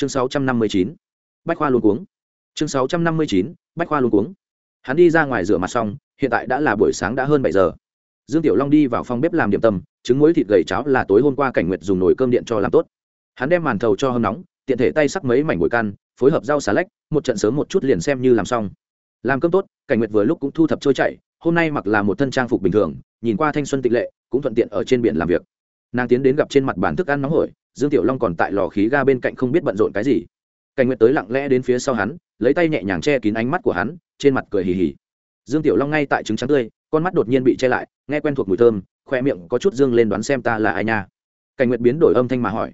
chương sáu trăm năm mươi chín. Bách khoa luôn cuống. Chương sáu trăm năm mươi chín, bách khoa luôn cuống. Hắn đi ra ngoài rửa mặt xong, hiện tại đã là buổi sáng đã hơn bảy giờ. Dương tiểu long đi vào phòng bếp làm điểm tâm, trứng muối thịt gầy cháo là tối hôm qua cảnh nguyệt dùng nồi cơm điện cho làm tốt. Hắn đem màn thầu cho hâm nóng, tiện thể tay sắc mấy mảnh bồi căn, phối hợp rau xà lách, một trận sớm một chút liền xem như làm xong. Làm cơm tốt, cảnh nguyệt vừa lúc cũng thu thập trôi chảy, hôm nay mặc là một thân trang phục bình thường, nhìn qua thanh xuân tịch lệ, cũng thuận tiện ở trên biển làm việc. Nàng tiến đến gặp trên mặt bàn thức ăn nóng hổi dương tiểu long còn tại lò khí ga bên cạnh không biết bận rộn cái gì. Cảnh nguyệt tới lặng lẽ đến phía sau hắn, lấy tay nhẹ nhàng che kín ánh mắt của hắn, trên mặt cười hì hì. Dương tiểu long ngay tại trứng trắng tươi, con mắt đột nhiên bị che lại, nghe quen thuộc mùi thơm khoe miệng có chút dương lên đoán xem ta là ai nha. Cảnh nguyệt biến đổi âm thanh mà hỏi.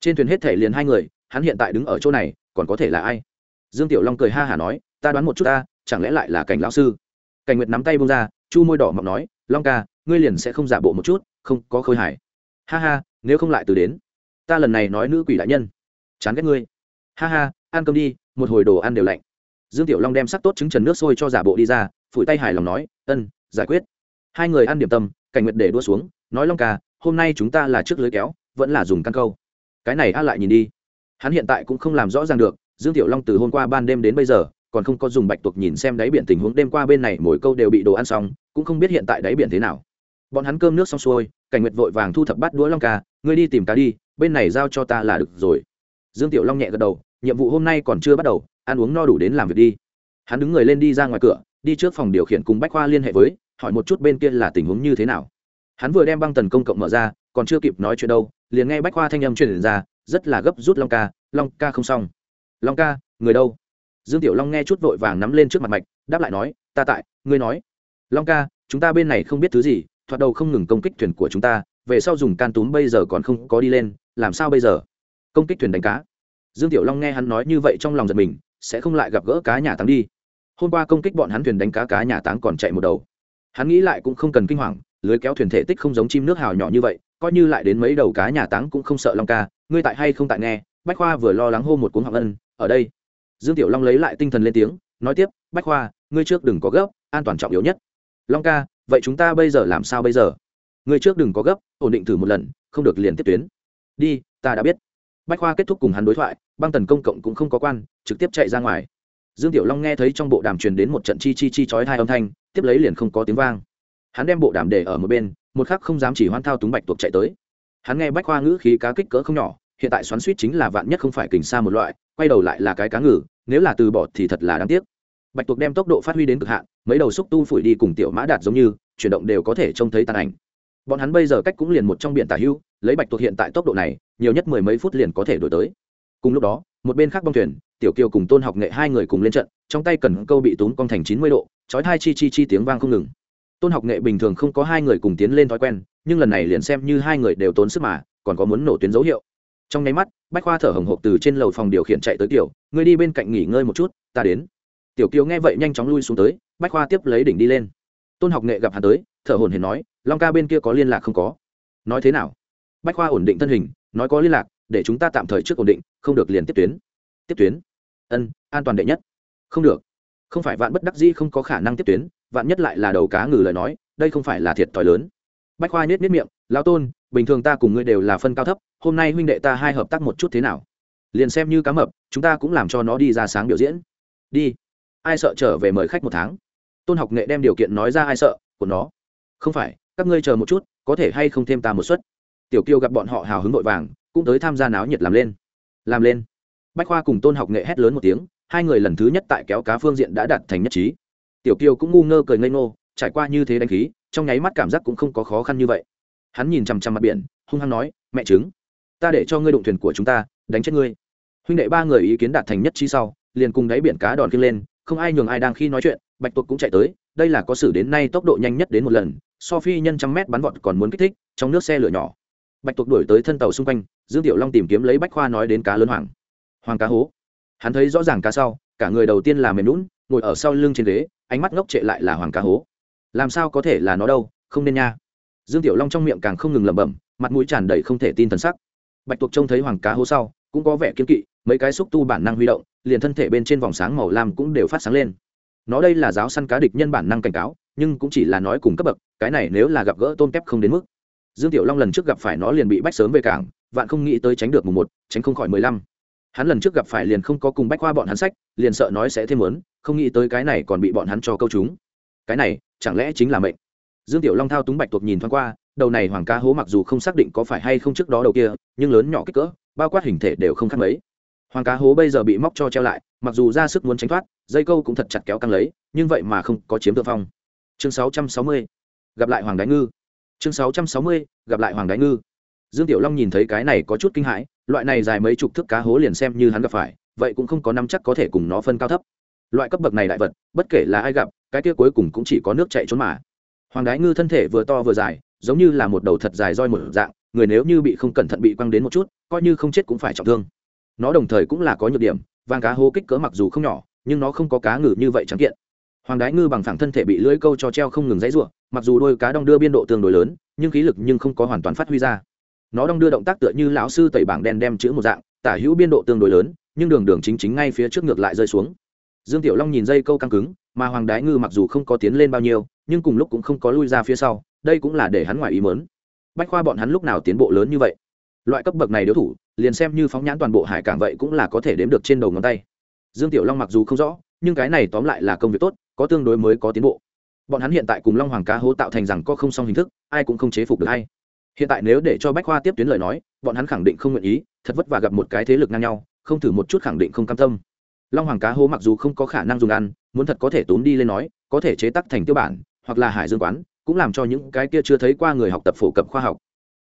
Trên thuyền hết thể liền hai người, hắn hiện tại đứng ở chỗ này, còn có thể là ai? Dương tiểu long cười ha hả nói, ta đoán một chút ta, chẳng lẽ lại là cảnh lão sư? Cảnh nguyệt nắm tay bông ra, chu môi đỏ mọc nói, long ca, ngươi liền sẽ không giả bộ một chút, không có khôi hài. Ha ha, nếu không lại từ đến ta lần này nói nữ quỷ đại nhân. Chán ghét ngươi. Ha ha, ăn cơm đi, một hồi đồ ăn đều lạnh. Dương tiểu long đem sắc tốt trứng trần nước sôi cho giả bộ đi ra, phủi tay hài lòng nói, ân, giải quyết. Hai người ăn điểm tâm, cảnh nguyệt để đua xuống, nói, long ca, hôm nay chúng ta là trước lưới kéo, vẫn là dùng căn câu. Cái này a lại nhìn đi. Hắn hiện tại cũng không làm rõ ràng được, dương tiểu long từ hôm qua ban đêm đến bây giờ, còn không có dùng bạch tuộc nhìn xem đáy biển tình huống, đêm qua bên này mỗi câu đều bị đồ ăn xong, cũng không biết hiện tại đáy biển thế nào. Bọn hắn cơm nước xong xuôi, cảnh nguyệt vội vàng thu thập bát đũa, long ca, ngươi đi tìm cá đi bên này giao cho ta là được rồi. Dương tiểu long nhẹ gật đầu, nhiệm vụ hôm nay còn chưa bắt đầu, ăn uống no đủ đến làm việc đi. Hắn đứng người lên đi ra ngoài cửa, đi trước phòng điều khiển cùng bách khoa liên hệ với, hỏi một chút bên kia là tình huống như thế nào. Hắn vừa đem băng tần công cộng mở ra, còn chưa kịp nói chuyện đâu, liền nghe bách khoa thanh âm truyền ra, rất là gấp rút long ca long ca không xong. Long ca, người đâu? Dương tiểu long nghe chút vội vàng nắm lên trước mặt mạch, đáp lại nói, ta tại, ngươi nói. Long ca, chúng ta bên này không biết thứ gì, thoạt đầu không ngừng công kích thuyền của chúng ta, về sau dùng can túm bây giờ còn không có đi lên làm sao bây giờ? Công kích thuyền đánh cá. Dương tiểu long nghe hắn nói như vậy trong lòng giật mình, sẽ không lại gặp gỡ cá nhà táng đi. Hôm qua công kích bọn hắn thuyền đánh cá cá nhà táng còn chạy một đầu. Hắn nghĩ lại cũng không cần kinh hoàng, lưới kéo thuyền thể tích không giống chim nước hào nhỏ như vậy, coi như lại đến mấy đầu cá nhà táng cũng không sợ long ca, ngươi tại hay không tại nghe, bách khoa vừa lo lắng hô một cuốn hoàng ân, ở đây. Dương tiểu long lấy lại tinh thần lên tiếng, nói tiếp, bách khoa, ngươi trước đừng có gấp, an toàn trọng yếu nhất. Long ca, vậy chúng ta bây giờ làm sao bây giờ? Ngươi trước đừng có gấp, ổn định thử một lần, không được liền tiếp tuyến đi, ta đã biết. Bách khoa kết thúc cùng hắn đối thoại, băng tần công cộng cũng không có quan, trực tiếp chạy ra ngoài. Dương tiểu long nghe thấy trong bộ đàm truyền đến một trận chi chi chi chói hai âm thanh, tiếp lấy liền không có tiếng vang. Hắn đem bộ đàm để ở một bên, một khắc không dám chỉ hoan thao túng bạch tuộc chạy tới. Hắn nghe bách khoa ngữ khí cá kích cỡ không nhỏ, hiện tại xoắn suýt chính là vạn nhất không phải kình xa một loại, quay đầu lại là cái cá ngừ, nếu là từ bỏ thì thật là đáng tiếc. Bạch tuộc đem tốc độ phát huy đến cực hạn, mấy đầu xúc tu phủi đi cùng tiểu mã đạt giống như, chuyển động đều có thể trông thấy tàn ảnh. Bọn hắn bây giờ cách cũng liền một trong biển tả hưu lấy bạch tuộc hiện tại tốc độ này, nhiều nhất mười mấy phút liền có thể đổi tới. Cùng lúc đó, một bên khác bong thuyền, tiểu kiều cùng tôn học nghệ hai người cùng lên trận, trong tay cần câu bị tốn cong thành chín mươi độ, chói hai chi chi chi tiếng vang không ngừng. Tôn học nghệ bình thường không có hai người cùng tiến lên thói quen, nhưng lần này liền xem như hai người đều tốn sức mà, còn có muốn nổ tuyến dấu hiệu. Trong nháy mắt, bách khoa thở hồng hộp từ trên lầu phòng điều khiển chạy tới tiểu ngươi đi bên cạnh nghỉ ngơi một chút, ta đến. Tiểu kiều nghe vậy nhanh chóng lui xuống tới, bách khoa tiếp lấy đỉnh đi lên. Tôn học nghệ gặp hắn tới, thở hồn hển nói, long ca bên kia có liên lạc không có? Nói thế nào? Bách khoa ổn định thân hình, nói có liên lạc, để chúng ta tạm thời trước ổn định, không được liền tiếp tuyến. Tiếp tuyến? Ân, an toàn đệ nhất. Không được. Không phải vạn bất đắc dĩ không có khả năng tiếp tuyến, vạn nhất lại là đầu cá ngừ lời nói, đây không phải là thiệt thòi lớn. Bách khoa nhét nhét miệng lao tôn, bình thường ta cùng ngươi đều là phân cao thấp, hôm nay huynh đệ ta hai hợp tác một chút thế nào? Liền xem như cá mập, chúng ta cũng làm cho nó đi ra sáng biểu diễn. Đi. Ai sợ trở về mời khách một tháng? Tôn học nghệ đem điều kiện nói ra ai sợ? Của nó. Không phải, các ngươi chờ một chút, có thể hay không thêm ta một suất? Tiểu kiều gặp bọn họ hào hứng vội vàng, cũng tới tham gia náo nhiệt làm lên. Làm lên. Bách khoa cùng tôn học nghệ hét lớn một tiếng, hai người lần thứ nhất tại kéo cá phương diện đã đạt thành nhất trí. Tiểu kiều cũng ngu ngơ cười ngây ngô, trải qua như thế đánh khí, trong nháy mắt cảm giác cũng không có khó khăn như vậy. Hắn nhìn chằm chằm mặt biển, hung hăng nói, mẹ chứng ta để cho ngươi đụng thuyền của chúng ta, đánh chết ngươi. Huynh đệ ba người ý kiến đạt thành nhất trí sau, liền cùng đáy biển cá đòn kia lên, không ai nhường ai đang khi nói chuyện, bạch tuộc cũng chạy tới, đây là có sử đến nay tốc độ nhanh nhất đến một lần, so phi nhân trăm mét bắn vọt còn muốn kích thích, trong nước xe lửa nhỏ bạch tuộc đuổi tới thân tàu xung quanh, dương tiểu long tìm kiếm lấy bách khoa nói đến cá lớn hoàng. Hoàng cá hố. Hắn thấy rõ ràng cá sau, cả người đầu tiên là mềm lún ngồi ở sau lưng trên ghế, ánh mắt ngốc trệ lại là hoàng cá hố. Làm sao có thể là nó đâu, không nên nha. Dương tiểu long trong miệng càng không ngừng lẩm bẩm, mặt mũi tràn đầy không thể tin thần sắc. Bạch tuộc trông thấy hoàng cá hố sau, cũng có vẻ kiên kỵ, mấy cái xúc tu bản năng huy động, liền thân thể bên trên vòng sáng màu lam cũng đều phát sáng lên. Nó đây là giáo săn cá địch nhân bản năng cảnh cáo, nhưng cũng chỉ là nói cùng cấp bậc, cái này nếu là gặp gỡ tôm kép không đến mức dương tiểu long lần trước gặp phải nó liền bị bách sớm về cảng, vạn không nghĩ tới tránh được mùng một, tránh không khỏi mười lăm. Hắn lần trước gặp phải liền không có cùng bách khoa bọn hắn sách, liền sợ nói sẽ thêm muốn không nghĩ tới cái này còn bị bọn hắn cho câu chúng cái này, chẳng lẽ chính là mệnh? Dương tiểu long thao túng bạch tuộc nhìn thoáng qua, đầu này hoàng cá hố mặc dù không xác định có phải hay không trước đó đầu kia, nhưng lớn nhỏ kích cỡ, bao quát hình thể đều không khác mấy. Hoàng cá hố bây giờ bị móc cho treo lại, mặc dù ra sức muốn tránh thoát, dây câu cũng thật chặt kéo căng lấy, nhưng vậy mà không có chiếm thượng phong. Chương 660. gặp lại hoàng đái ngư chương 660. gặp lại hoàng đái ngư. Dương tiểu long nhìn thấy cái này có chút kinh hãi, loại này dài mấy chục thước cá hố liền xem như hắn gặp phải, vậy cũng không có năm chắc có thể cùng nó phân cao thấp. Loại cấp bậc này đại vật, bất kể là ai gặp, cái kia cuối cùng cũng chỉ có nước chạy trốn mà. Hoàng đái ngư thân thể vừa to vừa dài, giống như là một đầu thật dài roi một dạng, người nếu như bị không cẩn thận bị quăng đến một chút, coi như không chết cũng phải trọng thương. Nó đồng thời cũng là có nhược điểm, vàng cá hố kích cỡ mặc dù không nhỏ, nhưng nó không có cá ngừ như vậy trắng kiện. Hoàng đái ngư bằng phẳng thân thể bị lưỡi câu cho treo không ngừng dãy ruộng mặc dù đôi cá đong đưa biên độ tương đối lớn, nhưng khí lực nhưng không có hoàn toàn phát huy ra. Nó đong đưa động tác tựa như lão sư tẩy bảng đen đem chữ một dạng, tả hữu biên độ tương đối lớn, nhưng đường đường chính chính ngay phía trước ngược lại rơi xuống. Dương tiểu long nhìn dây câu căng cứng, mà hoàng đái ngư mặc dù không có tiến lên bao nhiêu, nhưng cùng lúc cũng không có lui ra phía sau, đây cũng là để hắn ngoài ý mớn bách khoa bọn hắn lúc nào tiến bộ lớn như vậy? Loại cấp bậc này đối thủ, liền xem như phóng nhãn toàn bộ hải cảng vậy cũng là có thể đếm được trên đầu ngón tay. Dương tiểu long mặc dù không rõ, nhưng cái này tóm lại là công việc tốt, có tương đối mới có tiến bộ bọn hắn hiện tại cùng long hoàng cá hố tạo thành rằng có không song hình thức, ai cũng không chế phục được hay hiện tại nếu để cho bách khoa tiếp tuyến lời nói, bọn hắn khẳng định không nguyện ý, thật vất vả gặp một cái thế lực ngang nhau, không thử một chút khẳng định không cam tâm. Long hoàng cá hố mặc dù không có khả năng dùng ăn, muốn thật có thể tốn đi lên nói, có thể chế tắc thành tiêu bản, hoặc là hải dương quán, cũng làm cho những cái kia chưa thấy qua người học tập phổ cập khoa học.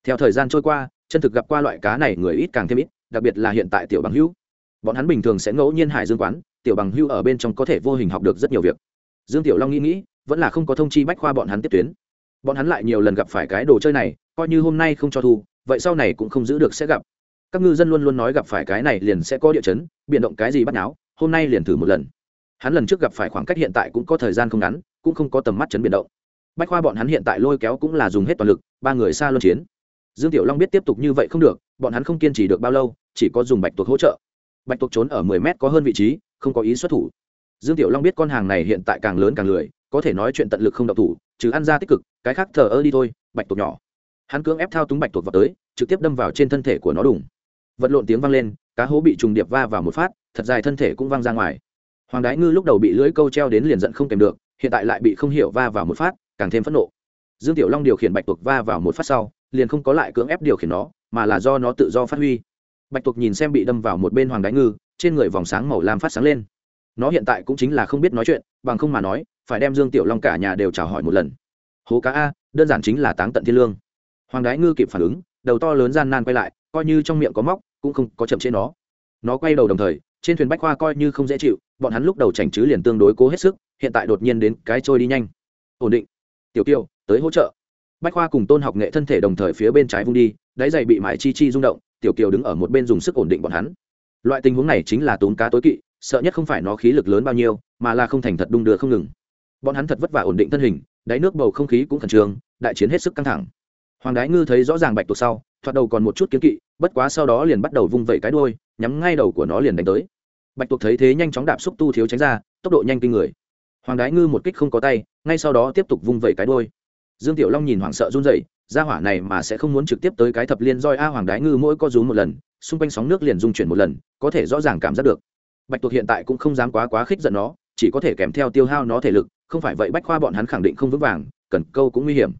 Theo thời gian trôi qua, chân thực gặp qua loại cá này người ít càng thêm ít, đặc biệt là hiện tại tiểu bằng hữu. Bọn hắn bình thường sẽ ngẫu nhiên hải dương quán, tiểu bằng hữu ở bên trong có thể vô hình học được rất nhiều việc. Dương tiểu long nghĩ nghĩ vẫn là không có thông chi bách khoa bọn hắn tiếp tuyến. Bọn hắn lại nhiều lần gặp phải cái đồ chơi này, coi như hôm nay không cho thu, vậy sau này cũng không giữ được sẽ gặp. Các ngư dân luôn luôn nói gặp phải cái này liền sẽ có địa chấn biện động cái gì bắt náo, hôm nay liền thử một lần. Hắn lần trước gặp phải khoảng cách hiện tại cũng có thời gian không ngắn, cũng không có tầm mắt chấn biện động. Bách khoa bọn hắn hiện tại lôi kéo cũng là dùng hết toàn lực, ba người xa luân chiến. Dương tiểu long biết tiếp tục như vậy không được, bọn hắn không kiên trì được bao lâu, chỉ có dùng bạch tuộc hỗ trợ. Bạch tuộc trốn ở mười mét có hơn vị trí, không có ý xuất thủ. Dương tiểu long biết con hàng này hiện tại càng lớn càng lười có thể nói chuyện tận lực không độc thủ, trừ ăn ra tích cực, cái khác thờ ơ đi thôi, bạch tuộc nhỏ. Hắn cưỡng ép thao túng bạch tuộc vào tới, trực tiếp đâm vào trên thân thể của nó đùng. Vật lộn tiếng vang lên, cá hố bị trùng điệp va vào một phát, thật dài thân thể cũng văng ra ngoài. Hoàng đái ngư lúc đầu bị lưỡi câu treo đến liền giận không kèm được, hiện tại lại bị không hiểu va vào một phát, càng thêm phẫn nộ. Dương tiểu long điều khiển bạch tuộc va vào một phát sau, liền không có lại cưỡng ép điều khiển nó, mà là do nó tự do phát huy. Bạch tuộc nhìn xem bị đâm vào một bên hoàng đái ngư, trên người vòng sáng màu lam phát sáng lên. Nó hiện tại cũng chính là không biết nói chuyện, bằng không mà nói phải đem dương tiểu long cả nhà đều chào hỏi một lần. Hố cá a, đơn giản chính là táng tận thiên lương. Hoàng đái ngư kịp phản ứng, đầu to lớn gian nan quay lại, coi như trong miệng có móc, cũng không có chậm trên nó. Nó quay đầu đồng thời, trên thuyền bách khoa coi như không dễ chịu, bọn hắn lúc đầu chảnh chứ liền tương đối cố hết sức, hiện tại đột nhiên đến cái trôi đi nhanh. Ổn định. Tiểu kiều, tới hỗ trợ. Bách khoa cùng tôn học nghệ thân thể đồng thời phía bên trái vung đi, đáy giày bị mãi chi chi rung động, tiểu kiều đứng ở một bên dùng sức ổn định bọn hắn. Loại tình huống này chính là tốn cá tối kỵ, sợ nhất không phải nó khí lực lớn bao nhiêu, mà là không thành thật đung đưa không ngừng bọn hắn thật vất vả ổn định thân hình, đáy nước bầu không khí cũng khẩn trương, đại chiến hết sức căng thẳng. Hoàng đái ngư thấy rõ ràng bạch tuộc sau, thoạt đầu còn một chút kiến kỵ, bất quá sau đó liền bắt đầu vung vẩy cái đuôi, nhắm ngay đầu của nó liền đánh tới. Bạch tuộc thấy thế nhanh chóng đạp xúc tu thiếu tránh ra, tốc độ nhanh kinh người. Hoàng đái ngư một kích không có tay, ngay sau đó tiếp tục vung vẩy cái đuôi. Dương tiểu long nhìn hoảng sợ run rẩy ra hỏa này mà sẽ không muốn trực tiếp tới cái thập liên roi a hoàng đái ngư mỗi co rú một lần, xung quanh sóng nước liền dung chuyển một lần, có thể rõ ràng cảm giác được. Bạch tuộc hiện tại cũng không dám quá quá khích giận nó, chỉ có thể kèm theo tiêu hao nó thể lực không phải vậy bách khoa bọn hắn khẳng định không vững vàng, cần câu cũng nguy hiểm.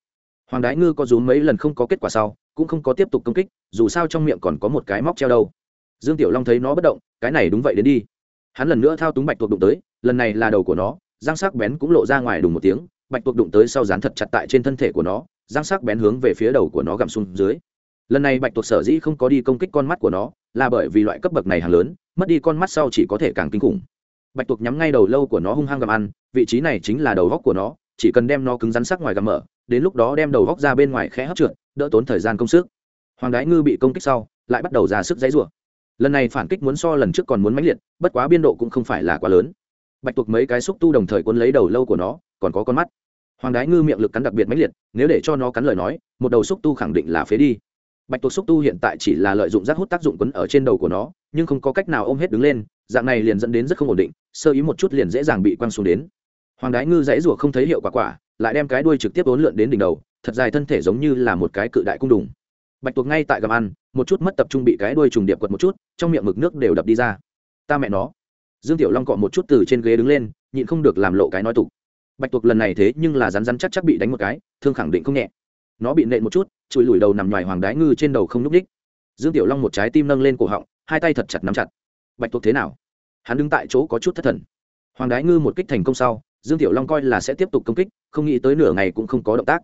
Hoàng đái ngư có rú mấy lần không có kết quả sau, cũng không có tiếp tục công kích, dù sao trong miệng còn có một cái móc treo đâu. Dương tiểu long thấy nó bất động, cái này đúng vậy đến đi. Hắn lần nữa thao túng bạch tuộc đụng tới, lần này là đầu của nó, răng sắc bén cũng lộ ra ngoài đùng một tiếng, bạch tuộc đụng tới sau dán thật chặt tại trên thân thể của nó, răng sắc bén hướng về phía đầu của nó gặm xuống dưới. Lần này bạch tuộc sở dĩ không có đi công kích con mắt của nó, là bởi vì loại cấp bậc này hàng lớn, mất đi con mắt sau chỉ có thể càng kinh khủng bạch tuộc nhắm ngay đầu lâu của nó hung hăng gặm ăn, vị trí này chính là đầu góc của nó, chỉ cần đem nó cứng rắn sắc ngoài gặm mở, đến lúc đó đem đầu góc ra bên ngoài khẽ hấp trượt, đỡ tốn thời gian công sức. Hoàng đái ngư bị công kích sau, lại bắt đầu ra sức dãy rủa. Lần này phản kích muốn so lần trước còn muốn mãnh liệt, bất quá biên độ cũng không phải là quá lớn. Bạch tuộc mấy cái xúc tu đồng thời cuốn lấy đầu lâu của nó, còn có con mắt. Hoàng đái ngư miệng lực cắn đặc biệt mãnh liệt, nếu để cho nó cắn lời nói, một đầu xúc tu khẳng định là phế đi. Bạch tuộc xúc tu hiện tại chỉ là lợi dụng rác hút tác dụng quấn ở trên đầu của nó nhưng không có cách nào ôm hết đứng lên, dạng này liền dẫn đến rất không ổn định, sơ ý một chút liền dễ dàng bị quăng xuống đến. Hoàng đái ngư dãy rủa không thấy hiệu quả quả, lại đem cái đuôi trực tiếp ốn lượn đến đỉnh đầu, thật dài thân thể giống như là một cái cự đại cung đùng. Bạch tuộc ngay tại gầm ăn, một chút mất tập trung bị cái đuôi trùng điệp quật một chút, trong miệng mực nước đều đập đi ra. Ta mẹ nó. Dương tiểu long cọ một chút từ trên ghế đứng lên, nhịn không được làm lộ cái nói tục. Bạch tuộc lần này thế nhưng là rắn rắn chắc chắc bị đánh một cái, thương khẳng định không nhẹ. Nó bị nện một chút, chùi lùi đầu nằm ngoài hoàng đái ngư trên đầu không núp ních dương tiểu long một trái tim nâng lên cổ họng hai tay thật chặt nắm chặt. Bạch tuộc thế nào? Hắn đứng tại chỗ có chút thất thần. Hoàng đái ngư một kích thành công sau, dương tiểu long coi là sẽ tiếp tục công kích, không nghĩ tới nửa ngày cũng không có động tác.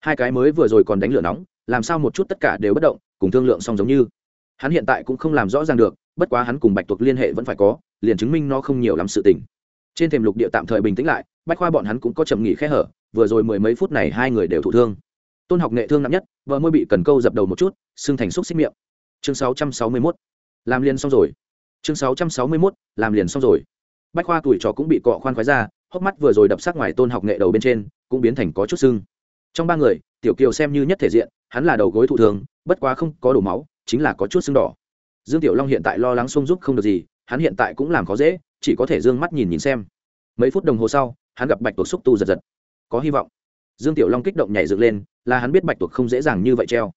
Hai cái mới vừa rồi còn đánh lửa nóng, làm sao một chút tất cả đều bất động, cùng thương lượng xong giống như. Hắn hiện tại cũng không làm rõ ràng được, bất quá hắn cùng bạch tuộc liên hệ vẫn phải có, liền chứng minh nó không nhiều lắm sự tình. Trên thềm lục địa tạm thời bình tĩnh lại bách khoa bọn hắn cũng có chậm nghỉ khe hở, vừa rồi mười mấy phút này hai người đều thụ thương. Tôn học nghệ thương nặng nhất vợ môi bị cần câu dập đầu một chút, xương thành xúc xích miệng. Chương sáu trăm sáu mươi mốt làm liền xong rồi. Chương sáu trăm sáu mươi mốt, làm liền xong rồi. Bách khoa tuổi trò cũng bị cọ khoan khoái ra, hốc mắt vừa rồi đập sát ngoài tôn học nghệ đầu bên trên, cũng biến thành có chút sưng. Trong ba người, tiểu kiều xem như nhất thể diện, hắn là đầu gối thụ thường, bất quá không có đổ máu, chính là có chút sưng đỏ. Dương tiểu long hiện tại lo lắng xung giúp không được gì, hắn hiện tại cũng làm khó dễ, chỉ có thể d ư ơ n g mắt nhìn nhìn xem. Mấy phút đồng hồ sau, hắn gặp bạch tuộc xúc tu giật giật. Có hy vọng. Dương tiểu long kích động nhảy dựng lên, là hắn biết bạch tuộc không dễ dàng như vậy treo.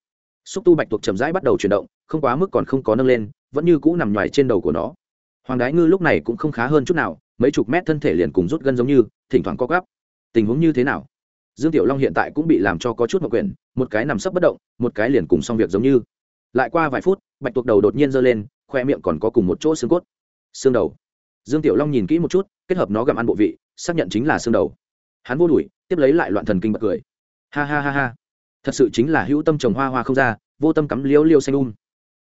Xúc tu bạch tuộc chậm rãi bắt đầu chuyển động, không quá mức còn không có nâng lên vẫn như cũ nằm ngoài trên đầu của nó. Hoàng đái ngư lúc này cũng không khá hơn chút nào, mấy chục mét thân thể liền cùng rút gân giống như, thỉnh thoảng co gắp tình huống như thế nào? Dương tiểu long hiện tại cũng bị làm cho có chút mặc quyền một cái nằm sấp bất động, một cái liền cùng xong việc giống như. Lại qua vài phút, bạch tuộc đầu đột nhiên giơ lên, khoe miệng còn có cùng một chỗ xương cốt. Xương đầu. Dương tiểu long nhìn kỹ một chút, kết hợp nó gặm ăn bộ vị, xác nhận chính là xương đầu. Hắn vô đuổi, tiếp lấy lại loạn thần kinh bật cười. Ha ha ha ha. Thật sự chính là hữu tâm trồng hoa hoa không ra, vô tâm cắm liêu liêu xanh um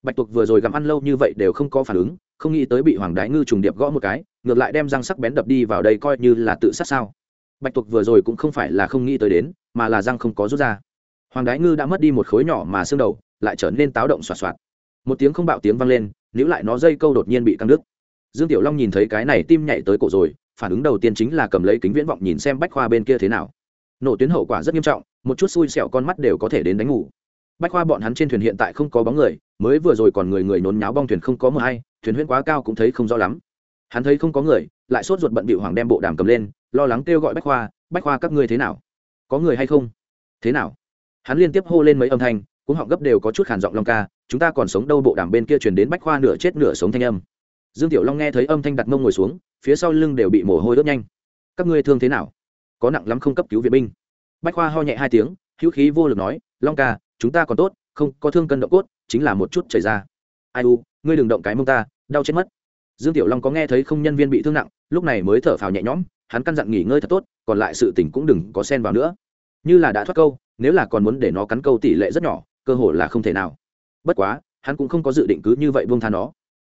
bạch tuộc vừa rồi gặm ăn lâu như vậy đều không có phản ứng, không nghĩ tới bị hoàng đái ngư trùng điệp gõ một cái, ngược lại đem răng sắc bén đập đi vào đây coi như là tự sát sao. Bạch tuộc vừa rồi cũng không phải là không nghĩ tới đến, mà là răng không có rút ra. Hoàng đái ngư đã mất đi một khối nhỏ mà xương đầu, lại trở nên táo động xoạt xoạt. Một tiếng không bạo tiếng vang lên, níu lại nó dây câu đột nhiên bị căng đứt. Dương tiểu long nhìn thấy cái này tim nhảy tới cổ rồi, phản ứng đầu tiên chính là cầm lấy kính viễn vọng nhìn xem bách khoa bên kia thế nào. Nổ tuyến hậu quả rất nghiêm trọng, một chút xui xẹo con mắt đều có thể đến đánh ngủ bách khoa bọn hắn trên thuyền hiện tại không có bóng người, mới vừa rồi còn người người nôn nháo bong thuyền không có mờ hay, thuyền huyễn quá cao cũng thấy không rõ lắm. Hắn thấy không có người, lại sốt ruột bận bị hoàng đem bộ đàm cầm lên, lo lắng kêu gọi bách khoa bách khoa các ngươi thế nào? Có người hay không? Thế nào? Hắn liên tiếp hô lên mấy âm thanh cũng họng gấp đều có chút khản giọng long ca, chúng ta còn sống đâu? Bộ đàm bên kia truyền đến bách khoa nửa chết nửa sống thanh âm. Dương tiểu long nghe thấy âm thanh đặt mông ngồi xuống, phía sau lưng đều bị mồ hôi đốt nhanh. Các ngươi thương thế nào? Có nặng lắm không cấp cứu viện binh. Bách khoa ho nhẹ hai tiếng, hữu khí vô lực nói, long ca chúng ta còn tốt, không có thương cân động cốt, chính là một chút chảy ra. Ai u, ngươi đừng động cái mông ta, đau chết mất. Dương tiểu long có nghe thấy không nhân viên bị thương nặng, lúc này mới thở phào nhẹ nhõm, hắn căn dặn nghỉ ngơi thật tốt, còn lại sự tình cũng đừng có xen vào nữa. Như là đã thoát câu, nếu là còn muốn để nó cắn câu tỷ lệ rất nhỏ, cơ hội là không thể nào. Bất quá, hắn cũng không có dự định cứ như vậy buông tha nó.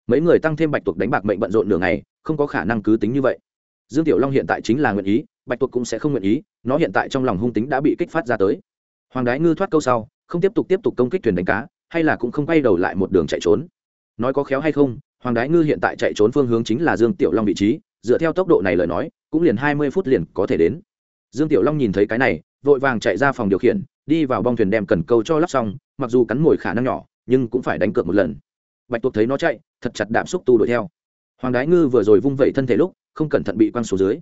Mấy người tăng thêm bạch tuộc đánh bạc mệnh bận rộn nửa ngày, không có khả năng cứ tính như vậy. Dương tiểu long hiện tại chính là nguyện ý, bạch tuộc cũng sẽ không nguyện ý, nó hiện tại trong lòng hung tính đã bị kích phát ra tới. Hoàng đái ngư thoát câu sau không tiếp tục tiếp tục công kích thuyền đánh cá, hay là cũng không quay đầu lại một đường chạy trốn. Nói có khéo hay không, hoàng đái ngư hiện tại chạy trốn phương hướng chính là dương tiểu long vị trí, dựa theo tốc độ này lời nói, cũng liền hai mươi phút liền có thể đến. Dương tiểu long nhìn thấy cái này, vội vàng chạy ra phòng điều khiển, đi vào bong thuyền đem cần câu cho lắp xong, mặc dù cắn mồi khả năng nhỏ, nhưng cũng phải đánh cược một lần. Bạch tuộc thấy nó chạy, thật chặt đạm xúc tu đuổi theo. Hoàng đái ngư vừa rồi vung vẩy thân thể lúc, không cẩn thận bị quăng xuống dưới.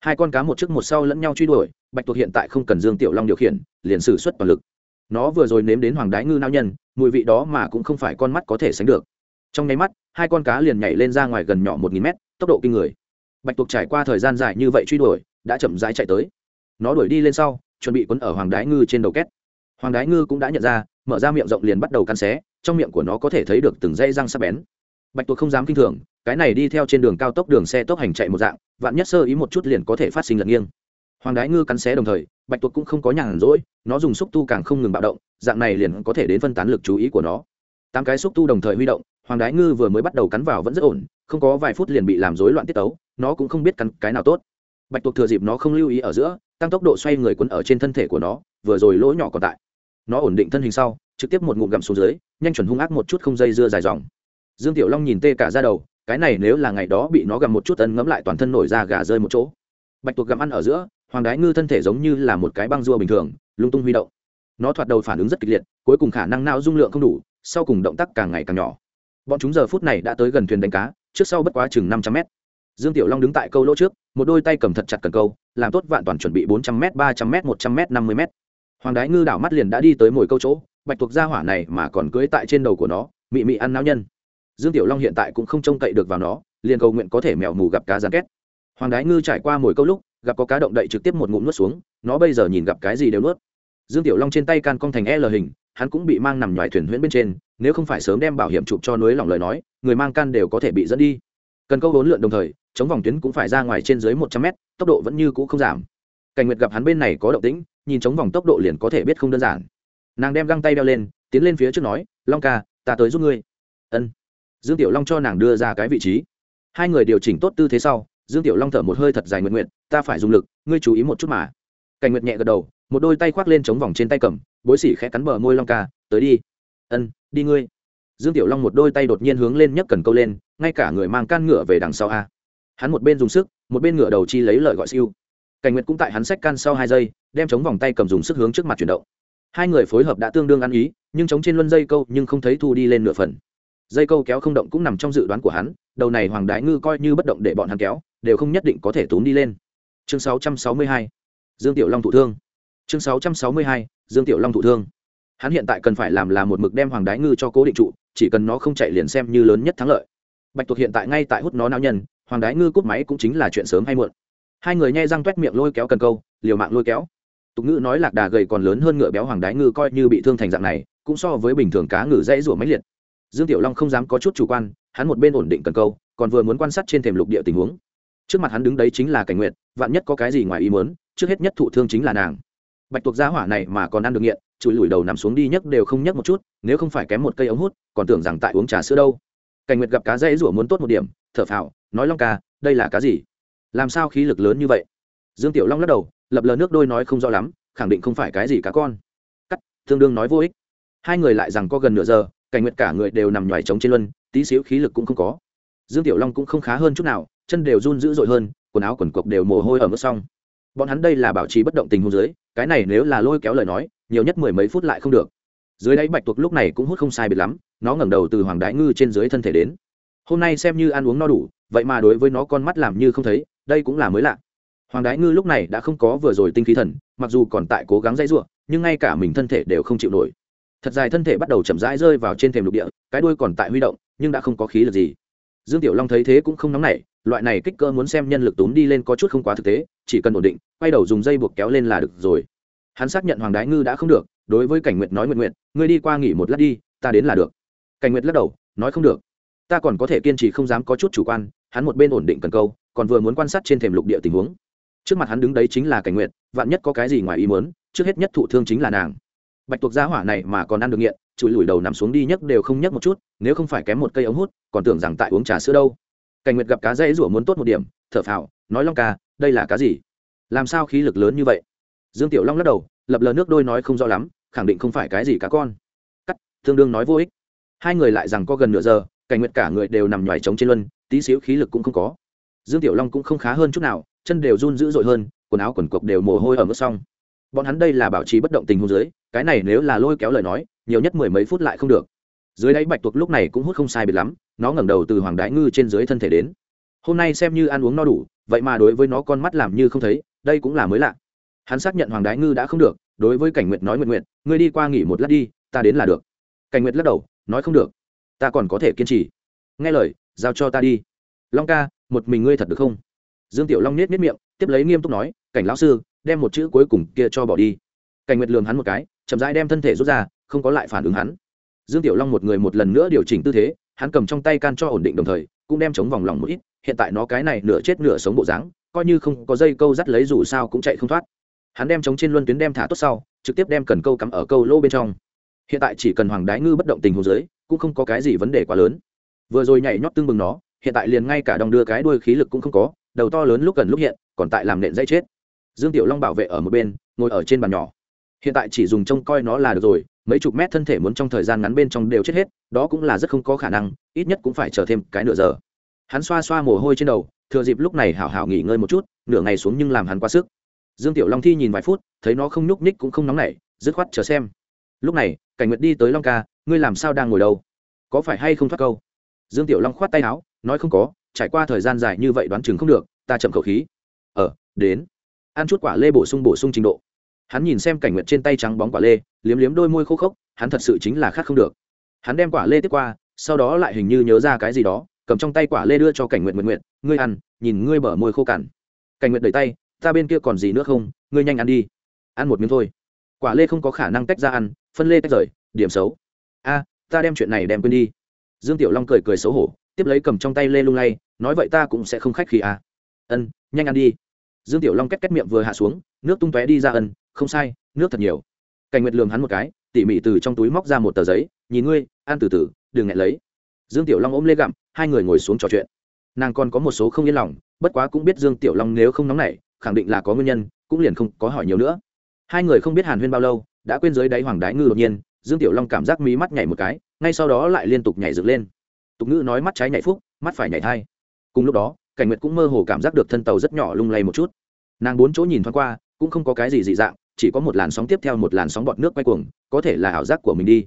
Hai con cá một trước một sau lẫn nhau truy đuổi, bạch tuộc hiện tại không cần dương tiểu long điều khiển, liền xử suất toàn lực nó vừa rồi nếm đến hoàng đái ngư nao nhân, mùi vị đó mà cũng không phải con mắt có thể sánh được. Trong nháy mắt, hai con cá liền nhảy lên ra ngoài gần nhỏ một nghìn mét, tốc độ kinh người. Bạch tuộc trải qua thời gian dài như vậy truy đuổi, đã chậm rãi chạy tới. Nó đuổi đi lên sau, chuẩn bị quấn ở hoàng đái ngư trên đầu két. Hoàng đái ngư cũng đã nhận ra, mở ra miệng rộng liền bắt đầu cắn xé, trong miệng của nó có thể thấy được từng dây răng sắc bén. Bạch tuộc không dám kinh thường, cái này đi theo trên đường cao tốc đường xe tốc hành chạy một dạng, vạn nhất sơ ý một chút liền có thể phát sinh lật nghiêng. Hoàng đái ngư cắn xé đồng thời bạch tuộc cũng không có nhàn rỗi, nó dùng xúc tu càng không ngừng bạo động, dạng này liền có thể đến phân tán lực chú ý của nó. Tám cái xúc tu đồng thời huy động, hoàng đái ngư vừa mới bắt đầu cắn vào vẫn rất ổn, không có vài phút liền bị làm rối loạn tiết tấu, nó cũng không biết cắn cái nào tốt. Bạch tuộc thừa dịp nó không lưu ý ở giữa, tăng tốc độ xoay người quấn ở trên thân thể của nó, vừa rồi lỗ nhỏ còn tại. Nó ổn định thân hình sau, trực tiếp một ngụm gặm xuống dưới, nhanh chuẩn hung ác một chút không dây dưa dài dòng. Dương tiểu long nhìn tê cả ra đầu, cái này nếu là ngày đó bị nó gặm một chút ân ngấm lại toàn thân nổi ra gà rơi một chỗ. Bạch tuộc gặm ăn ở giữa hoàng đái ngư thân thể giống như là một cái băng rua bình thường, lung tung huy động. Nó thoạt đầu phản ứng rất kịch liệt, cuối cùng khả năng não dung lượng không đủ, sau cùng động tác càng ngày càng nhỏ. Bọn chúng giờ phút này đã tới gần thuyền đánh cá, trước sau bất quá chừng năm trăm mét. Dương tiểu long đứng tại câu lỗ trước, một đôi tay cầm thật chặt cần câu, làm tốt vạn toàn chuẩn bị bốn trăm m ba trăm m một trăm m năm mươi m hoàng đái ngư đảo mắt liền đã đi tới mồi câu chỗ, bạch thuộc ra hỏa này mà còn cưới tại trên đầu của nó, mị mị ăn não nhân. Dương tiểu long hiện tại cũng không trông cậy được vào nó, liền cầu nguyện có thể mèo mù gặp cá rán két hoàng đái ngư trải qua mồi câu lúc gặp có cá động đậy trực tiếp một ngụm nuốt xuống, nó bây giờ nhìn gặp cái gì đều nuốt. Dương tiểu long trên tay can cong thành l hình, hắn cũng bị mang nằm ngoài thuyền huyễn bên trên, nếu không phải sớm đem bảo hiểm chụp cho núi lòng lời nói, người mang can đều có thể bị dẫn đi. Cần câu hỗn lượn đồng thời, chống vòng tuyến cũng phải ra ngoài trên dưới một trăm mét, tốc độ vẫn như cũ không giảm. Cảnh nguyệt gặp hắn bên này có động tĩnh, nhìn chống vòng tốc độ liền có thể biết không đơn giản. Nàng đem găng tay đeo lên, tiến lên phía trước nói, long ca, ta tới giúp ngươi. Ân. Dương tiểu long cho nàng đưa ra cái vị trí. Hai người điều chỉnh tốt tư thế sau dương tiểu long thở một hơi thật dài nguyện nguyện, ta phải dùng lực, ngươi chú ý một chút mà. Cảnh nguyệt nhẹ gật đầu, một đôi tay khoác lên chống vòng trên tay cầm, bối xỉ khẽ cắn bờ môi long ca, tới đi. Ân, đi ngươi. Dương tiểu long một đôi tay đột nhiên hướng lên nhấc cần câu lên, ngay cả người mang can ngựa về đằng sau a. Hắn một bên dùng sức, một bên ngựa đầu chi lấy lợi gọi siêu. Cảnh nguyệt cũng tại hắn sách can sau hai giây, đem chống vòng tay cầm dùng sức hướng trước mặt chuyển động. Hai người phối hợp đã tương đương ăn ý, nhưng chống trên luân dây câu nhưng không thấy thu đi lên nửa phần. Dây câu kéo không động cũng nằm trong dự đoán của hắn, đầu này hoàng đái ngư coi như bất động để bọn hắn kéo đều không nhất định có thể túm đi lên. Chương 662. dương tiểu long thụ thương. Chương 662. dương tiểu long thụ thương. Hắn hiện tại cần phải làm là một mực đem hoàng đái ngư cho cố định trụ, chỉ cần nó không chạy liền xem như lớn nhất thắng lợi. Bạch tuộc hiện tại ngay tại hút nó não nhân, hoàng đái ngư cúp máy cũng chính là chuyện sớm hay muộn. Hai người nhai răng t miệng lôi kéo cần câu, liều mạng lôi kéo. Tục ngữ nói lạc đà gầy còn lớn hơn ngựa béo hoàng đái ngư coi như bị thương thành dạng này, cũng so với bình thường cá ngừ dãy rủa máy liệt. Dương tiểu long không dám có chút chủ quan, hắn một bên ổn định cần câu, còn vừa muốn quan sát trên thềm lục địa tình huống trước mặt hắn đứng đấy chính là cảnh nguyện vạn nhất có cái gì ngoài ý muốn, trước hết nhất thụ thương chính là nàng. Bạch tuộc gia hỏa này mà còn ăn được nghiện chùi lùi đầu nằm xuống đi nhấc đều không nhấc một chút, nếu không phải kém một cây ống hút, còn tưởng rằng tại uống trà sữa đâu. Cảnh nguyệt gặp cá dễ rủa muốn tốt một điểm, thở phào, nói long ca, đây là cá gì? Làm sao khí lực lớn như vậy? Dương tiểu long lắc đầu, lập lờ nước đôi nói không rõ lắm, khẳng định không phải cái gì cá con. Cắt tương đương nói vô ích. Hai người lại rằng có gần nửa giờ, cảnh nguyệt cả người đều nằm nhoài trống trên luân, tí xíu khí lực cũng không có dương tiểu long cũng không khá hơn chút nào, chân đều run dữ dội hơn, quần áo quần cộc đều mồ hôi ở mức xong. Bọn hắn đây là bảo trì bất động tình hôn dưới, cái này nếu là lôi kéo lời nói, nhiều nhất mười mấy phút lại không được. Dưới đáy bạch tuộc lúc này cũng hút không sai biệt lắm, nó ngẩng đầu từ hoàng đái ngư trên dưới thân thể đến. Hôm nay xem như ăn uống no đủ, vậy mà đối với nó con mắt làm như không thấy, đây cũng là mới lạ. Hoàng đái ngư lúc này đã không có vừa rồi tinh khí thần, mặc dù còn tại cố gắng dãy ruộng nhưng ngay cả mình thân thể đều không chịu nổi. Thật dài thân thể bắt đầu chậm rãi rơi vào trên thềm lục địa, cái đuôi còn tại huy động, nhưng đã không có khí lực gì dương tiểu long thấy thế cũng không nóng nảy, loại này kích cỡ muốn xem nhân lực túm đi lên có chút không quá thực tế, chỉ cần ổn định, quay đầu dùng dây buộc kéo lên là được rồi. Hắn xác nhận hoàng đái ngư đã không được, đối với cảnh nguyệt nói nguyện nguyện ngươi đi qua nghỉ một lát đi, ta đến là được. Cảnh nguyệt lắc đầu, nói không được. Ta còn có thể kiên trì không dám có chút chủ quan, hắn một bên ổn định cần câu, còn vừa muốn quan sát trên thềm lục địa tình huống. Trước mặt hắn đứng đấy chính là cảnh nguyệt, vạn nhất có cái gì ngoài ý muốn, trước hết nhất thụ thương chính là nàng. Bạch tuộc gia hỏa này mà còn ăn được nghiện chùi lùi đầu nằm xuống đi nhấc đều không nhấc một chút, nếu không phải kém một cây ống hút, còn tưởng rằng tại uống trà sữa đâu. Cảnh nguyệt gặp cá dây rủa muốn tốt một điểm, thở phào, nói long ca, đây là cá gì? Làm sao khí lực lớn như vậy? Dương tiểu long lắc đầu, lập lờ nước đôi nói không rõ lắm, khẳng định không phải cái gì cá con. Cắt tương đương nói vô ích. Hai người lại rằng có gần nửa giờ, cảnh nguyệt cả người đều nằm nhoài trống trên luân, tí xíu khí lực cũng không có. Dương tiểu long cũng không khá hơn chút nào, chân đều run dữ dội hơn, quần áo quần cộc đều mồ hôi ở mức xong bọn hắn đây là bảo trì bất động tình hôn dưới, cái này nếu là lôi kéo lời nói nhiều nhất mười mấy phút lại không được. Dưới đáy bạch tuộc lúc này cũng hút không sai biệt lắm, nó ngẩng đầu từ hoàng đái ngư trên dưới thân thể đến. Hôm nay xem như ăn uống no đủ, vậy mà đối với nó con mắt làm như không thấy, đây cũng là mới lạ. Hắn xác nhận hoàng đái ngư đã không được, đối với cảnh nguyệt nói nguyện nguyện, ngươi đi qua nghỉ một lát đi, ta đến là được. Cảnh nguyệt lắc đầu, nói không được, ta còn có thể kiên trì. Nghe lời, giao cho ta đi. Long ca, một mình ngươi thật được không? Dương tiểu long nết nết miệng, tiếp lấy nghiêm túc nói, cảnh lão sư, đem một chữ cuối cùng kia cho bỏ đi. Cảnh nguyệt lường hắn một cái, chậm rãi đem thân thể rút ra không có lại phản ứng hắn. Dương tiểu long một người một lần nữa điều chỉnh tư thế, hắn cầm trong tay can cho ổn định đồng thời, cũng đem chống vòng lòng một ít, hiện tại nó cái này nửa chết nửa sống bộ dáng, coi như không có dây câu dắt lấy dù sao cũng chạy không thoát. Hắn đem chống trên luân tuyến đem thả tốt sau, trực tiếp đem cần câu cắm ở câu lô bên trong. Hiện tại chỉ cần hoàng đái ngư bất động tình hồ dưới, cũng không có cái gì vấn đề quá lớn. Vừa rồi nhảy nhót tương bừng nó, hiện tại liền ngay cả đồng đưa cái đuôi khí lực cũng không có, đầu to lớn lúc gần lúc hiện, còn tại làm nện dây chết. Dương tiểu long bảo vệ ở một bên, ngồi ở trên bàn nhỏ hiện tại chỉ dùng trông coi nó là được rồi, mấy chục mét thân thể muốn trong thời gian ngắn bên trong đều chết hết, đó cũng là rất không có khả năng, ít nhất cũng phải chờ thêm cái nửa giờ. Hắn xoa xoa mồ hôi trên đầu, thừa dịp lúc này hảo hảo nghỉ ngơi một chút, nửa ngày xuống nhưng làm hắn quá sức. Dương tiểu long thi nhìn vài phút, thấy nó không nhúc ních cũng không nóng nảy, dứt khoát chờ xem. Lúc này, cảnh nguyệt đi tới long ca, ngươi làm sao đang ngồi đâu? Có phải hay không thoát câu? Dương tiểu long khoát tay áo, nói không có, trải qua thời gian dài như vậy đoán chừng không được, ta chậm khẩu khí. Ờ đến. Ăn chút quả lê bổ sung bổ sung trình độ hắn nhìn xem cảnh nguyệt trên tay trắng bóng quả lê, liếm liếm đôi môi khô khốc, hắn thật sự chính là khát không được. Hắn đem quả lê tiếp qua, sau đó lại hình như nhớ ra cái gì đó, cầm trong tay quả lê đưa cho cảnh nguyện nguyện nguyện ngươi ăn, nhìn ngươi bở môi khô cằn. Cảnh nguyện đẩy tay, ta bên kia còn gì nữa không? Ngươi nhanh ăn đi. Ăn một miếng thôi. Quả lê không có khả năng tách ra ăn, phân lê tách rời, điểm xấu. A, ta đem chuyện này đem quên đi. Dương tiểu long cười cười xấu hổ, tiếp lấy cầm trong tay lê lung lay, nói, vậy ta cũng sẽ không khách khi a à. ân, nhanh ăn đi dương tiểu long két két miệng vừa hạ xuống, nước tung tóe đi ra ân, không sai, nước thật nhiều. Cảnh nguyệt lường hắn một cái, tỉ mỉ từ trong túi móc ra một tờ giấy, nhìn ngươi, ăn từ từ, đừng ngại lấy. Dương tiểu long ôm lê gặm, hai người ngồi xuống trò chuyện. Nàng còn có một số không yên lòng, bất quá cũng biết dương tiểu long nếu không nóng nảy, khẳng định là có nguyên nhân, cũng liền không có hỏi nhiều nữa. Hai người không biết hàn huyên bao lâu, đã quên dưới đáy hoàng đái ngư đột nhiên, dương tiểu long cảm giác mí mắt nhảy một cái, ngay sau đó lại liên tục nhảy dựng lên. Tục ngữ nói mắt trái nhảy phúc, mắt phải nhảy thai. Cùng lúc đó cảnh nguyệt cũng mơ hồ cảm giác được thân tàu rất nhỏ lung lay một chút. Nàng bốn chỗ nhìn thoáng qua, cũng không có cái gì dị dạng, chỉ có một làn sóng tiếp theo một làn sóng bọt nước quay cuồng, có thể là ảo giác của mình đi.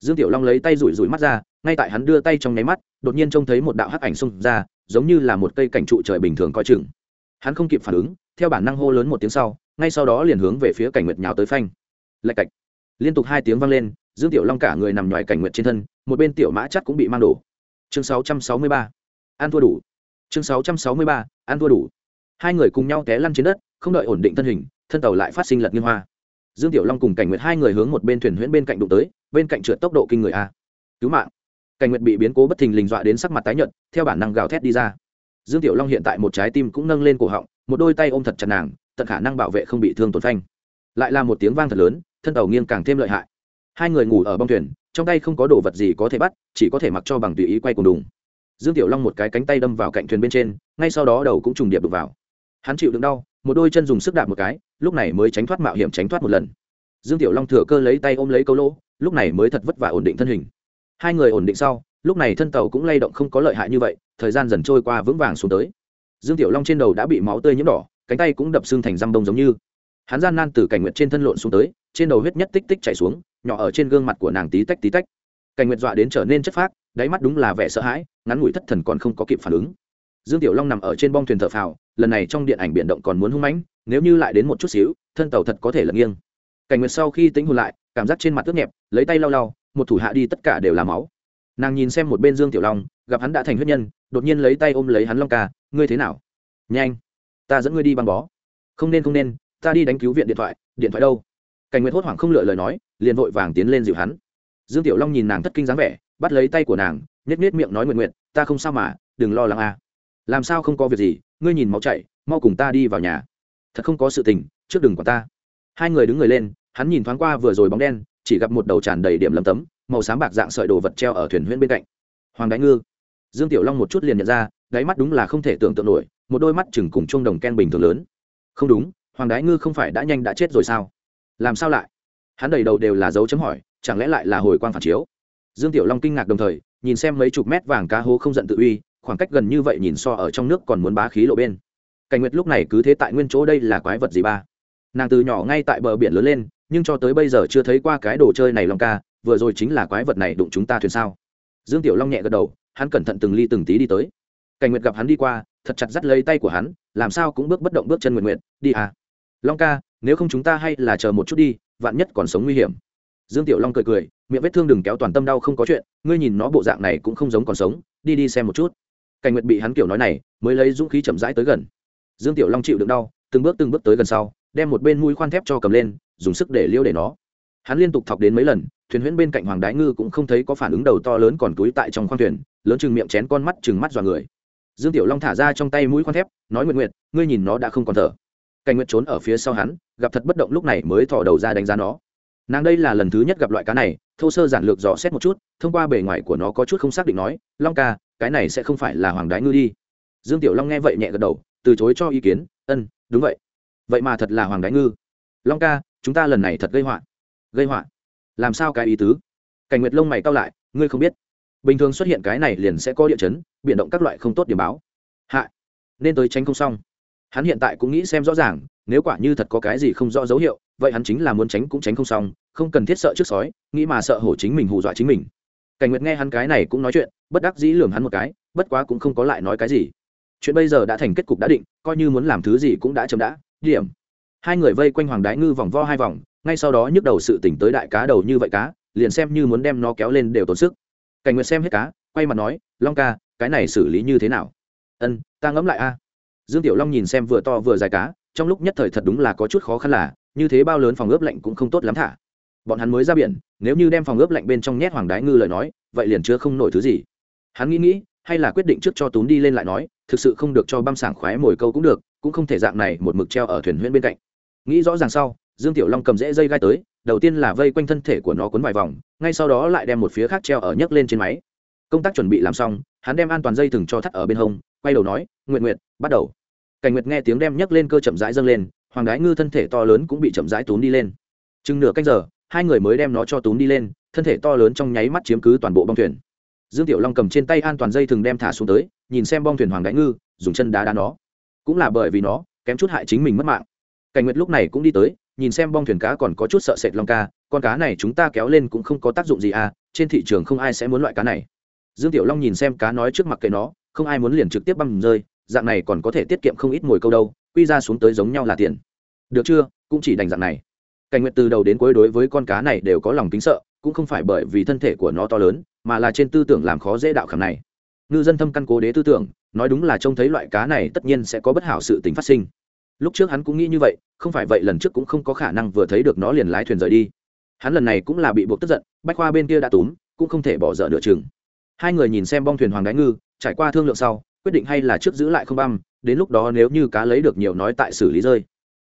Dương tiểu long lấy tay rủi rủi mắt ra, ngay tại hắn đưa tay trong nháy mắt, đột nhiên trông thấy một đạo hắc ảnh xông ra, giống như là một cây cảnh trụ trời bình thường coi chừng. Hắn không kịp phản ứng, theo bản năng hô lớn một tiếng sau, ngay sau đó liền hướng về phía cảnh nguyệt nhào tới phanh. Lạch cạch. Liên tục hai tiếng vang lên, dương tiểu long cả người nằm ngoài cảnh nguyệt trên thân, một bên tiểu mã chắt cũng bị mang đổ. Chương 663. An thua đủ chương 663. ăn thua đủ. Hai người cùng nhau té lăn trên đất, không đợi ổn định thân hình, thân tàu lại phát sinh lật nghiêng hoa. Dương tiểu long cùng cảnh nguyệt hai người hướng một bên thuyền huyễn bên cạnh đụng tới, bên cạnh trượt tốc độ kinh người a. Cứu mạng. Cảnh nguyệt bị biến cố bất thình lình dọa đến sắc mặt tái nhợt, theo bản năng gào thét đi ra. Dương tiểu long hiện tại một trái tim cũng nâng lên cổ họng, một đôi tay ôm thật chặt nàng, tận khả năng bảo vệ không bị thương tổn phanh. Lại là một tiếng vang thật lớn, thân tàu nghiêng càng thêm lợi hại. Hai người ngủ ở bong thuyền, trong tay không có đồ vật gì có thể bắt, chỉ có thể mặc cho bằng tùy ý quay cùng đùng dương tiểu long một cái cánh tay đâm vào cạnh thuyền bên trên, ngay sau đó đầu cũng trùng điệp đục vào. Hắn chịu đựng đau, một đôi chân dùng sức đạp một cái, lúc này mới tránh thoát mạo hiểm tránh thoát một lần. Dương tiểu long thừa cơ lấy tay ôm lấy câu lỗ, lúc này mới thật vất vả ổn định thân hình. Hai người ổn định sau, lúc này thân tàu cũng lay động không có lợi hại như vậy, thời gian dần trôi qua vững vàng xuống tới. Dương tiểu long trên đầu đã bị máu tươi nhiễm đỏ, cánh tay cũng đập xương thành răm đông giống như. Hắn gian nan từ cảnh nguyệt trên thân lộn xuống tới, trên đầu huyết nhất tích tích chảy xuống, nhỏ ở trên gương mặt của nàng tí tách tí tách. Cảnh nguyệt dọa đến trở nên chất phác đáy mắt đúng là vẻ sợ hãi, ngắn ngủi thất thần còn không có kịp phản ứng. Dương tiểu long nằm ở trên bong thuyền thợ phào, lần này trong điện ảnh biển động còn muốn hung mãnh, nếu như lại đến một chút xíu, thân tàu thật có thể lật nghiêng. Cảnh nguyệt sau khi tính hồn lại, cảm giác trên mặt tước nhẹp, lấy tay lau lau, một thủ hạ đi tất cả đều là máu. Nàng nhìn xem một bên dương tiểu long, gặp hắn đã thành huyết nhân, đột nhiên lấy tay ôm lấy hắn long ca, ngươi thế nào? Nhanh, ta dẫn ngươi đi băng bó. Không nên không nên, ta đi đánh cứu viện điện thoại điện thoại đâu? Cảnh nguyệt hốt hoảng không lựa lời nói, liền vội vàng tiến lên dịu hắn. Dương tiểu long nhìn nàng thất kinh dáng vẻ bắt lấy tay của nàng nhét nhét miệng nói nguyện nguyện, ta không sao mà, đừng lo lắng a. Làm sao không có việc gì, ngươi nhìn máu chảy, mau cùng ta đi vào nhà. Thật không có sự tình, trước đừng quản ta. Hai người đứng người lên, hắn nhìn thoáng qua vừa rồi bóng đen, chỉ gặp một đầu tràn đầy điểm lấm tấm, màu xám bạc dạng sợi đồ vật treo ở thuyền huyễn bên cạnh. Hoàng đánh ngư. Dương tiểu long một chút liền nhận ra, đáy mắt đúng là không thể tưởng tượng nổi, một đôi mắt chừng cùng chung đồng ken bình thường lớn. Không đúng, hoàng đái ngư không phải đã nhanh đã chết rồi sao? Làm sao lại? Hắn đầy đầu đều là dấu chấm hỏi, chẳng lẽ lại là hồi quang phản chiếu? Dương tiểu long kinh ngạc đồng thời, nhìn xem mấy chục mét vàng cá hố không giận tự uy, khoảng cách gần như vậy nhìn so ở trong nước còn muốn bá khí lộ bên. Cảnh nguyệt lúc này cứ thế tại nguyên chỗ đây là quái vật gì ba? Nàng từ nhỏ ngay tại bờ biển lớn lên, nhưng cho tới bây giờ chưa thấy qua cái đồ chơi này long ca, vừa rồi chính là quái vật này đụng chúng ta thuyền sao? Dương tiểu long nhẹ gật đầu, hắn cẩn thận từng ly từng tí đi tới. Cảnh nguyệt gặp hắn đi qua, thật chặt dắt lấy tay của hắn, làm sao cũng bước bất động bước chân nguyện nguyện đi à. Long ca, nếu không chúng ta hay là chờ một chút đi, vạn nhất còn sống nguy hiểm dương tiểu long cười cười, miệng vết thương đừng kéo toàn tâm đau không có chuyện, ngươi nhìn nó bộ dạng này cũng không giống còn sống, đi đi xem một chút. Cảnh nguyệt bị hắn kiểu nói này, mới lấy dũng khí chậm rãi tới gần. Dương tiểu long chịu đựng đau, từng bước từng bước tới gần sau, đem một bên mũi khoan thép cho cầm lên, dùng sức để liêu để nó. Hắn liên tục thọc đến mấy lần, thuyền huyễn bên cạnh hoàng đái ngư cũng không thấy có phản ứng đầu to lớn còn túi tại trong khoang thuyền, lớn chừng miệng chén con mắt chừng mắt dọa người. Dương tiểu long thả ra trong tay mũi khoan thép, nói nguyện nguyện ngươi nhìn nó đã không còn thở. Cảnh nguyện trốn ở phía sau hắn, gặp thật bất động lúc này mới thò đầu ra đánh giá nó nàng đây là lần thứ nhất gặp loại cá này, thô sơ giản lược dò xét một chút, thông qua bề ngoài của nó có chút không xác định nói, long ca, cái này sẽ không phải là hoàng đái ngư đi. Dương tiểu long nghe vậy nhẹ gật đầu, từ chối cho ý kiến, ân, đúng vậy. Vậy mà thật là hoàng đái ngư. Long ca, chúng ta lần này thật gây họa. Gây họa? Làm sao cái ý tứ? Cảnh nguyệt lông mày cao lại, ngươi không biết. Bình thường xuất hiện cái này liền sẽ có địa chấn biện động các loại không tốt điểm báo. Hạ, nên tới tránh không xong. Hắn hiện tại cũng nghĩ xem rõ ràng, nếu quả như thật có cái gì không rõ dấu hiệu vậy hắn chính là muốn tránh cũng tránh không xong, không cần thiết sợ trước sói, nghĩ mà sợ hổ chính mình, hù dọa chính mình. Cảnh nguyệt nghe hắn cái này cũng nói chuyện, bất đắc dĩ lường hắn một cái, bất quá cũng không có lại nói cái gì. Chuyện bây giờ đã thành kết cục đã định, coi như muốn làm thứ gì cũng đã chấm đã, điểm. Hai người vây quanh hoàng đái ngư vòng vo hai vòng, ngay sau đó nhức đầu sự tỉnh tới đại cá đầu như vậy cá, liền xem như muốn đem nó kéo lên đều tốn sức. Cảnh nguyệt xem hết cá, quay mặt nói, long ca, cái này xử lý như thế nào? Ân, ta ngẫm lại a. Dương tiểu long nhìn xem vừa to vừa dài cá, trong lúc nhất thời thật đúng là có chút khó khăn là như thế bao lớn phòng ướp lạnh cũng không tốt lắm thả. Bọn hắn mới ra biển, nếu như đem phòng ướp lạnh bên trong nhét hoàng đái ngư lời nói, vậy liền chưa không nổi thứ gì. Hắn nghĩ nghĩ, hay là quyết định trước cho túm đi lên lại nói, thực sự không được cho băm sảng khoái mồi câu cũng được, cũng không thể dạng này một mực treo ở thuyền huyễn bên cạnh. Nghĩ rõ ràng sau, dương tiểu long cầm rễ dây gai tới, đầu tiên là vây quanh thân thể của nó cuốn vài vòng, ngay sau đó lại đem một phía khác treo ở nhấc lên trên máy. Công tác chuẩn bị làm xong, hắn đem an toàn dây thừng cho thắt ở bên hông, quay đầu nói nguyện nguyện bắt đầu. Cảnh nguyệt nghe tiếng đem nhấc lên cơ chậm rãi dâng lên hoàng đái ngư thân thể to lớn cũng bị chậm rãi túm đi lên. Chừng nửa canh giờ, hai người mới đem nó cho túm đi lên, thân thể to lớn trong nháy mắt chiếm cứ toàn bộ bong thuyền. Dương tiểu long cầm trên tay an toàn dây thừng đem thả xuống tới, nhìn xem bong thuyền hoàng đái ngư, dùng chân đá đá nó. Cũng là bởi vì nó, kém chút hại chính mình mất mạng. Cảnh nguyệt lúc này cũng đi tới, nhìn xem bong thuyền cá còn có chút sợ sệt long ca, con cá này chúng ta kéo lên cũng không có tác dụng gì à trên thị trường không ai sẽ muốn loại cá này. Dương tiểu long nhìn xem cá nói trước mặt kệ nó, không ai muốn liền trực tiếp băm rơi, dạng này còn có thể tiết kiệm không ít mồi câu đâu quy ra xuống tới giống nhau là tiền. Được chưa? Cũng chỉ đành dạng này. Cảnh nguyệt từ đầu đến cuối đối với con cá này đều có lòng kính sợ, cũng không phải bởi vì thân thể của nó to lớn, mà là trên tư tưởng làm khó dễ đạo khảm này. Ngư dân thâm căn cố đế tư tưởng, nói đúng là trông thấy loại cá này tất nhiên sẽ có bất hảo sự tình phát sinh. Lúc trước hắn cũng nghĩ như vậy, không phải vậy lần trước cũng không có khả năng vừa thấy được nó liền lái thuyền rời đi. Hắn lần này cũng là bị buộc tức giận, bách khoa bên kia đã túm, cũng không thể bỏ dở nửa chừng. Hai người nhìn xem bong thuyền hoàng đái ngư, trải qua thương lượng sau, quyết định hay là trước giữ lại không băm đến lúc đó nếu như cá lấy được nhiều nói tại xử lý rơi.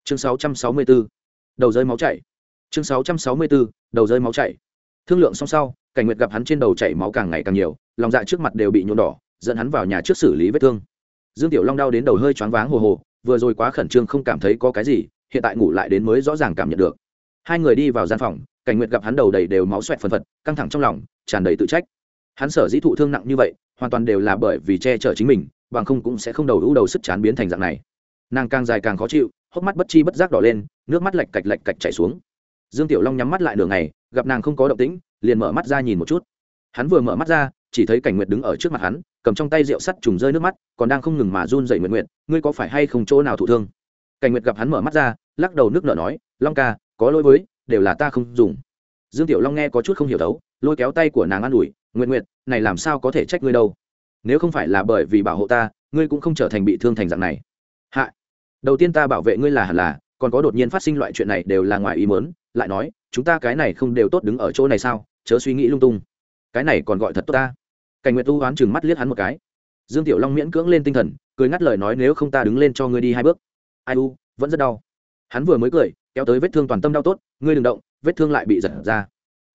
Chương 664 đầu rơi máu chảy. Chương 664 đầu rơi máu chảy. Thương lượng xong sau, cảnh nguyệt gặp hắn trên đầu chảy máu càng ngày càng nhiều, lòng dạ trước mặt đều bị nhuộm đỏ, dẫn hắn vào nhà trước xử lý vết thương. Dương tiểu long đau đến đầu hơi choáng váng hồ hồ, vừa rồi quá khẩn trương không cảm thấy có cái gì, hiện tại ngủ lại đến mới rõ ràng cảm nhận được. Hai người đi vào gian phòng, cảnh nguyệt gặp hắn đầu đầy đều máu xoẹt phần phật, căng thẳng trong lòng, tràn đầy tự trách. Hắn sở dĩ thụ thương nặng như vậy, hoàn toàn đều là bởi vì che chở chính mình bằng không cũng sẽ không đầu ưu đầu sức chán biến thành dạng này. Nàng càng dài càng khó chịu, hốc mắt bất chi bất giác đỏ lên, nước mắt lạch cạch lạch cạch chảy xuống. Dương tiểu long nhắm mắt lại đường này gặp nàng không có động tĩnh, liền mở mắt ra nhìn một chút. Hắn vừa mở mắt ra, chỉ thấy cảnh nguyệt đứng ở trước mặt hắn, cầm trong tay rượu sắt trùng rơi nước mắt, còn đang không ngừng mà run dậy nguyện nguyện ngươi có phải hay không chỗ nào thụ thương? Cảnh nguyệt gặp hắn mở mắt ra, lắc đầu nước nở nói, long ca, có lỗi với, đều là ta không dùng. Dương tiểu long nghe có chút không hiểu đấu, lôi kéo tay của nàng an ủi nguyện nguyện này làm sao có thể trách ngươi đâu? Nếu không phải là bởi vì bảo hộ ta, ngươi cũng không trở thành bị thương thành dạng này. Hạ, đầu tiên ta bảo vệ ngươi là hẳn là, còn có đột nhiên phát sinh loại chuyện này đều là ngoài ý mớn lại nói, chúng ta cái này không đều tốt đứng ở chỗ này sao? Chớ suy nghĩ lung tung. Cái này còn gọi thật tốt ta. Cảnh nguyệt tu hoán chừng mắt liếc hắn một cái. Dương tiểu long miễn cưỡng lên tinh thần, cười ngắt lời nói nếu không ta đứng lên cho ngươi đi hai bước. Ai u, vẫn rất đau. Hắn vừa mới cười, kéo tới vết thương toàn tâm đau tốt, ngươi đừng động, vết thương lại bị giật ra.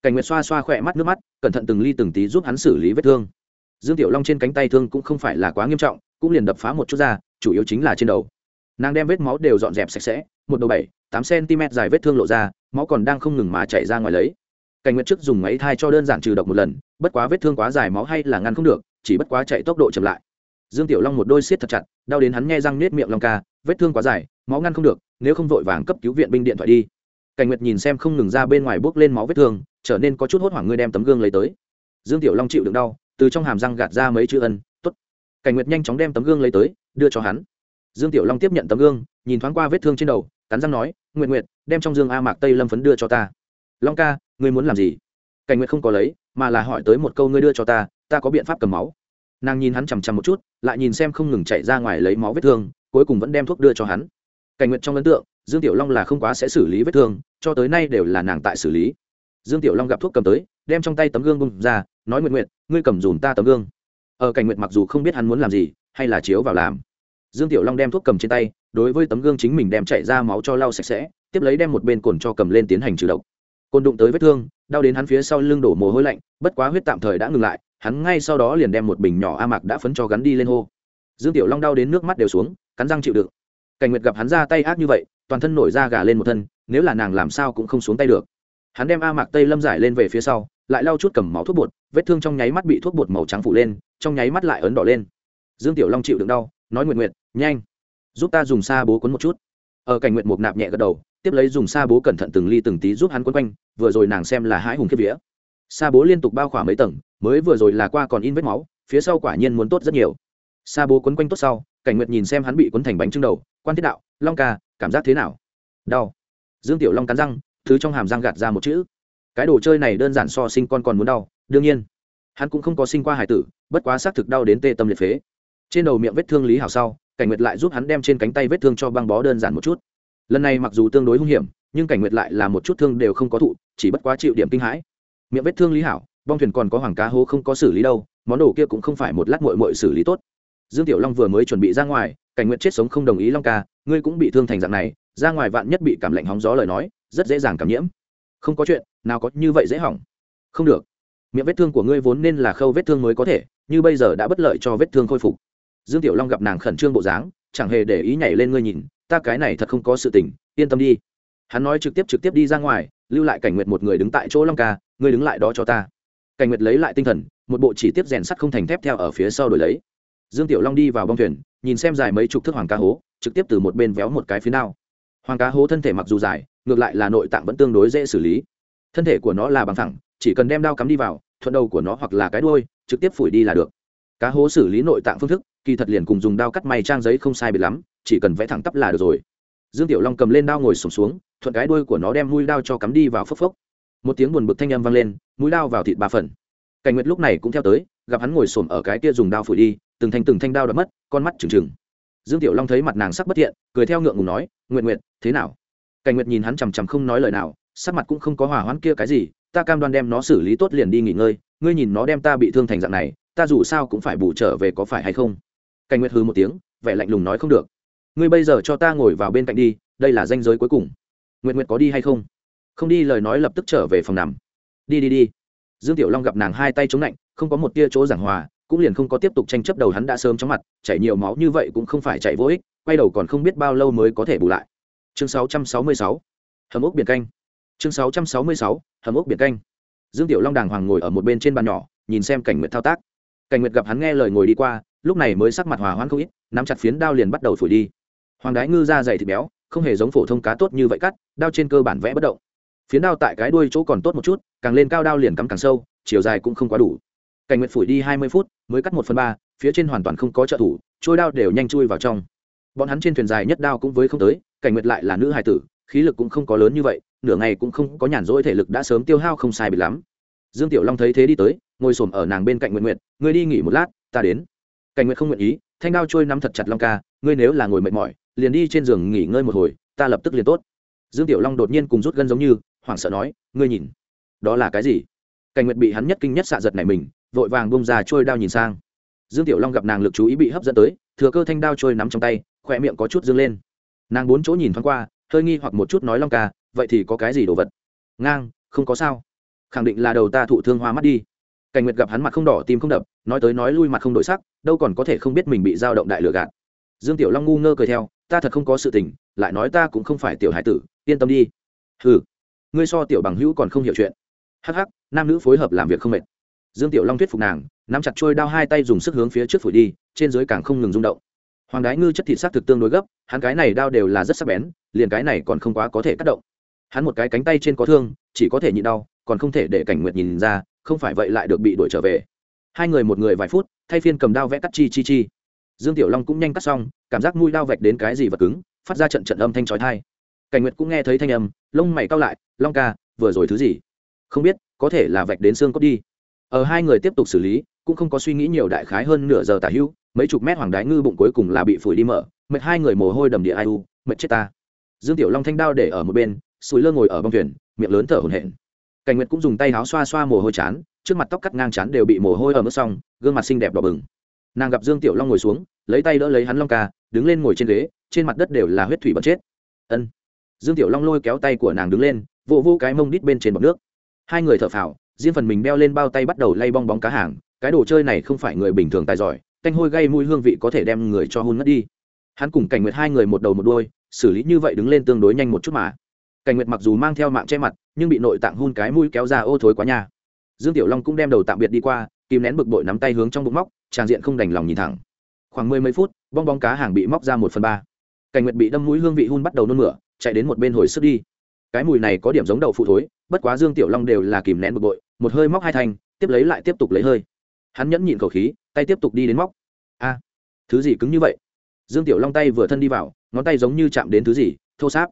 Cảnh nguyệt xoa xoa khỏe mắt, nước mắt, cẩn thận từng ly từng tí giúp hắn xử lý vết thương dương tiểu long trên cánh tay thương cũng không phải là quá nghiêm trọng, cũng liền đập phá một chút ra, chủ yếu chính là trên đầu. Nàng đem vết máu đều dọn dẹp sạch sẽ, một đầu bảy, tám cm dài vết thương lộ ra, máu còn đang không ngừng mà chảy ra ngoài lấy. Cảnh nguyệt trước dùng máy thai cho đơn giản trừ độc một lần, bất quá vết thương quá dài máu hay là ngăn không được, chỉ bất quá chạy tốc độ chậm lại. Dương tiểu long một đôi siết thật chặt, đau đến hắn nghe răng nết miệng long ca, vết thương quá dài, máu ngăn không được, nếu không vội vàng cấp cứu viện binh điện thoại đi. Cảnh nguyệt nhìn xem không ngừng ra bên ngoài bước lên máu vết thương, trở nên có chút hốt hoảng ngươi đem tấm gương lấy tới. Dương tiểu long chịu đựng đau từ trong hàm răng gạt ra mấy chữ ân t ố t cảnh nguyệt nhanh chóng đem tấm gương lấy tới, đưa cho hắn. Dương tiểu long tiếp nhận tấm gương, nhìn thoáng qua vết thương trên đầu, cắn răng nói nguyện nguyện đem trong dương a mạc tây lâm phấn đưa cho ta. Long ca, ngươi muốn làm gì? Cảnh nguyệt không có lấy, mà là hỏi tới một câu ngươi đưa cho ta ta có biện pháp cầm máu. Nàng nhìn hắn chằm chằm một chút, lại nhìn xem không ngừng chạy ra ngoài lấy máu vết thương, cuối cùng vẫn đem thuốc đưa cho hắn. Cảnh nguyệt trong ấn tượng, dương tiểu long là không quá sẽ xử lý vết thương, cho tới nay đều là nàng tại xử lý dương tiểu long gặp thuốc cầm tới, đem trong tay tấm gương bung ra, nói nguyện nguyện ngươi cầm dùm ta tấm gương. Ở cảnh nguyện mặc dù không biết hắn muốn làm gì, hay là chiếu vào làm. Dương tiểu long đem thuốc cầm trên tay, đối với tấm gương chính mình đem chạy ra máu cho lau sạch sẽ, tiếp lấy đem một bên cồn cho cầm lên tiến hành trừ độc. Cồn đụng tới vết thương, đau đến hắn phía sau lưng đổ mồ hôi lạnh, bất quá huyết tạm thời đã ngừng lại, hắn ngay sau đó liền đem một bình nhỏ a mạc đã phấn cho gắn đi lên hô. Dương tiểu long đau đến nước mắt đều xuống, cắn răng chịu đựng. Cảnh nguyệt gặp hắn ra tay ác như vậy, toàn thân nổi da gà lên một thân, nếu là nàng làm sao cũng không xuống tay được hắn đem a mạc tây lâm giải lên về phía sau, lại lau chút cầm máu thuốc bột, vết thương trong nháy mắt bị thuốc bột màu trắng phủ lên, trong nháy mắt lại ấn đỏ lên. Dương tiểu long chịu đựng đau, nói nguyện nguyện nhanh, giúp ta dùng xa bố quấn một chút. Ở cảnh nguyện mục nạp nhẹ gật đầu, tiếp lấy dùng xa bố cẩn thận từng ly từng tí giúp hắn quấn quanh, vừa rồi nàng xem là hãi hùng kiếp vía. Xa bố liên tục bao khỏa mấy tầng, mới vừa rồi là qua còn in vết máu, phía sau quả nhiên muốn tốt rất nhiều. Xa bố quấn quanh tốt sau, cảnh nguyệt nhìn xem hắn bị quấn thành bánh trưng đầu, quan thiết đạo, long ca, cảm giác thế nào? Đau. Dương tiểu long cắn răng thứ trong hàm răng gạt ra một chữ. Cái đồ chơi này đơn giản so sinh con còn muốn đau, đương nhiên, hắn cũng không có sinh qua hải tử, bất quá xác thực đau đến tê tâm liệt phế. Trên đầu miệng vết thương lý hảo sau, cảnh nguyệt lại giúp hắn đem trên cánh tay vết thương cho băng bó đơn giản một chút. Lần này mặc dù tương đối hung hiểm, nhưng cảnh nguyệt lại là một chút thương đều không có thụ, chỉ bất quá chịu điểm kinh hãi. Miệng vết thương lý hảo, bong thuyền còn có hoàng cá hố không có xử lý đâu, món đồ kia cũng không phải một lát mội mội xử lý tốt. Dương tiểu long vừa mới chuẩn bị ra ngoài, cảnh nguyệt chết sống không đồng ý long ca, ngươi cũng bị thương thành dạng này, ra ngoài vạn nhất bị cảm lạnh hóng gió lời nói rất dễ dàng cảm nhiễm. Không có chuyện, nào có như vậy dễ hỏng. Không được. Miệng vết thương của ngươi vốn nên là khâu vết thương mới có thể, như bây giờ đã bất lợi cho vết thương khôi phục. Dương tiểu long gặp nàng khẩn trương bộ dáng, chẳng hề để ý nhảy lên ngươi nhìn, ta cái này thật không có sự tình, yên tâm đi. Hắn nói trực tiếp trực tiếp đi ra ngoài, lưu lại cảnh nguyệt một người đứng tại chỗ long ca, ngươi đứng lại đó cho ta. Cảnh nguyệt lấy lại tinh thần, một bộ chỉ tiếp rèn sắt không thành thép theo ở phía sau đổi lấy. Dương tiểu long đi vào bong thuyền, nhìn xem dài mấy chục thước hoàng cá hố, trực tiếp từ một bên véo một cái phía nào hoàng cá hố thân thể mặc dù dài ngược lại là nội tạng vẫn tương đối dễ xử lý. Thân thể của nó là bằng thẳng chỉ cần đem đao cắm đi vào thuận đầu của nó hoặc là cái đuôi trực tiếp phủi đi là được. Cá hố xử lý nội tạng phương thức kỳ thật liền cùng dùng đao cắt may trang giấy không sai biệt lắm chỉ cần vẽ thẳng tắp là được rồi. Dương tiểu long cầm lên đao ngồi sùng xuống, xuống thuận cái đuôi của nó đem mũi đao cho cắm đi vào phốc phốc. Một tiếng buồn bực thanh âm vang lên mũi đao vào thịt ba phần. Cảnh nguyệt lúc này cũng theo tới gặp hắn ngồi xổm ở cái kia dùng đao phủi đi từng thanh từng thanh đao đã mất con mắt trừng trừng. Dương tiểu long thấy mặt nàng sắc bất thiện cười theo ngượng ngùng nói nguyện nguyện thế nào? Cảnh nguyệt nhìn hắn chằm chằm không nói lời nào, sắc mặt cũng không có hỏa hoãn kia cái gì, ta cam đoan đem nó xử lý tốt liền đi nghỉ ngơi, ngươi nhìn nó đem ta bị thương thành dạng này, ta dù sao cũng phải bù trở về có phải hay không? Cảnh nguyệt hừ một tiếng, vẻ lạnh lùng nói không được. Ngươi bây giờ cho ta ngồi vào bên cạnh đi, đây là danh giới cuối cùng. Nguyệt Nguyệt có đi hay không? Không đi lời nói lập tức trở về phòng nằm. Đi đi đi. Dương tiểu long gặp nàng hai tay chống lạnh, không có một tia chỗ giảng hòa, cũng liền không có tiếp tục tranh chấp đầu hắn đã sớm chóng mặt, chảy nhiều máu như vậy cũng không phải chạy vô ích, quay đầu còn không biết bao lâu mới có thể bù lại chương 666 hầm ốc biển canh. Chương 666 hầm ốc biển canh. Dương tiểu long đàng hoàng ngồi ở một bên trên bàn nhỏ, nhìn xem cảnh nguyệt thao tác. Cảnh nguyệt gặp hắn nghe lời ngồi đi qua, lúc này mới sắc mặt hòa hoãn không ít, nắm chặt phiến đao liền bắt đầu phủi đi. Hoàng đái ngư ra dày thịt béo, không hề giống phổ thông cá tốt như vậy cắt, đao trên cơ bản vẽ bất động. Phiến đao tại cái đuôi chỗ còn tốt một chút, càng lên cao đao liền cắm càng sâu, chiều dài cũng không quá đủ. Cảnh nguyệt phủi đi hai mươi phút, mới cắt một phần ba, phía trên hoàn toàn không có trợ thủ trôi đao đều nhanh chui vào trong. Bọn hắn trên thuyền dài nhất đao cũng với không tới cảnh nguyệt lại là nữ hài tử, khí lực cũng không có lớn như vậy, nửa ngày cũng không có nhàn rỗi thể lực đã sớm tiêu hao không sai bị lắm. Dương tiểu long thấy thế đi tới, ngồi xổm ở nàng bên cạnh nguyện nguyện ngươi đi nghỉ một lát, ta đến. Cảnh nguyện không nguyện ý, thanh đao trôi nắm thật chặt long ca, ngươi nếu là ngồi mệt mỏi, liền đi trên giường nghỉ ngơi một hồi, ta lập tức liền tốt. Dương tiểu long đột nhiên cùng rút gân giống như, hoảng sợ nói, ngươi nhìn, đó là cái gì? Cảnh nguyệt bị hắn nhất kinh nhất xạ giật này mình, vội vàng bông ra trôi đao nhìn sang. Dương tiểu long gặp nàng lực chú ý bị hấp dẫn tới, thừa cơ thanh đao trôi nắm trong tay, khỏe miệng có chút dương lên nàng bốn chỗ nhìn thoáng qua, hơi nghi hoặc một chút nói long ca, vậy thì có cái gì đồ vật? Ngang, không có sao. Khẳng định là đầu ta thụ thương hoa mắt đi. Cảnh nguyệt gặp hắn mặt không đỏ, tim không đập, nói tới nói lui mặt không đổi sắc, đâu còn có thể không biết mình bị dao động đại lừa gạt. Dương tiểu long ngu ngơ cười theo, ta thật không có sự tình, lại nói ta cũng không phải tiểu hải tử, yên tâm đi. Hừ, ngươi so tiểu bằng hữu còn không hiểu chuyện. Hắc hắc, nam nữ phối hợp làm việc không mệt. Dương tiểu long thuyết phục nàng, nắm chặt trôi đao hai tay dùng sức hướng phía trước phủi đi, trên dưới càng không ngừng rung động hoàng đái ngư chất thịt xác thực tương đối gấp, hắn cái này đao đều là rất sắc bén, liền cái này còn không quá có thể cắt động. Hắn một cái cánh tay trên có thương, chỉ có thể nhịn đau, còn không thể để cảnh nguyệt nhìn ra, không phải vậy lại được bị đuổi trở về. Hai người một người vài phút, thay phiên cầm đao vẽ cắt chi chi chi. Dương tiểu long cũng nhanh cắt xong, cảm giác mũi đao vạch đến cái gì vật cứng, phát ra trận trận âm thanh chói tai. Cảnh nguyệt cũng nghe thấy thanh âm, lông mày cao lại, long ca, vừa rồi thứ gì? Không biết, có thể là vạch đến xương cốt đi. Ở hai người tiếp tục xử lý, cũng không có suy nghĩ nhiều đại khái hơn nửa giờ tả hữu mấy chục mét hoàng đái ngư bụng cuối cùng là bị phủi đi mở, mệt hai người mồ hôi đầm địa ai u, mệt chết ta. Dương tiểu long thanh đao để ở một bên sùi lơ ngồi ở bông thuyền, miệng lớn thở hổn hển. Cảnh nguyệt cũng dùng tay áo xoa xoa mồ hôi chán, trước mặt tóc cắt ngang chán đều bị mồ hôi ở mức xong, gương mặt xinh đẹp đỏ bừng. Nàng gặp dương tiểu long ngồi xuống, lấy tay đỡ lấy hắn long ca, đứng lên ngồi trên ghế, trên mặt đất đều là huyết thủy bật chết. Ân. Dương tiểu long lôi kéo tay của nàng đứng lên, vỗ vỗ cái mông đít bên trên bọc nước. Hai người thở phào, riêng phần mình đeo lên bao tay bắt đầu lay bong bóng cá hàng, cái đồ chơi này không phải người bình thường tài giỏi canh hôi gây mùi hương vị có thể đem người cho hôn mất đi. Hắn cùng cảnh nguyệt hai người một đầu một đôi xử lý như vậy đứng lên tương đối nhanh một chút mà. Cảnh nguyệt mặc dù mang theo mạng che mặt nhưng bị nội tạng hôn cái mũi kéo ra ô thối quá nha. Dương tiểu long cũng đem đầu tạm biệt đi qua kìm nén bực bội nắm tay hướng trong bụng móc tràn diện không đành lòng nhìn thẳng. Khoảng mười mấy phút bong bóng cá hàng bị móc ra một phần ba. Cảnh nguyệt bị đâm mũi hương vị hun bắt đầu nôn mửa chạy đến một bên hồi sức đi. Cái mùi này có điểm giống đậu phụ thối bất quá dương tiểu long đều là kìm nén bực bội một hơi móc hai thành, tiếp lấy lại tiếp tục lấy hơi hắn nhẫn nhịn khẩu khí, tay tiếp tục đi đến móc. A, thứ gì cứng như vậy? Dương tiểu long tay vừa thân đi vào, ngón tay giống như chạm đến thứ gì, thô sáp.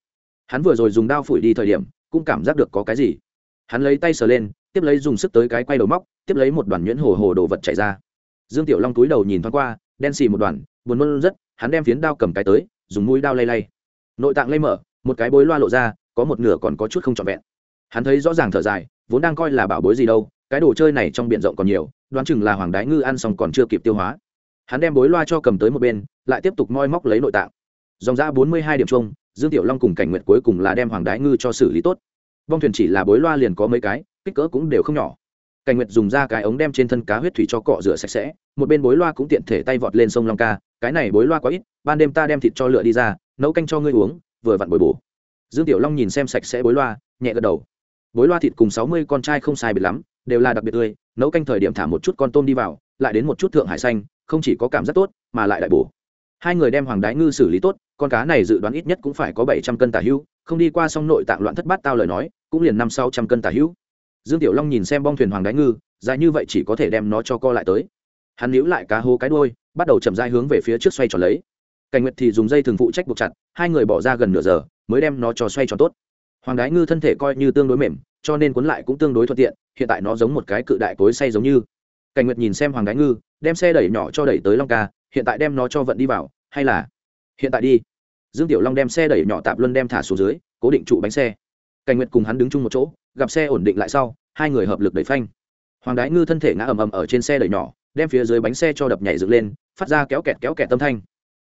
Hắn vừa rồi dùng đao phủi đi thời điểm, cũng cảm giác được có cái gì. Hắn lấy tay sờ lên, tiếp lấy dùng sức tới cái quay đầu móc, tiếp lấy một đoàn nhuyễn hồ hồ đồ vật chảy ra. Dương tiểu long túi đầu nhìn thoáng qua, đen xì một đoàn, buồn nôn rất, hắn đem phiến đao cầm cái tới, dùng mũi đao lay lay. Nội tạng lay mở, một cái bối loa lộ ra, có một nửa còn có chút không trọn vẹn. Hắn thấy rõ ràng thở dài, vốn đang coi là bảo bối gì đâu cái đồ chơi này trong b i ể n rộng còn nhiều, đoán chừng là hoàng đái ngư ăn xong còn chưa kịp tiêu hóa. Hắn đem bối loa cho cầm tới một bên, lại tiếp tục moi móc lấy nội tạng. Dòng ra bốn mươi hai điểm chung, dương tiểu long cùng cảnh nguyện cuối cùng là đem hoàng đái ngư cho xử lý tốt. Bong thuyền chỉ là bối loa liền có mấy cái, kích cỡ cũng đều không nhỏ. Cảnh nguyệt dùng ra cái ống đem trên thân cá huyết thủy cho cọ rửa sạch sẽ, một bên bối loa cũng tiện thể tay vọt lên sông long ca, cái này bối loa quá ít, ban đêm ta đem thịt cho lựa đi ra, nấu canh cho ngươi uống, vừa vặn bồi bổ. Dương tiểu long nhìn xem sạch sẽ bối loa, nhẹ gật đầu. Bối loa thịt cùng sáu mươi con trai không sai biệt lắm đều là đặc biệt tươi, nấu canh thời điểm thả một chút con tôm đi vào, lại đến một chút thượng hải xanh, không chỉ có cảm giác tốt, mà lại đại bổ. Hai người đem hoàng đái ngư xử lý tốt, con cá này dự đoán ít nhất cũng phải có bảy trăm cân tả hữu, không đi qua sông nội tạng loạn thất bát tao lời nói, cũng liền năm sáu trăm cân tả hữu. Dương tiểu long nhìn xem bong thuyền hoàng đái ngư, dài như vậy chỉ có thể đem nó cho co lại tới. Hắn níu lại cá hố cái đôi bắt đầu chậm dai hướng về phía trước xoay tròn lấy. Cảnh nguyệt thì dùng dây thường phụ trách buộc chặt, hai người bỏ ra gần nửa giờ, mới đem nó cho xoay tròn tốt. Hoàng đái ngư thân thể coi như tương đối mềm cho nên cuốn lại cũng tương đối thuận tiện, hiện tại nó giống một cái cự đại cối say giống như. Cảnh nguyệt nhìn xem hoàng đái ngư, đem xe đẩy nhỏ cho đẩy tới long ca, hiện tại đem nó cho vận đi vào, hay là? Hiện tại đi. Dương tiểu long đem xe đẩy nhỏ tạp luân đem thả xuống dưới, cố định trụ bánh xe. Cảnh nguyệt cùng hắn đứng chung một chỗ, gặp xe ổn định lại sau, hai người hợp lực đẩy phanh. Hoàng đái ngư thân thể ngã ầm ầm ở trên xe đẩy nhỏ, đem phía dưới bánh xe cho đập nhảy dựng lên, phát ra kéo kẹt kéo kẹt tâm thanh.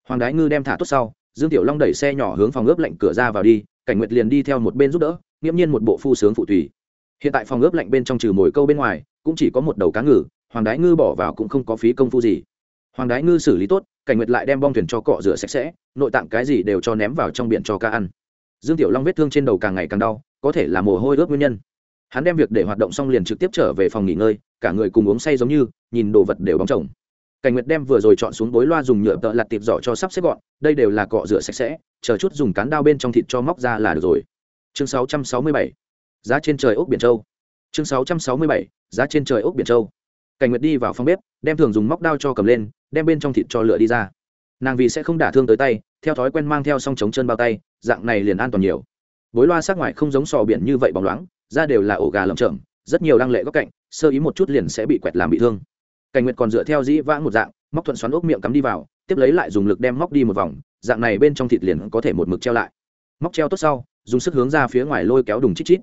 Hoàng đái ngư đem thả tốt sau, dương tiểu long đẩy xe nhỏ hướng phòng ướp lạnh cửa ra vào đi, cảnh nguyệt liền đi theo một bên giúp đỡ nghiễm nhiên một bộ phu sướng phụ tùy hiện tại phòng ướp lạnh bên trong trừ mồi câu bên ngoài, cũng chỉ có một đầu cá ngừ, hoàng đái ngư bỏ vào cũng không có phí công phu gì. Hoàng đái ngư xử lý tốt, cảnh nguyệt lại đem bong thuyền cho cọ rửa sạch sẽ, nội tạng cái gì đều cho ném vào trong biển cho cá ăn. Dương tiểu long vết thương trên đầu càng ngày càng đau, có thể là mồ hôi ướt nguyên nhân. Hắn đem việc để hoạt động xong liền trực tiếp trở về phòng nghỉ ngơi, cả người cùng uống say giống như, nhìn đồ vật đều bóng chồng. Cảnh nguyệt đem vừa rồi chọn xuống bối loa dùng nhựa tợ lặt tiệp giỏ cho sắp xếp gọn, đây đều là cọ rửa sạch sẽ, chờ chút dùng cán đao bên trong thịt cho móc ra là được rồi chương 667. giá trên trời ốc biển châu. Chương 667. giá trên trời ốc biển châu. Cảnh nguyệt đi vào phòng bếp, đem thường dùng móc đao cho cầm lên, đem bên trong thịt cho lựa đi ra. Nàng vì sẽ không đả thương tới tay, theo thói quen mang theo song chống chân bao tay, dạng này liền an toàn nhiều. Bối loa sát ngoài không giống sò biển như vậy bóng loáng ra đều là ổ gà lầm chởm, rất nhiều lăng lệ góc cạnh, sơ ý một chút liền sẽ bị quẹt làm bị thương. Cảnh nguyệt còn dựa theo dĩ vãng một dạng, móc thuận xoắn ốc miệng cắm đi vào, tiếp lấy lại dùng lực đem móc đi một vòng, dạng này bên trong thịt liền có thể một mực treo lại. Móc treo tốt sau dùng sức hướng ra phía ngoài lôi kéo đùng chít chít.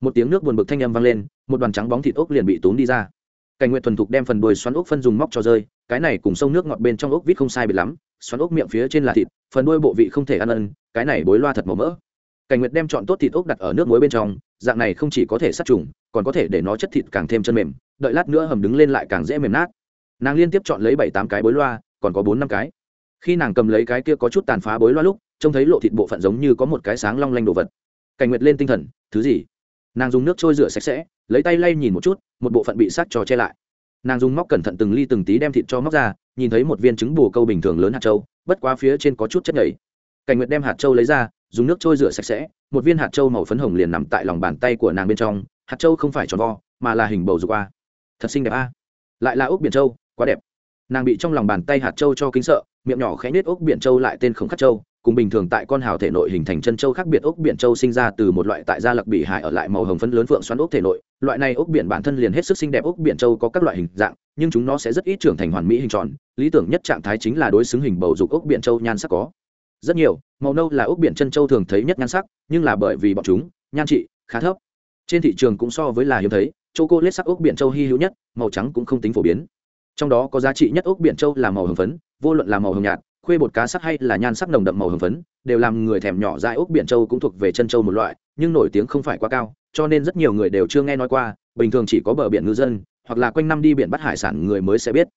Một tiếng nước buồn bực thanh âm vang lên, một đoàn trắng bóng thịt ốc liền bị tốn đi ra. Cảnh nguyện thuần thục đem phần đuôi xoắn ốc phân dùng móc cho rơi, cái này cùng sông nước ngọt bên trong ốc vít không sai bị lắm, xoắn ốc miệng phía trên là thịt, phần đuôi bộ vị không thể ăn ân, cái này bối loa thật màu mỡ. Cảnh nguyệt đem chọn tốt thịt ốc đặt ở nước muối bên trong, dạng này không chỉ có thể sát trùng, còn có thể để nó chất thịt càng thêm chân mềm, đợi lát nữa hầm đứng lên lại càng dễ mềm nát. Nàng liên tiếp chọn lấy bảy tám cái bối loa, còn có bốn năm cái. Khi nàng cầm lấy cái kia có chút tàn phá bối loa lúc trông thấy lộ thịt bộ phận giống như có một cái sáng long lanh đồ vật. Cảnh nguyệt lên tinh thần, thứ gì? Nàng dùng nước trôi rửa sạch sẽ, lấy tay lay nhìn một chút, một bộ phận bị sát trò che lại. Nàng dùng móc cẩn thận từng ly từng tí đem thịt cho móc ra, nhìn thấy một viên trứng bù câu bình thường lớn hạt trâu, bất quá phía trên có chút chất nhảy cảnh nguyệt đem hạt trâu lấy ra, dùng nước trôi rửa sạch sẽ, một viên hạt trâu màu phấn hồng liền nằm tại lòng bàn tay của nàng bên trong, hạt trâu không phải tròn vo, mà là hình bầu dục a. Thật xinh đẹp a. Lại là ốc biển trâu, quá đẹp. Nàng bị trong lòng bàn tay hạt trâu cho kính sợ, miệng nhỏ khẽ nết ốc biển trâu lại tên khổng khắc trâu cùng bình thường tại con hào thể nội hình thành chân châu khác biệt ốc biển châu sinh ra từ một loại tại gia lặc bị hại ở lại màu hồng phấn lớn phượng xoắn ốc thể nội. Loại này ốc biển bản thân liền hết sức xinh đẹp, ốc biển châu có các loại hình dạng, nhưng chúng nó sẽ rất ít trưởng thành hoàn mỹ hình tròn. Lý tưởng nhất trạng thái chính là đối xứng hình bầu dục ốc biển châu nhan sắc có rất nhiều. Màu nâu là ốc biển chân châu thường thấy nhất nhan sắc, nhưng là bởi vì bọn chúng nhan trị khá thấp. Trên thị trường cũng so với là hiếm thấy châu cô lết sắc ốc biển châu hy hữu nhất, màu trắng cũng không tính phổ biến. Trong đó có giá trị nhất ốc biển châu là màu hồng phấn, vô luận là màu hồng nhạt khuê bột cá sắc hay là nhan sắc nồng đậm màu hồng phấn, đều làm người thèm nhỏ dại ốc biển châu cũng thuộc về chân châu một loại, nhưng nổi tiếng không phải quá cao, cho nên rất nhiều người đều chưa nghe nói qua, bình thường chỉ có bờ biển ngư dân, hoặc là quanh năm đi biển bắt hải sản người mới sẽ biết.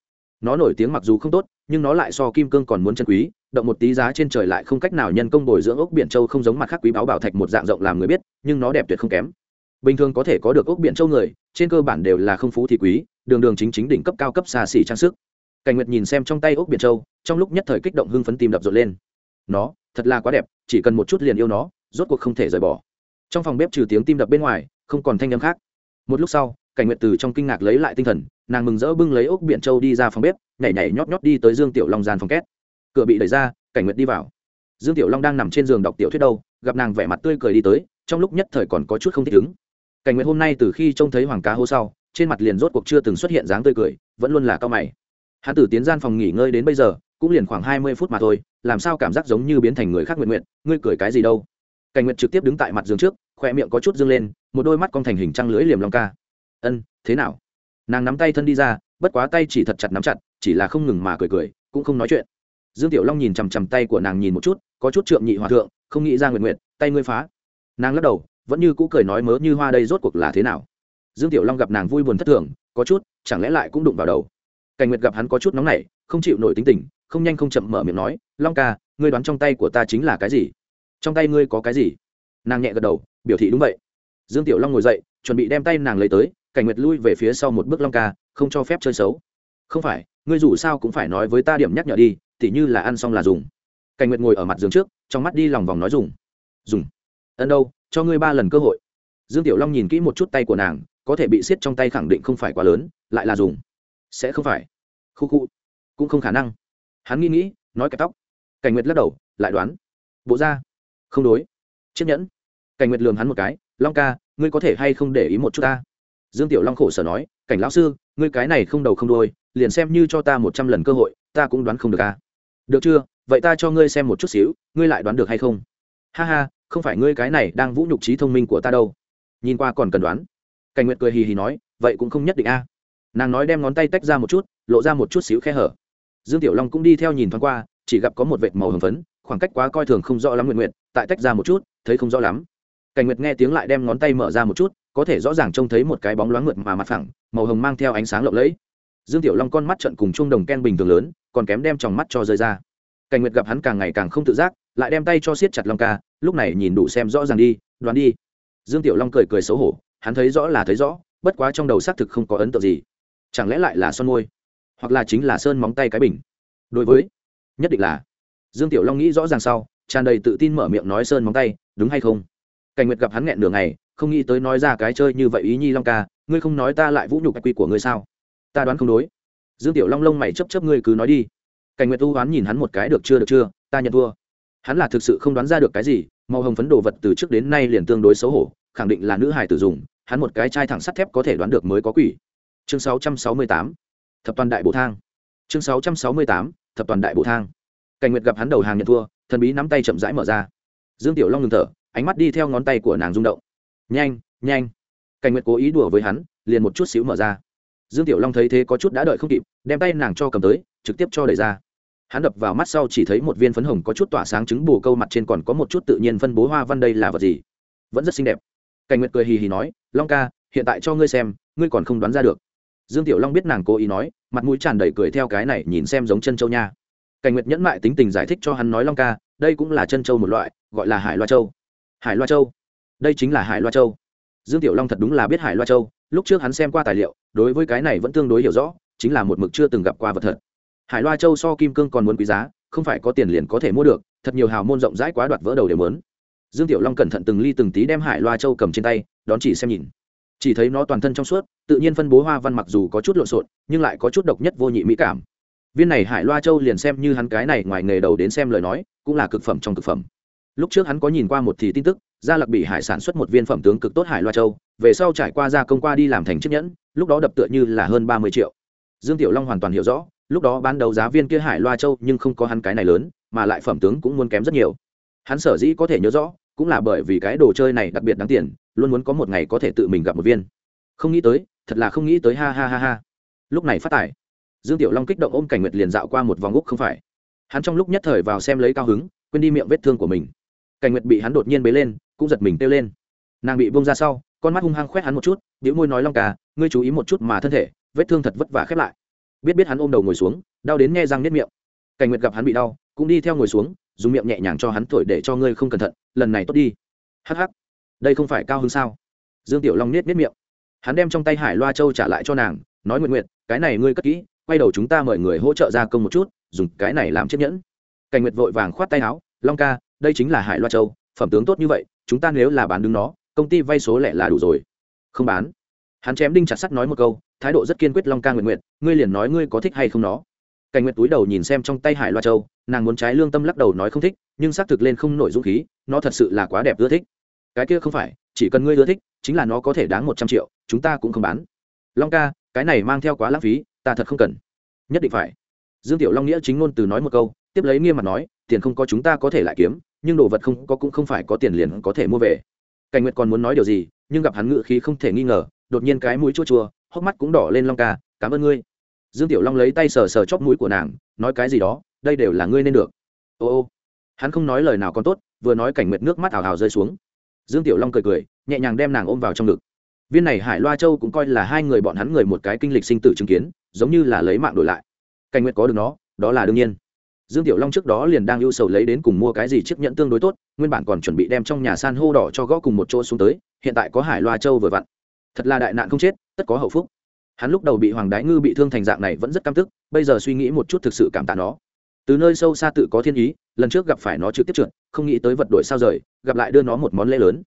Nó nổi tiếng mặc dù không tốt, nhưng nó lại so kim cương còn muốn chân quý, động một tí giá trên trời lại không cách nào nhân công bồi dưỡng ốc biển châu không giống mặt khác quý báo bảo thạch một dạng rộng làm người biết, nhưng nó đẹp tuyệt không kém. Bình thường có thể có được ốc biển châu người, trên cơ bản đều là không phú thì quý, đường đường chính chính đỉnh cấp cao cấp xa xỉ trang sức cảnh nguyệt nhìn xem trong tay ốc biển châu, trong lúc nhất thời kích động hưng phấn tim đập rộn lên. Nó, thật là quá đẹp, chỉ cần một chút liền yêu nó, rốt cuộc không thể rời bỏ. Trong phòng bếp trừ tiếng tim đập bên ngoài, không còn thanh âm khác. Một lúc sau, cảnh nguyệt từ trong kinh ngạc lấy lại tinh thần, nàng mừng rỡ bưng lấy ốc biển châu đi ra phòng bếp, nhảy nhảy nhót nhót đi tới dương tiểu long gian phòng két. Cửa bị đẩy ra, cảnh nguyệt đi vào. Dương tiểu long đang nằm trên giường đọc tiểu thuyết đâu, gặp nàng vẻ mặt tươi cười đi tới, trong lúc nhất thời còn có chút không thích ứng. Cảnh nguyệt hôm nay từ khi trông thấy hoàng cá hô sau, trên mặt liền rốt cuộc chưa từng xuất hiện dáng tươi cười, vẫn luôn là cao mày hắn từ tiến gian phòng nghỉ ngơi đến bây giờ, cũng liền khoảng hai mươi phút mà thôi, làm sao cảm giác giống như biến thành người khác nguyện nguyện ngươi cười cái gì đâu? Cảnh nguyện trực tiếp đứng tại mặt giường trước khoe miệng có chút dâng lên, một đôi mắt con thành hình trăng lưỡi liềm long ca. Ân, thế nào? Nàng nắm tay thân đi ra, bất quá tay chỉ thật chặt nắm chặt, chỉ là không ngừng mà cười cười, cũng không nói chuyện. Dương tiểu long nhìn chằm chằm tay của nàng nhìn một chút, có chút trượng nhị hòa thượng, không nghĩ ra nguyện nguyện tay ngươi phá. Nàng lắc đầu, vẫn như cũ cười nói mớ như hoa đây rốt cuộc là thế nào? Dương tiểu long gặp nàng vui buồn thất thường, có chút, chẳng lẽ lại cũng đụng vào đầu? Cảnh nguyệt gặp hắn có chút nóng nảy, không chịu nổi tính tình, không nhanh không chậm mở miệng nói, long ca, ngươi đoán trong tay của ta chính là cái gì? Trong tay ngươi có cái gì? Nàng nhẹ gật đầu, biểu thị đúng vậy. Dương tiểu long ngồi dậy, chuẩn bị đem tay nàng lấy tới, cảnh nguyệt lui về phía sau một bước, long ca, không cho phép chơi xấu. Không phải, ngươi dù sao cũng phải nói với ta điểm nhắc nhở đi, tỉ như là ăn xong là dùng. Cảnh nguyệt ngồi ở mặt giường trước, trong mắt đi lòng vòng nói dùng. Dùng. Ân đâu, cho ngươi ba lần cơ hội. Dương tiểu long nhìn kỹ một chút tay của nàng, có thể bị siết trong tay khẳng định không phải quá lớn, lại là dùng sẽ không phải. Khu khu. Cũng không khả năng. Hắn nghĩ nghĩ, nói cái tóc. Cảnh nguyệt lắc đầu, lại đoán. Bộ ra không đối. Chiếc nhẫn. Cảnh nguyệt lường hắn một cái. Long ca, ngươi có thể hay không để ý một chút ta? Dương tiểu long khổ sở nói. Cảnh lão sư, ngươi cái này không đầu không đôi liền xem như cho ta một trăm lần cơ hội, ta cũng đoán không được ca được chưa? Vậy ta cho ngươi xem một chút xíu, ngươi lại đoán được hay không? Ha ha, không phải ngươi cái này đang vũ nhục trí thông minh của ta đâu. Nhìn qua còn cần đoán. Cảnh nguyệt cười hì hì nói, vậy cũng không nhất định a nàng nói đem ngón tay tách ra một chút, lộ ra một chút xíu khe hở. Dương tiểu long cũng đi theo nhìn thoáng qua, chỉ gặp có một vệt màu hồng phấn, khoảng cách quá coi thường không rõ lắm nguyện nguyện tại tách ra một chút, thấy không rõ lắm. Cảnh nguyệt nghe tiếng lại đem ngón tay mở ra một chút, có thể rõ ràng trông thấy một cái bóng loáng mượt mà mặt phẳng, màu hồng mang theo ánh sáng lộng lẫy. Dương tiểu long con mắt trận cùng chung đồng ken bình thường lớn, còn kém đem tròng mắt cho rơi ra. Cảnh nguyệt gặp hắn càng ngày càng không tự giác, lại đem tay cho siết chặt long ca, lúc này nhìn đủ xem rõ ràng đi, đoán đi. Dương tiểu long cười cười xấu hổ, hắn thấy rõ là thấy rõ, bất quá trong đầu xác thực không có ấn tượng gì chẳng lẽ lại là son môi? Hoặc là chính là sơn móng tay cái bình? Đối với, nhất định là. Dương tiểu long nghĩ rõ ràng sau, tràn đầy tự tin mở miệng nói sơn móng tay, đúng hay không? Cảnh nguyệt gặp hắn nghẹn nửa ngày, không nghĩ tới nói ra cái chơi như vậy ý nhi long ca, ngươi không nói ta lại vũ nhục quy của ngươi sao? Ta đoán không đối. Dương tiểu long lông mày chấp chấp ngươi cứ nói đi. Cảnh nguyệt u hoán nhìn hắn một cái được chưa được chưa, ta nhận thua. Hắn là thực sự không đoán ra được cái gì, màu hồng phấn đồ vật từ trước đến nay liền tương đối xấu hổ, khẳng định là nữ hài tử dùng, hắn một cái chai thẳng sắt thép có thể đoán được mới có quỷ chương 668 thập toàn đại bộ thang. Chương 668 thập toàn đại bộ thang. Cảnh nguyệt gặp hắn đầu hàng nhận thua, thần bí nắm tay chậm rãi mở ra. Dương tiểu long ngừng thở, ánh mắt đi theo ngón tay của nàng rung động. Nhanh nhanh. Cảnh nguyệt cố ý đùa với hắn, liền một chút xíu mở ra. Dương tiểu long thấy thế có chút đã đợi không kịp, đem tay nàng cho cầm tới, trực tiếp cho đẩy ra. Hắn đập vào mắt sau chỉ thấy một viên phấn hồng có chút tỏa sáng trứng bù câu mặt trên còn có một chút tự nhiên phân bố hoa văn đây là vật gì? Vẫn rất xinh đẹp. Cảnh nguyệt cười hì hì nói, long ca, hiện tại cho ngươi xem, ngươi còn không đoán ra được dương tiểu long biết nàng cố ý nói, mặt mũi tràn đầy cười theo cái này nhìn xem giống chân châu nha. Cảnh nguyệt nhẫn mại tính tình giải thích cho hắn nói long ca, đây cũng là chân châu một loại, gọi là hải loa châu. Hải loa châu? Đây chính là hải loa châu. Dương tiểu long thật đúng là biết hải loa châu, lúc trước hắn xem qua tài liệu, đối với cái này vẫn tương đối hiểu rõ, chính là một mực chưa từng gặp qua vật thật. Hải loa châu so kim cương còn muốn quý giá, không phải có tiền liền có thể mua được, thật nhiều hào môn rộng rãi quá đoạt vỡ đầu đều mớn dương tiểu long cẩn thận từng ly từng tí đem hải loa châu cầm trên tay, đón chỉ xem nhìn chỉ thấy nó toàn thân trong suốt, tự nhiên phân bố hoa văn mặc dù có chút lộn xộn, nhưng lại có chút độc nhất vô nhị mỹ cảm. Viên này hải loa châu liền xem như hắn cái này ngoài nghề đầu đến xem lời nói, cũng là cực phẩm trong cực phẩm. Lúc trước hắn có nhìn qua một thì tin tức, gia lạc bị hải sản xuất một viên phẩm tướng cực tốt hải loa châu, về sau trải qua gia công qua đi làm thành chiếc nhẫn, lúc đó đập tựa như là hơn ba mươi triệu. Dương tiểu long hoàn toàn hiểu rõ, lúc đó bán đầu giá viên kia hải loa châu nhưng không có hắn cái này lớn, mà lại phẩm tướng cũng muốn kém rất nhiều. Hắn sở dĩ có thể nhớ rõ, cũng là bởi vì cái đồ chơi này đặc biệt đáng tiền luôn muốn có một ngày có thể tự mình gặp một viên. Không nghĩ tới, thật là không nghĩ tới, ha ha ha ha. Lúc này phát tải dương tiểu long kích động ôm cảnh nguyệt liền dạo qua một vòng úc không phải. Hắn trong lúc nhất thời vào xem lấy cao hứng, quên đi miệng vết thương của mình. Cảnh nguyệt bị hắn đột nhiên bế lên, cũng giật mình kêu lên. Nàng bị bông ra sau, con mắt hung hăng khoét hắn một chút điếu môi nói, long ca, ngươi chú ý một chút mà thân thể, vết thương thật vất vả khép lại. Biết biết hắn ôm đầu ngồi xuống, đau đến nghe răng nếp miệng. Cảnh nguyệt gặp hắn bị đau, cũng đi theo ngồi xuống, dùng miệng nhẹ nhàng cho hắn thổi để cho ngươi không cẩn thận, lần này tốt đi. Hh đây không phải cao hơn sao? Dương tiểu long nết nết miệng. Hắn đem trong tay hải loa châu trả lại cho nàng, nói nguyện nguyện, cái này ngươi cất kỹ, quay đầu chúng ta mời người hỗ trợ gia công một chút, dùng cái này làm chiếc nhẫn. Cảnh nguyệt vội vàng khoát tay áo, long ca, đây chính là hải loa châu, phẩm tướng tốt như vậy, chúng ta nếu là bán đứng nó, công ty vay số lẻ là đủ rồi. Không bán. Hắn chém đinh chặt sắt nói một câu, thái độ rất kiên quyết, long ca nguyện nguyện, ngươi liền nói ngươi có thích hay không nó. Cảnh nguyệt túi đầu nhìn xem trong tay hải loa châu, nàng muốn trái lương tâm lắc đầu nói không thích, nhưng xác thực lên không nổi dũng khí, nó thật sự là quá đẹp ưa thích cái kia không phải, chỉ cần ngươi ưa thích, chính là nó có thể đáng một trăm triệu, chúng ta cũng không bán. Long ca, cái này mang theo quá lãng phí, ta thật không cần. Nhất định phải. Dương tiểu long nghĩa chính ngôn từ nói một câu, tiếp lấy nghiêm mặt nói, tiền không có chúng ta có thể lại kiếm, nhưng đồ vật không có cũng không phải có tiền liền có thể mua về. Cảnh nguyệt còn muốn nói điều gì, nhưng gặp hắn ngự khí không thể nghi ngờ, đột nhiên cái mũi chua chua, hốc mắt cũng đỏ lên long ca, cảm ơn ngươi. Dương tiểu long lấy tay sờ sờ chóp mũi của nàng, nói cái gì đó, đây đều là ngươi nên được. Ô ô. Hắn không nói lời nào còn tốt, vừa nói cảnh nguyệt nước mắt ảo ảo rơi xuống dương tiểu long cười cười, nhẹ nhàng đem nàng ôm vào trong ngực. Viên này hải loa châu cũng coi là hai người bọn hắn người một cái kinh lịch sinh tử chứng kiến, giống như là lấy mạng đổi lại. Cảnh nguyệt có được nó, đó là đương nhiên. Dương tiểu long trước đó liền đang ưu sầu lấy đến cùng mua cái gì chiếc nhẫn tương đối tốt, nguyên bản còn chuẩn bị đem trong nhà san hô đỏ cho gõ cùng một chỗ xuống tới, hiện tại có hải loa châu vừa vặn. Thật là đại nạn không chết, tất có hậu phúc. Hắn lúc đầu bị hoàng đái ngư bị thương thành dạng này vẫn rất căm tức, bây giờ suy nghĩ một chút thực sự cảm tạ nó từ nơi sâu xa tự có thiên ý, lần trước gặp phải nó trực tiếp trượt, không nghĩ tới vật đổi sao rời, gặp lại đưa nó một món lễ lớn.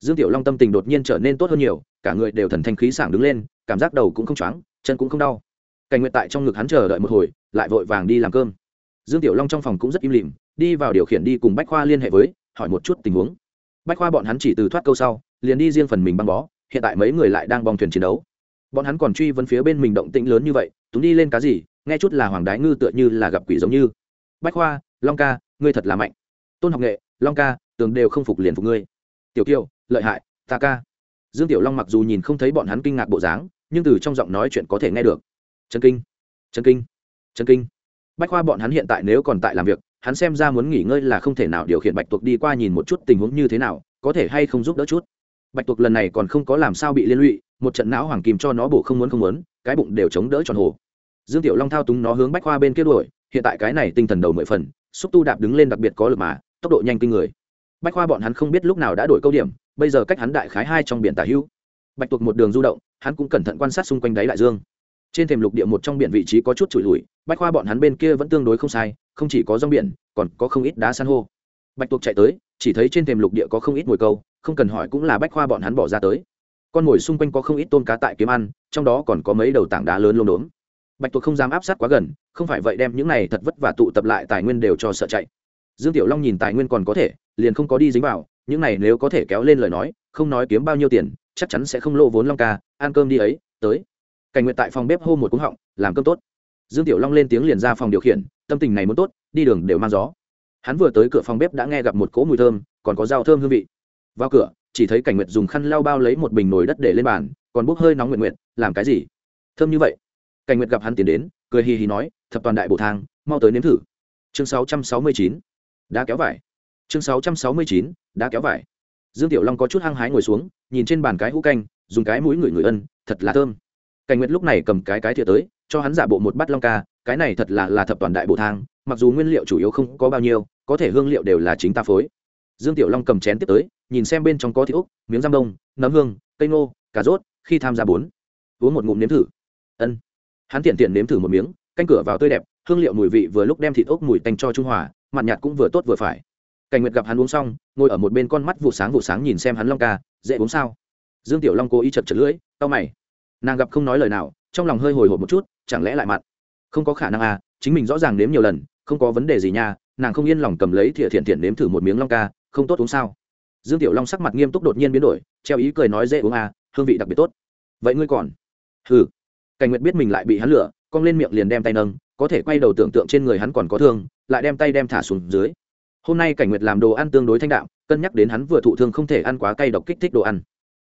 Dương tiểu long tâm tình đột nhiên trở nên tốt hơn nhiều, cả người đều thần thanh khí sảng đứng lên, cảm giác đầu cũng không choáng, chân cũng không đau. Cảnh nguyện tại trong ngực hắn chờ đợi một hồi, lại vội vàng đi làm cơm. Dương tiểu long trong phòng cũng rất im lìm, đi vào điều khiển đi cùng bách khoa liên hệ với, hỏi một chút tình huống. Bách khoa bọn hắn chỉ từ thoát câu sau, liền đi riêng phần mình băng bó, hiện tại mấy người lại đang bong thuyền chiến đấu. Bọn hắn còn truy vấn phía bên mình động tĩnh lớn như vậy, túng đi lên cá gì, nghe chút là hoàng đái ngư tựa như là gặp quỷ giống như bách khoa, long ca, ngươi thật là mạnh. Tôn học nghệ, long ca, tường đều không phục liền phục ngươi. Tiểu kiều, lợi hại, ta ca. Dương tiểu long mặc dù nhìn không thấy bọn hắn kinh ngạc bộ dáng, nhưng từ trong giọng nói chuyện có thể nghe được. Chân kinh chân kinh chân kinh. Bách khoa bọn hắn hiện tại nếu còn tại làm việc, hắn xem ra muốn nghỉ ngơi là không thể nào điều khiển bạch tuộc đi qua nhìn một chút tình huống như thế nào, có thể hay không giúp đỡ chút. Bạch tuộc lần này còn không có làm sao bị liên lụy, một trận não hoàng kim cho nó bổ không muốn không muốn, cái bụng đều chống đỡ tròn hồ. Dương tiểu long thao túng nó hướng bách khoa bên kia đuổi hiện tại cái này tinh thần đầu mười phần, xúc tu đạp đứng lên đặc biệt có lực mà, tốc độ nhanh kinh người. Bách khoa bọn hắn không biết lúc nào đã đổi câu điểm, bây giờ cách hắn đại khái hai trong biển tả hữu. Bạch tuộc một đường du động, hắn cũng cẩn thận quan sát xung quanh đáy đại dương. Trên thềm lục địa một trong biển vị trí có chút trụi lùi, bách khoa bọn hắn bên kia vẫn tương đối không sai, không chỉ có rong biển, còn có không ít đá san hô. Bạch tuộc chạy tới, chỉ thấy trên thềm lục địa có không ít mồi câu, không cần hỏi cũng là bách khoa bọn hắn bỏ ra tới. Con mồi xung quanh có không ít tôm cá tại kiếm ăn, trong đó còn có mấy đầu tảng đá lớn lốm đốm bạch tuộc không dám áp sát quá gần, không phải vậy đem những này thật vất vả tụ tập lại tài nguyên đều cho sợ chạy. Dương tiểu long nhìn tài nguyên còn có thể, liền không có đi dính vào, những này nếu có thể kéo lên lời nói, không nói kiếm bao nhiêu tiền, chắc chắn sẽ không lô vốn long ca, ăn cơm đi ấy, tới. Cảnh nguyện tại phòng bếp hô một cúng họng, làm cơm tốt. Dương tiểu long lên tiếng liền ra phòng điều khiển, tâm tình này muốn tốt, đi đường đều mang gió. Hắn vừa tới cửa phòng bếp đã nghe gặp một cỗ mùi thơm, còn có dao thơm hương vị. Vào cửa, chỉ thấy cảnh nguyệt dùng khăn lau bao lấy một bình nồi đất để lên bàn, còn bốc hơi nóng nguyện nguyện làm cái gì? Thơm như vậy cảnh nguyệt gặp hắn tiến đến, cười hì hì nói, thập toàn đại bổ thang, mau tới nếm thử. Chương 669. đã kéo vải. Chương 669. đã kéo vải. Dương tiểu long có chút hăng hái ngồi xuống, nhìn trên bàn cái hũ canh, dùng cái mũi người người ân, thật là thơm. Cảnh nguyệt lúc này cầm cái cái thìa tới, cho hắn giả bộ một bát long ca, cái này thật là là thập toàn đại bổ thang, mặc dù nguyên liệu chủ yếu không có bao nhiêu, có thể hương liệu đều là chính ta phối. Dương tiểu long cầm chén tiếp tới, nhìn xem bên trong có thịt úc miếng giam đông, nấm hương, cây ngô, cà rốt, khi tham gia bốn, uống một ngụm nếm thử. Ân hắn tiện tiện nếm thử một miếng, canh cửa vào tươi đẹp, hương liệu mùi vị vừa lúc đem thịt ốc mùi tanh cho trung hòa, mặn nhạt cũng vừa tốt vừa phải. Cảnh nguyệt gặp hắn uống xong, ngồi ở một bên con mắt vụ sáng vụ sáng nhìn xem hắn long ca, dễ uống sao? Dương tiểu long cố ý chật chật lưỡi tao mày. Nàng gặp không nói lời nào, trong lòng hơi hồi hộp một chút, chẳng lẽ lại mặn? Không có khả năng à chính mình rõ ràng nếm nhiều lần, không có vấn đề gì nha, nàng không yên lòng cầm lấy thìa thiện thiện nếm thử một miếng long ca, không tốt uống sao? Dương tiểu long sắc mặt nghiêm túc đột nhiên biến đổi, treo ý cười nói dễ uống à hương vị đặc biệt tốt. Vậy ngươi còn? Hừ cảnh nguyệt biết mình lại bị hắn lửa cong lên miệng liền đem tay nâng, có thể quay đầu tưởng tượng trên người hắn còn có thương, lại đem tay đem thả xuống dưới. Hôm nay cảnh nguyệt làm đồ ăn tương đối thanh đạm, cân nhắc đến hắn vừa thụ thương không thể ăn quá cay độc kích thích đồ ăn.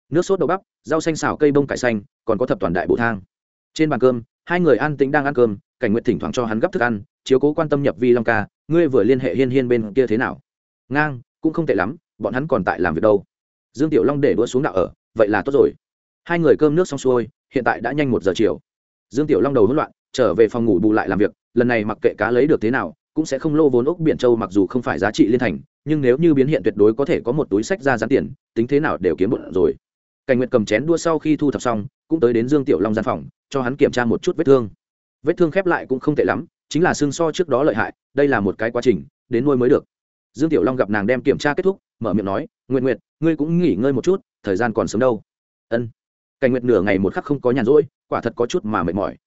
Nước sốt đậu bắp, rau xanh xào cây bông cải xanh, còn có thập toàn đại bộ thang. Trên bàn cơm, hai người an tính đang ăn cơm, cảnh nguyệt thỉnh thoảng cho hắn gấp thức ăn, chiếu cố quan tâm nhập vi long ca, ngươi vừa liên hệ hiên hiên bên kia thế nào? Ngang, cũng không tệ lắm, bọn hắn còn tại làm việc đâu. Dương tiểu long để đũa xuống đạo ở, vậy là tốt rồi. Hai người cơm nước xong xuôi, hiện tại đã nhanh một giờ chiều dương tiểu long đầu hỗn loạn, trở về phòng ngủ bù lại làm việc, lần này mặc kệ cá lấy được thế nào, cũng sẽ không lô vốn ốc biển châu mặc dù không phải giá trị liên thành, nhưng nếu như biến hiện tuyệt đối có thể có một túi sách ra gián tiền, tính thế nào đều kiếm bụng rồi. Cảnh nguyệt cầm chén đua sau khi thu thập xong, cũng tới đến dương tiểu long gian phòng, cho hắn kiểm tra một chút vết thương. Vết thương khép lại cũng không tệ lắm, chính là xương so trước đó lợi hại, đây là một cái quá trình, đến nuôi mới được. Dương tiểu long gặp nàng đem kiểm tra kết thúc, mở miệng nói nguyện nguyện ngươi cũng nghỉ ngơi một chút, thời gian còn sớm đâu. Ân cảnh nguyệt nửa ngày một khắc không có nhàn rỗi, quả thật có chút mà mệt mỏi.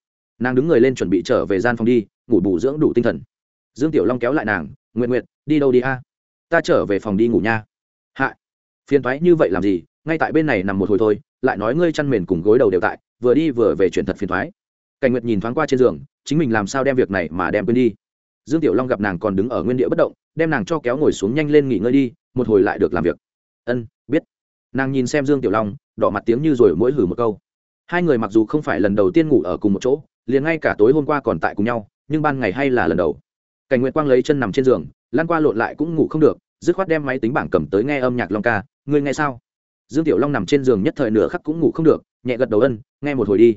Nàng đứng người lên chuẩn bị trở về gian phòng đi, ngủ bù dưỡng đủ tinh thần. Dương tiểu long kéo lại nàng nguyện nguyện đi đâu đi a? Ta trở về phòng đi ngủ nha. Hạ, phiền thoái như vậy làm gì? Ngay tại bên này nằm một hồi thôi, lại nói ngươi chăn mền cùng gối đầu đều tại, vừa đi vừa về chuyện thật phiền thoái cảnh nguyệt nhìn thoáng qua trên giường, chính mình làm sao đem việc này mà đem quên đi. Dương tiểu long gặp nàng còn đứng ở nguyên địa bất động, đem nàng cho kéo ngồi xuống nhanh lên nghỉ ngơi đi, một hồi lại được làm việc. Ân, biết. Nàng nhìn xem dương tiểu long đỏ mặt tiếng như rồi mỗi hử một câu. Hai người mặc dù không phải lần đầu tiên ngủ ở cùng một chỗ, liền ngay cả tối hôm qua còn tại cùng nhau, nhưng ban ngày hay là lần đầu. Cảnh nguyệt quang lấy chân nằm trên giường lan qua lộn lại cũng ngủ không được, dứt khoát đem máy tính bảng cầm tới nghe âm nhạc long ca, ngươi nghe sao? Dương tiểu long nằm trên giường nhất thời nửa khắc cũng ngủ không được, nhẹ gật đầu ân, nghe một hồi đi.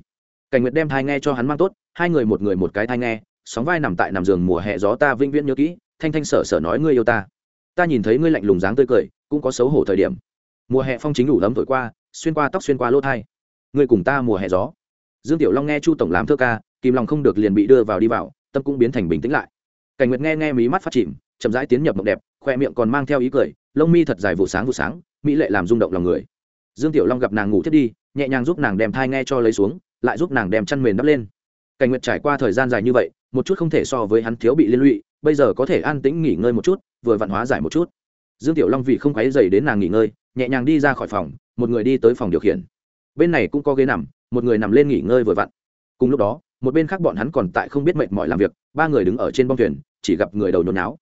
Cảnh nguyệt đem thai nghe cho hắn mang tốt, hai người một người một cái thai nghe, sóng vai nằm tại nằm giường mùa hè gió ta vĩnh viễn nhớ kỹ, thanh thanh sở sở nói ngươi yêu ta. Ta nhìn thấy ngươi lạnh lùng dáng tươi cười, cũng có xấu hổ thời điểm. Mùa hè phong chính đủ lấm thổi qua xuyên qua tóc xuyên qua lỗ thai. Người cùng ta mùa hè gió. Dương tiểu long nghe chu tổng làm thơ ca, kìm lòng không được liền bị đưa vào đi vào, tâm cũng biến thành bình tĩnh lại. Cảnh nguyệt nghe nghe mí mắt phát chìm, chậm rãi tiến nhập mộng đẹp, khoe miệng còn mang theo ý cười, lông mi thật dài vụ sáng vụ sáng, mỹ lệ làm rung động lòng người. Dương tiểu long gặp nàng ngủ thiết đi, nhẹ nhàng giúp nàng đem thai nghe cho lấy xuống, lại giúp nàng đem chăn mền đắp lên. Cảnh nguyệt trải qua thời gian dài như vậy, một chút không thể so với hắn thiếu bị liên lụy, bây giờ có thể an tĩnh nghỉ ngơi một chút, vừa văn hóa giải một chút. Dương tiểu long vì không quấy dày đến nàng nghỉ ngơi, nhẹ nhàng đi ra khỏi phòng một người đi tới phòng điều khiển. Bên này cũng có ghế nằm, một người nằm lên nghỉ ngơi vừa vặn. Cùng lúc đó, một bên khác bọn hắn còn tại không biết mệt mỏi làm việc, ba người đứng ở trên bong thuyền, chỉ gặp người đầu nhồi náo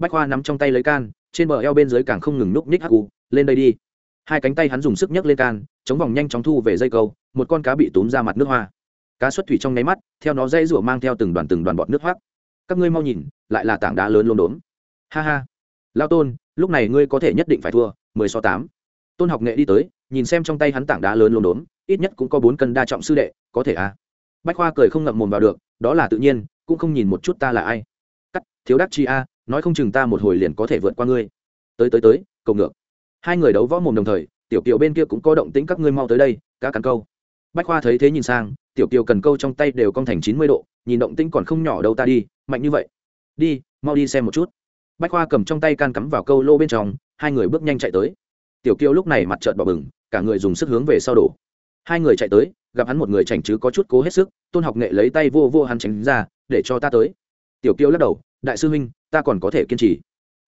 bách khoa nắm trong tay lấy can, trên bờ eo bên dưới càng không ngừng núp ních hắc u, lên đây đi. Hai cánh tay hắn dùng sức nhấc lên can, chống vòng nhanh chóng thu về dây câu, một con cá bị túm ra mặt nước hoa. Cá xuất thủy trong nháy mắt, theo nó dây rủa mang theo từng đoàn từng đoàn bọt nước hoác. Các ngươi mau nhìn, lại là tảng đá lớn lốm đốm. Ha ha. Lao tôn, lúc này ngươi có thể nhất định phải thua, mười so tám tôn học nghệ đi tới, nhìn xem trong tay hắn tảng đá lớn lốm đốm, ít nhất cũng có bốn cân đa trọng sư đệ, có thể à? Bách khoa cười không ngậm mồm vào được, đó là tự nhiên, cũng không nhìn một chút ta là ai. Cắt, thiếu đắc chi a, nói không chừng ta một hồi liền có thể vượt qua ngươi. Tới tới tới, cầu ngược. Hai người đấu võ mồm đồng thời, tiểu kiều bên kia cũng có động tĩnh các ngươi mau tới đây, cá cắn câu. Bách khoa thấy thế nhìn sang, tiểu kiều cần câu trong tay đều cong thành chín mươi độ, nhìn động tĩnh còn không nhỏ đâu ta đi, mạnh như vậy. Đi, mau đi xem một chút. Bách khoa cầm trong tay can cắm vào câu lô bên trong, hai người bước nhanh chạy tới tiểu Kiêu lúc này mặt trợn bỏ bừng, cả người dùng sức hướng về sau đổ. Hai người chạy tới, gặp hắn một người chảnh chứ có chút cố hết sức, tôn học nghệ lấy tay vô vô hắn tránh ra, để cho ta tới. Tiểu Kiêu lắc đầu, đại sư huynh, ta còn có thể kiên trì.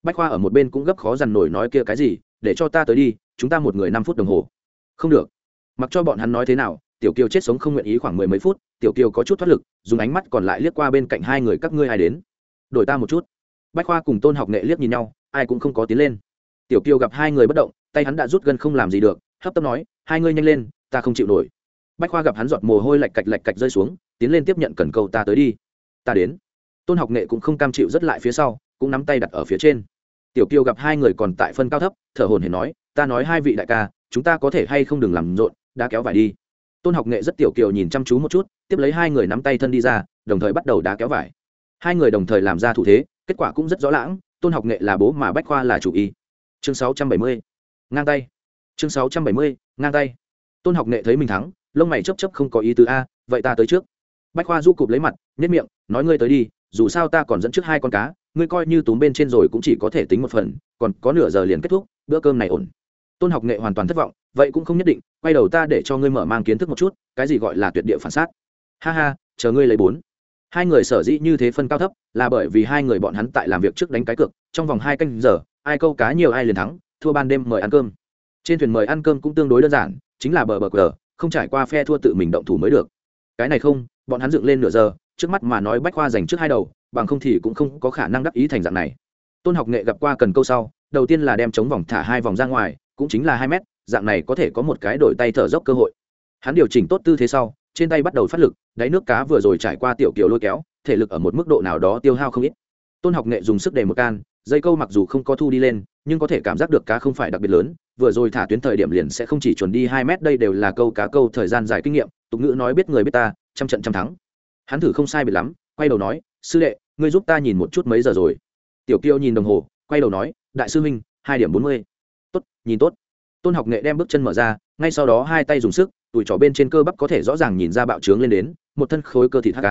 Bách khoa ở một bên cũng gấp khó dằn nổi nói kia cái gì, để cho ta tới đi, chúng ta một người năm phút đồng hồ. Không được. Mặc cho bọn hắn nói thế nào, tiểu kiều chết sống không nguyện ý khoảng mười mấy phút, tiểu kiều có chút thoát lực, dùng ánh mắt còn lại liếc qua bên cạnh hai người, các ngươi ai đến? Đổi ta một chút. Bách khoa cùng tôn học nghệ liếc nhìn nhau, ai cũng không có tiến lên tiểu kiều gặp hai người bất động, tay hắn đã rút gân không làm gì được, hấp tấp nói, hai ngươi nhanh lên, ta không chịu nổi. Bách khoa gặp hắn giọt mồ hôi lạch cạch lạch cạch rơi xuống, tiến lên tiếp nhận cần câu ta tới đi, ta đến. Tôn học nghệ cũng không cam chịu rất lại phía sau, cũng nắm tay đặt ở phía trên. Tiểu kiều gặp hai người còn tại phân cao thấp, thở hồn hển nói, ta nói hai vị đại ca, chúng ta có thể hay không đừng làm rộn, đã kéo vải đi. Tôn học nghệ rất tiểu kiều nhìn chăm chú một chút, tiếp lấy hai người nắm tay thân đi ra, đồng thời bắt đầu đá kéo vải. Hai người đồng thời làm ra thủ thế, kết quả cũng rất rõ lãng, tôn học nghệ là bố mà bách khoa là chủ y chương sáu trăm bảy mươi. Ngang tay. Chương sáu trăm bảy mươi, ngang tay. Tôn học nghệ thấy mình thắng, lông mày chấp chấp không có ý tứ a, vậy ta tới trước. Bách khoa du cụp lấy mặt nhất miệng, nói ngươi tới đi, dù sao ta còn dẫn trước hai con cá, ngươi coi như túm bên trên rồi cũng chỉ có thể tính một phần, còn có nửa giờ liền kết thúc, bữa cơm này ổn. Tôn học nghệ hoàn toàn thất vọng, vậy cũng không nhất định, quay đầu ta để cho ngươi mở mang kiến thức một chút, cái gì gọi là tuyệt địa phản xác. Ha ha, chờ ngươi lấy bốn. Hai người sở dĩ như thế phân cao thấp, là bởi vì hai người bọn hắn tại làm việc trước đánh cái cược, trong vòng hai canh giờ ai câu cá nhiều ai liền thắng, thua ban đêm mời ăn cơm. Trên thuyền mời ăn cơm cũng tương đối đơn giản, chính là bờ bờ cờ không trải qua phe thua tự mình động thủ mới được. Cái này không, bọn hắn dựng lên nửa giờ, trước mắt mà nói bách khoa dành trước hai đầu, bằng không thì cũng không có khả năng đắc ý thành dạng này. Tôn học nghệ gặp qua cần câu sau, đầu tiên là đem chống vòng thả hai vòng ra ngoài, cũng chính là hai mét, dạng này có thể có một cái đổi tay thở dốc cơ hội. Hắn điều chỉnh tốt tư thế sau, trên tay bắt đầu phát lực, đáy nước cá vừa rồi trải qua tiểu kiểu lôi kéo, thể lực ở một mức độ nào đó tiêu hao không ít. Tôn học nghệ dùng sức để một can dây câu mặc dù không có thu đi lên, nhưng có thể cảm giác được cá không phải đặc biệt lớn, vừa rồi thả tuyến thời điểm liền sẽ không chỉ chuẩn đi hai mét, đây đều là câu cá câu thời gian dài kinh nghiệm, tục ngữ nói biết người biết ta, trăm trận trăm thắng. Hắn thử không sai biệt lắm, quay đầu nói, sư đệ, ngươi giúp ta nhìn một chút mấy giờ rồi? Tiểu kiêu nhìn đồng hồ, quay đầu nói, đại sư huynh, hai điểm bốn mươi. Tốt, nhìn tốt. Tôn học nghệ đem bước chân mở ra, ngay sau đó hai tay dùng sức tủi trỏ bên trên cơ bắp có thể rõ ràng nhìn ra bạo trướng lên đến, một thân khối cơ thịt hk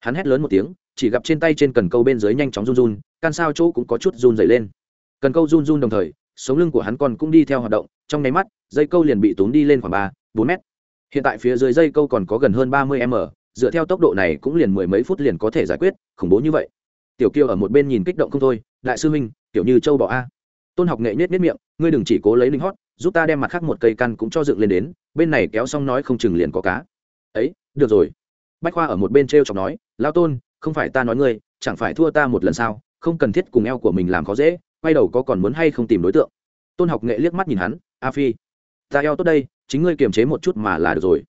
hắn hét lớn một tiếng, chỉ gặp trên tay trên cần câu bên dưới nhanh chóng run run can sao chỗ cũng có chút run dày lên. Cần câu run run đồng thời, sống lưng của hắn còn cũng đi theo hoạt động, trong nháy mắt, dây câu liền bị tốn đi lên khoảng ba, bốn mét. Hiện tại phía dưới dây câu còn có gần hơn ba mươi m, dựa theo tốc độ này cũng liền mười mấy phút liền có thể giải quyết, khủng bố như vậy. Tiểu Kiêu ở một bên nhìn kích động không thôi, đại sư minh kiểu như châu bọ a. Tôn học nghệ nhét nhét miệng, ngươi đừng chỉ cố lấy linh hót, giúp ta đem mặt khác một cây căn cũng cho dựng lên đến, bên này kéo xong nói không chừng liền có cá. Ấy, được rồi. Bách khoa ở một bên t r e o chọc nói lao tôn, không phải ta nói ngươi, chẳng phải thua ta một lần sao? Không cần thiết cùng eo của mình làm khó dễ, quay đầu có còn muốn hay không tìm đối tượng. Tôn học nghệ liếc mắt nhìn hắn, a phi, ta eo tốt đây, chính ngươi kiềm chế một chút mà là được rồi.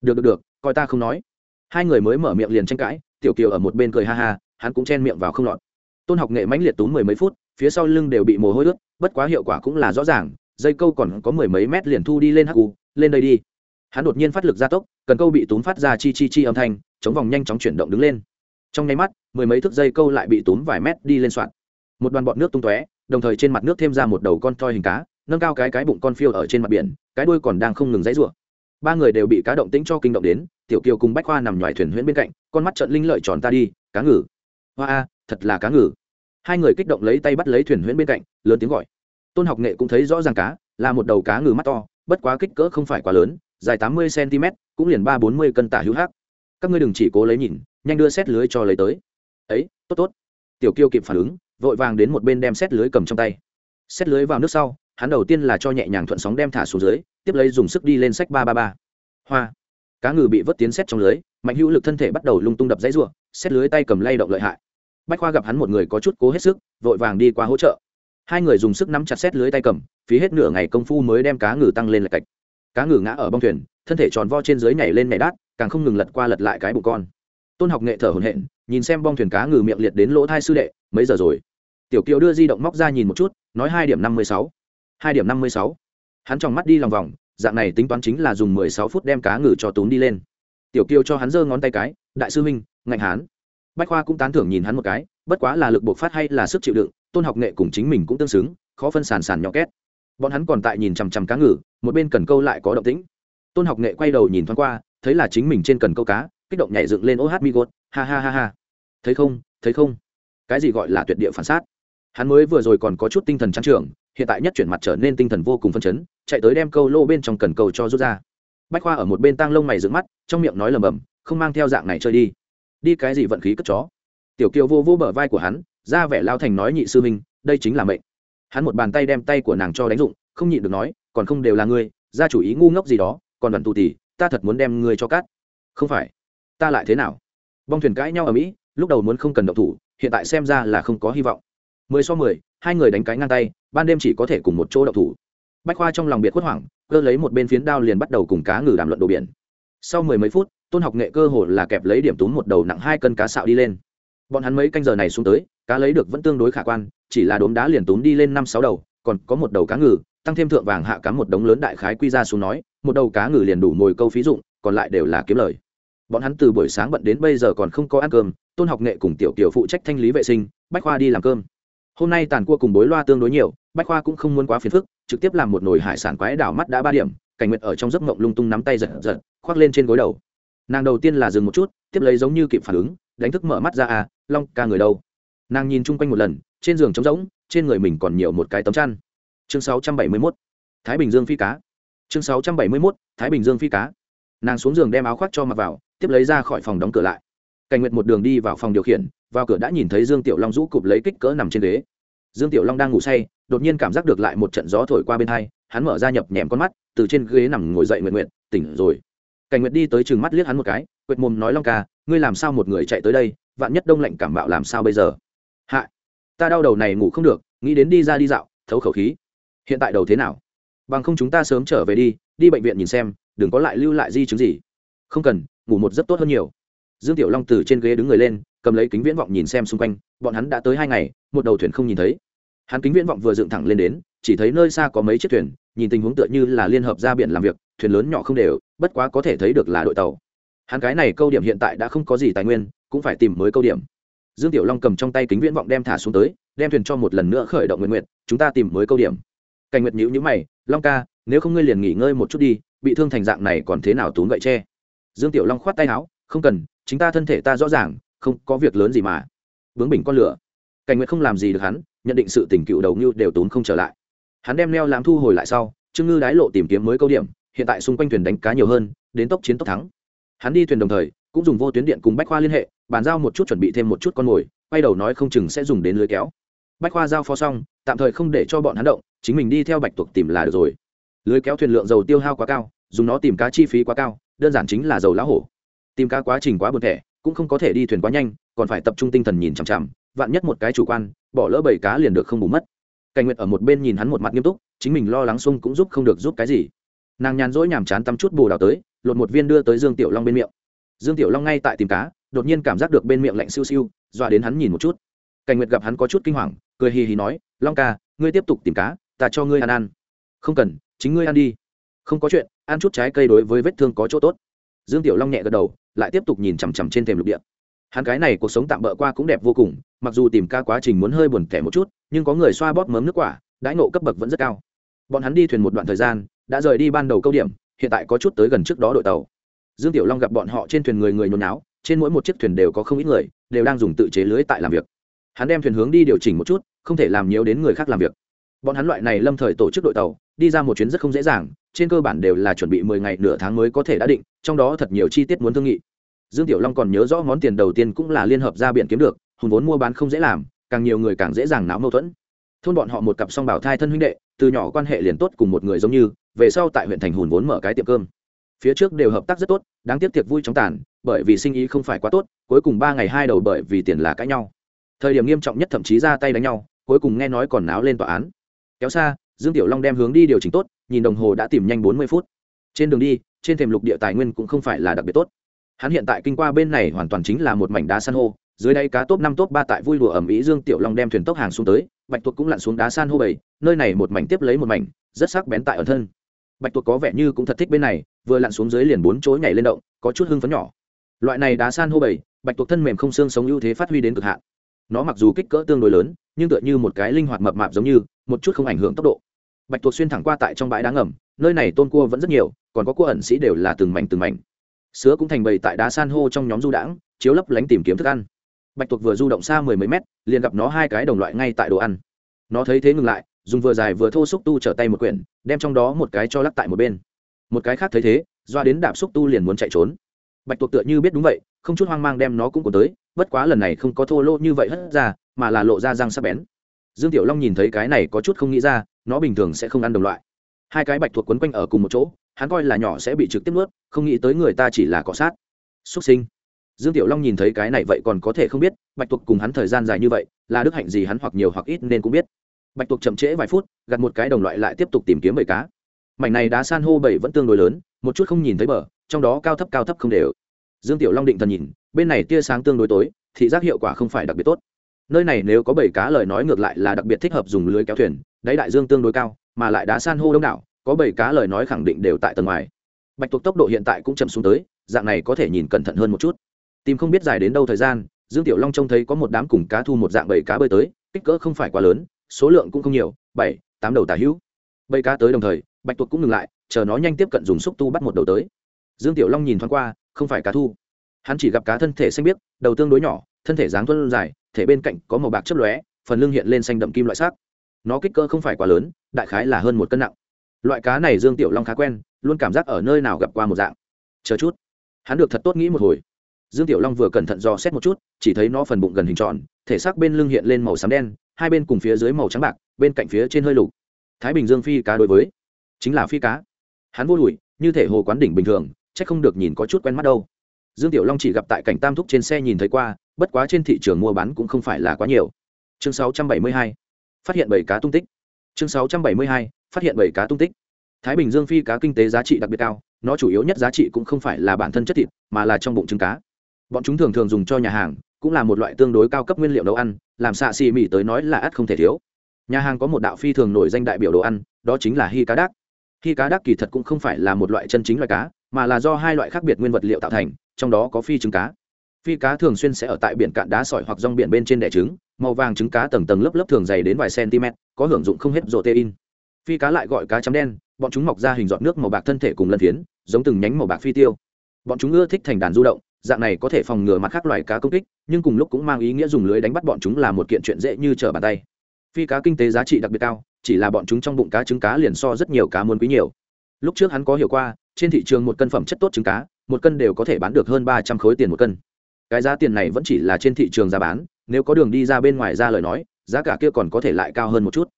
Được được được, coi ta không nói. Hai người mới mở miệng liền tranh cãi, tiểu kiều ở một bên cười ha ha, hắn cũng chen miệng vào không lọt. Tôn học nghệ mãnh liệt túm mười mấy phút, phía sau lưng đều bị mồ hôi ướt, bất quá hiệu quả cũng là rõ ràng, dây câu còn có mười mấy mét liền thu đi lên hắc u, lên đây đi. Hắn đột nhiên phát lực gia tốc, cần câu bị túm phát ra chi chi chi âm thanh, chống vòng nhanh chóng chuyển động đứng lên trong nháy mắt, mười mấy thước dây câu lại bị túm vài mét đi lên soạn. Một đoàn bọt nước tung tóe, đồng thời trên mặt nước thêm ra một đầu con toi hình cá, nâng cao cái cái bụng con phiêu ở trên mặt biển, cái đuôi còn đang không ngừng dãy rủa. Ba người đều bị cá động tĩnh cho kinh động đến, tiểu kiều cùng bách khoa nằm ngoài thuyền huyễn bên cạnh, con mắt trận linh lợi tròn ta đi, cá ngừ. Hoa a, thật là cá ngừ. Hai người kích động lấy tay bắt lấy thuyền huyễn bên cạnh, lớn tiếng gọi. Tôn học nghệ cũng thấy rõ ràng cá, là một đầu cá ngừ mắt to, bất quá kích cỡ không phải quá lớn, dài tám mươi cm cũng liền ba bốn mươi cân tả hữu hắc. Các ngươi đừng chỉ cố lấy nhìn nhanh đưa xét lưới cho lấy tới. Ấy, tốt tốt. Tiểu kiêu kịp phản ứng, vội vàng đến một bên đem xét lưới cầm trong tay. Xét lưới vào nước sau, hắn đầu tiên là cho nhẹ nhàng thuận sóng đem thả xuống dưới, tiếp lấy dùng sức đi lên sách ba ba ba. Hoa. Cá ngừ bị vớt tiến xét trong lưới, mạnh hữu lực thân thể bắt đầu lung tung đập dãy ruộng xét lưới tay cầm lay động lợi hại. Bách khoa gặp hắn một người có chút cố hết sức, vội vàng đi qua hỗ trợ. Hai người dùng sức nắm chặt xét lưới tay cầm, phí hết nửa ngày công phu mới đem cá ngừ tăng lên lạch cạch. Cá ngừ ngã ở bong thuyền, thân thể tròn vo trên dưới nhảy lên nhảy đát, càng không ngừng lật qua lật lại cái bụng con tôn học nghệ thở hồn hện nhìn xem bong thuyền cá ngừ miệng liệt đến lỗ thai sư đệ mấy giờ rồi? Tiểu kiều đưa di động móc ra nhìn một chút nói hai điểm năm mươi sáu. Hai điểm năm mươi sáu. Hắn tròng mắt đi lòng vòng dạng này tính toán chính là dùng mười sáu phút đem cá ngừ cho tún đi lên. Tiểu kiều cho hắn giơ ngón tay cái đại sư minh, ngạnh hán. Bách khoa cũng tán thưởng nhìn hắn một cái bất quá là lực buộc phát hay là sức chịu đựng tôn học nghệ cùng chính mình cũng tương xứng khó phân sàn sàn nhỏ két. Bọn hắn còn tại nhìn chằm chằm cá ngừ một bên cần câu lại có động tĩnh. Tôn học nghệ quay đầu nhìn thoáng qua thấy là chính mình trên cần câu cá kích động nhảy dựng lên ô hát mi gốt ha ha ha ha. Thấy không thấy không? Cái gì gọi là tuyệt địa phản sát? Hắn mới vừa rồi còn có chút tinh thần trắng trường, hiện tại nhất chuyển mặt trở nên tinh thần vô cùng phân chấn, chạy tới đem câu lô bên trong cần cầu cho rút ra. Bách khoa ở một bên tang lông mày dựng mắt, trong miệng nói lầm bầm, không mang theo dạng này chơi đi. Đi cái gì vận khí cất chó? Tiểu kiều vô vô bờ vai của hắn, ra vẻ lao thành nói, nhị sư minh, đây chính là mệnh. Hắn một bàn tay đem tay của nàng cho đánh dụng, không nhịn được nói, còn không đều là ngươi ra chủ ý ngu ngốc gì đó, còn đoàn tù tì ta thật muốn đem ngươi cho cát không phải ta lại thế nào? Bong thuyền cãi nhau ở mỹ, lúc đầu muốn không cần động thủ, hiện tại xem ra là không có hy vọng. Mười so mười, hai người đánh cái ngang tay, ban đêm chỉ có thể cùng một chỗ động thủ. Bách khoa trong lòng biệt khuất hoảng, cơ lấy một bên phiến đao liền bắt đầu cùng cá ngừ đàm luận đồ biển. Sau mười mấy phút, tôn học nghệ cơ hồ là kẹp lấy điểm túm một đầu nặng hai cân cá sạo đi lên. Bọn hắn mấy canh giờ này xuống tới, cá lấy được vẫn tương đối khả quan, chỉ là đốm đá liền túm đi lên năm sáu đầu, còn có một đầu cá ngừ, tăng thêm thượng vàng hạ cắm một đống lớn đại khái quy ra xuống nói, một đầu cá ngừ liền đủ mồi câu phí dụng, còn lại đều là kiếm lời bọn hắn từ buổi sáng bận đến bây giờ còn không có ăn cơm, tôn học nghệ cùng tiểu kiều phụ trách thanh lý vệ sinh, bách khoa đi làm cơm hôm nay tàn cua cùng bối loa tương đối nhiều, bách khoa cũng không muốn quá phiền phức, trực tiếp làm một nồi hải sản quái đảo mắt đã ba điểm, cảnh nguyệt ở trong giấc mộng lung tung nắm tay giật giật, khoác lên trên gối đầu nàng đầu tiên là dừng một chút, tiếp lấy giống như kịp phản ứng, đánh thức mở mắt ra à long ca người đâu nàng nhìn chung quanh một lần, trên giường trống rỗng, trên người mình còn nhiều một cái tấm chăn chương 671. thái bình dương phi cá chương 671. thái bình dương phi cá nàng xuống giường đem áo khoác cho mặc vào tiếp lấy ra khỏi phòng đóng cửa lại. Cảnh nguyệt một đường đi vào phòng điều khiển, vào cửa đã nhìn thấy dương tiểu long rũ cụp lấy kích cỡ nằm trên ghế. Dương tiểu long đang ngủ say, đột nhiên cảm giác được lại một trận gió thổi qua bên hai, hắn mở ra nhập nhèm con mắt, từ trên ghế nằm ngồi dậy nguyện nguyện tỉnh rồi. Cảnh nguyệt đi tới chừng mắt liếc hắn một cái quệt mồm nói, long ca, ngươi làm sao một người chạy tới đây, vạn nhất đông lạnh cảm bạo làm sao bây giờ? Hạ, ta đau đầu này ngủ không được, nghĩ đến đi ra đi dạo, thấu khẩu khí. Hiện tại đầu thế nào? Bằng không chúng ta sớm trở về đi đi bệnh viện nhìn xem, đừng có lại lưu lại di chứng gì. Không cần ngủ một giấc tốt hơn nhiều. Dương tiểu long từ trên ghế đứng người lên, cầm lấy kính viễn vọng nhìn xem xung quanh, bọn hắn đã tới hai ngày, một đầu thuyền không nhìn thấy. Hắn kính viễn vọng vừa dựng thẳng lên đến, chỉ thấy nơi xa có mấy chiếc thuyền, nhìn tình huống tựa như là liên hợp ra biển làm việc, thuyền lớn nhỏ không đều, bất quá có thể thấy được là đội tàu. Hắn cái này câu điểm hiện tại đã không có gì tài nguyên, cũng phải tìm mới câu điểm. Dương tiểu long cầm trong tay kính viễn vọng đem thả xuống tới, đem thuyền cho một lần nữa khởi động nguyện nguyện chúng ta tìm mới câu điểm. Cảnh nguyệt nhữ nhữ mày, long ca, nếu không ngươi liền nghỉ ngơi một chút đi, bị thương thành dạng này còn thế nào tốn gậy tre? Dương tiểu long khoát tay áo, không cần, chính ta thân thể ta rõ ràng, không có việc lớn gì mà. Bướng bình con lửa. Cảnh nguyệt không làm gì được hắn, nhận định sự tình cựu đầu như đều tốn không trở lại. Hắn đem neo làm thu hồi lại sau, trương ngư đái lộ tìm kiếm mới câu điểm, hiện tại xung quanh thuyền đánh cá nhiều hơn, đến tốc chiến tốc thắng. Hắn đi thuyền đồng thời, cũng dùng vô tuyến điện cùng bách khoa liên hệ, bàn giao một chút chuẩn bị thêm một chút con mồi, quay đầu nói không chừng sẽ dùng đến lưới kéo. Bách khoa giao phó xong, tạm thời không để cho bọn hắn động, chính mình đi theo bạch tuộc tìm là được rồi. Lưới kéo thuyền lượng dầu tiêu hao quá cao, dùng nó tìm cá chi phí quá cao đơn giản chính là dầu lá hổ. Tìm cá quá trình quá buồn thẻ, cũng không có thể đi thuyền quá nhanh, còn phải tập trung tinh thần nhìn chằm chằm, vạn nhất một cái chủ quan, bỏ lỡ bảy cá liền được không bù mất. Cảnh nguyệt ở một bên nhìn hắn một mặt nghiêm túc, chính mình lo lắng sung cũng giúp không được giúp cái gì. Nàng nhàn rỗi nhàm chán tắm chút bù đào tới, lột một viên đưa tới dương tiểu long bên miệng. Dương tiểu long ngay tại tìm cá, đột nhiên cảm giác được bên miệng lạnh siêu siêu, dọa đến hắn nhìn một chút. Cảnh nguyệt gặp hắn có chút kinh hoàng, cười hì hì nói, long ca, ngươi tiếp tục tìm cá, ta cho ngươi ăn ăn. Không cần, chính ngươi ăn đi. Không có chuyện ăn chút trái cây đối với vết thương có chỗ tốt. Dương tiểu long nhẹ gật đầu, lại tiếp tục nhìn chằm chằm trên thềm lục địa. Hắn cái này cuộc sống tạm bỡ qua cũng đẹp vô cùng, mặc dù tìm ca quá trình muốn hơi buồn tẻ một chút, nhưng có người xoa bóp mớm nước quả, đãi nộ cấp bậc vẫn rất cao. Bọn hắn đi thuyền một đoạn thời gian, đã rời đi ban đầu câu điểm, hiện tại có chút tới gần trước đó đội tàu. Dương tiểu long gặp bọn họ trên thuyền người người nhốn náo trên mỗi một chiếc thuyền đều có không ít người, đều đang dùng tự chế lưới tại làm việc. Hắn đem thuyền hướng đi điều chỉnh một chút, không thể làm nhiều đến người khác làm việc. Bọn hắn loại này lâm thời tổ chức đội tàu đi ra một chuyến rất không dễ dàng, trên cơ bản đều là chuẩn bị mười ngày nửa tháng mới có thể đã định, trong đó thật nhiều chi tiết muốn thương nghị. Dương tiểu long còn nhớ rõ món tiền đầu tiên cũng là liên hợp ra biển kiếm được, hùn vốn mua bán không dễ làm, càng nhiều người càng dễ dàng náo mâu thuẫn. Thôn bọn họ một cặp song bảo thai thân huynh đệ, từ nhỏ quan hệ liền tốt cùng một người giống như, về sau tại huyện thành hùn vốn mở cái tiệm cơm. Phía trước đều hợp tác rất tốt, đáng tiếc tiệc vui chóng tàn, bởi vì sinh ý không phải quá tốt, cuối cùng ba ngày hai đầu bởi vì tiền là cãi nhau. Thời điểm nghiêm trọng nhất thậm chí ra tay đánh nhau, cuối cùng nghe nói còn náo lên tòa án. Kéo xa dương tiểu long đem hướng đi điều chỉnh tốt, nhìn đồng hồ đã tìm nhanh bốn mươi phút. Trên đường đi, trên thềm lục địa tài nguyên cũng không phải là đặc biệt tốt. Hắn hiện tại kinh qua bên này hoàn toàn chính là một mảnh đá san hô, dưới đây cá top năm, top ba tại vui đùa ẩm ý dương tiểu long đem thuyền tốc hàng xuống tới, bạch tuộc cũng lặn xuống đá san hô bảy, nơi này một mảnh tiếp lấy một mảnh, rất sắc bén tại ở thân. Bạch tuộc có vẻ như cũng thật thích bên này, vừa lặn xuống dưới liền bốn chối nhảy lên động, có chút hưng phấn nhỏ. Loại này đá san hô bảy, bạch tuộc thân mềm không xương sống ưu thế phát huy đến cực hạn. Nó mặc dù kích cỡ tương đối lớn, nhưng tựa như một cái linh hoạt mập mạp giống như, một chút không ảnh hưởng tốc độ bạch tuộc xuyên thẳng qua tại trong bãi đá ngầm, nơi này tôn cua vẫn rất nhiều, còn có cua ẩn sĩ đều là từng mảnh từng mảnh. Sứa cũng thành bầy tại đá san hô trong nhóm du đãng, chiếu lấp lánh tìm kiếm thức ăn. Bạch tuộc vừa du động xa mười mấy mét, liền gặp nó hai cái đồng loại ngay tại đồ ăn. Nó thấy thế ngừng lại, dùng vừa dài vừa thô xúc tu trở tay một quyển, đem trong đó một cái cho lắc tại một bên. Một cái khác thấy thế, doa đến đạp xúc tu liền muốn chạy trốn. Bạch tuộc tựa như biết đúng vậy, không chút hoang mang đem nó cũng cuốn tới, bất quá lần này không có thô lô như vậy hất ra, mà là lộ ra răng sắc bén. Dương tiểu long nhìn thấy cái này có chút không nghĩ ra nó bình thường sẽ không ăn đồng loại. Hai cái bạch tuộc quấn quanh ở cùng một chỗ, hắn coi là nhỏ sẽ bị trực tiếp nuốt, không nghĩ tới người ta chỉ là cọ sát. Xuất sinh. Dương tiểu long nhìn thấy cái này vậy còn có thể không biết, bạch tuộc cùng hắn thời gian dài như vậy, là đức hạnh gì hắn hoặc nhiều hoặc ít nên cũng biết. Bạch tuộc chậm trễ vài phút gặt một cái đồng loại lại tiếp tục tìm kiếm bầy cá. Mảnh này đá san hô bảy vẫn tương đối lớn, một chút không nhìn thấy bờ, trong đó cao thấp cao thấp không đều. Dương tiểu long định thần nhìn, bên này tia sáng tương đối tối, thị giác hiệu quả không phải đặc biệt tốt. Nơi này nếu có bảy cá lời nói ngược lại là đặc biệt thích hợp dùng lưới kéo thuyền đáy đại dương tương đối cao, mà lại đá san hô đông đảo, có bảy cá lời nói khẳng định đều tại tầng ngoài. Bạch tuộc tốc độ hiện tại cũng chậm xuống tới, dạng này có thể nhìn cẩn thận hơn một chút. Tìm không biết dài đến đâu thời gian, dương tiểu long trông thấy có một đám cùng cá thu một dạng bảy cá bơi tới, kích cỡ không phải quá lớn, số lượng cũng không nhiều, bảy, tám đầu tà hữu. Bầy cá tới đồng thời, bạch tuộc cũng ngừng lại, chờ nó nhanh tiếp cận dùng xúc tu bắt một đầu tới. Dương tiểu long nhìn thoáng qua, không phải cá thu. Hắn chỉ gặp cá thân thể xanh biếc, đầu tương đối nhỏ, thân thể dáng thuân dài, thể bên cạnh có màu bạc chấp lóe, phần lưng hiện lên xanh đậm kim loại sắc nó kích cỡ không phải quá lớn, đại khái là hơn một cân nặng. Loại cá này dương tiểu long khá quen, luôn cảm giác ở nơi nào gặp qua một dạng. Chờ chút. Hắn được thật tốt nghĩ một hồi. Dương tiểu long vừa cẩn thận dò xét một chút, chỉ thấy nó phần bụng gần hình tròn, thể xác bên lưng hiện lên màu xám đen, hai bên cùng phía dưới màu trắng bạc, bên cạnh phía trên hơi lục. Thái bình dương phi cá đối với. Chính là phi cá. Hắn vô lùi, như thể hồ quán đỉnh bình thường c h ắ c không được nhìn có chút quen mắt đâu. Dương tiểu long chỉ gặp tại cảnh tam thúc trên xe nhìn thấy qua, bất quá trên thị trường mua bán cũng không phải là quá nhiều. Chương 672 phát hiện bảy cá tung tích. Chương 672. phát hiện bảy cá tung tích. Thái bình dương phi cá kinh tế giá trị đặc biệt cao, nó chủ yếu nhất giá trị cũng không phải là bản thân chất thịt, mà là trong bụng trứng cá. Bọn chúng thường thường dùng cho nhà hàng, cũng là một loại tương đối cao cấp nguyên liệu nấu ăn, làm xạ xì mì tới nói là ắt không thể thiếu. Nhà hàng có một đạo phi thường nổi danh đại biểu đồ ăn, đó chính là hy cá đắc hy cá đắc kỳ thật cũng không phải là một loại chân chính loại cá, mà là do hai loại khác biệt nguyên vật liệu tạo thành, trong đó có phi trứng cá. Phi cá thường xuyên sẽ ở tại biển cạn đá sỏi hoặc rong biển bên trên đẻ trứng màu vàng trứng cá tầng tầng lớp lớp thường dày đến vài cm, có hưởng dụng không hết protein. Phi cá lại gọi cá chấm đen, bọn chúng mọc ra hình giọt nước màu bạc thân thể cùng lân phiến, giống từng nhánh màu bạc phi tiêu. Bọn chúng ưa thích thành đàn du động, dạng này có thể phòng ngừa mặt khác loài cá công kích, nhưng cùng lúc cũng mang ý nghĩa dùng lưới đánh bắt bọn chúng là một kiện chuyện dễ như trở bàn tay. Phi cá kinh tế giá trị đặc biệt cao, chỉ là bọn chúng trong bụng cá trứng cá liền so rất nhiều cá muốn quý nhiều. Lúc trước hắn có hiểu qua, trên thị trường một cân phẩm chất tốt trứng cá, một cân đều có thể bán được hơn ba trăm khối tiền một cân. Cái giá tiền này vẫn chỉ là trên thị trường giá bán nếu có đường đi ra bên ngoài ra lời nói, giá cả kia còn có thể lại cao hơn một chút.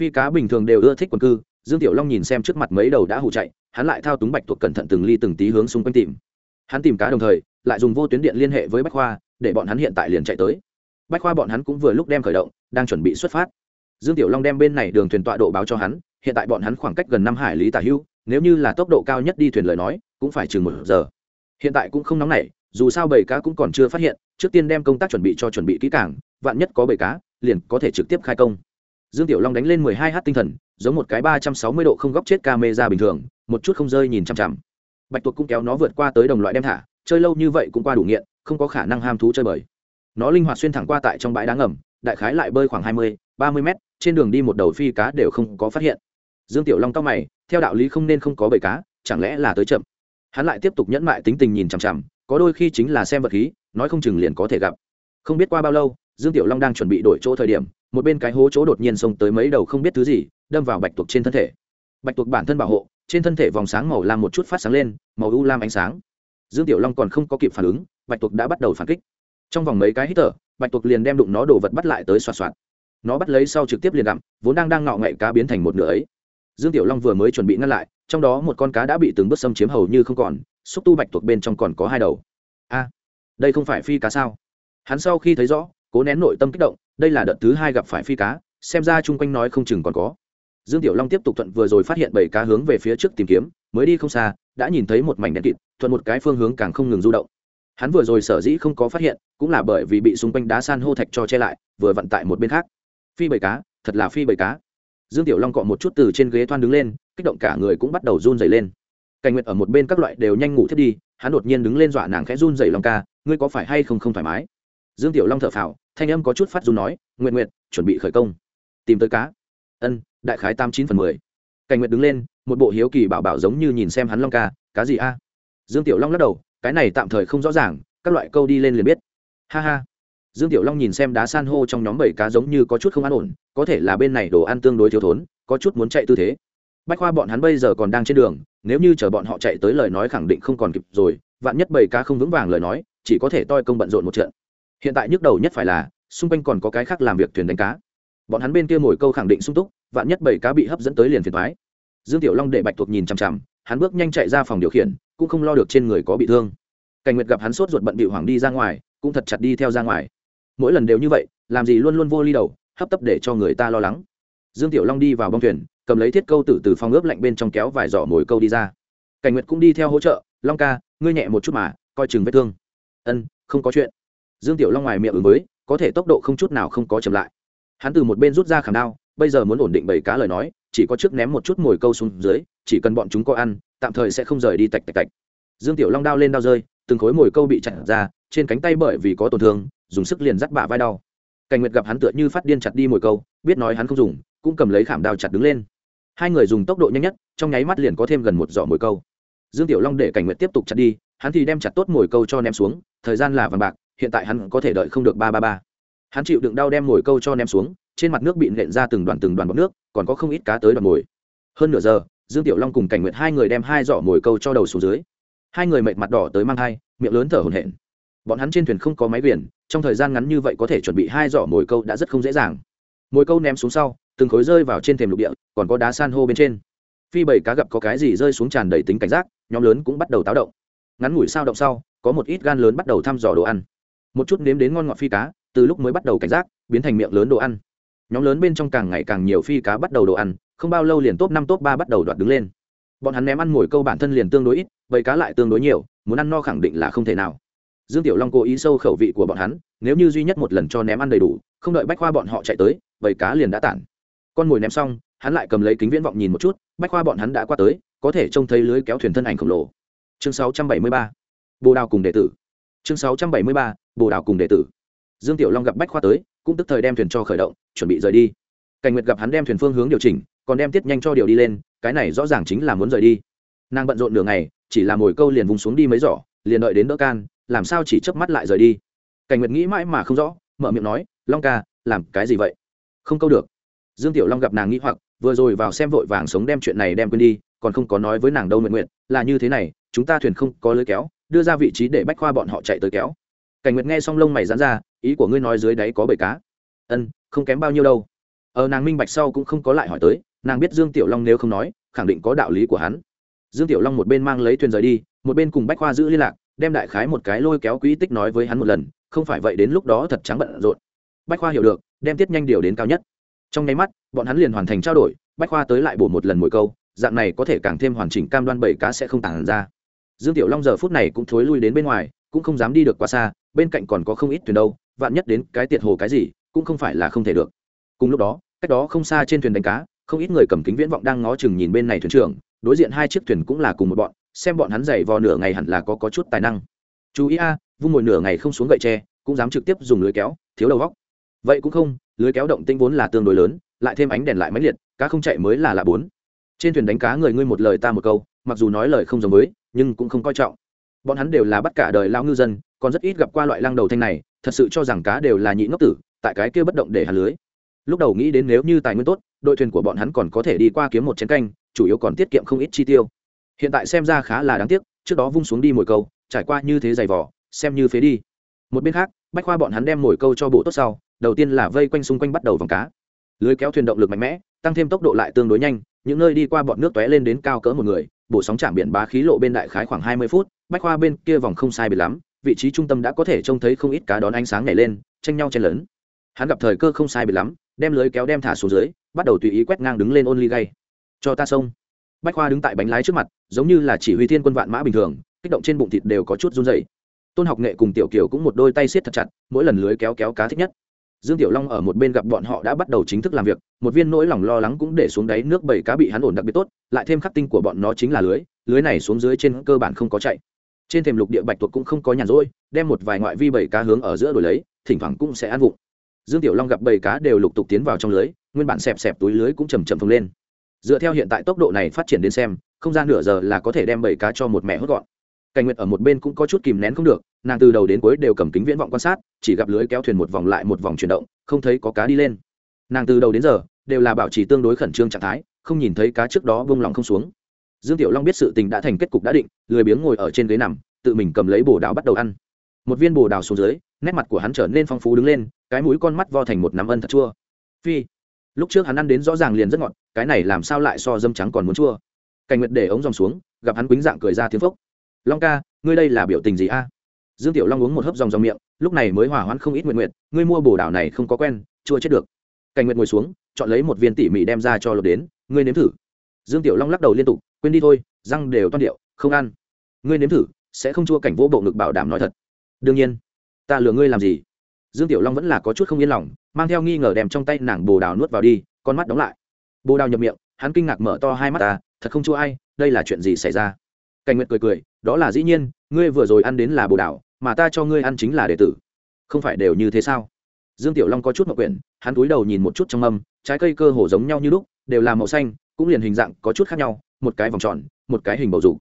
Phi cá bình thường đều ưa thích quần cư, dương tiểu long nhìn xem trước mặt mấy đầu đã hụ chạy, hắn lại thao túng bạch tuộc cẩn thận từng ly từng tí hướng xung quanh tìm. Hắn tìm cá đồng thời, lại dùng vô tuyến điện liên hệ với bách khoa, để bọn hắn hiện tại liền chạy tới. Bách khoa bọn hắn cũng vừa lúc đem khởi động, đang chuẩn bị xuất phát. Dương tiểu long đem bên này đường thuyền tọa độ báo cho hắn, hiện tại bọn hắn khoảng cách gần năm hải lý tả hưu, nếu như là tốc độ cao nhất đi thuyền lời nói, cũng phải chừng một giờ. Hiện tại cũng không nóng nảy, dù sao bầy cá cũng còn chưa phát hiện trước tiên đem công tác chuẩn bị cho chuẩn bị kỹ càng, vạn nhất có bể cá, liền có thể trực tiếp khai công. Dương tiểu long đánh lên mười hai h tinh thần, giống một cái ba trăm sáu mươi độ không góc chết ca mê ra bình thường, một chút không rơi nhìn chằm chằm. Bạch tuộc cũng kéo nó vượt qua tới đồng loại đem thả, chơi lâu như vậy cũng qua đủ nghiện, không có khả năng ham thú chơi bời. Nó linh hoạt xuyên thẳng qua tại trong bãi đá ngầm, đại khái lại bơi khoảng hai mươi, ba mươi mét, trên đường đi một đầu phi cá đều không có phát hiện. Dương tiểu long cao mày, theo đạo lý không nên không có bầy cá, chẳng lẽ là tới chậm? Hắn lại tiếp tục nhẫn mại tính tình nhìn chằm chằm, có đôi khi chính là xem vật khí nói không chừng liền có thể gặp. Không biết qua bao lâu, dương tiểu long đang chuẩn bị đổi chỗ thời điểm, một bên cái hố chỗ đột nhiên xông tới mấy đầu không biết thứ gì, đâm vào bạch tuộc trên thân thể. Bạch tuộc bản thân bảo hộ, trên thân thể vòng sáng màu lam một chút phát sáng lên, màu u lam ánh sáng. Dương tiểu long còn không có kịp phản ứng, bạch tuộc đã bắt đầu phản kích. Trong vòng mấy cái hít thở, bạch tuộc liền đem đụng nó đồ vật bắt lại tới xoạt xoạt. Nó bắt lấy sau trực tiếp liền gặm, vốn đang đang ngọ ngậy cá biến thành một nửa ấy. Dương tiểu long vừa mới chuẩn bị ngăn lại, trong đó một con cá đã bị từng bước xâm chiếm hầu như không còn, xúc tu bạch tuộc bên trong còn có hai đầu. A! Đây không phải phi cá sao? Hắn sau khi thấy rõ, cố nén nội tâm kích động, đây là đợt thứ hai gặp phải phi cá, xem ra chung quanh nói không chừng còn có. Dương tiểu long tiếp tục thuận vừa rồi phát hiện bảy cá hướng về phía trước tìm kiếm, mới đi không xa, đã nhìn thấy một mảnh đèn kịt, thuận một cái phương hướng càng không ngừng du động. Hắn vừa rồi sở dĩ không có phát hiện, cũng là bởi vì bị xung quanh đá san hô thạch cho che lại, vừa vận tại một bên khác. Phi bảy cá, thật là phi bảy cá. Dương tiểu long cọ một chút từ trên ghế thoan đứng lên, kích động cả người cũng bắt đầu run dày lên. Cảnh nguyệt ở một bên các loại đều nhanh ngủ thiết đi hắn đột nhiên đứng lên dọa nàng khẽ run dày lòng ca, ngươi có phải hay không không thoải mái? Dương tiểu long thở phào, thanh âm có chút phát run nói nguyện nguyện chuẩn bị khởi công. Tìm tới cá. Ân, đại khái tám chín phần mười. Cảnh nguyệt đứng lên, một bộ hiếu kỳ bảo bảo giống như nhìn xem hắn long ca, cá gì a? Dương tiểu long lắc đầu, cái này tạm thời không rõ ràng, các loại câu đi lên liền biết. Ha ha. Dương tiểu long nhìn xem đá san hô trong nhóm bảy cá giống như có chút không an ổn, có thể là bên này đồ ăn tương đối thiếu thốn, có chút muốn chạy tư thế. Bách khoa bọn hắn bây giờ còn đang trên đường nếu như chờ bọn họ chạy tới lời nói khẳng định không còn kịp rồi, vạn nhất bảy cá không vững vàng lời nói, chỉ có thể toi công bận rộn một trận. Hiện tại nhức đầu nhất phải là, xung quanh còn có cái khác làm việc thuyền đánh cá. Bọn hắn bên kia ngồi câu khẳng định sung túc, vạn nhất bảy cá bị hấp dẫn tới liền phiền thoái dương tiểu long để bạch thuộc nhìn chằm chằm, hắn bước nhanh chạy ra phòng điều khiển, cũng không lo được trên người có bị thương. Cảnh nguyệt gặp hắn sốt ruột bận bị hoảng đi ra ngoài, cũng thật chặt đi theo ra ngoài. Mỗi lần đều như vậy, làm gì luôn luôn vô ly đầu, hấp tấp để cho người ta lo lắng. Dương tiểu long đi vào bông thuyền cầm lấy thiết câu tử từ phòng ướp lạnh bên trong kéo vài giỏ mồi câu đi ra. Cảnh nguyệt cũng đi theo hỗ trợ long ca ngươi nhẹ một chút mà coi chừng vết thương. Ân không có chuyện. Dương tiểu long ngoài miệng ứng mới, có thể tốc độ không chút nào không có chậm lại. Hắn từ một bên rút ra khảm đao bây giờ muốn ổn định bảy cá lời nói chỉ có trước ném một chút mồi câu xuống dưới chỉ cần bọn chúng có ăn tạm thời sẽ không rời đi tạch tạch tạch. Dương tiểu long đao lên đao rơi từng khối mồi câu bị chặt ra trên cánh tay bởi vì có tổn thương dùng sức liền dắt bả vai đau. Cảnh nguyệt gặp hắn tựa như phát điên chặt đi mồi câu biết nói hắn không dùng cũng cầm lấy khảm đao chặt đứng lên hai người dùng tốc độ nhanh nhất, trong nháy mắt liền có thêm gần một giỏ mồi câu. Dương tiểu long để cảnh nguyệt tiếp tục chặt đi, hắn thì đem chặt tốt mồi câu cho ném xuống, thời gian là vàng bạc, hiện tại hắn có thể đợi không được ba ba ba. Hắn chịu đựng đau đem mồi câu cho ném xuống, trên mặt nước bị nện ra từng đoàn từng đoàn bọc nước, còn có không ít cá tới đoàn mồi. Hơn nửa giờ, dương tiểu long cùng cảnh nguyệt hai người đem hai giỏ mồi câu cho đầu xuống dưới. Hai người mệt mặt đỏ tới mang thai, miệng lớn thở hổn hển. Bọn hắn trên thuyền không có máy biển, trong thời gian ngắn như vậy có thể chuẩn bị hai giỏ mồi câu đã rất không dễ dàng. Mồi câu ném xuống sau từng khối rơi vào trên thềm lục địa, còn có đá san hô bên trên. Phi bảy cá gặp có cái gì rơi xuống tràn đầy tính cảnh giác, nhóm lớn cũng bắt đầu táo động. Ngắn ngủi sao động sau, có một ít gan lớn bắt đầu thăm dò đồ ăn. Một chút nếm đến ngon ngọt phi cá, từ lúc mới bắt đầu cảnh giác, biến thành miệng lớn đồ ăn. Nhóm lớn bên trong càng ngày càng nhiều phi cá bắt đầu đồ ăn, không bao lâu liền top năm, top ba bắt đầu đoạt đứng lên. Bọn hắn ném ăn mồi câu bản thân liền tương đối ít bầy cá lại tương đối nhiều, muốn ăn no khẳng định là không thể nào. Dương tiểu long cố ý sâu khẩu vị của bọn hắn, nếu như duy nhất một lần cho ném ăn đầy đủ, không đợi bách khoa bọn họ chạy tới bầy cá liền đã tản con mồi ném xong, hắn lại cầm lấy kính viễn vọng nhìn một chút, bách khoa bọn hắn đã qua tới, có thể trông thấy lưới kéo thuyền thân ảnh khổng lồ. Chương 673. bồ đào cùng đệ tử. Chương 673. bồ đào cùng đệ tử. Dương tiểu long gặp bách khoa tới, cũng tức thời đem thuyền cho khởi động, chuẩn bị rời đi. Cảnh nguyệt gặp hắn đem thuyền phương hướng điều chỉnh, còn đem tiết nhanh cho điều đi lên, cái này rõ ràng chính là muốn rời đi. Nàng bận rộn nửa ngày, chỉ là mồi câu liền vùng xuống đi mấy giỏ, liền đợi đến đỡ can, làm sao chỉ chớp mắt lại rời đi. Cảnh nguyệt nghĩ mãi mà không rõ, mở miệng nói, long ca, làm cái gì vậy? Không câu được dương tiểu long gặp nàng nghĩ hoặc, vừa rồi vào xem vội vàng sống đem chuyện này đem quên đi, còn không có nói với nàng đâu nguyện nguyện là như thế này, chúng ta thuyền không có lưới kéo, đưa ra vị trí để bách khoa bọn họ chạy tới kéo. Cảnh nguyệt nghe xong lông mày dán ra, ý của ngươi nói dưới đáy có bầy cá. Ân, không kém bao nhiêu đâu. Ờ nàng minh bạch sau cũng không có lại hỏi tới, nàng biết dương tiểu long nếu không nói, khẳng định có đạo lý của hắn. Dương tiểu long một bên mang lấy thuyền rời đi, một bên cùng bách khoa giữ liên lạc, đem đại khái một cái lôi kéo quỹ tích nói với hắn một lần, không phải vậy đến lúc đó thật trắng bận rộn. Bách khoa hiểu được, đem tiết nhanh điều đến cao nhất trong nháy mắt bọn hắn liền hoàn thành trao đổi bách khoa tới lại bổ một lần mỗi câu dạng này có thể càng thêm hoàn chỉnh cam đoan bảy cá sẽ không tản ra. Dương tiểu long giờ phút này cũng thối lui đến bên ngoài cũng không dám đi được quá xa bên cạnh còn có không ít thuyền đâu vạn nhất đến cái tiệt hồ cái gì cũng không phải là không thể được. Cùng lúc đó cách đó không xa trên thuyền đánh cá không ít người cầm kính viễn vọng đang ngó chừng nhìn bên này thuyền trưởng đối diện hai chiếc thuyền cũng là cùng một bọn xem bọn hắn dày vò nửa ngày hẳn là có, có chút tài năng. Chú ý a vung ngồi nửa ngày không xuống gậy tre cũng dám trực tiếp dùng lưới kéo thiếu đầu góc vậy cũng không, lưới kéo động tinh vốn là tương đối lớn, lại thêm ánh đèn lại máy liệt, cá không chạy mới là lạ bốn. Trên thuyền đánh cá người ngươi một lời ta một câu, mặc dù nói lời không giống với, nhưng cũng không coi trọng. Bọn hắn đều là bắt cả đời lao ngư dân, còn rất ít gặp qua loại lăng đầu thanh này, thật sự cho rằng cá đều là nhị ngốc tử, tại cái kia bất động để hạt lưới. Lúc đầu nghĩ đến nếu như tài nguyên tốt, đội thuyền của bọn hắn còn có thể đi qua kiếm một chén canh, chủ yếu còn tiết kiệm không ít chi tiêu. Hiện tại xem ra khá là đáng tiếc, trước đó vung xuống đi mồi câu, trải qua như thế giày vỏ xem như phế đi. Một bên khác, bách khoa bọn hắn đem mồi câu cho bộ tốt sau đầu tiên là vây quanh xung quanh bắt đầu vòng cá. Lưới kéo thuyền động lực mạnh mẽ, tăng thêm tốc độ lại tương đối nhanh, những nơi đi qua bọn nước tóe lên đến cao cỡ một người, bổ sóng chạm biển bá khí lộ bên đại khái khoảng hai mươi phút, bách khoa bên kia vòng không sai biệt lắm, vị trí trung tâm đã có thể trông thấy không ít cá đón ánh sáng nhảy lên, tranh nhau chen lớn hắn gặp thời cơ không sai biệt lắm, đem lưới kéo đem thả xuống dưới, bắt đầu tùy ý quét ngang đứng lên ôn ly gay. Cho ta xông bách khoa đứng tại bánh lái trước mặt, giống như là chỉ huy thiên quân vạn mã bình thường, kích động trên bụng thịt đều có chút run dày tôn học nghệ cùng tiểu kiều cũng một đôi tay siết thật chặt, mỗi lần lưới kéo kéo cá thích nhất dương tiểu long ở một bên gặp bọn họ đã bắt đầu chính thức làm việc, một viên nỗi lòng lo lắng cũng để xuống đáy nước bảy cá bị hắn ổn đặc biệt tốt, lại thêm khắc tinh của bọn nó chính là lưới lưới này xuống dưới trên cơ bản không có chạy. Trên thềm lục địa bạch tuộc cũng không có nhàn rỗi, đem một vài ngoại vi bảy cá hướng ở giữa đổi lấy, thỉnh thoảng cũng sẽ ăn vụng. Dương tiểu long gặp bảy cá đều lục tục tiến vào trong lưới, nguyên bản xẹp xẹp túi lưới cũng chầm chậm phồng lên. Dựa theo hiện tại tốc độ này phát triển đến xem, không gian nửa giờ là có thể đem bảy cá cho một mẹ hốt gọn cảnh nguyệt ở một bên cũng có chút kìm nén không được, nàng từ đầu đến cuối đều cầm kính viễn vọng quan sát, chỉ gặp lưới kéo thuyền một vòng lại một vòng chuyển động, không thấy có cá đi lên. Nàng từ đầu đến giờ, đều là bảo trì tương đối khẩn trương trạng thái, không nhìn thấy cá trước đó vung lòng không xuống. Dương tiểu long biết sự tình đã thành kết cục đã định, lười biếng ngồi ở trên ghế nằm, tự mình cầm lấy bồ đào bắt đầu ăn. Một viên bồ đào xuống dưới, nét mặt của hắn trở nên phong phú đứng lên, cái mũi con mắt vo thành một nắm ân thật chua. Phi, lúc trước hắn ăn đến rõ ràng liền rất ngọt, cái này làm sao lại so dâm trắng còn muốn chua? Cảnh nguyệt để ống dòng xuống, gặp hắn quýnh dạng cười ra tiếng phốc long ca, ngươi đây là biểu tình gì a? Dương tiểu long uống một hớp dòng dòng miệng, lúc này mới hỏa hoãn không ít nguyện nguyện, ngươi mua bồ đảo này không có quen, chua chết được. Cảnh nguyện ngồi xuống, chọn lấy một viên tỉ mỉ đem ra cho lột đến, ngươi nếm thử. Dương tiểu long lắc đầu liên tục, quên đi thôi, răng đều toan điệu, không ăn. Ngươi nếm thử, sẽ không chua cảnh vỗ bộ ngực bảo đảm nói thật. Đương nhiên, ta lừa ngươi làm gì? Dương tiểu long vẫn là có chút không yên lòng, mang theo nghi ngờ đem trong tay nàng bồ đào nuốt vào đi, con mắt đóng lại. Bồ đào nhập miệng, hắn kinh ngạc mở to hai mắt ta, thật không chua ai, đây là chuyện gì xảy ra? Cảnh nguyệt cười cười, đó là dĩ nhiên, ngươi vừa rồi ăn đến là bồ đảo mà ta cho ngươi ăn chính là đệ tử. Không phải đều như thế sao? Dương tiểu long có chút mậu quyển hắn túi đầu nhìn một chút trong mâm, trái cây cơ hồ giống nhau như lúc, đều là màu xanh, cũng liền hình dạng có chút khác nhau, một cái vòng tròn, một cái hình bầu dục.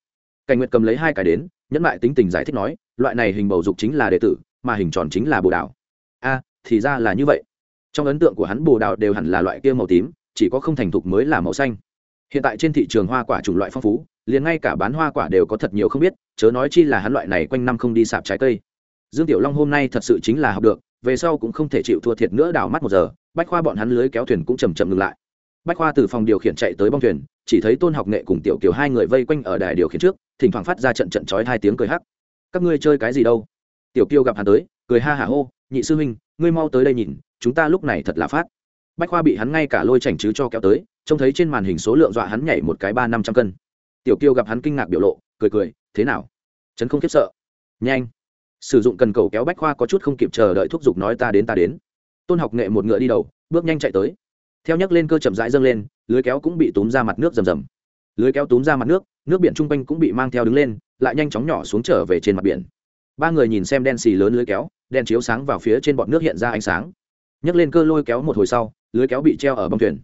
Cảnh nguyệt cầm lấy hai cái đến, nhẫn lại tính tình giải thích nói, loại này hình bầu dục chính là đệ tử, mà hình tròn chính là bồ đảo a, thì ra là như vậy. Trong ấn tượng của hắn bồ đào đều hẳn là loại kia màu tím, chỉ có không thành thục mới là màu xanh. Hiện tại trên thị trường hoa quả chủng loại phong phú liền ngay cả bán hoa quả đều có thật nhiều không biết, chớ nói chi là hắn loại này quanh năm không đi sạp trái cây. Dương tiểu long hôm nay thật sự chính là học được, về sau cũng không thể chịu thua thiệt nữa đảo mắt một giờ, bách khoa bọn hắn lưới kéo thuyền cũng chầm chậm ngừng lại. Bách khoa từ phòng điều khiển chạy tới bong thuyền, chỉ thấy tôn học nghệ cùng tiểu kiều hai người vây quanh ở đài điều khiển trước, thỉnh thoảng phát ra trận trận chói hai tiếng cười hắc. Các ngươi chơi cái gì đâu? Tiểu kiều gặp hắn tới, cười ha hả hô, nhị sư huynh, ngươi mau tới đây nhìn, chúng ta lúc này thật là phát. Bách khoa bị hắn ngay cả lôi chảnh chứ cho kéo tới, trông thấy trên màn hình số lượng dọa hắn nhảy một cái ba năm trăm cân tiểu Kiêu gặp hắn kinh ngạc biểu lộ, cười cười, thế nào? Trấn không khiếp sợ? Nhanh. Sử dụng cần cầu kéo bách khoa có chút không kịp chờ đợi thúc giục nói ta đến ta đến. Tôn học nghệ một ngựa đi đầu, bước nhanh chạy tới. Theo nhắc lên cơ chậm rãi dâng lên, lưới kéo cũng bị túm ra mặt nước rầm rầm. Lưới kéo túm ra mặt nước nước biển chung quanh cũng bị mang theo đứng lên, lại nhanh chóng nhỏ xuống trở về trên mặt biển. Ba người nhìn xem đen xì lớn lưới kéo đèn chiếu sáng vào phía trên bọn nước hiện ra ánh sáng. Nhấc lên cơ lôi kéo một hồi sau, lưới kéo bị treo ở bông thuyền.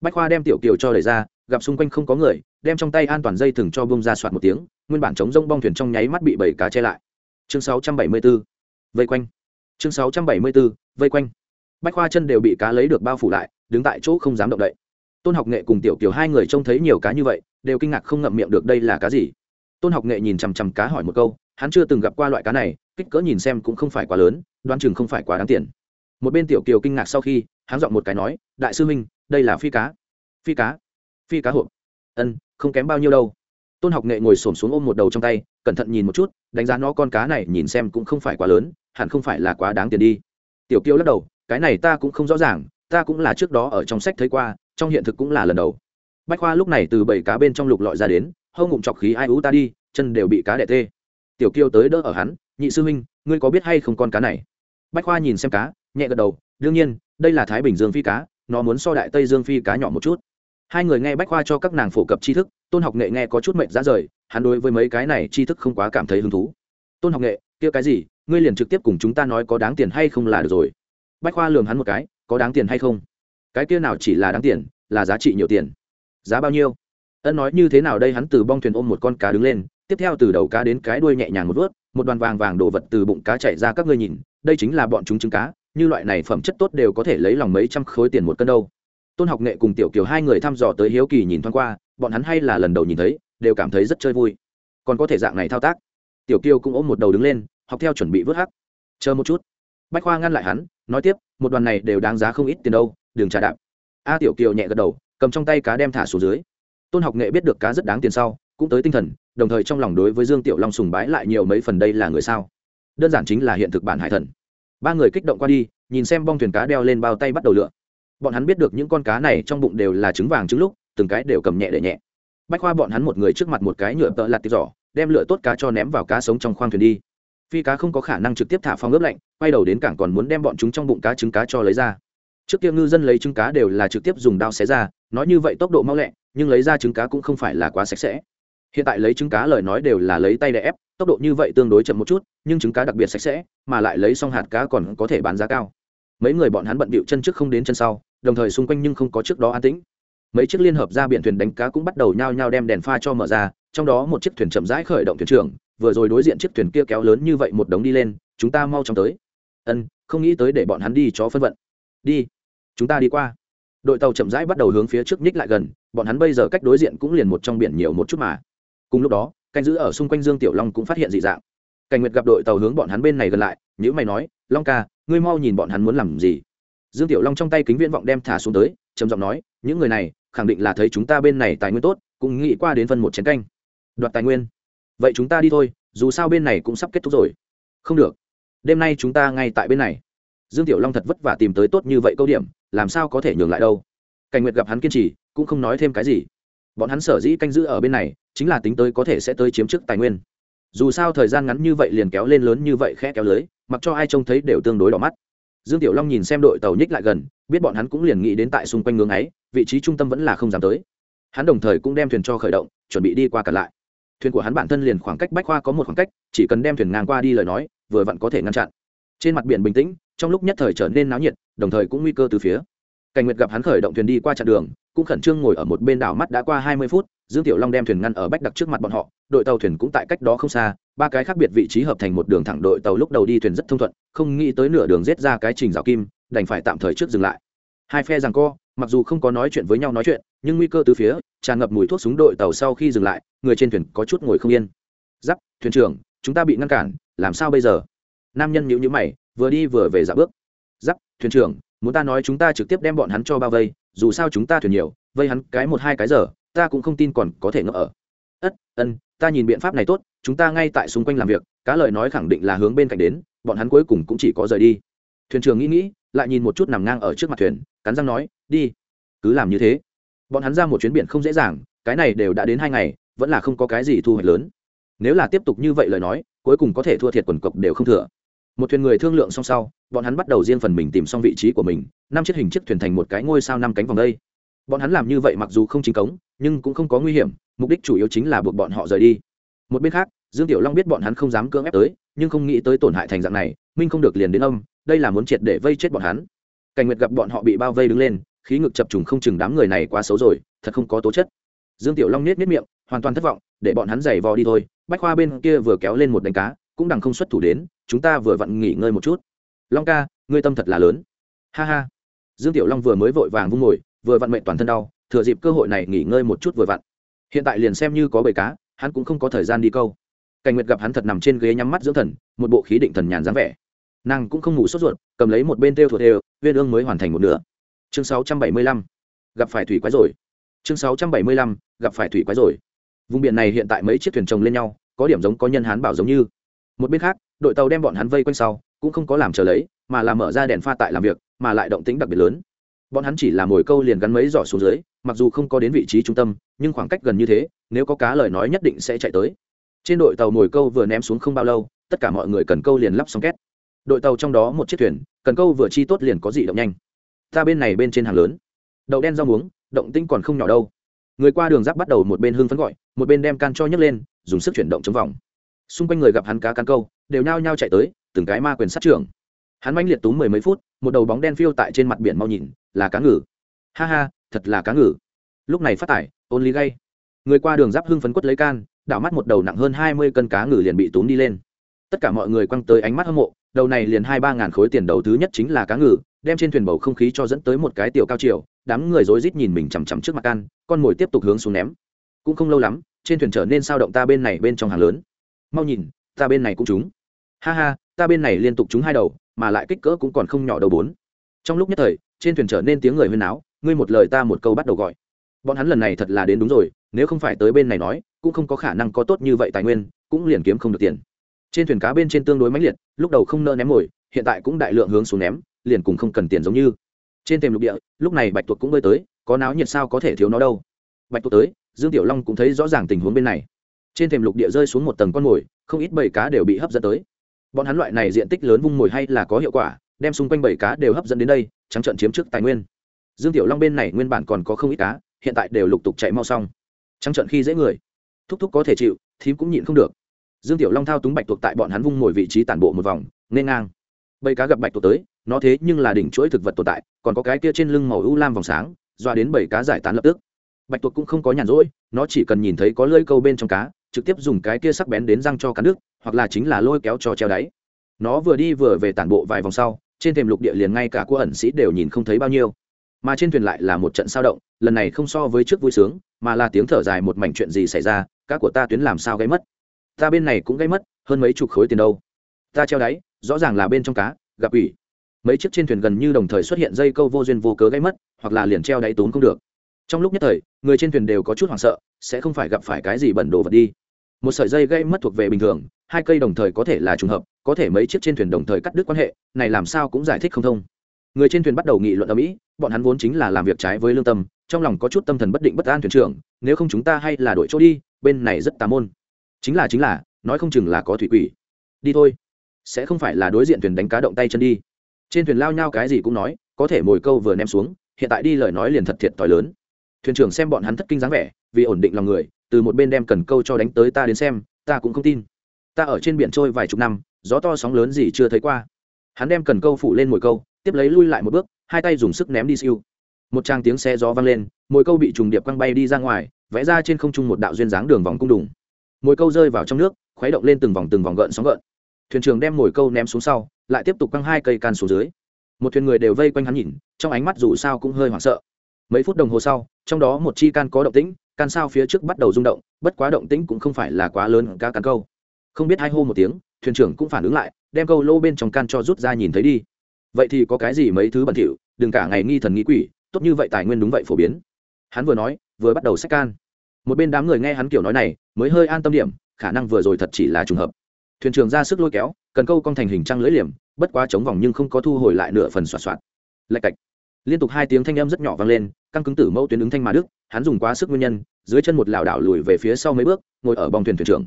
Bách khoa đem tiểu kiều cho đẩy ra, gặp xung quanh không có người đem trong tay an toàn dây thừng cho bông ra soạt một tiếng, nguyên bản chống rông bong thuyền trong nháy mắt bị bảy cá che lại. Chương 674. vây quanh. Chương 674. vây quanh. Bách khoa chân đều bị cá lấy được bao phủ lại, đứng tại chỗ không dám động đậy. Tôn học nghệ cùng tiểu kiều hai người trông thấy nhiều cá như vậy, đều kinh ngạc không ngậm miệng được đây là cá gì. Tôn học nghệ nhìn chằm chằm cá hỏi một câu, hắn chưa từng gặp qua loại cá này, kích cỡ nhìn xem cũng không phải quá lớn, đoán chừng không phải quá đáng tiền. Một bên tiểu kiều kinh ngạc sau khi, hắn giọng một cái nói, đại sư minh đây là phi cá. Phi cá? Phi cá hộp. Ân không kém bao nhiêu đâu. Tôn học nghệ ngồi s ổ m xuống ôm một đầu trong tay, cẩn thận nhìn một chút, đánh giá nó con cá này nhìn xem cũng không phải quá lớn, hẳn không phải là quá đáng tiền đi. Tiểu kiêu lắc đầu, cái này ta cũng không rõ ràng, ta cũng là trước đó ở trong sách thấy qua, trong hiện thực cũng là lần đầu. Bách khoa lúc này từ bảy cá bên trong lục lọi ra đến, hâu ngụm chọc khí ai ú ta đi, chân đều bị cá đẻ tê tiểu kiêu tới đỡ ở hắn, nhị sư huynh, ngươi có biết hay không con cá này? Bách khoa nhìn xem cá, nhẹ gật đầu, đương nhiên, đây là thái bình dương phi cá, nó muốn so đại tây dương phi cá nhỏ một chút hai người nghe bách khoa cho các nàng phổ cập tri thức, tôn học nghệ nghe có chút mệnh ra rời, hắn đối với mấy cái này tri thức không quá cảm thấy hứng thú. Tôn học nghệ, kia cái gì? Ngươi liền trực tiếp cùng chúng ta nói có đáng tiền hay không là được rồi. Bách khoa lường hắn một cái, có đáng tiền hay không? Cái kia nào chỉ là đáng tiền, là giá trị nhiều tiền. Giá bao nhiêu? Ân nói như thế nào đây, hắn từ bong thuyền ôm một con cá đứng lên, tiếp theo từ đầu cá đến cái đuôi nhẹ nhàng một vớt, một đoàn vàng vàng đổ vật từ bụng cá chạy ra các ngươi nhìn, đây chính là bọn chúng trứng cá, như loại này phẩm chất tốt đều có thể lấy lòng mấy trăm khối tiền một cân đâu tôn học nghệ cùng tiểu kiều hai người thăm dò tới hiếu kỳ nhìn thoáng qua, bọn hắn hay là lần đầu nhìn thấy, đều cảm thấy rất chơi vui. Còn có thể dạng này thao tác. Tiểu kiều cũng ôm một đầu đứng lên, học theo chuẩn bị vớt hắc. Chờ một chút. Bách khoa ngăn lại hắn, nói tiếp, một đoàn này đều đáng giá không ít tiền đâu, đừng trả đạp. A tiểu kiều nhẹ gật đầu, cầm trong tay cá đem thả xuống dưới. Tôn học nghệ biết được cá rất đáng tiền sau, cũng tới tinh thần, đồng thời trong lòng đối với dương tiểu long sùng bái lại nhiều mấy phần đây là người sao. Đơn giản chính là hiện thực bản hải thần. Ba người kích động qua đi, nhìn xem bong thuyền cá đeo lên bao tay bắt đầu lựa bọn hắn biết được những con cá này trong bụng đều là trứng vàng trứng lúc, từng cái đều cầm nhẹ để nhẹ. Bách khoa bọn hắn một người trước mặt một cái nhựa tợ lặt tít giỏ, đem lửa tốt cá cho ném vào cá sống trong khoang thuyền đi. Phi cá không có khả năng trực tiếp thả phong ướp lạnh, quay đầu đến cảng còn muốn đem bọn chúng trong bụng cá trứng cá cho lấy ra. Trước kia ngư dân lấy trứng cá đều là trực tiếp dùng dao xé ra, nói như vậy tốc độ mau lẹ, nhưng lấy ra trứng cá cũng không phải là quá sạch sẽ. Hiện tại lấy trứng cá lời nói đều là lấy tay để ép, tốc độ như vậy tương đối chậm một chút, nhưng trứng cá đặc biệt sạch sẽ, mà lại lấy xong hạt cá còn có thể bán giá cao mấy người bọn hắn bận bịu chân trước không đến chân sau, đồng thời xung quanh nhưng không có trước đó an tĩnh. Mấy chiếc liên hợp ra biển thuyền đánh cá cũng bắt đầu nhao nhao đem đèn pha cho mở ra, trong đó một chiếc thuyền chậm rãi khởi động thuyền trưởng, vừa rồi đối diện chiếc thuyền kia kéo lớn như vậy một đống đi lên, chúng ta mau chóng tới. Ân, không nghĩ tới để bọn hắn đi cho phân vận. Đi, chúng ta đi qua. Đội tàu chậm rãi bắt đầu hướng phía trước nhích lại gần, bọn hắn bây giờ cách đối diện cũng liền một trong biển nhiều một chút mà. Cùng lúc đó, canh giữ ở xung quanh dương tiểu long cũng phát hiện dị dạng. Cảnh nguyệt gặp đội tàu hướng bọn hắn bên này gần lại nhữ mày nói, long ca ngươi mau nhìn bọn hắn muốn làm gì. Dương tiểu long trong tay kính viễn vọng đem thả xuống tới, trầm giọng nói, những người này, khẳng định là thấy chúng ta bên này tài nguyên tốt, cũng nghĩ qua đến phân một chén canh. Đoạt tài nguyên. Vậy chúng ta đi thôi, dù sao bên này cũng sắp kết thúc rồi. Không được. Đêm nay chúng ta ngay tại bên này. Dương tiểu long thật vất vả tìm tới tốt như vậy câu điểm, làm sao có thể nhường lại đâu. Cảnh nguyệt gặp hắn kiên trì, cũng không nói thêm cái gì. Bọn hắn sở dĩ canh giữ ở bên này, chính là tính tới có thể sẽ tới chiếm chức tài nguyên. Dù sao thời gian ngắn như vậy liền kéo lên lớn như vậy khẽ kéo lưới mặc cho ai trông thấy đều tương đối đỏ mắt. Dương tiểu long nhìn xem đội tàu nhích lại gần, biết bọn hắn cũng liền nghĩ đến tại xung quanh ngưỡng ấy, vị trí trung tâm vẫn là không dám tới. Hắn đồng thời cũng đem thuyền cho khởi động, chuẩn bị đi qua cả lại. Thuyền của hắn bản thân liền khoảng cách bách khoa có một khoảng cách, chỉ cần đem thuyền ngang qua đi lời nói, vừa vặn có thể ngăn chặn. Trên mặt biển bình tĩnh, trong lúc nhất thời trở nên náo nhiệt, đồng thời cũng nguy cơ từ phía cảnh nguyệt gặp hắn khởi động thuyền đi qua chặng đường, cũng khẩn trương ngồi ở một bên đảo mắt đã qua hai mươi phút, dương tiểu long đem thuyền ngăn ở bách đặc trước mặt bọn họ, đội tàu thuyền cũng tại cách đó không xa, ba cái khác biệt vị trí hợp thành một đường thẳng đội tàu lúc đầu đi thuyền rất thông thuận, không nghĩ tới nửa đường rết ra cái trình rào kim, đành phải tạm thời trước dừng lại. Hai phe rằng co, mặc dù không có nói chuyện với nhau nói chuyện, nhưng nguy cơ từ phía, tràn ngập mùi thuốc súng đội tàu sau khi dừng lại, người trên thuyền có chút ngồi không yên. Giáp, thuyền trưởng, chúng ta bị ngăn cản, làm sao bây giờ? Nam nhân nhíu nhíu mày, vừa đi vừa về dạ bước. Giáp, thuyền trưởng muốn ta nói chúng ta trực tiếp đem bọn hắn cho bao vây, dù sao chúng ta thuyền nhiều, vây hắn cái một hai cái giờ, ta cũng không tin còn có thể ngỡ ở. Ất, ân, ta nhìn biện pháp này tốt, chúng ta ngay tại xung quanh làm việc, cá lời nói khẳng định là hướng bên cạnh đến, bọn hắn cuối cùng cũng chỉ có rời đi. Thuyền trưởng nghĩ nghĩ, lại nhìn một chút nằm ngang ở trước mặt thuyền, cắn răng nói, đi. Cứ làm như thế. Bọn hắn ra một chuyến biển không dễ dàng, cái này đều đã đến hai ngày, vẫn là không có cái gì thu hoạch lớn. Nếu là tiếp tục như vậy lời nói, cuối cùng có thể thua thiệt quần cộc đều không thừa. Một thuyền người thương lượng xong sau bọn hắn bắt đầu riêng phần mình tìm xong vị trí của mình, năm chiếc hình chiếc thuyền thành một cái ngôi sao năm cánh vòng đây. Bọn hắn làm như vậy mặc dù không chính cống, nhưng cũng không có nguy hiểm, mục đích chủ yếu chính là buộc bọn họ rời đi. Một bên khác, dương tiểu long biết bọn hắn không dám cưỡng ép tới, nhưng không nghĩ tới tổn hại thành dạng này, minh không được liền đến âm, đây là muốn triệt để vây chết bọn hắn. Cảnh nguyệt gặp bọn họ bị bao vây đứng lên, khí ngực chập trùng không chừng đám người này quá xấu rồi, thật không có tố chất. Dương tiểu long nết nết miệng, hoàn toàn thất vọng, để bọn hắn giày vò đi thôi, bách khoa bên kia vừa kéo lên một đánh cá, cũng đằng không xuất thủ đến, chúng ta vừa vặn nghỉ ngơi một chút long ca, ngươi tâm thật là lớn. Ha ha. Dương tiểu long vừa mới vội vàng vung ngồi, vừa vặn mệnh toàn thân đau, thừa dịp cơ hội này nghỉ ngơi một chút vừa vặn. Hiện tại liền xem như có bầy cá, hắn cũng không có thời gian đi câu. Cảnh nguyệt gặp hắn thật nằm trên ghế nhắm mắt dưỡng thần, một bộ khí định thần nhàn dáng vẻ. Nàng cũng không ngủ sốt ruột, cầm lấy một bên têu thuộc đều, viên ương mới hoàn thành một nửa. Chương 675. gặp phải thủy quái rồi. Chương 675. gặp phải thủy quái rồi. Vùng biển này hiện tại mấy chiếc thuyền chồng lên nhau, có điểm giống có nhân hán bảo giống như. Một bên khác, đội tàu đem bọn hắn vây quanh sau cũng không có làm chờ lấy, mà là mở ra đèn pha tại làm việc, mà lại động tĩnh đặc biệt lớn. Bọn hắn chỉ là mồi câu liền gắn mấy giỏ xuống dưới, mặc dù không có đến vị trí trung tâm, nhưng khoảng cách gần như thế, nếu có cá lời nói nhất định sẽ chạy tới. Trên đội tàu mồi câu vừa ném xuống không bao lâu, tất cả mọi người cần câu liền lắp xong két. Đội tàu trong đó một chiếc thuyền, cần câu vừa chi tốt liền có dị động nhanh. Ta bên này bên trên hàng lớn. Đậu đen rau muống, động tinh còn không nhỏ đâu. Người qua đường giáp bắt đầu một bên hưng phấn gọi, một bên đem can cho nhấc lên, dùng sức chuyển động chống vòng. Xung quanh người gặp hắn cá cán câu, đều nhao nhao chạy tới từng cái ma quyền sát trưởng. Hắn manh liệt túm mười mấy phút, một đầu bóng đen phiêu tại trên mặt biển mau nhìn, là cá ngừ. Ha ha, thật là cá ngừ. Lúc này phát tải ôn lý gay. Người qua đường giáp hưng phấn quất lấy can, đảo mắt một đầu nặng hơn hai mươi cân cá ngừ liền bị túm đi lên. Tất cả mọi người quăng tới ánh mắt hâm mộ, đầu này liền hai ba ngàn khối tiền đầu thứ nhất chính là cá ngừ, đem trên thuyền bầu không khí cho dẫn tới một cái tiểu cao chiều đám người rối rít nhìn mình chằm chằm trước mặt can, con mồi tiếp tục hướng xuống ném. Cũng không lâu lắm, trên thuyền trở nên sao động ta bên này bên trong hàng lớn. Mau nhìn, ta bên này cũng trúng. Ha ha ta bên này liên tục trúng hai đầu, mà lại kích cỡ cũng còn không nhỏ đầu bốn. Trong lúc nhất thời, trên thuyền trở nên tiếng người huyên náo, ngươi một lời ta một câu bắt đầu gọi. Bọn hắn lần này thật là đến đúng rồi, nếu không phải tới bên này nói, cũng không có khả năng có tốt như vậy tài nguyên, cũng liền kiếm không được tiền. Trên thuyền cá bên trên tương đối mãnh liệt, lúc đầu không nỡ ném mồi, hiện tại cũng đại lượng hướng xuống ném, liền cùng không cần tiền giống như. Trên thềm lục địa, lúc này bạch tuộc cũng bơi tới, có náo nhiệt sao có thể thiếu nó đâu. Bạch tuộc tới, dương tiểu long cũng thấy rõ ràng tình huống bên này. Trên thềm lục địa rơi xuống một tầng con mồi, không ít bầy cá đều bị hấp dẫn tới bọn hắn loại này diện tích lớn vung mồi hay là có hiệu quả, đem xung quanh bảy cá đều hấp dẫn đến đây, trắng trận chiếm trước tài nguyên. Dương tiểu long bên này nguyên bản còn có không ít cá, hiện tại đều lục tục chạy mau xong. Trắng trận khi dễ người, thúc thúc có thể chịu, thím cũng nhịn không được. Dương tiểu long thao túng bạch tuộc tại bọn hắn vung mồi vị trí tản bộ một vòng, nên ngang. Bầy cá gặp bạch tuộc tới, nó thế nhưng là đỉnh chuỗi thực vật tồn tại, còn có cái kia trên lưng màu u lam vòng sáng doa đến bầy cá giải tán lập tức. Bạch tuộc cũng không có nhàn rỗi, nó chỉ cần nhìn thấy có lơi câu bên trong cá trực tiếp dùng cái kia sắc bén đến răng cho cắn nước, hoặc là chính là lôi kéo cho treo đáy. Nó vừa đi vừa về tản bộ vài vòng sau, trên thềm lục địa liền ngay cả cua ẩn sĩ đều nhìn không thấy bao nhiêu. Mà trên thuyền lại là một trận sao động, lần này không so với trước vui sướng, mà là tiếng thở dài một mảnh chuyện gì xảy ra, cá của ta tuyến làm sao gây mất? Ta bên này cũng gây mất, hơn mấy chục khối tiền đâu? Ta treo đáy, rõ ràng là bên trong cá, gặp ủy mấy chiếc trên thuyền gần như đồng thời xuất hiện dây câu vô duyên vô cớ gây mất, hoặc là liền treo đáy tốn không được. Trong lúc nhất thời, người trên thuyền đều có chút hoảng sợ, sẽ không phải gặp phải cái gì bẩn đồ vật đi một sợi dây gây mất thuộc về bình thường, hai cây đồng thời có thể là trùng hợp, có thể mấy chiếc trên thuyền đồng thời cắt đứt quan hệ, này làm sao cũng giải thích không thông. Người trên thuyền bắt đầu nghị luận ở mỹ bọn hắn vốn chính là làm việc trái với lương tâm, trong lòng có chút tâm thần bất định bất an thuyền trưởng, nếu không chúng ta hay là đổi chỗ đi, bên này rất tà môn. Chính là chính là, nói không chừng là có thủy quỷ. Đi thôi. Sẽ không phải là đối diện thuyền đánh cá động tay chân đi. Trên thuyền lao nhau cái gì cũng nói, có thể mồi câu vừa ném xuống, hiện tại đi lời nói liền thật thiệt t h i lớn. Thuyền trưởng xem bọn hắn thất kinh dáng vẻ, vì ổn định lòng người từ một bên đem cần câu cho đánh tới ta đến xem, ta cũng không tin. Ta ở trên biển trôi vài chục năm, gió to sóng lớn gì chưa thấy qua. Hắn đem cần câu phủ lên mồi câu, tiếp lấy lui lại một bước, hai tay dùng sức ném đi siêu. Một trang tiếng xe gió vang lên, mồi câu bị trùng điệp quăng bay đi ra ngoài, vẽ ra trên không trung một đạo duyên dáng đường vòng cung đùng. Mồi câu rơi vào trong nước, khuấy động lên từng vòng từng vòng gợn sóng gợn. Thuyền trưởng đem mồi câu ném xuống sau, lại tiếp tục quăng hai cây can xuống dưới. Một thuyền người đều vây quanh hắn nhìn, trong ánh mắt dù sao cũng hơi hoảng sợ mấy phút đồng hồ sau, trong đó một chi can có động tĩnh, can sao phía trước bắt đầu rung động, bất quá động tĩnh cũng không phải là quá lớn cá cắn câu. Không biết hai hô một tiếng, thuyền trưởng cũng phản ứng lại, đem câu lô bên trong can cho rút ra nhìn thấy đi. Vậy thì có cái gì mấy thứ bẩn thỉu, đừng cả ngày nghi thần nghĩ quỷ, tốt như vậy tài nguyên đúng vậy phổ biến. Hắn vừa nói, vừa bắt đầu xách can. Một bên đám người nghe hắn kiểu nói này, mới hơi an tâm điểm, khả năng vừa rồi thật chỉ là trùng hợp. Thuyền trưởng ra sức lôi kéo, cần câu cong thành hình trăng lưỡi liềm, bất quá chống vòng nhưng không có thu hồi lại nửa phần xoạt xoạt. Lạch cạch liên tục hai tiếng thanh âm rất nhỏ vang lên, căng cứng tử mẫu tuyến ứng thanh mà đức, hắn dùng quá sức nguyên nhân, dưới chân một lảo đảo lùi về phía sau mấy bước, ngồi ở bong thuyền thuyền trưởng.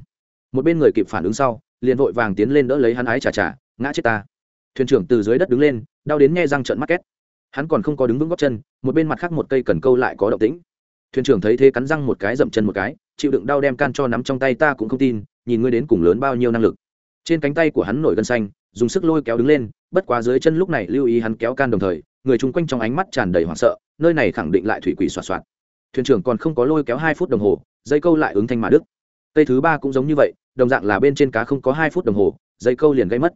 Một bên người kịp phản ứng sau, liền vội vàng tiến lên đỡ lấy hắn ái chà chà, ngã chết ta. Thuyền trưởng từ dưới đất đứng lên, đau đến nghe răng trợn mắt két. Hắn còn không có đứng vững góc chân, một bên mặt khác một cây cần câu lại có động tĩnh. Thuyền trưởng thấy thế cắn răng một cái dậm chân một cái, chịu đựng đau đem can cho nắm trong tay ta cũng không tin, nhìn ngươi đến cùng lớn bao nhiêu năng lực. Trên cánh tay của hắn nổi gân xanh, dùng sức lôi kéo đứng lên, bất quá dưới chân lúc này lưu ý hắn kéo can đồng thời người chung quanh trong ánh mắt tràn đầy hoảng sợ, nơi này khẳng định lại thủy quỷ xoạt xoạt. Thuyền trưởng còn không có lôi kéo hai phút đồng hồ, dây câu lại ứng thanh mà đức cây thứ ba cũng giống như vậy, đồng dạng là bên trên cá không có hai phút đồng hồ, dây câu liền gây mất.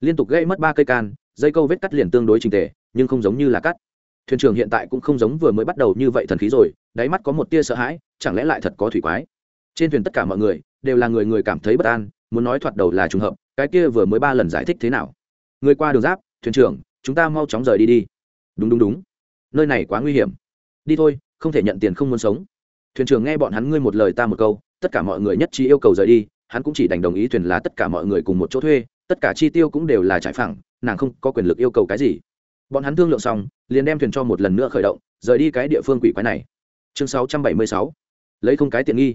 Liên tục gây mất ba cây can, dây câu vết cắt liền tương đối trình tề, nhưng không giống như là cắt. Thuyền trưởng hiện tại cũng không giống vừa mới bắt đầu như vậy thần khí rồi, đáy mắt có một tia sợ hãi, chẳng lẽ lại thật có thủy quái? Trên thuyền tất cả mọi người đều là người người cảm thấy bất an, muốn nói thoạt đầu là trùng hợp, cái kia vừa mới ba lần giải thích thế nào? Người qua đường giáp, thuyền trưởng, chúng ta mau chóng rời đi đi đúng đúng đúng. Nơi này quá nguy hiểm. Đi thôi, không thể nhận tiền không muốn sống. Thuyền trưởng nghe bọn hắn ngươi một lời ta một câu, tất cả mọi người nhất trí yêu cầu rời đi, hắn cũng chỉ đành đồng ý thuyền là tất cả mọi người cùng một chỗ thuê, tất cả chi tiêu cũng đều là trải phẳng, nàng không có quyền lực yêu cầu cái gì. Bọn hắn thương lượng xong, liền đem thuyền cho một lần nữa khởi động, rời đi cái địa phương quỷ quái này. Chương 676 lấy không cái tiện nghi.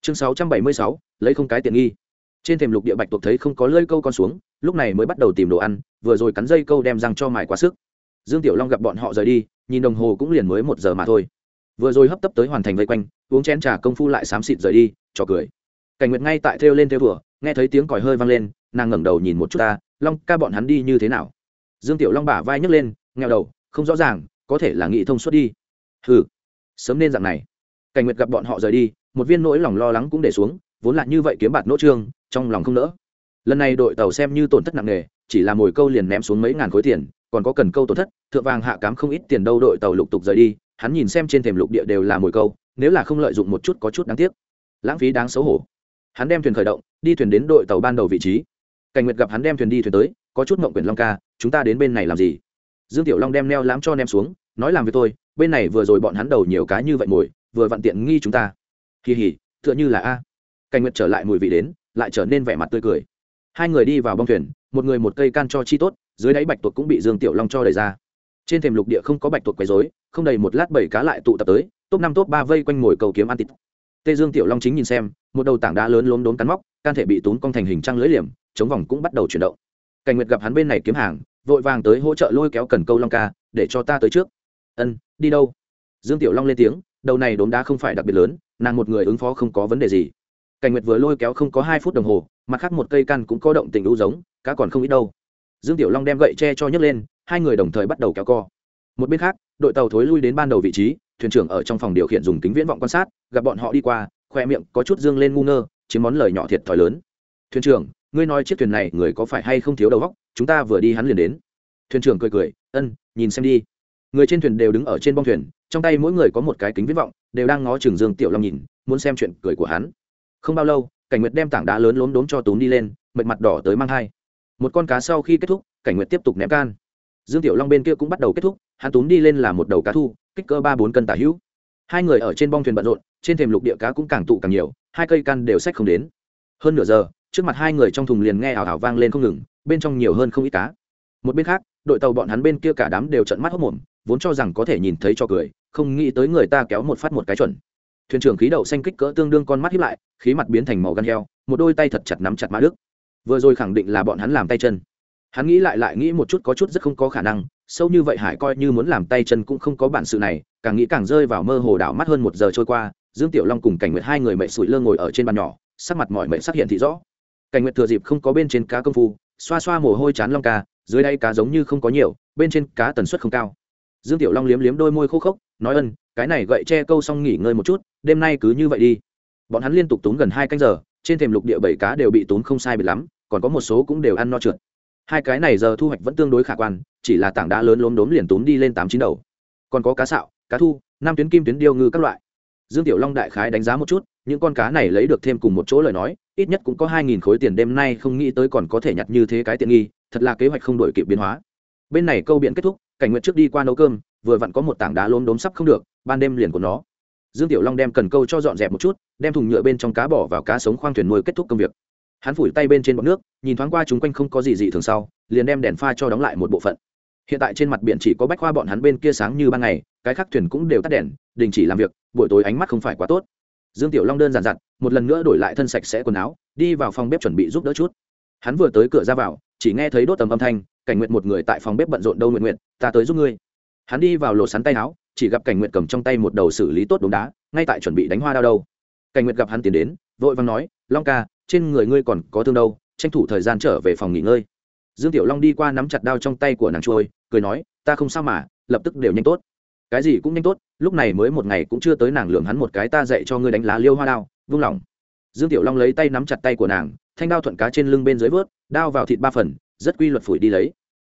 Chương 676 lấy không cái tiện nghi. Trên thềm lục địa bạch tuộc thấy không có lơi câu con xuống, lúc này mới bắt đầu tìm đồ ăn, vừa rồi cắn dây câu đem răng cho mài quá sức dương tiểu long gặp bọn họ rời đi, nhìn đồng hồ cũng liền mới một giờ mà thôi. Vừa rồi hấp tấp tới hoàn thành vây quanh, uống chén trà công phu lại xám xịt rời đi, cho cười. Cảnh nguyệt ngay tại thêu lên thêu vừa nghe thấy tiếng còi hơi vang lên, nàng ngẩng đầu nhìn một chút ta, long ca bọn hắn đi như thế nào? Dương tiểu long bả vai nhấc lên nghèo đầu, không rõ ràng, có thể là nghị thông suốt đi. Hừ, sớm nên dạng này. Cảnh nguyệt gặp bọn họ rời đi, một viên nỗi lòng lo lắng cũng để xuống, vốn là như vậy kiếm bạt nỗ trương, trong lòng không nỡ. Lần này đội tàu xem như tổn thất nặng nề, chỉ là mồi câu liền ném xuống mấy ngàn khối tiền còn có cần câu tổn thất, thượng vàng hạ cám không ít tiền đâu đội tàu lục tục rời đi, hắn nhìn xem trên thềm lục địa đều là mồi câu, nếu là không lợi dụng một chút có chút đáng tiếc. Lãng phí đáng xấu hổ. Hắn đem thuyền khởi động, đi thuyền đến đội tàu ban đầu vị trí. Cảnh nguyệt gặp hắn đem thuyền đi thuyền tới, có chút mộng quyển long ca, chúng ta đến bên này làm gì? Dương tiểu long đem neo lãm cho nem xuống, nói, làm với tôi bên này vừa rồi bọn hắn đầu nhiều cá như vậy mồi, vừa vặn tiện nghi chúng ta. Kỳ hỉ tựa như là a. Cảnh nguyệt trở lại mùi vị đến, lại trở nên vẻ mặt tươi cười. Hai người đi vào bong thuyền, một người một cây can cho chi tốt dưới đáy bạch tuộc cũng bị dương tiểu long cho đẩy ra. Trên thềm lục địa không có bạch tuộc quấy rối, không đầy một lát bảy cá lại tụ tập tới, top năm top ba vây quanh ngồi cầu kiếm ăn thịt. Tê dương tiểu long chính nhìn xem, một đầu tảng đá lớn lốm đốm cắn móc, can thể bị tốn cong thành hình trăng lưỡi liềm, chống vòng cũng bắt đầu chuyển động. Cảnh nguyệt gặp hắn bên này kiếm hàng, vội vàng tới hỗ trợ lôi kéo cần câu long ca, để cho ta tới trước. Ân, đi đâu? Dương tiểu long lên tiếng, đầu này đốm đá không phải đặc biệt lớn, nàng một người ứng phó không có vấn đề gì. Cảnh nguyệt vừa lôi kéo không có hai phút đồng hồ, mặt khác một cây căn cũng có động tình ưu giống, cá còn không ít đâu dương tiểu long đem gậy tre cho nhấc lên, hai người đồng thời bắt đầu kéo co. Một bên khác, đội tàu thối lui đến ban đầu vị trí, thuyền trưởng ở trong phòng điều khiển dùng kính viễn vọng quan sát, gặp bọn họ đi qua, khoe miệng có chút dương lên ngu ngơ, chiếm món lời nhỏ thiệt thòi lớn. Thuyền trưởng, ngươi nói chiếc thuyền này người có phải hay không thiếu đầu góc chúng ta vừa đi hắn liền đến. Thuyền trưởng cười cười, ân, nhìn xem đi. Người trên thuyền đều đứng ở trên bong thuyền, trong tay mỗi người có một cái kính viễn vọng, đều đang ngó chừng dương tiểu long nhìn, muốn xem chuyện cười của hắn. Không bao lâu, cảnh nguyệt đem tảng đá lớn lốm đốm cho túm đi lên, mệt mặt đỏ tới mang thai một con cá sau khi kết thúc, cảnh nguyệt tiếp tục ném can. Dương tiểu long bên kia cũng bắt đầu kết thúc, hắn túm đi lên là một đầu cá thu, kích cỡ ba bốn cân tả hữu. Hai người ở trên bong thuyền bận rộn, trên thềm lục địa cá cũng càng tụ càng nhiều, hai cây căn đều sách không đến. Hơn nửa giờ, trước mặt hai người trong thùng liền nghe ảo ảo vang lên không ngừng, bên trong nhiều hơn không ít cá. Một bên khác, đội tàu bọn hắn bên kia cả đám đều trận mắt hốc mồm, vốn cho rằng có thể nhìn thấy cho cười, không nghĩ tới người ta kéo một phát một cái chuẩn. Thuyền trưởng khí đậu xanh kích cỡ tương đương con mắt hiếp lại, khí mặt biến thành màu gan heo, một đôi tay thật chặt nắm chặt mã đức vừa rồi khẳng định là bọn hắn làm tay chân. Hắn nghĩ lại lại nghĩ một chút có chút rất không có khả năng, sâu như vậy hải coi như muốn làm tay chân cũng không có bản sự này, càng nghĩ càng rơi vào mơ hồ đảo mắt hơn một giờ trôi qua, dương tiểu long cùng cảnh nguyệt hai người mẹ sủi lơ ngồi ở trên bàn nhỏ, sắc mặt mọi mẹ sắc hiện thị rõ. Cảnh nguyệt thừa dịp không có bên trên cá công phu, xoa xoa mồ hôi chán long ca, dưới đây cá giống như không có nhiều, bên trên cá tần suất không cao. Dương tiểu long liếm liếm đôi môi khô khốc, nói ân, cái này gậy che câu xong nghỉ ngơi một chút, đêm nay cứ như vậy đi. Bọn hắn liên tục tốn gần hai canh giờ trên thềm lục địa bảy cá đều bị tốn không sai biệt lắm, còn có một số cũng đều ăn no trượt. Hai cái này giờ thu hoạch vẫn tương đối khả quan, chỉ là tảng đá lớn lốm đốm liền tốn đi lên tám chín đầu. Còn có cá sạo, cá thu, năm tuyến kim tuyến điêu ngư các loại. Dương tiểu long đại khái đánh giá một chút, những con cá này lấy được thêm cùng một chỗ lời nói, ít nhất cũng có hai nghìn khối tiền đêm nay không nghĩ tới còn có thể nhặt như thế cái tiện nghi, thật là kế hoạch không đổi kịp biến hóa. Bên này câu biện kết thúc, cảnh nguyện trước đi qua nấu cơm, vừa vặn có một tảng đá lốm đốm sắp không được, ban đêm liền của nó dương tiểu long đem cần câu cho dọn dẹp một chút, đem thùng nhựa bên trong cá bỏ vào cá sống khoang thuyền nuôi kết thúc công việc. Hắn phủi tay bên trên bọc nước, nhìn thoáng qua chúng quanh không có gì dị thường sau, liền đem đèn pha cho đóng lại một bộ phận. Hiện tại trên mặt biển chỉ có bách khoa bọn hắn bên kia sáng như ban ngày, cái khác thuyền cũng đều tắt đèn, đình chỉ làm việc, buổi tối ánh mắt không phải quá tốt. Dương tiểu long đơn giản dặn, một lần nữa đổi lại thân sạch sẽ quần áo, đi vào phòng bếp chuẩn bị giúp đỡ chút. Hắn vừa tới cửa ra vào, chỉ nghe thấy đốt tầm âm thanh, cảnh nguyện một người tại phòng bếp bận rộn đâu nguyện nguyện, ta tới giúp ngươi. Hắn đi vào lột sắn tay áo chỉ gặp cảnh nguyện cầm trong tay một đầu xử lý tốt đống đá, ngay tại chuẩn bị đánh hoa đao đâu. Cảnh nguyện gặp hắn tiến đến, vội vàng nói, long ca, trên người ngươi còn có thương đâu, tranh thủ thời gian trở về phòng nghỉ ngơi. Dương tiểu long đi qua nắm chặt đao trong tay của nàng trôi cười nói, ta không sao mà, lập tức đều nhanh tốt. Cái gì cũng nhanh tốt, lúc này mới một ngày cũng chưa tới nàng lường hắn một cái ta dạy cho ngươi đánh lá liêu hoa đao, vung lòng. Dương tiểu long lấy tay nắm chặt tay của nàng, thanh đao thuận cá trên lưng bên dưới vớt, đao vào thịt ba phần, rất quy luật phủi đi lấy.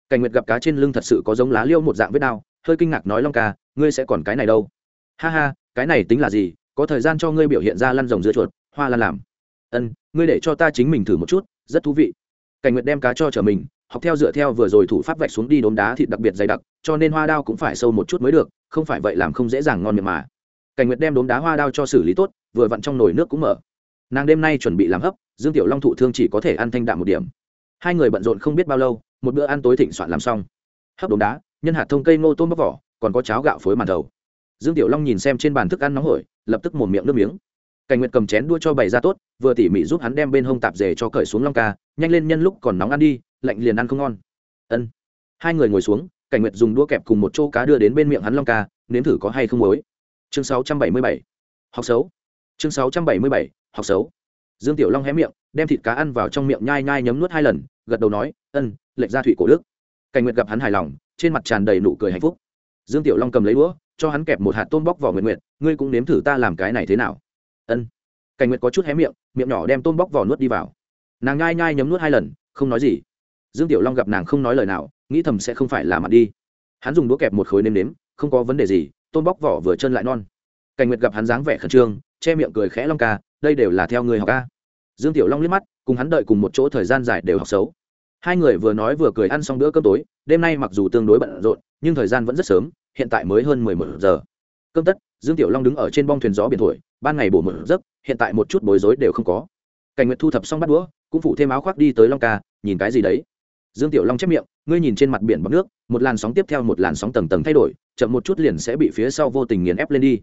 Cảnh nguyệt gặp cá trên lưng thật sự có giống lá liêu một dạng vết đao hơi kinh ngạc nói long ca, ngươi sẽ còn cái này đâu? Ha ha, cái này tính là gì? Có thời gian cho ngươi biểu hiện ra lăn rồng giữa chuột, hoa lan làm. Ân, ngươi để cho ta chính mình thử một chút, rất thú vị. Cảnh nguyệt đem cá cho trở mình, học theo dựa theo vừa rồi thủ pháp vạch xuống đi đốm đá thịt đặc biệt dày đặc, cho nên hoa đao cũng phải sâu một chút mới được, không phải vậy làm không dễ dàng ngon miệng mà. Cảnh nguyệt đem đốm đá hoa đao cho xử lý tốt, vừa vặn trong nồi nước cũng mở. Nàng đêm nay chuẩn bị làm hấp, dương tiểu long thụ thương chỉ có thể ăn thanh đạm một điểm. Hai người bận rộn không biết bao lâu, một bữa ăn tối thịnh soạn làm xong. Hấp đốm đá nhân hạt thông cây ngô tôm bóc vỏ, còn có cháo gạo phối màn đầu. Dương tiểu long nhìn xem trên bàn thức ăn nóng hổi, lập tức một miệng nước miếng. Cảnh nguyệt cầm chén đua cho bày ra tốt, vừa tỉ mỉ giúp hắn đem bên hông tạp dề cho cởi xuống long ca, nhanh lên nhân lúc còn nóng ăn đi, lạnh liền ăn không ngon. Ân. Hai người ngồi xuống, cảnh nguyệt dùng đũa kẹp cùng một chỗ cá đưa đến bên miệng hắn long ca, nếm thử có hay không mới chương 677. học xấu. Chương 677. học xấu. Dương tiểu long hé miệng, đem thịt cá ăn vào trong miệng nhai nhai nhấm nuốt hai lần, gật đầu nói, ân, lệch ra thủy cổ đức. Cảnh nguyệt gặp hắn hài lòng trên mặt tràn đầy nụ cười hạnh phúc. Dương tiểu long cầm lấy đũa, cho hắn kẹp một hạt tôm bóc vỏ nguyện nguyện ngươi cũng nếm thử ta làm cái này thế nào? Ân. Cảnh nguyệt có chút hé miệng miệng nhỏ đem tôm bóc vỏ nuốt đi vào. Nàng nhai nhai nhấm nuốt hai lần, không nói gì. Dương tiểu long gặp nàng không nói lời nào, nghĩ thầm sẽ không phải là mặt đi. Hắn dùng đũa kẹp một khối nêm nếm, không có vấn đề gì, tôm bóc vỏ vừa chân lại non. Cảnh nguyệt gặp hắn dáng vẻ khẩn trương, che miệng cười khẽ long ca, đây đều là theo người học ca dương tiểu long liếc mắt, cùng hắn đợi cùng một chỗ thời gian dài đều học xấu hai người vừa nói vừa cười ăn xong bữa cơm tối, đêm nay mặc dù tương đối bận rộn, nhưng thời gian vẫn rất sớm, hiện tại mới hơn mười một giờ. Cơm tất, dương tiểu long đứng ở trên bong thuyền gió biển thổi, ban ngày bổ một giấc, hiện tại một chút bối rối đều không có. Cảnh nguyệt thu thập xong bắt đũa, cũng phủ thêm áo khoác đi tới long ca, nhìn cái gì đấy? Dương tiểu long chép miệng, ngươi nhìn trên mặt biển bằng nước, một làn sóng tiếp theo một làn sóng tầng tầng thay đổi, chậm một chút liền sẽ bị phía sau vô tình nghiền ép lên đi.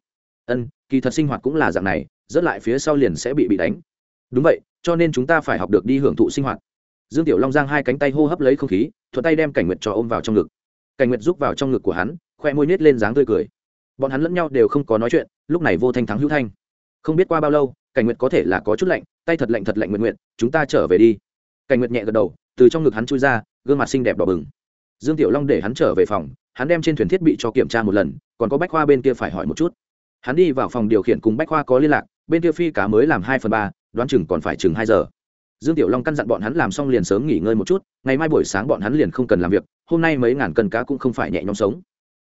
Ân, kỳ thật sinh hoạt cũng là dạng này, rớt lại phía sau liền sẽ bị bị đánh. Đúng vậy, cho nên chúng ta phải học được đi hưởng thụ sinh hoạt dương tiểu long giang hai cánh tay hô hấp lấy không khí, thuận tay đem cảnh nguyệt cho ôm vào trong ngực. Cảnh nguyệt rúc vào trong ngực của hắn, khoe môi nhét lên dáng tươi cười. Bọn hắn lẫn nhau đều không có nói chuyện, lúc này vô thanh thắng hữu thanh. Không biết qua bao lâu, cảnh nguyệt có thể là có chút lạnh, tay thật lạnh thật lạnh nguyện nguyện chúng ta trở về đi. Cảnh nguyệt nhẹ gật đầu, từ trong ngực hắn chui ra, gương mặt xinh đẹp đỏ bừng. Dương tiểu long để hắn trở về phòng, hắn đem trên thuyền thiết bị cho kiểm tra một lần, còn có bách khoa bên kia phải hỏi một chút. Hắn đi vào phòng điều khiển cùng bách khoa có liên lạc, bên kia phi cá mới làm hai phần ba, đoán chừng còn phải chừng hai giờ dương tiểu long căn dặn bọn hắn làm xong liền sớm nghỉ ngơi một chút, ngày mai buổi sáng bọn hắn liền không cần làm việc, hôm nay mấy ngàn cân cá cũng không phải nhẹ nhõm sống.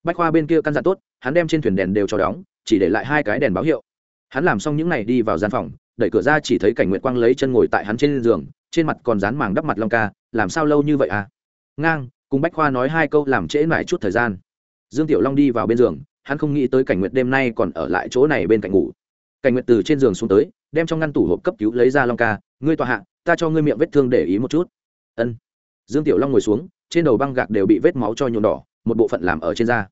Bách khoa bên kia căn dặn tốt, hắn đem trên thuyền đèn đều cho đóng, chỉ để lại hai cái đèn báo hiệu. Hắn làm xong những n à y đi vào gian phòng, đẩy cửa ra chỉ thấy cảnh nguyệt quang lấy chân ngồi tại hắn trên giường, trên mặt còn dán màng đắp mặt long ca, làm sao lâu như vậy à? Ngang, cùng bách khoa nói hai câu làm trễ mãi chút thời gian. Dương tiểu long đi vào bên giường, hắn không nghĩ tới cảnh nguyệt đêm nay còn ở lại chỗ này bên cạnh ngủ. Cảnh nguyệt từ trên giường xuống tới đem trong ngăn tủ hộp cấp cứu lấy ra long ca, ngươi tọa hạ, ta cho ngươi miệng vết thương để ý một chút. Ân. Dương tiểu long ngồi xuống, trên đầu băng gạc đều bị vết máu cho nhuộm đỏ, một bộ phận làm ở trên da.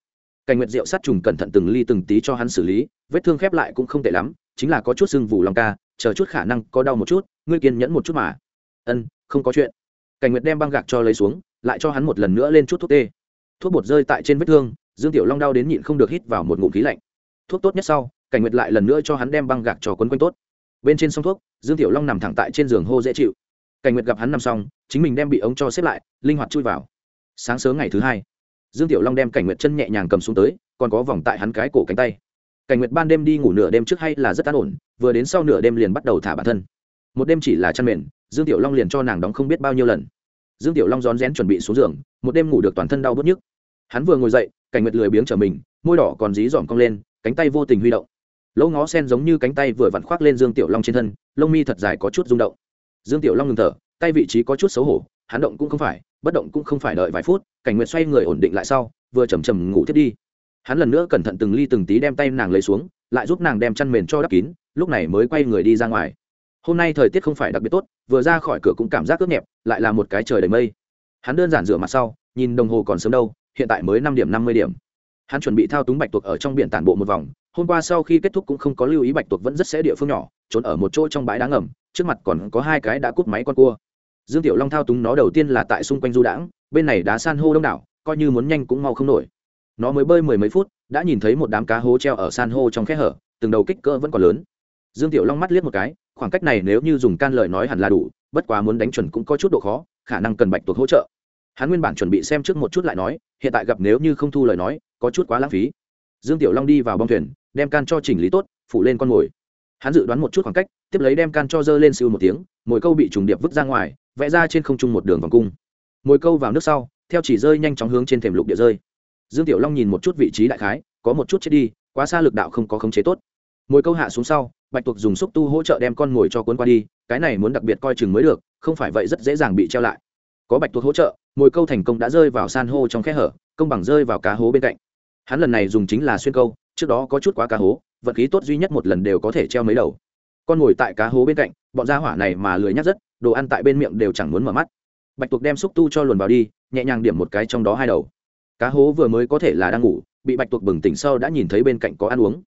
Cảnh nguyệt rượu sát trùng cẩn thận từng ly từng tí cho hắn xử lý, vết thương khép lại cũng không tệ lắm, chính là có chút sưng vù lòng ca, chờ chút khả năng có đau một chút, ngươi kiên nhẫn một chút mà. Ân, không có chuyện. Cảnh nguyệt đem băng gạc cho lấy xuống, lại cho hắn một lần nữa lên chút thuốc tê. Thuốc bột rơi tại trên vết thương, dương tiểu long đau đến nhịn không được hít vào một ngụm khí lạnh. Thuốc tốt nhất sau, cảnh nguyệt lại lần nữa cho hắn đem băng gạc cho quấn quanh tốt bên trên sông thuốc, dương tiểu long nằm thẳng tại trên giường hô dễ chịu. Cảnh nguyệt gặp hắn nằm xong, chính mình đem bị ống cho xếp lại, linh hoạt chui vào. Sáng sớm ngày thứ hai, dương tiểu long đem cảnh nguyệt chân nhẹ nhàng cầm xuống tới, còn có vòng tại hắn cái cổ cánh tay. Cảnh nguyệt ban đêm đi ngủ nửa đêm trước hay là rất an ổn, vừa đến sau nửa đêm liền bắt đầu thả bản thân. Một đêm chỉ là chăn mền, dương tiểu long liền cho nàng đóng không biết bao nhiêu lần. Dương tiểu long rón rén chuẩn bị xuống giường, một đêm ngủ được toàn thân đau bớt nhức. Hắn vừa ngồi dậy, cảnh nguyệt lười biếng trở mình, môi đỏ còn dí dỏm cong lên, cánh tay vô tình huy động lỗ ngó sen giống như cánh tay vừa vặn khoác lên dương tiểu long trên thân, lông mi thật dài có chút rung động. Dương tiểu long ngừng thở, tay vị trí có chút xấu hổ, hắn động cũng không phải, bất động cũng không phải đợi vài phút, cảnh nguyệt xoay người ổn định lại sau, vừa chầm chầm ngủ thiết đi. Hắn lần nữa cẩn thận từng ly từng tí đem tay nàng lấy xuống, lại giúp nàng đem chăn mền cho đắp kín, lúc này mới quay người đi ra ngoài. Hôm nay thời tiết không phải đặc biệt tốt, vừa ra khỏi cửa cũng cảm giác ướt nhẹp, lại là một cái trời đầy mây. Hắn đơn giản rửa mặt sau, nhìn đồng hồ còn sớm đâu, hiện tại mới năm điểm năm mươi điểm. Hắn chuẩn bị thao túng bạch tuộc ở trong biển tản bộ một vòng hôm qua sau khi kết thúc cũng không có lưu ý bạch tuộc vẫn rất sẽ địa phương nhỏ, trốn ở một chỗ trong bãi đá ngầm, trước mặt còn có hai cái đã cút máy con cua. Dương tiểu long thao túng nó đầu tiên là tại xung quanh du đãng, bên này đá san hô đông đảo, coi như muốn nhanh cũng mau không nổi. Nó mới bơi mười mấy phút, đã nhìn thấy một đám cá hố treo ở san hô trong khe hở, từng đầu kích cỡ vẫn còn lớn. Dương tiểu long mắt liếc một cái, khoảng cách này nếu như dùng can lời nói hẳn là đủ, bất quá muốn đánh chuẩn cũng có chút độ khó, khả năng cần bạch tuộc hỗ trợ. Hắn nguyên bản chuẩn bị xem trước một chút lại nói, hiện tại gặp nếu như không thu lời nói, có chút quá lãng phí. Dương tiểu long đi vào bong thuyền đem can cho chỉnh lý tốt, phủ lên con mồi. Hắn dự đoán một chút khoảng cách, tiếp lấy đem can cho dơ lên siêu một tiếng, mồi câu bị trùng điệp vứt ra ngoài, vẽ ra trên không trung một đường vòng cung. Mồi câu vào nước sau, theo chỉ rơi nhanh chóng hướng trên thềm lục địa rơi. Dương tiểu long nhìn một chút vị trí đại khái, có một chút chết đi, quá xa lực đạo không có khống chế tốt. Mồi câu hạ xuống sau, bạch tuộc dùng xúc tu hỗ trợ đem con mồi cho cuốn qua đi, cái này muốn đặc biệt coi chừng mới được, không phải vậy rất dễ dàng bị treo lại. Có bạch tuộc hỗ trợ, mồi câu thành công đã rơi vào san hô trong khe hở, công bằng rơi vào cá hố bên cạnh. Hắn lần này dùng chính là xuyên câu trước đó có chút quá cá hố vật khí tốt duy nhất một lần đều có thể treo mấy đầu. Con ngồi tại cá hố bên cạnh, bọn gia hỏa này mà lười nhắc rất, đồ ăn tại bên miệng đều chẳng muốn mở mắt. Bạch tuộc đem xúc tu cho luồn vào đi, nhẹ nhàng điểm một cái trong đó hai đầu. Cá hố vừa mới có thể là đang ngủ, bị bạch tuộc bừng tỉnh sau đã nhìn thấy bên cạnh có ăn uống.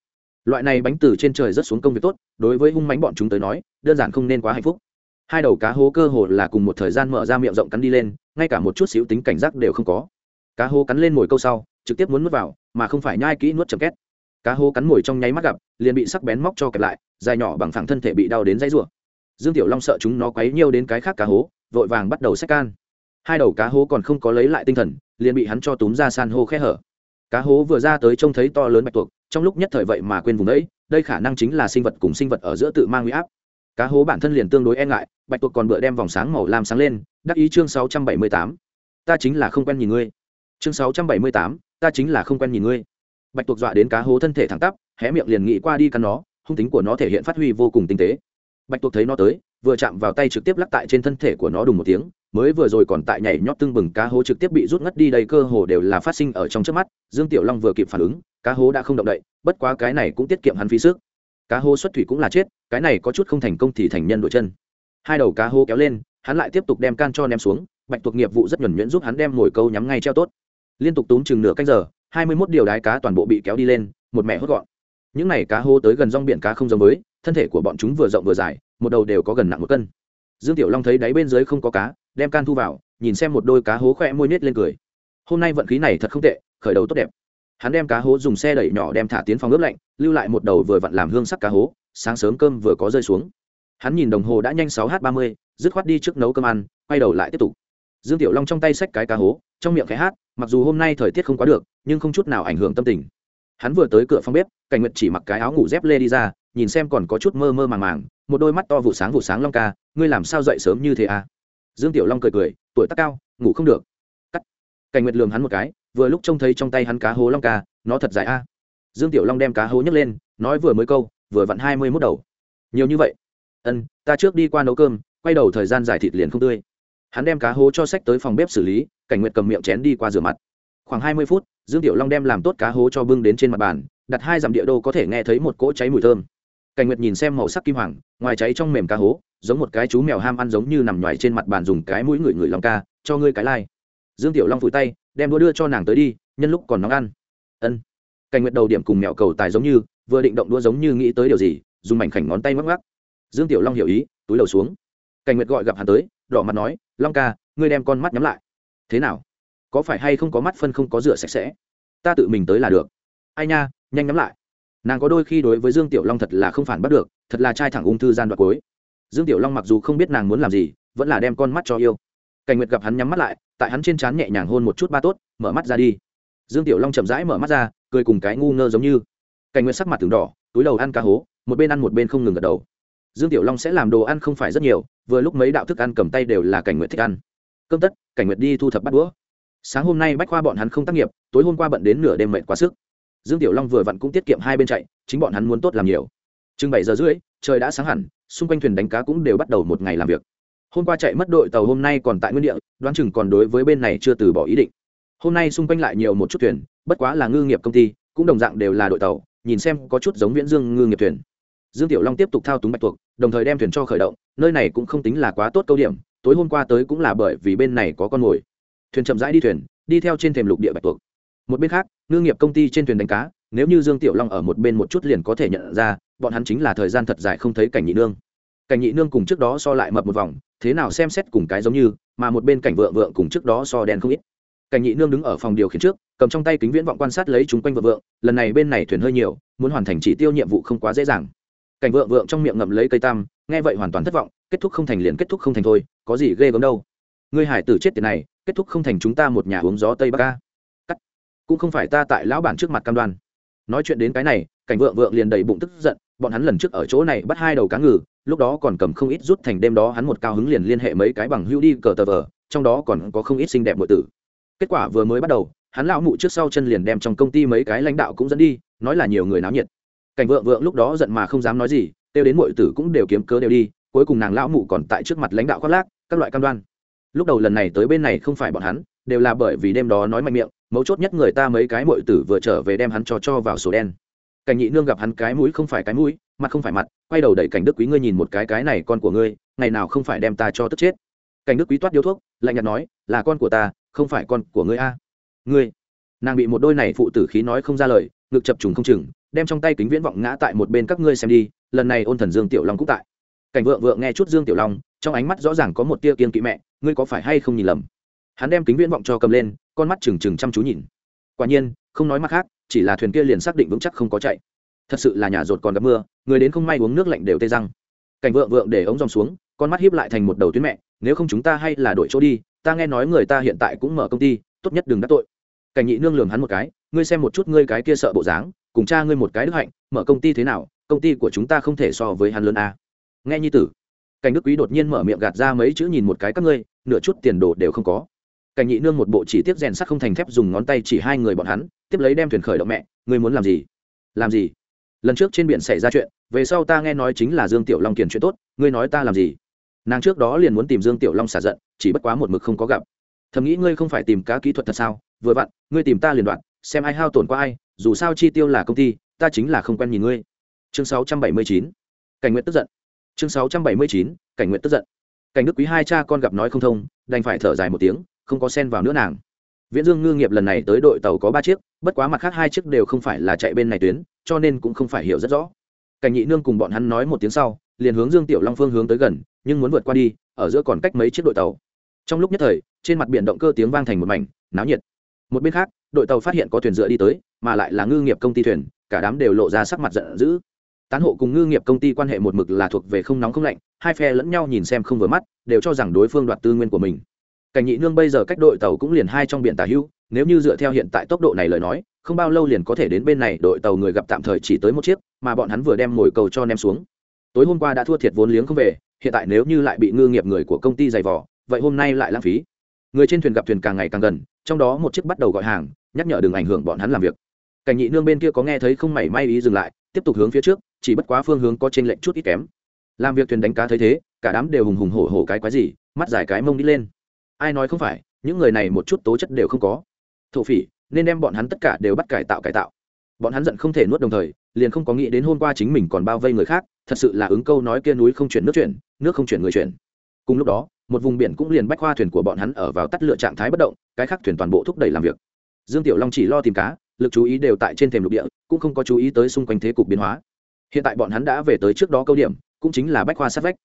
Loại này bánh từ trên trời rất xuống công việc tốt, đối với hung mánh bọn chúng tới nói, đơn giản không nên quá hạnh phúc. Hai đầu cá hố cơ hồ là cùng một thời gian mở ra miệng rộng cắn đi lên, ngay cả một chút xíu tính cảnh giác đều không có. Cá hố cắn lên mồi câu sau, trực tiếp muốn nuốt vào, mà không phải nhai kỹ nuốt chậm két cá hố cắn mồi trong nháy mắt gặp, liền bị sắc bén móc cho kẹp lại, dài nhỏ bằng phẳng thân thể bị đau đến dãy rủa. Dương tiểu long sợ chúng nó quấy nhiều đến cái khác cá hố, vội vàng bắt đầu xách can. Hai đầu cá hố còn không có lấy lại tinh thần, liền bị hắn cho túm ra san hô khe hở. Cá hố vừa ra tới trông thấy to lớn bạch tuộc, trong lúc nhất thời vậy mà quên vùng đấy, đây khả năng chính là sinh vật cùng sinh vật ở giữa tự mang huy áp. Cá hố bản thân liền tương đối e ngại, bạch tuộc còn bựa đem vòng sáng màu lam sáng lên, đắc ý chương sáu trăm bảy mươi tám. Ta chính là không quen nhìn ngươi. Chương sáu trăm bảy mươi tám, ta chính là không quen nhìn ngươi bạch tuộc dọa đến cá hố thân thể thẳng tắp, hé miệng liền nghĩ qua đi cắn nó, hung tính của nó thể hiện phát huy vô cùng tinh tế. Bạch tuộc thấy nó tới, vừa chạm vào tay trực tiếp lắc tại trên thân thể của nó đùng một tiếng, mới vừa rồi còn tại nhảy nhót tưng bừng cá hố trực tiếp bị rút ngất đi đây cơ hồ đều là phát sinh ở trong trước mắt, dương tiểu long vừa kịp phản ứng, cá hố đã không động đậy, bất quá cái này cũng tiết kiệm hắn phí sức. Cá hố xuất thủy cũng là chết, cái này có chút không thành công thì thành nhân đội chân. Hai đầu cá hố kéo lên, hắn lại tiếp tục đem can cho ném xuống, bạch tuộc nghiệp vụ rất nhuẩn nhuyễn giúp hắn đem mồi câu nhắm ngay treo tốt. Liên tục túm chừng nửa canh giờ hai mươi mốt điều đái cá toàn bộ bị kéo đi lên, một mẹ hốt gọn. Những này cá hô tới gần rong biển cá không giống với, thân thể của bọn chúng vừa rộng vừa dài, một đầu đều có gần nặng một cân. Dương tiểu long thấy đáy bên dưới không có cá, đem can thu vào, nhìn xem một đôi cá hố khoe môi nết lên cười. Hôm nay vận khí này thật không tệ, khởi đầu tốt đẹp. Hắn đem cá hố dùng xe đẩy nhỏ đem thả tiến phòng ướp lạnh, lưu lại một đầu vừa vặn làm hương sắc cá hố, sáng sớm cơm vừa có rơi xuống. Hắn nhìn đồng hồ đã nhanh sáu h ba mươi, dứt khoát đi trước nấu cơm ăn, quay đầu lại tiếp tục. Dương tiểu long trong tay xách cái cá hố, trong miệng khẽ hát mặc dù hôm nay thời tiết không quá được, nhưng không chút nào ảnh hưởng tâm tình. Hắn vừa tới cửa phòng bếp, cảnh nguyệt chỉ mặc cái áo ngủ dép lê đi ra, nhìn xem còn có chút mơ mơ màng màng, một đôi mắt to vụ sáng vụ sáng long ca, ngươi làm sao dậy sớm như thế à? Dương tiểu long cười cười, tuổi tác cao, ngủ không được. Cắt. Cảnh nguyệt lường hắn một cái, vừa lúc trông thấy trong tay hắn cá hố long ca, nó thật dài a. Dương tiểu long đem cá hố nhấc lên, nói vừa mới câu, vừa vặn hai mươi mốt đầu. Nhiều như vậy. Ân, ta trước đi qua nấu cơm, quay đầu thời gian giải thịt liền không tươi hắn đem cá hố cho sách tới phòng bếp xử lý, cảnh nguyệt cầm miệng chén đi qua rửa mặt. Khoảng hai mươi phút, dương tiểu long đem làm tốt cá hố cho bưng đến trên mặt bàn, đặt hai dặm địa đô có thể nghe thấy một cỗ cháy mùi thơm. Cảnh nguyệt nhìn xem màu sắc kim hoàng, ngoài cháy trong mềm cá hố, giống một cái chú mèo ham ăn giống như nằm nhoài trên mặt bàn dùng cái mũi ngửi ngửi lòng ca, cho ngươi cái lai、like. dương tiểu long vùi tay, đem đũa đưa cho nàng tới đi, nhân lúc còn nóng ăn. Ân. Cảnh nguyệt đầu điểm cùng mèo cầu tài giống như, vừa định động đũa giống như nghĩ tới điều gì, dùng mảnh khảnh ngón tay ngoắc ngoắc. Dương tiểu long hiểu ý, túi đầu xuống cảnh nguyệt gọi gặp hắn tới, đỏ mặt nói, long ca, ngươi đem con mắt nhắm lại. Thế nào? Có phải hay không có mắt phân không có rửa sạch sẽ? Ta tự mình tới là được. Ai nha, nhanh nhắm lại. Nàng có đôi khi đối với dương tiểu long thật là không phản bắt được, thật là trai thẳng ung thư gian đoạn cuối. Dương tiểu long mặc dù không biết nàng muốn làm gì, vẫn là đem con mắt cho yêu. Cảnh nguyệt gặp hắn nhắm mắt lại, tại hắn trên trán nhẹ nhàng hôn một chút ba tốt, mở mắt ra đi. Dương tiểu long chậm rãi mở mắt ra, cười cùng cái ngu ngơ giống như. Cảnh nguyệt sắc mặt từng đỏ, túi đầu ăn cá hố, một bên ăn một bên không ngừng gật đầu. Dương tiểu long sẽ làm đồ ăn không phải rất nhiều vừa lúc mấy đạo thức ăn cầm tay đều là cảnh nguyệt thích ăn. Cơm tất, cảnh nguyệt đi thu thập bắt đũa. Sáng hôm nay bách khoa bọn hắn không tác nghiệp, tối hôm qua bận đến nửa đêm mệt quá sức. Dương tiểu long vừa vặn cũng tiết kiệm hai bên chạy, chính bọn hắn muốn tốt làm nhiều. Chừng bảy giờ rưỡi, trời đã sáng hẳn, xung quanh thuyền đánh cá cũng đều bắt đầu một ngày làm việc. Hôm qua chạy mất đội tàu hôm nay còn tại nguyên địa, đoán chừng còn đối với bên này chưa từ bỏ ý định. Hôm nay xung quanh lại nhiều một chút thuyền, bất quá là ngư nghiệp công ty, cũng đồng dạng đều là đội tàu, nhìn xem có chút giống viễn dương ngư nghiệp thuyền. Dương tiểu long tiếp tục thao túng bạch tuộc đồng thời đem thuyền cho khởi động, nơi này cũng không tính là quá tốt câu điểm, tối hôm qua tới cũng là bởi vì bên này có con mồi. Thuyền chậm rãi đi thuyền, đi theo trên thềm lục địa bạch tuộc. Một bên khác, ngư nghiệp công ty trên thuyền đánh cá, nếu như dương tiểu long ở một bên một chút liền có thể nhận ra, bọn hắn chính là thời gian thật dài không thấy cảnh nhị nương. Cảnh nhị nương cùng trước đó so lại mập một vòng, thế nào xem xét cùng cái giống như, mà một bên cảnh vợ vợ cùng trước đó so đen không ít. Cảnh nhị nương đứng ở phòng điều khiển trước, cầm trong tay kính viễn vọng quan sát lấy chúng quanh vợ vợ lần này bên này thuyền hơi nhiều, muốn hoàn thành chỉ tiêu nhiệm vụ không quá dễ dàng cảnh vợ Vượng trong miệng ngậm lấy cây tam, nghe vậy hoàn toàn thất vọng, kết thúc không thành liền kết thúc không thành thôi, có gì ghê gớm đâu. Ngươi hải tử chết tiền này, kết thúc không thành chúng ta một nhà uống gió tây bắc ca cắt. Cũng không phải ta tại lão bản trước mặt cam đoan. Nói chuyện đến cái này, cảnh vượng vượng liền đầy bụng tức giận, bọn hắn lần trước ở chỗ này bắt hai đầu cá ngừ, lúc đó còn cầm không ít rút thành đêm đó hắn một cao hứng liền liên hệ mấy cái bằng hữu đi cờ tờ vờ, trong đó còn có không ít xinh đẹp nội tử. Kết quả vừa mới bắt đầu, hắn lão mụ trước sau chân liền đem trong công ty mấy cái lãnh đạo cũng dẫn đi, nói là nhiều người náo nhiệt cảnh vượng vượng lúc đó giận mà không dám nói gì tiêu đến mọi tử cũng đều kiếm cớ đều đi, cuối cùng nàng lão mụ còn tại trước mặt lãnh đạo khoác lác, các loại cam đoan. Lúc đầu lần này tới bên này không phải bọn hắn, đều là bởi vì đêm đó nói mạnh miệng, mấu chốt nhất người ta mấy cái mọi tử vừa trở về đem hắn cho cho vào sổ đen. Cảnh nhị nương gặp hắn cái mũi không phải cái mũi, mặt không phải mặt, quay đầu đẩy cảnh đức quý ngươi nhìn một cái cái này con của ngươi, ngày nào không phải đem ta cho tức chết. Cảnh đức quý toát điếu thuốc, lạnh nhạt nói, là con của ta, không phải con của ngươi a. Ngươi. Nàng bị một đôi này phụ tử khí nói không ra lời, ngực chập trùng không chừng đem trong tay kính viễn vọng ngã tại một bên các ngươi xem đi, lần này ôn thần dương tiểu long cũng tại. Cảnh vượng vượng nghe chút dương tiểu long, trong ánh mắt rõ ràng có một tia kiên kỵ mẹ, ngươi có phải hay không nhìn lầm? Hắn đem kính viễn vọng cho cầm lên, con mắt trừng trừng chăm chú nhìn. Quả nhiên, không nói mặt khác, chỉ là thuyền kia liền xác định vững chắc không có chạy. Thật sự là nhà rột còn gặp mưa, người đến không may uống nước lạnh đều tê răng. Cảnh vượng vượng để ống dòng xuống, con mắt hiếp lại thành một đầu tuyến mẹ, nếu không chúng ta hay là đổi chỗ đi, ta nghe nói người ta hiện tại cũng mở công ty, tốt nhất đừng đắc tội. Cảnh nhị nương lường hắn một cái, ngươi xem một chút ngươi cái kia sợ bộ dáng cùng cha ngươi một cái đức hạnh, mở công ty thế nào, công ty của chúng ta không thể so với hắn lớn a. Nghe nhi tử. Cảnh đức quý đột nhiên mở miệng gạt ra mấy chữ nhìn một cái các ngươi, nửa chút tiền đồ đều không có. Cảnh nhị nương một bộ chỉ tiếp rèn sắt không thành thép dùng ngón tay chỉ hai người bọn hắn, tiếp lấy đem thuyền khởi động mẹ, ngươi muốn làm gì? Làm gì? Lần trước trên biển xảy ra chuyện, về sau ta nghe nói chính là dương tiểu long kiền chuyện tốt, ngươi nói ta làm gì? Nàng trước đó liền muốn tìm dương tiểu long xả giận, chỉ bất quá một mực không có gặp. Thầm nghĩ ngươi không phải tìm cá kỹ thuật thật sao? Vừa vặn, ngươi tìm ta liền đoạn, xem ai hao tổn qua ai dù sao chi tiêu là công ty, ta chính là không quen nhìn ngươi. Chương 679. cảnh nguyện tức giận. Chương 679. cảnh nguyện tức giận. Cảnh đức quý hai cha con gặp nói không thông, đành phải thở dài một tiếng, không có sen vào nữa nàng. Viễn dương ngư nghiệp lần này tới đội tàu có ba chiếc, bất quá mặt khác hai chiếc đều không phải là chạy bên này tuyến, cho nên cũng không phải hiểu rất rõ. Cảnh nhị nương cùng bọn hắn nói một tiếng sau, liền hướng dương tiểu long phương hướng tới gần, nhưng muốn vượt qua đi, ở giữa còn cách mấy chiếc đội tàu. Trong lúc nhất thời, trên mặt biển động cơ tiếng vang thành một mảnh, náo nhiệt. Một bên khác, đội tàu phát hiện có thuyền dựa đi tới mà lại là ngư nghiệp công ty thuyền, cả đám đều lộ ra sắc mặt giận dữ. Tán hộ cùng ngư nghiệp công ty quan hệ một mực là thuộc về không nóng không lạnh, hai phe lẫn nhau nhìn xem không vừa mắt, đều cho rằng đối phương đoạt tư nguyên của mình. Cảnh nhị nương bây giờ cách đội tàu cũng liền hai trong biển tà hưu, nếu như dựa theo hiện tại tốc độ này lời nói, không bao lâu liền có thể đến bên này đội tàu người gặp tạm thời chỉ tới một chiếc, mà bọn hắn vừa đem mồi cầu cho ném xuống. Tối hôm qua đã thua thiệt vốn liếng không về, hiện tại nếu như lại bị ngư nghiệp người của công ty giày vò, vậy hôm nay lại lãng phí. Người trên thuyền gặp thuyền càng ngày càng gần, trong đó một chiếc bắt đầu gọi hàng, nhắc nhở đừng ảnh hưởng bọn hắn làm việc cảnh nhị nương bên kia có nghe thấy không mảy may ý dừng lại, tiếp tục hướng phía trước, chỉ bất quá phương hướng có trên lệnh chút ít kém. Làm việc thuyền đánh cá thấy thế, cả đám đều hùng hùng hổ hổ cái quái gì, mắt dài cái mông đi lên. Ai nói không phải, những người này một chút tố chất đều không có. Thổ phỉ, nên đem bọn hắn tất cả đều bắt cải tạo cải tạo. Bọn hắn giận không thể nuốt đồng thời, liền không có nghĩ đến hôm qua chính mình còn bao vây người khác, thật sự là ứng câu nói kia núi không chuyển nước chuyển, nước không chuyển người chuyển. Cùng lúc đó, một vùng biển cũng liền bách khoa thuyền của bọn hắn ở vào tắt lựa trạng thái bất động, cái khác thuyền toàn bộ thúc đẩy làm việc. Dương tiểu long chỉ lo tìm cá lực chú ý đều tại trên thềm lục địa, cũng không có chú ý tới xung quanh thế cục biến hóa. Hiện tại bọn hắn đã về tới trước đó câu điểm, cũng chính là bách khoa sát vách.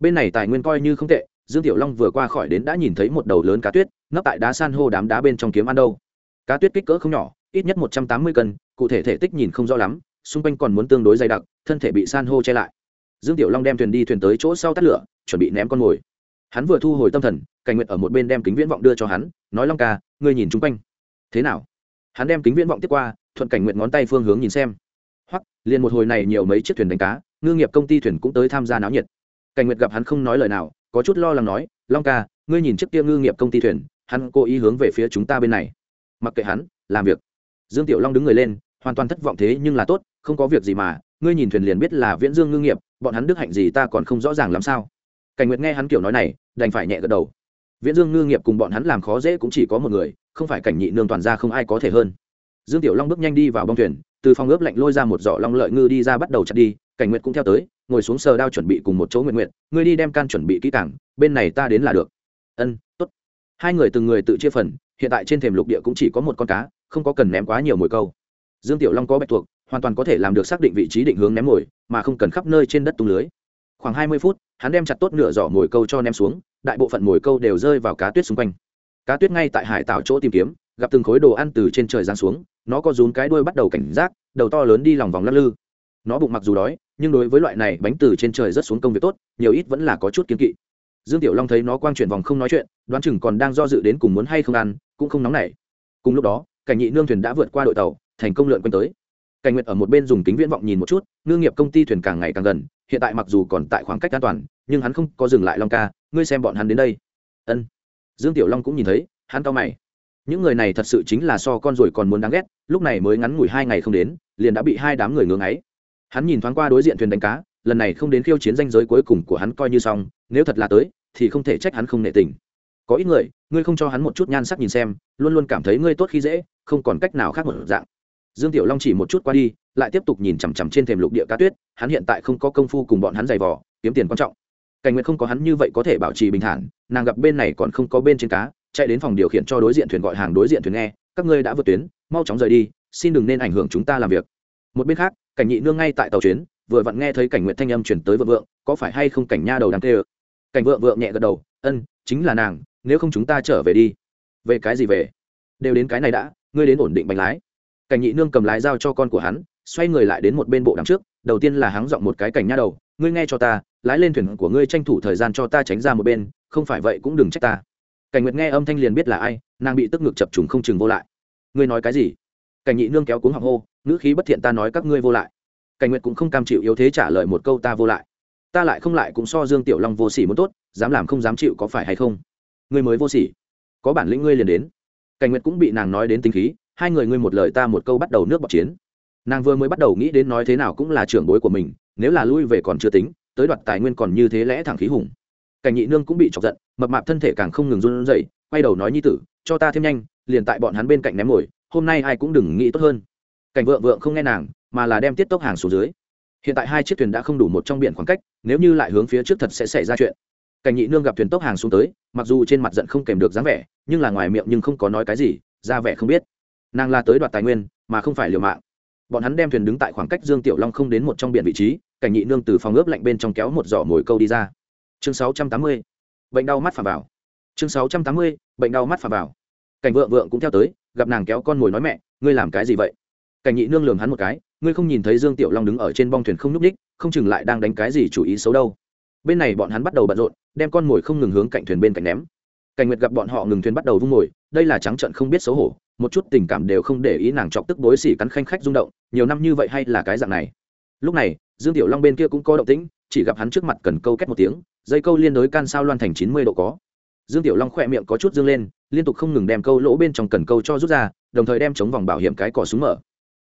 Bên này tài nguyên coi như không tệ, dương tiểu long vừa qua khỏi đến đã nhìn thấy một đầu lớn cá tuyết nấp tại đá san hô đám đá bên trong kiếm ăn đâu. Cá tuyết kích cỡ không nhỏ, ít nhất một trăm tám mươi cân, cụ thể thể tích nhìn không rõ lắm, xung quanh còn muốn tương đối dày đặc, thân thể bị san hô che lại. Dương tiểu long đem thuyền đi thuyền tới chỗ sau tắt lửa, chuẩn bị ném con mồi. Hắn vừa thu hồi tâm thần, cảnh nguyện ở một bên đem kính viễn vọng đưa cho hắn, nói long ca, ngươi nhìn chung quanh. Thế nào? Hắn đem kính viễn vọng tiếp qua, thuận cảnh nguyện ngón tay phương hướng nhìn xem. Hoặc liền một hồi này nhiều mấy chiếc thuyền đánh cá, ngư nghiệp công ty thuyền cũng tới tham gia náo nhiệt. Cảnh nguyệt gặp hắn không nói lời nào, có chút lo lắng nói, long ca, ngươi nhìn chiếc kia ngư nghiệp công ty thuyền, hắn cố ý hướng về phía chúng ta bên này. Mặc kệ hắn, làm việc. Dương tiểu long đứng người lên, hoàn toàn thất vọng thế nhưng là tốt, không có việc gì mà, ngươi nhìn thuyền liền biết là viễn dương ngư nghiệp, bọn hắn đức hạnh gì ta còn không rõ ràng làm sao. Cảnh nguyệt nghe hắn kiểu nói này, đành phải nhẹ gật đầu viễn dương ngư nghiệp cùng bọn hắn làm khó dễ cũng chỉ có một người, không phải cảnh nhị nương toàn ra không ai có thể hơn. Dương tiểu long bước nhanh đi vào bong thuyền, từ phòng ướp lạnh lôi ra một giỏ long lợi ngư đi ra bắt đầu chặt đi, cảnh nguyệt cũng theo tới, ngồi xuống sờ đao chuẩn bị cùng một chỗ nguyện nguyện ngươi đi đem can chuẩn bị kỹ càng, bên này ta đến là được. Ân, tốt. Hai người từng người tự chia phần, hiện tại trên thềm lục địa cũng chỉ có một con cá, không có cần ném quá nhiều mồi câu. Dương tiểu long có bạch thuộc hoàn toàn có thể làm được xác định vị trí định hướng ném mồi, mà không cần khắp nơi trên đất tung lưới khoảng hai mươi phút, hắn đem chặt tốt nửa giỏ mồi câu cho ném xuống, đại bộ phận mồi câu đều rơi vào cá tuyết xung quanh. Cá tuyết ngay tại hải tạo chỗ tìm kiếm, gặp từng khối đồ ăn từ trên trời giáng xuống, nó có rún cái đuôi bắt đầu cảnh giác, đầu to lớn đi lòng vòng lắc lư. Nó bụng mặc dù đói, nhưng đối với loại này bánh từ trên trời rất xuống công việc tốt, nhiều ít vẫn là có chút kiên kỵ. Dương tiểu long thấy nó quang chuyển vòng không nói chuyện, đoán chừng còn đang do dự đến cùng muốn hay không ăn, cũng không nóng nảy. Cùng lúc đó, cảnh nhị nương thuyền đã vượt qua đội tàu, thành công lượn quanh tới cảnh nguyệt ở một bên dùng kính viễn vọng nhìn một chút, ngư nghiệp công ty thuyền càng ngày càng gần, hiện tại mặc dù còn tại khoảng cách an toàn, nhưng hắn không có dừng lại long ca, ngươi xem bọn hắn đến đây. Ân. Dương tiểu long cũng nhìn thấy, hắn cao mày. Những người này thật sự chính là so con rồi còn muốn đáng ghét, lúc này mới ngắn ngủi hai ngày không đến, liền đã bị hai đám người ngưỡng ấy hắn nhìn thoáng qua đối diện thuyền đánh cá, lần này không đến khiêu chiến danh giới cuối cùng của hắn coi như xong, nếu thật là tới, thì không thể trách hắn không nệ tình. Có ít người, ngươi không cho hắn một chút nhan sắc nhìn xem, luôn luôn cảm thấy ngươi tốt khi dễ, không còn cách nào khác một dạng dương tiểu long chỉ một chút qua đi, lại tiếp tục nhìn chằm chằm trên thềm lục địa cá tuyết, hắn hiện tại không có công phu cùng bọn hắn giày vò, kiếm tiền quan trọng. Cảnh nguyệt không có hắn như vậy có thể bảo trì bình thản, nàng gặp bên này còn không có bên trên cá, chạy đến phòng điều khiển cho đối diện thuyền gọi hàng đối diện thuyền nghe, các ngươi đã vượt tuyến, mau chóng rời đi, xin đừng nên ảnh hưởng chúng ta làm việc. Một bên khác, cảnh nhị nương ngay tại tàu chuyến, vừa vặn nghe thấy cảnh nguyện thanh âm chuyển tới vợ vượng, có phải hay không cảnh nha đầu đáng tê ơ? Cảnh vợ vượng nhẹ gật đầu, ân, chính là nàng, nếu không chúng ta trở về đi. Về cái gì về? Đều đến cái này đã, ngươi đến ổn định bánh lái cảnh nhị nương cầm lái dao cho con của hắn, xoay người lại đến một bên bộ đằng trước, đầu tiên là háng dọn một cái cảnh nha đầu, ngươi nghe cho ta, lái lên thuyền của ngươi tranh thủ thời gian cho ta tránh ra một bên, không phải vậy cũng đừng trách ta. Cảnh nguyệt nghe âm thanh liền biết là ai, nàng bị tức ngực chập trùng không chừng vô lại. Ngươi nói cái gì? Cảnh nhị nương kéo cuống họng hô, ngữ khí bất thiện ta nói các ngươi vô lại. Cảnh nguyệt cũng không cam chịu yếu thế trả lời một câu ta vô lại. Ta lại không lại cũng so dương tiểu long vô sỉ muốn tốt, dám làm không dám chịu có phải hay không? Ngươi mới vô sỉ, có bản lĩnh ngươi liền đến. Cảnh nguyệt cũng bị nàng nói đến tính khí hai người ngươi một lời ta một câu bắt đầu nước bọc chiến. Nàng vừa mới bắt đầu nghĩ đến nói thế nào cũng là trưởng bối của mình, nếu là lui về còn chưa tính, tới đoạt tài nguyên còn như thế lẽ thẳng khí hùng. Cảnh nhị nương cũng bị chọc giận, mập mạp thân thể càng không ngừng run rẩy, quay đầu nói nhi tử, cho ta thêm nhanh, liền tại bọn hắn bên cạnh ném ngồi hôm nay ai cũng đừng nghĩ tốt hơn. Cảnh vượng vượng không nghe nàng, mà là đem tiết tốc hàng xuống dưới. Hiện tại hai chiếc thuyền đã không đủ một trong biển khoảng cách, nếu như lại hướng phía trước thật sẽ xảy ra chuyện. Cảnh nhị nương gặp thuyền tốc hàng xuống tới, mặc dù trên mặt giận không kèm được dáng vẻ, nhưng là ngoài miệng nhưng không có nói cái gì, ra vẻ không biết nàng là tới đoạt tài nguyên, mà không phải liều mạng. Bọn hắn đem thuyền đứng tại khoảng cách dương tiểu long không đến một trong biển vị trí, cảnh nhị nương từ phòng ướp lạnh bên trong kéo một giỏ mồi câu đi ra. Chương 680. bệnh đau mắt phà vào. Chương 680. bệnh đau mắt phà vào. Cảnh vượng vượng cũng theo tới, gặp nàng kéo con mồi nói mẹ, ngươi làm cái gì vậy? Cảnh nhị nương lường hắn một cái, ngươi không nhìn thấy dương tiểu long đứng ở trên bong thuyền không nhúc ních không chừng lại đang đánh cái gì chủ ý xấu đâu. Bên này bọn hắn bắt đầu bận rộn, đem con mồi không ngừng hướng cạnh thuyền bên cạnh ném. Cảnh nguyệt gặp bọn họ ngừng thuyền bắt đầu vung mồi, đây là trắng trận không biết xấu hổ một chút tình cảm đều không để ý nàng chọc tức bối xỉ cắn khanh khách rung động, nhiều năm như vậy hay là cái dạng này. Lúc này, dương tiểu long bên kia cũng có động tĩnh, chỉ gặp hắn trước mặt cần câu két một tiếng, dây câu liên đối can sao loan thành chín mươi độ có. Dương tiểu long khỏe miệng có chút dương lên, liên tục không ngừng đem câu lỗ bên trong cần câu cho rút ra, đồng thời đem chống vòng bảo hiểm cái cỏ súng mở.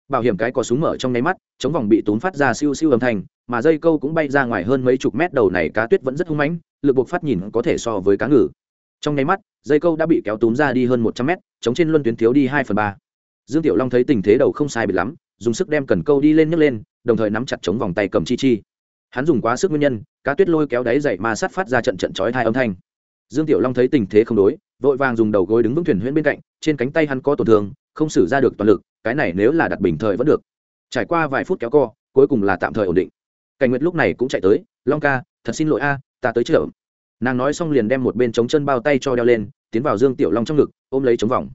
Bảo hiểm cái cỏ súng mở trong nháy mắt, chống vòng bị tốn phát ra siêu siêu âm thanh, mà dây câu cũng bay ra ngoài hơn mấy chục mét đầu này cá tuyết vẫn rất hung mãnh, lực buộc phát nhìn có thể so với cá ngừ. Trong nháy mắt, dây câu đã bị kéo túm ra đi hơn một trăm mét chống trên luân tuyến thiếu đi hai phần ba. Dương tiểu long thấy tình thế đầu không sai biệt lắm, dùng sức đem cần câu đi lên nhấc lên, đồng thời nắm chặt chống vòng tay cầm chi chi. Hắn dùng quá sức nguyên nhân, cá tuyết lôi kéo đáy dậy mà sát phát ra trận trận chói tai âm thanh. Dương tiểu long thấy tình thế không đối, vội vàng dùng đầu gối đứng vững thuyền huyễn bên cạnh, trên cánh tay hắn có tổn thương, không xử ra được toàn lực, cái này nếu là đặt bình thời vẫn được. Trải qua vài phút kéo co, cuối cùng là tạm thời ổn định. Cảnh nguyệt lúc này cũng chạy tới, long ca, thật xin lỗi a, ta tới chợ. Nàng nói xong liền đem một bên chống chân bao tay cho đeo lên tiến vào dương tiểu long trong ngực, ôm lấy chống vòng.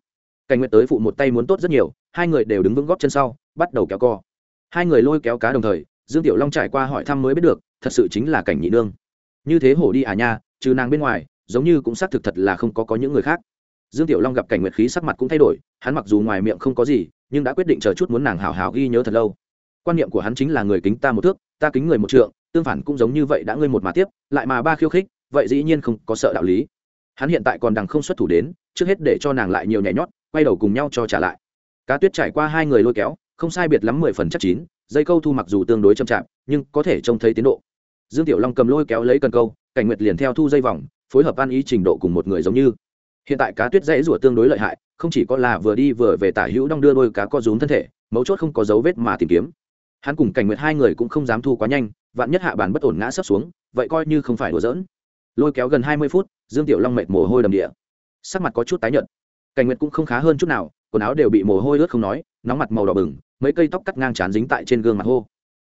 Cảnh nguyệt tới phụ một tay muốn tốt rất nhiều, hai người đều đứng vững góp chân sau, bắt đầu kéo co. Hai người lôi kéo cá đồng thời, dương tiểu long trải qua hỏi thăm mới biết được, thật sự chính là cảnh nhị nương. Như thế hổ đi à nha, trừ nàng bên ngoài, giống như cũng xác thực thật là không có có những người khác. Dương tiểu long gặp cảnh nguyệt khí sắc mặt cũng thay đổi, hắn mặc dù ngoài miệng không có gì, nhưng đã quyết định chờ chút muốn nàng hào hào ghi nhớ thật lâu. Quan niệm của hắn chính là người kính ta một thước, ta kính người một trượng, tương phản cũng giống như vậy đã ngươi một mà tiếp, lại mà ba khiêu khích, vậy dĩ nhiên không có sợ đạo lý hắn hiện tại còn đằng không xuất thủ đến, trước hết để cho nàng lại nhiều nhảy nhót, quay đầu cùng nhau cho trả lại. Cá tuyết trải qua hai người lôi kéo, không sai biệt lắm mười phần chắc chín, dây câu thu mặc dù tương đối chậm chạp, nhưng có thể trông thấy tiến độ. Dương tiểu long cầm lôi kéo lấy cần câu, cảnh nguyệt liền theo thu dây vòng, phối hợp ăn ý trình độ cùng một người giống như. Hiện tại cá tuyết dãy rủa tương đối lợi hại, không chỉ có là vừa đi vừa về tả hữu đong đưa đôi cá co rúm thân thể, mấu chốt không có dấu vết mà tìm kiếm. Hắn cùng cảnh nguyệt hai người cũng không dám thu quá nhanh, vạn nhất hạ bàn bất ổn ngã sấp xuống, vậy coi như không phải đùa giỡn. Lôi kéo gần hai mươi phút dương tiểu long mệt mồ hôi đầm địa. Sắc mặt có chút tái nhợt. Cảnh nguyệt cũng không khá hơn chút nào, quần áo đều bị mồ hôi ướt không nói, nóng mặt màu đỏ bừng, mấy cây tóc cắt ngang trán dính tại trên gương mặt hô.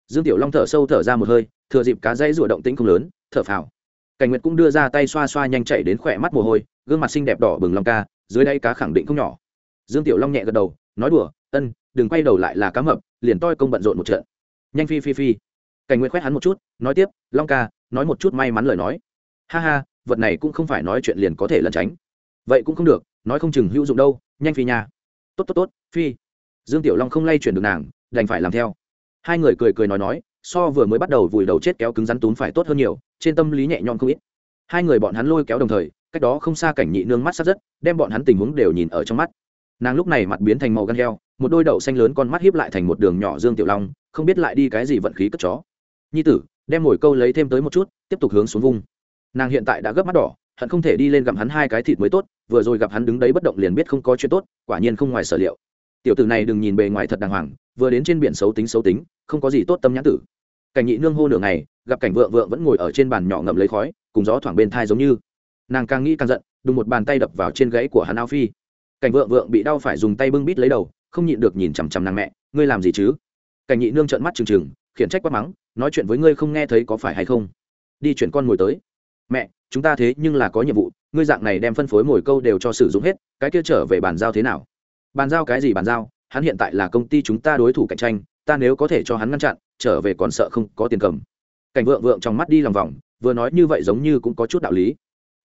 Dương tiểu long thở sâu thở ra một hơi, thừa dịp cá dây rủa động tĩnh không lớn, thở phào. Cảnh nguyệt cũng đưa ra tay xoa xoa nhanh chạy đến khỏe mắt mồ hôi, gương mặt xinh đẹp đỏ bừng long ca, dưới đây cá khẳng định không nhỏ. Dương tiểu long nhẹ gật đầu, nói đùa, ân, đừng quay đầu lại là cá mập, liền toi công bận rộn một trận. Nhanh phi phi phi. Cảnh nguyệt khoét hắn một chút, nói tiếp, long ca, nói một chút may mắn lời nói. Ha ha vật này cũng không phải nói chuyện liền có thể lẩn tránh. Vậy cũng không được, nói không chừng hữu dụng đâu, nhanh phi nha. Tốt tốt tốt, phi. Dương tiểu long không lay chuyển được nàng, đành phải làm theo. Hai người cười cười nói nói, so vừa mới bắt đầu vùi đầu chết kéo cứng rắn tún phải tốt hơn nhiều, trên tâm lý nhẹ nhõm không ít. Hai người bọn hắn lôi kéo đồng thời, cách đó không xa cảnh nhị nương mắt sát rất, đem bọn hắn tình huống đều nhìn ở trong mắt. Nàng lúc này mặt biến thành màu gan heo, một đôi đậu xanh lớn con mắt hiếp lại thành một đường nhỏ dương tiểu long, không biết lại đi cái gì vận khí cất chó. Nhi tử, đem mồi câu lấy thêm tới một chút, tiếp tục hướng xuống vung nàng hiện tại đã gấp mắt đỏ, hận không thể đi lên gặm hắn hai cái thịt mới tốt, vừa rồi gặp hắn đứng đấy bất động liền biết không có chuyện tốt, quả nhiên không ngoài sở liệu. Tiểu tử này đừng nhìn bề ngoài thật đàng hoàng, vừa đến trên biển xấu tính xấu tính, không có gì tốt tâm nhãn tử. Cảnh nhị nương hô nửa ngày, gặp cảnh vợ vợ vẫn ngồi ở trên bàn nhỏ ngậm lấy khói, cùng gió thoảng bên thai giống như. Nàng càng nghĩ càng giận, đùng một bàn tay đập vào trên gãy của hắn ao phi. Cảnh vợ vợ bị đau phải dùng tay bưng bít lấy đầu, không nhịn được nhìn chằm chằm nàng mẹ, ngươi làm gì chứ? Cảnh nhị nương trợn mắt trừng trừng, khiển trách quát mắng, nói chuyện với ngươi không nghe thấy có phải hay không? Đi chuyển con ngồi tới mẹ, chúng ta thế nhưng là có nhiệm vụ, ngươi dạng này đem phân phối mồi câu đều cho sử dụng hết, cái kia trở về bàn giao thế nào? Bàn giao cái gì bàn giao? Hắn hiện tại là công ty chúng ta đối thủ cạnh tranh, ta nếu có thể cho hắn ngăn chặn, trở về còn sợ không có tiền cầm. Cảnh vượng vượng trong mắt đi lòng vòng, vừa nói như vậy giống như cũng có chút đạo lý.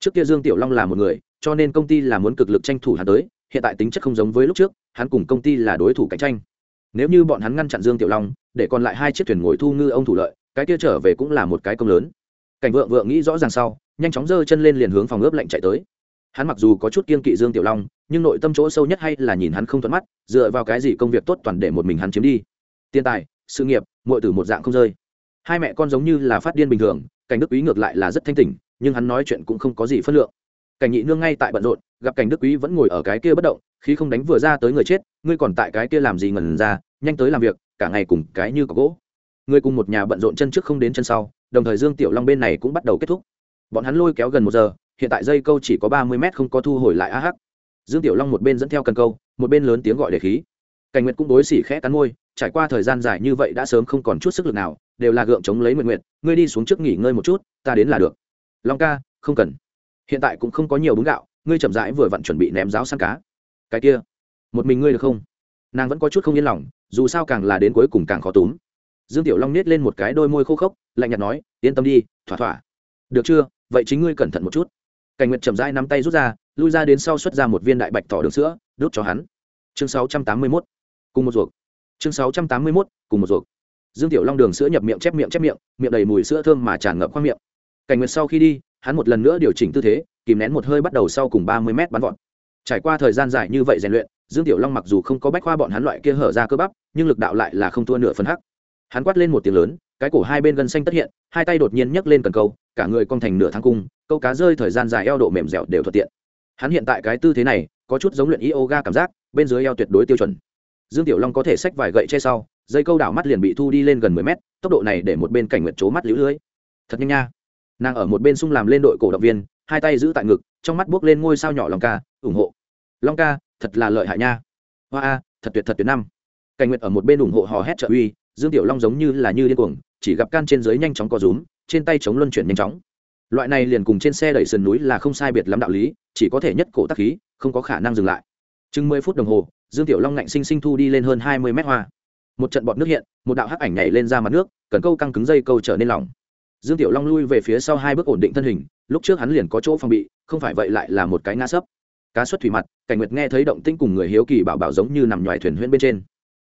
Trước kia dương tiểu long là một người, cho nên công ty là muốn cực lực tranh thủ hắn tới, hiện tại tính chất không giống với lúc trước, hắn cùng công ty là đối thủ cạnh tranh. Nếu như bọn hắn ngăn chặn dương tiểu long, để còn lại hai chiếc thuyền ngồi thu ngư ông thủ lợi, cái kia trở về cũng là một cái công lớn cảnh vượng vượng nghĩ rõ ràng sau, nhanh chóng giơ chân lên liền hướng phòng ướp lạnh chạy tới. Hắn mặc dù có chút kiên kỵ dương tiểu long, nhưng nội tâm chỗ sâu nhất hay là nhìn hắn không thuận mắt, dựa vào cái gì công việc tốt toàn để một mình hắn chiếm đi. Tiền tài, sự nghiệp mọi từ một dạng không rơi. Hai mẹ con giống như là phát điên bình thường, cảnh đức quý ngược lại là rất thanh tỉnh, nhưng hắn nói chuyện cũng không có gì phân lượng. Cảnh nhị nương ngay tại bận rộn, gặp cảnh đức quý vẫn ngồi ở cái kia bất động khi không đánh vừa ra tới người chết, ngươi còn tại cái kia làm gì ngẩn ra, nhanh tới làm việc, cả ngày cùng cái như có gỗ. Ngươi cùng một nhà bận rộn chân trước không đến chân sau đồng thời dương tiểu long bên này cũng bắt đầu kết thúc. Bọn hắn lôi kéo gần một giờ, hiện tại dây câu chỉ có ba mươi mét không có thu hồi lại a hắc. Dương tiểu long một bên dẫn theo cần câu, một bên lớn tiếng gọi để khí. Cảnh nguyệt cũng đối xỉ khẽ cắn môi, trải qua thời gian dài như vậy đã sớm không còn chút sức lực nào, đều là gượng chống lấy nguyện nguyện ngươi đi xuống trước nghỉ ngơi một chút, ta đến là được. Long ca, không cần. Hiện tại cũng không có nhiều bún gạo, ngươi chậm rãi vừa vặn chuẩn bị ném giáo săn cá. Cái kia, một mình ngươi được không? Nàng vẫn có chút không yên lòng, dù sao càng là đến cuối cùng càng khó túm dương tiểu long nết lên một cái đôi môi khô khốc lạnh nhạt nói yên tâm đi thỏa thỏa. Được chưa? Vậy chính ngươi cẩn thận một chút. Cảnh nguyệt chậm rãi nắm tay rút ra lui ra đến sau xuất ra một viên đại bạch thỏ đường sữa đốt cho hắn. Chương 681. cùng một ruột. Chương 681, cùng một ruột. Dương tiểu long đường sữa nhập miệng chép miệng chép miệng miệng đầy mùi sữa thơm mà tràn ngập khoang miệng. Cảnh nguyệt sau khi đi hắn một lần nữa điều chỉnh tư thế kìm nén một hơi bắt đầu sau cùng ba mươi mét bắn vọt. Trải qua thời gian dài như vậy rèn luyện dương tiểu long mặc dù không có bách khoa bọn hắn loại kia hở ra cơ bắp nhưng lực đạo lại là không thua nửa phần hắc hắn quát lên một tiếng lớn, cái cổ hai bên gân xanh tất hiện, hai tay đột nhiên nhấc lên cần câu, cả người cong thành nửa thang cung, câu cá rơi thời gian dài eo độ mềm dẻo đều thuận tiện. Hắn hiện tại cái tư thế này, có chút giống luyện yoga cảm giác, bên dưới eo tuyệt đối tiêu chuẩn. Dương tiểu long có thể xách vài gậy che sau, dây câu đảo mắt liền bị thu đi lên gần mười mét, tốc độ này để một bên cảnh nguyệt trố mắt lũ lưới. Thật nhanh nha. Nàng ở một bên sung làm lên đội cổ động viên, hai tay giữ tại ngực, trong mắt buốc lên ngôi sao nhỏ long ca, ủng hộ. Long ca, thật là lợi hại nha. Hoa a thật tuyệt thật tuyệt năm. Cảnh nguyệt ở một bên ủng hộ hò hét trợ uy dương tiểu long giống như là như điên cuồng, chỉ gặp can trên dưới nhanh chóng co rúm, trên tay chống luân chuyển nhanh chóng. Loại này liền cùng trên xe đẩy sườn núi là không sai biệt lắm đạo lý, chỉ có thể nhất cổ tắc khí, không có khả năng dừng lại. Chừng mười phút đồng hồ, dương tiểu long ngạnh sinh sinh thu đi lên hơn hai mươi mét hoa. Một trận bọt nước hiện, một đạo hắc ảnh nhảy lên ra mặt nước, cần câu căng cứng dây câu trở nên lỏng. Dương tiểu long lui về phía sau hai bước ổn định thân hình, lúc trước hắn liền có chỗ phòng bị, không phải vậy lại là một cái ngã sấp. Cá xuất thủy mặt, cảnh nguyệt nghe thấy động tĩnh cùng người hiếu kỳ bảo bảo giống như nằm ngoài thuyền huyễn bên trên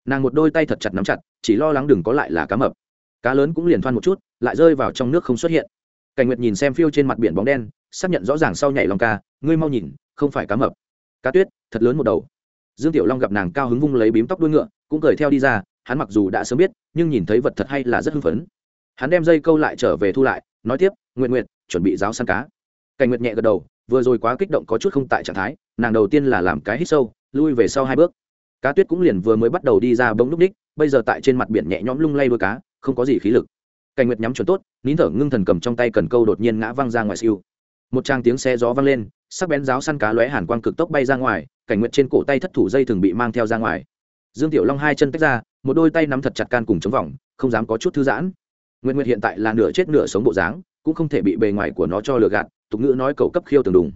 nàng một đôi tay thật chặt nắm chặt, chỉ lo lắng đừng có lại là cá mập. Cá lớn cũng liền thoăn một chút, lại rơi vào trong nước không xuất hiện. Cảnh nguyệt nhìn xem phiêu trên mặt biển bóng đen, xác nhận rõ ràng sau nhảy lòng ca, ngươi mau nhìn, không phải cá mập. Cá tuyết, thật lớn một đầu. Dương tiểu long gặp nàng cao hứng vung lấy bím tóc đuôi ngựa, cũng cười theo đi ra, hắn mặc dù đã sớm biết, nhưng nhìn thấy vật thật hay là rất hưng phấn. Hắn đem dây câu lại trở về thu lại, nói tiếp nguyện nguyện chuẩn bị giáo săn cá. Cảnh nguyệt nhẹ gật đầu, vừa rồi quá kích động có chút không tại trạng thái, nàng đầu tiên là làm cái hít sâu, lui về sau hai bước cá tuyết cũng liền vừa mới bắt đầu đi ra bỗng lúc đích bây giờ tại trên mặt biển nhẹ nhõm lung lay đôi cá, không có gì khí lực. Cảnh nguyệt nhắm chuẩn tốt, nín thở ngưng thần cầm trong tay cần câu đột nhiên ngã văng ra ngoài siêu. Một trang tiếng xe gió văng lên, sắc bén giáo săn cá lóe hàn quang cực tốc bay ra ngoài, cảnh nguyệt trên cổ tay thất thủ dây thường bị mang theo ra ngoài. Dương tiểu long hai chân tách ra, một đôi tay nắm thật chặt can cùng chống vòng, không dám có chút thư giãn. Nguyện nguyện hiện tại là nửa chết nửa sống bộ dáng, cũng không thể bị bề ngoài của nó cho lừa gạt, tục ngữ nói cầu cấp khiêu tường đùng.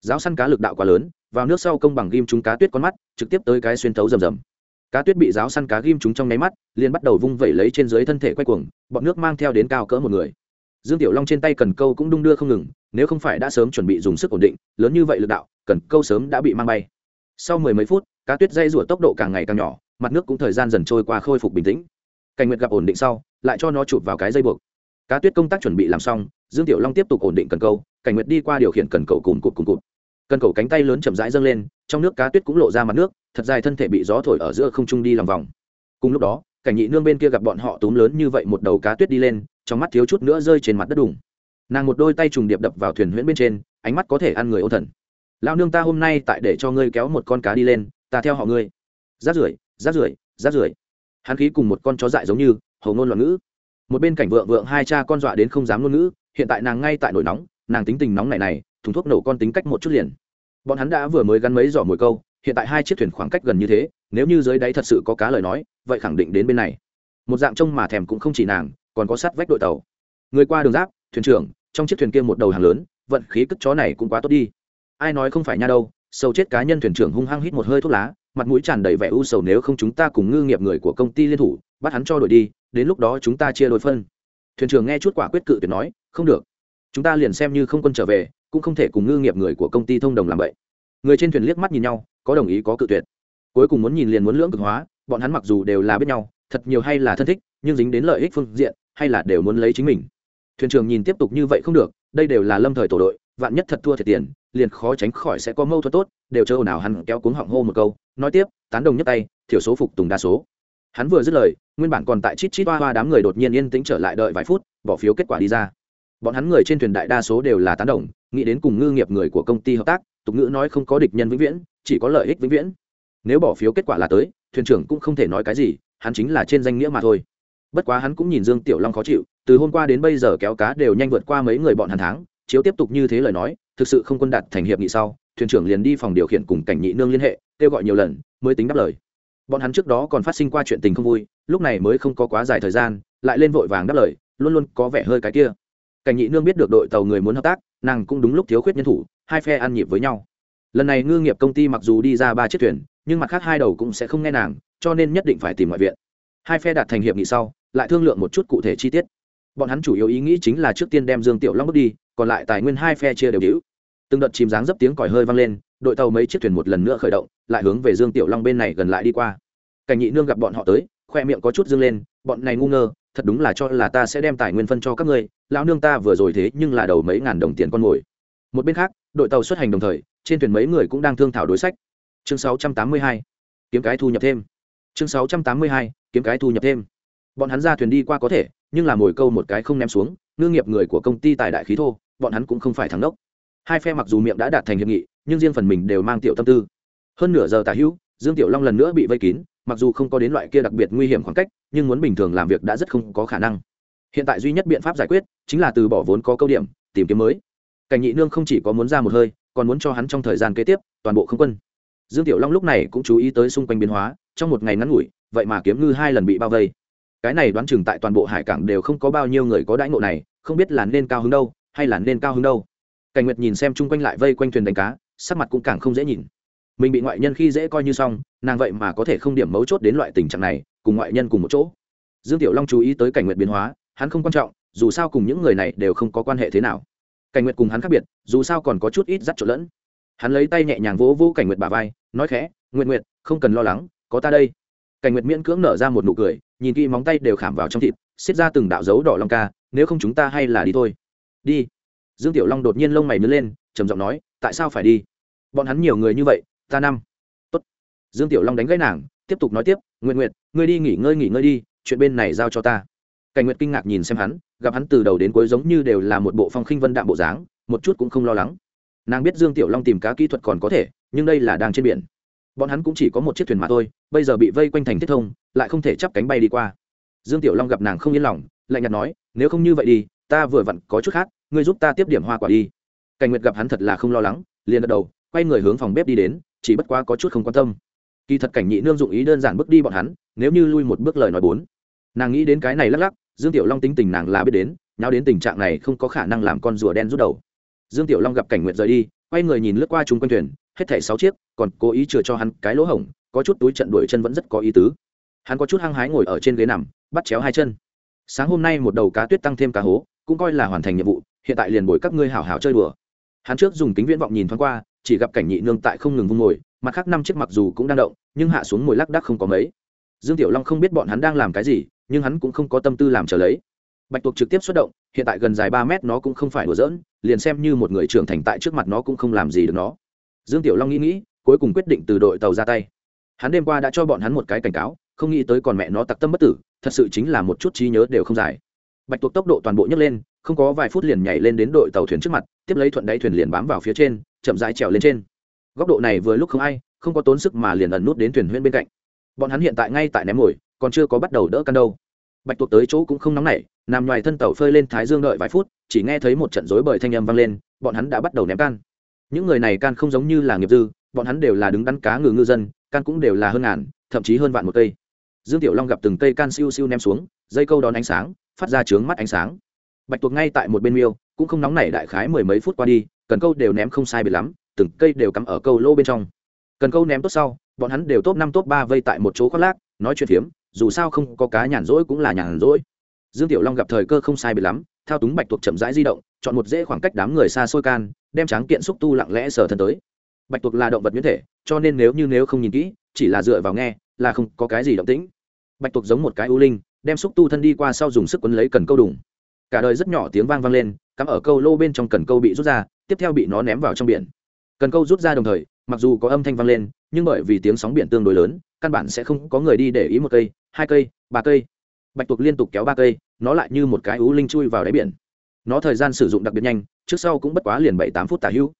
Giáo săn cá lực đạo quá lớn vào nước sau công bằng ghim chúng cá tuyết con mắt, trực tiếp tới cái xuyên thấu rầm rầm. Cá tuyết bị giáo săn cá ghim chúng trong nháy mắt, liền bắt đầu vung vẩy lấy trên dưới thân thể quay cuồng, bọn nước mang theo đến cao cỡ một người. Dương tiểu long trên tay cần câu cũng đung đưa không ngừng, nếu không phải đã sớm chuẩn bị dùng sức ổn định, lớn như vậy lực đạo, cần câu sớm đã bị mang bay. Sau mười mấy phút, cá tuyết dây rủa tốc độ càng ngày càng nhỏ, mặt nước cũng thời gian dần trôi qua khôi phục bình tĩnh. Cảnh nguyệt gặp ổn định sau, lại cho nó chụp vào cái dây buộc. Cá tuyết công tác chuẩn bị làm xong, dương tiểu long tiếp tục ổn định cần câu, cảnh nguyệt đi qua điều khiển cần cầu cùng cụt cùng cụt cần cầu cánh tay lớn chậm rãi dâng lên, trong nước cá tuyết cũng lộ ra mặt nước, thật dài thân thể bị gió thổi ở giữa không trung đi lòng vòng. Cùng lúc đó, cảnh nhị nương bên kia gặp bọn họ túm lớn như vậy một đầu cá tuyết đi lên, trong mắt thiếu chút nữa rơi trên mặt đất đùng. Nàng một đôi tay trùng điệp đập vào thuyền huyễn bên trên, ánh mắt có thể ăn người ô thần. Lao nương ta hôm nay tại để cho ngươi kéo một con cá đi lên, ta theo họ ngươi. Rát rưởi rát rưởi rát rưởi. Hắn khí cùng một con chó dại giống như, hầu ngôn loạn ngữ. Một bên cảnh vượng vượng hai cha con dọa đến không dám ngôn ngữ, hiện tại nàng ngay tại nổi nóng, nàng tính tình nóng này này thùng thuốc nổ con tính cách một chút liền. Bọn hắn đã vừa mới gắn mấy giỏ mồi câu, hiện tại hai chiếc thuyền khoảng cách gần như thế, nếu như dưới đáy thật sự có cá lời nói, vậy khẳng định đến bên này. Một dạng trông mà thèm cũng không chỉ nàng, còn có sát vách đội tàu. Người qua đường giáp, thuyền trưởng, trong chiếc thuyền kia một đầu hàng lớn, vận khí cất chó này cũng quá tốt đi. Ai nói không phải nha đâu sâu chết cá nhân thuyền trưởng hung hăng hít một hơi thuốc lá, mặt mũi tràn đầy vẻ u sầu nếu không chúng ta cùng ngư nghiệp người của công ty liên thủ, bắt hắn cho đội đi, đến lúc đó chúng ta chia đôi phân. Thuyền trưởng nghe chút quả quyết cự tuyệt nói, không được. Chúng ta liền xem như không quân trở về cũng không thể cùng ngư nghiệp người của công ty thông đồng làm vậy. Người trên thuyền liếc mắt nhìn nhau, có đồng ý, có cự tuyệt. Cuối cùng muốn nhìn liền muốn lưỡng cực hóa, bọn hắn mặc dù đều là biết nhau, thật nhiều hay là thân thích, nhưng dính đến lợi ích phương diện, hay là đều muốn lấy chính mình. Thuyền trưởng nhìn tiếp tục như vậy không được, đây đều là lâm thời tổ đội, vạn nhất thật thua thiệt tiền, liền khó tránh khỏi sẽ có mâu thuẫn tốt, đều chờ nào hắn kéo cuống họng hô một câu, nói tiếp, tán đồng nhất tay, thiểu số phục tùng đa số. Hắn vừa dứt lời, nguyên bản còn tại chít chít hoa hoa đám người đột nhiên yên tĩnh trở lại đợi vài phút, bỏ phiếu kết quả đi ra. Bọn hắn người trên thuyền đại đa số đều là tán đồng nghĩ đến cùng ngư nghiệp người của công ty hợp tác, tục ngữ nói không có địch nhân vĩnh viễn, chỉ có lợi ích vĩnh viễn. Nếu bỏ phiếu kết quả là tới, thuyền trưởng cũng không thể nói cái gì, hắn chính là trên danh nghĩa mà thôi. Bất quá hắn cũng nhìn dương tiểu long khó chịu, từ hôm qua đến bây giờ kéo cá đều nhanh vượt qua mấy người bọn hắn tháng, chiếu tiếp tục như thế lời nói, thực sự không quân đạt thành hiệp nghị sau, thuyền trưởng liền đi phòng điều khiển cùng cảnh nhị nương liên hệ, kêu gọi nhiều lần, mới tính đáp lời. Bọn hắn trước đó còn phát sinh qua chuyện tình không vui, lúc này mới không có quá dài thời gian, lại lên vội vàng đáp lời, luôn luôn có vẻ hơi cái kia cảnh nhị nương biết được đội tàu người muốn hợp tác, nàng cũng đúng lúc thiếu khuyết nhân thủ, hai phe ăn nhịp với nhau. Lần này ngư nghiệp công ty mặc dù đi ra ba chiếc thuyền, nhưng mặt khác hai đầu cũng sẽ không nghe nàng, cho nên nhất định phải tìm ngoại viện. Hai phe đạt thành hiệp nghị sau, lại thương lượng một chút cụ thể chi tiết. Bọn hắn chủ yếu ý nghĩ chính là trước tiên đem dương tiểu long bước đi, còn lại tài nguyên hai phe chia đều hữu. Từng đợt chìm dáng dấp tiếng còi hơi vang lên, đội tàu mấy chiếc thuyền một lần nữa khởi động, lại hướng về dương tiểu long bên này gần lại đi qua. Cảnh nhị nương gặp bọn họ tới, khoe miệng có chút dương lên, bọn này ngu ngơ, thật đúng là cho là ta sẽ đem tài nguyên phân cho các ngươi lão nương ta vừa rồi thế nhưng là đầu mấy ngàn đồng tiền con mồi. Một bên khác, đội tàu xuất hành đồng thời, trên thuyền mấy người cũng đang thương thảo đối sách. Chương 682. kiếm cái thu nhập thêm. Chương 682. kiếm cái thu nhập thêm. Bọn hắn ra thuyền đi qua có thể, nhưng là mồi câu một cái không ném xuống, ngư nghiệp người của công ty tài đại khí thô, bọn hắn cũng không phải thắng đốc hai phe mặc dù miệng đã đạt thành hiệp nghị, nhưng riêng phần mình đều mang tiểu tâm tư. Hơn nửa giờ tà hữu, dương tiểu long lần nữa bị vây kín, mặc dù không có đến loại kia đặc biệt nguy hiểm khoảng cách, nhưng muốn bình thường làm việc đã rất không có khả năng hiện tại duy nhất biện pháp giải quyết chính là từ bỏ vốn có câu điểm, tìm kiếm mới. Cảnh nhị nương không chỉ có muốn ra một hơi, còn muốn cho hắn trong thời gian kế tiếp toàn bộ không quân. Dương tiểu long lúc này cũng chú ý tới xung quanh biến hóa, trong một ngày ngắn ngủi, vậy mà kiếm ngư hai lần bị bao vây. Cái này đoán chừng tại toàn bộ hải cảng đều không có bao nhiêu người có đãi ngộ này, không biết là nên cao hứng đâu, hay là nên cao hứng đâu. Cảnh nguyệt nhìn xem chung quanh lại vây quanh thuyền đánh cá, sắc mặt cũng càng không dễ nhìn. Mình bị ngoại nhân khi dễ coi như xong, nàng vậy mà có thể không điểm mấu chốt đến loại tình trạng này, cùng ngoại nhân cùng một chỗ. Dương tiểu long chú ý tới cảnh nguyệt biến hóa hắn không quan trọng, dù sao cùng những người này đều không có quan hệ thế nào. Cảnh nguyệt cùng hắn khác biệt, dù sao còn có chút ít dắt trộn lẫn. Hắn lấy tay nhẹ nhàng vỗ vỗ cảnh nguyệt bà vai, nói khẽ nguyện nguyện không cần lo lắng, có ta đây. Cảnh nguyệt miễn cưỡng nở ra một nụ cười, nhìn kỹ móng tay đều khảm vào trong thịt, xiết ra từng đạo dấu đỏ long ca, nếu không chúng ta hay là đi thôi. Đi. Dương tiểu long đột nhiên lông mày nứt lên, trầm giọng nói, tại sao phải đi? Bọn hắn nhiều người như vậy, ta năm. Tốt. dương tiểu long đánh gãy nàng, tiếp tục nói tiếp nguyện nguyện ngươi đi nghỉ ngơi nghỉ ngơi đi, chuyện bên này giao cho ta cảnh nguyệt kinh ngạc nhìn xem hắn, gặp hắn từ đầu đến cuối giống như đều là một bộ phong khinh vân đạm bộ dáng, một chút cũng không lo lắng. Nàng biết dương tiểu long tìm cá kỹ thuật còn có thể, nhưng đây là đang trên biển. Bọn hắn cũng chỉ có một chiếc thuyền mà thôi, bây giờ bị vây quanh thành thiết thông, lại không thể chắp cánh bay đi qua. Dương tiểu long gặp nàng không yên lòng, lạnh nhạt nói, nếu không như vậy đi, ta vừa vặn có chút khác, ngươi giúp ta tiếp điểm hoa quả đi. Cảnh nguyệt gặp hắn thật là không lo lắng, liền gật đầu, quay người hướng phòng bếp đi đến, chỉ bất quá có chút không quan tâm. Kỳ thật cảnh nhị nương dụng ý đơn giản bước đi bọn hắn, nếu như lui một bước lời nói bốn nàng nghĩ đến cái này lắc lắc, dương tiểu long tính tình nàng là biết đến nhau đến tình trạng này không có khả năng làm con rùa đen rút đầu. Dương tiểu long gặp cảnh nguyệt rời đi, quay người nhìn lướt qua chung quanh thuyền, hết thảy sáu chiếc, còn cố ý chừa cho hắn cái lỗ hổng, có chút túi trận đuổi chân vẫn rất có ý tứ. Hắn có chút hăng hái ngồi ở trên ghế nằm, bắt chéo hai chân. Sáng hôm nay một đầu cá tuyết tăng thêm cá hố, cũng coi là hoàn thành nhiệm vụ, hiện tại liền bồi các ngươi hảo hảo chơi đùa. Hắn trước dùng kính viễn vọng nhìn thoáng qua, chỉ gặp cảnh nhị nương tại không ngừng vung ngồi, mặt khác năm chiếc mặc dù cũng đang động, nhưng hạ xuống ngồi lắc đắc không có mấy. Dương tiểu long không biết bọn hắn đang làm cái gì nhưng hắn cũng không có tâm tư làm trở lấy. Bạch tuộc trực tiếp xuất động, hiện tại gần dài ba mét nó cũng không phải đùa giỡn, liền xem như một người trưởng thành tại trước mặt nó cũng không làm gì được nó. Dương tiểu long nghĩ nghĩ, cuối cùng quyết định từ đội tàu ra tay. Hắn đêm qua đã cho bọn hắn một cái cảnh cáo, không nghĩ tới còn mẹ nó tặc tâm bất tử, thật sự chính là một chút trí nhớ đều không dài. Bạch tuộc tốc độ toàn bộ nhấc lên, không có vài phút liền nhảy lên đến đội tàu thuyền trước mặt, tiếp lấy thuận đáy thuyền liền bám vào phía trên, chậm rãi trèo lên trên. Góc độ này vừa lúc không ai, không có tốn sức mà liền ẩn nút đến thuyền huyên bên cạnh. Bọn hắn hiện tại ngay tại ném mồi còn chưa có bắt đầu đỡ căn đâu. Bạch tuộc tới chỗ cũng không nóng nảy, nằm ngoài thân tàu phơi lên thái dương đợi vài phút, chỉ nghe thấy một trận rối bời thanh âm vang lên, bọn hắn đã bắt đầu ném can. Những người này can không giống như là nghiệp dư, bọn hắn đều là đứng đắn cá ngừ ngư dân, can cũng đều là hơn ngàn, thậm chí hơn vạn một cây. Dương tiểu long gặp từng cây can siêu siêu ném xuống, dây câu đón ánh sáng, phát ra trướng mắt ánh sáng. Bạch tuộc ngay tại một bên miêu, cũng không nóng nảy đại khái mười mấy phút qua đi, cần câu đều ném không sai biệt lắm, từng cây đều cắm ở câu lô bên trong. Cần câu ném tốt sau, bọn hắn đều top năm top ba vây tại một chỗ khoác lác, nói chuyện phiếm dù sao không có cá nhàn rỗi cũng là nhàn rỗi. Dương tiểu long gặp thời cơ không sai bị lắm, thao túng bạch tuộc chậm rãi di động, chọn một dễ khoảng cách đám người xa xôi can, đem tráng kiện xúc tu lặng lẽ sờ thân tới. Bạch tuộc là động vật nhuyễn thể, cho nên nếu như nếu không nhìn kỹ, chỉ là dựa vào nghe, là không có cái gì động tĩnh. Bạch tuộc giống một cái ưu linh, đem xúc tu thân đi qua sau dùng sức quấn lấy cần câu đùng. Cả đời rất nhỏ tiếng vang vang lên, cắm ở câu lô bên trong cần câu bị rút ra, tiếp theo bị nó ném vào trong biển. Cần câu rút ra đồng thời, mặc dù có âm thanh vang lên, nhưng bởi vì tiếng sóng biển tương đối lớn căn bản sẽ không có người đi để ý một cây, hai cây, ba cây. Bạch tuộc liên tục kéo ba cây, nó lại như một cái ú linh chui vào đáy biển. Nó thời gian sử dụng đặc biệt nhanh, trước sau cũng bất quá liền bảy tám phút tả hữu.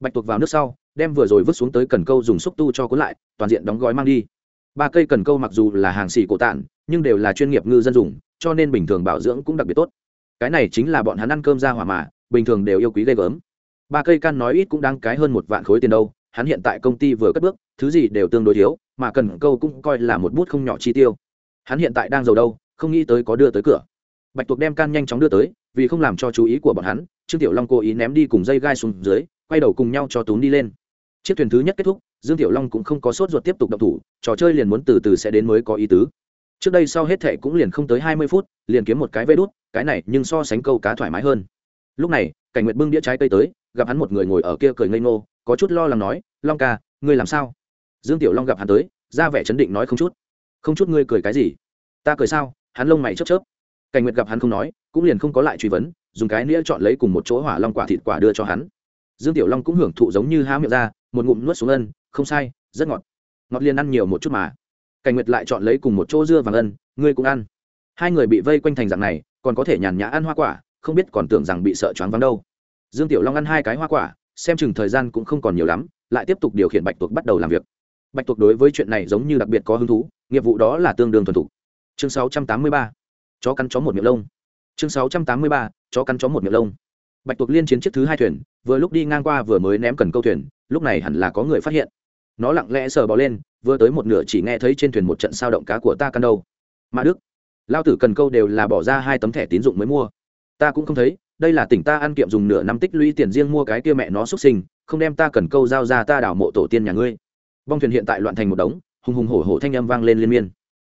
Bạch tuộc vào nước sau, đem vừa rồi vứt xuống tới cần câu dùng xúc tu cho cuốn lại, toàn diện đóng gói mang đi. Ba cây cần câu mặc dù là hàng xỉ cổ tản nhưng đều là chuyên nghiệp ngư dân dùng, cho nên bình thường bảo dưỡng cũng đặc biệt tốt. Cái này chính là bọn hắn ăn cơm ra hỏa mà, bình thường đều yêu quý ghê gớm. Ba cây can nói ít cũng đáng cái hơn một vạn khối tiền đâu hắn hiện tại công ty vừa cất bước, thứ gì đều tương đối thiếu, mà cần câu cũng coi là một bút không nhỏ chi tiêu. Hắn hiện tại đang giàu đâu, không nghĩ tới có đưa tới cửa. Bạch tuộc đem can nhanh chóng đưa tới, vì không làm cho chú ý của bọn hắn, trương tiểu long cố ý ném đi cùng dây gai xuống dưới, quay đầu cùng nhau cho túm đi lên. Chiếc thuyền thứ nhất kết thúc, dương tiểu long cũng không có sốt ruột tiếp tục động thủ, trò chơi liền muốn từ từ sẽ đến mới có ý tứ. Trước đây sau hết thệ cũng liền không tới hai mươi phút, liền kiếm một cái vê đút, cái này nhưng so sánh câu cá thoải mái hơn. Lúc này, cảnh nguyệt bưng đĩa trái cây tới, gặp hắn một người ngồi ở kia cười ngây ngô có chút lo lắng nói, long ca, ngươi làm sao? Dương tiểu long gặp hắn tới, ra vẻ chấn định nói không chút. Không chút ngươi cười cái gì? Ta cười sao? Hắn lông mày chớp chớp. Cảnh nguyệt gặp hắn không nói, cũng liền không có lại truy vấn, dùng cái nĩa chọn lấy cùng một chỗ hỏa long quả thịt quả đưa cho hắn. Dương tiểu long cũng hưởng thụ giống như há miệng ra, một ngụm nuốt xuống ân, không sai, rất ngọt. Ngọt liền ăn nhiều một chút mà. Cảnh nguyệt lại chọn lấy cùng một chỗ dưa vàng ân, ngươi cũng ăn. Hai người bị vây quanh thành dạng này, còn có thể nhàn nhã ăn hoa quả, không biết còn tưởng rằng bị sợ choáng vắng đâu. Dương tiểu long ăn hai cái hoa quả xem chừng thời gian cũng không còn nhiều lắm, lại tiếp tục điều khiển bạch tuộc bắt đầu làm việc. Bạch tuộc đối với chuyện này giống như đặc biệt có hứng thú, nghiệp vụ đó là tương đương thuần thục. Chương 683. chó cắn chó một miệng lông. Chương 683. chó cắn chó một miệng lông. Bạch tuộc liên chiến chiếc thứ hai thuyền, vừa lúc đi ngang qua vừa mới ném cần câu thuyền, lúc này hẳn là có người phát hiện. Nó lặng lẽ sờ bò lên, vừa tới một nửa chỉ nghe thấy trên thuyền một trận sao động cá của ta căn đâu. Mà đức, lao tử cần câu đều là bỏ ra hai tấm thẻ tín dụng mới mua. Ta cũng không thấy đây là tỉnh ta ăn kiệm dùng nửa năm tích lũy tiền riêng mua cái kia mẹ nó xuất sinh, không đem ta cần câu giao ra ta đảo mộ tổ tiên nhà ngươi. Bong thuyền hiện tại loạn thành một đống, hùng hùng hổ hổ thanh âm vang lên liên miên.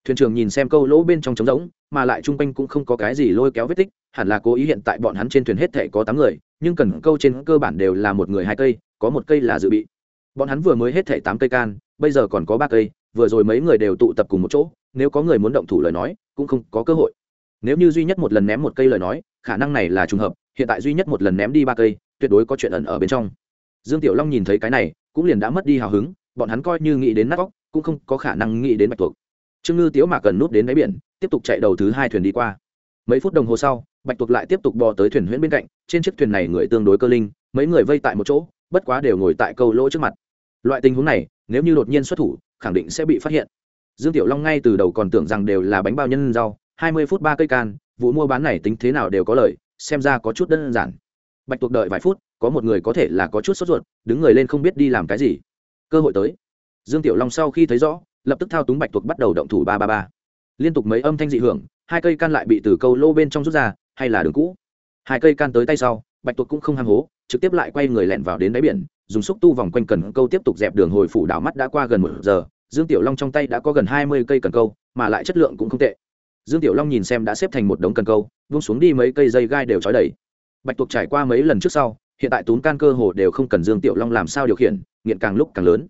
Thuyền trưởng nhìn xem câu lỗ bên trong trống rỗng, mà lại chung quanh cũng không có cái gì lôi kéo vết tích, hẳn là cố ý hiện tại bọn hắn trên thuyền hết thể có tám người, nhưng cần câu trên cơ bản đều là một người hai cây, có một cây là dự bị. Bọn hắn vừa mới hết thể tám cây can, bây giờ còn có ba cây, vừa rồi mấy người đều tụ tập cùng một chỗ, nếu có người muốn động thủ lời nói, cũng không có cơ hội nếu như duy nhất một lần ném một cây lời nói, khả năng này là trùng hợp, hiện tại duy nhất một lần ném đi ba cây, tuyệt đối có chuyện ẩn ở bên trong. Dương tiểu long nhìn thấy cái này, cũng liền đã mất đi hào hứng, bọn hắn coi như nghĩ đến nát vóc cũng không có khả năng nghĩ đến bạch tuộc. Trương ngư tiếu mà cần nút đến đáy biển, tiếp tục chạy đầu thứ hai thuyền đi qua. Mấy phút đồng hồ sau, bạch tuộc lại tiếp tục bò tới thuyền huyễn bên cạnh, trên chiếc thuyền này người tương đối cơ linh, mấy người vây tại một chỗ, bất quá đều ngồi tại câu lỗ trước mặt. Loại tình huống này, nếu như đột nhiên xuất thủ, khẳng định sẽ bị phát hiện. Dương tiểu long ngay từ đầu còn tưởng rằng đều là bánh bao nhân rau hai mươi phút ba cây can, vụ mua bán này tính thế nào đều có lời, xem ra có chút đơn giản. Bạch tuộc đợi vài phút, có một người có thể là có chút sốt ruột, đứng người lên không biết đi làm cái gì. Cơ hội tới. Dương tiểu long sau khi thấy rõ, lập tức thao túng bạch tuộc bắt đầu động thủ ba ba ba. Liên tục mấy âm thanh dị hưởng, hai cây can lại bị từ câu lô bên trong rút ra, hay là đường cũ. Hai cây can tới tay sau, bạch tuộc cũng không ham hố, trực tiếp lại quay người lẹn vào đến đáy biển, dùng xúc tu vòng quanh cần câu tiếp tục dẹp đường hồi phủ đảo mắt đã qua gần một giờ. Dương tiểu long trong tay đã có gần hai mươi cây cần câu, mà lại chất lượng cũng không tệ dương tiểu long nhìn xem đã xếp thành một đống cần câu vung xuống đi mấy cây dây gai đều trói đầy. Bạch tuộc trải qua mấy lần trước sau, hiện tại túm can cơ hồ đều không cần dương tiểu long làm sao điều khiển, nghiện càng lúc càng lớn.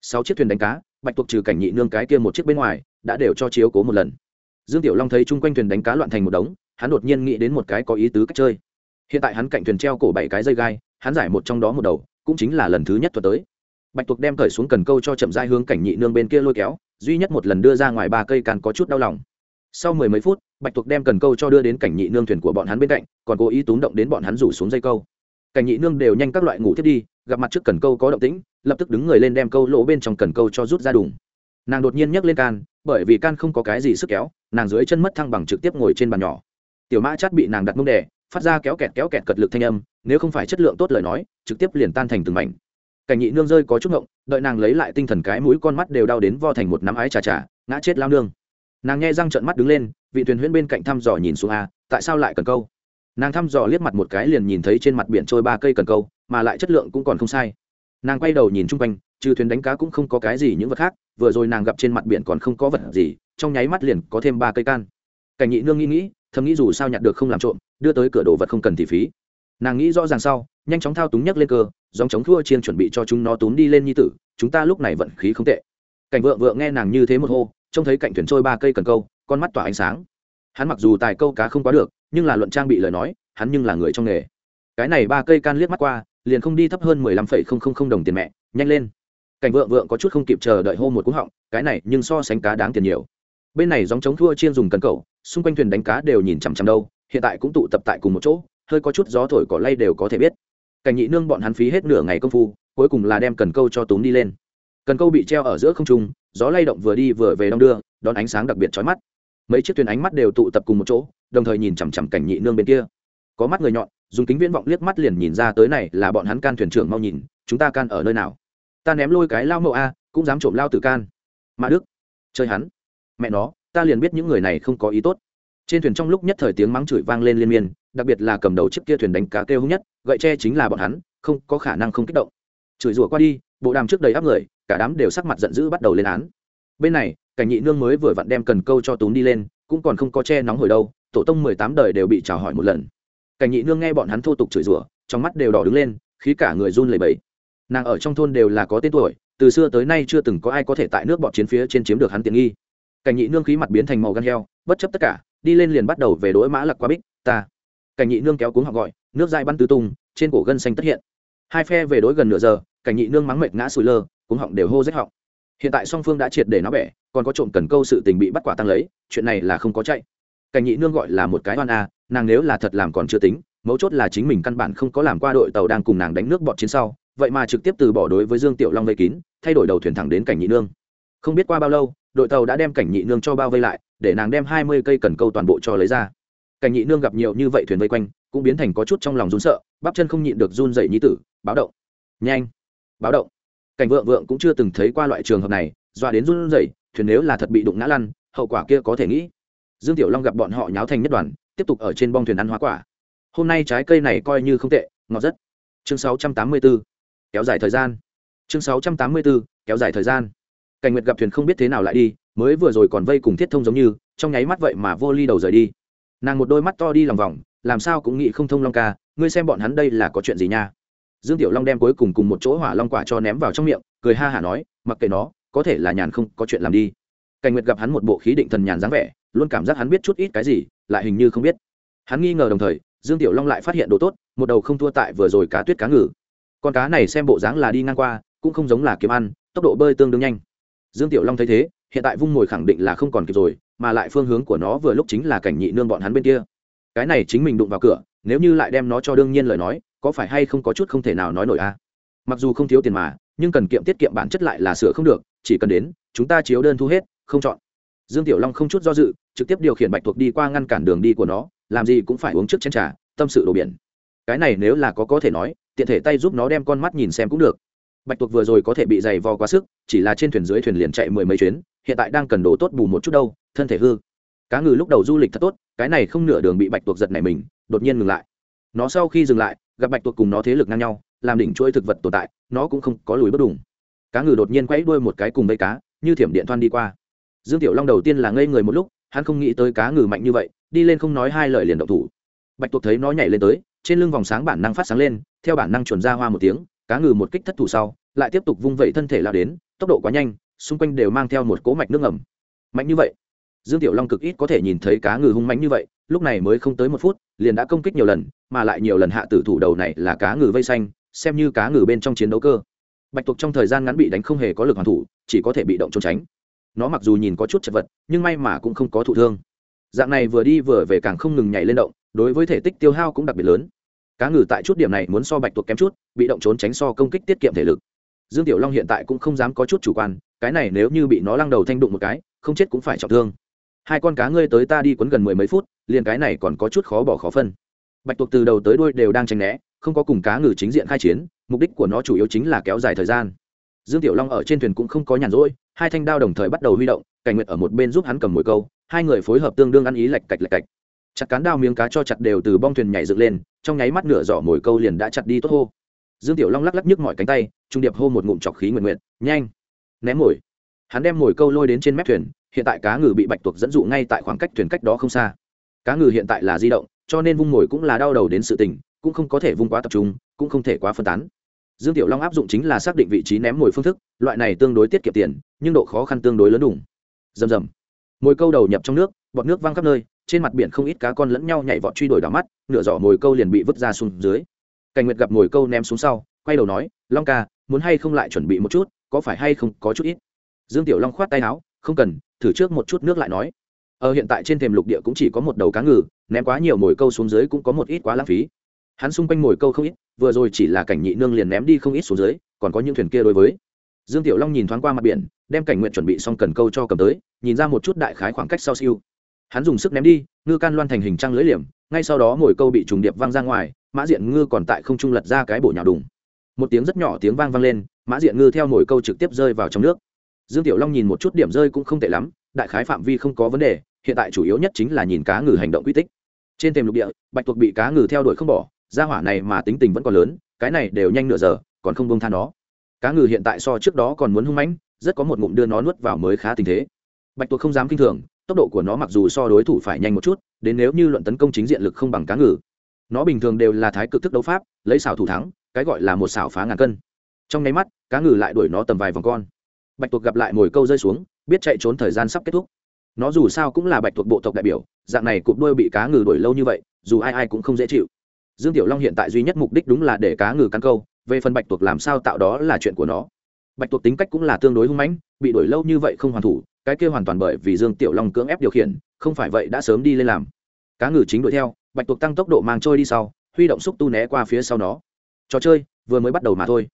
Sáu chiếc thuyền đánh cá, bạch tuộc trừ cảnh nhị nương cái kia một chiếc bên ngoài, đã đều cho chiếu cố một lần. Dương tiểu long thấy chung quanh thuyền đánh cá loạn thành một đống, hắn đột nhiên nghĩ đến một cái có ý tứ cách chơi. Hiện tại hắn cạnh thuyền treo cổ bảy cái dây gai, hắn giải một trong đó một đầu, cũng chính là lần thứ nhất thuật tới. Bạch tuộc đem cởi xuống cần câu cho chậm dai hướng cảnh nhị nương bên kia lôi kéo, duy nhất một lần đưa ra ngoài ba cây càn có chút đau lòng sau mười mấy phút, bạch tuộc đem cần câu cho đưa đến cảnh nhị nương thuyền của bọn hắn bên cạnh, còn cố ý túm động đến bọn hắn rủ xuống dây câu. Cảnh nhị nương đều nhanh các loại ngủ thiết đi, gặp mặt trước cần câu có động tĩnh, lập tức đứng người lên đem câu lỗ bên trong cần câu cho rút ra đùng. Nàng đột nhiên nhấc lên can, bởi vì can không có cái gì sức kéo, nàng dưới chân mất thăng bằng trực tiếp ngồi trên bàn nhỏ. Tiểu mã chát bị nàng đặt mông đẻ phát ra kéo kẹt kéo kẹt cật lực thanh âm, nếu không phải chất lượng tốt lời nói, trực tiếp liền tan thành từng mảnh. Cảnh nhị nương rơi có chút ngộng, đợi nàng lấy lại tinh thần cái mũi con mắt đều đau đến vo thành một nắm ái trà trà, ngã chết lao nương nàng nghe răng trợn mắt đứng lên, vị thuyền huyễn bên cạnh thăm dò nhìn xuống a, tại sao lại cần câu? Nàng thăm dò liếc mặt một cái liền nhìn thấy trên mặt biển trôi ba cây cần câu, mà lại chất lượng cũng còn không sai. Nàng quay đầu nhìn chung quanh, trừ thuyền đánh cá cũng không có cái gì những vật khác, vừa rồi nàng gặp trên mặt biển còn không có vật gì, trong nháy mắt liền có thêm ba cây can. Cảnh nhị nương nghĩ nghĩ, thầm nghĩ dù sao nhặt được không làm trộm, đưa tới cửa đồ vật không cần thì phí. Nàng nghĩ rõ ràng sau, nhanh chóng thao túng nhấc lên cơ dòng chống thua chiên chuẩn bị cho chúng nó túm đi lên như tử, chúng ta lúc này vận khí không tệ. Cảnh vợ vợ nghe nàng như thế một hô trông thấy cạnh thuyền trôi ba cây cần câu, con mắt tỏa ánh sáng. Hắn mặc dù tài câu cá không quá được, nhưng là luận trang bị lời nói, hắn nhưng là người trong nghề. Cái này ba cây can liếc mắt qua, liền không đi thấp hơn mười lăm phẩy không không không đồng tiền mẹ, nhanh lên. Cảnh vợ vợ có chút không kịp chờ đợi hô một cú họng, cái này nhưng so sánh cá đáng tiền nhiều. Bên này dòng chống thua chiên dùng cần cầu xung quanh thuyền đánh cá đều nhìn chằm chằm đâu, hiện tại cũng tụ tập tại cùng một chỗ, hơi có chút gió thổi cỏ lay đều có thể biết. Cảnh nhị nương bọn hắn phí hết nửa ngày công phu, cuối cùng là đem cần câu cho túm đi lên cần câu bị treo ở giữa không trung, gió lay động vừa đi vừa về đong đưa, đón ánh sáng đặc biệt chói mắt. Mấy chiếc thuyền ánh mắt đều tụ tập cùng một chỗ, đồng thời nhìn chằm chằm cảnh nhị nương bên kia. Có mắt người nhọn, dùng kính viễn vọng liếc mắt liền nhìn ra tới này là bọn hắn can thuyền trưởng mau nhìn, chúng ta can ở nơi nào? Ta ném lôi cái lao mậu a, cũng dám trộm lao từ can. Mã đức, chơi hắn. Mẹ nó, ta liền biết những người này không có ý tốt. Trên thuyền trong lúc nhất thời tiếng mắng chửi vang lên liên miên, đặc biệt là cầm đầu chiếc kia thuyền đánh cá kêu hung nhất, gậy tre chính là bọn hắn, không có khả năng không kích động. Chửi rủa qua đi, bộ đàm trước đầy áp người cả đám đều sắc mặt giận dữ bắt đầu lên án. Bên này, cảnh nhị nương mới vừa vặn đem cần câu cho túm đi lên, cũng còn không có che nóng hồi đâu, tổ tông mười tám đời đều bị chào hỏi một lần. Cảnh nhị nương nghe bọn hắn thô tục chửi rủa, trong mắt đều đỏ đứng lên, khí cả người run lẩy bẩy. Nàng ở trong thôn đều là có tên tuổi, từ xưa tới nay chưa từng có ai có thể tại nước bọn chiến phía trên chiếm được hắn tiện nghi. Cảnh nhị nương khí mặt biến thành màu gan heo, bất chấp tất cả, đi lên liền bắt đầu về đối mã lặc quá bích, ta. Cảnh nhị nương kéo cuống họ gọi, nước dai bắn tứ tung, trên cổ gân xanh tất hiện. Hai phe về đối gần nửa giờ, cảnh nhị nương mắng mệt ngã sùi lơ cuống họng đều hô rách họng. Hiện tại song phương đã triệt để nó bẻ, còn có trộm cần câu sự tình bị bắt quả tăng lấy, chuyện này là không có chạy. Cảnh nhị nương gọi là một cái oan a, nàng nếu là thật làm còn chưa tính, mấu chốt là chính mình căn bản không có làm qua đội tàu đang cùng nàng đánh nước bọn chiến sau, vậy mà trực tiếp từ bỏ đối với dương tiểu long vây kín, thay đổi đầu thuyền thẳng đến cảnh nhị nương. Không biết qua bao lâu, đội tàu đã đem cảnh nhị nương cho bao vây lại, để nàng đem hai mươi cây cần câu toàn bộ cho lấy ra. Cảnh nhị nương gặp nhiều như vậy thuyền vây quanh, cũng biến thành có chút trong lòng rún sợ, bắp chân không nhịn được run dậy nhí tử, báo động. Nhanh, báo động cảnh vượng vượng cũng chưa từng thấy qua loại trường hợp này dọa đến run rẩy. thuyền nếu là thật bị đụng ngã lăn, hậu quả kia có thể nghĩ dương tiểu long gặp bọn họ nháo thành nhất đoàn, tiếp tục ở trên bong thuyền ăn hoa quả hôm nay trái cây này coi như không tệ, ngọt rất chương 684. kéo dài thời gian chương 684. kéo dài thời gian cảnh nguyệt gặp thuyền không biết thế nào lại đi, mới vừa rồi còn vây cùng thiết thông giống như, trong nháy mắt vậy mà vô ly đầu rời đi nàng một đôi mắt to đi lòng vòng, làm sao cũng nghĩ không thông long ca, ngươi xem bọn hắn đây là có chuyện gì nha dương tiểu long đem cuối cùng cùng một chỗ hỏa long quả cho ném vào trong miệng, cười ha hả nói, mặc kệ nó, có thể là nhàn không, có chuyện làm đi. Cảnh nguyệt gặp hắn một bộ khí định thần nhàn dáng vẻ, luôn cảm giác hắn biết chút ít cái gì, lại hình như không biết. Hắn nghi ngờ đồng thời, dương tiểu long lại phát hiện đồ tốt, một đầu không thua tại vừa rồi cá tuyết cá ngừ. Con cá này xem bộ dáng là đi ngang qua, cũng không giống là kiếm ăn, tốc độ bơi tương đương nhanh. Dương tiểu long thấy thế, hiện tại vung mồi khẳng định là không còn kịp rồi, mà lại phương hướng của nó vừa lúc chính là cảnh nhị nương bọn hắn bên kia. Cái này chính mình đụng vào cửa, nếu như lại đem nó cho đương nhiên lời nói có phải hay không có chút không thể nào nói nổi a mặc dù không thiếu tiền mà, nhưng cần kiệm tiết kiệm bản chất lại là sửa không được, chỉ cần đến, chúng ta chiếu đơn thu hết, không chọn. Dương tiểu long không chút do dự, trực tiếp điều khiển bạch thuộc đi qua ngăn cản đường đi của nó, làm gì cũng phải uống trước chén trà, tâm sự đồ biển. Cái này nếu là có có thể nói, tiện thể tay giúp nó đem con mắt nhìn xem cũng được. Bạch tuộc vừa rồi có thể bị dày vò quá sức, chỉ là trên thuyền dưới thuyền liền chạy mười mấy chuyến, hiện tại đang cần đồ tốt bù một chút đâu, thân thể hư. Cá ngừ lúc đầu du lịch thật tốt, cái này không nửa đường bị bạch tuộc giật này mình, đột nhiên ngừng lại. Nó sau khi dừng lại gặp bạch tuộc cùng nó thế lực ngang nhau, làm đỉnh chuỗi thực vật tồn tại, nó cũng không có lùi bất đủng cá ngừ đột nhiên quẫy đuôi một cái cùng bầy cá, như thiểm điện thoan đi qua. Dương tiểu long đầu tiên là ngây người một lúc, hắn không nghĩ tới cá ngừ mạnh như vậy, đi lên không nói hai lời liền động thủ. Bạch tuộc thấy nó nhảy lên tới, trên lưng vòng sáng bản năng phát sáng lên, theo bản năng chuẩn ra hoa một tiếng, cá ngừ một kích thất thủ sau, lại tiếp tục vung vẩy thân thể lao đến, tốc độ quá nhanh, xung quanh đều mang theo một cỗ mạch nước ngầm. Mạnh như vậy dương tiểu long cực ít có thể nhìn thấy cá ngừ hung mạnh như vậy, lúc này mới không tới một phút, liền đã công kích nhiều lần, mà lại nhiều lần hạ tử thủ đầu này là cá ngừ vây xanh, xem như cá ngừ bên trong chiến đấu cơ. Bạch tuộc trong thời gian ngắn bị đánh không hề có lực hoàn thủ, chỉ có thể bị động trốn tránh. Nó mặc dù nhìn có chút chật vật, nhưng may mà cũng không có thụ thương. Dạng này vừa đi vừa về càng không ngừng nhảy lên động, đối với thể tích tiêu hao cũng đặc biệt lớn. Cá ngừ tại chút điểm này muốn so bạch tuộc kém chút, bị động trốn tránh so công kích tiết kiệm thể lực. Dương tiểu long hiện tại cũng không dám có chút chủ quan, cái này nếu như bị nó lăng đầu thanh đụng một cái, không chết cũng phải trọng thương hai con cá ngươi tới ta đi quấn gần mười mấy phút, liền cái này còn có chút khó bỏ khó phân. Bạch tuộc từ đầu tới đuôi đều đang tranh né, không có cùng cá ngừ chính diện khai chiến, mục đích của nó chủ yếu chính là kéo dài thời gian. Dương tiểu long ở trên thuyền cũng không có nhàn rỗi, hai thanh đao đồng thời bắt đầu huy động, cảnh nguyệt ở một bên giúp hắn cầm mồi câu, hai người phối hợp tương đương ăn ý lạch cạch lạch cạch. Chặt cán đao miếng cá cho chặt đều từ bong thuyền nhảy dựng lên, trong nháy mắt nửa giỏ mồi câu liền đã chặt đi tốt hô. Dương tiểu long lắc lắc nhức mọi cánh tay, trung điệp hô một ngụm chọc khí nguyện nguyện nhanh, ném mồi. Hắn đem mồi câu lôi đến trên mép thuyền hiện tại cá ngừ bị bạch tuộc dẫn dụ ngay tại khoảng cách thuyền cách đó không xa. Cá ngừ hiện tại là di động, cho nên vung mồi cũng là đau đầu đến sự tình, cũng không có thể vung quá tập trung, cũng không thể quá phân tán. Dương tiểu long áp dụng chính là xác định vị trí ném mồi phương thức, loại này tương đối tiết kiệm tiền, nhưng độ khó khăn tương đối lớn đủng rầm rầm. Mồi câu đầu nhập trong nước, bọt nước văng khắp nơi, trên mặt biển không ít cá con lẫn nhau nhảy vọt truy đuổi đỏ mắt, nửa giỏ mồi câu liền bị vứt ra xuống dưới. Cảnh nguyệt gặp mồi câu ném xuống sau, quay đầu nói, long ca, muốn hay không lại chuẩn bị một chút, có phải hay không có chút ít? Dương tiểu long khoát tay áo, không cần thử trước một chút nước lại nói. Ở hiện tại trên thềm lục địa cũng chỉ có một đầu cá ngừ, ném quá nhiều mồi câu xuống dưới cũng có một ít quá lãng phí. Hắn xung quanh mồi câu không ít, vừa rồi chỉ là cảnh nhị nương liền ném đi không ít xuống dưới, còn có những thuyền kia đối với. Dương tiểu long nhìn thoáng qua mặt biển, đem cảnh nguyện chuẩn bị xong cần câu cho cầm tới, nhìn ra một chút đại khái khoảng cách sau siêu. Hắn dùng sức ném đi, ngư can loan thành hình trăng lưỡi liềm, ngay sau đó mồi câu bị trùng điệp văng ra ngoài, mã diện ngư còn tại không trung lật ra cái bổ nhào đùng. Một tiếng rất nhỏ tiếng vang vang lên, mã diện ngư theo mồi câu trực tiếp rơi vào trong nước dương tiểu long nhìn một chút điểm rơi cũng không tệ lắm, đại khái phạm vi không có vấn đề, hiện tại chủ yếu nhất chính là nhìn cá ngừ hành động quy tích. Trên thềm lục địa, bạch tuộc bị cá ngừ theo đuổi không bỏ ra hỏa này mà tính tình vẫn còn lớn, cái này đều nhanh nửa giờ, còn không bông tha nó. Cá ngừ hiện tại so trước đó còn muốn hung mãnh, rất có một ngụm đưa nó nuốt vào mới khá tình thế. Bạch tuộc không dám kinh thường, tốc độ của nó mặc dù so đối thủ phải nhanh một chút, đến nếu như luận tấn công chính diện lực không bằng cá ngừ. Nó bình thường đều là thái cực thức đấu pháp, lấy xảo thủ thắng, cái gọi là một xảo phá ngàn cân. Trong nháy mắt, cá ngừ lại đuổi nó tầm vài vòng con bạch tuộc gặp lại mồi câu rơi xuống, biết chạy trốn thời gian sắp kết thúc. Nó dù sao cũng là bạch tuộc bộ tộc đại biểu, dạng này cụp đuôi bị cá ngừ đuổi lâu như vậy, dù ai ai cũng không dễ chịu. Dương tiểu long hiện tại duy nhất mục đích đúng là để cá ngừ cắn câu, về phần bạch tuộc làm sao tạo đó là chuyện của nó. Bạch tuộc tính cách cũng là tương đối hung mãnh, bị đuổi lâu như vậy không hoàn thủ, cái kia hoàn toàn bởi vì dương tiểu long cưỡng ép điều khiển, không phải vậy đã sớm đi lên làm. Cá ngừ chính đuổi theo, bạch tuộc tăng tốc độ mang trôi đi sau, huy động xúc tu né qua phía sau nó. Trò chơi, vừa mới bắt đầu mà thôi.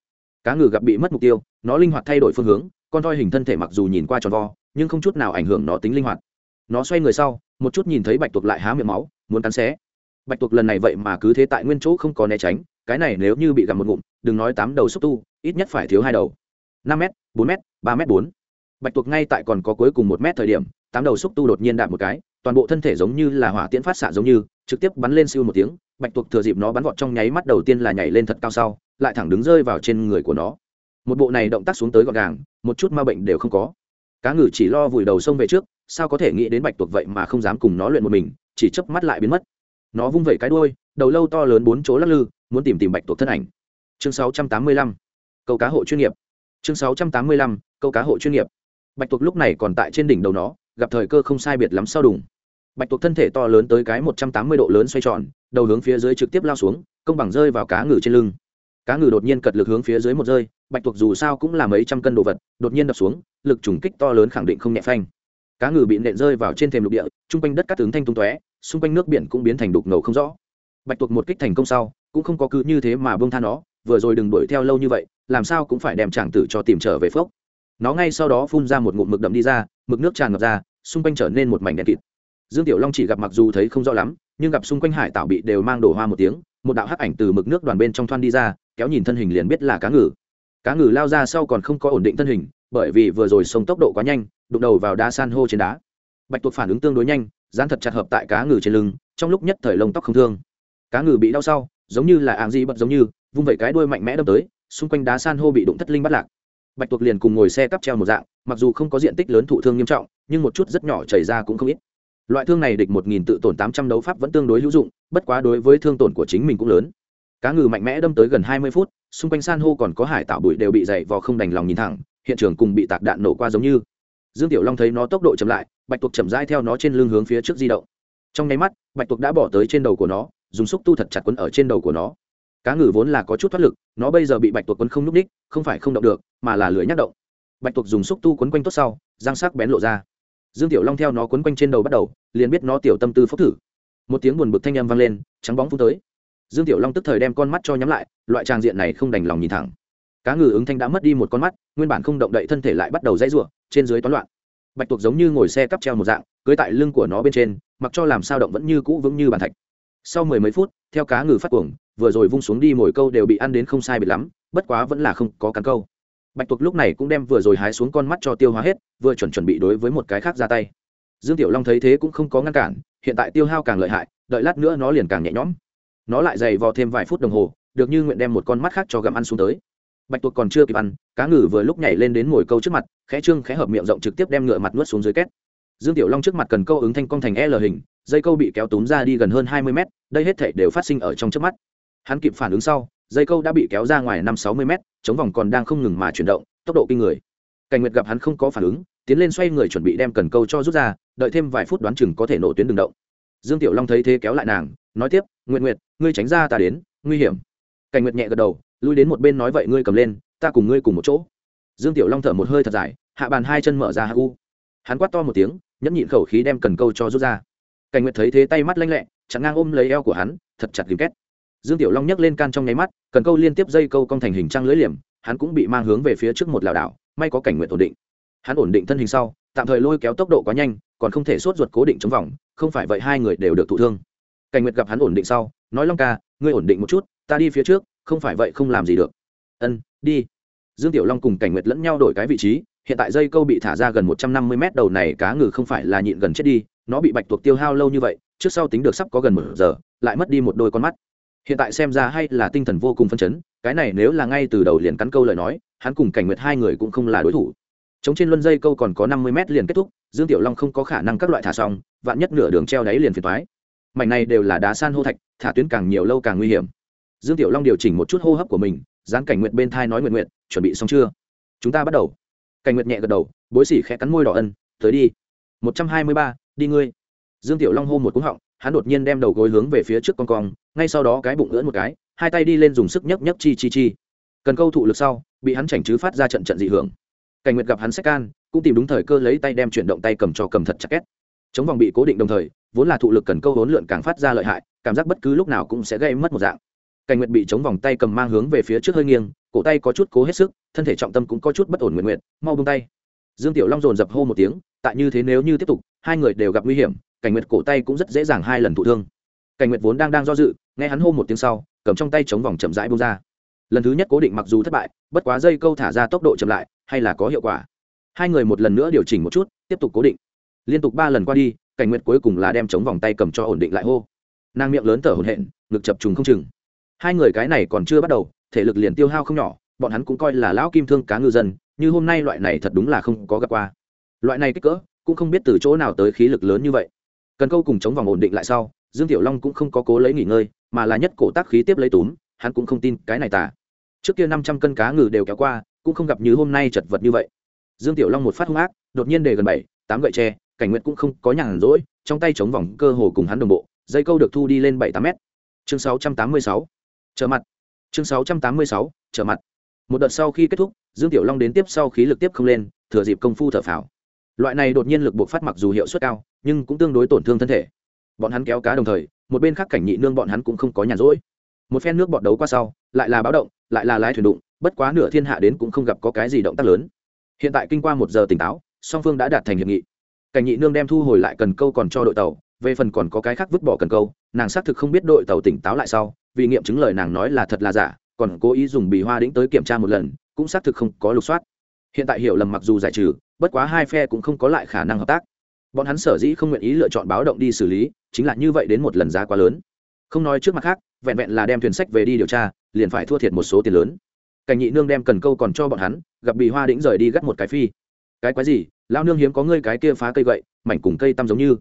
Cá ngừ gặp bị mất mục tiêu, nó linh hoạt thay đổi phương hướng con thoi hình thân thể mặc dù nhìn qua tròn vo, nhưng không chút nào ảnh hưởng nó tính linh hoạt. Nó xoay người sau, một chút nhìn thấy bạch tuộc lại há miệng máu, muốn cắn xé. Bạch tuộc lần này vậy mà cứ thế tại nguyên chỗ không có né tránh, cái này nếu như bị gặm một ngụm, đừng nói tám đầu xúc tu, ít nhất phải thiếu hai đầu. Năm m bốn m ba m bốn. Bạch tuộc ngay tại còn có cuối cùng một m thời điểm, tám đầu xúc tu đột nhiên đạp một cái, toàn bộ thân thể giống như là hỏa tiễn phát xạ giống như, trực tiếp bắn lên siêu một tiếng, bạch tuộc thừa dịp nó bắn vọt trong nháy mắt đầu tiên là nhảy lên thật cao sau, lại thẳng đứng rơi vào trên người của nó một bộ này động tác xuống tới gọn gàng, một chút ma bệnh đều không có. Cá ngừ chỉ lo vùi đầu sông về trước, sao có thể nghĩ đến bạch tuộc vậy mà không dám cùng nó luyện một mình, chỉ chớp mắt lại biến mất. Nó vung vẩy cái đuôi, đầu lâu to lớn bốn chỗ lắc lư, muốn tìm tìm bạch tuộc thân ảnh. Chương 685. câu cá hộ chuyên nghiệp. Chương 685. câu cá hộ chuyên nghiệp. Bạch tuộc lúc này còn tại trên đỉnh đầu nó, gặp thời cơ không sai biệt lắm sau đùng. Bạch tuộc thân thể to lớn tới cái một trăm tám mươi độ lớn xoay tròn, đầu hướng phía dưới trực tiếp lao xuống, công bằng rơi vào cá ngừ trên lưng cá ngừ đột nhiên cật lực hướng phía dưới một rơi, bạch tuộc dù sao cũng là mấy trăm cân đồ vật, đột nhiên đập xuống, lực trùng kích to lớn khẳng định không nhẹ phanh. Cá ngừ bị nện rơi vào trên thềm lục địa chung quanh đất cát tướng thanh tung tóe, xung quanh nước biển cũng biến thành đục ngầu không rõ. Bạch tuộc một kích thành công sau, cũng không có cứ như thế mà bông tha nó, vừa rồi đừng đuổi theo lâu như vậy, làm sao cũng phải đem chàng tử cho tìm trở về phốc. Nó ngay sau đó phun ra một ngụm mực đậm đi ra, mực nước tràn ngập ra, xung quanh trở nên một mảnh đen kịt. Dương tiểu long chỉ gặp mặc dù thấy không rõ lắm, nhưng gặp xung quanh hải tạo bị đều mang đổ hoa một tiếng một đạo hắc ảnh từ mực nước đoàn bên trong thoan đi ra, kéo nhìn thân hình liền biết là cá ngừ. Cá ngừ lao ra sau còn không có ổn định thân hình, bởi vì vừa rồi sông tốc độ quá nhanh, đụng đầu vào đá san hô trên đá. Bạch tuộc phản ứng tương đối nhanh, dán thật chặt hợp tại cá ngừ trên lưng, trong lúc nhất thời lông tóc không thương. Cá ngừ bị đau sau, giống như là áng di bật giống như, vung vẩy cái đuôi mạnh mẽ đâm tới, xung quanh đá san hô bị đụng thất linh bắt lạc. Bạch tuộc liền cùng ngồi xe cắp treo một dạng, mặc dù không có diện tích lớn thụ thương nghiêm trọng, nhưng một chút rất nhỏ chảy ra cũng không ít loại thương này địch một nghìn tự tổn tám trăm đấu pháp vẫn tương đối hữu dụng, bất quá đối với thương tổn của chính mình cũng lớn. Cá ngừ mạnh mẽ đâm tới gần hai mươi phút, xung quanh san hô còn có hải tạo bụi đều bị dày vò không đành lòng nhìn thẳng, hiện trường cùng bị tạc đạn nổ qua giống như. Dương tiểu long thấy nó tốc độ chậm lại, bạch tuộc chậm rãi theo nó trên lưng hướng phía trước di động. Trong nháy mắt, bạch tuộc đã bỏ tới trên đầu của nó, dùng xúc tu thật chặt quấn ở trên đầu của nó. Cá ngừ vốn là có chút thoát lực, nó bây giờ bị bạch tuộc quấn không n ú c ních không phải không động được, mà là lưỡi nhắc động. Bạch tuộc dùng xúc tu quấn quanh tốt sau giang sắc bén lộ ra dương tiểu long theo nó quấn quanh trên đầu bắt đầu, liền biết nó tiểu tâm tư phốc thử. Một tiếng buồn bực thanh â m vang lên, trắng bóng phút tới. Dương tiểu long tức thời đem con mắt cho nhắm lại, loại trang diện này không đành lòng nhìn thẳng. Cá ngừ ứng thanh đã mất đi một con mắt, nguyên bản không động đậy thân thể lại bắt đầu dãy r u ộ n trên dưới toán loạn. Bạch tuộc giống như ngồi xe cắp treo một dạng cưới tại lưng của nó bên trên, mặc cho làm sao động vẫn như cũ vững như bàn thạch. Sau mười mấy phút, theo cá ngừ phát cuồng, vừa rồi vung xuống đi mồi câu đều bị ăn đến không sai bị lắm, bất quá vẫn là không có cắn câu bạch tuộc lúc này cũng đem vừa rồi hái xuống con mắt cho tiêu hóa hết, vừa chuẩn chuẩn bị đối với một cái khác ra tay. Dương tiểu long thấy thế cũng không có ngăn cản, hiện tại tiêu hao càng lợi hại, đợi lát nữa nó liền càng nhẹ nhõm. Nó lại dày vò thêm vài phút đồng hồ, được như nguyện đem một con mắt khác cho gặm ăn xuống tới. Bạch tuộc còn chưa kịp ăn, cá ngừ vừa lúc nhảy lên đến mồi câu trước mặt, khẽ trương khẽ hợp miệng rộng trực tiếp đem ngựa mặt nuốt xuống dưới két. Dương tiểu long trước mặt cần câu ứng thanh cong thành l hình, dây câu bị kéo túm ra đi gần hơn hai mươi mét, đây hết thể đều phát sinh ở trong trước mắt. Hắn kịp phản ứng sau dây câu đã bị kéo ra ngoài năm sáu mươi mét, chống vòng còn đang không ngừng mà chuyển động, tốc độ kinh người. Cảnh nguyệt gặp hắn không có phản ứng, tiến lên xoay người chuẩn bị đem cần câu cho rút ra, đợi thêm vài phút đoán chừng có thể nổ tuyến đường động. Dương tiểu long thấy thế kéo lại nàng, nói tiếp nguyện nguyệt, ngươi tránh ra ta đến, nguy hiểm. Cảnh nguyệt nhẹ gật đầu, lui đến một bên nói, vậy ngươi cầm lên, ta cùng ngươi cùng một chỗ. Dương tiểu long thở một hơi thật dài, hạ bàn hai chân mở ra hạ u. Hắn quát to một tiếng, nhẫn nhịn khẩu khí đem cần câu cho rút ra. Cảnh nguyệt thấy thế tay mắt lanh lẹ, chặn ngang ôm lấy eo của hắn, thật chặt kìm két dương tiểu long nhấc lên can trong nháy mắt, cần câu liên tiếp dây câu cong thành hình trăng lưỡi liềm, hắn cũng bị mang hướng về phía trước một lảo đảo, may có cảnh nguyện ổn định. Hắn ổn định thân hình sau, tạm thời lôi kéo tốc độ quá nhanh, còn không thể sốt ruột cố định chống vòng, không phải vậy hai người đều được thụ thương. Cảnh nguyệt gặp hắn ổn định sau, nói long ca, ngươi ổn định một chút, ta đi phía trước, không phải vậy không làm gì được. Ân, đi. Dương tiểu long cùng cảnh nguyệt lẫn nhau đổi cái vị trí, hiện tại dây câu bị thả ra gần một trăm năm mươi mét đầu này cá ngừ không phải là nhịn gần chết đi, nó bị bạch tuộc tiêu hao lâu như vậy, trước sau tính được sắp có gần một giờ, lại mất đi một đôi con mắt hiện tại xem ra hay là tinh thần vô cùng phân chấn, cái này nếu là ngay từ đầu liền cắn câu lời nói, hắn cùng cảnh nguyệt hai người cũng không là đối thủ. Chống trên luân dây câu còn có năm mươi mét liền kết thúc, dương tiểu long không có khả năng các loại thả xong, vạn nhất nửa đường treo đáy liền phiền thoái mảnh này đều là đá san hô thạch, thả tuyến càng nhiều lâu càng nguy hiểm. Dương tiểu long điều chỉnh một chút hô hấp của mình, dán cảnh nguyện bên thai nói nguyện nguyện chuẩn bị xong chưa? Chúng ta bắt đầu. Cảnh nguyện nhẹ gật đầu, bối xỉ khẽ cắn môi đỏ ân, tới đi. Một trăm hai mươi ba, đi ngươi. Dương tiểu long hô một cúng họng, hắn đột nhiên đem đầu gối hướng về phía trước con cong ngay sau đó cái bụng ưỡn một cái, hai tay đi lên dùng sức nhấc nhấc chi chi chi. Cần câu thụ lực sau, bị hắn chảnh chứ phát ra trận trận dị hưởng. Cảnh nguyệt gặp hắn sách can, cũng tìm đúng thời cơ lấy tay đem chuyển động tay cầm cho cầm thật chặt két. Chống vòng bị cố định đồng thời, vốn là thụ lực cần câu hốn lượn càng phát ra lợi hại, cảm giác bất cứ lúc nào cũng sẽ gây mất một dạng. Cảnh nguyệt bị chống vòng tay cầm mang hướng về phía trước hơi nghiêng, cổ tay có chút cố hết sức, thân thể trọng tâm cũng có chút bất ổn nguyện nguyện mau bông tay. Dương tiểu long dồn dập hô một tiếng, tại như thế nếu như tiếp tục, hai người đều gặp nguy hiểm, cảnh nguyệt cổ tay cũng rất dễ dàng hai lần thụ thương cảnh nguyệt vốn đang đang do dự, nghe hắn hô một tiếng sau, cầm trong tay chống vòng chậm rãi bông ra. Lần thứ nhất cố định mặc dù thất bại, bất quá dây câu thả ra tốc độ chậm lại, hay là có hiệu quả. Hai người một lần nữa điều chỉnh một chút, tiếp tục cố định. Liên tục ba lần qua đi, cảnh nguyệt cuối cùng là đem chống vòng tay cầm cho ổn định lại hô. Nàng miệng lớn thở hổn hển, ngực chập trùng không chừng. Hai người cái này còn chưa bắt đầu, thể lực liền tiêu hao không nhỏ, bọn hắn cũng coi là lão kim thương cá ngư dân, như hôm nay loại này thật đúng là không có gặp qua. Loại này kích cỡ, cũng không biết từ chỗ nào tới khí lực lớn như vậy. Cần câu cùng chống vòng ổn định lại sau dương tiểu long cũng không có cố lấy nghỉ ngơi, mà là nhất cổ tác khí tiếp lấy túm, hắn cũng không tin cái này tả trước kia năm trăm cân cá ngừ đều kéo qua, cũng không gặp như hôm nay chật vật như vậy. Dương tiểu long một phát hung ác, đột nhiên để gần bảy, tám gậy tre, cảnh nguyện cũng không có nhàn rỗi, trong tay chống vòng cơ hồ cùng hắn đồng bộ, dây câu được thu đi lên bảy tám mét. Chương sáu trăm tám mươi sáu, trở mặt. Chương sáu trăm tám mươi sáu, trở mặt. Một đợt sau khi kết thúc, dương tiểu long đến tiếp sau khí lực tiếp không lên, thừa dịp công phu thở phào. Loại này đột nhiên lực buộc phát mặc dù hiệu suất cao, nhưng cũng tương đối tổn thương thân thể bọn hắn kéo cá đồng thời, một bên khác cảnh nhị nương bọn hắn cũng không có nhàn rỗi. Một phen nước bọn đấu qua sau, lại là báo động, lại là lái thuyền đụng, bất quá nửa thiên hạ đến cũng không gặp có cái gì động tác lớn. Hiện tại kinh qua một giờ tỉnh táo, song phương đã đạt thành hiệp nghị. Cảnh nhị nương đem thu hồi lại cần câu còn cho đội tàu, về phần còn có cái khác vứt bỏ cần câu, nàng xác thực không biết đội tàu tỉnh táo lại sau, vì nghiệm chứng lời nàng nói là thật là giả, còn cố ý dùng bì hoa đĩnh tới kiểm tra một lần, cũng xác thực không có lục soát. Hiện tại hiểu lầm mặc dù giải trừ, bất quá hai phe cũng không có lại khả năng hợp tác. Bọn hắn sở dĩ không nguyện ý lựa chọn báo động đi xử lý chính là như vậy đến một lần giá quá lớn. Không nói trước mặt khác, vẹn vẹn là đem thuyền sách về đi điều tra, liền phải thua thiệt một số tiền lớn. Cảnh nhị nương đem cần câu còn cho bọn hắn, gặp bị hoa đĩnh rời đi gắt một cái phi. Cái quái gì lao nương hiếm có ngươi cái kia phá cây gậy, mảnh cùng cây tăm giống như.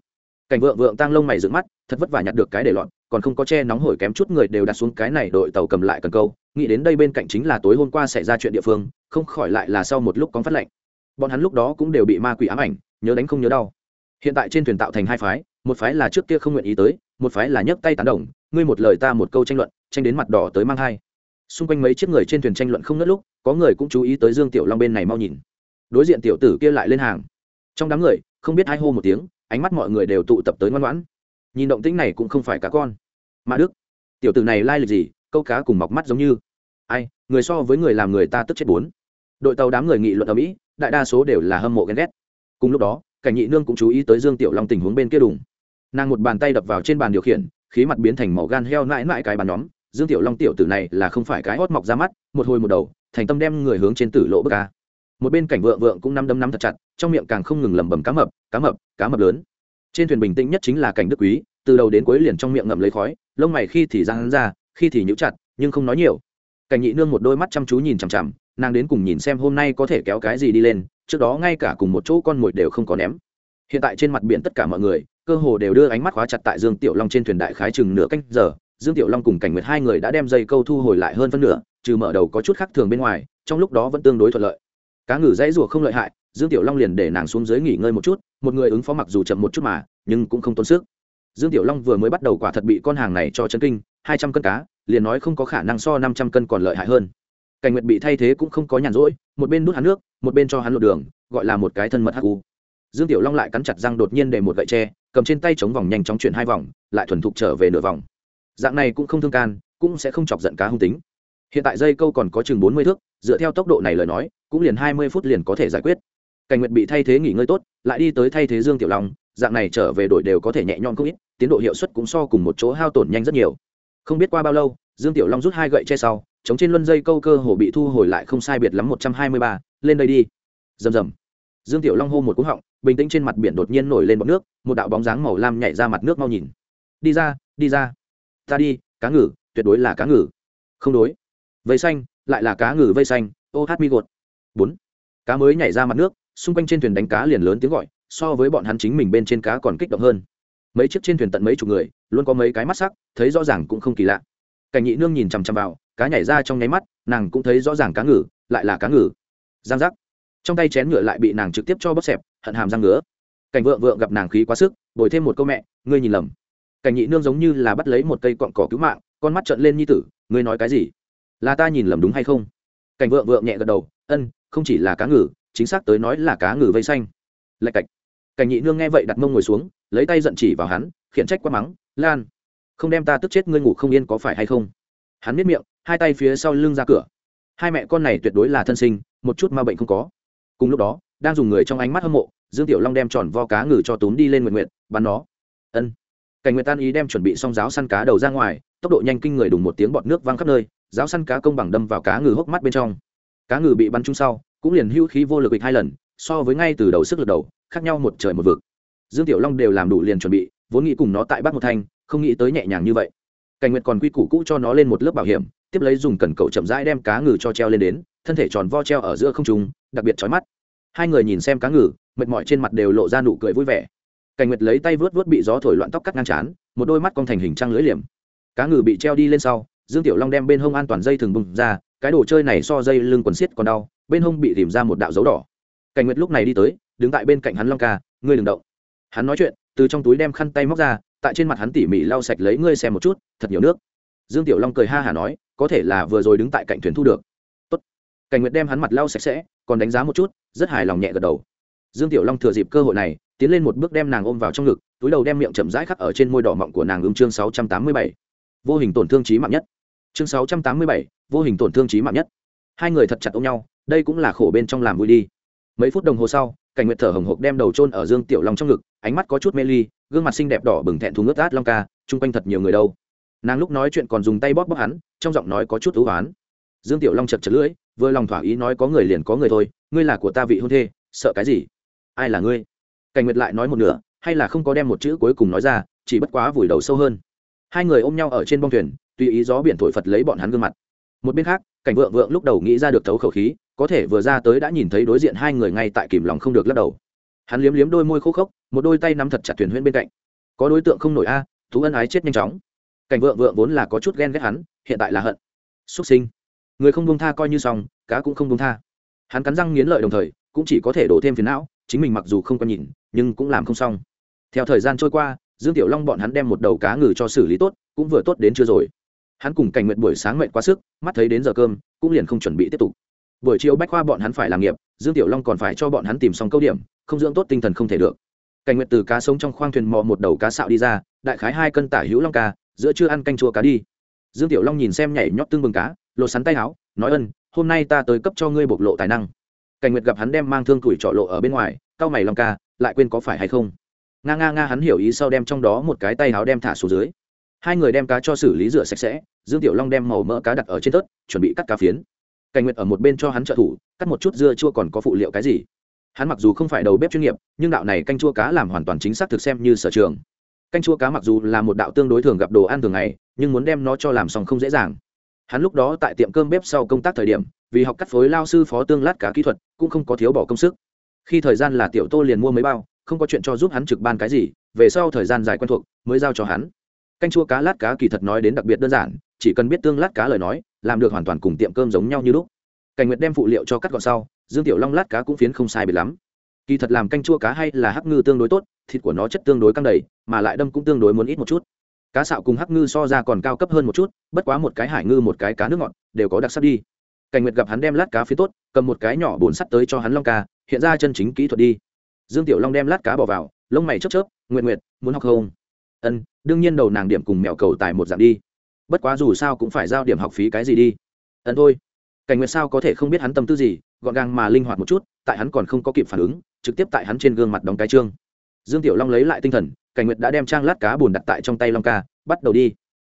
Cảnh vượng vượng tăng lông mày dựng mắt, thật vất vả nhặt được cái để lọn còn không có che nóng hổi kém chút người đều đặt xuống cái này đội tàu cầm lại cần câu. Nghĩ đến đây bên cạnh chính là tối hôm qua xảy ra chuyện địa phương, không khỏi lại là sau một lúc có phát lệnh. Bọn hắn lúc đó cũng đều bị ma quỷ ám ảnh, nhớ đánh không nhớ đau. Hiện tại trên thuyền tạo thành hai phái một phái là trước kia không nguyện ý tới, một phái là nhấc tay tán đồng, ngươi một lời ta một câu tranh luận, tranh đến mặt đỏ tới mang hai xung quanh mấy chiếc người trên thuyền tranh luận không nớt lúc, có người cũng chú ý tới dương tiểu long bên này mau nhìn. Đối diện tiểu tử kia lại lên hàng. Trong đám người, không biết ai hô một tiếng, ánh mắt mọi người đều tụ tập tới ngoan ngoãn. Nhìn động tĩnh này cũng không phải cá con. Mà đức, tiểu tử này lai lịch gì, câu cá cùng mọc mắt giống như. Ai, người so với người làm người ta tức chết bốn. Đội tàu đám người nghị luận ở mỹ, đại đa số đều là hâm mộ ghen ghét. Cùng lúc đó, cảnh nhị nương cũng chú ý tới dương tiểu long tình huống bên kia đùng nàng một bàn tay đập vào trên bàn điều khiển, khí mặt biến thành màu gan heo nãi nãi cái bàn nhóm. Dương tiểu long tiểu tử này là không phải cái hót mọc ra mắt, một hồi một đầu, thành tâm đem người hướng trên tử lộ bức ca một bên cảnh vợ vượng cũng nắm đấm nắm thật chặt, trong miệng càng không ngừng lẩm bẩm cá mập cá mập cá mập lớn. Trên thuyền bình tĩnh nhất chính là cảnh đức quý, từ đầu đến cuối liền trong miệng ngậm lấy khói, lông mày khi thì răng ra, khi thì nhũ chặt, nhưng không nói nhiều. Cảnh nhị nương một đôi mắt chăm chú nhìn chằm chằm, nàng đến cùng nhìn xem hôm nay có thể kéo cái gì đi lên, trước đó ngay cả cùng một chỗ con mồi đều không có ném. Hiện tại trên mặt biển tất cả mọi người cơ hồ đều đưa ánh mắt khóa chặt tại dương tiểu long trên thuyền đại khái chừng nửa canh giờ, dương tiểu long cùng cảnh nguyệt hai người đã đem dây câu thu hồi lại hơn phân nửa, trừ mở đầu có chút khác thường bên ngoài, trong lúc đó vẫn tương đối thuận lợi. Cá ngừ dãy rùa không lợi hại, dương tiểu long liền để nàng xuống dưới nghỉ ngơi một chút, một người ứng phó mặc dù chậm một chút mà, nhưng cũng không tốn sức. Dương tiểu long vừa mới bắt đầu quả thật bị con hàng này cho chân kinh, hai trăm cân cá, liền nói không có khả năng so năm trăm cân còn lợi hại hơn. Cảnh nguyệt bị thay thế cũng không có nhàn rỗi, một bên đút hắn nước, một bên cho hắn lột đường, gọi là một cái thân mật hắc u dương tiểu long lại cắn chặt răng đột nhiên để một gậy tre, cầm trên tay chống vòng nhanh chóng chuyển hai vòng, lại thuần thục trở về nửa vòng. Dạng này cũng không thương can, cũng sẽ không chọc giận cá hung tính. Hiện tại dây câu còn có chừng bốn mươi thước, dựa theo tốc độ này lời nói, cũng liền hai mươi phút liền có thể giải quyết. Cảnh nguyệt bị thay thế nghỉ ngơi tốt, lại đi tới thay thế dương tiểu long, dạng này trở về đội đều có thể nhẹ nhõm không ít, tiến độ hiệu suất cũng so cùng một chỗ hao tổn nhanh rất nhiều. Không biết qua bao lâu, dương tiểu long rút hai gậy che sau, chống trên luân dây câu cơ hồ bị thu hồi lại không sai biệt lắm một trăm hai mươi ba, lên đây đi. Rầm rầm. Dương tiểu long hô một cú họng bình tĩnh trên mặt biển đột nhiên nổi lên bọt nước, một đạo bóng dáng màu lam nhảy ra mặt nước mau nhìn. Đi ra đi ra. Ta đi, cá ngừ, tuyệt đối là cá ngừ. Không đối. Vây xanh, lại là cá ngừ vây xanh. Ô hát mi gột. Bốn. Cá mới nhảy ra mặt nước, xung quanh trên thuyền đánh cá liền lớn tiếng gọi, so với bọn hắn chính mình bên trên cá còn kích động hơn. Mấy chiếc trên thuyền tận mấy chục người, luôn có mấy cái mắt sắc, thấy rõ ràng cũng không kỳ lạ. Cảnh nhị nương nhìn chằm chằm vào, cá nhảy ra trong nháy mắt, nàng cũng thấy rõ ràng cá ngừ, lại là cá ngừ. Giang giác. Trong tay chén ngựa lại bị nàng trực tiếp cho bóp xẹp hận hàm răng ngứa. Cảnh vợ vợ gặp nàng khí quá sức, bồi thêm một câu mẹ, ngươi nhìn lầm. Cảnh nhị nương giống như là bắt lấy một cây cọn cỏ cứu mạng, con mắt trợn lên như tử, ngươi nói cái gì? Là ta nhìn lầm đúng hay không? Cảnh vợ vợ nhẹ gật đầu, ân, không chỉ là cá ngừ, chính xác tới nói là cá ngừ vây xanh. Lạch cạch. Cảnh nhị nương nghe vậy đặt mông ngồi xuống, lấy tay giận chỉ vào hắn, khiển trách quá mắng, lan, không đem ta tức chết ngươi ngủ không yên có phải hay không? Hắn miết miệng, hai tay phía sau lưng ra cửa. Hai mẹ con này tuyệt đối là thân sinh, một chút ma bệnh không có. Cùng lúc đó đang dùng người trong ánh mắt hâm mộ, dương tiểu long đem tròn vo cá ngừ cho túm đi lên nguyện nguyện bắn nó. Ân. Cảnh nguyện tan ý đem chuẩn bị xong giáo săn cá đầu ra ngoài, tốc độ nhanh kinh người đùng một tiếng bọt nước văng khắp nơi, giáo săn cá công bằng đâm vào cá ngừ hốc mắt bên trong. Cá ngừ bị bắn chung sau, cũng liền hữu khí vô lực ịch hai lần, so với ngay từ đầu sức lực đầu, khác nhau một trời một vực. Dương tiểu long đều làm đủ liền chuẩn bị, vốn nghĩ cùng nó tại bắc một thanh, không nghĩ tới nhẹ nhàng như vậy. Cảnh nguyệt còn quy củ cũ cho nó lên một lớp bảo hiểm, tiếp lấy dùng cần cầu chậm rãi đem cá ngừ cho treo lên đến, thân thể tròn vo treo ở giữa không trung, đặc biệt trói mắt hai người nhìn xem cá ngừ, mệt mỏi trên mặt đều lộ ra nụ cười vui vẻ. Cảnh nguyệt lấy tay vớt vớt bị gió thổi loạn tóc cắt ngang chán một đôi mắt cong thành hình trăng lưỡi liềm. Cá ngừ bị treo đi lên sau, dương tiểu long đem bên hông an toàn dây thừng bùng ra, cái đồ chơi này so dây lưng quần xiết còn đau, bên hông bị tìm ra một đạo dấu đỏ. Cảnh nguyệt lúc này đi tới, đứng tại bên cạnh hắn long ca, ngươi đừng động. Hắn nói chuyện, từ trong túi đem khăn tay móc ra, tại trên mặt hắn tỉ mỉ lau sạch lấy ngươi xem một chút, thật nhiều nước. Dương tiểu long cười ha hả nói, có thể là vừa rồi đứng tại cạnh thuyền thu được cảnh nguyệt đem hắn mặt lau sạch sẽ, còn đánh giá một chút, rất hài lòng nhẹ gật đầu. Dương tiểu long thừa dịp cơ hội này, tiến lên một bước đem nàng ôm vào trong ngực, túi đầu đem miệng chậm rãi khắc ở trên môi đỏ mọng của nàng ứng chương sáu trăm tám mươi bảy. Vô hình tổn thương trí mạng nhất. Chương sáu trăm tám mươi bảy, vô hình tổn thương trí mạng nhất. Hai người thật chặt ôm nhau, đây cũng là khổ bên trong làm vui đi. Mấy phút đồng hồ sau, cảnh nguyệt thở hồng hộc đem đầu trôn ở dương tiểu long trong ngực, ánh mắt có chút mê ly, gương mặt xinh đẹp đỏ bừng thẹn thú ướt át long ca, chung quanh thật nhiều người đâu. Nàng lúc nói chuyện còn dùng tay bóp bóp hắn, trong giọng nói có chút thú oán dương tiểu long chật chật lưỡi, vừa lòng thỏa ý nói có người liền có người thôi, ngươi là của ta vị hôn thê, sợ cái gì? Ai là ngươi? Cảnh nguyệt lại nói một nửa, hay là không có đem một chữ cuối cùng nói ra, chỉ bất quá vùi đầu sâu hơn. Hai người ôm nhau ở trên bông thuyền, tùy ý gió biển thổi phật lấy bọn hắn gương mặt. Một bên khác, cảnh vượng vượng lúc đầu nghĩ ra được thấu khẩu khí, có thể vừa ra tới đã nhìn thấy đối diện hai người ngay tại kìm lòng không được lắc đầu. Hắn liếm liếm đôi môi khô khốc, một đôi tay nắm thật chặt thuyền huyên bên cạnh. Có đối tượng không nổi a, thú ân ái chết nhanh chóng. Cảnh vượng vượng vốn là có chút ghen ghét hắn, hiện tại là hận. Xuất sinh người không buông tha coi như xong, cá cũng không buông tha. Hắn cắn răng nghiến lợi đồng thời, cũng chỉ có thể đổ thêm phiền não, chính mình mặc dù không có nhìn, nhưng cũng làm không xong. Theo thời gian trôi qua, dương tiểu long bọn hắn đem một đầu cá ngừ cho xử lý tốt, cũng vừa tốt đến chưa rồi. Hắn cùng cảnh nguyện buổi sáng mệt quá sức, mắt thấy đến giờ cơm, cũng liền không chuẩn bị tiếp tục. Buổi chiều bách khoa bọn hắn phải làm nghiệp, dương tiểu long còn phải cho bọn hắn tìm xong câu điểm, không dưỡng tốt tinh thần không thể được. Cảnh nguyện từ cá sống trong khoang thuyền mò một đầu cá sạo đi ra, đại khái hai cân tả hữu long ca giữa chưa ăn canh chua cá đi. Dương tiểu long nhìn xem nhảy nhót tương bừng cá lộ sắn tay áo nói ân, hôm nay ta tới cấp cho ngươi bộc lộ tài năng. Cảnh nguyệt gặp hắn đem mang thương tuổi trọ lộ ở bên ngoài cao mày long ca, lại quên có phải hay không. Nga nga nga hắn hiểu ý sau đem trong đó một cái tay áo đem thả xuống dưới. Hai người đem cá cho xử lý rửa sạch sẽ, dương tiểu long đem màu mỡ cá đặt ở trên tớt, chuẩn bị cắt cá phiến. Cảnh nguyệt ở một bên cho hắn trợ thủ, cắt một chút dưa chua còn có phụ liệu cái gì. Hắn mặc dù không phải đầu bếp chuyên nghiệp, nhưng đạo này canh chua cá làm hoàn toàn chính xác thực xem như sở trường. Canh chua cá mặc dù là một đạo tương đối thường gặp đồ ăn thường ngày, nhưng muốn đem nó cho làm xong không dễ dàng hắn lúc đó tại tiệm cơm bếp sau công tác thời điểm, vì học cắt phối lao sư phó tương lát cá kỹ thuật, cũng không có thiếu bỏ công sức. Khi thời gian là tiểu tô liền mua mấy bao, không có chuyện cho giúp hắn trực ban cái gì, về sau thời gian dài quen thuộc, mới giao cho hắn. Canh chua cá lát cá kỳ thật nói đến đặc biệt đơn giản, chỉ cần biết tương lát cá lời nói, làm được hoàn toàn cùng tiệm cơm giống nhau như lúc. Cảnh nguyệt đem phụ liệu cho cắt gọn sau, dương tiểu long lát cá cũng phiến không sai biệt lắm. Kỳ thật làm canh chua cá hay là hắc ngư tương đối tốt, thịt của nó chất tương đối căng đầy, mà lại đâm cũng tương đối muốn ít một chút cá sạo cùng hắc ngư so ra còn cao cấp hơn một chút, bất quá một cái hải ngư, một cái cá nước ngọt, đều có đặc sắc đi. Cảnh nguyệt gặp hắn đem lát cá phía tốt, cầm một cái nhỏ bồn sắt tới cho hắn long ca, hiện ra chân chính kỹ thuật đi. Dương tiểu long đem lát cá bỏ vào, lông mày chớp chớp nguyện nguyện muốn học không? Ân, đương nhiên đầu nàng điểm cùng mèo cầu tài một dạng đi. Bất quá dù sao cũng phải giao điểm học phí cái gì đi. Ân thôi. Cảnh nguyệt sao có thể không biết hắn tâm tư gì, gọn gàng mà linh hoạt một chút, tại hắn còn không có kịp phản ứng, trực tiếp tại hắn trên gương mặt đóng cái trương dương tiểu long lấy lại tinh thần, cảnh nguyệt đã đem trang lát cá bùn đặt tại trong tay long ca, bắt đầu đi.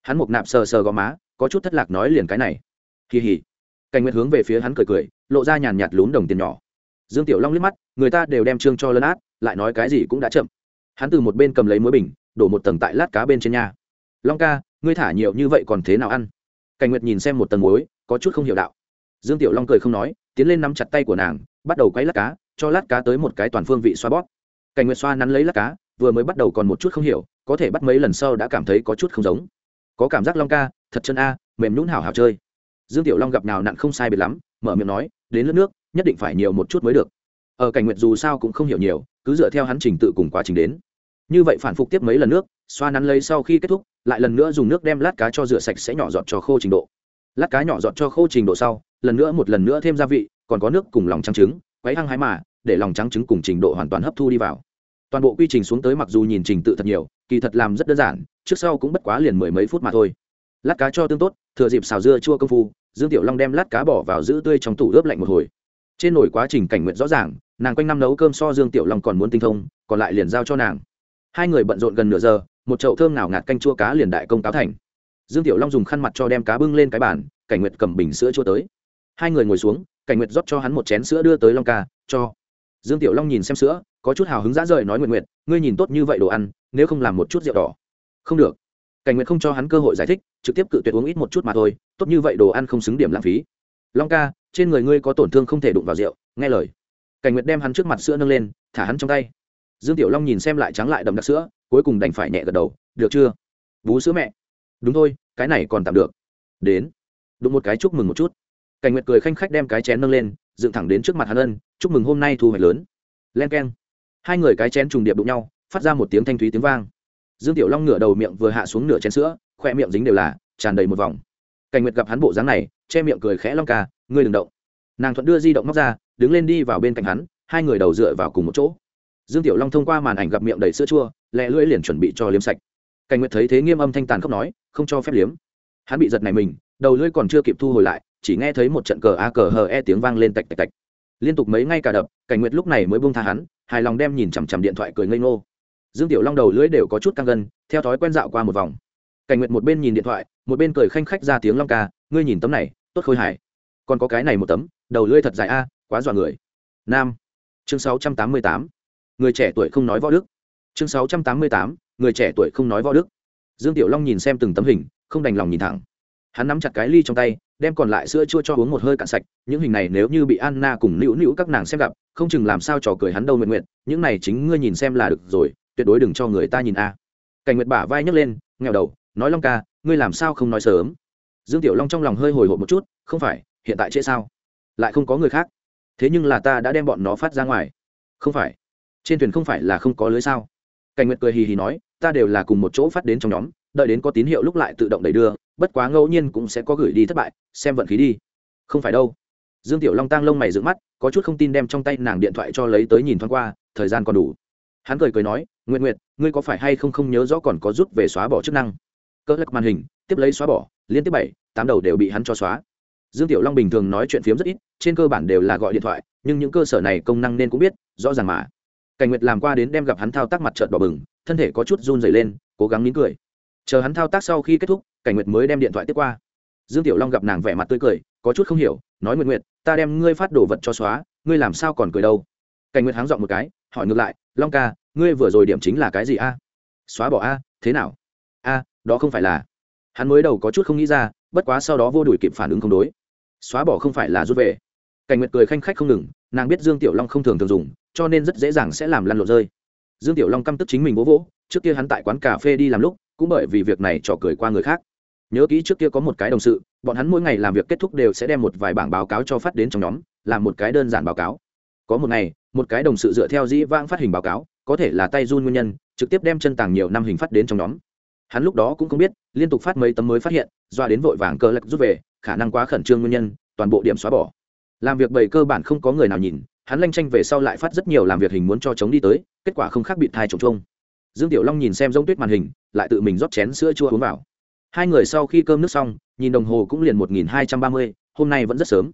Hắn một nạp sờ sờ gò má, có chút thất lạc nói liền cái này. Kỳ hỉ cảnh nguyệt hướng về phía hắn cười cười, lộ ra nhàn nhạt lún đồng tiền nhỏ. Dương tiểu long liếc mắt, người ta đều đem trương cho lớn át, lại nói cái gì cũng đã chậm. Hắn từ một bên cầm lấy muối bình, đổ một tầng tại lát cá bên trên nhà long ca, ngươi thả nhiều như vậy còn thế nào ăn? Cảnh nguyệt nhìn xem một tầng muối, có chút không hiểu đạo. Dương tiểu long cười không nói, tiến lên nắm chặt tay của nàng, bắt đầu quay lát cá, cho lát cá tới một cái toàn phương vị xoa bóp cảnh nguyệt xoa nắn lấy lát cá, vừa mới bắt đầu còn một chút không hiểu, có thể bắt mấy lần sau đã cảm thấy có chút không giống. Có cảm giác long ca, thật chân a, mềm nhún hảo hảo chơi. Dương tiểu long gặp nào nặn không sai biệt lắm, mở miệng nói, đến lớp nước, nhất định phải nhiều một chút mới được. Ở cảnh nguyệt dù sao cũng không hiểu nhiều, cứ dựa theo hắn trình tự cùng quá trình đến. Như vậy phản phục tiếp mấy lần nước, xoa nắn lấy sau khi kết thúc, lại lần nữa dùng nước đem lát cá cho rửa sạch sẽ nhỏ giọt cho khô trình độ. Lát cá nhỏ giọt cho khô trình độ sau, lần nữa một lần nữa thêm gia vị, còn có nước cùng lòng trắng trứng, quấy hăng hái mà, để lòng trắng trứng cùng trình độ hoàn toàn hấp thu đi vào toàn bộ quy trình xuống tới mặc dù nhìn trình tự thật nhiều, kỳ thật làm rất đơn giản, trước sau cũng bất quá liền mười mấy phút mà thôi. Lát cá cho tương tốt, thừa dịp xào dưa chua công phu, dương tiểu long đem lát cá bỏ vào giữ tươi trong tủ ướp lạnh một hồi. Trên nổi quá trình cảnh nguyện rõ ràng, nàng quanh năm nấu cơm so dương tiểu long còn muốn tinh thông, còn lại liền giao cho nàng. Hai người bận rộn gần nửa giờ, một chậu thơm nào ngạt canh chua cá liền đại công cáo thành. Dương tiểu long dùng khăn mặt cho đem cá bưng lên cái bàn, cảnh nguyệt cầm bình sữa chua tới. Hai người ngồi xuống, cảnh nguyệt rót cho hắn một chén sữa đưa tới long ca, cho. Dương tiểu long nhìn xem sữa có chút hào hứng dã rời nói nguyện nguyện ngươi nhìn tốt như vậy đồ ăn, nếu không làm một chút rượu đỏ. Không được. Cảnh nguyệt không cho hắn cơ hội giải thích, trực tiếp cự tuyệt uống ít một chút mà thôi, tốt như vậy đồ ăn không xứng điểm lãng phí. Long ca, trên người ngươi có tổn thương không thể đụng vào rượu, nghe lời. Cảnh nguyệt đem hắn trước mặt sữa nâng lên, thả hắn trong tay. Dương tiểu long nhìn xem lại trắng lại đậm đặc sữa, cuối cùng đành phải nhẹ gật đầu, được chưa? Bú sữa mẹ. Đúng thôi, cái này còn tạm được. Đến. Đụng một cái chúc mừng một chút. Cảnh nguyệt cười khanh khách đem cái chén nâng lên, dựng thẳng đến trước mặt hắn ân, chúc mừng hôm nay thu hoạch lớn. Len k e n hai người cái chén trùng điệp đụng nhau, phát ra một tiếng thanh thúy tiếng vang. Dương tiểu long ngửa đầu miệng vừa hạ xuống nửa chén sữa khoe miệng dính đều là, tràn đầy một vòng. Cảnh nguyệt gặp hắn bộ dáng này, che miệng cười khẽ long ca, ngươi đừng động. Nàng thuận đưa di động móc ra, đứng lên đi vào bên cạnh hắn, hai người đầu dựa vào cùng một chỗ. Dương tiểu long thông qua màn ảnh gặp miệng đầy sữa chua, lẹ lưỡi liền chuẩn bị cho liếm sạch. Cảnh nguyệt thấy thế nghiêm âm thanh tàn khóc nói, không cho phép liếm. Hắn bị giật này mình, đầu lưỡi còn chưa kịp thu hồi lại, chỉ nghe thấy một trận cờ a cờ hờ e tiếng vang lên tạch tạch tạch liên tục mấy ngay cả đập, cảnh nguyệt lúc này mới buông tha hắn, hài lòng đem nhìn chằm chằm điện thoại cười ngây ngô. Dương tiểu long đầu lưỡi đều có chút căng gân, theo thói quen dạo qua một vòng. Cảnh nguyệt một bên nhìn điện thoại, một bên cười khanh khách ra tiếng long ca, ngươi nhìn tấm này, tốt khôi hài. Còn có cái này một tấm, đầu lưỡi thật dài a, quá dọa người. Nam. Chương sáu trăm tám mươi tám. Người trẻ tuổi không nói võ đức. Chương sáu trăm tám mươi tám. Người trẻ tuổi không nói võ đức. Dương tiểu long nhìn xem từng tấm hình, không đành lòng nhìn thẳng. Hắn nắm chặt cái ly trong tay đem còn lại sữa chua cho uống một hơi cạn sạch, những hình này nếu như bị anna cùng nữu nữu các nàng xem gặp, không chừng làm sao trò cười hắn đâu nguyện nguyện những này chính ngươi nhìn xem là được rồi, tuyệt đối đừng cho người ta nhìn a. Cảnh nguyệt bả vai nhấc lên nghèo đầu, nói long ca, ngươi làm sao không nói sớm? Dương tiểu long trong lòng hơi hồi hộp một chút, không phải, hiện tại trễ sao? Lại không có người khác. Thế nhưng là ta đã đem bọn nó phát ra ngoài. Không phải. Trên thuyền không phải là không có lưới sao? Cảnh nguyệt cười hì hì nói, ta đều là cùng một chỗ phát đến trong nhóm, đợi đến có tín hiệu lúc lại tự động đẩy đưa bất quá ngẫu nhiên cũng sẽ có gửi đi thất bại, xem vận khí đi. Không phải đâu. Dương tiểu long tăng lông mày dựng mắt, có chút không tin đem trong tay nàng điện thoại cho lấy tới nhìn thoáng qua, thời gian còn đủ. Hắn cười cười nói nguyện nguyện ngươi có phải hay không không nhớ rõ còn có rút về xóa bỏ chức năng? Cỡ lắc màn hình, tiếp lấy xóa bỏ, liên tiếp bảy, tám đầu đều bị hắn cho xóa. Dương tiểu long bình thường nói chuyện phiếm rất ít, trên cơ bản đều là gọi điện thoại, nhưng những cơ sở này công năng nên cũng biết, rõ ràng mà. Cảnh nguyệt làm qua đến đem gặp hắn thao tác mặt trợn bỏ bừng, thân thể có chút run dày lên, cố gắng nín cười. Chờ hắn thao tác sau khi kết thúc cảnh nguyệt mới đem điện thoại tiếp qua. Dương tiểu long gặp nàng vẻ mặt tươi cười, có chút không hiểu, nói nguyệt nguyệt, ta đem ngươi phát đồ vật cho xóa, ngươi làm sao còn cười đâu? Cảnh nguyệt háng dọn một cái, hỏi ngược lại, long ca, ngươi vừa rồi điểm chính là cái gì a? Xóa bỏ a, thế nào? A, đó không phải là hắn mới đầu có chút không nghĩ ra, bất quá sau đó vô đuổi kịp phản ứng không đối. Xóa bỏ không phải là rút về. Cảnh nguyệt cười khanh khách không ngừng, nàng biết dương tiểu long không thường thường dùng, cho nên rất dễ dàng sẽ làm lăn lộn rơi. Dương tiểu long căm tức chính mình vỗ vỗ, trước kia hắn tại quán cà phê đi làm lúc, cũng bởi vì việc này trò cười qua người khác nhớ kỹ trước kia có một cái đồng sự, bọn hắn mỗi ngày làm việc kết thúc đều sẽ đem một vài bảng báo cáo cho phát đến trong nhóm, làm một cái đơn giản báo cáo. Có một ngày, một cái đồng sự dựa theo dĩ vãng phát hình báo cáo, có thể là tay run nguyên nhân, trực tiếp đem chân tàng nhiều năm hình phát đến trong nhóm. Hắn lúc đó cũng không biết, liên tục phát mấy tấm mới phát hiện, doa đến vội vàng cơ lạch rút về, khả năng quá khẩn trương nguyên nhân, toàn bộ điểm xóa bỏ. Làm việc bầy cơ bản không có người nào nhìn, hắn lanh tranh về sau lại phát rất nhiều làm việc hình muốn cho chống đi tới, kết quả không khác bị thai trồng trông dương tiểu long nhìn xem giống tuyết màn hình, lại tự mình rót chén sữa chua uống vào hai người sau khi cơm nước xong, nhìn đồng hồ cũng liền một nghìn hai trăm ba mươi, hôm nay vẫn rất sớm.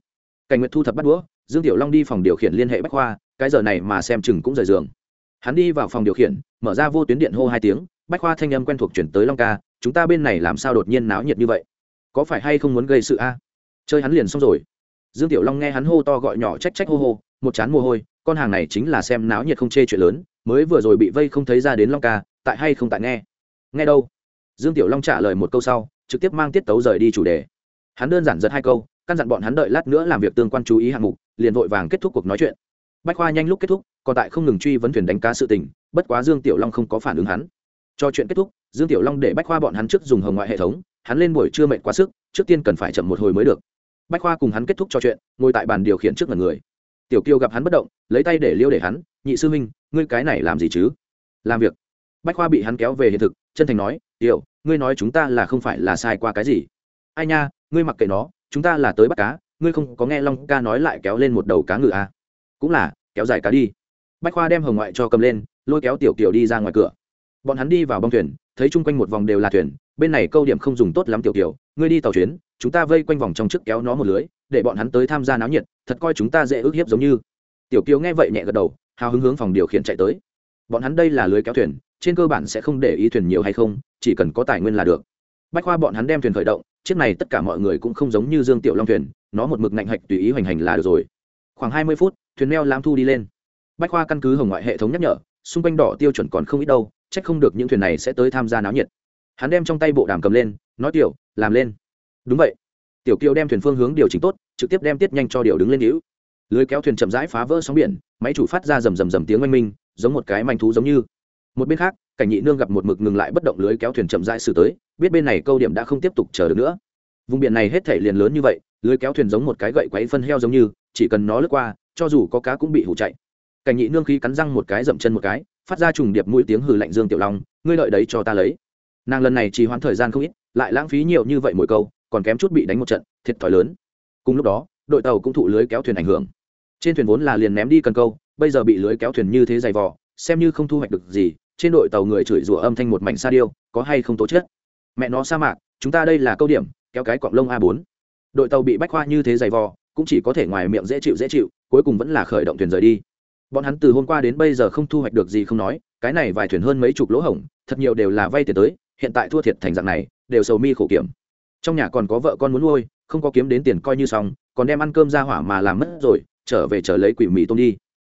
Cảnh nguyệt thu thập bắt đũa, dương tiểu long đi phòng điều khiển liên hệ bách khoa, cái giờ này mà xem chừng cũng rời giường. Hắn đi vào phòng điều khiển, mở ra vô tuyến điện hô hai tiếng, bách khoa thanh âm quen thuộc chuyển tới long ca, chúng ta bên này làm sao đột nhiên náo nhiệt như vậy? Có phải hay không muốn gây sự a? Chơi hắn liền xong rồi. Dương tiểu long nghe hắn hô to gọi nhỏ trách trách hô hô, một chán mồ hôi, con hàng này chính là xem náo nhiệt không chê chuyện lớn, mới vừa rồi bị vây không thấy ra đến long ca, tại hay không tại nghe? Nghe đâu? Dương tiểu long trả lời một câu sau, trực tiếp mang tiết tấu rời đi chủ đề. Hắn đơn giản giật hai câu, căn dặn bọn hắn đợi lát nữa làm việc tương quan chú ý hạng mục, liền vội vàng kết thúc cuộc nói chuyện. Bách khoa nhanh lúc kết thúc, còn tại không ngừng truy vấn thuyền đánh cá sự tình, bất quá dương tiểu long không có phản ứng hắn. Cho chuyện kết thúc, dương tiểu long để bách khoa bọn hắn trước dùng hồng ngoại hệ thống, hắn lên buổi trưa mệt quá sức, trước tiên cần phải chậm một hồi mới được. Bách khoa cùng hắn kết thúc trò chuyện, ngồi tại bàn điều khiển trước mặt người. Tiểu kiêu gặp hắn bất động, lấy tay để liêu để hắn, nhị sư huynh, ngươi cái này làm gì chứ? Làm việc. Bách khoa bị hắn kéo về hiện thực chân thành nói, tiểu, ngươi nói chúng ta là không phải là sai qua cái gì? Ai nha, ngươi mặc kệ nó, chúng ta là tới bắt cá, ngươi không có nghe long ca nói lại kéo lên một đầu cá ngựa à. cũng là, kéo dài cá đi. Bách khoa đem hồng ngoại cho cầm lên, lôi kéo tiểu kiều đi ra ngoài cửa. Bọn hắn đi vào bong thuyền, thấy chung quanh một vòng đều là thuyền, bên này câu điểm không dùng tốt lắm tiểu kiều, ngươi đi tàu chuyến, chúng ta vây quanh vòng trong trước kéo nó một lưới, để bọn hắn tới tham gia náo nhiệt, thật coi chúng ta dễ ức hiếp giống như. Tiểu kiều nghe vậy nhẹ gật đầu, hào hứng hướng phòng điều khiển chạy tới. Bọn hắn đây là lưới kéo thuyền trên cơ bản sẽ không để ý thuyền nhiều hay không, chỉ cần có tài nguyên là được. Bách khoa bọn hắn đem thuyền khởi động, chiếc này tất cả mọi người cũng không giống như dương tiểu long thuyền, nó một mực ngạnh hạch tùy ý hoành hành là được rồi. Khoảng hai mươi phút, thuyền neo lam thu đi lên. Bách khoa căn cứ hồng ngoại hệ thống nhắc nhở, xung quanh đỏ tiêu chuẩn còn không ít đâu c h ắ c không được những thuyền này sẽ tới tham gia náo nhiệt. Hắn đem trong tay bộ đàm cầm lên, nói tiểu, làm lên. Đúng vậy. Tiểu kiều đem thuyền phương hướng điều chỉnh tốt, trực tiếp đem tiết nhanh cho điều đứng lên hữu lưới kéo thuyền chậm rãi phá vỡ sóng biển, máy chủ phát ra rầm rầm rầm tiếng oanh minh, giống một cái manh thú giống như một bên khác, cảnh nhị nương gặp một mực ngừng lại bất động lưới kéo thuyền chậm rãi xử tới, biết bên này câu điểm đã không tiếp tục chờ được nữa. Vùng biển này hết thể liền lớn như vậy, lưới kéo thuyền giống một cái gậy quấy phân heo giống như, chỉ cần nó lướt qua, cho dù có cá cũng bị hủ chạy. Cảnh nhị nương khí cắn răng một cái dậm chân một cái, phát ra trùng điệp mũi tiếng hừ lạnh dương tiểu long, ngươi lợi đấy cho ta lấy. Nàng lần này chỉ hoãn thời gian không ít, lại lãng phí nhiều như vậy mỗi câu, còn kém chút bị đánh một trận, thiệt thòi lớn. Cùng lúc đó, đội tàu cũng thụ lưới kéo thuyền ảnh hưởng. Trên thuyền vốn là liền ném đi cần câu, bây giờ bị lưới kéo thuyền như thế dày vò, xem như không thu hoạch được gì trên đội tàu người chửi rủa âm thanh một mảnh sa điêu, có hay không tố chết mẹ nó sa mạc, chúng ta đây là câu điểm, kéo cái cọng lông a 4 đội tàu bị bách khoa như thế dày vò, cũng chỉ có thể ngoài miệng dễ chịu dễ chịu, cuối cùng vẫn là khởi động thuyền rời đi. Bọn hắn từ hôm qua đến bây giờ không thu hoạch được gì không nói, cái này vài thuyền hơn mấy chục lỗ hổng, thật nhiều đều là vay tiền tới, hiện tại thua thiệt thành dạng này, đều sầu mi khổ kiểm. Trong nhà còn có vợ con muốn nuôi, không có kiếm đến tiền coi như xong, còn đem ăn cơm ra hỏa mà làm mất rồi, trở về chờ lấy quỷ mì tôm đi.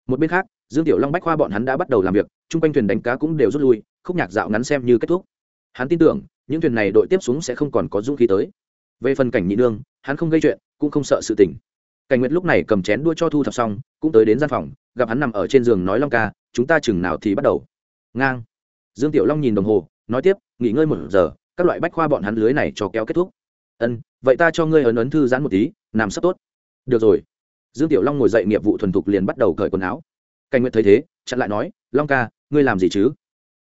Một bên khác dương tiểu long, bách khoa bọn hắn đã bắt đầu làm việc, chung quanh thuyền đánh cá cũng đều rút lui, khúc nhạc dạo ngắn xem như kết thúc. Hắn tin tưởng, những thuyền này đội tiếp xuống sẽ không còn có dũng khí tới. Về phần cảnh nhị nương, hắn không gây chuyện, cũng không sợ sự tình. Cảnh nguyệt lúc này cầm chén đua cho thu thập xong, cũng tới đến gian phòng, gặp hắn nằm ở trên giường nói long ca, chúng ta chừng nào thì bắt đầu? Ngang. Dương tiểu long nhìn đồng hồ, nói tiếp, nghỉ ngơi một giờ, các loại bách khoa bọn hắn lưới này cho kéo kết thúc. Ân, vậy ta cho ngươi ấn ấn thư giãn một tí, nằm sắp tốt. Được rồi. Dương tiểu long ngồi dậy, nghiệp vụ thuần thục liền bắt đầu cởi quần áo cảnh nguyệt thấy thế, chặn lại nói, long ca, ngươi làm gì chứ?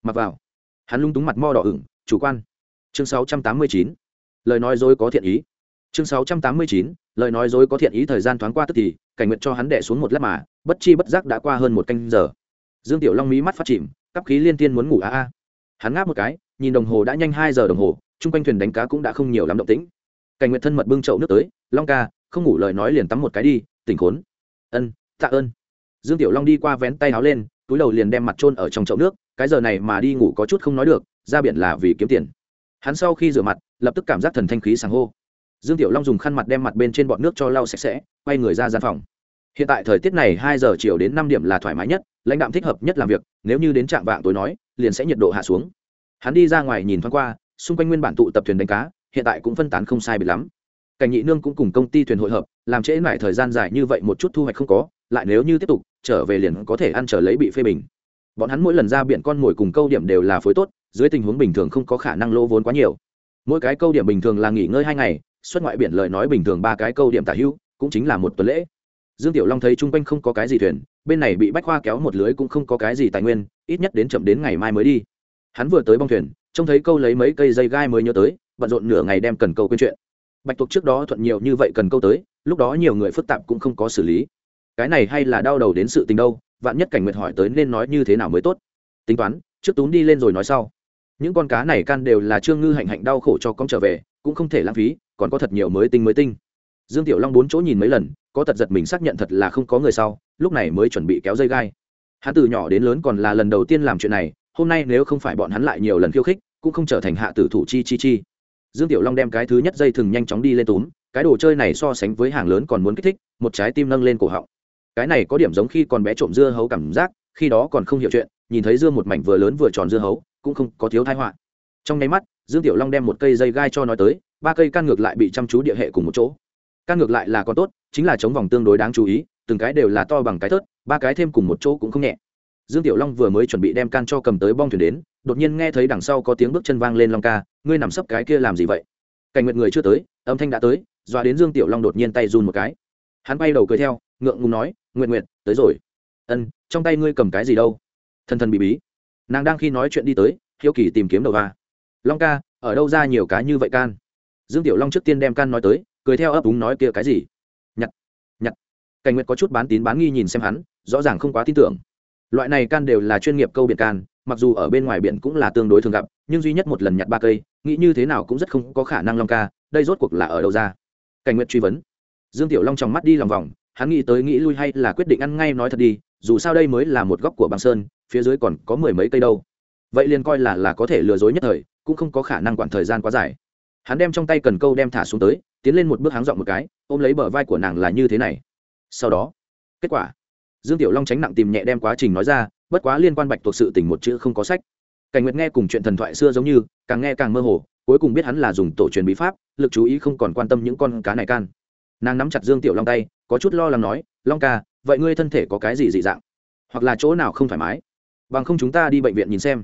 Mặc vào. Hắn lung túng mặt mo đỏ ửng, chủ quan. Chương 689. lời nói dối có thiện ý. Chương 689. lời nói dối có thiện ý thời gian thoáng qua tức thì, cảnh nguyệt cho hắn đẻ xuống một lát mà, bất chi bất giác đã qua hơn một canh giờ. Dương tiểu long mí mắt phát chìm, cắp khí liên tiên muốn ngủ a a. Hắn ngáp một cái, nhìn đồng hồ đã nhanh hai giờ đồng hồ, chung quanh thuyền đánh cá cũng đã không nhiều lắm động tĩnh. Cảnh nguyệt thân mật bưng chậu nước tới, long ca, không ngủ lời nói liền tắm một cái đi, tỉnh khốn. Ân, tạ ơn dương tiểu long đi qua vén tay áo lên, túi đầu liền đem mặt trôn ở trong chậu nước, cái giờ này mà đi ngủ có chút không nói được, ra biển là vì kiếm tiền. Hắn sau khi rửa mặt, lập tức cảm giác thần thanh khí sáng hô. Dương tiểu long dùng khăn mặt đem mặt bên trên bọn nước cho lau sạch sẽ, quay người ra gian phòng. Hiện tại thời tiết này hai giờ chiều đến năm điểm là thoải mái nhất, lãnh đạm thích hợp nhất làm việc, nếu như đến trạm vạng tối nói, liền sẽ nhiệt độ hạ xuống. Hắn đi ra ngoài nhìn thoáng qua, xung quanh nguyên bản tụ tập thuyền đánh cá, hiện tại cũng phân tán không sai biệt lắm. Cảnh nhị nương cũng cùng công ty thuyền hội hợp, làm trễ lại thời gian dài như vậy một chút thu hoạch không có, lại nếu như tiếp tục trở về liền có thể ăn trở lấy bị phê bình. Bọn hắn mỗi lần ra biển con mồi cùng câu điểm đều là phối tốt, dưới tình huống bình thường không có khả năng lỗ vốn quá nhiều. Mỗi cái câu điểm bình thường là nghỉ ngơi hai ngày, xuất ngoại biển lời nói bình thường ba cái câu điểm tả hữu, cũng chính là một tuần lễ. Dương tiểu long thấy chung quanh không có cái gì thuyền, bên này bị bách khoa kéo một lưới cũng không có cái gì tài nguyên, ít nhất đến chậm đến ngày mai mới đi. Hắn vừa tới bong thuyền, trông thấy câu lấy mấy cây dây gai mới nhớ tới, bận rộn nửa ngày đem cần câu quên chuyện. Bạch tuộc trước đó thuận nhiều như vậy cần câu tới, lúc đó nhiều người phức tạp cũng không có xử lý cái này hay là đau đầu đến sự tình đâu, vạn nhất cảnh nguyệt hỏi tới nên nói như thế nào mới tốt. Tính toán, trước tún đi lên rồi nói sau. Những con cá này can đều là trương ngư hạnh hạnh đau khổ cho con trở về, cũng không thể lãng phí, còn có thật nhiều mới tinh mới tinh. Dương tiểu long bốn chỗ nhìn mấy lần, có tật giật mình xác nhận thật là không có người sau, lúc này mới chuẩn bị kéo dây gai. Hắn từ nhỏ đến lớn còn là lần đầu tiên làm chuyện này, hôm nay nếu không phải bọn hắn lại nhiều lần khiêu khích, cũng không trở thành hạ tử thủ chi chi chi. Dương tiểu long đem cái thứ nhất dây thừng nhanh chóng đi lên túm, cái đồ chơi này so sánh với hàng lớn còn muốn kích thích, một trái tim nâng lên cổ họng cái này có điểm giống khi còn bé trộm dưa hấu cảm giác, khi đó còn không hiểu chuyện, nhìn thấy dưa một mảnh vừa lớn vừa tròn dưa hấu, cũng không có thiếu thái họa. Trong nháy mắt, dương tiểu long đem một cây dây gai cho nói tới, ba cây can ngược lại bị chăm chú địa hệ cùng một chỗ. Can ngược lại là còn tốt, chính là chống vòng tương đối đáng chú ý, từng cái đều là to bằng cái thớt, ba cái thêm cùng một chỗ cũng không nhẹ. Dương tiểu long vừa mới chuẩn bị đem can cho cầm tới bong thuyền đến, đột nhiên nghe thấy đằng sau có tiếng bước chân vang lên long ca, ngươi nằm sấp cái kia làm gì vậy? Cảnh nguyệt người chưa tới, âm thanh đã tới, dọa đến dương tiểu long đột nhiên tay run một cái. Hắn bay đầu cười theo ngượng ngùng nói nguyện nguyện tới rồi. Ân, trong tay ngươi cầm cái gì đâu? Thần thần bị bí. Nàng đang khi nói chuyện đi tới, hiếu kỳ tìm kiếm đầu va long ca, ở đâu ra nhiều cá như vậy can? Dương tiểu long trước tiên đem can nói tới, cười theo ấp úng nói kia cái gì? Nhặt nhặt. Cảnh nguyệt có chút bán tín bán nghi nhìn xem hắn, rõ ràng không quá tin tưởng. Loại này can đều là chuyên nghiệp câu biển can, mặc dù ở bên ngoài biển cũng là tương đối thường gặp, nhưng duy nhất một lần nhặt ba cây, nghĩ như thế nào cũng rất không có khả năng long ca, đây rốt cuộc là ở đâu ra? Cảnh nguyệt truy vấn. Dương tiểu long trong mắt đi lòng vòng hắn nghĩ tới nghĩ lui hay là quyết định ăn ngay nói thật đi, dù sao đây mới là một góc của băng sơn, phía dưới còn có mười mấy cây đâu. Vậy liền coi là là có thể lừa dối nhất thời, cũng không có khả năng quản thời gian quá dài. Hắn đem trong tay cần câu đem thả xuống tới, tiến lên một bước háng dọn một cái, ôm lấy bờ vai của nàng là như thế này. Sau đó, kết quả. Dương tiểu long tránh nặng tìm nhẹ đem quá trình nói ra, bất quá liên quan bạch thuộc sự tình một chữ không có sách. Cảnh nguyệt nghe cùng chuyện thần thoại xưa giống như, càng nghe càng mơ hồ, cuối cùng biết hắn là dùng tổ truyền bí pháp, lực chú ý không còn quan tâm những con cá này can. Nàng nắm chặt dương tiểu long tay có chút lo lắng nói, long ca, vậy ngươi thân thể có cái gì dị dạng? Hoặc là chỗ nào không thoải mái? Bằng không chúng ta đi bệnh viện nhìn xem.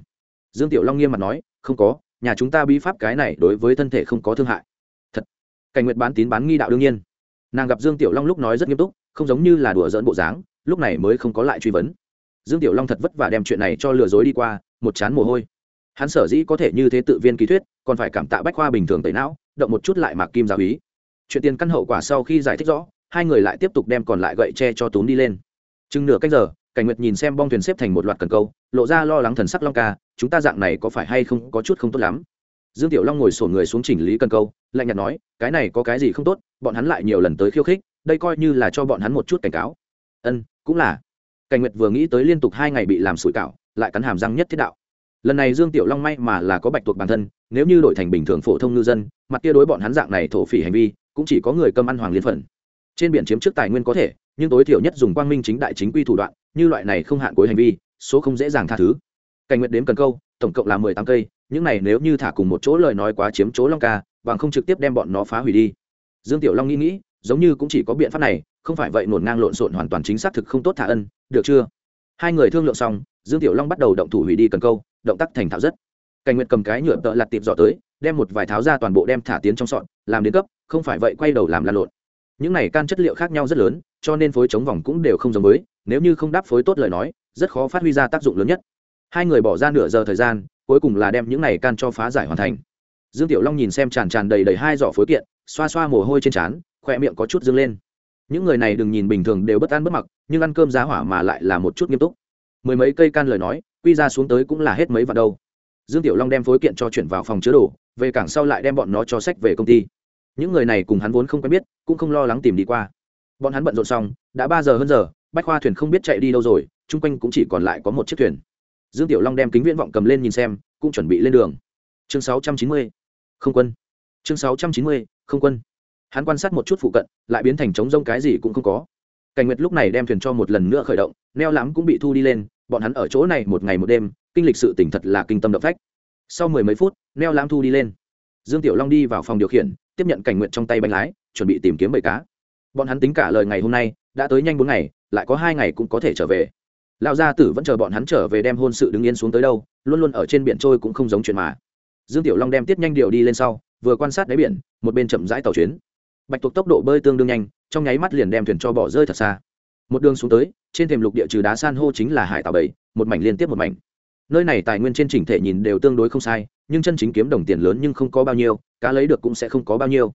Dương tiểu long nghiêm mặt nói, không có, nhà chúng ta bí pháp cái này đối với thân thể không có thương hại. Thật. Cảnh nguyệt bán tín bán nghi đạo đương nhiên. Nàng gặp dương tiểu long lúc nói rất nghiêm túc, không giống như là đùa dỡn bộ dáng, lúc này mới không có lại truy vấn. Dương tiểu long thật vất vả đem chuyện này cho lừa dối đi qua, một chán mồ hôi. Hắn sở dĩ có thể như thế tự viên ký thuyết, còn phải cảm tạ bách khoa bình thường tẩy não, động một chút lại mạc kim giáo ý chuyện tiền căn hậu quả sau khi giải thích rõ hai người lại tiếp tục đem còn lại gậy tre cho túm đi lên. Chừng nửa cách giờ, cảnh nguyệt nhìn xem bong thuyền xếp thành một loạt cần câu, lộ ra lo lắng thần sắc long ca, chúng ta dạng này có phải hay không có chút không tốt lắm? Dương tiểu long ngồi sổ người xuống chỉnh lý cần câu, lạnh nhạt nói, cái này có cái gì không tốt, bọn hắn lại nhiều lần tới khiêu khích, đây coi như là cho bọn hắn một chút cảnh cáo. Ân, cũng là. Cảnh nguyệt vừa nghĩ tới liên tục hai ngày bị làm sủi cảo, lại cắn hàm răng nhất thiết đạo. Lần này dương tiểu long may mà là có bạch tuộc bản thân, nếu như đổi thành bình thường phổ thông ngư dân, mặt kia đối bọn hắn dạng này thổ phỉ hành vi, cũng chỉ có người cơm ăn hoàng liên phần trên biển chiếm trước tài nguyên có thể, nhưng tối thiểu nhất dùng quang minh chính đại chính quy thủ đoạn, như loại này không hạn cuối hành vi, số không dễ dàng tha thứ. Cảnh nguyện đếm cần câu, tổng cộng là mười tám cây, những này nếu như thả cùng một chỗ lời nói quá chiếm chỗ long ca, bằng không trực tiếp đem bọn nó phá hủy đi. Dương tiểu long nghĩ nghĩ, giống như cũng chỉ có biện pháp này, không phải vậy nổn ngang lộn xộn hoàn toàn chính xác thực không tốt thả ân, được chưa? Hai người thương lượng xong, dương tiểu long bắt đầu động thủ hủy đi cần câu, động tác thành thạo rất. Cảnh nguyện cầm cái nhựa tợ lặt tiệp dọ tới, đem một vài tháo ra toàn bộ đem thả tiến trong sọn làm đến cấp, không phải vậy quay đầu làm lăn lộn những này can chất liệu khác nhau rất lớn, cho nên phối chống vòng cũng đều không giống với, nếu như không đáp phối tốt lời nói, rất khó phát huy ra tác dụng lớn nhất. Hai người bỏ ra nửa giờ thời gian, cuối cùng là đem những này can cho phá giải hoàn thành. Dương tiểu long nhìn xem tràn tràn đầy đầy hai giỏ phối kiện, xoa xoa mồ hôi trên trán khoe miệng có chút dâng lên. Những người này đừng nhìn bình thường đều bất an bất mặc, nhưng ăn cơm giá hỏa mà lại là một chút nghiêm túc. Mười mấy cây can lời nói, quy ra xuống tới cũng là hết mấy vạn đâu. Dương tiểu long đem phối kiện cho chuyển vào phòng chứa đồ, về cảng sau lại đem bọn nó cho sách về công ty những người này cùng hắn vốn không quen biết, cũng không lo lắng tìm đi qua. Bọn hắn bận rộn xong, đã ba giờ hơn giờ, bách khoa thuyền không biết chạy đi đâu rồi, chung quanh cũng chỉ còn lại có một chiếc thuyền. Dương tiểu long đem kính viễn vọng cầm lên nhìn xem, cũng chuẩn bị lên đường. Chương 690. không quân. Chương 690. không quân. Hắn quan sát một chút phụ cận, lại biến thành trống rông cái gì cũng không có. Cảnh nguyệt lúc này đem thuyền cho một lần nữa khởi động, neo lắm cũng bị thu đi lên, bọn hắn ở chỗ này một ngày một đêm, kinh lịch sự tỉnh thật là kinh tâm động phách. Sau mười mấy phút, neo lắm thu đi lên. Dương tiểu long đi vào phòng điều khiển tiếp nhận cảnh nguyện trong tay bánh lái, chuẩn bị tìm kiếm bầy cá. Bọn hắn tính cả lời ngày hôm nay, đã tới nhanh bốn ngày, lại có hai ngày cũng có thể trở về. Lão gia tử vẫn chờ bọn hắn trở về đem hôn sự đứng yên xuống tới đâu, luôn luôn ở trên biển trôi cũng không giống chuyện mà. Dương tiểu long đem tiết nhanh điều đi lên sau, vừa quan sát đáy biển, một bên chậm rãi tàu chuyến. Bạch tuộc tốc độ bơi tương đương nhanh, trong nháy mắt liền đem thuyền cho bỏ rơi thật xa. Một đường xuống tới, trên thềm lục địa trừ đá san hô chính là hải tàu bảy, một mảnh liên tiếp một mảnh. Nơi này tài nguyên trên chỉnh thể nhìn đều tương đối không sai nhưng chân chính kiếm đồng tiền lớn nhưng không có bao nhiêu, cá lấy được cũng sẽ không có bao nhiêu.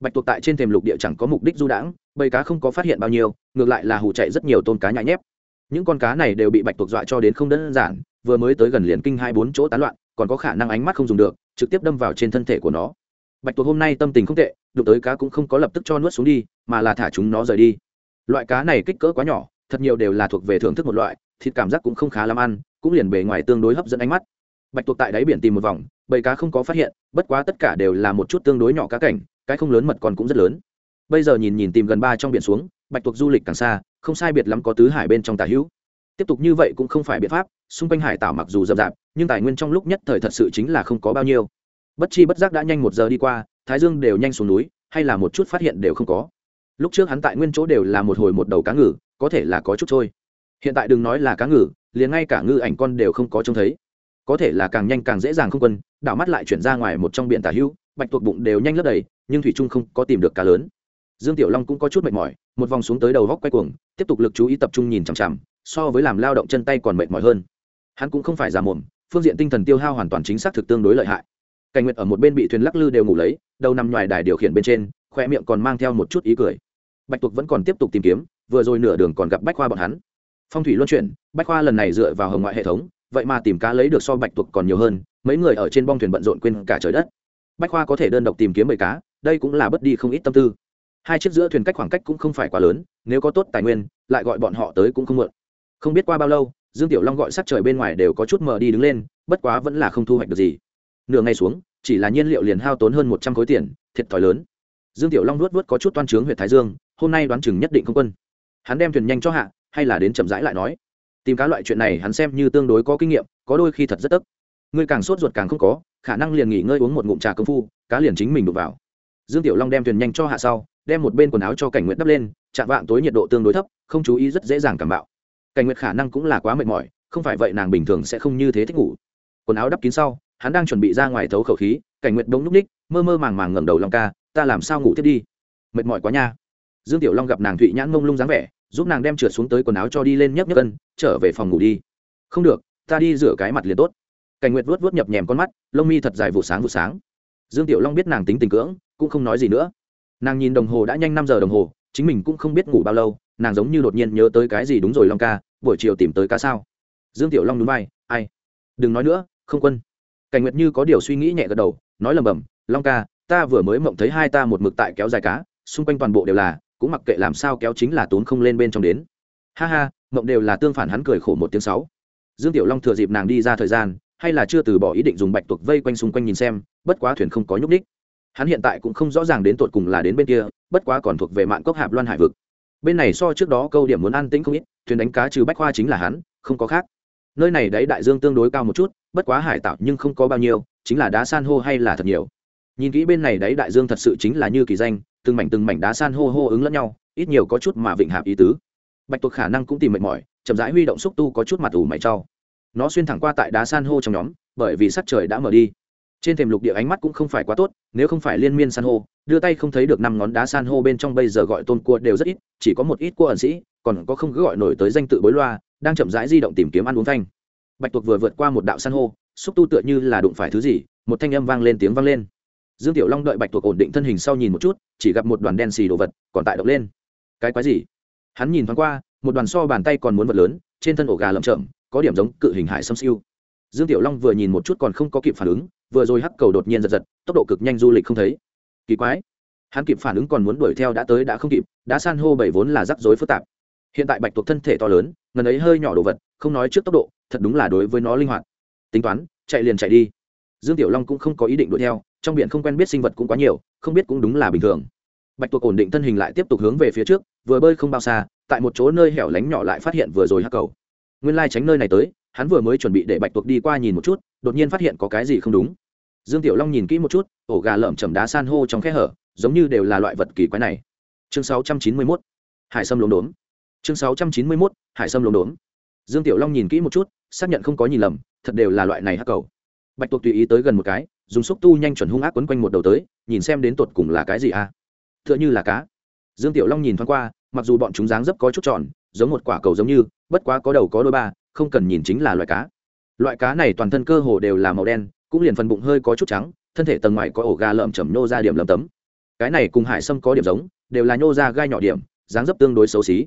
Bạch tuộc tại trên thềm lục địa chẳng có mục đích du đãng, bầy cá không có phát hiện bao nhiêu, ngược lại là hù chạy rất nhiều tôm cá nhại nhép. Những con cá này đều bị bạch tuộc dọa cho đến không đơn giản, vừa mới tới gần liền kinh hai bốn chỗ tán loạn, còn có khả năng ánh mắt không dùng được, trực tiếp đâm vào trên thân thể của nó. Bạch tuộc hôm nay tâm tình không tệ, đụng tới cá cũng không có lập tức cho nuốt xuống đi, mà là thả chúng nó rời đi. Loại cá này kích cỡ quá nhỏ, thật nhiều đều là thuộc về thưởng thức một loại, thịt cảm giác cũng không khá làm ăn, cũng liền bề ngoài tương đối hấp dẫn ánh mắt. Bạch tuộc tại đáy biển tìm một vòng bầy cá không có phát hiện, bất quá tất cả đều là một chút tương đối nhỏ cá cảnh, cái không lớn mật còn cũng rất lớn. Bây giờ nhìn nhìn tìm gần ba trong biển xuống, bạch tuộc du lịch càng xa, không sai biệt lắm có tứ hải bên trong tà hữu. Tiếp tục như vậy cũng không phải biện pháp, xung quanh hải tảo mặc dù rậm rạp, nhưng tài nguyên trong lúc nhất thời thật sự chính là không có bao nhiêu. Bất chi bất giác đã nhanh một giờ đi qua, thái dương đều nhanh xuống núi, hay là một chút phát hiện đều không có. Lúc trước hắn tại nguyên chỗ đều là một hồi một đầu cá ngừ, có thể là có chút trôi. Hiện tại đừng nói là cá ngừ, liền ngay cả ngư ảnh con đều không có trông thấy có thể là càng nhanh càng dễ dàng không quân, đảo mắt lại chuyển ra ngoài một trong biển tả hữu, bạch tuộc bụng đều nhanh lấp đầy, nhưng thủy trung không có tìm được cá lớn. Dương tiểu long cũng có chút mệt mỏi, một vòng xuống tới đầu góc quay cuồng, tiếp tục lực chú ý tập trung nhìn chằm chằm, so với làm lao động chân tay còn mệt mỏi hơn. Hắn cũng không phải giả mồm phương diện tinh thần tiêu hao hoàn toàn chính xác thực tương đối lợi hại. Cảnh nguyệt ở một bên bị thuyền lắc lư đều ngủ lấy, đầu nằm ngoài đài điều khiển bên trên khoe miệng còn mang theo một chút ý cười. Bạch tuộc vẫn còn tiếp tục tìm kiếm, vừa rồi nửa đường còn gặp bách khoa bọn hắn. Phong thủy luân chuyển, bách khoa lần này dựa vào hồng ngoại hệ thống vậy mà tìm cá lấy được so bạch tuộc còn nhiều hơn, mấy người ở trên bong thuyền bận rộn quên cả trời đất. Bách khoa có thể đơn độc tìm kiếm bầy cá, đây cũng là bất đi không ít tâm tư. Hai chiếc giữa thuyền cách khoảng cách cũng không phải quá lớn, nếu có tốt tài nguyên, lại gọi bọn họ tới cũng không mượn không biết qua bao lâu, dương tiểu long gọi sắc trời bên ngoài đều có chút mờ đi đứng lên, bất quá vẫn là không thu hoạch được gì. Nửa ngày xuống, chỉ là nhiên liệu liền hao tốn hơn một trăm khối tiền, thiệt thòi lớn. Dương tiểu long nuốt vớt có chút toan trướng huyện thái dương, hôm nay đoán chừng nhất định không quân. Hắn đem thuyền nhanh cho hạ, hay là đến chậm rãi lại nói tìm cá loại chuyện này hắn xem như tương đối có kinh nghiệm, có đôi khi thật rất tức. Ngươi càng sốt ruột càng không có, khả năng liền nghỉ ngơi uống một ngụm trà công phu, cá liền chính mình đụng vào. Dương tiểu long đem thuyền nhanh cho hạ sau, đem một bên quần áo cho cảnh nguyện đắp lên, chạm vạng tối nhiệt độ tương đối thấp, không chú ý rất dễ dàng cảm bạo. Cảnh nguyệt khả năng cũng là quá mệt mỏi, không phải vậy nàng bình thường sẽ không như thế thích ngủ. Quần áo đắp kín sau, hắn đang chuẩn bị ra ngoài thấu khẩu khí, cảnh nguyệt đống núp ních mơ mơ màng màng ngẩng đầu long ca, ta làm sao ngủ tiếp đi? Mệt mỏi quá nha. Dương tiểu long gặp nàng thụy nhãn mông lung dáng vẻ giúp nàng đem trượt xuống tới quần áo cho đi lên nhấc nhấc cân, trở về phòng ngủ đi. Không được, ta đi rửa cái mặt liền tốt. Cảnh nguyệt vuốt vuốt nhập nhèm con mắt, lông mi thật dài vụ sáng vụ sáng. Dương tiểu long biết nàng tính tình cưỡng, cũng không nói gì nữa. Nàng nhìn đồng hồ đã nhanh năm giờ đồng hồ, chính mình cũng không biết ngủ bao lâu, nàng giống như đột nhiên nhớ tới cái gì đúng rồi long ca, buổi chiều tìm tới cá sao? Dương tiểu long núi vai, ai? Đừng nói nữa, không quân. Cảnh nguyệt như có điều suy nghĩ nhẹ gật đầu, nói lầm bầm, long ca, ta vừa mới mộng thấy hai ta một mực tại kéo dài cá, xung quanh toàn bộ đều là cũng mặc kệ làm sao kéo chính là tốn không lên bên trong đến. Ha ha, mộng đều là tương phản hắn cười khổ một tiếng sáu. Dương tiểu long thừa dịp nàng đi ra thời gian, hay là chưa từ bỏ ý định dùng bạch tuộc vây quanh xung quanh nhìn xem, bất quá thuyền không có nhúc ních hắn hiện tại cũng không rõ ràng đến tột cùng là đến bên kia, bất quá còn thuộc về mạng cốc hạp loan hải vực. Bên này so trước đó câu điểm muốn ăn tĩnh không ít, thuyền đánh cá trừ bách khoa chính là hắn, không có khác. Nơi này đấy đại dương tương đối cao một chút, bất quá hải tạo nhưng không có bao nhiêu, chính là đá san hô hay là thật nhiều. Nhìn kỹ bên này đấy đại dương thật sự chính là như kỳ danh từng mảnh từng mảnh đá san hô hô ứng lẫn nhau, ít nhiều có chút mà vịnh hạp ý tứ. Bạch tuộc khả năng cũng tìm mệt mỏi, chậm rãi huy động xúc tu có chút mặt ủ mày trau nó xuyên thẳng qua tại đá san hô trong nhóm, bởi vì sắc trời đã mở đi. Trên thềm lục địa ánh mắt cũng không phải quá tốt, nếu không phải liên miên san hô, đưa tay không thấy được năm ngón đá san hô bên trong bây giờ gọi tôn cua đều rất ít, chỉ có một ít cua ẩn sĩ, còn có không cứ gọi nổi tới danh tự bối loa, đang chậm rãi di động tìm kiếm ăn uống thanh. Bạch tuộc vừa vượt qua một đạo san hô, xúc tu tựa như là đụng phải thứ gì, một thanh âm vang lên tiếng vang lên dương tiểu long đợi bạch tuộc ổn định thân hình sau nhìn một chút, chỉ gặp một đoàn đen xì đồ vật còn tại động lên. Cái quái gì? Hắn nhìn thoáng qua, một đoàn so bàn tay còn muốn vật lớn, trên thân ổ gà lậm chậm có điểm giống cự hình hải xâm siêu. Dương tiểu long vừa nhìn một chút còn không có kịp phản ứng, vừa rồi hắc cầu đột nhiên giật giật, tốc độ cực nhanh du lịch không thấy. Kỳ quái. Hắn kịp phản ứng còn muốn đuổi theo đã tới đã không kịp, đã san hô bảy vốn là rắc rối phức tạp. Hiện tại bạch tuộc thân thể to lớn, ngần ấy hơi nhỏ đồ vật, không nói trước tốc độ, thật đúng là đối với nó linh hoạt. Tính toán, chạy liền chạy đi. Dương tiểu long cũng không có ý định đuổi theo trong biển không quen biết sinh vật cũng quá nhiều không biết cũng đúng là bình thường. Bạch tuộc ổn định thân hình lại tiếp tục hướng về phía trước vừa bơi không bao xa tại một chỗ nơi hẻo lánh nhỏ lại phát hiện vừa rồi hắc cầu. Nguyên lai tránh nơi này tới hắn vừa mới chuẩn bị để bạch tuộc đi qua nhìn một chút đột nhiên phát hiện có cái gì không đúng. Dương tiểu long nhìn kỹ một chút ổ gà lợm chầm đá san hô trong khe hở giống như đều là loại vật kỳ quái này. Chương 691, hải sâm lốm đốm. Chương 691, hải sâm lốm đốm. Dương tiểu long nhìn kỹ một chút xác nhận không có nhìn lầm thật đều là loại này hắc cầu. Bạch tuộc tùy ý tới gần một cái dùng xúc tu nhanh chuẩn hung ác quấn quanh một đầu tới, nhìn xem đến tột cùng là cái gì a à? t như là cá. Dương tiểu long nhìn thoáng qua, mặc dù bọn chúng dáng dấp có chút tròn, giống một quả cầu giống như, bất quá có đầu có đôi ba, không cần nhìn chính là loại cá. Loại cá này toàn thân cơ hồ đều là màu đen, cũng liền phần bụng hơi có chút trắng, thân thể tầng ngoài có ổ ga lợm chầm nhô ra điểm lấm tấm. Cái này cùng hải sâm có điểm giống, đều là nhô ra gai nhỏ điểm, dáng dấp tương đối xấu xí.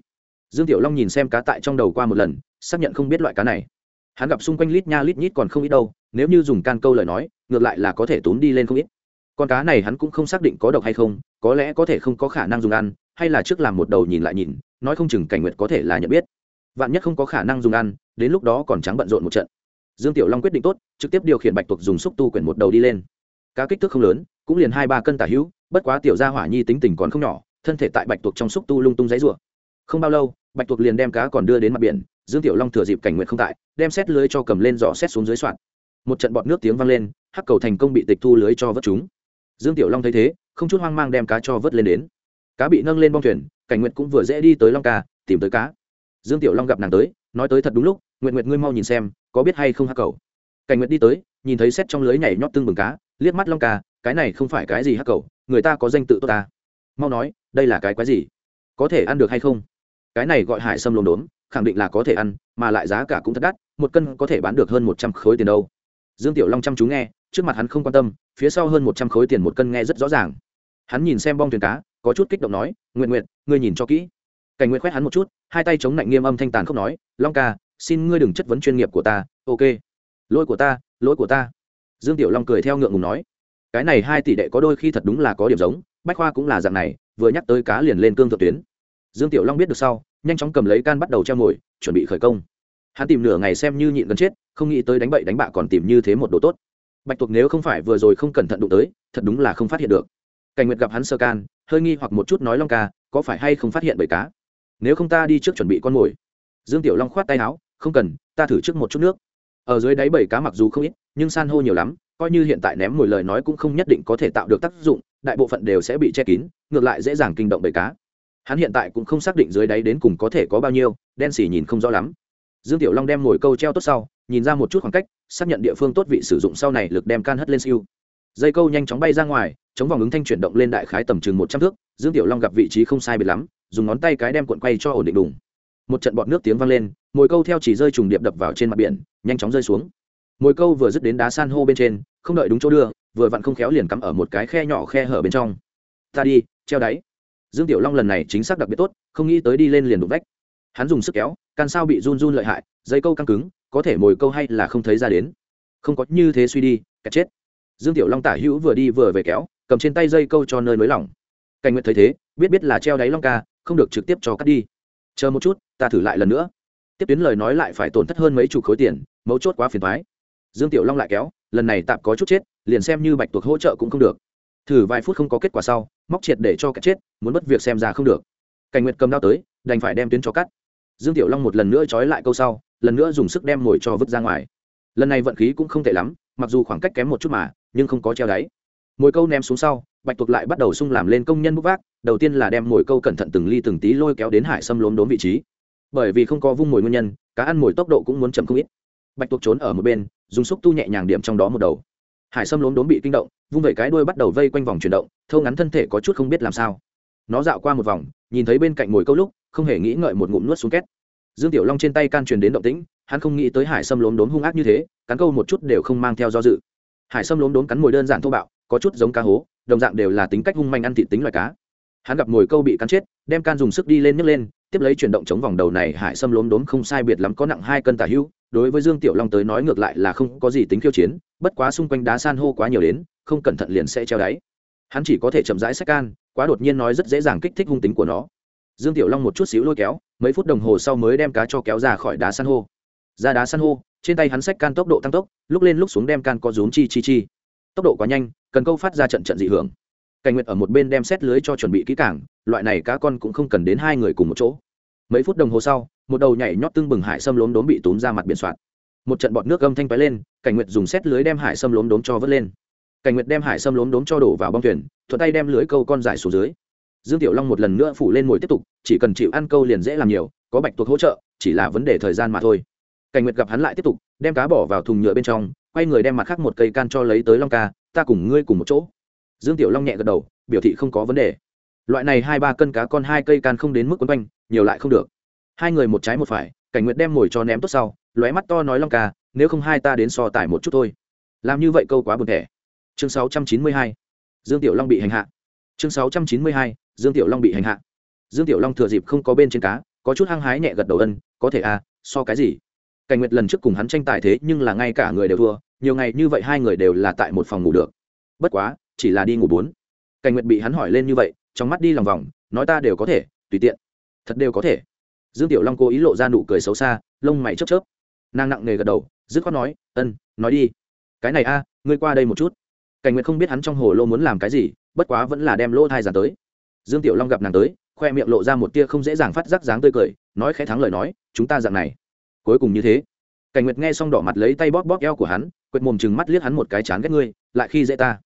Dương tiểu long nhìn xem cá tại trong đầu qua một lần, xác nhận không biết loại cá này hắn gặp xung quanh lít nha lít nhít còn không ít đâu, nếu như dùng can câu lời nói, ngược lại là có thể tốn đi lên không ít. Con cá này hắn cũng không xác định có độc hay không, có lẽ có thể không có khả năng dùng ăn, hay là trước làm một đầu nhìn lại nhìn, nói không chừng cảnh nguyệt có thể là nhận biết. Vạn nhất không có khả năng dùng ăn, đến lúc đó còn trắng bận rộn một trận. Dương tiểu long quyết định tốt, trực tiếp điều khiển bạch tuộc dùng xúc tu quyển một đầu đi lên. Cá kích thước không lớn, cũng liền hai ba cân tả hữu, bất quá tiểu gia hỏa nhi tính tình còn không nhỏ, thân thể tại bạch tuộc trong xúc tu lung tung giấy rủa. Không bao lâu, bạch tuộc liền đem cá còn đưa đến mặt biển dương tiểu long thừa dịp cảnh nguyện không tại, đem xét lưới cho cầm lên dò xét xuống dưới soạn. Một trận bọt nước tiếng vang lên, hắc cầu thành công bị tịch thu lưới cho vớt chúng. Dương tiểu long thấy thế, không chút hoang mang đem cá cho vớt lên đến. Cá bị nâng lên bong thuyền, cảnh nguyện cũng vừa dễ đi tới long ca, tìm tới cá. Dương tiểu long gặp nàng tới, nói tới thật đúng lúc nguyện nguyện ngươi mau nhìn xem, có biết hay không hắc cầu? Cảnh nguyện đi tới, nhìn thấy xét trong lưới nhảy nhót tương bừng cá, liếc mắt long ca, cái này không phải cái gì hắc cầu, người ta có danh tự tốt ta. Mau nói, đây là cái quái gì? Có thể ăn được hay không? Cái này gọi hải sâm lồn đốn khẳng định là có thể ăn, mà lại giá cả cũng thật đắt, một cân có thể bán được hơn một trăm khối tiền đâu. Dương tiểu long chăm chú nghe, trước mặt hắn không quan tâm, phía sau hơn một trăm khối tiền một cân nghe rất rõ ràng. Hắn nhìn xem bong thuyền cá, có chút kích động nói nguyện nguyện ngươi nhìn cho kỹ. Cảnh nguyện khoét hắn một chút, hai tay chống lạnh nghiêm âm thanh tàn không nói, long ca, xin ngươi đừng chất vấn chuyên nghiệp của ta, ok. Lỗi của ta, lỗi của ta. Dương tiểu long cười theo ngượng ngùng nói, cái này hai tỷ đệ có đôi khi thật đúng là có điểm giống, bách khoa cũng là dạng này, vừa nhắc tới cá liền lên cương thượng tuyến. Dương tiểu long biết được sau nhanh chóng cầm lấy can bắt đầu treo mồi chuẩn bị khởi công. Hắn tìm nửa ngày xem như nhịn gần chết, không nghĩ tới đánh bậy đánh bạ còn tìm như thế một đồ tốt. Bạch tuộc nếu không phải vừa rồi không cẩn thận đụng tới, thật đúng là không phát hiện được. Cảnh nguyệt gặp hắn sơ can, hơi nghi hoặc một chút nói long ca, có phải hay không phát hiện bầy cá? Nếu không ta đi trước chuẩn bị con mồi. Dương tiểu long khoát tay áo, không cần, ta thử trước một chút nước. Ở dưới đáy bầy cá mặc dù không ít, nhưng san hô nhiều lắm, coi như hiện tại ném mồi lời nói cũng không nhất định có thể tạo được tác dụng, đại bộ phận đều sẽ bị che kín, ngược lại dễ dàng kinh động bầy cá hắn hiện tại cũng không xác định dưới đáy đến cùng có thể có bao nhiêu, đen xỉ nhìn không rõ lắm. Dương tiểu long đem ngồi câu treo tốt sau, nhìn ra một chút khoảng cách, xác nhận địa phương tốt vị sử dụng sau này lực đem can hất lên siêu. Dây câu nhanh chóng bay ra ngoài, chống vòng ứng thanh chuyển động lên đại khái tầm chừng một trăm thước, dương tiểu long gặp vị trí không sai biệt lắm, dùng ngón tay cái đem cuộn quay cho ổn định đùng. Một trận bọt nước tiếng vang lên mồi câu theo chỉ rơi trùng điệp đập vào trên mặt biển, nhanh chóng rơi xuống. Mồi câu vừa dứt đến đá san hô bên trên, không đợi đúng chỗ đưa, vừa vặn không khéo liền cắm ở một cái khe nhỏ khe hở bên trong. Ta đi, treo đáy dương tiểu long lần này chính xác đặc biệt tốt, không nghĩ tới đi lên liền đụng vách. Hắn dùng sức kéo, can sao bị run run lợi hại, dây câu căng cứng, có thể mồi câu hay là không thấy ra đến. Không có như thế suy đi, kẹt chết. Dương tiểu long tả hữu vừa đi vừa về kéo, cầm trên tay dây câu cho nơi nới lỏng. Cảnh nguyện thấy thế, biết biết là treo đáy long ca, không được trực tiếp cho cắt đi. Chờ một chút, ta thử lại lần nữa. Tiếp tuyến lời nói lại phải tổn thất hơn mấy chục khối tiền, mấu chốt quá phiền thoái dương tiểu long lại kéo, lần này tạm có chút chết, liền xem như bạch tuộc hỗ trợ cũng không được thử vài phút không có kết quả sau, móc triệt để cho cái chết, muốn mất việc xem ra không được. Cảnh nguyệt cầm đao tới, đành phải đem tuyến cho cắt. Dương tiểu long một lần nữa trói lại câu sau, lần nữa dùng sức đem mồi cho vứt ra ngoài. Lần này vận khí cũng không tệ lắm, mặc dù khoảng cách kém một chút mà, nhưng không có treo đáy. Mồi câu ném xuống sau, bạch tuộc lại bắt đầu sung làm lên công nhân bút vác, đầu tiên là đem mồi câu cẩn thận từng ly từng tí lôi kéo đến hải xâm lốm đốm vị trí. Bởi vì không có vung mồi nguyên nhân, cá ăn mồi tốc độ cũng muốn chậm không ít. Bạch tuộc trốn ở một bên, dùng xúc tu nhẹ nhàng điểm trong đó một đầu hải sâm lốm đốm bị kinh động, vung vẩy cái đuôi bắt đầu vây quanh vòng chuyển động, thâu ngắn thân thể có chút không biết làm sao. Nó dạo qua một vòng, nhìn thấy bên cạnh ngồi câu lúc, không hề nghĩ ngợi một ngụm nuốt xuống két. Dương tiểu long trên tay can truyền đến động tĩnh, hắn không nghĩ tới hải sâm lốm đốm hung ác như thế, cắn câu một chút đều không mang theo do dự. Hải sâm lốm đốm cắn mồi đơn giản thô bạo, có chút giống cá hố, đồng dạng đều là tính cách hung manh ăn thịt tính loài cá. Hắn gặp mồi câu bị cắn chết, đem can dùng sức đi lên nhấc lên, tiếp lấy chuyển động chống vòng đầu này, hải sâm lốm đốm không sai biệt lắm có nặng hai cân tả hữu đối với dương tiểu long tới nói ngược lại là không có gì tính khiêu chiến, bất quá xung quanh đá san hô quá nhiều đến, không cẩn thận liền sẽ treo đáy. Hắn chỉ có thể chậm rãi sách can, quá đột nhiên nói rất dễ dàng kích thích hung tính của nó. Dương tiểu long một chút xíu lôi kéo, mấy phút đồng hồ sau mới đem cá cho kéo ra khỏi đá san hô. Ra đá san hô, trên tay hắn xách can tốc độ tăng tốc, lúc lên lúc xuống đem can có rúm chi chi chi. Tốc độ quá nhanh, cần câu phát ra trận trận dị hưởng. Cảnh nguyệt ở một bên đem xét lưới cho chuẩn bị kỹ cảng loại này cá con cũng không cần đến hai người cùng một chỗ mấy phút đồng hồ sau, một đầu nhảy nhót tưng bừng hải sâm lốm đốm bị tốn ra mặt biển soạn một trận bọt nước gâm thanh tói lên, cảnh nguyệt dùng xét lưới đem hải sâm lốm đốm cho vớt lên. Cảnh nguyệt đem hải sâm lốm đốm cho đổ vào bong thuyền, thuận tay đem lưới câu con dài xuống dưới. Dương tiểu long một lần nữa phủ lên mồi tiếp tục, chỉ cần chịu ăn câu liền dễ làm nhiều, có bạch tuộc hỗ trợ, chỉ là vấn đề thời gian mà thôi. Cảnh nguyệt gặp hắn lại tiếp tục, đem cá bỏ vào thùng nhựa bên trong, quay người đem mặt khác một cây can cho lấy tới long ca, ta cùng ngươi cùng một chỗ. Dương tiểu long nhẹ gật đầu, biểu thị không có vấn đề loại này hai ba cân cá con hai cây can không đến mức quấn quanh, nhiều lại không được. Hai người một trái một phải, cảnh nguyệt đem mồi cho ném tốt sau, lóe mắt to nói long ca, nếu không hai ta đến so tải một chút thôi. Làm như vậy câu quá buồn thẻ. Chương 692. dương tiểu long bị hành hạ. Chương 692. dương tiểu long bị hành hạ. Dương tiểu long thừa dịp không có bên trên cá, có chút hăng hái nhẹ gật đầu ân, có thể à so cái gì? Cảnh nguyệt lần trước cùng hắn tranh tài thế nhưng là ngay cả người đều thua, nhiều ngày như vậy hai người đều là tại một phòng ngủ được. Bất quá, chỉ là đi ngủ bốn. Cảnh nguyệt bị hắn hỏi lên như vậy trong mắt đi lòng vòng, nói ta đều có thể, tùy tiện. Thật đều có thể. Dương tiểu long cố ý lộ ra nụ cười xấu xa, lông mày chớp chớp. Nàng nặng nề gật đầu, dứt khoát nói, ân, nói đi. Cái này a, ngươi qua đây một chút. Cảnh nguyệt không biết hắn trong hồ lô muốn làm cái gì, bất quá vẫn là đem lỗ thai giàn tới. Dương tiểu long gặp nàng tới, khoe miệng lộ ra một tia không dễ dàng phát giác dáng tươi cười, nói khẽ thắng lời nói, chúng ta dạng này, cuối cùng như thế. Cảnh nguyệt nghe xong đỏ mặt lấy tay bóp bóp eo của hắn, quệt mồm chừng mắt liếc hắn một cái chán ghét ngươi, lại khi dễ ta.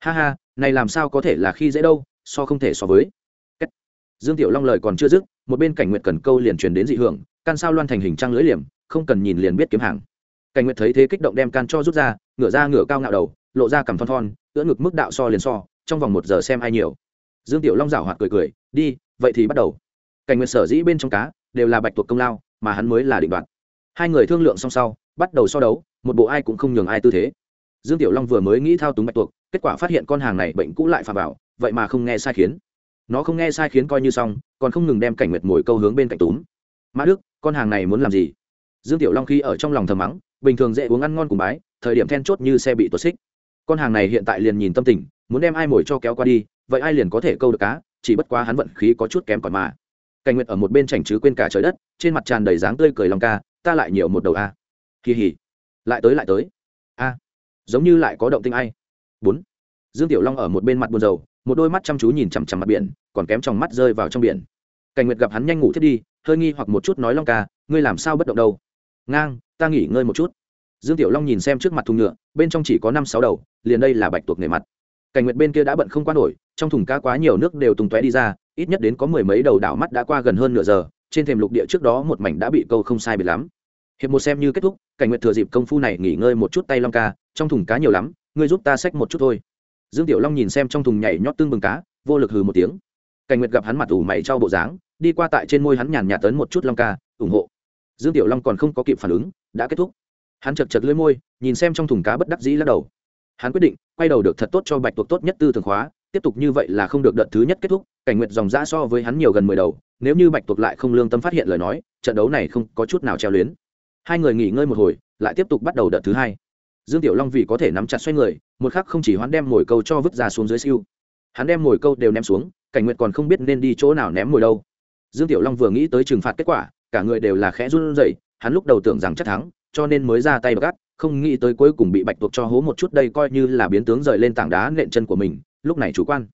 Ha ha, này làm sao có thể là khi dễ đâu so không thể so với. Kết. dương tiểu long lời còn chưa dứt, một bên cảnh nguyệt cần câu liền truyền đến dị hưởng, can sao loan thành hình trăng lưỡi liềm, không cần nhìn liền biết kiếm hàng. Cảnh nguyệt thấy thế kích động đem can cho rút ra, ngửa ra ngửa cao ngạo đầu, lộ ra cằm thon thon, ưỡn ngực mức đạo so liền so, trong vòng một giờ xem ai nhiều. Dương tiểu long rảo hoạt cười cười, đi, vậy thì bắt đầu. Cảnh nguyệt sở dĩ bên trong cá đều là bạch tuộc công lao, mà hắn mới là định đoạt. Hai người thương lượng song sau, bắt đầu so đấu, một bộ ai cũng không nhường ai tư thế. Dương tiểu long vừa mới nghĩ thao túng bạch tuộc, kết quả phát hiện con hàng này bệnh cũ lại phà vào vậy mà không nghe sai khiến. Nó không nghe sai khiến coi như xong, còn không ngừng đem cảnh nguyệt mồi câu hướng bên cạnh túm. Mã đức, con hàng này muốn làm gì? Dương tiểu long khi ở trong lòng thầm mắng, bình thường dễ uống ăn ngon cùng bái, thời điểm then chốt như xe bị tuột xích. Con hàng này hiện tại liền nhìn tâm tình, muốn đem ai mồi cho kéo qua đi, vậy ai liền có thể câu được cá, chỉ bất quá hắn vận khí có chút kém còn mà. Cảnh nguyệt ở một bên chảnh chứ quên cả trời đất, trên mặt tràn đầy dáng tươi cười lòng ca, ta lại nhiều một đầu a. Kỳ hỉ lại tới lại tới. A. Giống như lại có động tinh ai. Bốn. Dương tiểu long ở một bên mặt buồn rầu một đôi mắt chăm chú nhìn chằm chằm mặt biển, còn kém trong mắt rơi vào trong biển. Cảnh nguyệt gặp hắn nhanh ngủ thiết đi, hơi nghi hoặc một chút nói, long ca, ngươi làm sao bất động đâu? Ngang, ta nghỉ ngơi một chút. Dương tiểu long nhìn xem trước mặt thùng nhựa, bên trong chỉ có năm sáu đầu, liền đây là bạch tuộc nề mặt. Cảnh nguyệt bên kia đã bận không qua nổi, trong thùng cá quá nhiều nước đều tung tóe đi ra, ít nhất đến có mười mấy đầu đảo mắt đã qua gần hơn nửa giờ, trên thềm lục địa trước đó một mảnh đã bị câu không sai biệt lắm. Hiệp một xem như kết thúc, cảnh nguyệt thừa dịp công phu này nghỉ ngơi một chút tay long ca, trong thùng cá nhiều lắm, ngươi giúp ta xách một chút thôi dương tiểu long nhìn xem trong thùng nhảy nhót tương bừng cá, vô lực hừ một tiếng. Cảnh nguyệt gặp hắn mặt ủ mày trao bộ dáng, đi qua tại trên môi hắn nhàn nhạt tấn một chút long ca, ủng hộ. Dương tiểu long còn không có kịp phản ứng, đã kết thúc. Hắn chật chật lưỡi môi, nhìn xem trong thùng cá bất đắc dĩ lắc đầu. Hắn quyết định, quay đầu được thật tốt cho bạch tuộc tốt nhất tư thường khóa, tiếp tục như vậy là không được đợt thứ nhất kết thúc, cảnh nguyệt dòng dã so với hắn nhiều gần mười đầu, nếu như bạch tuộc lại không lương tâm phát hiện lời nói, trận đấu này không có chút nào treo luyến. Hai người nghỉ ngơi một hồi, lại tiếp tục bắt đầu đợt thứ hai dương tiểu long vì có thể nắm chặt xoay người, một khắc không chỉ hoán đem mồi câu cho vứt ra xuống dưới siêu. Hắn đem mồi câu đều ném xuống, cảnh nguyệt còn không biết nên đi chỗ nào ném mồi đâu. Dương tiểu long vừa nghĩ tới trừng phạt kết quả, cả người đều là khẽ run rẩy, hắn lúc đầu tưởng rằng chắc thắng, cho nên mới ra tay gắt, không nghĩ tới cuối cùng bị bạch tuộc cho hố một chút đây coi như là biến tướng rời lên tảng đá nện chân của mình, lúc này chủ quan.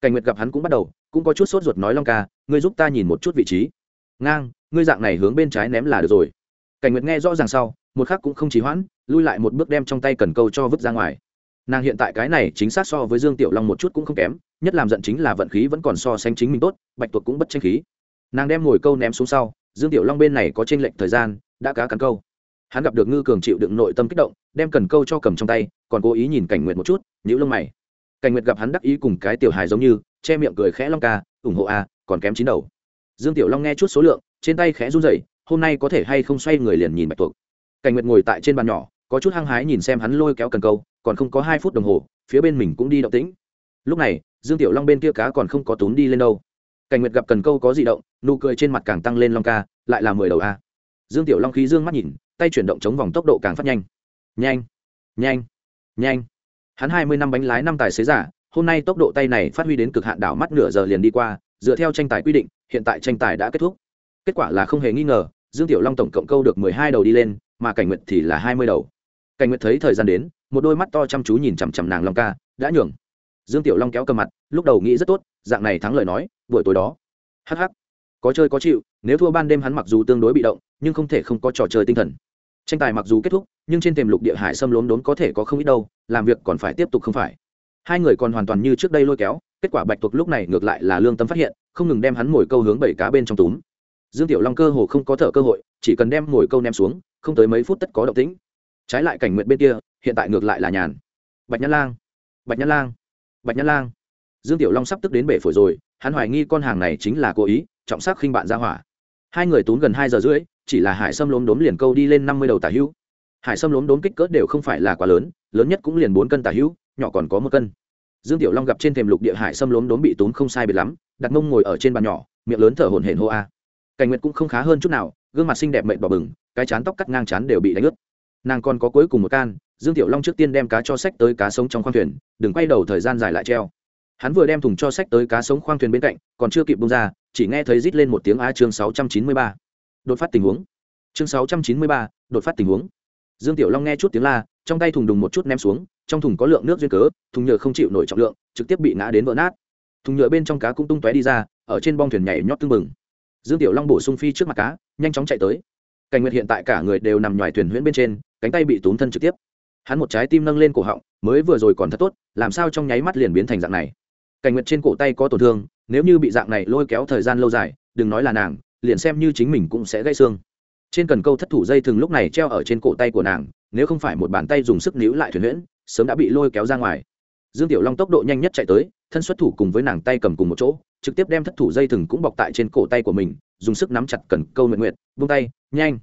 Cảnh nguyệt gặp hắn cũng bắt đầu, cũng có chút sốt ruột nói long ca, ngươi giúp ta nhìn một chút vị trí. Ngang, ngươi dạng này hướng bên trái ném là được rồi. Cảnh nguyệt nghe rõ ràng sau, một khắc cũng không trì hoãn lui lại một bước đem trong tay cần câu cho vứt ra ngoài. Nàng hiện tại cái này chính xác so với dương tiểu long một chút cũng không kém, nhất làm giận chính là vận khí vẫn còn so sánh chính mình tốt, bạch tuộc cũng bất tranh khí. Nàng đem ngồi câu ném xuống sau, dương tiểu long bên này có tranh lệch thời gian, đã cá cắn câu. Hắn gặp được ngư cường chịu đựng nội tâm kích động, đem cần câu cho cầm trong tay, còn cố ý nhìn cảnh nguyệt một chút nhữ lông mày. Cảnh nguyệt gặp hắn đắc ý cùng cái tiểu hài giống như, che miệng cười khẽ long ca, ủng hộ a, còn kém chín đầu. Dương tiểu long nghe chút số lượng, trên tay khẽ run rẩy, hôm nay có thể hay không xoay người liền nhìn bạch tuộc? Cảnh nguyệt ngồi tại trên bàn nhỏ có chút hăng hái nhìn xem hắn lôi kéo cần câu, còn không có hai phút đồng hồ, phía bên mình cũng đi động tĩnh. Lúc này, dương tiểu long bên kia cá còn không có tốn đi lên đâu. Cảnh nguyệt gặp cần câu có di động, nụ cười trên mặt càng tăng lên long ca, lại là mười đầu a. Dương tiểu long khí dương mắt nhìn, tay chuyển động chống vòng tốc độ càng phát nhanh. Nhanh nhanh nhanh. Hắn hai mươi năm bánh lái năm tài xế giả, hôm nay tốc độ tay này phát huy đến cực hạn đảo mắt nửa giờ liền đi qua, dựa theo tranh tài quy định, hiện tại tranh tài đã kết thúc. Kết quả là không hề nghi ngờ, dương tiểu long tổng cộng câu được mười hai đầu đi lên, mà cảnh nguyệt thì là hai mươi đầu cảnh nguyệt thấy thời gian đến, một đôi mắt to chăm chú nhìn chằm chằm nàng long ca, đã nhường. Dương tiểu long kéo cầm mặt, lúc đầu nghĩ rất tốt, dạng này thắng lời nói, buổi tối đó. Hh có chơi có chịu, nếu thua ban đêm hắn mặc dù tương đối bị động, nhưng không thể không có trò chơi tinh thần. Tranh tài mặc dù kết thúc, nhưng trên thềm lục địa hải xâm lốm đốn có thể có không ít đâu, làm việc còn phải tiếp tục không phải. Hai người còn hoàn toàn như trước đây lôi kéo, kết quả bạch tuộc lúc này ngược lại là lương tâm phát hiện, không ngừng đem hắn mồi câu hướng bảy cá bên trong túm. Dương tiểu long cơ hồ không có thở cơ hội, chỉ cần đem mồi câu ném xuống, không tới mấy phút tất có động tĩnh trái lại cảnh nguyện bên kia, hiện tại ngược lại là nhàn. Bạch nhã lang, bạch nhã lang, bạch nhã lang. Dương tiểu long sắp tức đến bể phổi rồi, hắn hoài nghi con hàng này chính là cố ý, trọng sắc khinh bạn ra hỏa. Hai người tốn gần hai giờ rưỡi, chỉ là hải sâm lốm đốm liền câu đi lên năm mươi đầu tả hữu. Hải sâm lốm đốm kích cỡ đều không phải là quá lớn lớn nhất cũng liền bốn cân tả hữu, nhỏ còn có một cân. Dương tiểu long gặp trên thềm lục địa hải sâm lốm đốm bị tốn không sai biệt lắm, đặt mông ngồi ở trên bàn nhỏ, miệng lớn thở hổn hển hô a. Cảnh nguyệt cũng không khá hơn chút nào, gương mặt xinh đẹp mệnh bỏ bừng, cái chán tóc cắt ngang chán đều bị đánh ướt nàng còn có cuối cùng một can, dương tiểu long trước tiên đem cá cho sách tới cá sống trong khoang thuyền, đừng quay đầu thời gian dài lại treo. Hắn vừa đem thùng cho sách tới cá sống khoang thuyền bên cạnh, còn chưa kịp bông ra, chỉ nghe thấy rít lên một tiếng a chương sáu trăm chín mươi ba. Đột phát tình huống. Chương sáu trăm chín mươi ba, đột phát tình huống. Dương tiểu long nghe chút tiếng la, trong tay thùng đùng một chút ném xuống, trong thùng có lượng nước duyên cớ, thùng nhựa không chịu nổi trọng lượng, trực tiếp bị ngã đến vỡ nát. Thùng nhựa bên trong cá cũng tung tóe đi ra, ở trên bong thuyền nhảy nhót tưng bừng. Dương tiểu long bổ sung phi trước mặt cá, nhanh chóng chạy tới. Cảnh nguyệt hiện tại cả người đều nằm ngoài thuyền huyễn bên trên cánh tay bị túm thân trực tiếp. Hắn một trái tim nâng lên cổ họng, mới vừa rồi còn thật tốt, làm sao trong nháy mắt liền biến thành dạng này? Cảnh nguyệt trên cổ tay có tổn thương, nếu như bị dạng này lôi kéo thời gian lâu dài, đừng nói là nàng, liền xem như chính mình cũng sẽ gãy xương. Trên cần câu thất thủ dây thường lúc này treo ở trên cổ tay của nàng, nếu không phải một bàn tay dùng sức níu lại thuyền huyễn, sớm đã bị lôi kéo ra ngoài. Dương tiểu long tốc độ nhanh nhất chạy tới, thân xuất thủ cùng với nàng tay cầm cùng một chỗ, trực tiếp đem thất thủ dây thừng cũng bọc tại trên cổ tay của mình, dùng sức nắm chặt cần câu nguyện nguyện vung tay, nhanh.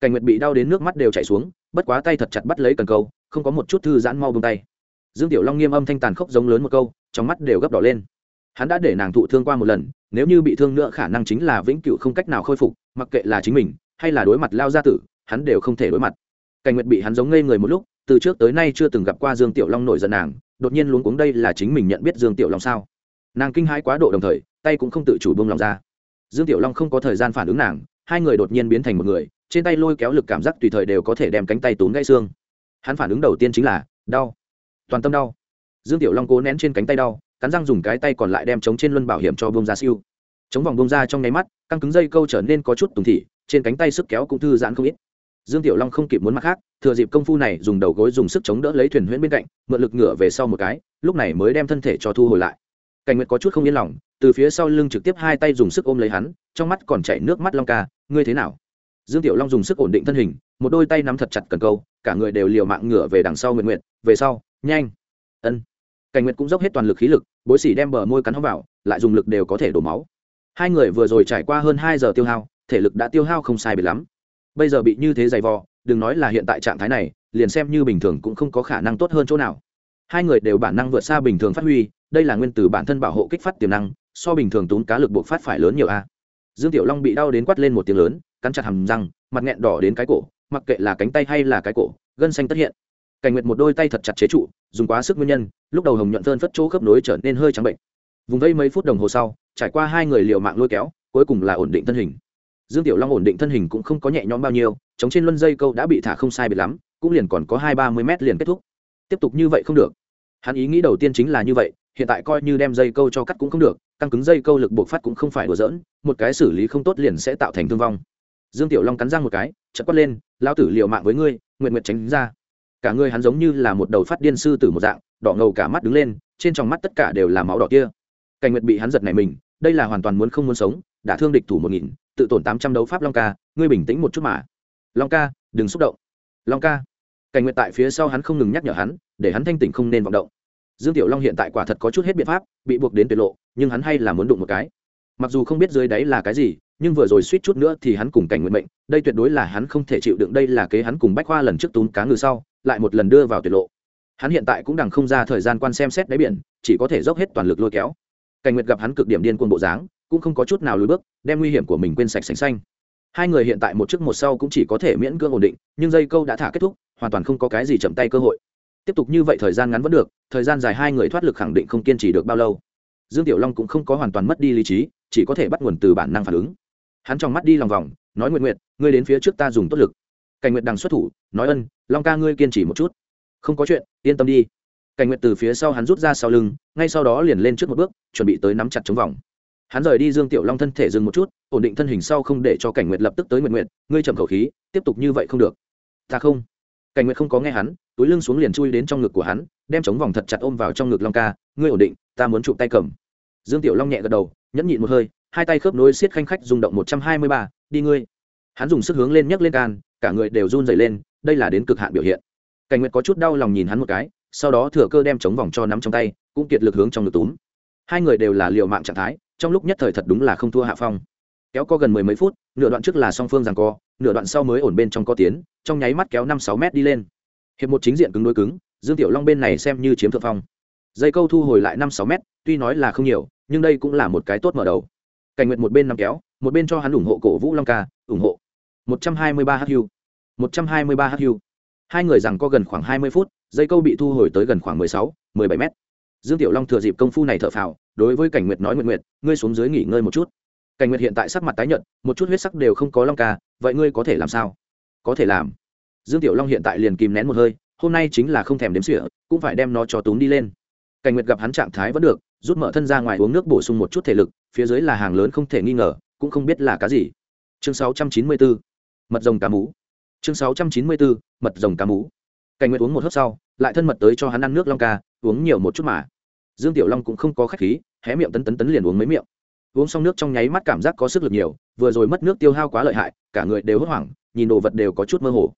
Cảnh nguyệt bị đau đến nước mắt đều chảy xuống bất quá tay thật chặt bắt lấy cần câu, không có một chút thư giãn mau bông tay. Dương tiểu long nghiêm âm thanh tàn khốc giống lớn một câu, trong mắt đều gấp đỏ lên. Hắn đã để nàng thụ thương qua một lần, nếu như bị thương nữa khả năng chính là vĩnh cửu không cách nào khôi phục, mặc kệ là chính mình, hay là đối mặt lao gia tử, hắn đều không thể đối mặt. Cảnh nguyệt bị hắn giống ngây người một lúc, từ trước tới nay chưa từng gặp qua dương tiểu long nổi giận nàng, đột nhiên luống cuống đây là chính mình nhận biết dương tiểu long sao? Nàng kinh hãi quá độ đồng thời, tay cũng không tự chủ buông lòng ra. Dương tiểu long không có thời gian phản ứng nàng, hai người đột nhiên biến thành một người trên tay lôi kéo lực cảm giác tùy thời đều có thể đem cánh tay tốn gãy xương. Hắn phản ứng đầu tiên chính là, đau. Toàn tâm đau. Dương tiểu long cố nén trên cánh tay đau, cắn răng dùng cái tay còn lại đem chống trên luân bảo hiểm cho bông ra siêu. Chống vòng bông ra trong nháy mắt, căng cứng dây câu trở nên có chút tùng thị trên cánh tay sức kéo cũng thư giãn không ít. Dương tiểu long không kịp muốn mặt khác, thừa dịp công phu này dùng đầu gối dùng sức chống đỡ lấy thuyền huyễn bên cạnh, mượn lực ngửa về sau một cái, lúc này mới đem thân thể cho thu hồi lại. Cảnh nguyệt có chút không yên lòng, từ phía sau lưng trực tiếp hai tay dùng sức ôm lấy hắn, trong mắt còn chảy nước mắt long ca, ngươi thế nào? Dương tiểu long dùng sức ổn định thân hình, một đôi tay nắm thật chặt cần câu, cả người đều liều mạng ngửa về đằng sau nguyện nguyện về sau, nhanh. Ân. Cảnh nguyệt cũng dốc hết toàn lực khí lực, bối xỉ đem bờ môi cắn hóc vào, lại dùng lực đều có thể đổ máu. Hai người vừa rồi trải qua hơn hai giờ tiêu hao, thể lực đã tiêu hao không sai biệt lắm. Bây giờ bị như thế dày vò, đừng nói là hiện tại trạng thái này, liền xem như bình thường cũng không có khả năng tốt hơn chỗ nào. Hai người đều bản năng vượt xa bình thường phát huy, đây là nguyên từ bản thân bảo hộ kích phát tiềm năng, so bình thường tốn cá lực buộc phát phải lớn nhiều a dương tiểu long bị đau đến quát lên một tiếng lớn, cắn chặt hầm răng, mặt nghẹn đỏ đến cái cổ, mặc kệ là cánh tay hay là cái cổ, gân xanh tất hiện. Cảnh nguyệt một đôi tay thật chặt chế trụ, dùng quá sức nguyên nhân, lúc đầu hồng nhuận phơn phất chỗ khớp nối trở nên hơi trắng bệnh. Vùng vây mấy phút đồng hồ sau, trải qua hai người liều mạng lôi kéo, cuối cùng là ổn định thân hình. Dương tiểu long ổn định thân hình cũng không có nhẹ nhõm bao nhiêu, chống trên luân dây câu đã bị thả không sai biệt lắm, cũng liền còn có hai ba mươi mét liền kết thúc. Tiếp tục như vậy không được hắn ý nghĩ đầu tiên chính là như vậy, hiện tại coi như đem dây câu cho cắt cũng không được, căng cứng dây câu lực buộc phát cũng không phải đùa dỡn một cái xử lý không tốt liền sẽ tạo thành thương vong. Dương tiểu long cắn răng một cái chật quát lên lao tử liệu mạng với ngươi, nguyện nguyện tránh ra. Cả người hắn giống như là một đầu phát điên sư tử một dạng, đỏ ngầu cả mắt đứng lên, trên trong mắt tất cả đều là máu đỏ kia. Cảnh nguyệt bị hắn giật này mình, đây là hoàn toàn muốn không muốn sống, đã thương địch thủ một nghìn, tự tổn tám trăm đấu pháp long ca, ngươi bình tĩnh một chút mà. Long ca, đừng xúc động. Long ca. Cảnh nguyệt tại phía sau hắn không ngừng nhắc nhở hắn để hắn thanh tỉnh không nên vọng động. Dương tiểu long hiện tại quả thật có chút hết biện pháp, bị buộc đến tuyệt lộ, nhưng hắn hay là muốn đụng một cái. Mặc dù không biết dưới đáy là cái gì, nhưng vừa rồi suýt chút nữa thì hắn cùng cảnh nguyện mệnh, đây tuyệt đối là hắn không thể chịu đựng, đây là kế hắn cùng bách khoa lần trước túm cá ngừ sau, lại một lần đưa vào tuyệt lộ. Hắn hiện tại cũng đằng không ra thời gian quan xem xét đáy biển, chỉ có thể dốc hết toàn lực lôi kéo. Cảnh nguyệt gặp hắn cực điểm điên cuồng bộ dáng, cũng không có chút nào lùi bước, đem nguy hiểm của mình quên sạch sành xanh. Hai người hiện tại một trước một sau cũng chỉ có thể miễn cưỡng ổn định, nhưng dây câu đã thả kết thúc, hoàn toàn không có cái gì chậm tay cơ hội tiếp tục như vậy thời gian ngắn vẫn được, thời gian dài hai người thoát lực khẳng định không kiên trì được bao lâu. Dương tiểu long cũng không có hoàn toàn mất đi lý trí, chỉ có thể bắt nguồn từ bản năng phản ứng. Hắn trong mắt đi lòng vòng, nói nguyện nguyện ngươi đến phía trước ta dùng tốt lực. Cảnh nguyện đằng xuất thủ, nói ân, long ca ngươi kiên trì một chút. Không có chuyện, yên tâm đi. Cảnh nguyện từ phía sau hắn rút ra sau lưng, ngay sau đó liền lên trước một bước, chuẩn bị tới nắm chặt chống vòng. Hắn rời đi dương tiểu long thân thể dừng một chút, ổn định thân hình sau không để cho cảnh nguyệt lập tức tới nguyện nguyện ngươi chậm khẩu khí, tiếp tục như vậy không được. Ta không. Cảnh nguyệt không có nghe hắn túi lưng xuống liền chui đến trong ngực của hắn, đem chống vòng thật chặt ôm vào trong ngực long ca, ngươi ổn định, ta muốn chụp tay cầm. Dương tiểu long nhẹ gật đầu, nhẫn nhịn một hơi, hai tay khớp nối xiết khanh khách rung động một trăm hai mươi ba, đi ngươi. Hắn dùng sức hướng lên nhấc lên can, cả người đều run dày lên, đây là đến cực hạn biểu hiện. Cảnh nguyệt có chút đau lòng nhìn hắn một cái, sau đó thừa cơ đem chống vòng cho nắm trong tay, cũng kiệt lực hướng trong ngực túm. Hai người đều là liều mạng trạng thái, trong lúc nhất thời thật đúng là không thua hạ phong. Kéo co gần mười mấy phút, nửa đoạn trước là song phương rằng co, nửa đoạn sau mới ổn bên trong co tiến, trong nháy mắt kéo năm sáu mét đi lên hiệp một chính diện cứng đối cứng, dương tiểu long bên này xem như chiếm thượng phong. Dây câu thu hồi lại năm sáu mét, tuy nói là không nhiều, nhưng đây cũng là một cái tốt mở đầu. Cảnh nguyện một bên nằm kéo, một bên cho hắn ủng hộ cổ vũ long ca, ủng hộ. một trăm hai mươi ba h một trăm hai mươi ba hu hai người rằng có gần khoảng hai mươi phút, dây câu bị thu hồi tới gần khoảng mười sáu, mười bảy mét. Dương tiểu long thừa dịp công phu này thở phào, đối với cảnh nguyệt nói nguyệt nguyệt, ngươi xuống dưới nghỉ ngơi một chút. Cảnh nguyệt hiện tại sắc mặt tái nhợt, một chút huyết sắc đều không có long ca, vậy ngươi có thể làm sao? Có thể làm dương tiểu long hiện tại liền kìm nén một hơi, hôm nay chính là không thèm đếm sỉa cũng phải đem nó cho túm đi lên. Cảnh nguyệt gặp hắn trạng thái vẫn được, rút mở thân ra ngoài uống nước bổ sung một chút thể lực, phía dưới là hàng lớn không thể nghi ngờ, cũng không biết là cá gì. Chương 694 mật rồng cá mú. Chương 694 mật rồng cá mú. Cảnh nguyệt uống một hớp sau, lại thân mật tới cho hắn ăn nước long ca, uống nhiều một chút mà. Dương tiểu long cũng không có khách khí, hé miệng tấn tấn tấn liền uống mấy miệng. Uống xong nước trong nháy mắt cảm giác có sức lực nhiều, vừa rồi mất nước tiêu hao quá lợi hại, cả người đều hốt hoảng, nhìn đồ vật đều có chút mơ hồ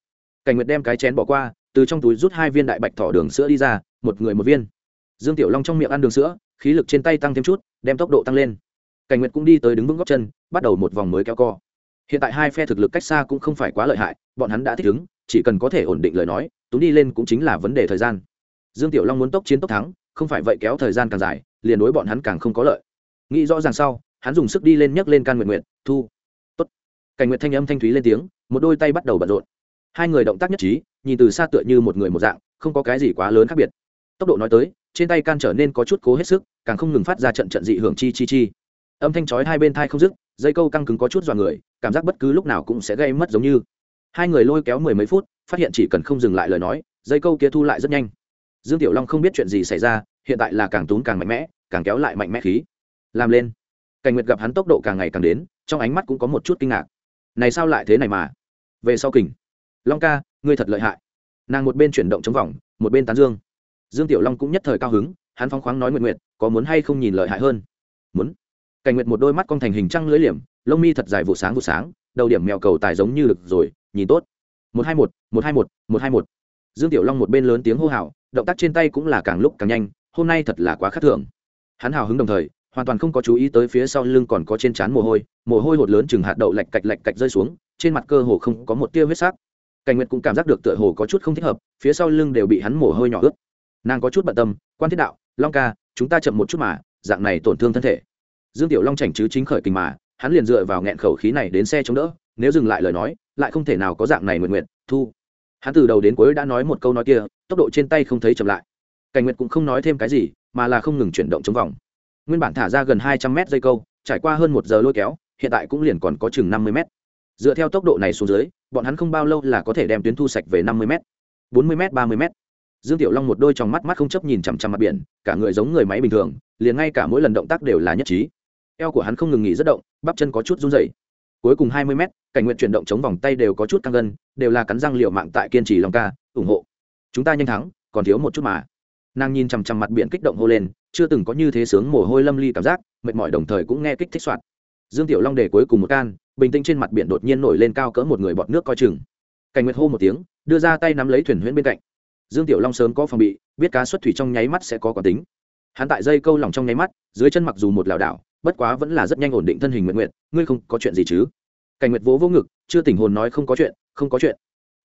cảnh nguyệt đem cái chén bỏ qua, từ trong túi rút hai viên đại bạch thỏ đường sữa đi ra, một người một viên. Dương tiểu long trong miệng ăn đường sữa, khí lực trên tay tăng thêm chút, đem tốc độ tăng lên. Cảnh nguyệt cũng đi tới đứng vững góc chân, bắt đầu một vòng mới kéo co. Hiện tại hai phe thực lực cách xa cũng không phải quá lợi hại, bọn hắn đã thích ứng, chỉ cần có thể ổn định lời nói tú đi lên cũng chính là vấn đề thời gian. Dương tiểu long muốn tốc chiến tốc thắng, không phải vậy kéo thời gian càng dài, liền đối bọn hắn càng không có lợi. Nghĩ rõ ràng sau, hắn dùng sức đi lên nhấc lên can nguyện nguyện thu, tốt. Cảnh nguyện thanh âm thanh thúy lên tiếng, một đôi tay bắt đầu bận rộn hai người động tác nhất trí, nhìn từ xa tựa như một người một dạng, không có cái gì quá lớn khác biệt. Tốc độ nói tới, trên tay can trở nên có chút cố hết sức, càng không ngừng phát ra trận trận dị hưởng chi chi chi. Âm thanh chói hai bên thai không dứt, dây câu căng cứng có chút dọa người, cảm giác bất cứ lúc nào cũng sẽ gây mất giống như. Hai người lôi kéo mười mấy phút, phát hiện chỉ cần không dừng lại lời nói, dây câu kia thu lại rất nhanh. Dương tiểu long không biết chuyện gì xảy ra, hiện tại là càng tún càng mạnh mẽ, càng kéo lại mạnh mẽ khí. Làm lên. Cảnh nguyệt gặp hắn tốc độ càng ngày càng đến, trong ánh mắt cũng có một chút kinh ngạc. Này sao lại thế này mà? Về sau kình long ca, ngươi thật lợi hại. Nàng một bên chuyển động chống vòng, một bên tán dương. Dương tiểu long cũng nhất thời cao hứng, hắn phóng khoáng nói nguyện nguyện có muốn hay không nhìn lợi hại hơn? Muốn. Cảnh nguyệt một đôi mắt con thành hình trăng lưỡi liềm, lông mi thật dài vụ sáng vụ sáng, đầu điểm mèo cầu tài giống như lực rồi, nhìn tốt. Một hai một một hai một một hai một. Dương tiểu long một bên lớn tiếng hô hào, động tác trên tay cũng là càng lúc càng nhanh, hôm nay thật là quá khắc thường. Hắn hào hứng đồng thời, hoàn toàn không có chú ý tới phía sau lưng còn có trên trán mồ hôi mồ hôi hột lớn chừng hạt đậu lạch cạch lạch cạch rơi xuống, trên mặt cơ hồ không có một tia huyết sắc cảnh nguyệt cũng cảm giác được tựa hồ có chút không thích hợp, phía sau lưng đều bị hắn mồ hôi nhỏ ướt. Nàng có chút bận tâm, quan thiết đạo, long ca, chúng ta chậm một chút mà, dạng này tổn thương thân thể. Dương tiểu long chảnh chứ chính khởi kình mà, hắn liền dựa vào nghẹn khẩu khí này đến xe chống đỡ, nếu dừng lại lời nói, lại không thể nào có dạng này nguyện nguyện thu. Hắn từ đầu đến cuối đã nói một câu nói kia, tốc độ trên tay không thấy chậm lại. Cảnh nguyệt cũng không nói thêm cái gì, mà là không ngừng chuyển động trong vòng. Nguyên bản thả ra gần hai trăm mét dây câu, trải qua hơn một giờ lôi kéo, hiện tại cũng liền còn có chừng năm mươi mét dựa theo tốc độ này xuống dưới, bọn hắn không bao lâu là có thể đem tuyến thu sạch về năm mươi mét, bốn mươi mét, ba mươi mét. Dương tiểu long một đôi trong mắt mắt không chấp nhìn chằm chằm mặt biển, cả người giống người máy bình thường, liền ngay cả mỗi lần động tác đều là nhất trí. Eo của hắn không ngừng nghỉ rất động, bắp chân có chút run dày cuối cùng hai mươi mét, cảnh nguyện chuyển động chống vòng tay đều có chút căng gân, đều là cắn răng liệu mạng tại kiên trì lòng ca, ủng hộ. Chúng ta nhanh thắng, còn thiếu một chút mà. Nàng nhìn chằm chằm mặt biển kích động hô lên, chưa từng có như thế sướng mồ hôi lâm ly cảm giác, mệt mỏi đồng thời cũng nghe kích thích soạt dương tiểu long để cuối cùng một can, bình tĩnh trên mặt biển đột nhiên nổi lên cao cỡ một người bọt nước coi chừng. Cảnh nguyệt hô một tiếng, đưa ra tay nắm lấy thuyền huyễn bên cạnh. Dương tiểu long sớm có phòng bị, biết cá xuất thủy trong nháy mắt sẽ có quả tính. Hắn tại dây câu lỏng trong nháy mắt, dưới chân mặc dù một lảo đảo, bất quá vẫn là rất nhanh ổn định thân hình nguyện nguyện ngươi không có chuyện gì chứ? Cảnh nguyệt vỗ vỗ ngực, chưa tỉnh hồn nói không có chuyện, không có chuyện.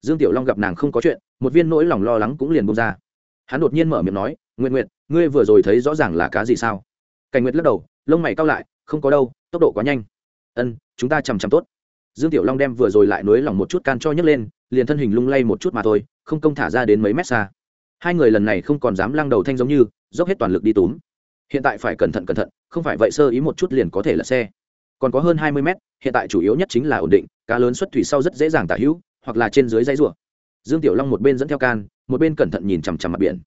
Dương tiểu long gặp nàng không có chuyện, một viên nỗi lòng lo lắng cũng liền bông ra. Hắn đột nhiên mở miệng nói nguyện nguyện ngươi vừa rồi thấy rõ ràng là cá gì sao? Cảnh nguyệt lắc đầu lông mày cao lại, không có đâu, tốc độ quá nhanh. Ân, chúng ta chằm chằm tốt. Dương tiểu long đem vừa rồi lại nối lòng một chút can cho nhấc lên, liền thân hình lung lay một chút mà thôi, không công thả ra đến mấy mét xa. Hai người lần này không còn dám lăng đầu thanh giống như, dốc hết toàn lực đi túm. Hiện tại phải cẩn thận cẩn thận, không phải vậy sơ ý một chút liền có thể là xe. Còn có hơn hai mươi mét, hiện tại chủ yếu nhất chính là ổn định, cá lớn xuất thủy sau rất dễ dàng tả hữu, hoặc là trên dưới dãy rùa dương tiểu long một bên dẫn theo can, một bên cẩn thận nhìn chằm chằm mặt biển.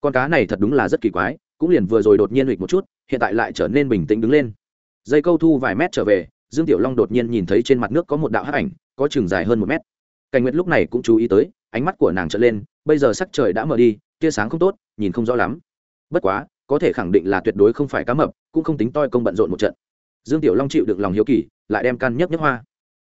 Con cá này thật đúng là rất kỳ quái, cũng liền vừa rồi đột nhiên hụt một chút hiện tại lại trở nên bình tĩnh đứng lên. Dây câu thu vài mét trở về, dương tiểu long đột nhiên nhìn thấy trên mặt nước có một đạo hắc ảnh, có chừng dài hơn một mét. Cảnh nguyệt lúc này cũng chú ý tới, ánh mắt của nàng trở lên, bây giờ sắc trời đã mở đi, tia sáng không tốt, nhìn không rõ lắm. Bất quá, có thể khẳng định là tuyệt đối không phải cá mập, cũng không tính toi công bận rộn một trận. Dương tiểu long chịu đựng lòng hiếu kỳ, lại đem can nhấp nhấp hoa.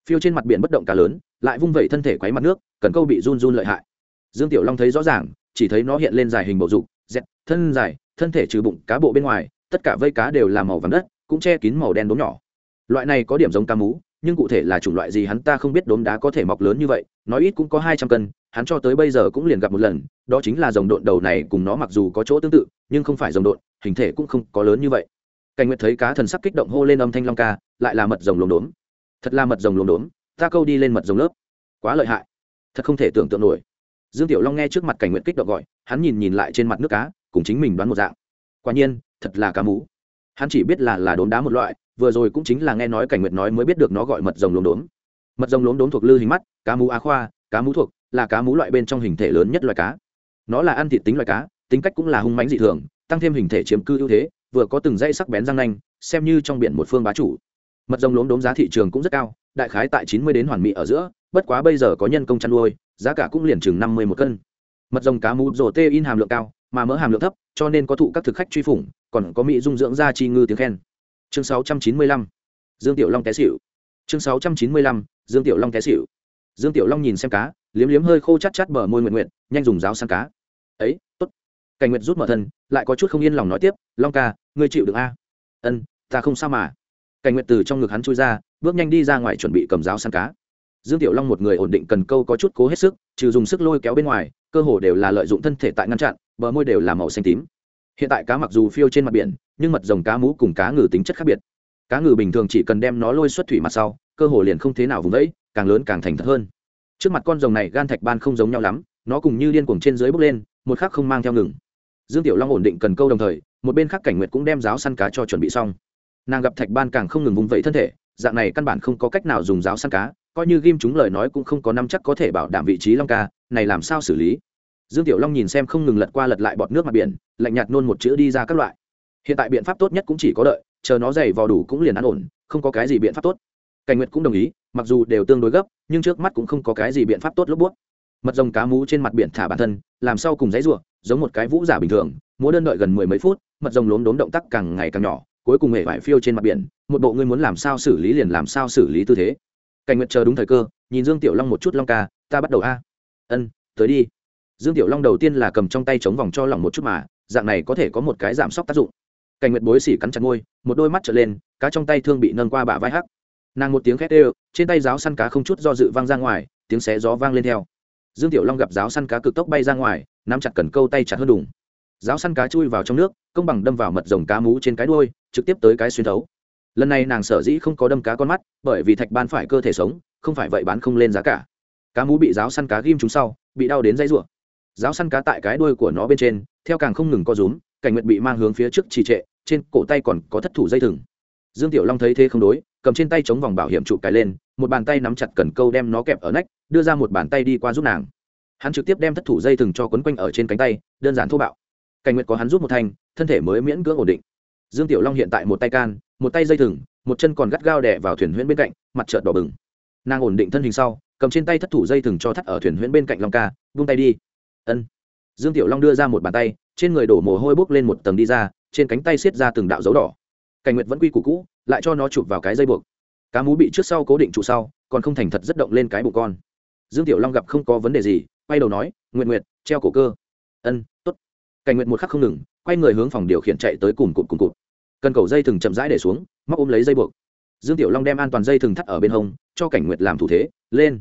Phiêu trên mặt biển bất động cá lớn, lại vung vẩy thân thể quấy mặt nước, cần câu bị run run lợi hại. Dương tiểu long thấy rõ ràng, chỉ thấy nó hiện lên dài hình bầu dục, dẹt, thân dài, thân thể trừ bụng, cá bộ bên ngoài tất cả vây cá đều là màu vàng đất, cũng che kín màu đen đốm nhỏ. Loại này có điểm giống cá mú, nhưng cụ thể là chủng loại gì hắn ta không biết đốm đá có thể mọc lớn như vậy, nói ít cũng có hai trăm cân, hắn cho tới bây giờ cũng liền gặp một lần, đó chính là dòng độn đầu này cùng nó mặc dù có chỗ tương tự, nhưng không phải dòng độn, hình thể cũng không có lớn như vậy. Cảnh nguyệt thấy cá thần sắc kích động hô lên âm thanh long ca, lại là mật rồng lốm đốm. Thật là mật rồng lốm đốm, ta câu đi lên mật rồng lớp. Quá lợi hại. Thật không thể tưởng tượng nổi. Dương tiểu long nghe trước mặt cảnh nguyệt kích động gọi, hắn nhìn nhìn lại trên mặt nước cá, cùng chính mình đoán một dạng. Quả nhiên thật là cá mú. Hắn chỉ biết là là đốm đá một loại, vừa rồi cũng chính là nghe nói cảnh nguyệt nói mới biết được nó gọi mật rồng lốm đốm. Mật rồng lốm đốm thuộc lư hình mắt, cá mú á khoa, cá mú thuộc là cá mú loại bên trong hình thể lớn nhất loài cá. Nó là ăn thịt tính loài cá, tính cách cũng là hung mãnh dị thường, tăng thêm hình thể chiếm cư ưu thế, vừa có từng dây sắc bén răng nanh, xem như trong biển một phương bá chủ. Mật rồng lốm đốm giá thị trường cũng rất cao, đại khái tại chín mươi đến hoàn mỹ ở giữa, bất quá bây giờ có nhân công chăn nuôi, giá cả cũng liền chừng năm mươi một cân. Mật rồng cá mú rổ tê in hàm lượng cao mà mỡ hàm lượng thấp, cho nên có thụ các thực khách truy phủng, còn có mỹ dung dưỡng da chi ngư tiếng khen. Chương sáu trăm chín mươi lăm. Dương tiểu long té xỉu. Chương sáu trăm chín mươi lăm. Dương tiểu long té xỉu. Dương tiểu long nhìn xem cá, liếm liếm hơi khô chắt chắt bờ môi nguyện nguyện, nhanh dùng giáo săn cá. Ấy, tốt. Cảnh nguyện rút mở thân, lại có chút không yên lòng nói tiếp, long ca, ngươi chịu được a? Ân, ta không sao mà. Cảnh nguyện từ trong ngực hắn chui ra, bước nhanh đi ra ngoài chuẩn bị cầm giáo săn cá. Dương tiểu long một người ổn định cần câu có chút cố hết sức, trừ dùng sức lôi kéo bên ngoài, cơ hồ đều là lợi dụng thân thể tại ngăn chặn bờ môi đều là màu xanh tím. Hiện tại cá mặc dù phiêu trên mặt biển, nhưng mật rồng cá mú cùng cá ngừ tính chất khác biệt. Cá ngừ bình thường chỉ cần đem nó lôi xuất thủy mặt sau, cơ hồ liền không thế nào vùng vẫy, càng lớn càng thành thật hơn. Trước mặt con rồng này gan thạch ban không giống nhau lắm, nó cùng như điên cuồng trên dưới bốc lên, một khắc không mang theo ngừng. Dương tiểu long ổn định cần câu đồng thời, một bên khác cảnh nguyệt cũng đem giáo săn cá cho chuẩn bị xong. Nàng gặp thạch ban càng không ngừng vùng vẫy thân thể, dạng này căn bản không có cách nào dùng giáo săn cá, coi như ghim chúng lời nói cũng không có năm chắc có thể bảo đảm vị trí long ca, này làm sao xử lý? Dương tiểu long nhìn xem không ngừng lật qua lật lại bọt nước mặt biển, lạnh nhạt nôn một chữ đi ra các loại. Hiện tại biện pháp tốt nhất cũng chỉ có đợi, chờ nó dày vò đủ cũng liền ăn ổn, không có cái gì biện pháp tốt. Cảnh nguyệt cũng đồng ý, mặc dù đều tương đối gấp, nhưng trước mắt cũng không có cái gì biện pháp tốt lúc buốt mật rồng cá mú trên mặt biển thả bản thân, làm sau cùng giấy ruộng giống một cái vũ giả bình thường, múa đơn đợi gần mười mấy phút, mật rồng lốm đốm động tác càng ngày càng nhỏ, cuối cùng hề vải phiêu trên mặt biển, một bộ ngươi muốn làm sao xử lý liền làm sao xử lý tư thế. Cảnh nguyệt chờ đúng thời cơ, nhìn dương tiểu long một chút long ca, ta bắt đầu a. Ân, tới đi dương tiểu long đầu tiên là cầm trong tay chống vòng cho lỏng một chút mà, dạng này có thể có một cái giảm sốc tác dụng. Cảnh nguyệt bối xỉ cắn chặt môi, một đôi mắt trở lên, cá trong tay thương bị nâng qua bả vai hắc. Nàng một tiếng khét ê trên tay giáo săn cá không chút do dự vang ra ngoài, tiếng xé gió vang lên theo. Dương tiểu long gặp giáo săn cá cực tốc bay ra ngoài, nắm chặt cần câu tay chặt hơn đùng. Giáo săn cá chui vào trong nước, công bằng đâm vào mật rồng cá mú trên cái đuôi, trực tiếp tới cái xuyên thấu. Lần này nàng sở dĩ không có đâm cá con mắt, bởi vì thạch ban phải cơ thể sống, không phải vậy bán không lên giá cả. Cá mú bị giáo săn cá ghim chúng sau, bị đau đến dây ruộng giáo săn cá tại cái đuôi của nó bên trên, theo càng không ngừng co rúm, cảnh nguyệt bị mang hướng phía trước trì trệ, trên cổ tay còn có thất thủ dây thừng. Dương tiểu long thấy thế không đối, cầm trên tay chống vòng bảo hiểm trụ cái lên, một bàn tay nắm chặt cần câu đem nó kẹp ở nách, đưa ra một bàn tay đi qua giúp nàng. Hắn trực tiếp đem thất thủ dây thừng cho quấn quanh ở trên cánh tay, đơn giản thô bạo. Cảnh nguyệt có hắn rút một thanh, thân thể mới miễn cưỡng ổn định. Dương tiểu long hiện tại một tay can, một tay dây thừng, một chân còn gắt gao đẻ vào thuyền huyễn bên cạnh, mặt trợt đỏ bừng. Nàng ổn định thân hình sau, cầm trên tay thất thủ dây thừng cho thắt ở thuyền huyễn bên cạnh long ca vung tay đi ân. Dương tiểu long đưa ra một bàn tay, trên người đổ mồ hôi bốc lên một tầng đi ra, trên cánh tay xiết ra từng đạo dấu đỏ. Cảnh nguyệt vẫn quy củ cũ, lại cho nó chụp vào cái dây buộc. Cá mú bị trước sau cố định trụ sau, còn không thành thật rất động lên cái bụng con. Dương tiểu long gặp không có vấn đề gì, quay đầu nói nguyện nguyệt, treo cổ cơ. Ân t ố t cảnh nguyệt một khắc không ngừng, quay người hướng phòng điều khiển chạy tới cùng cụt cùng cụt. Cần cầu dây thừng chậm rãi để xuống, móc ôm lấy dây buộc. Dương tiểu long đem an toàn dây thừng thắt ở bên hông, cho cảnh nguyệt làm thủ thế, lên.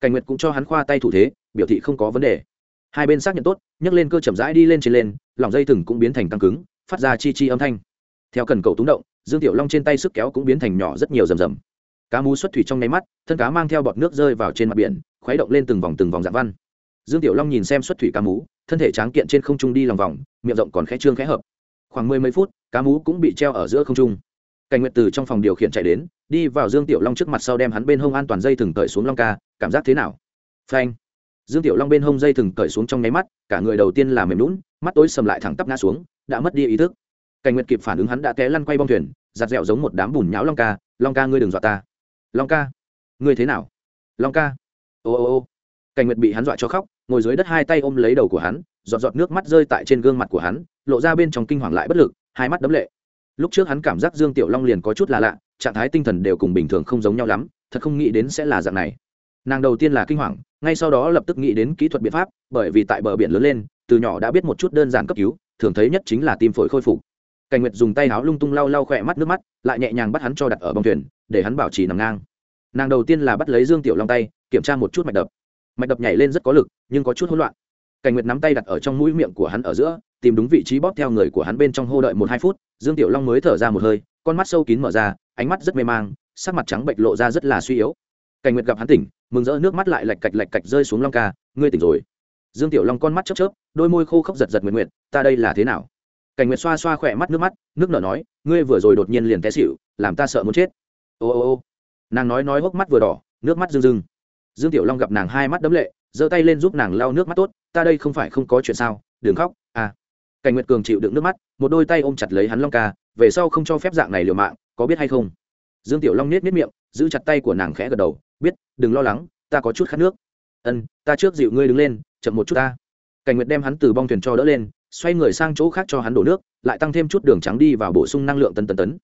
Cảnh nguyệt cũng cho hắn khoa tay thủ thế, biểu thị không có vấn đề hai bên xác nhận tốt, nhấc lên cơ chậm rãi đi lên trên lên, lòng dây thừng cũng biến thành căng cứng, phát ra chi chi âm thanh. Theo cần cầu túng động, dương tiểu long trên tay sức kéo cũng biến thành nhỏ rất nhiều rầm rầm. Cá mú xuất thủy trong nháy mắt, thân cá mang theo bọt nước rơi vào trên mặt biển, khuấy động lên từng vòng từng vòng dạng văn. Dương tiểu long nhìn xem xuất thủy cá mú, thân thể tráng kiện trên không trung đi lòng vòng, miệng rộng còn khẽ trương khẽ hợp. Khoảng mười mấy phút, cá mú cũng bị treo ở giữa không trung. Cảnh nguyệt từ trong phòng điều khiển chạy đến, đi vào dương tiểu long trước mặt sau đem hắn bên hông an toàn dây thừng cởi xuống long ca, cảm giác thế nào? Phanh dương tiểu long bên hông dây thừng cởi xuống trong nháy mắt, cả người đầu tiên là mềm lún mắt tối sầm lại thẳng tắp ngã xuống, đã mất đi ý thức. Cảnh nguyệt kịp phản ứng hắn đã té lăn quay bong thuyền, giặt dẹo giống một đám bùn nhão long ca long ca ngươi đừng dọa ta. Long ca, ngươi thế nào? Long ca. Ô ô ô. Cảnh nguyệt bị hắn dọa cho khóc, ngồi dưới đất hai tay ôm lấy đầu của hắn, giọt giọt nước mắt rơi tại trên gương mặt của hắn, lộ ra bên trong kinh hoàng lại bất lực, hai mắt đấm lệ. Lúc trước hắn cảm giác dương tiểu long liền có chút là lạ, trạng thái tinh thần đều cùng bình thường không giống nhau lắm, thật không nghĩ đến sẽ là dạng này. Nàng đầu tiên là kinh hoàng ngay sau đó lập tức nghĩ đến kỹ thuật biện pháp, bởi vì tại bờ biển lớn lên, từ nhỏ đã biết một chút đơn giản cấp cứu, thường thấy nhất chính là tim phổi khôi phục. Cảnh nguyệt dùng tay áo lung tung lau lau khỏe mắt nước mắt, lại nhẹ nhàng bắt hắn cho đặt ở bông thuyền, để hắn bảo trì nằm ngang. Nàng đầu tiên là bắt lấy dương tiểu long tay, kiểm tra một chút mạch đập. Mạch đập nhảy lên rất có lực, nhưng có chút hỗn loạn. Cảnh nguyệt nắm tay đặt ở trong mũi miệng của hắn ở giữa, tìm đúng vị trí bóp theo người của hắn bên trong hô đợi một hai phút, dương tiểu long mới thở ra một hơi, con mắt sâu kín mở ra, ánh mắt rất mê mang, sắc mặt trắng bệnh lộ ra rất là suy yếu cảnh nguyệt gặp hắn tỉnh, mừng rỡ nước mắt lại lạch cạch lạch cạch rơi xuống long ca, ngươi tỉnh rồi? Dương tiểu long con mắt chớp chớp, đôi môi khô khốc giật giật nguyệt nguyệt, ta đây là thế nào? Cảnh nguyệt xoa xoa khỏe mắt nước mắt, nước nở nói, ngươi vừa rồi đột nhiên liền té xịu làm ta sợ muốn chết. Ô ô ô. Nàng nói nói hốc mắt vừa đỏ, nước mắt rưng rưng. Dương tiểu long gặp nàng hai mắt đấm lệ, giơ tay lên giúp nàng lau nước mắt tốt, ta đây không phải không có chuyện sao, đừng khóc à. Cảnh nguyệt cường chịu đựng nước mắt, một đôi tay ôm chặt lấy hắn long ca, về sau không cho phép dạng này liều mạng, có biết hay không? Dương tiểu long nết nết miệng giữ chặt tay của nàng khẽ gật đầu, biết, đừng lo lắng, ta có chút khát nước. Ân, ta trước dịu ngươi đứng lên, chậm một chút ta. Cảnh nguyệt đem hắn từ bong thuyền cho đỡ lên, xoay người sang chỗ khác cho hắn đổ nước, lại tăng thêm chút đường trắng đi vào bổ sung năng lượng tấn tấn tấn.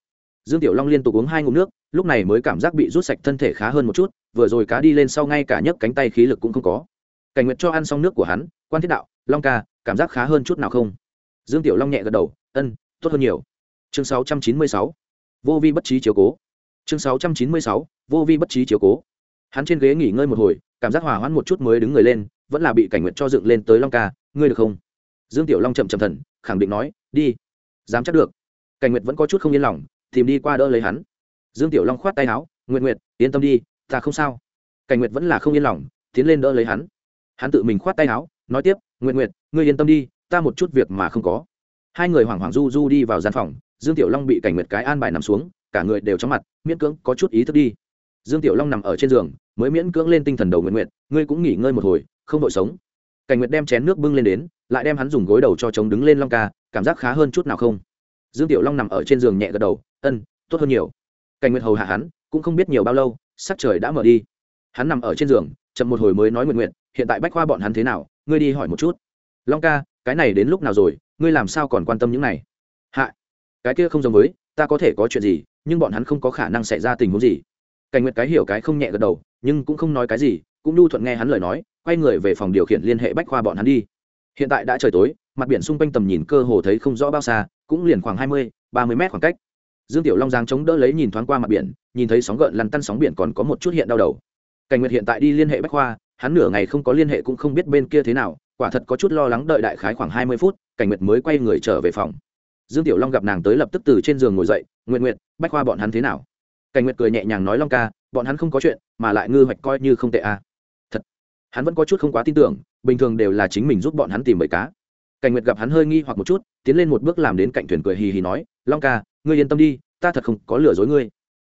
Dương tiểu long liên tục uống hai ngụm nước, lúc này mới cảm giác bị rút sạch thân thể khá hơn một chút, vừa rồi cá đi lên sau ngay cả nhấc cánh tay khí lực cũng không có. Cảnh nguyệt cho ăn xong nước của hắn, quan thiết đạo, long ca, cảm giác khá hơn chút nào không? Dương tiểu long nhẹ gật đầu, ân, tốt hơn nhiều. Chương 696. vô vi bất trí chiếu cố chương 696. vô vi bất trí chiếu cố. Hắn trên ghế nghỉ ngơi một hồi, cảm giác hòa hoãn một chút mới đứng người lên, vẫn là bị cảnh nguyệt cho dựng lên tới long ca, ngươi được không? Dương tiểu long chậm chậm thần, khẳng định nói, đi. Dám chắc được. Cảnh nguyệt vẫn có chút không yên lòng, tìm đi qua đỡ lấy hắn. Dương tiểu long khoát tay áo nguyện nguyệt, yên tâm đi, ta không sao. Cảnh nguyệt vẫn là không yên lòng, tiến lên đỡ lấy hắn. Hắn tự mình khoát tay áo, nói tiếp nguyện nguyệt, ngươi yên tâm đi, ta một chút việc mà không có. Hai người hoảng hoảng du du đi vào gian phòng, dương tiểu long bị cảnh nguyệt cái an bài nằm xuống cả người đều chóng mặt, miễn cưỡng có chút ý thức đi. Dương tiểu long nằm ở trên giường, mới miễn cưỡng lên tinh thần đầu nguyện nguyện ngươi cũng nghỉ ngơi một hồi, không đội sống. Cảnh nguyệt đem chén nước bưng lên đến, lại đem hắn dùng gối đầu cho chống đứng lên long ca, cảm giác khá hơn chút nào không? Dương tiểu long nằm ở trên giường nhẹ gật đầu, ân, tốt hơn nhiều. Cảnh nguyệt hầu hạ hắn, cũng không biết nhiều bao lâu, sắc trời đã mở đi. Hắn nằm ở trên giường, chậm một hồi mới nói nguyện nguyện hiện tại bách khoa bọn hắn thế nào? Ngươi đi hỏi một chút. Long ca, cái này đến lúc nào rồi? Ngươi làm sao còn quan tâm những này? Hạ cái kia không giống với, ta có thể có chuyện gì nhưng bọn hắn không có khả năng xảy ra tình huống gì. Cảnh nguyệt cái hiểu cái không nhẹ gật đầu, nhưng cũng không nói cái gì, cũng nhu thuận nghe hắn lời nói, quay người về phòng điều khiển liên hệ bách khoa bọn hắn đi. Hiện tại đã trời tối, mặt biển xung quanh tầm nhìn cơ hồ thấy không rõ bao xa, cũng liền khoảng hai mươi, ba mươi mét khoảng cách. Dương tiểu long giang chống đỡ lấy nhìn thoáng qua mặt biển, nhìn thấy sóng gợn lăn tăn sóng biển còn có một chút hiện đau đầu. Cảnh nguyệt hiện tại đi liên hệ bách khoa, hắn nửa ngày không có liên hệ cũng không biết bên kia thế nào, quả thật có chút lo lắng đợi đại khái khoảng hai mươi phút, cảnh nguyệt mới quay người trở về phòng dương tiểu long gặp nàng tới lập tức từ trên giường ngồi dậy nguyện nguyện bách khoa bọn hắn thế nào? Cảnh nguyệt cười nhẹ nhàng nói, long ca, bọn hắn không có chuyện, mà lại ngư hoạch coi như không tệ à. thật, hắn vẫn có chút không quá tin tưởng, bình thường đều là chính mình giúp bọn hắn tìm bầy cá. Cảnh nguyệt gặp hắn hơi nghi hoặc một chút, tiến lên một bước làm đến cạnh thuyền cười hì hì nói, long ca, ngươi yên tâm đi, ta thật không có lừa dối ngươi.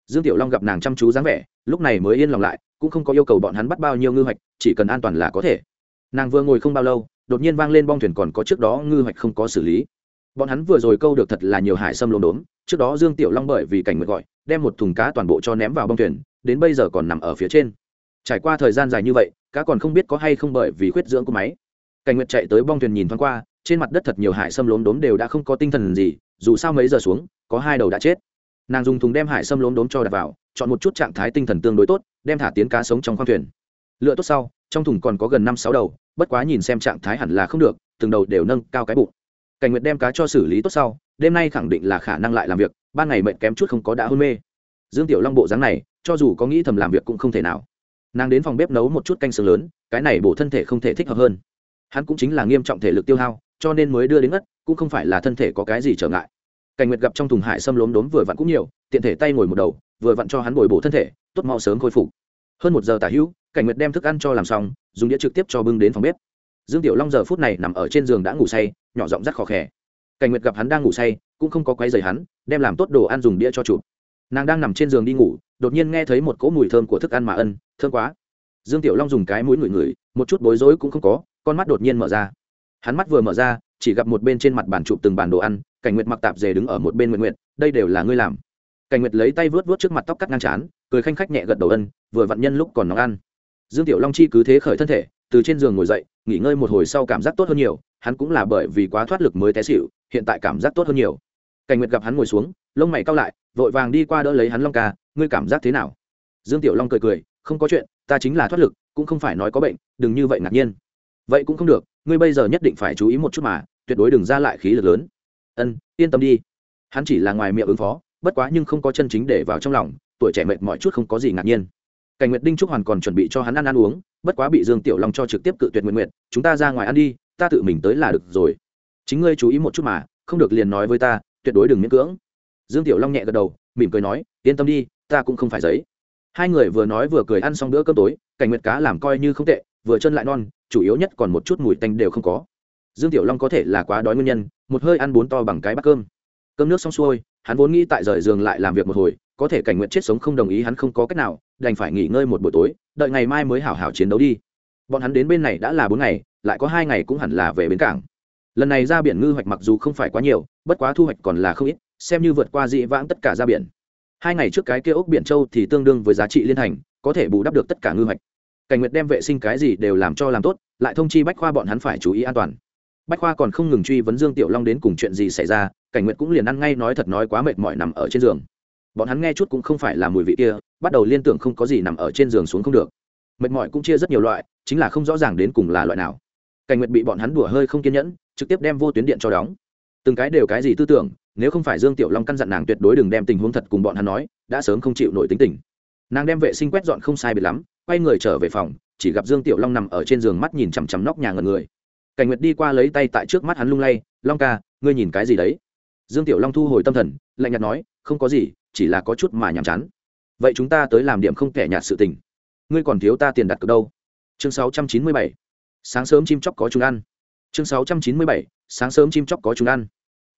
Dương tiểu long gặp nàng chăm chú dáng vẻ, lúc này mới yên lòng lại, cũng không có yêu cầu bọn hắn bắt bao nhiêu ngư hoạch, chỉ cần an toàn là có thể. Nàng vừa ngồi không bao lâu, đột nhiên vang lên bong thuyền còn có trước đó ngư hoạch không có xử lý bọn hắn vừa rồi câu được thật là nhiều hải sâm lốm đốm, trước đó dương tiểu long bởi vì cảnh mượn gọi, đem một thùng cá toàn bộ cho ném vào bong thuyền, đến bây giờ còn nằm ở phía trên. Trải qua thời gian dài như vậy, cá còn không biết có hay không bởi vì khuyết dưỡng của máy. Cảnh nguyệt chạy tới bong thuyền nhìn thoáng qua, trên mặt đất thật nhiều hải sâm lốm đốm đều đã không có tinh thần gì, dù sao mấy giờ xuống, có hai đầu đã chết. Nàng dùng thùng đem hải sâm lốm đốm cho đặt vào, chọn một chút trạng thái tinh thần tương đối tốt, đem thả tiến cá sống trong khoang thuyền. Lựa tốt sau, trong thùng còn có gần năm sáu đầu, bất quá nhìn xem trạng thái hẳn là không được, từng đầu đều nâng cao cái bụng cảnh nguyệt đem cá cho xử lý tốt sau, đêm nay khẳng định là khả năng lại làm việc, ban ngày mệnh kém chút không có đã hôn mê. Dương tiểu long bộ dáng này, cho dù có nghĩ thầm làm việc cũng không thể nào. Nàng đến phòng bếp nấu một chút canh xương lớn, cái này bổ thân thể không thể thích hợp hơn. Hắn cũng chính là nghiêm trọng thể lực tiêu hao, cho nên mới đưa đến ngất, cũng không phải là thân thể có cái gì trở ngại. Cảnh nguyệt gặp trong thùng hải xâm lốm đốm vừa vặn cũng nhiều, tiện thể tay ngồi một đầu, vừa vặn cho hắn bồi bổ thân thể, tốt mau sớm khôi phục. Hơn một giờ tả hữu, cảnh nguyệt đem thức ăn cho làm xong, dùng đĩa trực tiếp cho bưng đến phòng bếp dương tiểu long giờ phút này nằm ở trên giường đã ngủ say, nhỏ giọng rất khó khè. Cảnh nguyệt gặp hắn đang ngủ say, cũng không có quấy rầy hắn, đem làm tốt đồ ăn dùng đĩa cho chụp nàng đang nằm trên giường đi ngủ, đột nhiên nghe thấy một cỗ mùi thơm của thức ăn mà ân, thơm quá. Dương tiểu long dùng cái mũi ngửi ngửi, một chút bối rối cũng không có, con mắt đột nhiên mở ra. Hắn mắt vừa mở ra, chỉ gặp một bên trên mặt bàn chụp từng bàn đồ ăn, cảnh nguyệt mặc tạp dề đứng ở một bên nguyện nguyện đây đều là ngươi làm. Cảnh nguyệt lấy tay vớt vớt trước mặt tóc cắt ngang chán cười khanh khách nhẹ gật đầu ân, vừa vặn nhân lúc còn nóng ăn. Dương tiểu long chi cứ thế khởi thân thể từ trên giường ngồi dậy, nghỉ ngơi một hồi sau cảm giác tốt hơn nhiều, hắn cũng là bởi vì quá thoát lực mới té xịu hiện tại cảm giác tốt hơn nhiều. Cảnh nguyệt gặp hắn ngồi xuống, lông mày cao lại, vội vàng đi qua đỡ lấy hắn long ca, ngươi cảm giác thế nào? Dương tiểu long cười cười, không có chuyện, ta chính là thoát lực, cũng không phải nói có bệnh, đừng như vậy ngạc nhiên. Vậy cũng không được, ngươi bây giờ nhất định phải chú ý một chút mà, tuyệt đối đừng ra lại khí lực lớn. Ân, yên tâm đi. Hắn chỉ là ngoài miệng ứng phó, bất quá nhưng không có chân chính để vào trong lòng, tuổi trẻ mệt mọi chút không có gì ngạc nhiên. Cảnh nguyệt đinh trúc hoàn còn chuẩn bị cho hắn ăn ăn uống bất quá bị dương tiểu long cho trực tiếp cự tuyệt nguyện nguyện, chúng ta ra ngoài ăn đi, ta tự mình tới là được rồi. Chính ngươi chú ý một chút mà, không được liền nói với ta, tuyệt đối đừng miễn cưỡng. Dương tiểu long nhẹ gật đầu, mỉm cười nói, yên tâm đi, ta cũng không phải giấy. Hai người vừa nói vừa cười ăn xong bữa cơm tối, cảnh nguyệt cá làm coi như không tệ, vừa chân lại non, chủ yếu nhất còn một chút mùi tanh đều không có. Dương tiểu long có thể là quá đói nguyên nhân, một hơi ăn bốn to bằng cái bát cơm. Cơm nước xong xuôi, hắn vốn nghĩ tại rời giường lại làm việc một hồi, có thể cảnh nguyện chết sống không đồng ý hắn không có cách nào, đành phải nghỉ ngơi một buổi tối đợi ngày mai mới hảo hảo chiến đấu đi. Bọn hắn đến bên này đã là bốn ngày, lại có hai ngày cũng hẳn là về bến cảng. Lần này ra biển ngư hoạch mặc dù không phải quá nhiều, bất quá thu hoạch còn là không ít, xem như vượt qua dị vãng tất cả ra biển. Hai ngày trước cái kia ốc biển châu thì tương đương với giá trị liên thành, có thể bù đắp được tất cả ngư hoạch. Cảnh nguyệt đem vệ sinh cái gì đều làm cho làm tốt, lại thông chi bách khoa bọn hắn phải chú ý an toàn. Bách khoa còn không ngừng truy vấn dương tiểu long đến cùng chuyện gì xảy ra, cảnh nguyệt cũng liền ăn ngay nói thật nói quá mệt mỏi nằm ở trên giường bọn hắn nghe chút cũng không phải là mùi vị kia, bắt đầu liên tưởng không có gì nằm ở trên giường xuống không được. Mệt mỏi cũng chia rất nhiều loại, chính là không rõ ràng đến cùng là loại nào. Cảnh nguyệt bị bọn hắn đùa hơi không kiên nhẫn, trực tiếp đem vô tuyến điện cho đóng. Từng cái đều cái gì tư tưởng, nếu không phải dương tiểu long căn dặn nàng tuyệt đối đừng đem tình huống thật cùng bọn hắn nói, đã sớm không chịu nổi tính tình. Nàng đem vệ sinh quét dọn không sai biệt lắm, quay người trở về phòng, chỉ gặp dương tiểu long nằm ở trên giường mắt nhìn chằm chằm nóc nhà ngần người. Cảnh nguyệt đi qua lấy tay tại trước mắt hắn lung lay, long ca, ngươi nhìn cái gì đấy? Dương tiểu long thu hồi tâm thần, lạnh nhạt nói, không có gì chỉ là có chút mà nhàm chán. Vậy chúng ta tới làm điểm không kẻ nhạt sự tình. Ngươi còn thiếu ta tiền đặt cược đâu? Chương 697. sáng sớm chim chóc có chúng ăn. Chương 697. sáng sớm chim chóc có chúng ăn.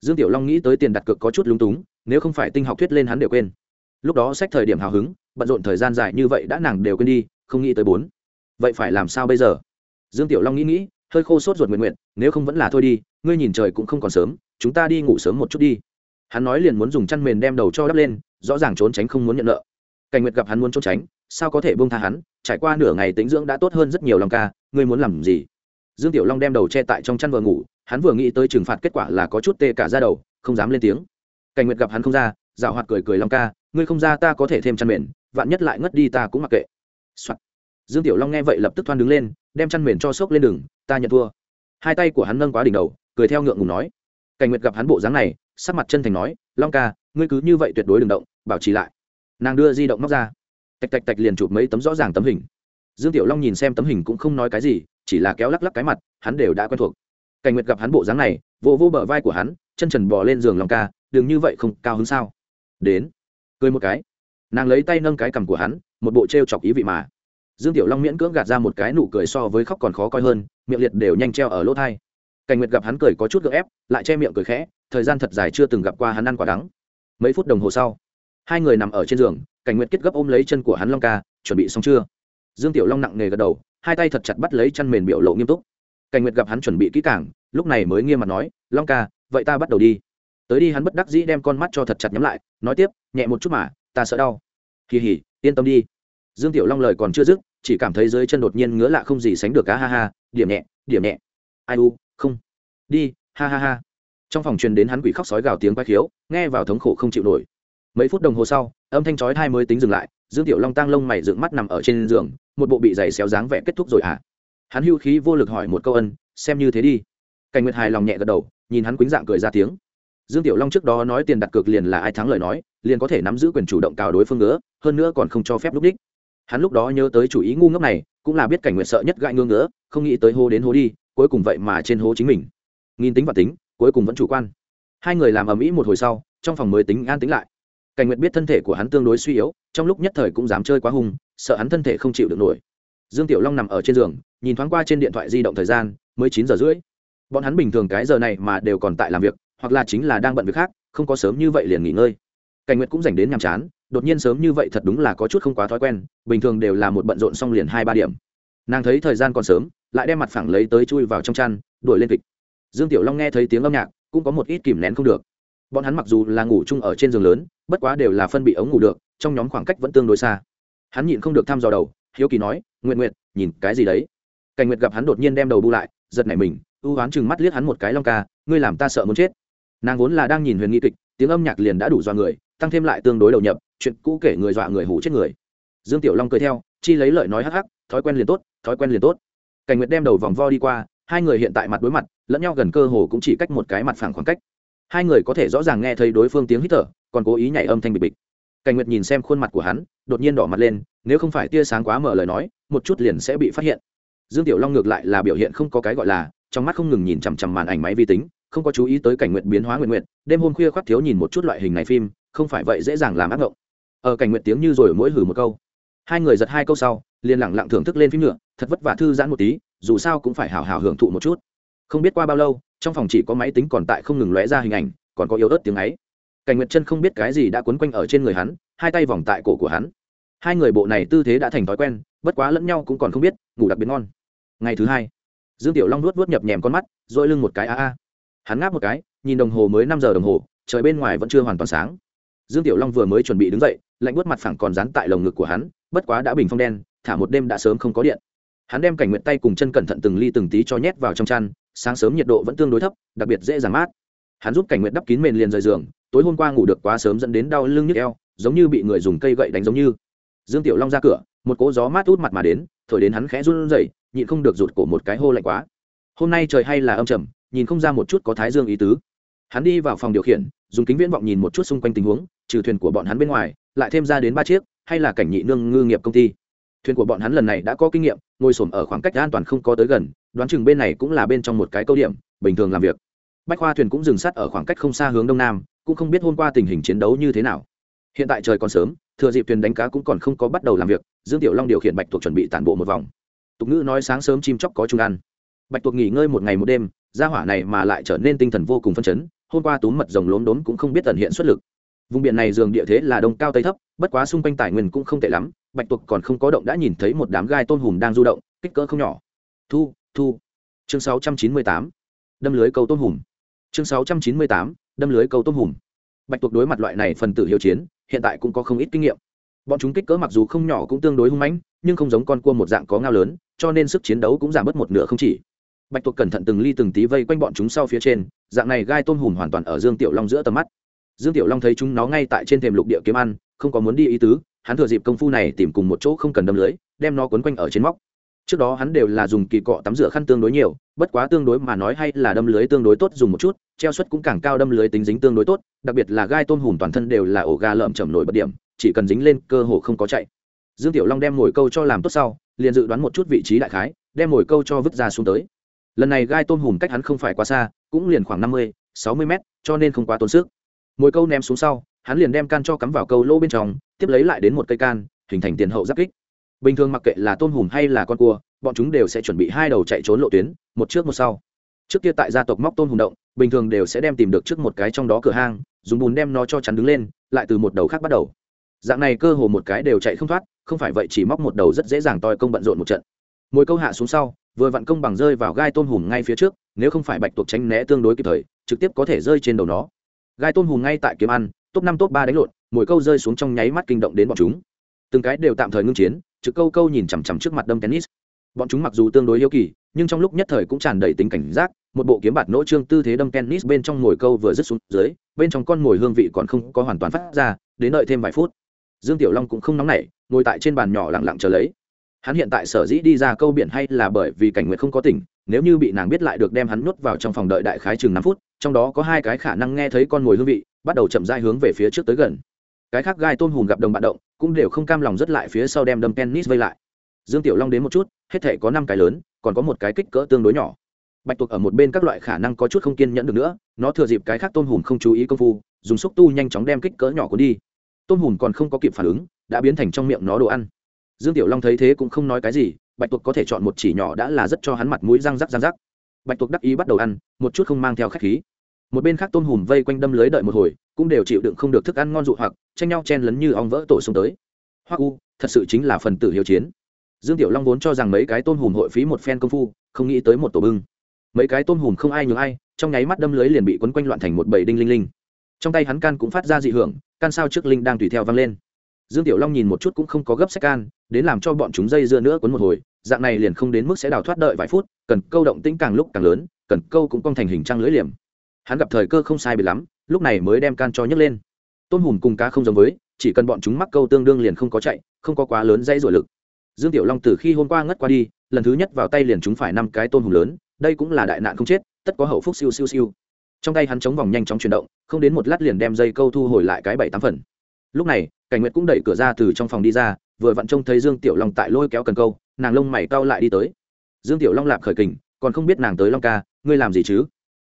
Dương tiểu long nghĩ tới tiền đặt cược có chút lúng túng, nếu không phải tinh học thuyết lên hắn đều quên. Lúc đó sách thời điểm hào hứng, bận rộn thời gian dài như vậy đã nàng đều quên đi, không nghĩ tới bốn. Vậy phải làm sao bây giờ? Dương tiểu long nghĩ nghĩ, hơi khô sốt ruột nguyện nguyện, nếu không vẫn là thôi đi, ngươi nhìn trời cũng không còn sớm, chúng ta đi ngủ sớm một chút đi hắn nói liền muốn dùng chăn mền đem đầu cho đắp lên, rõ ràng trốn tránh không muốn nhận nợ. Cảnh nguyệt gặp hắn muốn trốn tránh, sao có thể buông tha hắn, trải qua nửa ngày tính dưỡng đã tốt hơn rất nhiều lòng ca, ngươi muốn làm gì? Dương tiểu long đem đầu che tại trong chăn vừa ngủ, hắn vừa nghĩ tới trừng phạt kết quả là có chút tê cả ra đầu, không dám lên tiếng. Cảnh nguyệt gặp hắn không ra dạo hoạt cười cười long ca, ngươi không ra ta có thể thêm chăn mền, vạn nhất lại ngất đi ta cũng mặc kệ、Soạn. dương tiểu long nghe vậy lập tức thoan đứng lên, đem chăn mền cho sốc lên đường, ta nhận thua. Hai tay của hắn nâng quá đỉnh đầu, cười theo ngượng ngùng nói. Cảnh nguyệt gặp hắn bộ dáng này sắc mặt chân thành nói, long ca, ngươi cứ như vậy tuyệt đối đừng động, bảo trì lại. Nàng đưa di động móc ra. Tạch tạch tạch liền chụp mấy tấm rõ ràng tấm hình. Dương tiểu long nhìn xem tấm hình cũng không nói cái gì, chỉ là kéo lắc lắc cái mặt, hắn đều đã quen thuộc. Cảnh nguyệt gặp hắn bộ dáng này, vô vô bờ vai của hắn, chân trần bò lên giường long ca, đừng như vậy không cao hứng sao? Đến, cười một cái. Nàng lấy tay nâng cái cằm của hắn, một bộ t r e o chọc ý vị mà. Dương tiểu long miễn cưỡng gạt ra một cái nụ cười so với khóc còn khó coi hơn, miệng liệt đều nhanh treo ở lỗ thai cảnh nguyệt gặp hắn cười có chút gợ ép, lại che miệng cười khẽ, thời gian thật dài chưa từng gặp qua hắn ăn quả đắng. Mấy phút đồng hồ sau, hai người nằm ở trên giường, cảnh nguyệt kết gấp ôm lấy chân của hắn long ca, chuẩn bị xong chưa? Dương tiểu long nặng nề gật đầu, hai tay thật chặt bắt lấy chân mền biểu lộ nghiêm túc. Cảnh nguyệt gặp hắn chuẩn bị kỹ càng, lúc này mới nghiêm mặt nói, long ca, vậy ta bắt đầu đi. Tới đi hắn bất đắc dĩ đem con mắt cho thật chặt nhắm lại, nói tiếp, nhẹ một chút mà, ta sợ đau. Kỳ hỉ, yên tâm đi. Dương tiểu long lời còn chưa dứt, chỉ cảm thấy dưới chân đột nhiên ngứa lạ không gì sánh được cá ha ha, điểm nhẹ điểm nhẹ. Ai u không, đi, ha ha ha. Trong phòng truyền đến hắn quỷ khóc sói gào tiếng quay khiếu, nghe vào thống khổ không chịu nổi. Mấy phút đồng hồ sau, âm thanh chói hai mới tính dừng lại, dương tiểu long tăng lông mày dựng mắt nằm ở trên giường, một bộ bị giày xéo dáng vẻ kết thúc rồi à hắn hưu khí vô lực hỏi một câu ân, xem như thế đi. Cảnh nguyệt hài lòng nhẹ gật đầu, nhìn hắn quýnh dạng cười ra tiếng. Dương tiểu long trước đó nói tiền đặt cược liền là ai thắng lời nói, liền có thể nắm giữ quyền chủ động cào đối phương nữa hơn nữa còn không cho phép lúc đích. Hắn lúc đó nhớ tới chủ ý ngu ngốc này, cũng là biết cảnh nguyệt sợ nhất gãi ngưỡng nữa không nghĩ tới hô đến hô đi cuối cùng vậy mà trên hố chính mình. Nghìn tính và tính, cuối cùng vẫn chủ quan. Hai người làm ầm ĩ một hồi sau, trong phòng mới tính an tính lại. Cảnh nguyệt biết thân thể của hắn tương đối suy yếu, trong lúc nhất thời cũng dám chơi quá hung, sợ hắn thân thể không chịu được nổi. Dương tiểu long nằm ở trên giường, nhìn thoáng qua trên điện thoại di động thời gian, mới chín giờ rưỡi. Bọn hắn bình thường cái giờ này mà đều còn tại làm việc, hoặc là chính là đang bận việc khác, không có sớm như vậy liền nghỉ ngơi. Cảnh nguyệt cũng dành đến nhàm chán, đột nhiên sớm như vậy thật đúng là có chút không quá thói quen, bình thường đều là một bận rộn xong liền hai ba điểm. Nàng thấy thời gian còn sớm lại đem mặt phẳng lấy tới chui vào trong chăn, đuổi lên kịch. Dương tiểu long nghe thấy tiếng âm nhạc, cũng có một ít kìm nén không được. Bọn hắn mặc dù là ngủ chung ở trên giường lớn, bất quá đều là phân bị ống ngủ được, trong nhóm khoảng cách vẫn tương đối xa. Hắn nhịn không được thăm dò đầu, hiếu kỳ nói nguyện nguyện nhìn cái gì đấy? Cảnh nguyệt gặp hắn đột nhiên đem đầu bu lại, giật nảy mình ưu hoán chừng mắt liếc hắn một cái, long ca, ngươi làm ta sợ muốn chết. Nàng vốn là đang nhìn huyền nghi kịch, tiếng âm nhạc liền đã đủ dọa người, tăng thêm lại tương đối đầu nhập, chuyện cũ kể người dọa người hủ chết người. Dương tiểu long cười theo, chi lấy lợi nói hắc hắc, thói quen liền tốt, thói quen liền tốt cảnh nguyệt đem đầu vòng vo đi qua, hai người hiện tại mặt đối mặt, lẫn nhau gần cơ hồ cũng chỉ cách một cái mặt phẳng khoảng cách. Hai người có thể rõ ràng nghe thấy đối phương tiếng hít thở, còn cố ý nhảy âm thanh bịch bịch. Cảnh nguyệt nhìn xem khuôn mặt của hắn, đột nhiên đỏ mặt lên, nếu không phải tia sáng quá mở lời nói, một chút liền sẽ bị phát hiện. Dương tiểu long ngược lại là biểu hiện không có cái gọi là, trong mắt không ngừng nhìn chằm chằm màn ảnh máy vi tính, không có chú ý tới cảnh nguyện biến hóa nguyện nguyện đêm hôm khuya khoác thiếu nhìn một chút loại hình này phim, không phải vậy dễ dàng làm ác ngộng. Ở cảnh nguyện tiếng như rồi mỗi hử một câu. Hai người giật hai câu sau liền lẳng lặng thưởng thức lên phim nữa, thật vất vả thư giãn một tí, dù sao cũng phải hào hào hưởng thụ một chút. Không biết qua bao lâu, trong phòng chỉ có máy tính còn tại không ngừng lóe ra hình ảnh, còn có yếu ớt tiếng ấy. Cảnh nguyệt chân không biết cái gì đã quấn quanh ở trên người hắn, hai tay vòng tại cổ của hắn. Hai người bộ này tư thế đã thành thói quen, bất quá lẫn nhau cũng còn không biết, ngủ đặc biệt ngon. Ngày thứ hai, dương tiểu long nuốt nuốt nhập nhèm con mắt, dội lưng một cái a a. Hắn ngáp một cái, nhìn đồng hồ mới năm giờ đồng hồ, trời bên ngoài vẫn chưa hoàn toàn sáng. Dương tiểu long vừa mới chuẩn bị đứng dậy, lạnh bớt mặt phẳng còn dán tại lồng ngực của hắn, bất quá đã bình phong đen thả một đêm đã sớm không có điện. Hắn đem cảnh nguyện tay cùng chân cẩn thận từng ly từng tí cho nhét vào trong chăn, sáng sớm nhiệt độ vẫn tương đối thấp, đặc biệt dễ dàng mát. Hắn giúp cảnh nguyện đắp kín mền liền rời giường, tối hôm qua ngủ được quá sớm dẫn đến đau lưng nhức eo, giống như bị người dùng cây gậy đánh giống như. Dương tiểu long ra cửa, một cỗ gió mát út mặt mà đến, thổi đến hắn khẽ run rẩy, nhịn không được rụt cổ một cái hô lạnh quá. Hôm nay trời hay là âm trầm, nhìn không ra một chút có thái dương ý tứ. Hắn đi vào phòng điều khiển, dùng kính viễn vọng nhìn một chút xung quanh tình huống, trừ thuyền của bọn hắn bên ngoài, lại thêm ra đến ba chiếc, hay là cảnh nhị nương ngư nghiệp công ty thuyền của bọn hắn lần này đã có kinh nghiệm, ngồi xổm ở khoảng cách an toàn không có tới gần, đoán chừng bên này cũng là bên trong một cái câu điểm, bình thường làm việc. Bách khoa thuyền cũng dừng sát ở khoảng cách không xa hướng đông nam, cũng không biết hôm qua tình hình chiến đấu như thế nào. Hiện tại trời còn sớm, thừa dịp thuyền đánh cá cũng còn không có bắt đầu làm việc, dương tiểu long điều khiển bạch tuộc chuẩn bị tản bộ một vòng. Tục ngữ nói sáng sớm chim chóc có chung ăn. Bạch tuộc nghỉ ngơi một ngày một đêm ra hỏa này mà lại trở nên tinh thần vô cùng phân chấn, hôm qua túm mật rồng lốm đốm cũng không biết tận hiện xuất lực. Vùng biển này dường địa thế là đông cao tây thấp, bất quá xung quanh tài nguyên cũng không tệ lắm bạch tuộc còn không có động đã nhìn thấy một đám gai tôm hùm đang du động, kích cỡ không nhỏ. Thu thu. Chương 698. đâm lưới câu tôm hùm. Chương 698. đâm lưới câu tôm hùm. Bạch tuộc đối mặt loại này phần tử hiệu chiến, hiện tại cũng có không ít kinh nghiệm. Bọn chúng kích cỡ mặc dù không nhỏ cũng tương đối hung mãnh, nhưng không giống con cua một dạng có ngao lớn, cho nên sức chiến đấu cũng giảm bớt một nửa không chỉ. Bạch tuộc cẩn thận từng ly từng tí vây quanh bọn chúng sau phía trên, dạng này gai tôm hùm hoàn toàn ở dương tiểu long giữa tầm mắt. Dương tiểu long thấy chúng nó ngay tại trên thềm lục địa kiếm ăn, không có muốn đi ý tứ hắn thừa dịp công phu này tìm cùng một chỗ không cần đâm lưới, đem nó quấn quanh ở trên móc. Trước đó hắn đều là dùng kỳ cọ tắm rửa khăn tương đối nhiều, bất quá tương đối mà nói hay là đâm lưới tương đối tốt dùng một chút, treo suất cũng càng cao đâm lưới tính dính tương đối tốt, đặc biệt là gai tôm hùm toàn thân đều là ổ ga lợm chầm nổi bất điểm, chỉ cần dính lên cơ hồ không có chạy. Dương tiểu long đem mồi câu cho làm tốt sau, liền dự đoán một chút vị trí đại khái, đem mồi câu cho vứt ra xuống tới. Lần này gai tôm hùm cách hắn không phải quá xa, cũng liền khoảng năm mươi, sáu mươi mét, cho nên không quá tốn sức. Mồi câu ném xuống sau hắn liền đem can cho cắm vào câu lỗ bên trong, tiếp lấy lại đến một cây can, hình thành tiền hậu giáp kích. Bình thường mặc kệ là tôm hùm hay là con cua, bọn chúng đều sẽ chuẩn bị hai đầu chạy trốn lộ tuyến, một trước một sau. Trước kia tại gia tộc móc tôm hùm động, bình thường đều sẽ đem tìm được trước một cái trong đó cửa hang, dùng bùn đem nó cho chắn đứng lên, lại từ một đầu khác bắt đầu. Dạng này cơ hồ một cái đều chạy không thoát, không phải vậy chỉ móc một đầu rất dễ dàng toi công bận rộn một trận. Mỗi câu hạ xuống sau, vừa vặn công bằng rơi vào gai tôm hùm ngay phía trước, nếu không phải bạch tuộc tránh né tương đối kịp thời, trực tiếp có thể rơi trên đầu nó. Gai tôm hùm ngay tại kiếm ăn top năm, top ba đánh lộn mỗi câu rơi xuống trong nháy mắt kinh động đến bọn chúng. Từng cái đều tạm thời ngưng chiến, trực câu câu nhìn chằm chằm trước mặt đâm tennis. Bọn chúng mặc dù tương đối yêu kỳ, nhưng trong lúc nhất thời cũng tràn đầy tính cảnh giác, một bộ kiếm bạt nỗ trương tư thế đâm tennis bên trong ngồi câu vừa rứt xuống dưới, bên trong con ngồi hương vị còn không có hoàn toàn phát ra, đến đợi thêm vài phút. Dương tiểu long cũng không nóng nảy, ngồi tại trên bàn nhỏ lặng lặng chờ lấy. Hắn hiện tại sở dĩ đi ra câu biển hay là bởi vì cảnh nguyệt không có tỉnh, nếu như bị nàng biết lại được đem hắn nuốt vào trong phòng đợi đại khái chừng năm phút, trong đó có hai cái khả năng nghe thấy con ngồi hương vị bắt đầu chậm rãi hướng về phía trước tới gần. Cái khác gai tôn hùm gặp đồng bạn động, cũng đều không cam lòng rất lại phía sau đem đâm tennis vây lại. Dương tiểu long đến một chút, hết thể có năm cái lớn, còn có một cái kích cỡ tương đối nhỏ. Bạch tuộc ở một bên các loại khả năng có chút không kiên nhẫn được nữa, nó thừa dịp cái khác tôn hùm không chú ý công phu, dùng xúc tu nhanh chóng đem kích cỡ nhỏ cuốn đi. Tôn hùm còn không có kịp phản ứng, đã biến thành trong miệng nó đồ ăn. Dương tiểu long thấy thế cũng không nói cái gì, bạch tuộc có thể chọn một chỉ nhỏ đã là rất cho hắn mặt mũi răng rắc răng rắc. Bạch tuộc đắc ý bắt đầu ăn, một chút không mang theo khách khí một bên khác tôm hùm vây quanh đâm lưới đợi một hồi, cũng đều chịu đựng không được thức ăn ngon dụ hoặc, tranh nhau chen lấn như ong vỡ tổ xuống tới. Hoặc u, thật sự chính là phần tử hiếu chiến. Dương tiểu long vốn cho rằng mấy cái tôm hùm hội phí một phen công phu, không nghĩ tới một tổ bưng. Mấy cái tôm hùm không ai nhường ai, trong nháy mắt đâm lưới liền bị quấn quanh loạn thành một bầy đinh linh linh. Trong tay hắn can cũng phát ra dị hưởng, can sao trước linh đang tùy theo văng lên. Dương tiểu long nhìn một chút cũng không có gấp sách can, đến làm cho bọn chúng dây dưa nữa quấn một hồi, dạng này liền không đến mức sẽ đào thoát đợi vài phút, cần câu động tĩnh càng lúc càng lớn, cần câu cũng cong thành hình trang lưới liềm hắn gặp thời cơ không sai bị lắm, lúc này mới đem can cho nhấc lên. Tôm hùm cùng cá không giống với, chỉ cần bọn chúng mắc câu tương đương liền không có chạy, không có quá lớn dây rủa lực. Dương tiểu long từ khi hôm qua ngất qua đi, lần thứ nhất vào tay liền chúng phải năm cái tôm hùm lớn, đây cũng là đại nạn không chết, tất có hậu phúc siêu siêu siêu. Trong tay hắn chống vòng nhanh chóng chuyển động, không đến một lát liền đem dây câu thu hồi lại cái bảy tám phần. Lúc này, cảnh nguyệt cũng đẩy cửa ra từ trong phòng đi ra, vừa vặn trông thấy dương tiểu long tại lôi kéo cần câu, nàng lông mày cau lại đi tới. Dương tiểu long lạp khởi kình, còn không biết nàng tới long ca, ngươi làm gì chứ?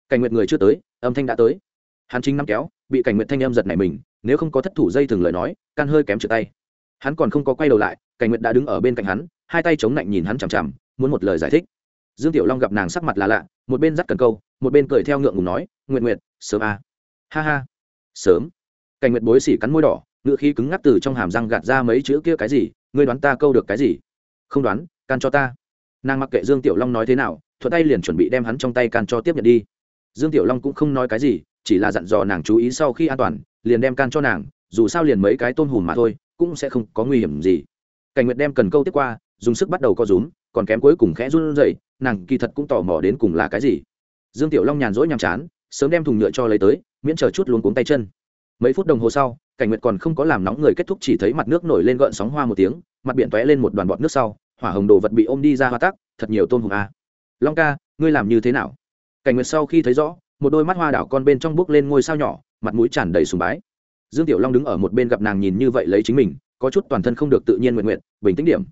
Cảnh nguyệt người chưa tới, âm thanh đã tới. Hắn chính nắm kéo, bị cảnh nguyệt thanh âm giật này mình, nếu không có thất thủ dây thường lời nói, can hơi kém trượt tay. Hắn còn không có quay đầu lại, cảnh nguyệt đã đứng ở bên cạnh hắn, hai tay chống lạnh nhìn hắn chằm chằm, muốn một lời giải thích. Dương tiểu long gặp nàng sắc mặt là lạ, một bên dắt cần câu, một bên cười theo ngượng ngùng nói nguyện nguyện sớm à. ha ha, sớm. Cảnh nguyệt bối xỉ cắn môi đỏ ngựa khí cứng ngắc từ trong hàm răng gạt ra mấy chữ kia cái gì, ngươi đoán ta câu được cái gì? Không đoán, can cho ta. Nàng mặc kệ dương tiểu long nói thế nào, thuận tay liền chuẩn bị đem hắn trong tay can cho tiếp nhận đi dương tiểu long cũng không nói cái gì, chỉ là dặn dò nàng chú ý sau khi an toàn, liền đem can cho nàng, dù sao liền mấy cái tôm hùm mà thôi, cũng sẽ không có nguy hiểm gì. Cảnh nguyệt đem cần câu tiếp qua, dùng sức bắt đầu co rúm, còn kém cuối cùng khẽ run rẩy, nàng kỳ thật cũng tò mò đến cùng là cái gì. Dương tiểu long nhàn rỗi nhàm chán, sớm đem thùng nhựa cho lấy tới, miễn chờ chút luôn cuống tay chân. Mấy phút đồng hồ sau, cảnh nguyệt còn không có làm nóng người kết thúc chỉ thấy mặt nước nổi lên gợn sóng hoa một tiếng, mặt biển tóe lên một đoàn bọt nước sau, hỏa hồng đồ vật bị ôm đi ra hoa tắc, thật nhiều tôm hùm a long ca, ngươi làm như thế nào? Cảnh nguyệt sau khi thấy rõ, một đôi mắt hoa đảo con bên trong bước lên ngôi sao nhỏ, mặt mũi tràn đầy sùng bái. Dương tiểu long đứng ở một bên gặp nàng nhìn như vậy lấy chính mình, có chút toàn thân không được tự nhiên nguyện nguyện, bình tĩnh điểm.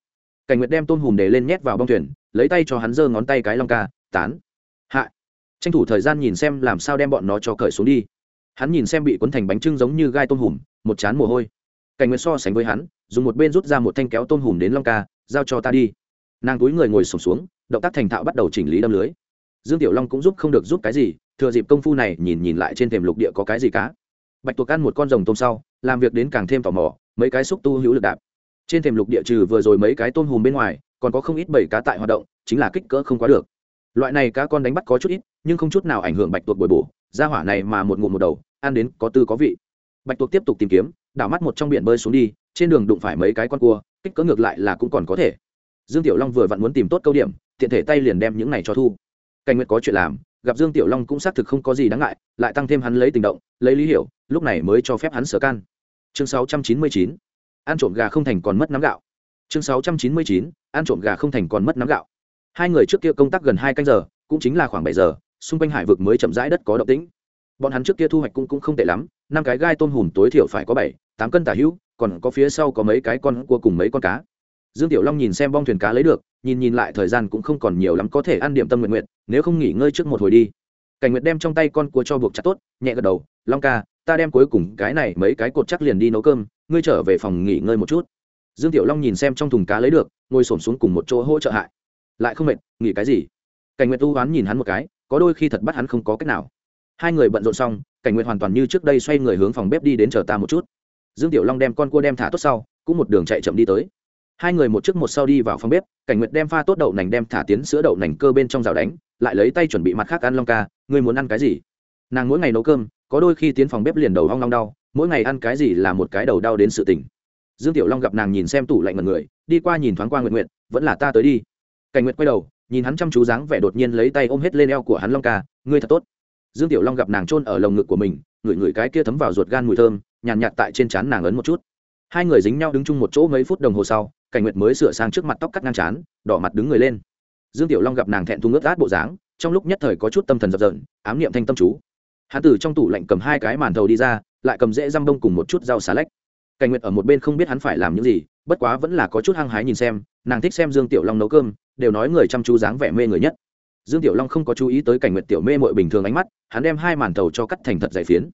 Cảnh nguyệt đem tôm hùm để lên nhét vào bong thuyền, lấy tay cho hắn giơ ngón tay cái long ca, tán. Hạ. Tranh thủ thời gian nhìn xem làm sao đem bọn nó cho cởi xuống đi. Hắn nhìn xem bị cuốn thành bánh trưng giống như gai tôm hùm, một chán mồ hôi. Cảnh nguyệt so sánh với hắn, dùng một bên rút ra một thanh kéo tôm hùm đến long ca, giao cho ta đi. Nàng túi người ngồi sổm xuống, động tác thành thạo bắt đầu chỉnh lý đâm lưới dương tiểu long cũng giúp không được giúp cái gì, thừa dịp công phu này nhìn nhìn lại trên thềm lục địa có cái gì cá. Bạch tuộc ăn một con rồng tôm sau, làm việc đến càng thêm tò mò, mấy cái xúc tu hữu lực đạp. Trên thềm lục địa trừ vừa rồi mấy cái tôm hùm bên ngoài, còn có không ít bảy cá tại hoạt động, chính là kích cỡ không quá được. Loại này cá con đánh bắt có chút ít, nhưng không chút nào ảnh hưởng bạch tuộc bồi bổ ra hỏa này mà một ngụm một đầu, ăn đến có tư có vị. Bạch tuộc tiếp tục tìm kiếm, đảo mắt một trong biển bơi xuống đi, trên đường đụng phải mấy cái con cua, kích cỡ ngược lại là cũng còn có thể. Dương tiểu long vừa vặn muốn tìm tốt câu điểm, tiện thể tay liền đem những này cho thu cảnh nguyệt có chuyện làm gặp dương tiểu long cũng xác thực không có gì đáng ngại lại tăng thêm hắn lấy tình động lấy lý hiểu lúc này mới cho phép hắn sở can chương 699. ăn trộm gà không thành còn mất nắm gạo chương 699. ăn trộm gà không thành còn mất nắm gạo hai người trước kia công tác gần hai canh giờ cũng chính là khoảng bảy giờ xung quanh hải vực mới chậm rãi đất có động tĩnh bọn hắn trước kia thu hoạch cũng, cũng không tệ lắm năm cái gai tôm hùm tối thiểu phải có bảy tám cân tả hữu còn có phía sau có mấy cái con cua cùng mấy con cá dương tiểu long nhìn xem bong thuyền cá lấy được nhìn nhìn lại thời gian cũng không còn nhiều lắm có thể ăn điểm tâm nguyện nguyện, nếu không nghỉ ngơi trước một hồi đi. Cảnh nguyệt đem trong tay con cua cho buộc chặt tốt, nhẹ gật đầu, long ca, ta đem cuối cùng cái này mấy cái cột chắc liền đi nấu cơm, ngươi trở về phòng nghỉ ngơi một chút. Dương tiểu long nhìn xem trong thùng cá lấy được, ngồi xổm xuống cùng một chỗ hỗ trợ hại. Lại không mệt, nghỉ cái gì? Cảnh nguyệt tu hoán nhìn hắn một cái, có đôi khi thật bắt hắn không có cách nào. Hai người bận rộn xong, cảnh nguyệt hoàn toàn như trước đây xoay người hướng phòng bếp đi đến chờ ta một chút. Dương tiểu long đem con cua đem thả tốt sau, cũng một đường chạy chậm đi tới hai người một trước một sau đi vào phòng bếp cảnh nguyệt đem pha tốt đậu nành đem thả tiến sữa đậu nành cơ bên trong rào đánh lại lấy tay chuẩn bị mặt khác ăn long ca ngươi muốn ăn cái gì? Nàng mỗi ngày nấu cơm có đôi khi tiến phòng bếp liền đầu hong long đau mỗi ngày ăn cái gì là một cái đầu đau đến sự tình dương tiểu long gặp nàng nhìn xem tủ lạnh mật người đi qua nhìn thoáng qua nguyện nguyện vẫn là ta tới đi. Cảnh nguyệt quay đầu nhìn hắn chăm chú dáng vẻ đột nhiên lấy tay ôm hết lên eo của hắn long ca ngươi thật tốt. Dương tiểu long gặp nàng trôn ở lồng ngực của mình ngửi ngửi cái kia thấm vào ruột gan mùi thơm nhàn nhạt, nhạt tại trên trán nàng ấn một chút. Hai người dính nhau đứng chung một chỗ mấy phút đồng hồ sau cảnh nguyệt mới sửa sang trước mặt tóc cắt ngang chán đỏ mặt đứng người lên. Dương tiểu long gặp nàng thẹn thùng ngước át bộ dáng, trong lúc nhất thời có chút tâm thần dập dởn ám niệm thanh tâm chú. Hắn từ trong tủ lạnh cầm hai cái màn thầu đi ra, lại cầm rễ răm bông cùng một chút rau xà lách. Cảnh nguyệt ở một bên không biết hắn phải làm những gì, bất quá vẫn là có chút hăng hái nhìn xem, nàng thích xem dương tiểu long nấu cơm, đều nói người chăm chú dáng vẻ mê người nhất. Dương tiểu long không có chú ý tới cảnh nguyệt tiểu mê mội bình thường ánh mắt, hắn đem hai màn thầu cho cắt thành thật giải phiến.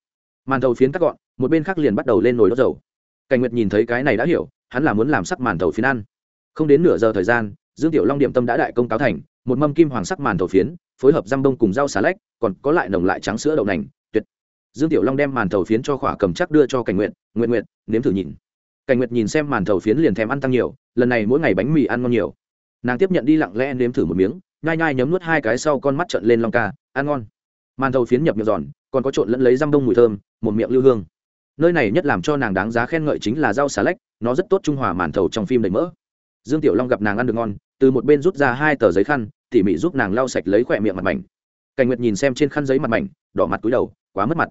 Màn thầu phiến cắt gọn, một bên khác liền bắt đầu lên nồi đốt dầu. Cảnh nguyệt nhìn thấy cái này đã hiểu hắn là muốn làm sắc màn thầu phiến ăn. Không đến nửa giờ thời gian, dương tiểu long điểm tâm đã đại công cáo thành, một mâm kim hoàng sắc màn thầu phiến, phối hợp răm bông cùng rau xà lách, còn có lại nồng lại trắng sữa đậu nành, tuyệt. Dương tiểu long đem màn thầu phiến cho khỏa cầm chắc đưa cho cảnh nguyện nguyện nguyện nếm thử nhìn. Cảnh nguyệt nhìn xem màn thầu phiến liền thèm ăn tăng nhiều, lần này mỗi ngày bánh mì ăn ngon nhiều. Nàng tiếp nhận đi lặng lẽ nếm thử một miếng, nhai nhai nhấm nuốt hai cái sau con mắt trợn lên long ca, ăn ngon. Màn thầu phiến nhập miệng giòn, còn có trộn lẫn lấy răm đông mùi thơm, một miệng lưu hương. Nơi này nhất làm cho nàng đáng giá khen ngợi chính là rau xà lách nó rất tốt trung hòa màn thầu trong phim đầy mỡ. Dương tiểu long gặp nàng ăn được ngon, từ một bên rút ra hai tờ giấy khăn, tỉ mỉ giúp nàng lau sạch lấy khỏe miệng mặt mảnh. Cảnh nguyệt nhìn xem trên khăn giấy mặt mảnh, đỏ mặt túi đầu, quá mất mặt.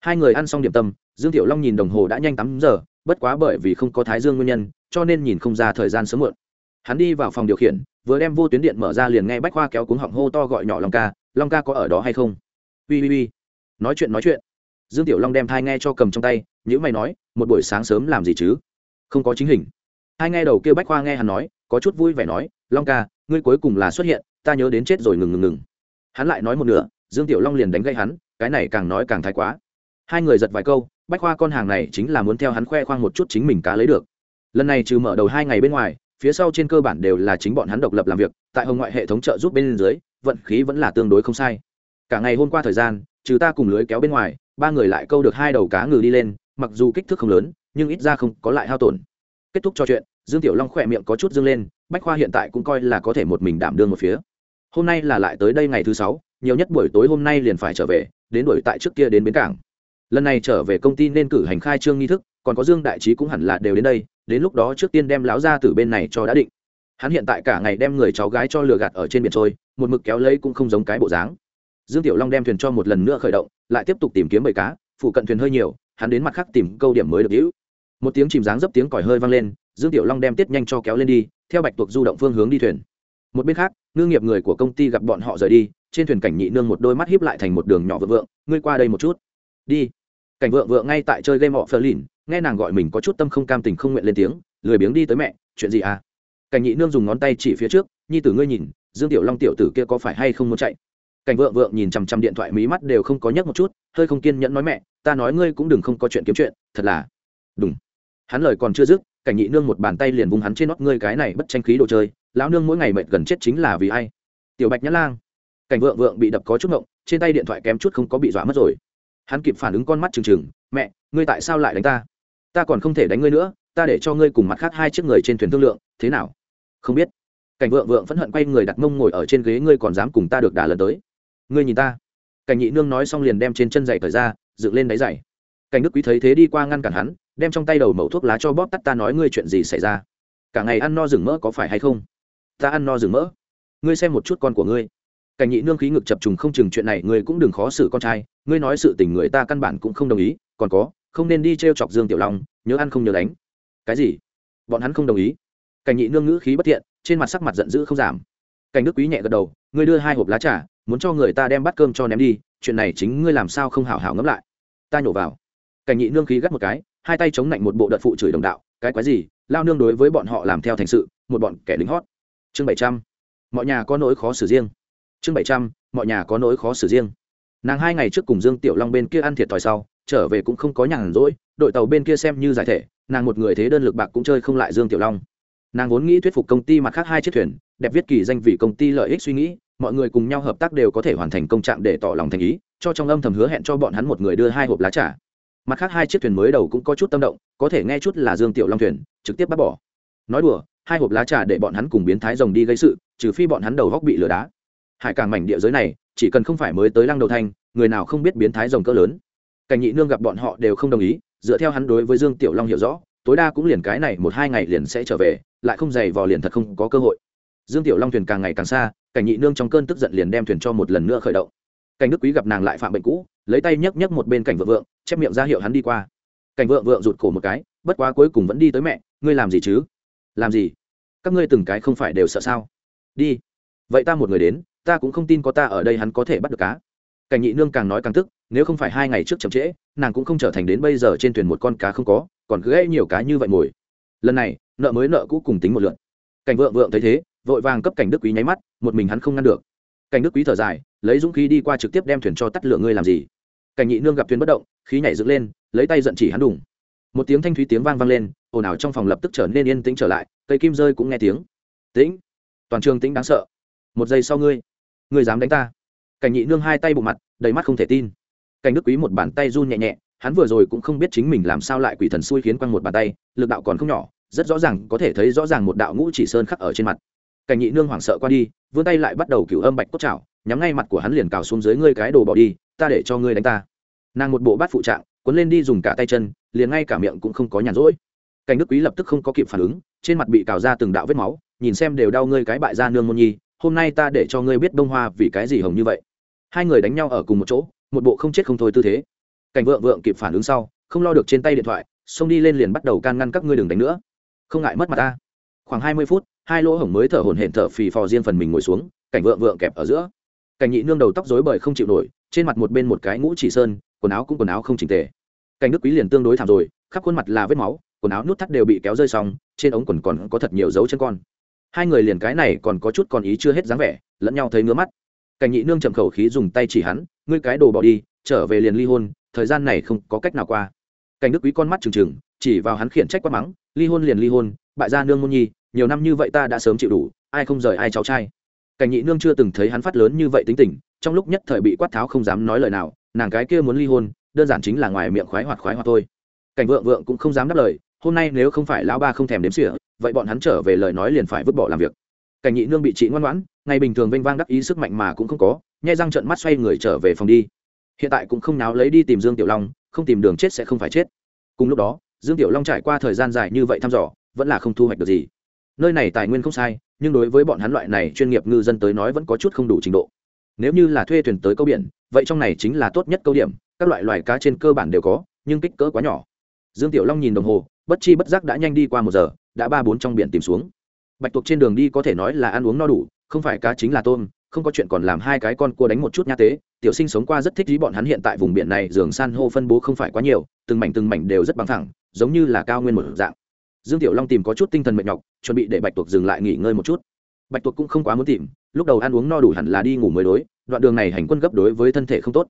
Hai người ăn xong điểm tâm, dương tiểu long nhìn đồng hồ đã nhanh tám giờ, bất quá bởi vì không có thái dương nguyên nhân, cho nên nhìn không ra thời gian sớm muộn. Hắn đi vào phòng điều khiển, vừa đem vô tuyến điện mở ra liền nghe bách khoa kéo cuống họng hô to gọi nhỏ long ca long ca có ở đó hay không? Ui ui ui nói chuyện nói chuyện. Dương tiểu long đem thai nghe cho cầm trong tay nhữ mày nói, một buổi sáng sớm làm gì chứ? Không có chính hình. Hai nghe đầu kêu bách khoa nghe hắn nói, có chút vui vẻ nói, long ca, ngươi cuối cùng là xuất hiện, ta nhớ đến chết rồi ngừng ngừng ngừng. Hắn lại nói một nửa, dương tiểu long liền đánh gây hắn, cái này càng nói càng thái quá. Hai người giật vài câu, bách khoa con hàng này chính là muốn theo hắn khoe khoang một chút chính mình cá lấy được. Lần này trừ mở đầu hai ngày bên ngoài, phía sau trên cơ bản đều là chính bọn hắn độc lập làm việc, tại hồng ngoại hệ thống trợ giúp bên dưới, vận khí vẫn là tương đối không sai. Cả ngày hôm qua thời gian, trừ ta cùng lưới kéo bên ngoài, ba người lại câu được hai đầu cá ngừ đi lên, mặc dù kích thước không lớn nhưng ít ra không có lại hao tổn. Kết thúc trò chuyện, dương tiểu long khỏe miệng có chút dương lên, bách khoa hiện tại cũng coi là có thể một mình đảm đương một phía. Hôm nay là lại tới đây ngày thứ sáu, nhiều nhất buổi tối hôm nay liền phải trở về, đến đuổi tại trước kia đến bến cảng. Lần này trở về công ty nên cử hành khai trương nghi thức, còn có dương đại trí cũng hẳn là đều đến đây, đến lúc đó trước tiên đem láo ra từ bên này cho đã định. Hắn hiện tại cả ngày đem người cháu gái cho lừa gạt ở trên biển trôi, một mực kéo lấy cũng không giống cái bộ dáng. Dương tiểu long đem thuyền cho một lần nữa khởi động, lại tiếp tục tìm kiếm bầy cá, phụ cận thuyền hơi nhiều, hắn đến mặt khác tìm câu điểm mới được hữu một tiếng chìm dáng dấp tiếng còi hơi vang lên, dương tiểu long đem tiết nhanh cho kéo lên đi, theo bạch tuộc du động phương hướng đi thuyền. Một bên khác, ngư nghiệp người của công ty gặp bọn họ rời đi, trên thuyền cảnh nhị nương một đôi mắt hiếp lại thành một đường nhỏ vượng vượng, ngươi qua đây một chút. Đi. Cảnh vượng vượng ngay tại chơi game họ phờ lìn nghe nàng gọi mình có chút tâm không cam tình không nguyện lên tiếng, lười biếng đi tới mẹ, chuyện gì à? Cảnh nhị nương dùng ngón tay chỉ phía trước, nhi tử ngươi nhìn, dương tiểu long tiểu tử kia có phải hay không muốn chạy? Cảnh vợ vợ nhìn chằm chằm điện thoại, mí mắt đều không có nhấc một chút, hơi không kiên nhẫn nói mẹ, ta nói ngươi cũng đừng không có chuyện kiếm chuyện, thật là. Đúng hắn lời còn chưa dứt, cảnh nhị nương một bàn tay liền vung hắn trên nót, ngươi cái này bất tranh khí đồ chơi, lão nương mỗi ngày mệt gần chết chính là vì ai? Tiểu bạch nhã lang. Cảnh vượng vượng bị đập có chút ngộng, trên tay điện thoại kém chút không có bị dọa mất rồi. Hắn kịp phản ứng con mắt trừng trừng, mẹ, ngươi tại sao lại đánh ta? Ta còn không thể đánh ngươi nữa, ta để cho ngươi cùng mặt khác hai chiếc người trên thuyền thương lượng, thế nào? Không biết. Cảnh vượng vượng phẫn hận quay người đặt mông ngồi ở trên ghế, ngươi còn dám cùng ta được đà lần tới? Ngươi nhìn ta. Cảnh nhị nương nói xong liền đem trên chân giày thời ra, dựng lên đáy giày. Cảnh đức quý thấy thế đi qua ngăn cản hắn đem trong tay đầu mẩu thuốc lá cho bóp tắt ta nói ngươi chuyện gì xảy ra? Cả ngày ăn no rừng mỡ có phải hay không? Ta ăn no rừng mỡ. Ngươi xem một chút con của ngươi. Cảnh nhị nương khí ngực chập trùng không chừng chuyện này ngươi cũng đừng khó xử con trai. Ngươi nói sự tình người ta căn bản cũng không đồng ý. Còn có, không nên đi t r e o chọc dương tiểu long, nhớ ăn không nhớ đánh. Cái gì? Bọn hắn không đồng ý. Cảnh nhị nương ngữ khí bất thiện, trên mặt sắc mặt giận dữ không giảm. Cảnh đức quý nhẹ gật đầu, ngươi đưa hai hộp lá trà, muốn cho người ta đem bát cơm cho ném đi, chuyện này chính ngươi làm sao không hảo hảo ngẫm lại. Ta nhổ vào. Cảnh nhị nương khí gắt một cái hai tay chống lạnh một bộ đợt phụ chửi đồng đạo, cái quái gì, lao nương đối với bọn họ làm theo thành sự, một bọn kẻ lính hót. Chương bảy trăm, mọi nhà có nỗi khó xử riêng. Chương bảy trăm, mọi nhà có nỗi khó xử riêng. Nàng hai ngày trước cùng dương tiểu long bên kia ăn thiệt thòi sau, trở về cũng không có nhàn rỗi, đội tàu bên kia xem như giải thể, nàng một người thế đơn lực bạc cũng chơi không lại dương tiểu long. Nàng vốn nghĩ thuyết phục công ty mặt khác hai chiếc thuyền, đẹp viết kỳ danh vì công ty lợi ích suy nghĩ, mọi người cùng nhau hợp tác đều có thể hoàn thành công trạng để tỏ lòng thành ý, cho trong âm thầm hứa hẹn cho bọn hắn một người đưa hai hộp lá trà mặt khác hai chiếc thuyền mới đầu cũng có chút tâm động, có thể nghe chút là dương tiểu long thuyền, trực tiếp bắt bỏ. Nói đùa, hai hộp lá trà để bọn hắn cùng biến thái rồng đi gây sự, trừ phi bọn hắn đầu góc bị lửa đá. Hải cảng mảnh địa giới này, chỉ cần không phải mới tới lăng đầu thanh người nào không biết biến thái rồng cỡ lớn. Cảnh nhị nương gặp bọn họ đều không đồng ý, dựa theo hắn đối với dương tiểu long hiểu rõ, tối đa cũng liền cái này một hai ngày liền sẽ trở về, lại không dày vò liền thật không có cơ hội. Dương tiểu long thuyền càng ngày càng xa, cảnh nhị nương trong cơn tức giận liền đem thuyền cho một lần nữa khởi động cảnh đức quý gặp nàng lại phạm bệnh cũ, lấy tay nhấc nhấc một bên cảnh vợ vượng, chép miệng ra hiệu hắn đi qua. Cảnh vợ vượng rụt cổ một cái, bất quá cuối cùng vẫn đi tới mẹ, ngươi làm gì chứ? Làm gì? Các ngươi từng cái không phải đều sợ sao? Đi. Vậy ta một người đến, ta cũng không tin có ta ở đây hắn có thể bắt được cá. Cảnh nhị nương càng nói càng tức, nếu không phải hai ngày trước chậm trễ, nàng cũng không trở thành đến bây giờ trên thuyền một con cá không có, còn gãy nhiều cá như vậy ngồi lần này, nợ mới nợ cũ cùng tính một lượn cảnh vượng vượng thấy thế, vội vàng cấp cảnh đức quý nháy mắt, một mình hắn không ngăn được. Cảnh đức quý thở dài lấy dũng khí đi qua trực tiếp đem thuyền cho tắt lửa ngươi làm gì? Cảnh nhị nương gặp thuyền bất động, khí nhảy dựng lên, lấy tay giận chỉ hắn đủng một tiếng thanh thúy tiếng vang vang lên, ồn ào trong phòng lập tức trở nên yên tĩnh trở lại, cây kim rơi cũng nghe tiếng. Tĩnh! Toàn trường tĩnh đáng sợ. Một giây sau ngươi ngươi dám đánh ta. Cảnh nhị nương hai tay bộ mặt, đầy mắt không thể tin. Cảnh đức quý một bàn tay run nhẹ nhẹ, hắn vừa rồi cũng không biết chính mình làm sao lại quỷ thần xui khiến quăng một bàn tay, lực đạo còn không nhỏ, rất rõ ràng có thể thấy rõ ràng một đạo ngũ chỉ sơn khắc ở trên mặt. Cảnh nhị nương hoảng sợ qua đi, vươn tay lại bắt đầu cửu âm bạch cốt chảo nhắm ngay mặt của hắn liền cào xuống dưới ngươi cái đồ bỏ đi, ta để cho ngươi đánh ta. Nàng một bộ bát phụ trạng, cuốn lên đi dùng cả tay chân, liền ngay cả miệng cũng không có nhàn rỗi. Cảnh đức quý lập tức không có kịp phản ứng, trên mặt bị cào ra từng đạo vết máu, nhìn xem đều đau ngươi cái bại gia nương môn nhi, hôm nay ta để cho ngươi biết đông hoa vì cái gì hồng như vậy. Hai người đánh nhau ở cùng một chỗ, một bộ không chết không thôi tư thế. Cảnh vượng vượng kịp phản ứng sau, không lo được trên tay điện thoại, xông đi lên liền bắt đầu can ngăn các ngươi đừng đánh nữa. Không ngại mất mặt ta. Khoảng hai mươi phút, hai lỗ hổng mới thở hổn hển thở phì phò riêng phần mình ngồi xuống, cảnh vượng vượng kẹp ở giữa cảnh nhị nương đầu tóc rối bời không chịu nổi, trên mặt một bên một cái ngũ chỉ sơn, quần áo cũng quần áo không chỉnh tề. Cảnh đức quý liền tương đối thảm rồi, khắp khuôn mặt là vết máu, quần áo nút thắt đều bị kéo rơi xong, trên ống quần còn có thật nhiều dấu chân con. Hai người liền cái này còn có chút còn ý chưa hết dáng vẻ, lẫn nhau thấy ngứa mắt. Cảnh nhị nương chậm khẩu khí dùng tay chỉ hắn, ngươi cái đồ bỏ đi, trở về liền ly hôn, thời gian này không có cách nào qua. Cảnh đức quý con mắt trừng trừng, chỉ vào hắn khiển trách quát mắng, ly hôn liền ly hôn, bại gia nương môn nhi, nhiều năm như vậy ta đã sớm chịu đủ, ai không rời ai cháu trai cảnh nhị nương chưa từng thấy hắn phát lớn như vậy tính tình, trong lúc nhất thời bị quát tháo không dám nói lời nào, nàng cái kia muốn ly hôn, đơn giản chính là ngoài miệng khoái hoạt khoái hoạt thôi. Cảnh vượng vượng cũng không dám đáp lời, hôm nay nếu không phải lão ba không thèm đếm xỉa, vậy bọn hắn trở về lời nói liền phải vứt bỏ làm việc. Cảnh nhị nương bị chị ngoan ngoãn, ngày bình thường vênh vang đắc ý sức mạnh mà cũng không có, nhai răng trận mắt xoay người trở về phòng đi. Hiện tại cũng không náo lấy đi tìm dương tiểu long, không tìm đường chết sẽ không phải chết. Cùng lúc đó, dương tiểu long trải qua thời gian dài như vậy thăm dò, vẫn là không thu hoạch được gì. Nơi này tài nguyên không sai nhưng đối với bọn hắn loại này chuyên nghiệp ngư dân tới nói vẫn có chút không đủ trình độ. Nếu như là thuê thuyền tới câu biển, vậy trong này chính là tốt nhất câu điểm, các loại loài cá trên cơ bản đều có, nhưng kích cỡ quá nhỏ. Dương tiểu long nhìn đồng hồ, bất chi bất giác đã nhanh đi qua một giờ, đã ba bốn trong biển tìm xuống. Bạch tuộc trên đường đi có thể nói là ăn uống no đủ, không phải cá chính là tôm, không có chuyện còn làm hai cái con cua đánh một chút nha tế. Tiểu sinh sống qua rất thích ý bọn hắn hiện tại vùng biển này, giường san hô phân bố không phải quá nhiều, từng mảnh từng mảnh đều rất bằng thẳng, giống như là cao nguyên một dạng dương tiểu long tìm có chút tinh thần mệt nhọc, chuẩn bị để bạch tuộc dừng lại nghỉ ngơi một chút. Bạch tuộc cũng không quá muốn tìm, lúc đầu ăn uống no đủ hẳn là đi ngủ mới đối, đoạn đường này hành quân gấp đối với thân thể không tốt.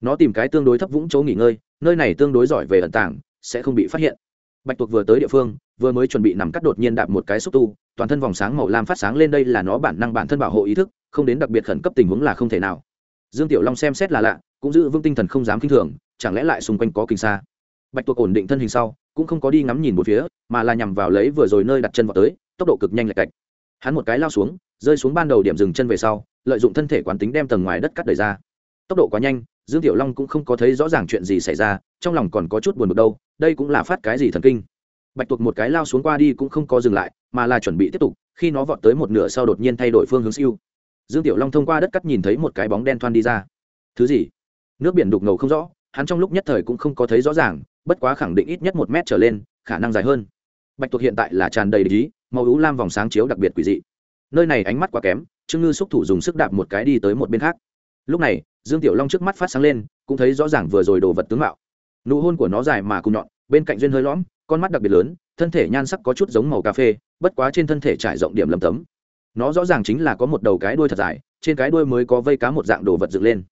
Nó tìm cái tương đối thấp vũng chỗ nghỉ ngơi, nơi này tương đối giỏi về ẩn tàng, sẽ không bị phát hiện. Bạch tuộc vừa tới địa phương, vừa mới chuẩn bị nằm cắt đột nhiên đạp một cái xúc tu, toàn thân vòng sáng màu lam phát sáng lên đây là nó bản năng bản thân bảo hộ ý thức, không đến đặc biệt khẩn cấp tình huống là không thể nào. Dương tiểu long xem xét là lạ, cũng giữ vững tinh thần không dám k i n h thường, chẳng lẽ lại xung quanh có kinh xa. Bạch tuộc ổn định thân hình sau cũng không có đi ngắm nhìn một phía, mà là nhằm vào lấy vừa rồi nơi đặt chân vào tới, tốc độ cực nhanh lạch cạch. Hắn một cái lao xuống, rơi xuống ban đầu điểm dừng chân về sau, lợi dụng thân thể quán tính đem tầng ngoài đất cắt đời ra. Tốc độ quá nhanh, dương tiểu long cũng không có thấy rõ ràng chuyện gì xảy ra, trong lòng còn có chút buồn bực đâu, đây cũng là phát cái gì thần kinh. Bạch tuộc một cái lao xuống qua đi cũng không có dừng lại, mà là chuẩn bị tiếp tục, khi nó vọt tới một nửa sau đột nhiên thay đổi phương hướng siêu. Dương tiểu long thông qua đất cắt nhìn thấy một cái bóng đen thoăn đi ra. Thứ gì? Nước biển đục ngầu không rõ, hắn trong lúc nhất thời cũng không có thấy rõ ràng bất quá khẳng định ít nhất một mét trở lên, khả năng dài hơn. Bạch tuộc hiện tại là tràn đầy lý, màu ú lam vòng sáng chiếu đặc biệt quỷ dị. Nơi này ánh mắt quá kém, trương ngư xúc thủ dùng sức đạp một cái đi tới một bên khác. Lúc này, dương tiểu long trước mắt phát sáng lên, cũng thấy rõ ràng vừa rồi đồ vật tướng mạo. Nụ hôn của nó dài mà cùng nhọn, bên cạnh duyên hơi lõm, con mắt đặc biệt lớn, thân thể nhan sắc có chút giống màu cà phê, bất quá trên thân thể trải rộng điểm lầm tấm. Nó rõ ràng chính là có một đầu cái đuôi thật dài, trên cái đuôi mới có vây cá một dạng đồ vật dựng lên.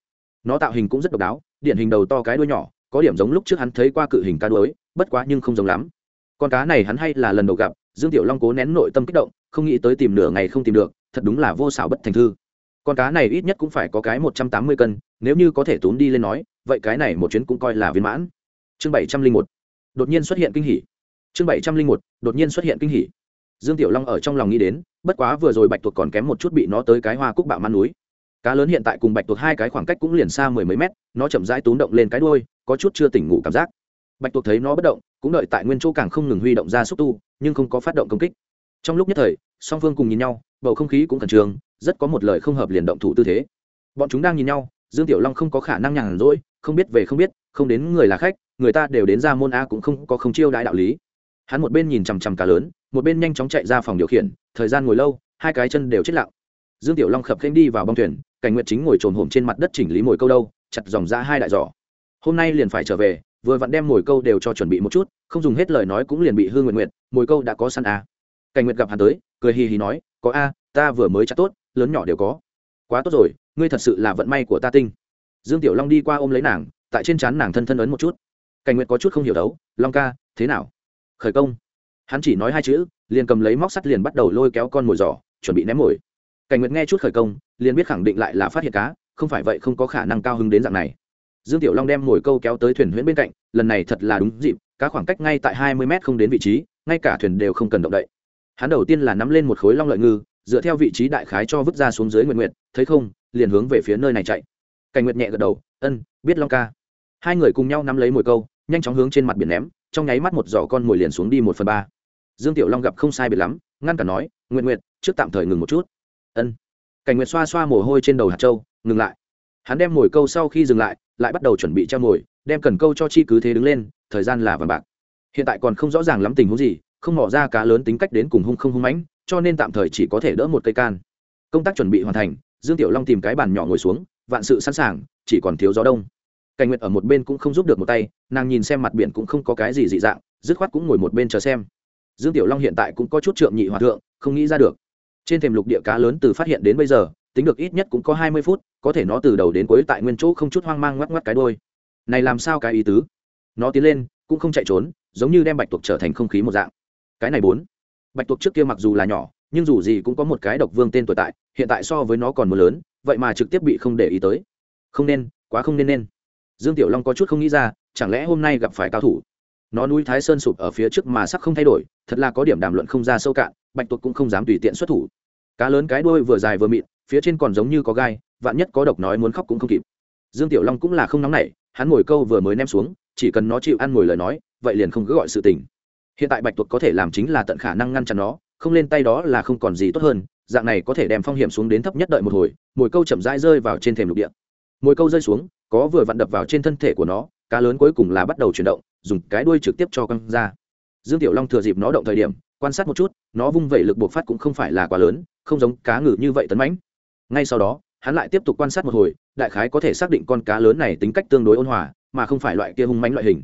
Nó tạo hình cũng rất độc đáo, điển hình đầu to cái đuôi nhỏ có điểm giống lúc trước hắn thấy qua cự hình cá đuối, bất quá nhưng không giống lắm. Con cá này hắn hay là lần đầu gặp, dương tiểu long cố nén nội tâm kích động, không nghĩ tới tìm nửa ngày không tìm được, thật đúng là vô xảo bất thành thư. Con cá này ít nhất cũng phải có cái một trăm tám mươi cân, nếu như có thể tốn đi lên nói, vậy cái này một chuyến cũng coi là viên mãn. Chương bảy trăm linh một. Đột nhiên xuất hiện kinh hỉ. Chương bảy trăm linh một. Đột nhiên xuất hiện kinh hỉ. Dương tiểu long ở trong lòng nghĩ đến, bất quá vừa rồi bạch tuộc còn kém một chút bị nó tới cái hoa cúc bạo man núi cá lớn hiện tại cùng bạch tuộc hai cái khoảng cách cũng liền xa mười mấy mét, nó chậm rãi túng động lên cái đuôi, có chút chưa tỉnh ngủ cảm giác. Bạch tuộc thấy nó bất động, cũng đợi tại nguyên chỗ càng không ngừng huy động ra xúc tu, nhưng không có phát động công kích. Trong lúc nhất thời, song phương cùng nhìn nhau, bầu không khí cũng khẩn trương, rất có một lời không hợp liền động thủ tư thế. Bọn chúng đang nhìn nhau, dương tiểu long không có khả năng nhàn rỗi, không biết về không biết, không đến người là khách, người ta đều đến ra môn a cũng không có không chiêu đại đạo lý. Hắn một bên nhìn chằm chằm cá lớn, một bên nhanh chóng chạy ra phòng điều khiển, thời gian ngồi lâu, hai cái chân đều chết lặng. Dương tiểu long khập khênh đi vào bong thuyền cảnh nguyệt chính ngồi trồn hổm trên mặt đất chỉnh lý mồi câu đâu, chặt dòng ra hai đại giỏ. Hôm nay liền phải trở về, vừa vặn đem mồi câu đều cho chuẩn bị một chút, không dùng hết lời nói cũng liền bị hư nguyện nguyện mồi câu đã có săn a à. cảnh nguyệt gặp hắn tới, cười hì hì nói, có a, ta vừa mới chặt tốt, lớn nhỏ đều có. Quá tốt rồi, ngươi thật sự là vận may của ta tinh. Dương tiểu long đi qua ôm lấy nàng, tại trên trán nàng thân thân ấn một chút. Cảnh nguyệt có chút không hiểu đấu, long ca, thế nào? Khởi công. Hắn chỉ nói hai chữ, liền cầm lấy móc sắt liền bắt đầu lôi kéo con mồi giỏ, chuẩn bị ném mồi cảnh nguyệt nghe chút khởi công, liền biết khẳng định lại là phát hiện cá, không phải vậy không có khả năng cao hứng đến dạng này. Dương tiểu long đem mồi câu kéo tới thuyền huyễn bên cạnh, lần này thật là đúng dịp, cá khoảng cách ngay tại hai mươi mét không đến vị trí, ngay cả thuyền đều không cần động đậy. Hắn đầu tiên là nắm lên một khối long lợi ngư, dựa theo vị trí đại khái cho vứt ra xuống dưới nguyện nguyện thấy không, liền hướng về phía nơi này chạy. Cảnh nguyệt nhẹ gật đầu, ân, biết long ca. Hai người cùng nhau nắm lấy mồi câu, nhanh chóng hướng trên mặt biển ném, trong nháy mắt một giỏ con mồi liền xuống đi một phần ba. Dương tiểu long gặp không sai biệt lắm, ngăn cả nói nguyện nguyện trước tạm thời ngừng một chút ân. Cảnh nguyệt xoa xoa mồ hôi trên đầu hạt châu, ngừng lại. Hắn đem mồi câu sau khi dừng lại lại bắt đầu chuẩn bị treo mồi, đem cần câu cho chi cứ thế đứng lên, thời gian là vàng bạc. Hiện tại còn không rõ ràng lắm tình huống gì, không mỏ ra cá lớn tính cách đến cùng hung không hung mãnh, cho nên tạm thời chỉ có thể đỡ một cây can. Công tác chuẩn bị hoàn thành, dương tiểu long tìm cái bàn nhỏ ngồi xuống, vạn sự sẵn sàng, chỉ còn thiếu gió đông. Cảnh nguyệt ở một bên cũng không giúp được một tay, nàng nhìn xem mặt biển cũng không có cái gì dị dạng, dứt khoát cũng ngồi một bên chờ xem. Dương tiểu long hiện tại cũng có chút trượng nhị hòa thượng, không nghĩ ra được trên thềm lục địa cá lớn từ phát hiện đến bây giờ, tính được ít nhất cũng có hai mươi phút, có thể nó từ đầu đến cuối tại nguyên chỗ không chút hoang mang ngoắc ngoắc cái đôi này làm sao cái ý tứ? Nó tiến lên, cũng không chạy trốn, giống như đem bạch tuộc trở thành không khí một dạng. Cái này bốn. Bạch tuộc trước kia mặc dù là nhỏ, nhưng dù gì cũng có một cái độc vương tên tuổi tại, hiện tại so với nó còn một lớn, vậy mà trực tiếp bị không để ý tới. Không nên, quá không nên nên. Dương tiểu long có chút không nghĩ ra, chẳng lẽ hôm nay gặp phải cao thủ? Nó núi thái sơn sụp ở phía trước mà sắc không thay đổi, thật là có điểm đàm luận không ra sâu cạn bạch tuộc cũng không dám tùy tiện xuất thủ. Cá lớn cái đuôi vừa dài vừa mịn, phía trên còn giống như có gai, vạn nhất có độc nói muốn khóc cũng không kịp. Dương tiểu long cũng là không nóng nảy, hắn ngồi câu vừa mới ném xuống, chỉ cần nó chịu ăn ngồi lời nói, vậy liền không cứ gọi sự tình. Hiện tại bạch tuộc có thể làm chính là tận khả năng ngăn chặn nó, không lên tay đó là không còn gì tốt hơn, dạng này có thể đem phong hiểm xuống đến thấp nhất đợi một hồi, mồi câu chậm rãi rơi vào trên thềm lục địa. Mồi câu rơi xuống, có vừa vặn đập vào trên thân thể của nó, cá lớn cuối cùng là bắt đầu chuyển động, dùng cái đuôi trực tiếp cho căng ra. Dương tiểu long thừa dịp nó động thời điểm quan sát một chút, nó vung vẩy lực buộc phát cũng không phải là quá lớn, không giống cá ngừ như vậy tấn mãnh. Ngay sau đó, hắn lại tiếp tục quan sát một hồi, đại khái có thể xác định con cá lớn này tính cách tương đối ôn hòa, mà không phải loại kia hung mánh loại hình.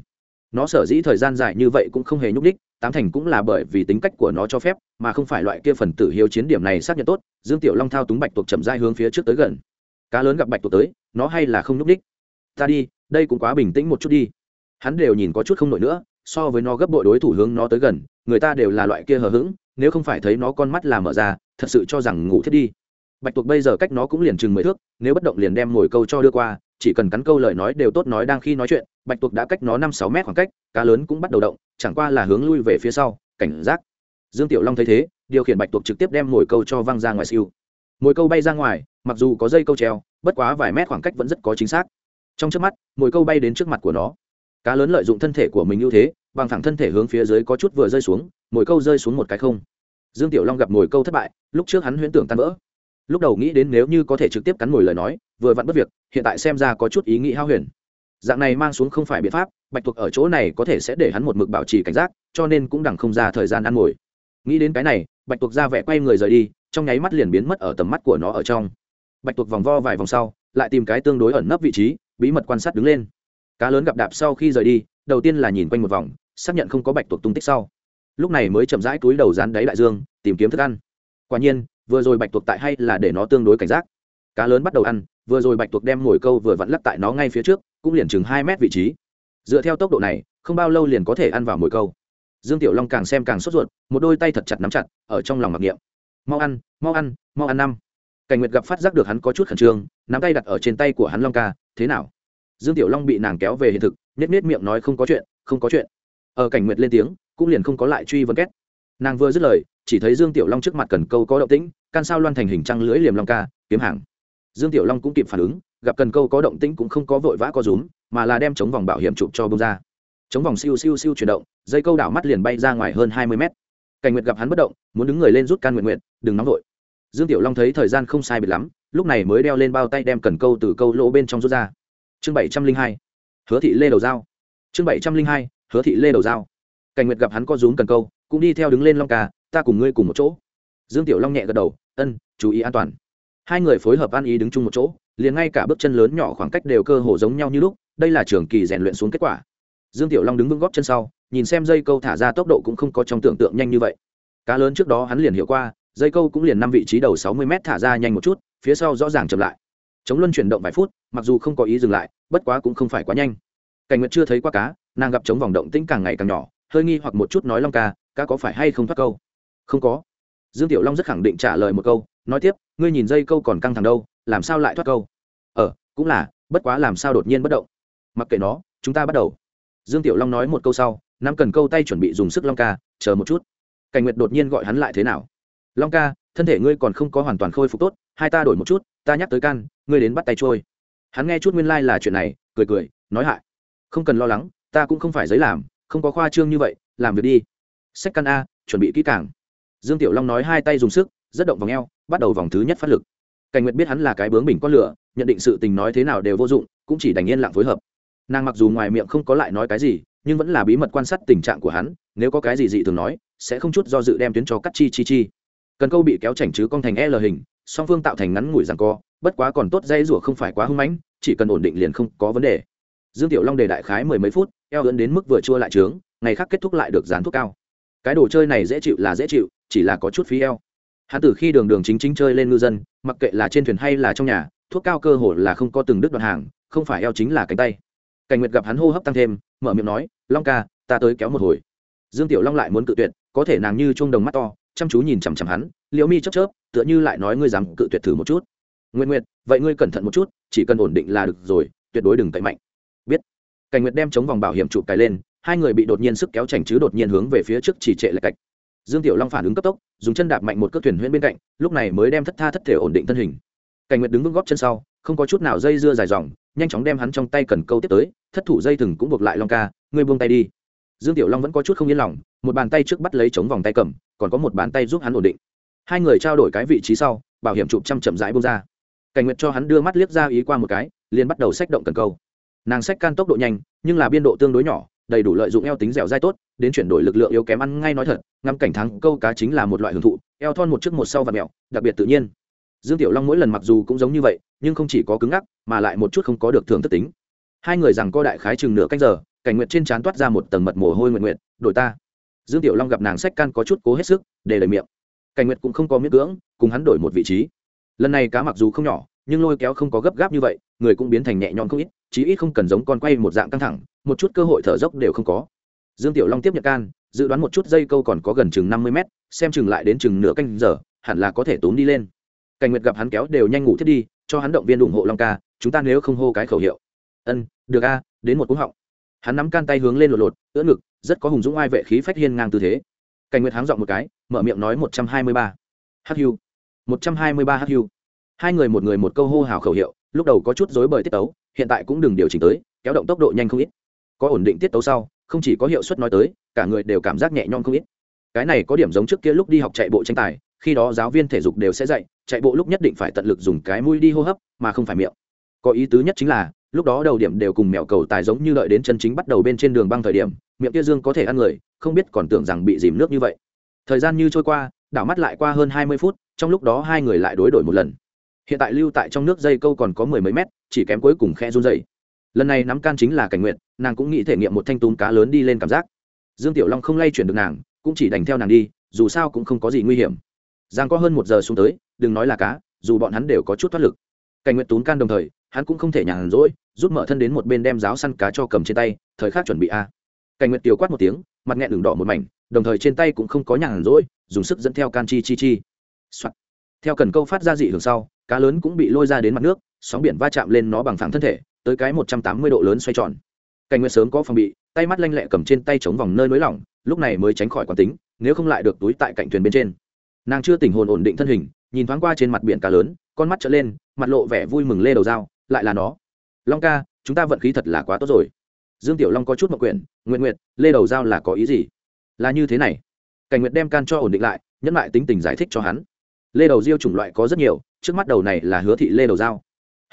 Nó sở dĩ thời gian dài như vậy cũng không hề nhúc đích tám thành cũng là bởi vì tính cách của nó cho phép, mà không phải loại kia phần tử hiếu chiến điểm này xác nhận tốt, dương tiểu long thao túng bạch tuộc chậm dai hướng phía trước tới gần. Cá lớn gặp bạch tuộc tới, nó hay là không nhúc đích ta đi, đây cũng quá bình tĩnh một chút đi. Hắn đều nhìn có chút không nổi nữa, so với nó gấp bội đối thủ hướng nó tới gần người ta đều là loại kia hờ hững, nếu không phải thấy nó con mắt là mở ra, thật sự cho rằng ngủ thiết đi. Bạch tuộc bây giờ cách nó cũng liền chừng mười thước, nếu bất động liền đem ngồi câu cho đưa qua, chỉ cần cắn câu lời nói đều tốt nói đang khi nói chuyện, bạch tuộc đã cách nó năm sáu mét khoảng cách, cá lớn cũng bắt đầu động, chẳng qua là hướng lui về phía sau, cảnh giác. Dương tiểu long thấy thế, điều khiển bạch tuộc trực tiếp đem ngồi câu cho văng ra ngoài siêu. Mồi câu bay ra ngoài, mặc dù có dây câu treo, bất quá vài mét khoảng cách vẫn rất có chính xác. Trong trước mắt mồi câu bay đến trước mặt của nó cá lớn lợi dụng thân thể của mình ưu thế, bằng thẳng thân thể hướng phía dưới có chút vừa rơi xuống mồi câu rơi xuống một cái không. Dương tiểu long gặp mồi câu thất bại, lúc trước hắn huyễn tưởng tan vỡ. Lúc đầu nghĩ đến nếu như có thể trực tiếp cắn mồi lời nói, vừa vặn bất việc, hiện tại xem ra có chút ý nghĩ hao huyền. Dạng này mang xuống không phải biện pháp, bạch thuộc ở chỗ này có thể sẽ để hắn một mực bảo trì cảnh giác, cho nên cũng đằng không ra thời gian ăn mồi. Nghĩ đến cái này, bạch thuộc ra vẻ quay người rời đi, trong nháy mắt liền biến mất ở tầm mắt của nó ở trong. Bạch thuộc vòng vo vài vòng sau, lại tìm cái tương đối ẩn nấp vị trí, bí mật quan sát đứng lên cá lớn gặp đạp sau khi rời đi, đầu tiên là nhìn quanh một vòng, xác nhận không có bạch tuộc tung tích sau. Lúc này mới chậm rãi túi đầu rán đáy đại dương, tìm kiếm thức ăn. Quả nhiên, vừa rồi bạch tuộc tại hay là để nó tương đối cảnh giác. Cá lớn bắt đầu ăn, vừa rồi bạch tuộc đem mồi câu vừa vặn lắp tại nó ngay phía trước, cũng liền chừng hai mét vị trí. Dựa theo tốc độ này, không bao lâu liền có thể ăn vào mồi câu. Dương tiểu long càng xem càng sốt ruột, một đôi tay thật chặt nắm chặt, ở trong lòng mặc niệm. Mau ăn mau ăn mau ăn năm. Cảnh nguyệt gặp phát giác được hắn có chút khẩn trương, nắm tay đặt ở trên tay của hắn long ca, thế nào? Dương tiểu long bị nàng kéo về hiện thực nết nết miệng nói không có chuyện, không có chuyện. Ở cảnh nguyệt lên tiếng, cũng liền không có lại truy vấn két. Nàng vừa dứt lời, chỉ thấy dương tiểu long trước mặt cần câu có động tĩnh, can sao loan thành hình trăng lưỡi liềm long ca, kiếm hàng. Dương tiểu long cũng kịp phản ứng, gặp cần câu có động tĩnh cũng không có vội vã có rúm, mà là đem chống vòng bảo hiểm chụp cho bông ra. Chống vòng siêu siêu siêu chuyển động, dây câu đảo mắt liền bay ra ngoài hơn hai mươi mét. Cảnh nguyệt gặp hắn bất động, muốn đứng người lên rút can nguyện nguyện đừng nóng vội. Dương tiểu long thấy thời gian không sai biệt lắm, lúc này mới đeo lên bao tay đem cần câu từ câu lỗ bên trong rút ra chương bảy trăm linh hai, hứa thị lê đầu dao. Chương bảy trăm linh hai, hứa thị lê đầu dao. Cảnh nguyệt gặp hắn có rúm cần câu, cũng đi theo đứng lên long ca, ta cùng ngươi cùng một chỗ. Dương tiểu long nhẹ gật đầu, ân, chú ý an toàn. Hai người phối hợp ăn ý đứng chung một chỗ, liền ngay cả bước chân lớn nhỏ khoảng cách đều cơ hồ giống nhau như lúc, đây là trường kỳ rèn luyện xuống kết quả. Dương tiểu long đứng vững góp chân sau, nhìn xem dây câu thả ra tốc độ cũng không có trong tưởng tượng nhanh như vậy. Cá lớn trước đó hắn liền hiểu qua, dây câu cũng liền năm vị trí đầu sáu mươi m thả ra nhanh một chút, phía sau rõ ràng chậm lại chống luân chuyển động vài phút, mặc dù không có ý dừng lại, bất quá cũng không phải quá nhanh. Cảnh nguyệt chưa thấy qua cá, nàng gặp chống vòng động tĩnh càng ngày càng nhỏ, hơi nghi hoặc một chút nói long ca, cá có phải hay không thoát câu? Không có. Dương tiểu long rất khẳng định trả lời một câu, nói tiếp, ngươi nhìn dây câu còn căng thẳng đâu, làm sao lại thoát câu? Ờ cũng là, bất quá làm sao đột nhiên bất động? Mặc kệ nó, chúng ta bắt đầu. Dương tiểu long nói một câu sau nam cần câu tay chuẩn bị dùng sức long ca, chờ một chút. Cảnh nguyệt đột nhiên gọi hắn lại thế nào? Long ca, thân thể ngươi còn không có hoàn toàn khôi phục tốt, hai ta đổi một chút, ta nhắc tới can ngươi đến bắt tay trôi. Hắn nghe chút nguyên lai、like、là chuyện này, cười cười, nói hại. Không cần lo lắng, ta cũng không phải giấy làm, không có khoa trương như vậy, làm việc đi. Sách căn a, chuẩn bị kỹ càng. Dương tiểu long nói hai tay dùng sức, rất động vòng e o bắt đầu vòng thứ nhất phát lực. Cảnh nguyệt biết hắn là cái bướng bình con lửa, nhận định sự tình nói thế nào đều vô dụng, cũng chỉ đành yên lặng phối hợp. Nàng mặc dù ngoài miệng không có lại nói cái gì, nhưng vẫn là bí mật quan sát tình trạng của hắn, nếu có cái gì dị thường nói, sẽ không chút do dự đem tuyến cho cắt chi chi chi. Cần câu bị kéo chảnh chứ cong thành l hình, song phương tạo thành ngắn ngủi rằng co bất quá còn tốt dây rủa không phải quá hung mãnh, chỉ cần ổn định liền không có vấn đề. Dương tiểu long đề đại khái mười mấy phút, eo ưỡn đến mức vừa chua lại trướng, ngày khác kết thúc lại được dán thuốc cao. Cái đồ chơi này dễ chịu là dễ chịu, chỉ là có chút phí eo. Hắn từ khi đường đường chính chính chơi lên ngư dân, mặc kệ là trên thuyền hay là trong nhà, thuốc cao cơ hồ là không có từng đứt đoạn hàng, không phải eo chính là cánh tay. Cảnh nguyệt gặp hắn hô hấp tăng thêm, mở miệng nói, long ca, ta tới kéo một hồi. Dương tiểu long lại muốn cự tuyệt, có thể nàng như chuông đồng mắt to, chăm chú nhìn chằm chằm hắn, liễu mi chớp chớp, tựa như lại nói ngươi dám cự tuyệt thử một chút nguyện nguyện vậy ngươi cẩn thận một chút, chỉ cần ổn định là được rồi, tuyệt đối đừng cậy mạnh. Biết. Cảnh nguyệt đem chống vòng bảo hiểm chụp cái lên, hai người bị đột nhiên sức kéo chảnh chứ đột nhiên hướng về phía trước chỉ trệ lại cạch. Dương tiểu long phản ứng cấp tốc, dùng chân đạp mạnh một cước thuyền huyễn bên cạnh, lúc này mới đem thất tha thất thể ổn định thân hình. Cảnh nguyệt đứng vững góp chân sau, không có chút nào dây dưa dài dòng, nhanh chóng đem hắn trong tay cần câu tiếp tới, thất thủ dây thừng cũng buộc lại long ca, ngươi buông tay đi. Dương tiểu long vẫn có chút không yên lòng, một bàn tay trước bắt lấy chống vòng tay cầm, còn có một bàn tay giúp hắn ổn định. Hai người trao đổi cái vị trí sau, bảo hiểm chụp chăm chậm rãi buông ra cảnh nguyệt cho hắn đưa mắt liếc ra ý qua một cái, liền bắt đầu xách động cần câu. Nàng xách can tốc độ nhanh, nhưng là biên độ tương đối nhỏ, đầy đủ lợi dụng eo tính dẻo dai tốt, đến chuyển đổi lực lượng yếu kém ăn ngay nói thật, ngắm cảnh thắng câu cá chính là một loại hưởng thụ, eo thon một trước một sau và mẹo, đặc biệt tự nhiên. Dương tiểu long mỗi lần mặc dù cũng giống như vậy, nhưng không chỉ có cứng ngắc, mà lại một chút không có được thường thất tính. Hai người rằng co đại khái chừng nửa cách giờ, cảnh nguyệt trên trán toát ra một tầng mật mồ hôi nguyện nguyện, đổi ta. Dương tiểu long gặp nàng sách can có chút cố hết sức, để lời miệng. Cảnh nguyệt cũng không có miễn cưỡng, cùng hắn đổi một vị trí. Lần này cá mặc dù không nhỏ nhưng lôi kéo không có gấp gáp như vậy, người cũng biến thành nhẹ nhõm không ít, chí ít không cần giống con quay một dạng căng thẳng, một chút cơ hội thở dốc đều không có. Dương tiểu long tiếp nhận can, dự đoán một chút dây câu còn có gần chừng năm mươi mét, xem chừng lại đến chừng nửa canh giờ, hẳn là có thể tốn đi lên. Cảnh nguyệt gặp hắn kéo đều nhanh ngủ thiết đi, cho hắn động viên ủng hộ long ca, chúng ta nếu không hô cái khẩu hiệu. Ân, được a, đến một cú họng. Hắn nắm can tay hướng lên lột lột, ưỡn ngực, rất có hùng dũng ai vệ khí phách hiên ngang tư thế. Cảnh nguyệt háng dọn một cái, mở miệng nói một trăm hai mươi ba. Hưu. Một trăm hai mươi ba hưu hai người một người một câu hô hào khẩu hiệu, lúc đầu có chút rối bời tiết tấu, hiện tại cũng đừng điều chỉnh tới, kéo động tốc độ nhanh không ít. Có ổn định tiết tấu sau, không chỉ có hiệu suất nói tới, cả người đều cảm giác nhẹ nhõm không ít. Cái này có điểm giống trước kia lúc đi học chạy bộ tranh tài, khi đó giáo viên thể dục đều sẽ dạy, chạy bộ lúc nhất định phải tận lực dùng cái mũi đi hô hấp, mà không phải miệng. Có ý tứ nhất chính là, lúc đó đầu điểm đều cùng mẹo cầu tài giống như đợi đến chân chính bắt đầu bên trên đường băng thời điểm, miệng kia dương có thể ăn người, không biết còn tưởng rằng bị dìm nước như vậy. Thời gian như trôi qua, đảo mắt lại qua hơn hai mươi phút, trong lúc đó hai người lại đối đổi một lần hiện tại lưu tại trong nước dây câu còn có mười mấy mét, chỉ kém cuối cùng khe run dày. Lần này nắm can chính là cảnh nguyện nàng cũng nghĩ thể nghiệm một thanh túm cá lớn đi lên cảm giác. Dương tiểu long không lay chuyển được nàng, cũng chỉ đành theo nàng đi, dù sao cũng không có gì nguy hiểm. Giang có hơn một giờ xuống tới, đừng nói là cá, dù bọn hắn đều có chút thoát lực. Cảnh nguyện túm can đồng thời, hắn cũng không thể nhàn rỗi, rút mở thân đến một bên đem giáo săn cá cho cầm trên tay, thời khắc chuẩn bị a. Cảnh nguyện tiểu quát một tiếng, mặt nghẹn đường đỏ một mảnh, đồng thời trên tay cũng không có nhàn rỗi, dùng sức dẫn theo can chi chi chi、Soạn theo cần câu phát ra dị hưởng sau, cá lớn cũng bị lôi ra đến mặt nước, sóng biển va chạm lên nó bằng phẳng thân thể, tới cái một trăm tám mươi độ lớn xoay tròn. Cảnh nguyệt sớm có phòng bị, tay mắt lanh lẹ cầm trên tay chống vòng nơi nới lỏng, lúc này mới tránh khỏi quán tính, nếu không lại được túi tại cạnh thuyền bên trên. Nàng chưa tình hồn ổn định thân hình, nhìn thoáng qua trên mặt biển cá lớn, con mắt trở lên, mặt lộ vẻ vui mừng lê đầu dao, lại là nó. Long ca, chúng ta vận khí thật là quá tốt rồi. Dương tiểu long có chút mậu quyển nguyện nguyện lê đầu dao là có ý gì? Là như thế này. Cảnh nguyệt đem can cho ổn định lại, nhẫn lại tính tình giải thích cho hắn lê đầu diêu chủng loại có rất nhiều, trước mắt đầu này là hứa thị lê đầu dao.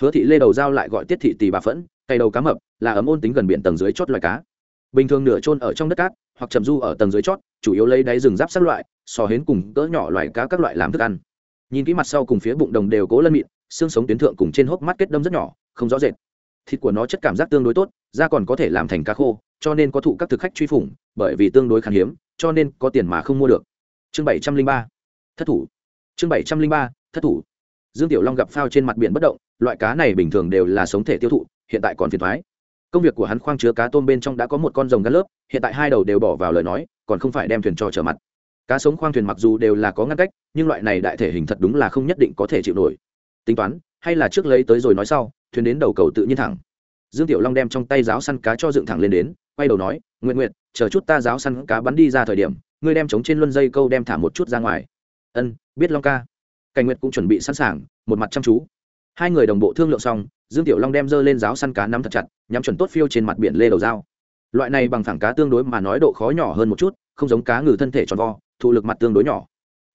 Hứa thị lê đầu dao lại gọi tiết thị Tì bà phẫn cây đầu cá mập, là ấm ôn tính gần biển tầng dưới chót loài cá. Bình thường nửa trôn ở trong đất cát, hoặc trầm du ở tầng dưới chót chủ yếu lấy đáy rừng giáp sát loại, sò hến cùng cỡ nhỏ loài cá các loại làm thức ăn. Nhìn kỹ mặt sau cùng phía bụng đồng đều cố lân mịn, xương sống tuyến thượng cùng trên hốc mắt kết đâm rất nhỏ, không rõ rệt. Thịt của nó chất cảm giác tương đối tốt, da còn có thể làm thành cá khô, cho nên có thụ các thực khách truy phủng, bởi vì tương đối khan hiếm, cho nên có tiền mà không mua được. Chương bảy trăm linh ba. Thất thủ chương bảy trăm linh ba, thất thủ. Dương tiểu long gặp phao trên mặt biển bất động, loại cá này bình thường đều là sống thể tiêu thụ, hiện tại còn phiền thoái. Công việc của hắn khoang chứa cá tôm bên trong đã có một con rồng gắn lớp, hiện tại hai đầu đều bỏ vào lời nói, còn không phải đem thuyền cho trở mặt. Cá sống khoang thuyền mặc dù đều là có ngăn cách, nhưng loại này đại thể hình thật đúng là không nhất định có thể chịu nổi. Tính toán, hay là trước lấy tới rồi nói sau, thuyền đến đầu cầu tự nhiên thẳng. Dương tiểu long đem trong tay giáo săn cá cho dựng thẳng lên đến, quay đầu nói nguyện nguyện chờ chút ta giáo săn cá bắn đi ra thời điểm, ngươi đem trống trên luân dây câu đem thả một chút ra ngoài ân, biết long ca. Cảnh nguyệt cũng chuẩn bị sẵn sàng, một mặt chăm chú. Hai người đồng bộ thương lượng xong, dương tiểu long đem dơ lên giáo săn cá nắm thật chặt, nhắm chuẩn tốt phiêu trên mặt biển lê đầu dao. Loại này bằng phẳng cá tương đối mà nói độ khó nhỏ hơn một chút, không giống cá ngừ thân thể tròn vo, thụ lực mặt tương đối nhỏ.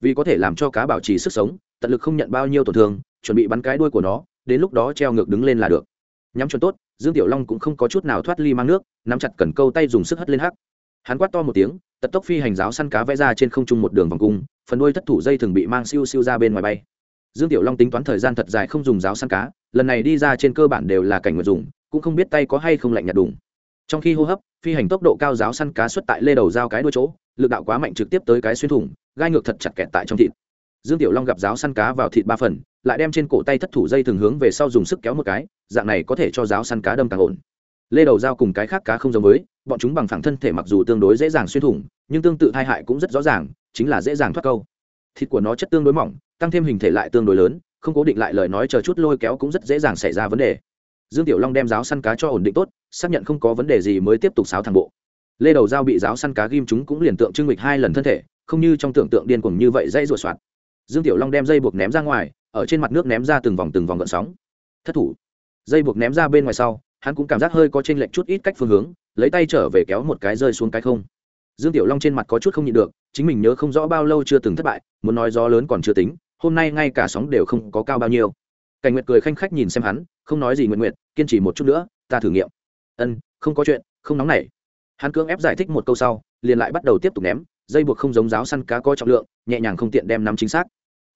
Vì có thể làm cho cá bảo trì sức sống, tận lực không nhận bao nhiêu tổn thương, chuẩn bị bắn cái đuôi của nó, đến lúc đó treo ngược đứng lên là được. Nhắm chuẩn tốt, dương tiểu long cũng không có chút nào thoát ly mang nước, nắm chặt cần câu tay dùng sức hất lên hắc. Hắn quát to một tiếng, tật tốc phi hành giáo săn cá vẽ ra trên không trung một đường vòng cung phần đuôi thất thủ dây thường bị mang siêu siêu ra bên ngoài bay. Dương tiểu long tính toán thời gian thật dài không dùng giáo săn cá, lần này đi ra trên cơ bản đều là cảnh nguyệt dùng, cũng không biết tay có hay không lạnh nhạt đùng. Trong khi hô hấp, phi hành tốc độ cao giáo săn cá xuất tại lê đầu dao cái đuôi chỗ, lực đạo quá mạnh trực tiếp tới cái xuyên thủng, gai ngược thật chặt kẹt tại trong thịt. Dương tiểu long gặp giáo săn cá vào thịt ba phần, lại đem trên cổ tay thất thủ dây thường hướng về sau dùng sức kéo một cái, dạng này có thể cho giáo săn cá đâm càng ổn. Lê đầu dao cùng cái khác cá không giống với, bọn chúng bằng phẳng thân thể mặc dù tương đối dễ dàng xuyên thủng, nhưng tương tự tai hại cũng rất rõ ràng chính là dễ dàng thoát câu. Thịt của nó chất tương đối mỏng, tăng thêm hình thể lại tương đối lớn, không cố định lại lời nói chờ chút lôi kéo cũng rất dễ dàng xảy ra vấn đề. Dương tiểu long đem giáo săn cá cho ổn định tốt, xác nhận không có vấn đề gì mới tiếp tục sáo thẳng bộ. Lê đầu dao bị giáo săn cá ghim chúng cũng liền tượng trưng mịch hai lần thân thể, không như trong tưởng tượng điên cuồng như vậy dây ruột soạt. Dương tiểu long đem dây buộc ném ra ngoài, ở trên mặt nước ném ra từng vòng từng vòng gợn sóng. Thất thủ. Dây buộc ném ra bên ngoài sau, hắn cũng cảm giác hơi có trên lệch chút ít cách phương hướng, lấy tay trở về kéo một cái rơi xuống cái không dương tiểu long trên mặt có chút không nhịn được, chính mình nhớ không rõ bao lâu chưa từng thất bại, muốn nói gió lớn còn chưa tính, hôm nay ngay cả sóng đều không có cao bao nhiêu. Cảnh nguyệt cười khanh khách nhìn xem hắn, không nói gì nguyện nguyện kiên trì một chút nữa, ta thử nghiệm. Ân, không có chuyện, không nóng nảy. Hắn cưỡng ép giải thích một câu sau, liền lại bắt đầu tiếp tục ném, dây buộc không giống giáo săn cá có trọng lượng, nhẹ nhàng không tiện đem nắm chính xác.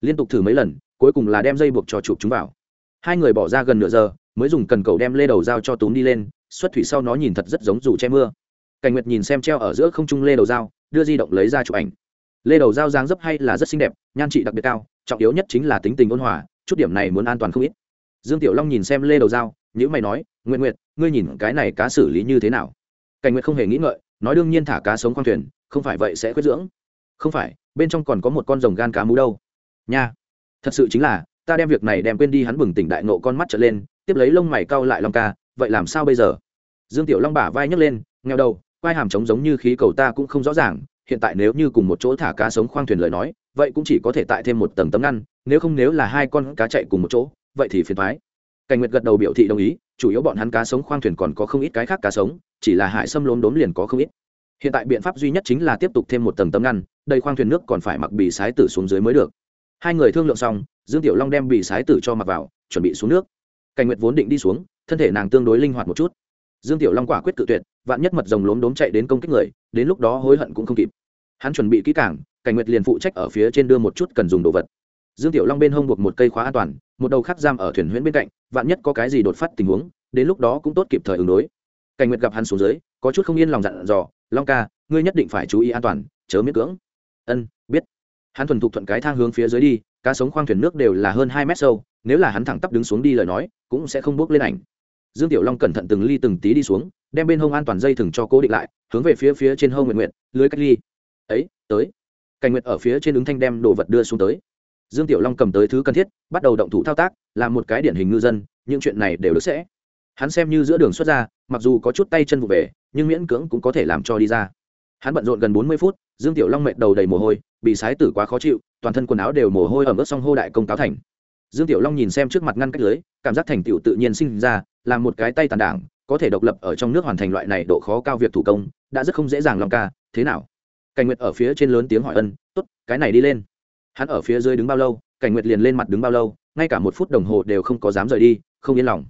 Liên tục thử mấy lần, cuối cùng là đem dây buộc cho chụp chúng vào. Hai người bỏ ra gần nửa giờ, mới dùng cần cầu đem lê đầu dao cho túm đi lên, xuất thủy sau nó nhìn thật rất giống dù che mưa cảnh nguyệt nhìn xem treo ở giữa không trung lê đầu dao đưa di động lấy ra chụp ảnh. Lê đầu dao dáng dấp hay là rất xinh đẹp nhan trị đặc biệt cao trọng yếu nhất chính là tính tình ôn hòa chút điểm này muốn an toàn không ít. Dương tiểu long nhìn xem lê đầu dao nhữ mày nói nguyện Nguyệt, ngươi nhìn cái này cá xử lý như thế nào? Cảnh nguyệt không hề nghĩ ngợi nói đương nhiên thả cá sống khoang thuyền không phải vậy sẽ khuyết dưỡng. Không phải bên trong còn có một con rồng gan cá mú đâu. Nha thật sự chính là ta đem việc này đem quên đi. Hắn bừng tỉnh đại nộ con mắt trở lên tiếp lấy lông mày cau lại long ca vậy làm sao bây giờ? Dương tiểu long bả vai nhấc lên nghèo đầu quai hàm trống giống như khí cầu ta cũng không rõ ràng, hiện tại nếu như cùng một chỗ thả cá sống khoang thuyền lời nói, vậy cũng chỉ có thể tại thêm một tầng tấm ngăn, nếu không nếu là hai con cá chạy cùng một chỗ, vậy thì phiền thoái cảnh nguyệt gật đầu biểu thị đồng ý, chủ yếu bọn hắn cá sống khoang thuyền còn có không ít cái khác cá sống, chỉ là hải sâm lốm đốm liền có không ít. Hiện tại biện pháp duy nhất chính là tiếp tục thêm một tầng tấm ngăn, đây khoang thuyền nước còn phải mặc bì sái tử xuống dưới mới được. Hai người thương lượng xong, dương tiểu long đem bì sái tử cho mặc vào, chuẩn bị xuống nước. Cảnh nguyệt vốn định đi xuống, thân thể nàng tương đối linh hoạt một chút dương tiểu long quả quyết cự tuyệt, vạn nhất mật rồng lốm đốm chạy đến công kích người, đến lúc đó hối hận cũng không kịp. Hắn chuẩn bị kỹ cảng cảnh nguyệt liền phụ trách ở phía trên đưa một chút cần dùng đồ vật. Dương tiểu long bên hông buộc một cây khóa an toàn, một đầu khác giam ở thuyền huyễn bên cạnh, vạn nhất có cái gì đột phát tình huống, đến lúc đó cũng tốt kịp thời ứng đối. Cảnh nguyệt gặp hắn xuống dưới, có chút không yên lòng dặn dò, long ca, ngươi nhất định phải chú ý an toàn, chớ miễn cưỡng. Ân, biết. Hắn thuần thục thuận cái thang hướng phía dưới đi, cá sống khoang thuyền nước đều là hơn hai mét sâu, nếu là hắn thẳng tắp đứng xuống đi lời nói, cũng sẽ không bước lên ảnh dương tiểu long cẩn thận từng ly từng tí đi xuống, đem bên hông an toàn dây thừng cho cố định lại, hướng về phía phía trên hông nguyện nguyện lưới cách ly. Ấy, tới. Cảnh nguyện ở phía trên ứng thanh đem đồ vật đưa xuống tới. Dương tiểu long cầm tới thứ cần thiết, bắt đầu động thủ thao tác, làm một cái điển hình ngư dân, những chuyện này đều được sẽ. Hắn xem như giữa đường xuất ra, mặc dù có chút tay chân vụ về, nhưng miễn cưỡng cũng có thể làm cho đi ra. Hắn bận rộn gần bốn mươi phút, dương tiểu long mệt đầu đầy mồ hôi, bị sái tử quá khó chịu, toàn thân quần áo đều mồ hôi ẩm ướt xong hô đại công cáo thành. Dương tiểu long nhìn xem trước mặt ngăn cách lưới, cảm giác thành tựu tự nhiên sinh ra làm một cái tay tàn đảng, có thể độc lập ở trong nước hoàn thành loại này độ khó cao việc thủ công, đã rất không dễ dàng lòng ca, thế nào? Cảnh nguyệt ở phía trên lớn tiếng hỏi ân t ố t cái này đi lên. Hắn ở phía dưới đứng bao lâu, cảnh nguyệt liền lên mặt đứng bao lâu, ngay cả một phút đồng hồ đều không có dám rời đi, không yên lòng.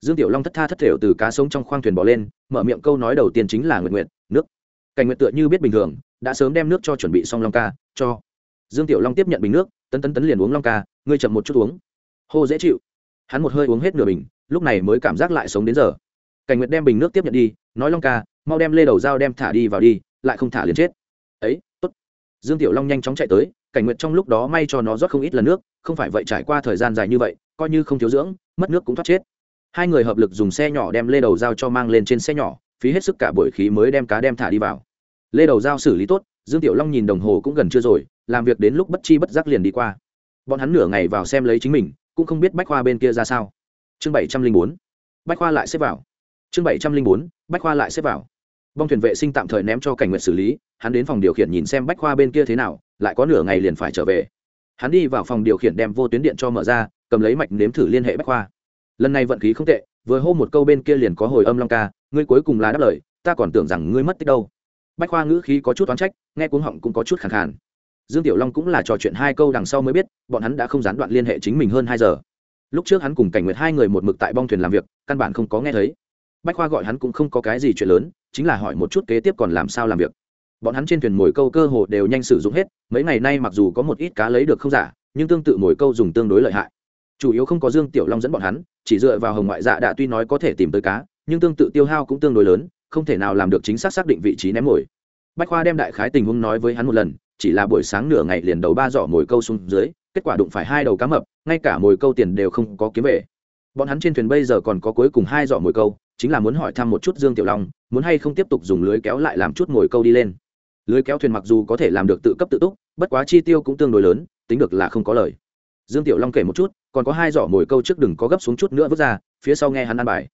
Dương tiểu long thất tha thất thểu từ cá sống trong khoang thuyền bỏ lên, mở miệng câu nói đầu tiên chính là nguyệt nguyệt, nước. Cảnh nguyệt tựa như biết bình thường, đã sớm đem nước cho chuẩn bị xong long ca, cho. Dương tiểu long tiếp nhận bình nước, tấn tấn tấn liền uống long ca, ngươi chậm một chút uống. Hô, dễ chịu. Hắn một hơi uống hết nửa bình lúc này mới cảm giác lại sống đến giờ. Cảnh nguyệt đem bình nước tiếp nhận đi, nói long ca, mau đem lê đầu dao đem thả đi vào đi, lại không thả liền chết. Ấy, tốt. Dương tiểu long nhanh chóng chạy tới, cảnh nguyệt trong lúc đó may cho nó rót không ít lần nước, không phải vậy trải qua thời gian dài như vậy, coi như không thiếu dưỡng, mất nước cũng thoát chết. Hai người hợp lực dùng xe nhỏ đem lê đầu dao cho mang lên trên xe nhỏ, phí hết sức cả buổi khí mới đem cá đem thả đi vào. Lê đầu dao xử lý tốt, dương tiểu long nhìn đồng hồ cũng gần chưa rồi, làm việc đến lúc bất chi bất giác liền đi qua. Bọn hắn nửa ngày vào xem lấy chính mình, cũng không biết bách khoa bên kia ra sao chương bảy trăm linh bốn, bách khoa lại xếp vào. Chương bảy trăm linh bốn, bách khoa lại xếp vào. Bong thuyền vệ sinh tạm thời ném cho cảnh nguyện xử lý, hắn đến phòng điều khiển nhìn xem bách khoa bên kia thế nào, lại có nửa ngày liền phải trở về. Hắn đi vào phòng điều khiển đem vô tuyến điện cho mở ra, cầm lấy mạch nếm thử liên hệ bách khoa. Lần này vận khí không tệ, vừa hô một câu bên kia liền có hồi âm long ca, ngươi cuối cùng là đáp lời, ta còn tưởng rằng ngươi mất tích đâu. Bách khoa ngữ khí có chút oán trách, nghe cuống họng cũng có chút khẳng khàn. Dương tiểu long cũng là trò chuyện hai câu đằng sau mới biết, bọn hắn đã không gián đoạn liên hệ chính mình hơn hai giờ lúc trước hắn cùng cảnh nguyệt hai người một mực tại bong thuyền làm việc, căn bản không có nghe thấy. Bách khoa gọi hắn cũng không có cái gì chuyện lớn, chính là hỏi một chút kế tiếp còn làm sao làm việc. Bọn hắn trên thuyền mồi câu cơ hồ đều nhanh sử dụng hết, mấy ngày nay mặc dù có một ít cá lấy được không giả, nhưng tương tự mồi câu dùng tương đối lợi hại. Chủ yếu không có dương tiểu long dẫn bọn hắn, chỉ dựa vào hồng ngoại dạ đã tuy nói có thể tìm tới cá, nhưng tương tự tiêu hao cũng tương đối lớn, không thể nào làm được chính xác xác định vị trí ném mồi. Bách khoa đem đại khái tình huống nói với hắn một lần, chỉ là buổi sáng nửa ngày liền đầu ba giỏ mồi câu xuống dưới kết quả đụng phải hai đầu cá mập, ngay cả mồi câu tiền đều không có kiếm về. Bọn hắn trên thuyền bây giờ còn có cuối cùng hai giỏ mồi câu, chính là muốn hỏi thăm một chút dương tiểu long, muốn hay không tiếp tục dùng lưới kéo lại làm chút mồi câu đi lên. Lưới kéo thuyền mặc dù có thể làm được tự cấp tự túc, bất quá chi tiêu cũng tương đối lớn, tính được là không có lời. Dương tiểu long kể một chút, còn có hai giỏ mồi câu trước đừng có gấp xuống chút nữa vứt ra, phía sau nghe hắn ăn bài.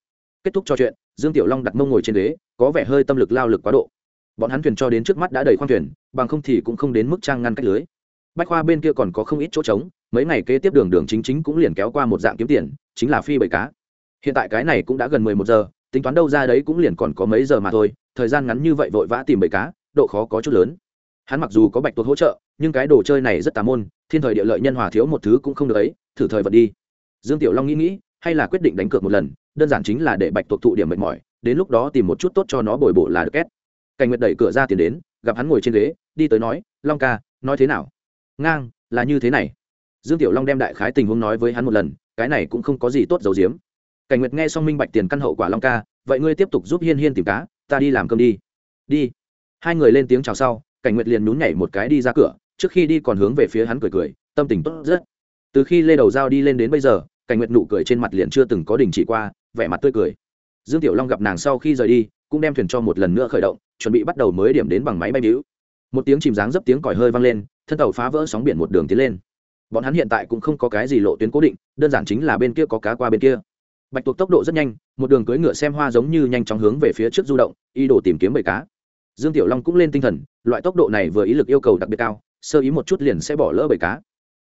Kết thúc trò chuyện, dương tiểu long đặt mông ngồi trên ghế, có vẻ hơi tâm lực lao lực quá độ. Bọn hắn thuyền cho đến trước mắt đã đầy khoang thuyền, bằng không thì cũng không đến mức trang ngăn cách lưới bách khoa bên kia còn có không ít chỗ trống, mấy ngày kế tiếp đường đường chính chính cũng liền kéo qua một dạng kiếm tiền, chính là phi bầy cá. Hiện tại cái này cũng đã gần mười một giờ, tính toán đâu ra đấy cũng liền còn có mấy giờ mà thôi, thời gian ngắn như vậy vội vã tìm bầy cá, độ khó có chút lớn. Hắn mặc dù có bạch tuộc hỗ trợ, nhưng cái đồ chơi này rất tà môn, thiên thời địa lợi nhân hòa thiếu một thứ cũng không được ấy, thử thời vật đi. Dương tiểu long nghĩ nghĩ, hay là quyết định đánh cược một lần, đơn giản chính là để bạch tuộc thụ điểm mệt mỏi, đến lúc đó tìm một chút tốt cho nó bồi bổ là được két. Cảnh nguyệt đẩy cửa ra tiền đến, gặp hắn ngồi trên ghế, đi tới nói, long ca, nói thế nào? Ngang, là như thế này. Dương tiểu long đem đại khái tình huống nói với hắn một lần, cái này cũng không có gì tốt dầu diếm cảnh nguyệt nghe xong minh bạch tiền căn hậu quả long ca, vậy ngươi tiếp tục giúp hiên hiên tìm cá, ta đi làm cơm đi. Đi. Hai người lên tiếng chào sau, cảnh nguyệt liền nhún nhảy một cái đi ra cửa, trước khi đi còn hướng về phía hắn cười cười, tâm tình tốt rất. Từ khi lê đầu dao đi lên đến bây giờ, cảnh nguyệt nụ cười trên mặt liền chưa từng có đình chỉ qua, vẻ mặt tươi cười. Dương tiểu long gặp nàng sau khi rời đi, cũng đem thuyền cho một lần nữa khởi động, chuẩn bị bắt đầu mới điểm đến bằng máy bay bĩu một tiếng chìm dáng dấp tiếng còi hơi vang lên, thân tàu phá vỡ sóng biển một đường tiến lên. Bọn hắn hiện tại cũng không có cái gì lộ tuyến cố định, đơn giản chính là bên kia có cá qua bên kia. Bạch tuộc tốc độ rất nhanh, một đường cưỡi ngựa xem hoa giống như nhanh chóng hướng về phía trước du động, ý đồ tìm kiếm bầy cá. Dương tiểu long cũng lên tinh thần, loại tốc độ này vừa ý lực yêu cầu đặc biệt cao, sơ ý một chút liền sẽ bỏ lỡ bầy cá.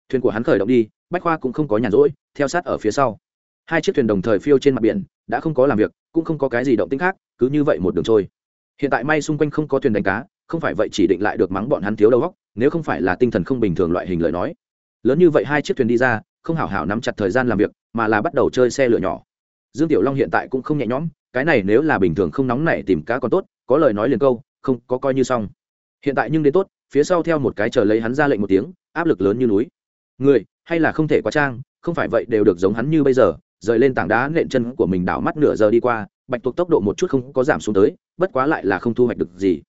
Thuyền của hắn khởi động đi, bách khoa cũng không có nhàn rỗi, theo sát ở phía sau. Hai chiếc thuyền đồng thời phiêu trên mặt biển, đã không có làm việc, cũng không có cái gì động tĩnh khác, cứ như vậy một đường trôi. Hiện tại may xung quanh không có thuyền đánh cá không phải vậy chỉ định lại được mắng bọn hắn thiếu đầu góc nếu không phải là tinh thần không bình thường loại hình lời nói. Lớn như vậy hai chiếc thuyền đi ra, không hảo hảo nắm chặt thời gian làm việc, mà là bắt đầu chơi xe lửa nhỏ. Dương tiểu long hiện tại cũng không nhẹ nhõm, cái này nếu là bình thường không nóng này tìm cá còn tốt, có lời nói liền câu, không, có coi như xong. Hiện tại nhưng đến tốt, phía sau theo một cái chờ lấy hắn ra lệnh một tiếng, áp lực lớn như núi. Người, hay là không thể quá trang, không phải vậy đều được giống hắn như bây giờ, rời lên tảng đá nện chân của mình đảo mắt nửa giờ đi qua, bạch tuộc tốc độ một chút không có giảm xuống tới, bất quá lại là không thu hoạch được gì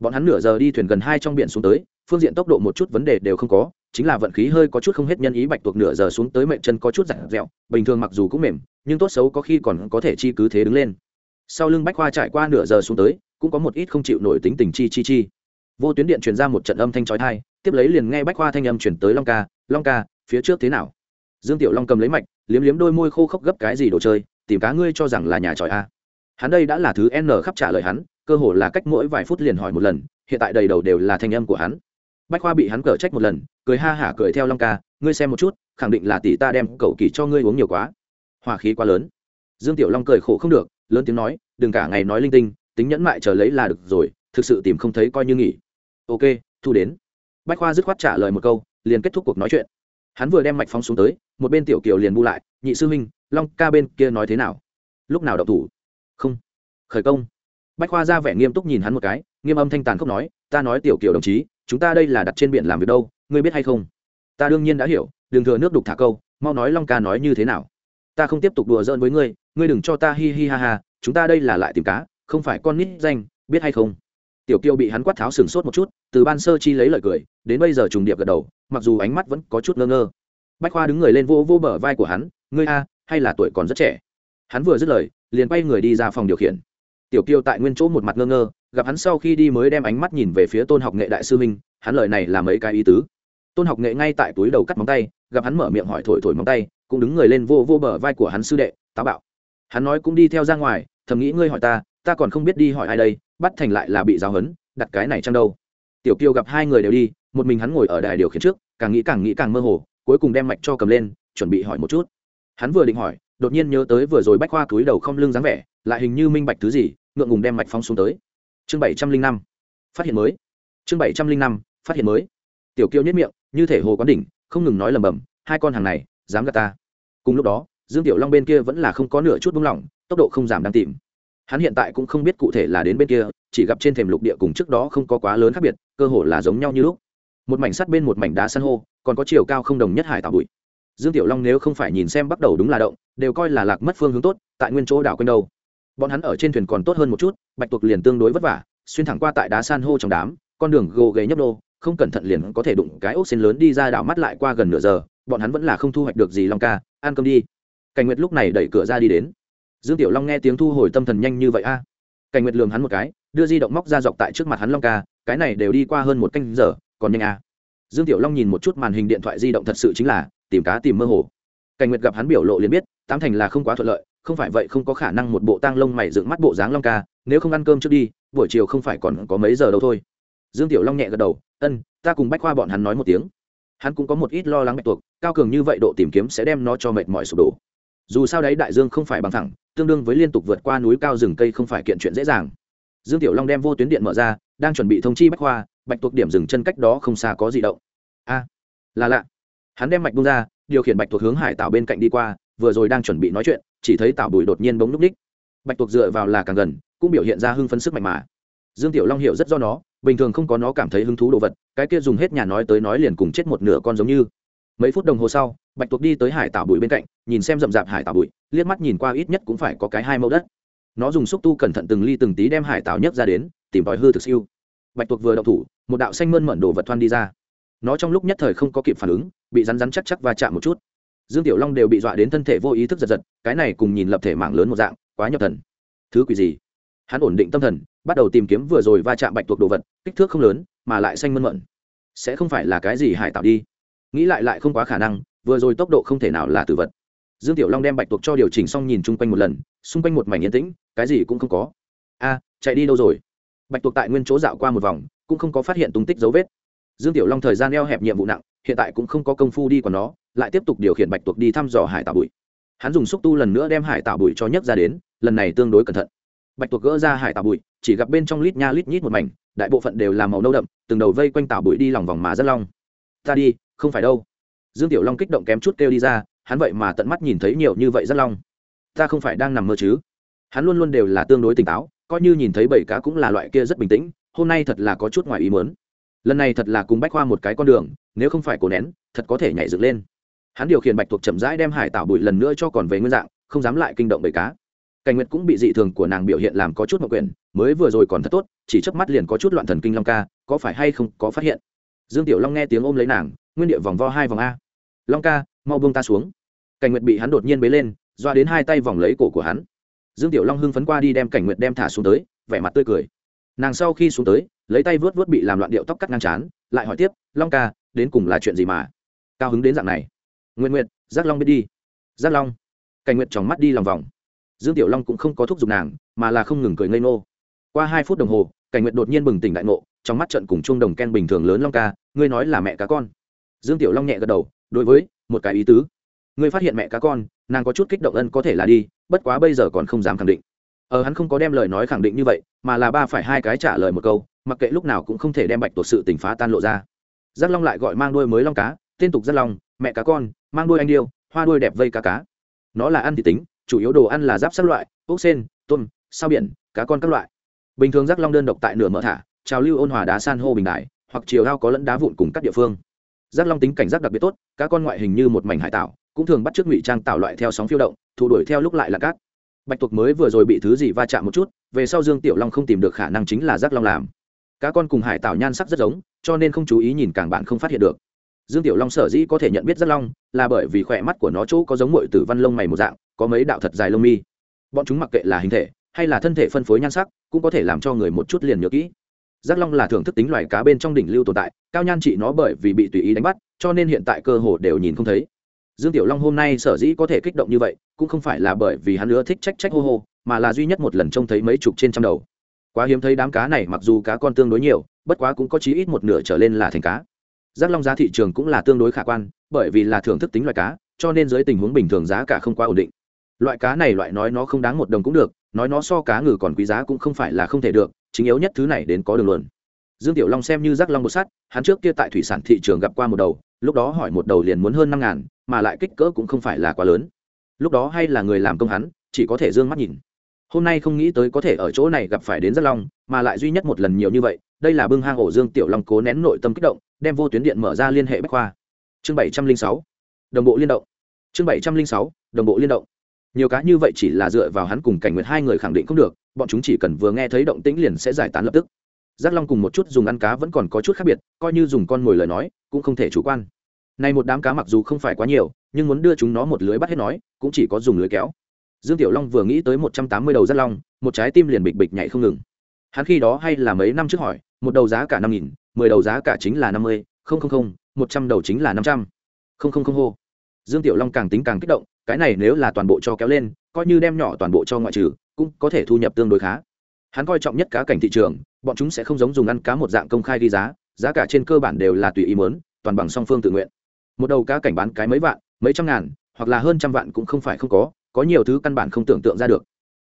bọn hắn nửa giờ đi thuyền gần hai trong biển xuống tới, phương diện tốc độ một chút vấn đề đều không có, chính là vận khí hơi có chút không hết nhân ý bạch tuộc nửa giờ xuống tới mệnh chân có chút dặn dẹo bình thường mặc dù cũng mềm, nhưng tốt xấu có khi còn có thể chi cứ thế đứng lên. Sau lưng bách khoa trải qua nửa giờ xuống tới, cũng có một ít không chịu nổi tính tình chi chi chi. Vô tuyến điện truyền ra một trận âm thanh trói thai tiếp lấy liền nghe bách khoa thanh âm chuyển tới long ca long ca, phía trước thế nào? Dương tiểu long cầm lấy mạch, liếm liếm đôi môi khô khốc gấp cái gì đồ chơi, tìm cá ngươi cho rằng là nhà tròi a. Hắn đây đã là thứ n khắp trả lời hắn cơ hồ là cách mỗi vài phút liền hỏi một lần, hiện tại đầy đầu đều là thanh âm của hắn. Bách khoa bị hắn cở trách một lần, cười ha hả cười theo long ca, ngươi xem một chút, khẳng định là tỷ ta đem cậu kỳ cho ngươi uống nhiều quá. Hòa khí quá lớn. Dương tiểu long cười khổ không được, lớn tiếng nói, đừng cả ngày nói linh tinh, tính nhẫn mại chờ lấy là được rồi, thực sự tìm không thấy coi như nghỉ. Ok, thu đến. Bách khoa dứt khoát trả lời một câu, liền kết thúc cuộc nói chuyện. Hắn vừa đem mạch phóng xuống tới, một bên tiểu kiều liền bu lại, nhị sư huynh, long ca bên kia nói thế nào? Lúc nào đậu thủ? Không. Khởi công bách khoa ra vẻ nghiêm túc nhìn hắn một cái, nghiêm âm thanh tàn khốc nói, ta nói tiểu kiểu đồng chí, chúng ta đây là đặt trên biển làm việc đâu, ngươi biết hay không? Ta đương nhiên đã hiểu, đừng thừa nước đục thả câu, mau nói long ca nói như thế nào. Ta không tiếp tục đùa giỡn với ngươi ngươi đừng cho ta hi hi ha ha, chúng ta đây là lại tìm cá, không phải con nít danh, biết hay không? Tiểu kiều bị hắn quát tháo sừng sốt một chút, từ ban sơ chi lấy lời cười, đến bây giờ trùng điệp gật đầu, mặc dù ánh mắt vẫn có chút ngơ ngơ. Bách khoa đứng người lên vô vô bờ vai của hắn, ngươi a, hay là tuổi còn rất trẻ? Hắn vừa dứt lời, liền quay người đi ra phòng điều khiển tiểu kiều tại nguyên chỗ một mặt ngơ ngơ, gặp hắn sau khi đi mới đem ánh mắt nhìn về phía tôn học nghệ đại sư minh hắn lời này là mấy cái ý tứ. Tôn học nghệ ngay tại túi đầu cắt móng tay, gặp hắn mở miệng hỏi thổi thổi móng tay, cũng đứng người lên vô vô bờ vai của hắn sư đệ, táo bạo. Hắn nói cũng đi theo ra ngoài, thầm nghĩ ngươi hỏi ta ta còn không biết đi hỏi ai đây, bắt thành lại là bị giáo hấn đặt cái này chăng đâu. Tiểu kiều gặp hai người đều đi, một mình hắn ngồi ở đài điều khiển trước, càng nghĩ càng nghĩ càng mơ hồ, cuối cùng đem mạch cho cầm lên, chuẩn bị hỏi một chút. Hắn vừa định hỏi, đột nhiên nhớ tới vừa rồi bách khoa túi đầu không lưng dáng vẻ lại hình như minh bạch thứ gì, ngượng ngùng đem mạch phong xuống tới. Chương bảy trăm linh năm, phát hiện mới. Chương bảy trăm linh năm, phát hiện mới. Tiểu kiêu nhất miệng, như thể hồ quán đỉnh, không ngừng nói lầm bầm hai con hàng này, dám gạt ta. Cùng lúc đó, dương tiểu long bên kia vẫn là không có nửa chút buông lỏng, tốc độ không giảm đang tìm. Hắn hiện tại cũng không biết cụ thể là đến bên kia, chỉ gặp trên thềm lục địa cùng trước đó không có quá lớn khác biệt, cơ hồ là giống nhau như lúc. Một mảnh sắt bên một mảnh đá san hô, còn có chiều cao không đồng nhất hải tạo bụi. Dương tiểu long nếu không phải nhìn xem bắt đầu đúng là động, đều coi là lạc mất phương hướng tốt, tại nguyên chỗ đảo quanh đâu bọn hắn ở trên thuyền còn tốt hơn một chút, bạch tuộc liền tương đối vất vả, xuyên thẳng qua tại đá san hô trong đám, con đường gồ ghề nhấp đô không cẩn thận liền có thể đụng cái ốc xin lớn đi ra đảo mắt lại qua gần nửa giờ, bọn hắn vẫn là không thu hoạch được gì long ca, ăn cơm đi. Cảnh nguyệt lúc này đẩy cửa ra đi đến. Dương tiểu long nghe tiếng thu hồi tâm thần nhanh như vậy a. Cảnh nguyệt lường hắn một cái, đưa di động móc ra dọc tại trước mặt hắn long ca, cái này đều đi qua hơn một canh giờ, còn nhanh a. Dương tiểu long nhìn một chút màn hình điện thoại di động thật sự chính là tìm cá tìm mơ hồ. Cảnh nguyệt gặp hắn biểu lộ liền biết, tám thành là không quá thuận lợi không phải vậy không có khả năng một bộ tang lông mày dựng mắt bộ dáng long ca, nếu không ăn cơm trước đi, buổi chiều không phải còn có mấy giờ đâu thôi. Dương tiểu long nhẹ gật đầu, ân, ta cùng bách khoa bọn hắn nói một tiếng. Hắn cũng có một ít lo lắng bạch tuộc, cao cường như vậy độ tìm kiếm sẽ đem nó cho mệt mỏi sụp đổ. Dù sao đấy, đại dương không phải bằng thẳng, tương đương với liên tục vượt qua núi cao rừng cây không phải kiện chuyện dễ dàng. Dương tiểu long đem vô tuyến điện mở ra, đang chuẩn bị thông chi bách khoa bạch tuộc điểm dừng chân cách đó không xa có gì động. A, là lạ. Hắn đem mạch bung ra, điều khiển bạch tuộc hướng hải tảo bên cạnh đi qua vừa rồi đang chuẩn bị nói chuyện, chỉ thấy tảo bùi đột nhiên bỗng núp ních. Bạch tuộc dựa vào là càng gần, cũng biểu hiện ra hưng phấn sức mạnh mà. Dương tiểu long hiểu rất do nó, bình thường không có nó cảm thấy hứng thú đồ vật, cái kia dùng hết nhà nói tới nói liền cùng chết một nửa con giống như. Mấy phút đồng hồ sau, bạch tuộc đi tới hải tảo bụi bên cạnh, nhìn xem rậm rạp hải tảo bụi liếc mắt nhìn qua ít nhất cũng phải có cái hai mẫu đất. Nó dùng xúc tu cẩn thận từng ly từng tí đem hải tảo nhấc ra đến, tìm vòi hư thực siêu. Bạch tuộc vừa đậu thủ, một đạo xanh mơn mận đồ vật thoăn đi ra. Nó trong lúc nhất thời không có kịp phản ứng, bị rắn rắn chắc chắc và chạm một chút dương tiểu long đều bị dọa đến thân thể vô ý thức giật giật, cái này cùng nhìn lập thể mạng lớn một dạng, quá nhập thần. Thứ quỷ gì? Hắn ổn định tâm thần, bắt đầu tìm kiếm vừa rồi va chạm bạch tuộc đồ vật, kích thước không lớn, mà lại xanh mơn mận. Sẽ không phải là cái gì hải tạo đi. Nghĩ lại lại không quá khả năng, vừa rồi tốc độ không thể nào là tử vật. Dương tiểu long đem bạch tuộc cho điều chỉnh xong nhìn chung quanh một lần, xung quanh một mảnh yên tĩnh, cái gì cũng không có. A, chạy đi đâu rồi? Bạch tuộc tại nguyên chỗ dạo qua một vòng, cũng không có phát hiện tung tích dấu vết. Dương tiểu long thời gian eo hẹp nhiệm vụ nặng hiện tại cũng không có công phu đi còn nó, lại tiếp tục điều khiển bạch tuộc đi thăm dò hải tạo bụi. Hắn dùng xúc tu lần nữa đem hải tạo bụi cho nhấc ra đến, lần này tương đối cẩn thận. Bạch tuộc gỡ ra hải tạo bụi, chỉ gặp bên trong lít nha lít nhít một mảnh, đại bộ phận đều là màu nâu đậm, từng đầu vây quanh tạo bụi đi lòng vòng mà rất long. Ta đi, không phải đâu. Dương tiểu long kích động kém chút kêu đi ra, hắn vậy mà tận mắt nhìn thấy nhiều như vậy rất long. Ta không phải đang nằm mơ chứ? Hắn luôn luôn đều là tương đối tỉnh táo, coi như nhìn thấy bảy cá cũng là loại kia rất bình tĩnh, hôm nay thật là có chút ngoài ý muốn lần này thật là cùng bách khoa một cái con đường, nếu không phải cổ nén, thật có thể nhảy dựng lên. Hắn điều khiển bạch thuộc chậm rãi đem hải tạo bụi lần nữa cho còn về nguyên dạng, không dám lại kinh động bầy cá. Cảnh nguyệt cũng bị dị thường của nàng biểu hiện làm có chút mậu quyền mới vừa rồi còn thật tốt, chỉ chớp mắt liền có chút loạn thần kinh long ca, có phải hay không có phát hiện? Dương tiểu long nghe tiếng ôm lấy nàng, nguyên địa vòng vo hai vòng a. Long ca, mau buông ta xuống. Cảnh nguyệt bị hắn đột nhiên bế lên, doa đến hai tay vòng lấy cổ của hắn. Dương tiểu long hưng phấn qua đi đem cảnh nguyệt đem thả xuống tới, vẻ mặt tươi cười nàng sau khi xuống tới, lấy tay vớt vớt bị làm loạn điệu tóc cắt ngang chán lại hỏi tiếp, long ca, đến cùng là chuyện gì mà? Cao hứng đến dạng này. Nguyện nguyện giác long biết đi. Giác long. Cảnh nguyệt tròng mắt đi lòng vòng. Dương tiểu long cũng không có thúc giục nàng, mà là không ngừng cười ngây ngô. Qua hai phút đồng hồ, cảnh nguyệt đột nhiên bừng tỉnh đại ngộ, trong mắt trận cùng chung đồng ken bình thường lớn long ca, ngươi nói là mẹ cá con. Dương tiểu long nhẹ gật đầu, đối với, một cái ý tứ. Ngươi phát hiện mẹ cá con, nàng có chút kích động ân có thể là đi, bất quá bây giờ còn không dám khẳng định ở hắn không có đem lời nói khẳng định như vậy, mà là ba phải hai cái trả lời một câu, mặc kệ lúc nào cũng không thể đem bạch tổ sự tình phá tan lộ ra. Giác long lại gọi mang đuôi mới long cá, tên tục giác long, mẹ cá con, mang đuôi anh điêu, hoa đuôi đẹp vây cá cá. Nó là ăn thì tính, chủ yếu đồ ăn là giáp sát loại, ốc sen, tôm, sao biển, cá con các loại. Bình thường giác long đơn độc tại nửa mở thả, trào lưu ôn hòa đá san hô bình đại, hoặc chiều ao có lẫn đá vụn cùng các địa phương. Giác long tính cảnh giác đặc biệt tốt, cá con ngoại hình như một mảnh hải tạo cũng thường bắt t ngụy trang tạo loại theo sóng phiêu động thủ đuổi theo lúc lại là cát bạch tuộc mới vừa rồi bị thứ gì va chạm một chút, về sau dương tiểu long không tìm được khả năng chính là giác long làm. Cá con cùng hải tạo nhan sắc rất giống, cho nên không chú ý nhìn càng bạn không phát hiện được. Dương tiểu long sở dĩ có thể nhận biết giác long, là bởi vì khỏe mắt của nó chỗ có giống mội tử văn lông mày một dạng, có mấy đạo thật dài lông mi. Bọn chúng mặc kệ là hình thể, hay là thân thể phân phối nhan sắc, cũng có thể làm cho người một chút liền nhớ kỹ. Giác long là thưởng thức tính loài cá bên trong đỉnh lưu tồn tại, cao nhan trị nó bởi vì bị tùy ý đánh bắt, cho nên hiện tại cơ hồ đều nhìn không thấy dương tiểu long hôm nay sở dĩ có thể kích động như vậy, cũng không phải là bởi vì hắn nữa thích trách trách hô hô, mà là duy nhất một lần trông thấy mấy chục trên trăm đầu. Quá hiếm thấy đám cá này mặc dù cá con tương đối nhiều, bất quá cũng có chí ít một nửa trở lên là thành cá. Giác long giá thị trường cũng là tương đối khả quan, bởi vì là thưởng thức tính loại cá, cho nên dưới tình huống bình thường giá cả không quá ổn định. Loại cá này loại nói nó không đáng một đồng cũng được, nói nó so cá ngừ còn quý giá cũng không phải là không thể được, chính yếu nhất thứ này đến có đường luận. Dương tiểu long xem như giác long bột sắt hắn trước kia tại thủy sản thị trường gặp qua một đầu, lúc đó hỏi một đầu liền muốn hơn năm ngàn mà lại kích cỡ cũng không phải là quá lớn. Lúc đó hay là người làm công hắn, chỉ có thể d ư ơ n g mắt nhìn. Hôm nay không nghĩ tới có thể ở chỗ này gặp phải đến rất long, mà lại duy nhất một lần nhiều như vậy, đây là bưng hang ổ dương tiểu long cố nén nội tâm kích động, đem vô tuyến điện mở ra liên hệ bách khoa. Chương bảy trăm linh sáu, đồng bộ liên động. Chương bảy trăm linh sáu, đồng bộ liên động. Nhiều cá như vậy chỉ là dựa vào hắn cùng cảnh nguyệt hai người khẳng định không được, bọn chúng chỉ cần vừa nghe thấy động tĩnh liền sẽ giải tán lập tức. Giác long cùng một chút dùng ăn cá vẫn còn có chút khác biệt, coi như dùng con mồi lời nói, cũng không thể chủ quan này một đám cá mặc dù không phải quá nhiều, nhưng muốn đưa chúng nó một lưới bắt hết nói, cũng chỉ có dùng lưới kéo. Dương tiểu long vừa nghĩ tới một trăm tám mươi đầu rắn long, một trái tim liền bịch bịch nhảy không ngừng. Hắn khi đó hay là mấy năm trước hỏi, một đầu giá cả năm nghìn, mười đầu giá cả chính là năm mươi, không không không, một trăm đầu chính là năm trăm. Không không không hô. Dương tiểu long càng tính càng kích động, cái này nếu là toàn bộ cho kéo lên, coi như đem nhỏ toàn bộ cho ngoại trừ, cũng có thể thu nhập tương đối khá. Hắn coi trọng nhất cá cảnh thị trường, bọn chúng sẽ không giống dùng ăn cá một dạng công khai đi giá giá cả trên cơ bản đều là tùy ý muốn, toàn bằng song phương tự nguyện một đầu cá cảnh bán cái mấy vạn, mấy trăm ngàn, hoặc là hơn trăm vạn cũng không phải không có có nhiều thứ căn bản không tưởng tượng ra được.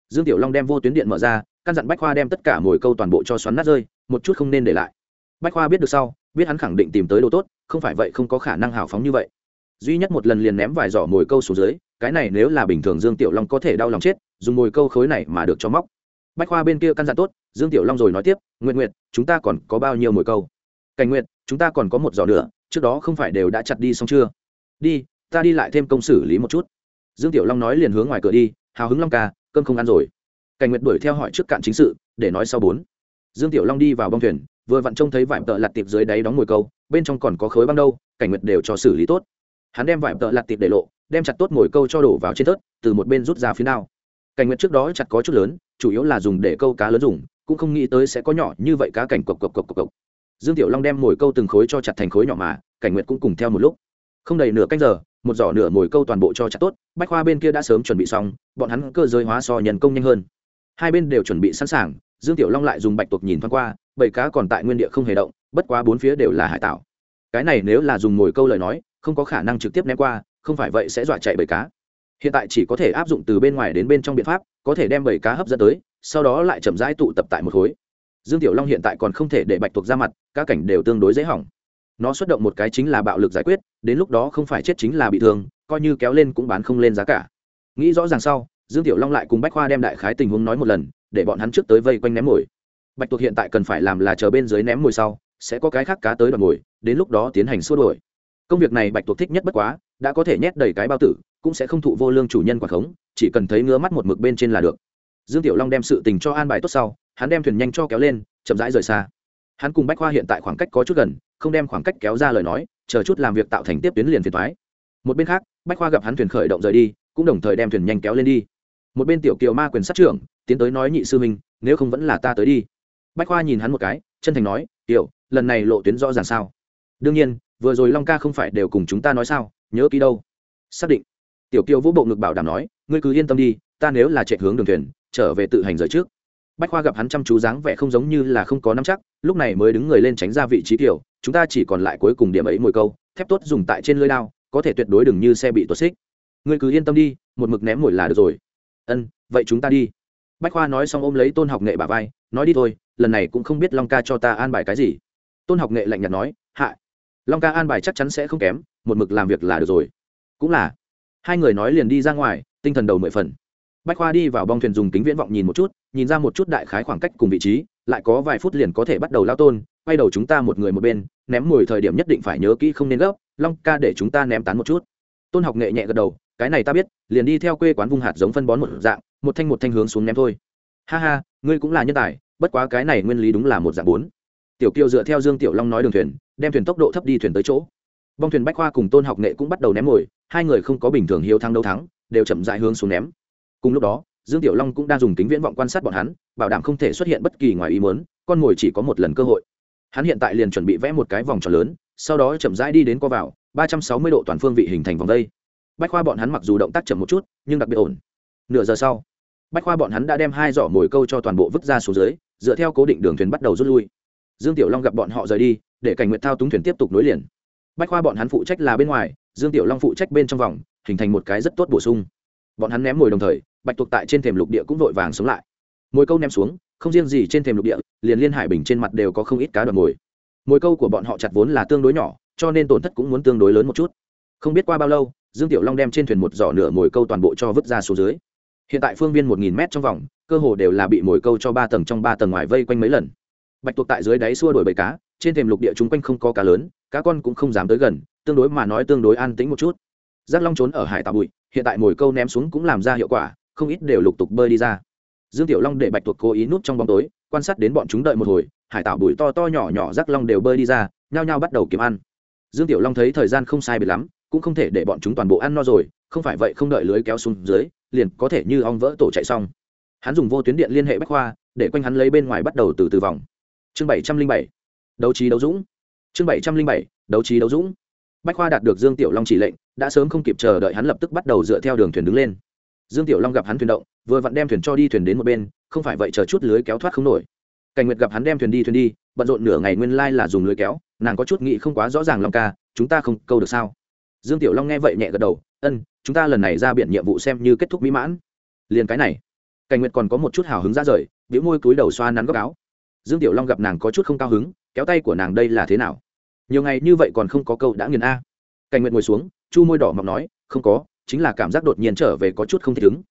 Dương tiểu long đem vô tuyến điện mở ra, căn dặn bách khoa đem tất cả mồi câu toàn bộ cho xoắn nát rơi, một chút không nên để lại. Bách khoa biết được sau, biết hắn khẳng định tìm tới đồ tốt, không phải vậy không có khả năng hào phóng như vậy. Duy nhất một lần liền ném vài giỏ mồi câu xuống dưới, cái này nếu là bình thường dương tiểu long có thể đau lòng chết, dùng mồi câu khối này mà được cho móc. Bách khoa bên kia căn dặn tốt, dương tiểu long rồi nói tiếp nguyện nguyện chúng ta còn có bao nhiêu mồi câu? Cảnh nguyện chúng ta còn có một giỏ nữa trước đó không phải đều đã chặt đi xong chưa? Đi, ta đi lại thêm công xử lý một chút. Dương tiểu long nói liền hướng ngoài cửa đi, hào hứng long ca, cơm không ăn rồi. Cảnh nguyệt đuổi theo hỏi trước cạn chính sự, để nói sau bốn. Dương tiểu long đi vào bong thuyền, vừa vặn trông thấy vải tợ lặt tiệp dưới đáy đóng mồi câu, bên trong còn có khối băng đâu, cảnh nguyệt đều cho xử lý tốt. Hắn đem vải tợ lặt tiệp để lộ, đem chặt tốt mồi câu cho đổ vào trên tớt từ một bên rút ra phía nào. Cảnh nguyệt trước đó chặt có chút lớn, chủ yếu là dùng để câu cá lớn dùng, cũng không nghĩ tới sẽ có nhỏ như vậy cá cảnh cộc cộc cộc cộc cộc dương tiểu long đem mồi câu từng khối cho chặt thành khối nhỏ mà, cảnh nguyệt cũng cùng theo một lúc. Không đầy nửa canh giờ, một giỏ nửa mồi câu toàn bộ cho chặt tốt, bách khoa bên kia đã sớm chuẩn bị xong, bọn hắn cơ giới hóa so nhân công nhanh hơn. Hai bên đều chuẩn bị sẵn sàng, dương tiểu long lại dùng bạch tuộc nhìn thoáng qua, bảy cá còn tại nguyên địa không hề động, bất quá bốn phía đều là hải tạo cái này nếu là dùng mồi câu lời nói, không có khả năng trực tiếp ném qua, không phải vậy sẽ dọa chạy bảy cá. Hiện tại chỉ có thể áp dụng từ bên ngoài đến bên trong biện pháp, có thể đem bảy cá hấp dẫn tới, sau đó lại chậm rãi tụ tập tại một khối dương tiểu long hiện tại còn không thể để bạch tuộc ra mặt các cảnh đều tương đối dễ hỏng. Nó xuất động một cái chính là bạo lực giải quyết, đến lúc đó không phải chết chính là bị thương, coi như kéo lên cũng bán không lên giá cả. Nghĩ rõ ràng sau, dương tiểu long lại cùng bách khoa đem đại khái tình huống nói một lần, để bọn hắn trước tới vây quanh ném mồi. Bạch tuộc hiện tại cần phải làm là chờ bên dưới ném mồi sau, sẽ có cái khác cá tới đoạt mồi, đến lúc đó tiến hành xua đổi công việc này bạch tuộc thích nhất bất quá, đã có thể nhét đầy cái bao tử, cũng sẽ không thụ vô lương chủ nhân quả khống, chỉ cần thấy ngứa mắt một mực bên trên là được. Dương tiểu long đem sự tình cho an bài tốt sau hắn đem thuyền nhanh cho kéo lên, chậm rãi rời xa. Hắn cùng bách khoa hiện tại khoảng cách có chút gần, không đem khoảng cách kéo ra lời nói, chờ chút làm việc tạo thành tiếp tuyến liền phiền thoái một bên khác, bách khoa gặp hắn thuyền khởi động rời đi, cũng đồng thời đem thuyền nhanh kéo lên đi. Một bên tiểu kiều ma quyền sát trưởng, tiến tới nói nhị sư minh nếu không vẫn là ta tới đi. Bách khoa nhìn hắn một cái, chân thành nói, tiểu, lần này lộ tuyến rõ ràng sao? Đương nhiên, vừa rồi long ca không phải đều cùng chúng ta nói sao, nhớ ký đâu. Xác định. Tiểu kiều vũ bộ ngực bảo đảm nói, ngươi cứ yên tâm đi, ta nếu là chạy hướng đường thuyền, trở về tự hành rời trước bách khoa gặp hắn chăm chú dáng vẻ không giống như là không có nắm chắc, lúc này mới đứng người lên tránh ra vị trí kiểu chúng ta chỉ còn lại cuối cùng điểm ấy mồi câu, thép tốt dùng tại trên lưới lao có thể tuyệt đối đừng như xe bị tuột xích. Ngươi cứ yên tâm đi, một mực ném mồi là được rồi. Ân, vậy chúng ta đi. Bách khoa nói xong ôm lấy tôn học nghệ bà vai, nói đi thôi, lần này cũng không biết long ca cho ta an bài cái gì. Tôn học nghệ lạnh nhạt nói, hạ, long ca an bài chắc chắn sẽ không kém, một mực làm việc là được rồi. Cũng là. Hai người nói liền đi ra ngoài, tinh thần đầu mười phần. Bách khoa đi vào bong thuyền dùng kính viễn vọng nhìn một chút nhìn ra một chút đại khái khoảng cách cùng vị trí, lại có vài phút liền có thể bắt đầu lao tôn, quay đầu chúng ta một người một bên, ném mùi thời điểm nhất định phải nhớ kỹ không nên gấp, long ca để chúng ta ném tán một chút. Tôn học nghệ nhẹ gật đầu, cái này ta biết, liền đi theo quê quán vung hạt giống phân bón một dạng, một thanh một thanh hướng xuống ném thôi. Ha ha, ngươi cũng là nhân tài, bất quá cái này nguyên lý đúng là một dạng bốn. Tiểu kiều dựa theo dương tiểu long nói đường thuyền, đem thuyền tốc độ thấp đi thuyền tới chỗ. Bong thuyền bách khoa cùng tôn học nghệ cũng bắt đầu ném mồi, hai người không có bình thường hiếu thắng đấu thắng, đều chậm dại hướng xuống ném. Cùng lúc đó dương tiểu long cũng đang dùng kính viễn vọng quan sát bọn hắn, bảo đảm không thể xuất hiện bất kỳ ngoài ý muốn, con mồi chỉ có một lần cơ hội. Hắn hiện tại liền chuẩn bị vẽ một cái vòng tròn lớn, sau đó chậm rãi đi đến co vào, ba trăm sáu mươi độ toàn phương vị hình thành vòng đây. Bách khoa bọn hắn mặc dù động tác chậm một chút, nhưng đặc biệt ổn. Nửa giờ sau, bách khoa bọn hắn đã đem hai giỏ mồi câu cho toàn bộ vứt ra xuống dưới, dựa theo cố định đường thuyền bắt đầu rút lui. Dương tiểu long gặp bọn họ rời đi, để cảnh nguyệt thao túng thuyền tiếp tục nối liền. Bách khoa bọn hắn phụ trách là bên ngoài, dương tiểu long phụ trách bên trong vòng, hình thành một cái rất tốt bổ sung. Bọn hắn ném mồi đồng thời bạch tuộc tại trên thềm lục địa cũng vội vàng sống lại. Mồi câu ném xuống, không riêng gì trên thềm lục địa, liền liên hải bình trên mặt đều có không ít cá đoàn mồi. Mồi câu của bọn họ chặt vốn là tương đối nhỏ, cho nên tổn thất cũng muốn tương đối lớn một chút. Không biết qua bao lâu, dương tiểu long đem trên thuyền một giỏ nửa mồi câu toàn bộ cho vứt ra xuống dưới. Hiện tại phương viên một nghìn mét trong vòng, cơ hồ đều là bị mồi câu cho ba tầng trong ba tầng ngoài vây quanh mấy lần. Bạch tuộc tại dưới đáy xua đổi bầy cá, trên thềm lục địa chung quanh không có cá lớn, cá con cũng không dám tới gần, tương đối mà nói tương đối an tĩnh một chút. Giác long trốn ở hải tà bụi, hiện tại mồi câu ném xuống cũng làm ra hiệu quả không ít đều lục tục bơi đi ra. Dương tiểu long để bạch tuộc cố ý núp trong bóng tối, quan sát đến bọn chúng đợi một hồi, hải tạo bụi to to nhỏ nhỏ rắc long đều bơi đi ra, nhao nhao bắt đầu kiếm ăn. Dương tiểu long thấy thời gian không sai biệt lắm, cũng không thể để bọn chúng toàn bộ ăn no rồi, không phải vậy không đợi lưới kéo xuống dưới, liền có thể như ong vỡ tổ chạy xong. Hắn dùng vô tuyến điện liên hệ bách khoa, để quanh hắn lấy bên ngoài bắt đầu từ từ vòng. Chương bảy trăm linh bảy, đấu trí đấu dũng. Chương bảy trăm linh bảy, đấu trí đấu dũng. Bách khoa đạt được dương tiểu long chỉ lệnh, đã sớm không kịp chờ đợi hắn lập tức bắt đầu dựa theo đường thuyền đứng lên dương tiểu long gặp hắn thuyền động, vừa vặn đem thuyền cho đi thuyền đến một bên, không phải vậy chờ chút lưới kéo thoát không nổi. Cảnh nguyệt gặp hắn đem thuyền đi thuyền đi, bận rộn nửa ngày nguyên lai là dùng lưới kéo, nàng có chút nghĩ không quá rõ ràng long ca, chúng ta không câu được sao? Dương tiểu long nghe vậy nhẹ gật đầu, ân, chúng ta lần này ra biển nhiệm vụ xem như kết thúc mỹ mãn. Liền cái này, cảnh nguyệt còn có một chút hào hứng ra rời biểu môi cúi đầu xoa nắn góc áo. Dương tiểu long gặp nàng có chút không cao hứng, kéo tay của nàng đây là thế nào? Nhiều ngày như vậy còn không có câu đã nghiền a. Cảnh nguyệt ngồi xuống, chu môi đỏ mọc nói, không có chính là cảm giác đột nhiên trở về có chút không thích ứng.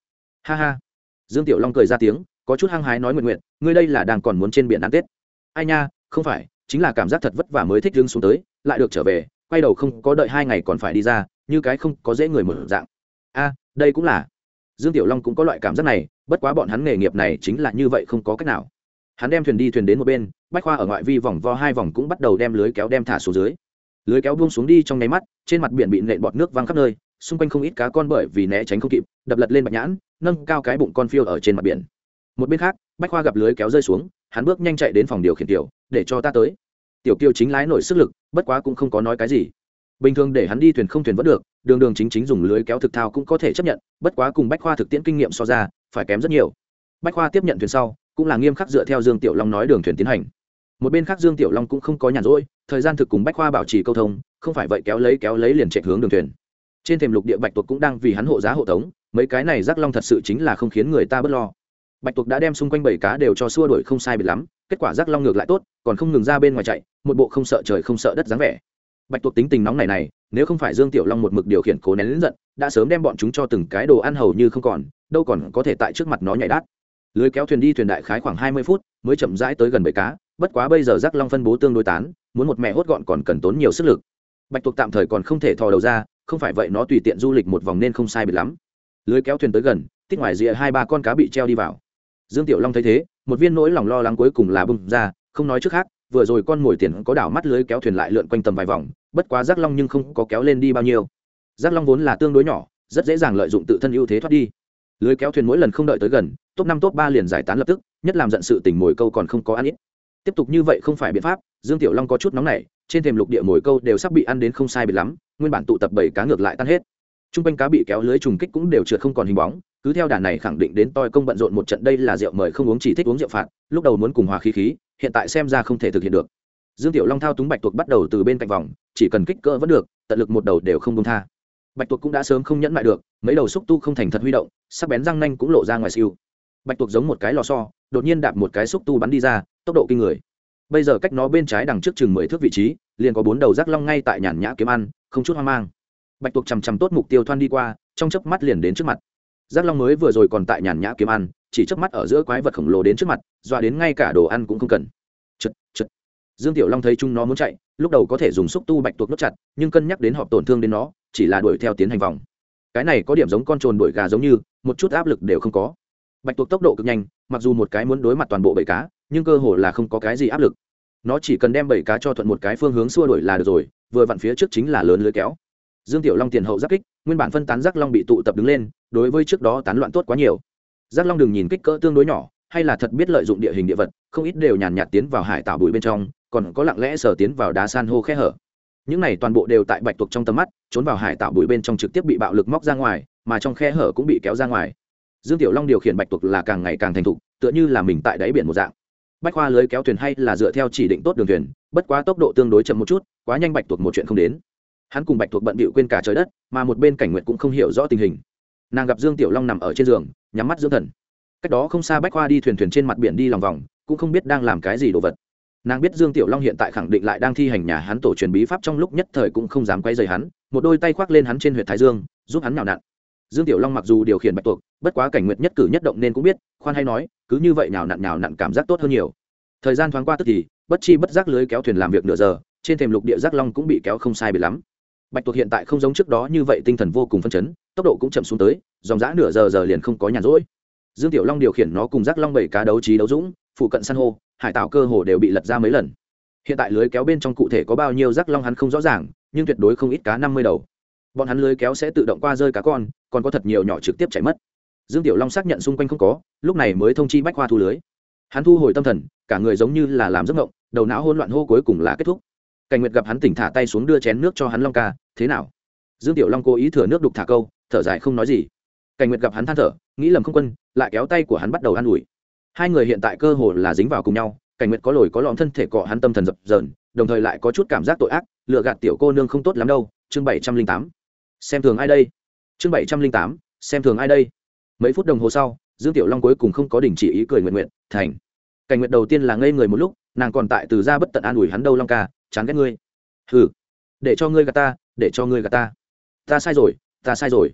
Ha ha. Dương tiểu long cười ra tiếng, có chút hăng hái nói nguyện nguyện, ngươi đây là đang còn muốn trên biển ăn tết. Ai nha, không phải, chính là cảm giác thật vất vả mới thích đứng xuống tới, lại được trở về, quay đầu không có đợi hai ngày còn phải đi ra, như cái không có dễ người mở dạng. A, đây cũng là. Dương tiểu long cũng có loại cảm giác này, bất quá bọn hắn nghề nghiệp này chính là như vậy không có cách nào. Hắn đem thuyền đi thuyền đến một bên, bách khoa ở ngoại vi vòng vo hai vòng cũng bắt đầu đem lưới kéo đem thả xuống dưới. Lưới kéo buông xuống đi trong nháy mắt, trên mặt biển bị nện bọt nước văng khắp nơi xung quanh không ít cá con bởi vì né tránh không kịp, đập lật lên bạch nhãn, nâng cao cái bụng con phiêu ở trên mặt biển. Một bên khác, bách khoa gặp lưới kéo rơi xuống, hắn bước nhanh chạy đến phòng điều khiển tiểu, để cho ta tới. Tiểu kiều chính lái nổi sức lực, bất quá cũng không có nói cái gì. Bình thường để hắn đi thuyền không thuyền vẫn được, đường đường chính chính dùng lưới kéo thực thao cũng có thể chấp nhận, bất quá cùng bách khoa thực tiễn kinh nghiệm so ra, phải kém rất nhiều. Bách khoa tiếp nhận thuyền sau, cũng là nghiêm khắc dựa theo dương tiểu long nói đường thuyền tiến hành. Một bên khác dương tiểu long cũng không có nhàn rỗi, thời gian thực cùng bách khoa bảo trì câu thông, không phải vậy kéo lấy kéo lấy liền chạy hướng đường thuyền trên thềm lục địa bạch tuộc cũng đang vì hắn hộ giá hộ tống, mấy cái này rắc long thật sự chính là không khiến người ta bớt lo. Bạch tuộc đã đem xung quanh bảy cá đều cho xua đuổi không sai biệt lắm, kết quả rắc long ngược lại tốt, còn không ngừng ra bên ngoài chạy, một bộ không sợ trời không sợ đất dáng vẻ. Bạch tuộc tính tình nóng này này, nếu không phải dương tiểu long một mực điều khiển cố nén lính giận, đã sớm đem bọn chúng cho từng cái đồ ăn hầu như không còn, đâu còn có thể tại trước mặt nó nhảy đát. Lưới kéo thuyền đi thuyền đại khái khoảng hai mươi phút, mới chậm rãi tới gần bảy cá, bất quá bây giờ rắc long phân bố tương đối tán, muốn một mẹ hốt gọn còn cần tốn nhiều sức lực. Bạch tuộc tạm thời còn không thể thò đầu ra không phải vậy nó tùy tiện du lịch một vòng nên không sai biệt lắm. Lưới kéo thuyền tới gần, tít ngoài rìa hai ba con cá bị treo đi vào. Dương tiểu long thấy thế, một viên nỗi lòng lo lắng cuối cùng là bưng ra, không nói trước khác, vừa rồi con mồi tiền có đảo mắt lưới kéo thuyền lại lượn quanh tầm vài vòng, bất quá giác long nhưng không có kéo lên đi bao nhiêu. Giác long vốn là tương đối nhỏ, rất dễ dàng lợi dụng tự thân ưu thế thoát đi. Lưới kéo thuyền mỗi lần không đợi tới gần, top năm, top ba liền giải tán lập tức, nhất làm giận sự tình mồi câu còn không có ăn ít. Tiếp tục như vậy không phải biện pháp dương tiểu long có chút nóng nảy trên thềm lục địa mồi câu đều sắp bị ăn đến không sai biệt lắm nguyên bản tụ tập bảy cá ngược lại tan hết. T r u n g quanh cá bị kéo lưới trùng kích cũng đều trượt không còn hình bóng cứ theo đàn này khẳng định đến toi công bận rộn một trận đây là rượu mời không uống chỉ thích uống rượu phạt lúc đầu muốn cùng hòa khí khí hiện tại xem ra không thể thực hiện được. Dương tiểu long thao túng bạch tuộc bắt đầu từ bên cạnh vòng chỉ cần kích cỡ vẫn được tận lực một đầu đều không công tha. Bạch tuộc cũng đã sớm không nhẫn lại được mấy đầu xúc tu không thành thật huy động sắc bén răng nanh cũng lộ ra ngoài siêu. Bạch tuộc giống một cái lò xo, đột nhiên đạp một cái xúc tu bắn đi ra tốc độ kinh người bây giờ cách nó bên trái đằng trước chừng mười thước vị trí, liền có bốn đầu rác long ngay tại nhàn nhã kiếm ăn, không chút hoang mang. Bạch tuộc chằm chằm tốt mục tiêu thoan đi qua, trong chớp mắt liền đến trước mặt. Rác long mới vừa rồi còn tại nhàn nhã kiếm ăn, chỉ chớp mắt ở giữa quái vật khổng lồ đến trước mặt, dọa đến ngay cả đồ ăn cũng không cần. Chật chật. Dương tiểu long thấy chúng nó muốn chạy, lúc đầu có thể dùng xúc tu bạch tuộc nốt chặt, nhưng cân nhắc đến họp tổn thương đến nó, chỉ là đuổi theo tiến hành vòng. Cái này có điểm giống con trồn đuổi gà giống như, một chút áp lực đều không có. Bạch tuộc tốc độ cực nhanh, mặc dù một cái muốn đối mặt toàn bộ bầy cá, nhưng cơ hồ là không có cái gì áp lực nó chỉ cần đem bảy cá cho thuận một cái phương hướng xua đổi là được rồi, vừa vặn phía trước chính là lớn lưới kéo. Dương tiểu long tiền hậu giáp kích, nguyên bản phân tán giác long bị tụ tập đứng lên, đối với trước đó tán loạn tốt quá nhiều. Giác long đừng nhìn kích cỡ tương đối nhỏ, hay là thật biết lợi dụng địa hình địa vật, không ít đều nhàn nhạt tiến vào hải tạo bụi bên trong, còn có lặng lẽ sở tiến vào đá san hô khe hở. Những này toàn bộ đều tại bạch tuộc trong tầm mắt, trốn vào hải tạo bụi bên trong trực tiếp bị bạo lực móc ra ngoài, mà trong khe hở cũng bị kéo ra ngoài. Dương tiểu long điều khiển bạch tuộc là càng ngày càng thành thục, tựa như là mình tại đáy biển một dạng bách khoa lưới kéo thuyền hay là dựa theo chỉ định tốt đường thuyền, bất quá tốc độ tương đối chậm một chút, quá nhanh bạch tuộc một chuyện không đến. Hắn cùng bạch tuộc bận bịu quên cả trời đất, mà một bên cảnh nguyện cũng không hiểu rõ tình hình. Nàng gặp dương tiểu long nằm ở trên giường, nhắm mắt dưỡng thần. Cách đó không xa bách khoa đi thuyền thuyền trên mặt biển đi lòng vòng, cũng không biết đang làm cái gì đồ vật. Nàng biết dương tiểu long hiện tại khẳng định lại đang thi hành nhà hắn tổ truyền bí pháp trong lúc nhất thời cũng không dám quay dày hắn, một đôi tay khoác lên hắn trên huyện thái dương, giúp hắn nhào nặn dương tiểu long mặc dù điều khiển bạch tuộc, bất quá cảnh nguyệt nhất cử nhất động nên cũng biết, khoan hay nói, cứ như vậy nào nặn nào nặn cảm giác tốt hơn nhiều. Thời gian thoáng qua tức thì, bất chi bất giác lưới kéo thuyền làm việc nửa giờ, trên thềm lục địa giác long cũng bị kéo không sai bị lắm. Bạch tuộc hiện tại không giống trước đó như vậy tinh thần vô cùng phân chấn, tốc độ cũng chậm xuống tới, dòng dã nửa giờ giờ liền không có nhàn rỗi. Dương tiểu long điều khiển nó cùng giác long bảy cá đấu trí đấu dũng, phụ cận san hô, hải tạo cơ hồ đều bị lật ra mấy lần. Hiện tại lưới kéo bên trong cụ thể có bao nhiêu giác long hắn không rõ ràng, nhưng tuyệt đối không ít cá năm mươi đầu bọn hắn lưới kéo sẽ tự động qua rơi cá con, còn có thật nhiều nhỏ trực tiếp chảy mất. Dương tiểu long xác nhận xung quanh không có, lúc này mới thông chi bách khoa thu lưới. Hắn thu hồi tâm thần, cả người giống như là làm giấc mộng, đầu não hôn loạn hô cuối cùng là kết thúc. Cảnh nguyệt gặp hắn tỉnh thả tay xuống đưa chén nước cho hắn long ca, thế nào? Dương tiểu long cố ý thừa nước đục thả câu, thở dài không nói gì. Cảnh nguyệt gặp hắn than thở, nghĩ lầm không quân, lại kéo tay của hắn bắt đầu an ủi. Hai người hiện tại cơ hồ là dính vào cùng nhau, cảnh nguyệt có lồi có lõm thân thể cọ hắn tâm thần dập dờn, đồng thời lại có chút cảm giác tội ác lựa gạt tiểu cô nương không tốt lắm đâu, chương bảy trăm linh tám xem thường ai đây? Chương bảy trăm linh tám, xem thường ai đây? Mấy phút đồng hồ sau, dương tiểu long cuối cùng không có đình chỉ ý cười nguyện nguyện, thành, cảnh nguyện đầu tiên là ngây người một lúc, nàng còn tại từ ra bất tận an ủi hắn đâu long ca, chán ghét ngươi. Hừ, để cho ngươi gà ta, để cho ngươi gà ta. Ta sai rồi, ta sai rồi.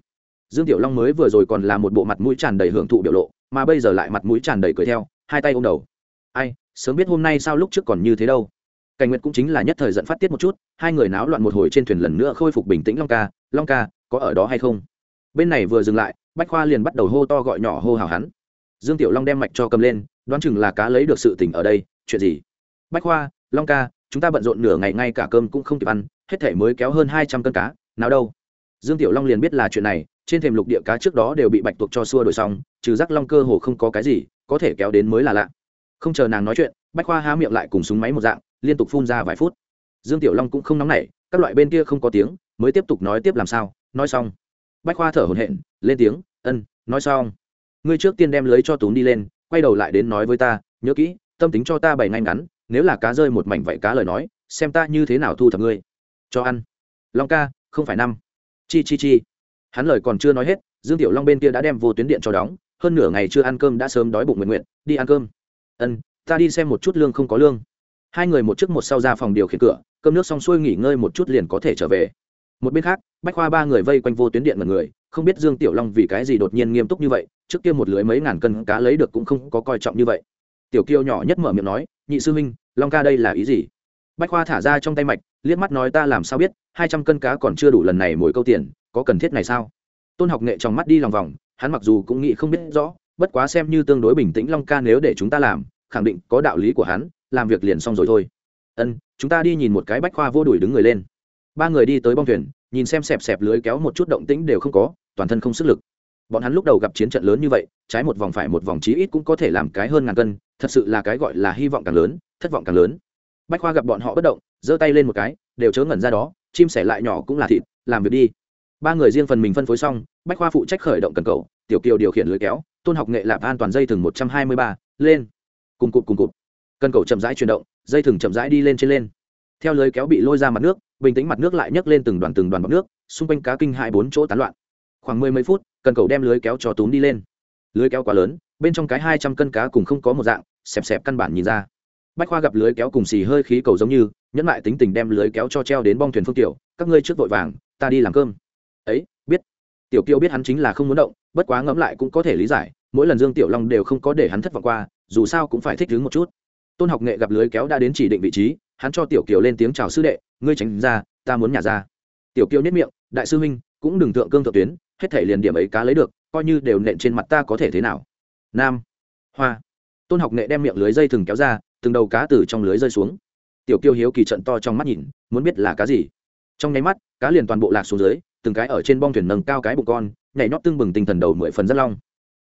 Dương tiểu long mới vừa rồi còn là một bộ mặt mũi tràn đầy hưởng thụ biểu lộ, mà bây giờ lại mặt mũi tràn đầy cười theo, hai tay ôm đầu. Ai, sớm biết hôm nay sao lúc trước còn như thế đâu cảnh nguyệt cũng chính là nhất thời giận phát tiết một chút, hai người náo loạn một hồi trên thuyền lần nữa khôi phục bình tĩnh long ca. Long ca, có ở đó hay không? Bên này vừa dừng lại, bách khoa liền bắt đầu hô to gọi nhỏ hô hào hắn. Dương tiểu long đem mạch cho cầm lên, đoán chừng là cá lấy được sự tỉnh ở đây, chuyện gì? Bách khoa, long ca, chúng ta bận rộn nửa ngày ngay cả cơm cũng không kịp ăn, hết thể mới kéo hơn hai trăm cân cá, nào đâu? Dương tiểu long liền biết là chuyện này, trên thềm lục địa cá trước đó đều bị bạch tuộc cho xua đổi xong, trừ rắc long cơ hồ không có cái gì, có thể kéo đến mới là lạ. Không chờ nàng nói chuyện bách khoa há miệng lại cùng súng máy một dạng, liên tục phun ra vài phút. Dương tiểu long cũng không nóng nảy, các loại bên kia không có tiếng, mới tiếp tục nói tiếp làm sao, nói xong. Bách khoa thở hổn hển, lên tiếng, ân, nói xong. Ngươi trước tiên đem lưới cho túm đi lên, quay đầu lại đến nói với ta, nhớ kỹ, tâm tính cho ta bày ngay ngắn, nếu là cá rơi một mảnh vậy cá lời nói, xem ta như thế nào thu thập ngươi. Cho ăn. Long ca, không phải năm. Chi chi chi. Hắn lời còn chưa nói hết, dương tiểu long bên kia đã đem vô tuyến điện cho đóng, hơn nửa ngày chưa ăn cơm đã sớm đói bụng nguyện nguyện, đi ăn cơm. Ân ta đi xem một chút lương không có lương. Hai người một trước một sau ra phòng điều khiển cửa, cơm nước xong xuôi nghỉ ngơi một chút liền có thể trở về. Một bên khác, bách khoa ba người vây quanh vô tuyến điện mật người, không biết dương tiểu long vì cái gì đột nhiên nghiêm túc như vậy, trước kia một lưới mấy ngàn cân cá lấy được cũng không có coi trọng như vậy. Tiểu kiêu nhỏ nhất mở miệng nói, nhị sư huynh, long ca đây là ý gì? Bách khoa thả ra trong tay mạch, liếc mắt nói, ta làm sao biết, hai trăm cân cá còn chưa đủ lần này mỗi câu tiền, có cần thiết này sao? Tôn học nghệ trong mắt đi lòng vòng, hắn mặc dù cũng nghĩ không biết rõ, bất quá xem như tương đối bình tĩnh long ca nếu để chúng ta làm khẳng định có đạo lý của hắn, làm việc liền xong rồi thôi. Ân, chúng ta đi nhìn một cái bách khoa vô đuổi đứng người lên. Ba người đi tới bong thuyền, nhìn xem xẹp xẹp lưới kéo một chút động tĩnh đều không có, toàn thân không sức lực. Bọn hắn lúc đầu gặp chiến trận lớn như vậy, trái một vòng phải một vòng chí ít cũng có thể làm cái hơn ngàn cân, thật sự là cái gọi là hy vọng càng lớn, thất vọng càng lớn. Bách khoa gặp bọn họ bất động, giơ tay lên một cái, đều chớ ngẩn ra đó, chim sẻ lại nhỏ cũng là thịt, làm việc đi. Ba người riêng phần mình phân phối xong, bách khoa phụ trách khởi động cần cầu, tiểu kiều điều khiển lưới kéo, tôn học nghệ lạp an toàn dây thừng một trăm hai mươi ba, lên cùng cụt cùng cụt. Cần cầu chậm rãi chuyển động, dây thừng chậm rãi đi lên trên lên. Theo lưới kéo bị lôi ra mặt nước, bình tĩnh mặt nước lại nhấc lên từng đoàn từng đoàn bọc nước, xung quanh cá kinh hai bốn chỗ tán loạn. Khoảng mười mấy phút, cần cầu đem lưới kéo cho túm đi lên. Lưới kéo quá lớn, bên trong cái hai trăm cân cá cùng không có một dạng, xẹp xẹp căn bản nhìn ra. Bách khoa gặp lưới kéo cùng xì hơi khí cầu giống như, nhẫn lại tính tình đem lưới kéo cho treo đến bong thuyền phương tiểu, các ngươi trước vội vàng, ta đi làm cơm. Ấy, biết. Tiểu kiêu biết hắn chính là không muốn động, bất quá ngẫm lại cũng có thể lý giải mỗi lần dương tiểu long đều không có để hắn thất vọng qua, dù sao cũng phải thích đứng một chút. Tôn học nghệ gặp lưới kéo đã đến chỉ định vị trí, hắn cho tiểu kiều lên tiếng chào sư đệ, ngươi tránh ra, ta muốn nhả ra. Tiểu kiều nhất miệng, đại sư huynh, cũng đừng thượng cương thượng tuyến, hết thể liền điểm ấy cá lấy được, coi như đều nện trên mặt ta có thể thế nào. Nam, hoa. Tôn học nghệ đem miệng lưới dây thừng kéo ra, từng đầu cá từ trong lưới rơi xuống. Tiểu Kiều hiếu kỳ trận to trong mắt nhìn, muốn biết là cá gì? Trong nháy mắt, cá liền toàn bộ lạc xuống dưới, từng cái ở trên bong thuyền nâng cao cái bụng con, nhảy nhót tưng bừng tinh thần đầu mười phần rất long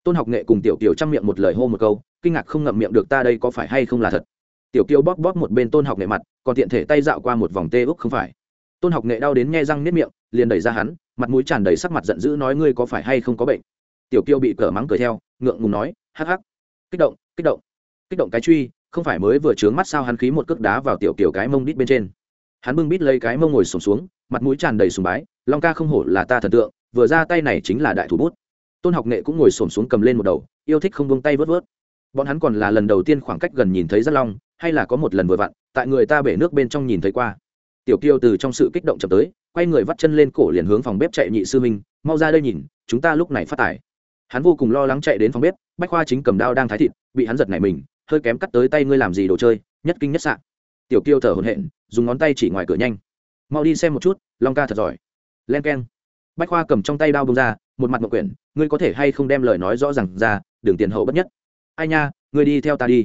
tôn học nghệ cùng tiểu kiều chăm miệng một lời hô một câu kinh ngạc không ngậm miệng được ta đây có phải hay không là thật. Tiểu kiều bóp bóp một bên tôn học nghệ mặt còn tiện thể tay dạo qua một vòng tê úc không phải. Tôn học nghệ đau đến nghe răng nếp miệng liền đẩy ra hắn mặt mũi tràn đầy sắc mặt giận dữ nói ngươi có phải hay không có bệnh. Tiểu kiều bị cờ mắng cười theo ngượng ngùng nói hắc hắc. Kích động kích động kích động cái truy không phải mới vừa trướng mắt sao hắn khí một cước đá vào tiểu kiều cái mông đít bên trên. Hắn bưng bít lấy cái mông ngồi sùng xuống, xuống mặt mũi tràn đầy sùng bái long ca không hổ là ta thần tượng vừa ra tay này chính là đại thủ bút tôn học nghệ cũng ngồi xổm xuống cầm lên một đầu, yêu thích không buông tay vớt vớt. Bọn hắn còn là lần đầu tiên khoảng cách gần nhìn thấy rất long, hay là có một lần vừa vặn, tại người ta bể nước bên trong nhìn thấy qua. Tiểu kiêu từ trong sự kích động chậm tới, quay người vắt chân lên cổ liền hướng phòng bếp chạy, nhị sư minh mau ra đây nhìn, chúng ta lúc này phát tải hắn vô cùng lo lắng chạy đến phòng bếp, bách khoa chính cầm đao đang thái thịt, bị hắn giật nảy mình, hơi kém cắt tới tay ngươi làm gì đồ chơi, nhất kinh nhất sạn tiểu kiêu thở hổn hển, dùng ngón tay chỉ ngoài cửa nhanh. Mau đi xem một chút, long ca thật giỏi. Len k e n bách khoa cầm trong tay đao bông ra một mặt một quyển, ngươi có thể hay không đem lời nói rõ r à n g ra đường tiền hậu bất nhất. Ai nha, ngươi đi theo ta đi.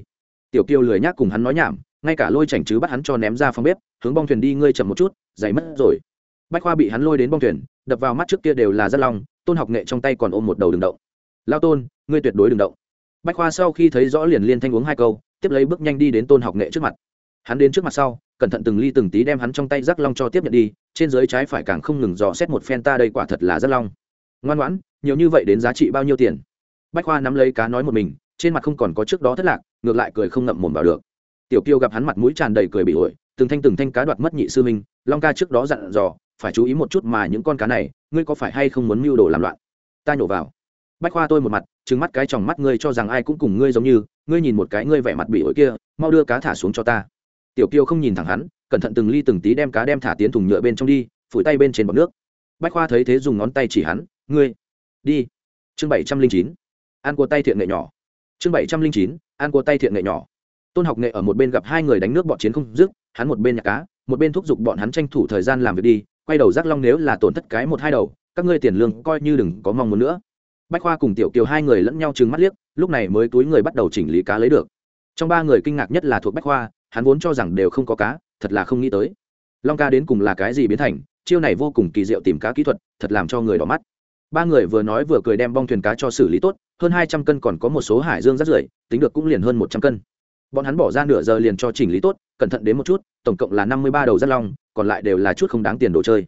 Tiểu kiêu lười nhác cùng hắn nói nhảm, ngay cả lôi chảnh chứ bắt hắn cho ném ra phòng bếp, hướng bong thuyền đi, ngươi chậm một chút giày mất rồi. Bách khoa bị hắn lôi đến bong thuyền, đập vào mắt trước kia đều là rất long, tôn học nghệ trong tay còn ôm một đầu đường động. Lao tôn, ngươi tuyệt đối đường động. Bách khoa sau khi thấy rõ liền liên thanh uống hai câu, tiếp lấy bước nhanh đi đến tôn học nghệ trước mặt. Hắn đến trước mặt sau, cẩn thận từng ly từng tí đem hắn trong tay rắc long cho tiếp nhận đi, trên dưới trái phải càng không ngừng dò xét một phen ta đây quả thật là rất long ngoan ngoãn, nhiều như vậy đến giá trị bao nhiêu tiền? Bách khoa nắm lấy cá nói một mình, trên mặt không còn có trước đó thất lạc, ngược lại cười không ngậm mồm vào được. Tiểu kiêu gặp hắn mặt mũi tràn đầy cười bị ổi, từng thanh từng thanh cá đoạt mất nhị sư minh long ca trước đó dặn dò, phải chú ý một chút mà những con cá này, ngươi có phải hay không muốn mưu đồ làm loạn? Ta nhổ vào. Bách khoa tôi một mặt, trừng mắt cái tròng mắt ngươi cho rằng ai cũng cùng ngươi giống như, ngươi nhìn một cái ngươi vẻ mặt bị ổi kia, mau đưa cá thả xuống cho ta. Tiểu kiêu không nhìn thẳng hắn, cẩn thận từng ly từng tí đem cá đem thả tiến thùng nhựa bên trong đi, phủi tay bên trên bọc nước. Bách khoa thấy thế dùng ngón tay chỉ hắn ngươi, đi. Chương bảy trăm linh chín, ăn của tay thiện nghệ nhỏ. Chương bảy trăm linh chín, ăn của tay thiện nghệ nhỏ. Tôn học nghệ ở một bên gặp hai người đánh nước bọn chiến không dứt, hắn một bên nhặt cá, một bên thúc giục bọn hắn tranh thủ thời gian làm việc đi, quay đầu giác long nếu là tổn thất cái một hai đầu, các ngươi tiền lương coi như đừng có mong muốn nữa. Bách khoa cùng tiểu kiều hai người lẫn nhau trừng mắt liếc, lúc này mới túi người bắt đầu chỉnh lý cá lấy được. Trong ba người kinh ngạc nhất là thuộc bách khoa, hắn vốn cho rằng đều không có cá, thật là không nghĩ tới. Long ca đến cùng là cái gì biến thành, chiêu này vô cùng kỳ diệu tìm cá kỹ thuật, thật làm cho người đỏ mắt ba người vừa nói vừa cười đem bong thuyền cá cho xử lý tốt, hơn hai trăm cân còn có một số hải dương rất rưởi, tính được cũng liền hơn một trăm cân. Bọn hắn bỏ ra nửa giờ liền cho chỉnh lý tốt, cẩn thận đến một chút, tổng cộng là năm mươi ba đầu rất long, còn lại đều là chút không đáng tiền đồ chơi.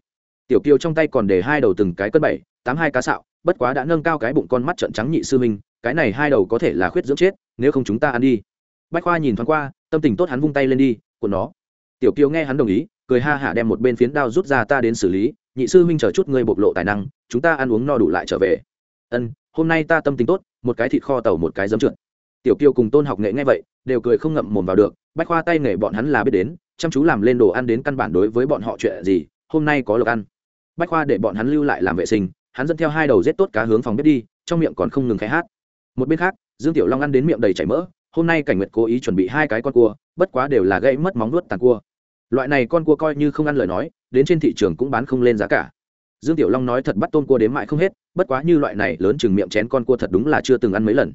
Tiểu kiều trong tay còn để hai đầu từng cái cân bảy, tám hai cá sạo, bất quá đã nâng cao cái bụng con mắt trận trắng nhị sư minh cái này hai đầu có thể là khuyết dưỡng chết, nếu không chúng ta ăn đi. Bách khoa nhìn thoáng qua, tâm tình tốt hắn vung tay lên đi, của nó. Tiểu kiều nghe hắn đồng ý, cười ha hả đem một bên phiến đao rút ra ta đến xử lý, nhị sư huynh chờ chút ngươi bộc lộ tài năng chúng ta ăn uống no đủ lại trở về. Ân, hôm nay ta tâm tình tốt, một cái thịt kho tàu một cái giấm trượt. Tiểu kiều cùng tôn học nghệ nghe vậy, đều cười không ngậm mồm vào được, bách khoa tay nghề bọn hắn là biết đến, chăm chú làm lên đồ ăn đến căn bản đối với bọn họ chuyện gì, hôm nay có lộc ăn. Bách khoa để bọn hắn lưu lại làm vệ sinh, hắn dẫn theo hai đầu rết tốt cá hướng phòng bếp đi, trong miệng còn không ngừng khai hát. Một bên khác, dương tiểu long ăn đến miệng đầy chảy mỡ, hôm nay cảnh nguyệt cố ý chuẩn bị hai cái con cua, bất quá đều là gây mất móng nuốt tàn cua. Loại này con cua coi như không ăn lời nói, đến trên thị trường cũng bán không lên giá cả dương tiểu long nói thật bắt tôm cua đến mãi không hết, bất quá như loại này lớn chừng miệng chén con cua thật đúng là chưa từng ăn mấy lần.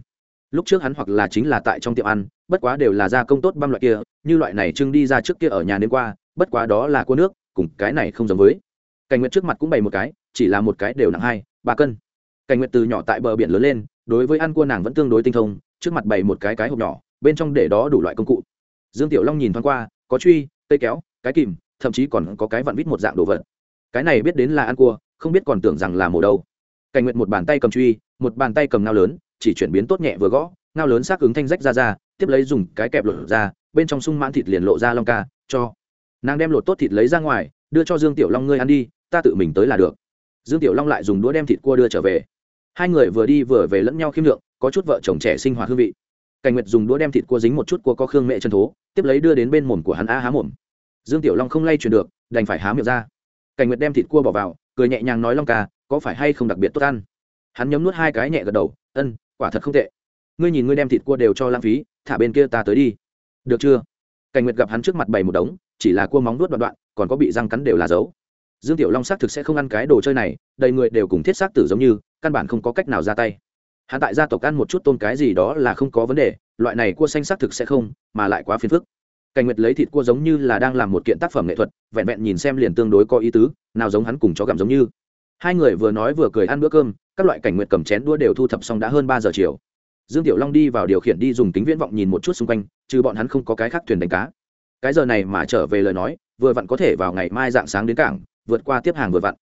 Lúc trước hắn hoặc là chính là tại trong tiệm ăn, bất quá đều là gia công tốt băm loại kia, như loại này trưng đi ra trước kia ở nhà đêm qua, bất quá đó là cua nước, cùng cái này không giống với. Cảnh nguyệt trước mặt cũng bày một cái, chỉ là một cái đều nặng hai, ba cân. Cảnh nguyệt từ nhỏ tại bờ biển lớn lên, đối với ăn cua nàng vẫn tương đối tinh thông, trước mặt bày một cái cái hộp nhỏ, bên trong để đó đủ loại công cụ. Dương tiểu long nhìn thoáng qua, có truy, cây kéo, cái kìm, thậm chí còn có cái vặn vít một dạng đồ vật cái này biết đến là ăn cua, không biết còn tưởng rằng là mổ đâu. Cảnh nguyện một bàn tay cầm truy, một bàn tay cầm ngao lớn, chỉ chuyển biến tốt nhẹ vừa gõ ngao lớn xác ứng thanh rách ra ra, tiếp lấy dùng cái kẹp lột ra, bên trong sung mãn thịt liền lộ ra long ca, cho. Nàng đem lột tốt thịt lấy ra ngoài, đưa cho dương tiểu long ngươi ăn đi, ta tự mình tới là được. Dương tiểu long lại dùng đũa đem thịt cua đưa trở về. Hai người vừa đi vừa về lẫn nhau khiêm lượng, có chút vợ chồng trẻ sinh hoạt hương vị. Cảnh nguyệt dùng đũa đem thịt cua dính một chút cua có khương mẹ chân thố, tiếp lấy đưa đến bên mồm của hắn a há mồm. Dương tiểu long không lay chuyển được, đành phải há miệng ra cảnh nguyệt đem thịt cua bỏ vào, cười nhẹ nhàng nói long ca, có phải hay không đặc biệt tốt ăn? Hắn nhấm nuốt hai cái nhẹ gật đầu, ân, quả thật không tệ. Ngươi nhìn ngươi đem thịt cua đều cho lãng phí, thả bên kia ta tới đi. Được chưa? Cảnh nguyệt gặp hắn trước mặt bày một đống, chỉ là cua móng nuốt đoạn đoạn, còn có bị răng cắn đều là dấu. Dương tiểu long xác thực sẽ không ăn cái đồ chơi này, đầy người đều cùng thiết xác tử giống như, căn bản không có cách nào ra tay. Hắn tại gia tộc ăn một chút tôm cái gì đó là không có vấn đề, loại này cua xanh xác thực sẽ không, mà lại quá phiền phức cảnh nguyệt lấy thịt cua giống như là đang làm một kiện tác phẩm nghệ thuật, vẹn vẹn nhìn xem liền tương đối có ý tứ, nào giống hắn cùng chó gặm giống như. Hai người vừa nói vừa cười ăn bữa cơm, các loại cảnh nguyệt cầm chén đua đều thu thập xong đã hơn ba giờ chiều. Dương tiểu long đi vào điều khiển đi dùng kính viễn vọng nhìn một chút xung quanh, trừ bọn hắn không có cái khác thuyền đánh cá. Cái giờ này mà trở về lời nói, vừa vặn có thể vào ngày mai dạng sáng đến cảng, vượt qua tiếp hàng vừa vặn.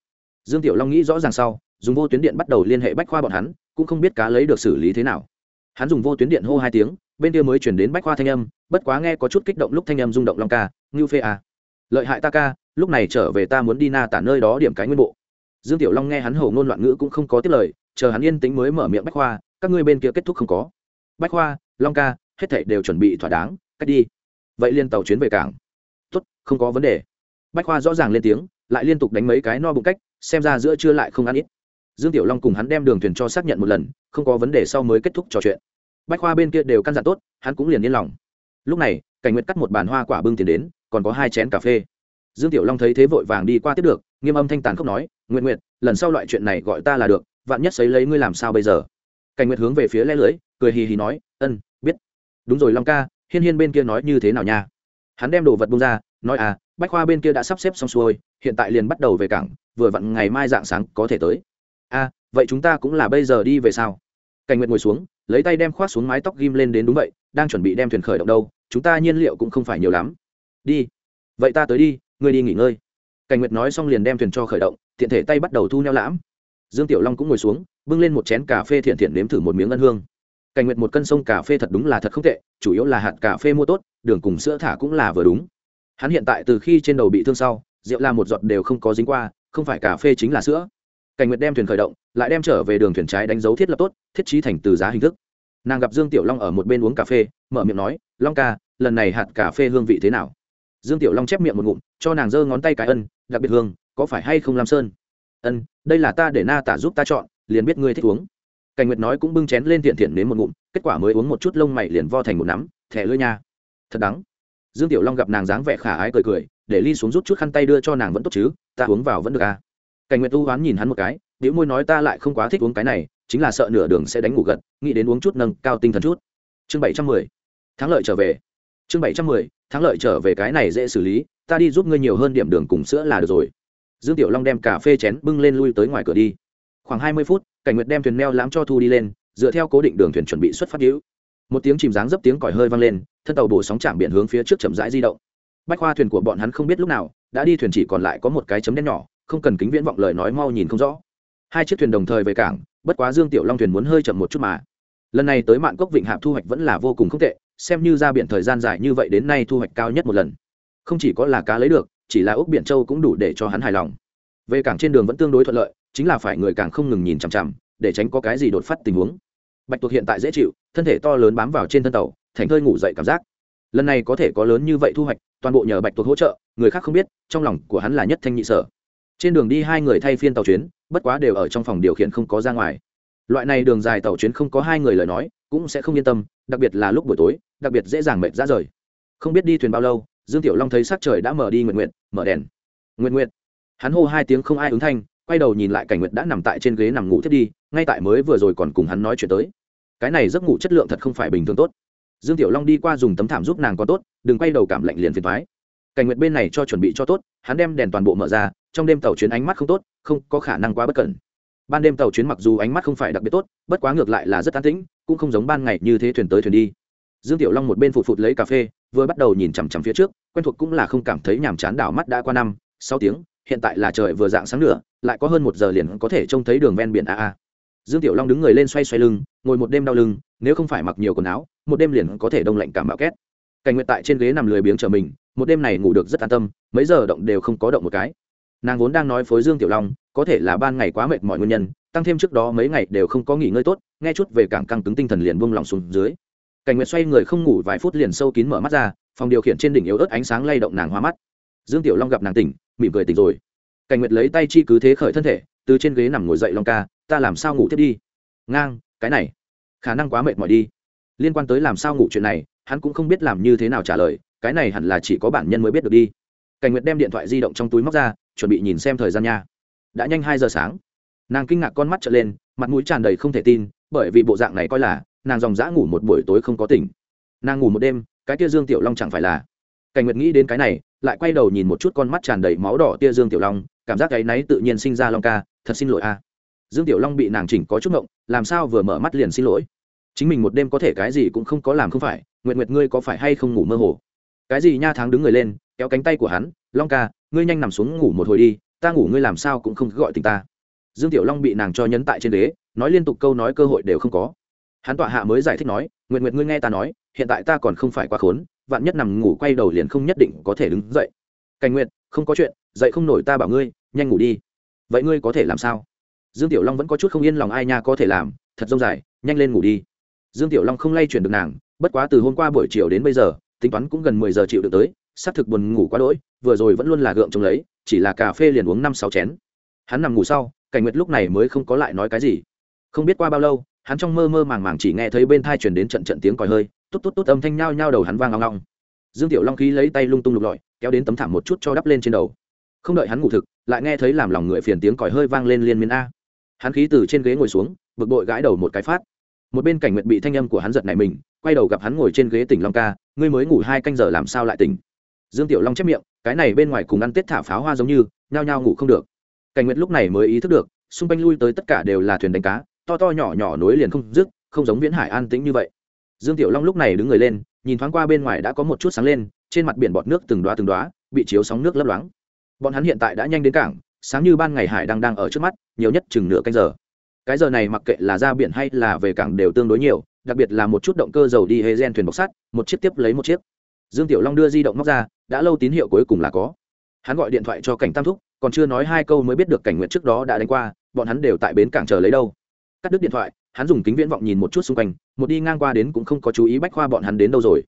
Dương tiểu long nghĩ rõ ràng sau, dùng vô tuyến điện bắt đầu liên hệ bách khoa bọn hắn, cũng không biết cá lấy được xử lý thế nào. Hắn dùng vô tuyến điện hô hai tiếng bên kia mới chuyển đến bách khoa thanh âm, bất quá nghe có chút kích động lúc thanh âm rung động long ca, ngưu phê à. lợi hại ta ca, lúc này trở về ta muốn đi na tả nơi đó điểm cái nguyên bộ. Dương tiểu long nghe hắn hầu ngôn loạn ngữ cũng không có tiết lời, chờ hắn yên tĩnh mới mở miệng bách khoa, các ngươi bên kia kết thúc không có. Bách khoa, long ca, hết thảy đều chuẩn bị thỏa đáng, cách đi. Vậy liên tàu chuyến về cảng. Tốt, không có vấn đề. Bách khoa rõ ràng lên tiếng, lại liên tục đánh mấy cái no bụng cách, xem ra giữa trưa lại không ăn ít. Dương tiểu long cùng hắn đem đường thuyền cho xác nhận một lần, không có vấn đề sau mới kết thúc trò chuyện bách khoa bên kia đều căn dặn tốt hắn cũng liền yên lòng. Lúc này cảnh nguyệt cắt một bàn hoa quả bưng tiền đến còn có hai chén cà phê. Dương tiểu long thấy thế vội vàng đi qua tiếp được nghiêm âm thanh tàn khốc nói nguyện nguyện lần sau loại chuyện này gọi ta là được vạn nhất xấy lấy ngươi làm sao bây giờ? Cảnh nguyệt hướng về phía lẽ lưới cười hì hì nói ân biết. Đúng rồi long ca hiên hiên bên kia nói như thế nào nha? Hắn đem đồ vật bung ra nói à bách khoa bên kia đã sắp xếp xong xuôi hiện tại liền bắt đầu về cảng vừa vặn ngày mai dạng sáng có thể tới. A à, vậy chúng ta cũng là bây giờ đi về sao? Cảnh nguyệt ngồi xuống lấy tay đem khoác xuống mái tóc ghim lên đến đúng vậy, đang chuẩn bị đem thuyền khởi động đâu, chúng ta nhiên liệu cũng không phải nhiều lắm. Đi. Vậy ta tới đi, ngươi đi nghỉ ngơi. Cảnh nguyệt nói xong liền đem thuyền cho khởi động, tiện thể tay bắt đầu thu neo lãm. Dương tiểu long cũng ngồi xuống, bưng lên một chén cà phê thiện thiện nếm thử một miếng ngân hương. Cảnh nguyệt một cân sông cà phê thật đúng là thật không tệ, chủ yếu là hạt cà phê mua tốt, đường cùng sữa thả cũng là vừa đúng. Hắn hiện tại từ khi trên đầu bị thương sau, rượu là một giọt đều không có dính qua, không phải cà phê chính là sữa. Cảnh nguyệt đem thuyền khởi động lại đem trở về đường thuyền trái đánh dấu thiết lập tốt, thiết trí thành từ giá hình thức. Nàng gặp dương tiểu long ở một bên uống cà phê, mở miệng nói, long ca, lần này hạt cà phê hương vị thế nào? Dương tiểu long chép miệng một ngụm, cho nàng giơ ngón tay cái ân, đặc biệt hương, có phải hay không lam sơn? Ân, đây là ta để na tả giúp ta chọn, liền biết ngươi thích uống. Cảnh nguyệt nói cũng bưng chén lên thiện thiện đến một ngụm, kết quả mới uống một chút lông mày liền vo thành một nắm, thẻ lưỡi nha. Thật đắng. Dương tiểu long gặp nàng dáng vẻ khả ái cười cười, để ly xuống rút chút khăn tay đưa cho nàng vẫn tốt chứ, ta uống vào vẫn được à. Cảnh nguyệt u hoán nhìn hắn một cái nếu môi nói ta lại không quá thích uống cái này, chính là sợ nửa đường sẽ đánh ngủ gật, nghĩ đến uống chút nâng cao tinh thần chút. Chương bảy trăm mười. Thắng lợi trở về. Chương bảy trăm mười, thắng lợi trở về cái này dễ xử lý, ta đi giúp ngươi nhiều hơn điểm đường cùng sữa là được rồi. Dương tiểu long đem cà phê chén bưng lên lui tới ngoài cửa đi. Khoảng hai mươi phút, cảnh nguyệt đem thuyền neo lãm cho thu đi lên, dựa theo cố định đường thuyền chuẩn bị xuất phát hữu một tiếng chìm dáng dấp tiếng còi hơi vang lên, thân tàu bổ sóng chạm biển hướng phía trước chậm rãi di động. Bách khoa thuyền của bọn hắn không biết lúc nào, đã đi thuyền chỉ còn lại có một cái chấm đen nhỏ, không cần kính viễn vọng lời nói mau nhìn không rõ hai chiếc thuyền đồng thời về cảng, bất quá dương tiểu long thuyền muốn hơi chậm một chút mà. Lần này tới mạn cốc vịnh hạp thu hoạch vẫn là vô cùng không tệ, xem như ra biển thời gian dài như vậy đến nay thu hoạch cao nhất một lần. Không chỉ có là cá lấy được, chỉ là ốc biển châu cũng đủ để cho hắn hài lòng. Về cảng trên đường vẫn tương đối thuận lợi, chính là phải người càng không ngừng nhìn chằm chằm, để tránh có cái gì đột phát tình huống. Bạch tuộc hiện tại dễ chịu, thân thể to lớn bám vào trên thân tàu, thành thơi ngủ dậy cảm giác. Lần này có thể có lớn như vậy thu hoạch, toàn bộ nhờ bạch tuộc hỗ trợ, người khác không biết, trong lòng của hắn là nhất thanh nhị sở trên đường đi hai người thay phiên tàu chuyến, bất quá đều ở trong phòng điều khiển không có ra ngoài. Loại này đường dài tàu chuyến không có hai người lời nói, cũng sẽ không yên tâm, đặc biệt là lúc buổi tối, đặc biệt dễ dàng mệt ra rời. Không biết đi thuyền bao lâu, dương tiểu long thấy sắc trời đã mở đi nguyện nguyện mở đèn. Nguyện nguyện hắn hô hai tiếng không ai ứng thanh, quay đầu nhìn lại cảnh nguyện đã nằm tại trên ghế nằm ngủ thiết đi, ngay tại mới vừa rồi còn cùng hắn nói chuyện tới. Cái này giấc ngủ chất lượng thật không phải bình thường tốt. Dương tiểu long đi qua dùng tấm thảm giúp nàng có tốt, đừng quay đầu cảm lạnh liền phiền thoái cảnh Nguyệt bên này cho chuẩn bị cho tốt hắn đem đèn toàn bộ mở ra trong đêm tàu chuyến ánh mắt không tốt không có khả năng quá bất cẩn. Ban đêm tàu chuyến mặc dù ánh mắt không phải đặc biệt tốt bất quá ngược lại là rất an tĩnh cũng không giống ban ngày như thế thuyền tới thuyền đi. Dương tiểu long một bên phụt phụt lấy cà phê vừa bắt đầu nhìn chằm chằm phía trước quen thuộc cũng là không cảm thấy nhàm chán đảo mắt đã qua năm sáu tiếng hiện tại là trời vừa dạng sáng nửa, lại có hơn một giờ liền có thể trông thấy đường ven biển a a. Dương tiểu long đứng người lên xoay xoay lưng ngồi một đêm đau lưng nếu không phải mặc nhiều quần áo một đêm liền có thể đông lạnh cảm bạo két. Cảnh nguyện tại trên ghế nằm lười biếng chờ mình một đêm này ngủ được rất an tâm, mấy giờ động đều không có động một cái. Nàng vốn đang nói phối dương tiểu long, có thể là ban ngày quá mệt mọi nguyên nhân, tăng thêm trước đó mấy ngày đều không có nghỉ ngơi tốt, nghe chút về cảng căng cứng tinh thần liền buông lỏng xuống dưới. Cảnh nguyệt xoay người không ngủ vài phút liền sâu kín mở mắt ra, phòng điều khiển trên đỉnh yếu ớt ánh sáng lay động nàng hoa mắt. Dương tiểu long gặp nàng tỉnh, mỉm cười tỉnh rồi. Cảnh nguyệt lấy tay chi cứ thế khởi thân thể, từ trên ghế nằm ngồi dậy long ca, ta làm sao ngủ tiếp đi? Ngang, cái này, khả năng quá mệt mỏi đi. Liên quan tới làm sao ngủ chuyện này, hắn cũng không biết làm như thế nào trả lời cái này hẳn là chỉ có bản nhân mới biết được đi. Cảnh nguyệt đem điện thoại di động trong túi móc ra, chuẩn bị nhìn xem thời gian nha. Đã nhanh hai giờ sáng. Nàng kinh ngạc con mắt trở lên, mặt mũi tràn đầy không thể tin, bởi vì bộ dạng này coi là, nàng dòng dã ngủ một buổi tối không có tỉnh. Nàng ngủ một đêm, cái tia dương tiểu long chẳng phải là. Cảnh nguyệt nghĩ đến cái này, lại quay đầu nhìn một chút con mắt tràn đầy máu đỏ tia dương tiểu long, cảm giác cái náy tự nhiên sinh ra long ca, thật xin lỗi a. Dương tiểu long bị nàng chỉnh có chút ngộng, làm sao vừa mở mắt liền xin lỗi? Chính mình một đêm có thể cái gì cũng không có làm không phải nguyện nguyệt ngươi có phải hay không ngủ mơ hồ? Cái gì nha tháng đứng người lên, kéo cánh tay của hắn, long ca, ngươi nhanh nằm xuống ngủ một hồi đi, ta ngủ ngươi làm sao cũng không gọi tình ta. Dương tiểu long bị nàng cho nhấn tại trên ghế, nói liên tục câu nói cơ hội đều không có. Hắn tọa hạ mới giải thích nói nguyện nguyện ngươi nghe ta nói, hiện tại ta còn không phải quá khốn, vạn nhất nằm ngủ quay đầu liền không nhất định có thể đứng dậy. Cảnh nguyện không có chuyện, dậy không nổi ta bảo ngươi, nhanh ngủ đi. Vậy ngươi có thể làm sao? Dương tiểu long vẫn có chút không yên lòng ai nha có thể làm, thật dông dài, nhanh lên ngủ đi. Dương tiểu long không lay chuyển được nàng, bất quá từ hôm qua buổi chiều đến bây giờ tính toán cũng gần mười giờ chịu được tới, xác thực buồn ngủ quá đỗi, vừa rồi vẫn luôn là gượng chống lấy, chỉ là cà phê liền uống năm sáu chén. Hắn nằm ngủ sau, cảnh nguyệt lúc này mới không có lại nói cái gì. Không biết qua bao lâu, hắn trong mơ mơ màng màng chỉ nghe thấy bên thai truyền đến trận trận tiếng còi hơi tốt tốt tốt âm thanh nhao nhao đầu hắn vang ngong ngong dương tiểu long khí lấy tay lung tung lục lọi, kéo đến tấm thảm một chút cho đắp lên trên đầu. Không đợi hắn ngủ thực, lại nghe thấy làm lòng người phiền tiếng còi hơi vang lên liên miên a. Hắn khí từ trên ghế ngồi xuống, bực bội gãi đầu một cái phát một bên cảnh nguyệt bị thanh âm của hắn giật này mình, quay đầu gặp hắn ngồi trên ghế tỉnh long ca, ngươi mới ngủ hai canh giờ làm sao lại tỉnh? Dương tiểu long chép miệng, cái này bên ngoài cùng ăn tết thả pháo hoa giống như, nhao nhao ngủ không được. Cảnh nguyệt lúc này mới ý thức được, xung quanh lui tới tất cả đều là thuyền đánh cá, to to nhỏ nhỏ nối liền không dứt, không giống viễn hải an tĩnh như vậy. Dương tiểu long lúc này đứng người lên, nhìn thoáng qua bên ngoài đã có một chút sáng lên, trên mặt biển bọt nước từng đoá từng đoá bị chiếu sóng nước lấp loáng. Bọn hắn hiện tại đã nhanh đến cảng, sáng như ban ngày hải đang đang ở trước mắt, nhiều nhất chừng nửa canh giờ cái giờ này mặc kệ là ra biển hay là về cảng đều tương đối nhiều, đặc biệt là một chút động cơ dầu đi hê gen thuyền bọc sắt, một chiếc tiếp lấy một chiếc. Dương tiểu long đưa di động móc ra, đã lâu tín hiệu cuối cùng là có. Hắn gọi điện thoại cho cảnh tam thúc, còn chưa nói hai câu mới biết được cảnh nguyện trước đó đã đánh qua, bọn hắn đều tại bến cảng chờ lấy đâu. Cắt đứt điện thoại, hắn dùng kính viễn vọng nhìn một chút xung quanh, một đi ngang qua đến cũng không có chú ý bách khoa bọn hắn đến đâu rồi.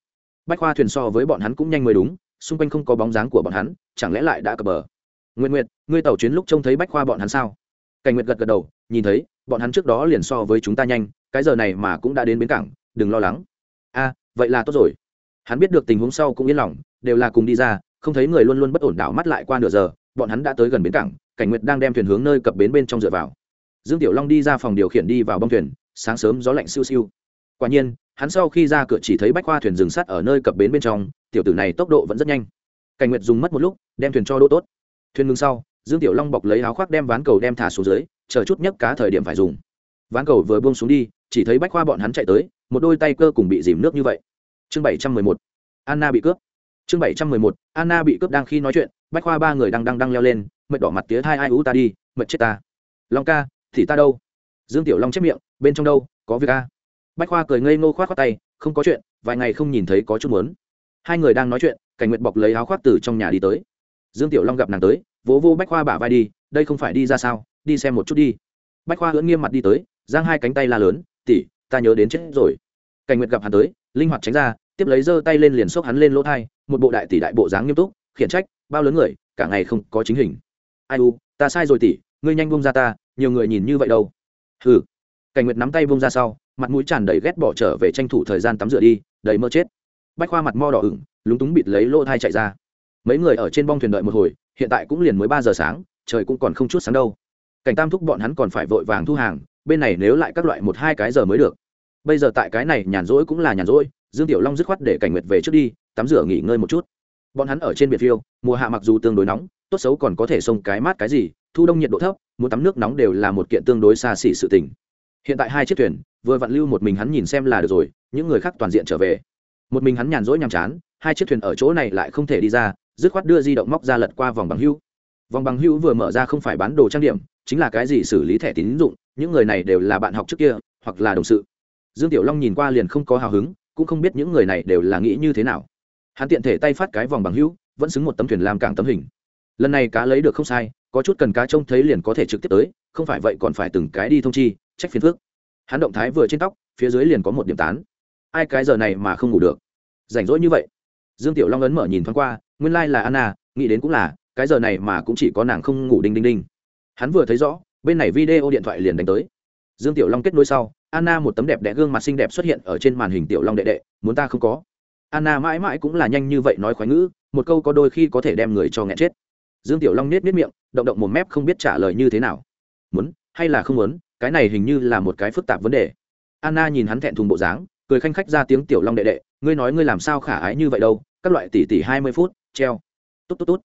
Bách khoa thuyền so với bọn hắn cũng nhanh mới đúng, xung quanh không có bóng dáng của bọn hắn, chẳng lẽ lại đã cập bờ? Nguyện nguyện ngươi tàu chuyến lúc trông thấy bách khoa bọn hắn sao? Cảnh nguyệt gật gật đầu, nhìn thấy, bọn hắn trước đó liền so với chúng ta nhanh, cái giờ này mà cũng đã đến bến cảng, đừng lo lắng. A, vậy là tốt rồi. Hắn biết được tình huống sau cũng yên lòng, đều là cùng đi ra, không thấy người luôn luôn bất ổn đảo mắt lại qua nửa giờ, bọn hắn đã tới gần bến cảng, cảnh nguyệt đang đem thuyền hướng nơi cập bến bên trong dựa vào. Dương tiểu long đi ra phòng điều khiển đi vào bông thuyền, sáng sớm gió lạnh siêu siêu. Quả nhiên, hắn sau khi ra cửa chỉ thấy bách khoa thuyền dừng sắt ở nơi cập bến bên trong, tiểu tử này tốc độ vẫn rất nhanh. Cảnh nguyệt dùng mất một lúc, đem thuyền cho đỗ tốt. Thuyền ngừng sau dương tiểu long bọc lấy áo khoác đem ván cầu đem thả xuống dưới, chờ chút nhấc cá thời điểm phải dùng. Ván cầu vừa buông xuống đi, chỉ thấy bách khoa bọn hắn chạy tới, một đôi tay cơ cùng bị dìm nước như vậy. Chương bảy trăm mười một, anna bị cướp. Chương bảy trăm mười một, anna bị cướp đang khi nói chuyện, bách khoa ba người đang đang đang leo lên, mệt đỏ mặt tía hai ai ú ta đi, mệt chết ta. Long ca, thì ta đâu? Dương tiểu long chép miệng, bên trong đâu, có việc a? Bách khoa cười ngây ngô khoát khoát tay, không có chuyện, vài ngày không nhìn thấy có chút muốn. Hai người đang nói chuyện, cảnh nguyệt bọc lấy áo khoác từ trong nhà đi tới. Dương tiểu long gặp nàng tới vỗ vô bách khoa bả vai đi, đây không phải đi ra sao, đi xem một chút đi. Bách khoa hưỡng nghiêm mặt đi tới, giang hai cánh tay la lớn tỉ ta nhớ đến chết rồi. Cảnh nguyệt gặp hắn tới, linh hoạt tránh ra, tiếp lấy giơ tay lên liền xốc hắn lên lỗ thai, một bộ đại tỷ đại bộ dáng nghiêm túc, khiển trách, bao lớn người, cả ngày không có chính hình. Ai u, ta sai rồi tỷ, ngươi nhanh bông ra ta, nhiều người nhìn như vậy đâu. Hừ. Cảnh nguyệt nắm tay bông ra sau, mặt mũi tràn đầy ghét bỏ trở về tranh thủ thời gian tắm rửa đi, đầy mơ chết. Bách khoa mặt mo đỏ ửng, lúng túng bịt lấy lỗ thai chạy ra. Mấy người ở trên bong thuyền đợi một hồi hiện tại cũng liền mới ba giờ sáng, trời cũng còn không chút sáng đâu. Cảnh tam thúc bọn hắn còn phải vội vàng thu hàng, bên này nếu lại các loại một hai cái giờ mới được. Bây giờ tại cái này nhàn rỗi cũng là nhàn rỗi, dương tiểu long dứt khoát để cảnh nguyệt về trước đi, tắm rửa nghỉ ngơi một chút. Bọn hắn ở trên biệt phiêu, mùa hạ mặc dù tương đối nóng, tốt xấu còn có thể xông cái mát cái gì, thu đông nhiệt độ thấp, muốn tắm nước nóng đều là một kiện tương đối xa xỉ sự tình. Hiện tại hai chiếc thuyền, vừa vặn lưu một mình hắn nhìn xem là được rồi, những người khác toàn diện trở về. Một mình hắn nhàn rỗi nhàm chán, hai chiếc thuyền ở chỗ này lại không thể đi ra dứt khoát đưa di động móc ra lật qua vòng bằng hữu, vòng bằng hữu vừa mở ra không phải bán đồ trang điểm chính là cái gì xử lý thẻ tín dụng những người này đều là bạn học trước kia hoặc là đồng sự. Dương tiểu long nhìn qua liền không có hào hứng cũng không biết những người này đều là nghĩ như thế nào. Hắn tiện thể tay phát cái vòng bằng hữu vẫn xứng một tấm thuyền làm cảng tấm hình. Lần này cá lấy được không sai có chút cần cá trông thấy liền có thể trực tiếp tới không phải vậy còn phải từng cái đi thông chi trách phiền phước hắn động thái vừa trên tóc phía dưới liền có một điểm tán. Ai cái giờ này mà không ngủ được? Rảnh rỗi như vậy. Dương tiểu long ấn mở nhìn thoáng qua nguyên lai、like、là anna, nghĩ đến cũng là, cái giờ này mà cũng chỉ có nàng không ngủ đinh đinh đinh. Hắn vừa thấy rõ, bên này video điện thoại liền đánh tới. Dương tiểu long kết nối sau, anna một tấm đẹp đẽ gương mặt xinh đẹp xuất hiện ở trên màn hình tiểu long đệ đệ, muốn ta không có. Anna mãi mãi cũng là nhanh như vậy nói khoái ngữ, một câu có đôi khi có thể đem người cho nghẹn chết. Dương tiểu long nết nết miệng, động động một mép không biết trả lời như thế nào. Muốn hay là không muốn, cái này hình như là một cái phức tạp vấn đề. Anna nhìn hắn thẹn thùng bộ dáng, cười khanh khách ra tiếng tiểu long đệ đệ, ngươi nói ngươi làm sao khả ái như vậy đâu, các loại tỷ tỷ hai mươi phút treo. Tốt tốt tốt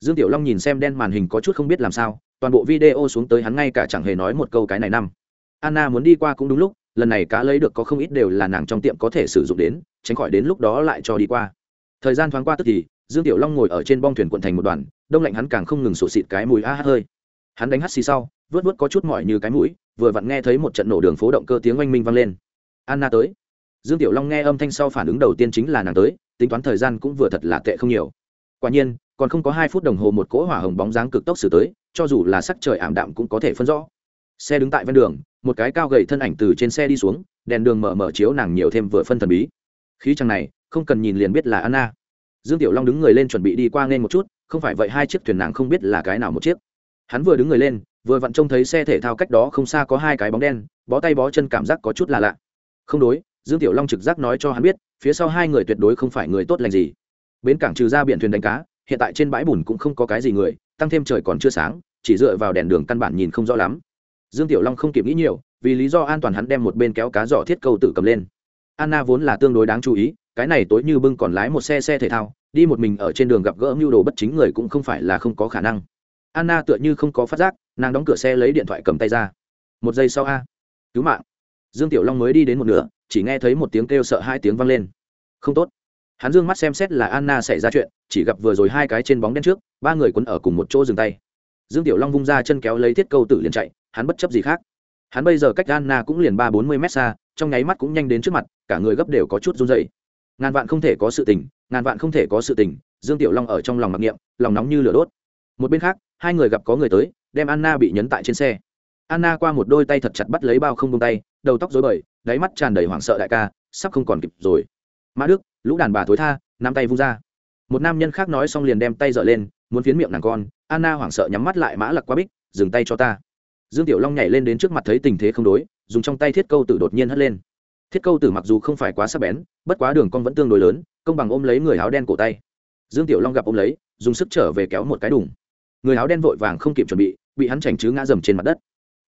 dương tiểu long nhìn xem đen màn hình có chút không biết làm sao, toàn bộ video xuống tới hắn ngay cả chẳng hề nói một câu cái này năm. Anna muốn đi qua cũng đúng lúc, lần này cá lấy được có không ít đều là nàng trong tiệm có thể sử dụng đến, tránh khỏi đến lúc đó lại cho đi qua. Thời gian thoáng qua tức thì, dương tiểu long ngồi ở trên bong thuyền quận thành một đoàn, đông lạnh hắn càng không ngừng sổ xịt cái mùi a hát hơi. Hắn đánh hắt xì sau, vớt vớt có chút mỏi như cái mũi, vừa vặn nghe thấy một trận nổ đường phố động cơ tiếng oanh minh vang lên. Anna tới. Dương tiểu long nghe âm thanh sau phản ứng đầu tiên chính là nàng tới, tính toán thời gian cũng vừa thật là tệ không nhiều quả nhiên, còn không có hai phút đồng hồ một cỗ hỏa hồng bóng dáng cực tốc xử tới, cho dù là sắc trời ảm đạm cũng có thể phân rõ. Xe đứng tại ven đường, một cái cao gầy thân ảnh từ trên xe đi xuống, đèn đường mở mở chiếu nàng nhiều thêm vừa phân thần bí. Khí chàng này, không cần nhìn liền biết là anna. Dương tiểu long đứng người lên chuẩn bị đi qua nên một chút, không phải vậy hai chiếc thuyền nàng không biết là cái nào một chiếc. Hắn vừa đứng người lên, vừa vặn trông thấy xe thể thao cách đó không xa có hai cái bóng đen, bó tay bó chân cảm giác có chút là lạ. Không đối, dương tiểu long trực giác nói cho hắn biết, phía sau hai người tuyệt đối không phải người tốt lành gì bến cảng trừ ra biển thuyền đánh cá, hiện tại trên bãi bùn cũng không có cái gì người, tăng thêm trời còn chưa sáng, chỉ dựa vào đèn đường căn bản nhìn không rõ lắm. Dương tiểu long không kịp nghĩ nhiều, vì lý do an toàn hắn đem một bên kéo cá giỏ thiết câu tự cầm lên. Anna vốn là tương đối đáng chú ý, cái này tối như bưng còn lái một xe xe thể thao, đi một mình ở trên đường gặp gỡ mưu đồ bất chính người cũng không phải là không có khả năng. Anna tựa như không có phát giác, nàng đóng cửa xe lấy điện thoại cầm tay ra. Một giây sau a. Cứu mạng. Dương tiểu long mới đi đến một nửa, chỉ nghe thấy một tiếng kêu sợ hai tiếng vang lên. Không tốt hắn dương mắt xem xét là anna xảy ra chuyện, chỉ gặp vừa rồi hai cái trên bóng đen trước, ba người quấn ở cùng một chỗ dừng tay. Dương tiểu long vung ra chân kéo lấy thiết câu tử liền chạy, hắn bất chấp gì khác. Hắn bây giờ cách anna cũng liền ba bốn mươi mét xa, trong nháy mắt cũng nhanh đến trước mặt, cả người gấp đều có chút run dày ngàn vạn không thể có sự tình, ngàn vạn không thể có sự tình, dương tiểu long ở trong lòng mặc niệm, lòng nóng như lửa đốt. Một bên khác, hai người gặp có người tới, đem anna bị nhấn tại trên xe. Anna qua một đôi tay thật chặt bắt lấy bao không tung tay, đầu tóc rối bời, đáy mắt tràn đầy hoảng sợ đại ca, sắp không còn kịp rồi. Mã đức lũ đàn bà thối tha, nắm tay vung ra. Một nam nhân khác nói xong liền đem tay dở lên, muốn phiến miệng nàng con. Anna hoảng sợ nhắm mắt lại mã lặc quá bích, dừng tay cho ta. Dương tiểu long nhảy lên đến trước mặt thấy tình thế không đối, dùng trong tay thiết câu tử đột nhiên hất lên. Thiết câu tử mặc dù không phải quá sắc bén, bất quá đường con vẫn tương đối lớn, công bằng ôm lấy người áo đen cổ tay. Dương tiểu long gặp ôm lấy, dùng sức trở về kéo một cái đủng người áo đen vội vàng không kịp chuẩn bị bị hắn chảnh chứ ngã dầm trên mặt đất.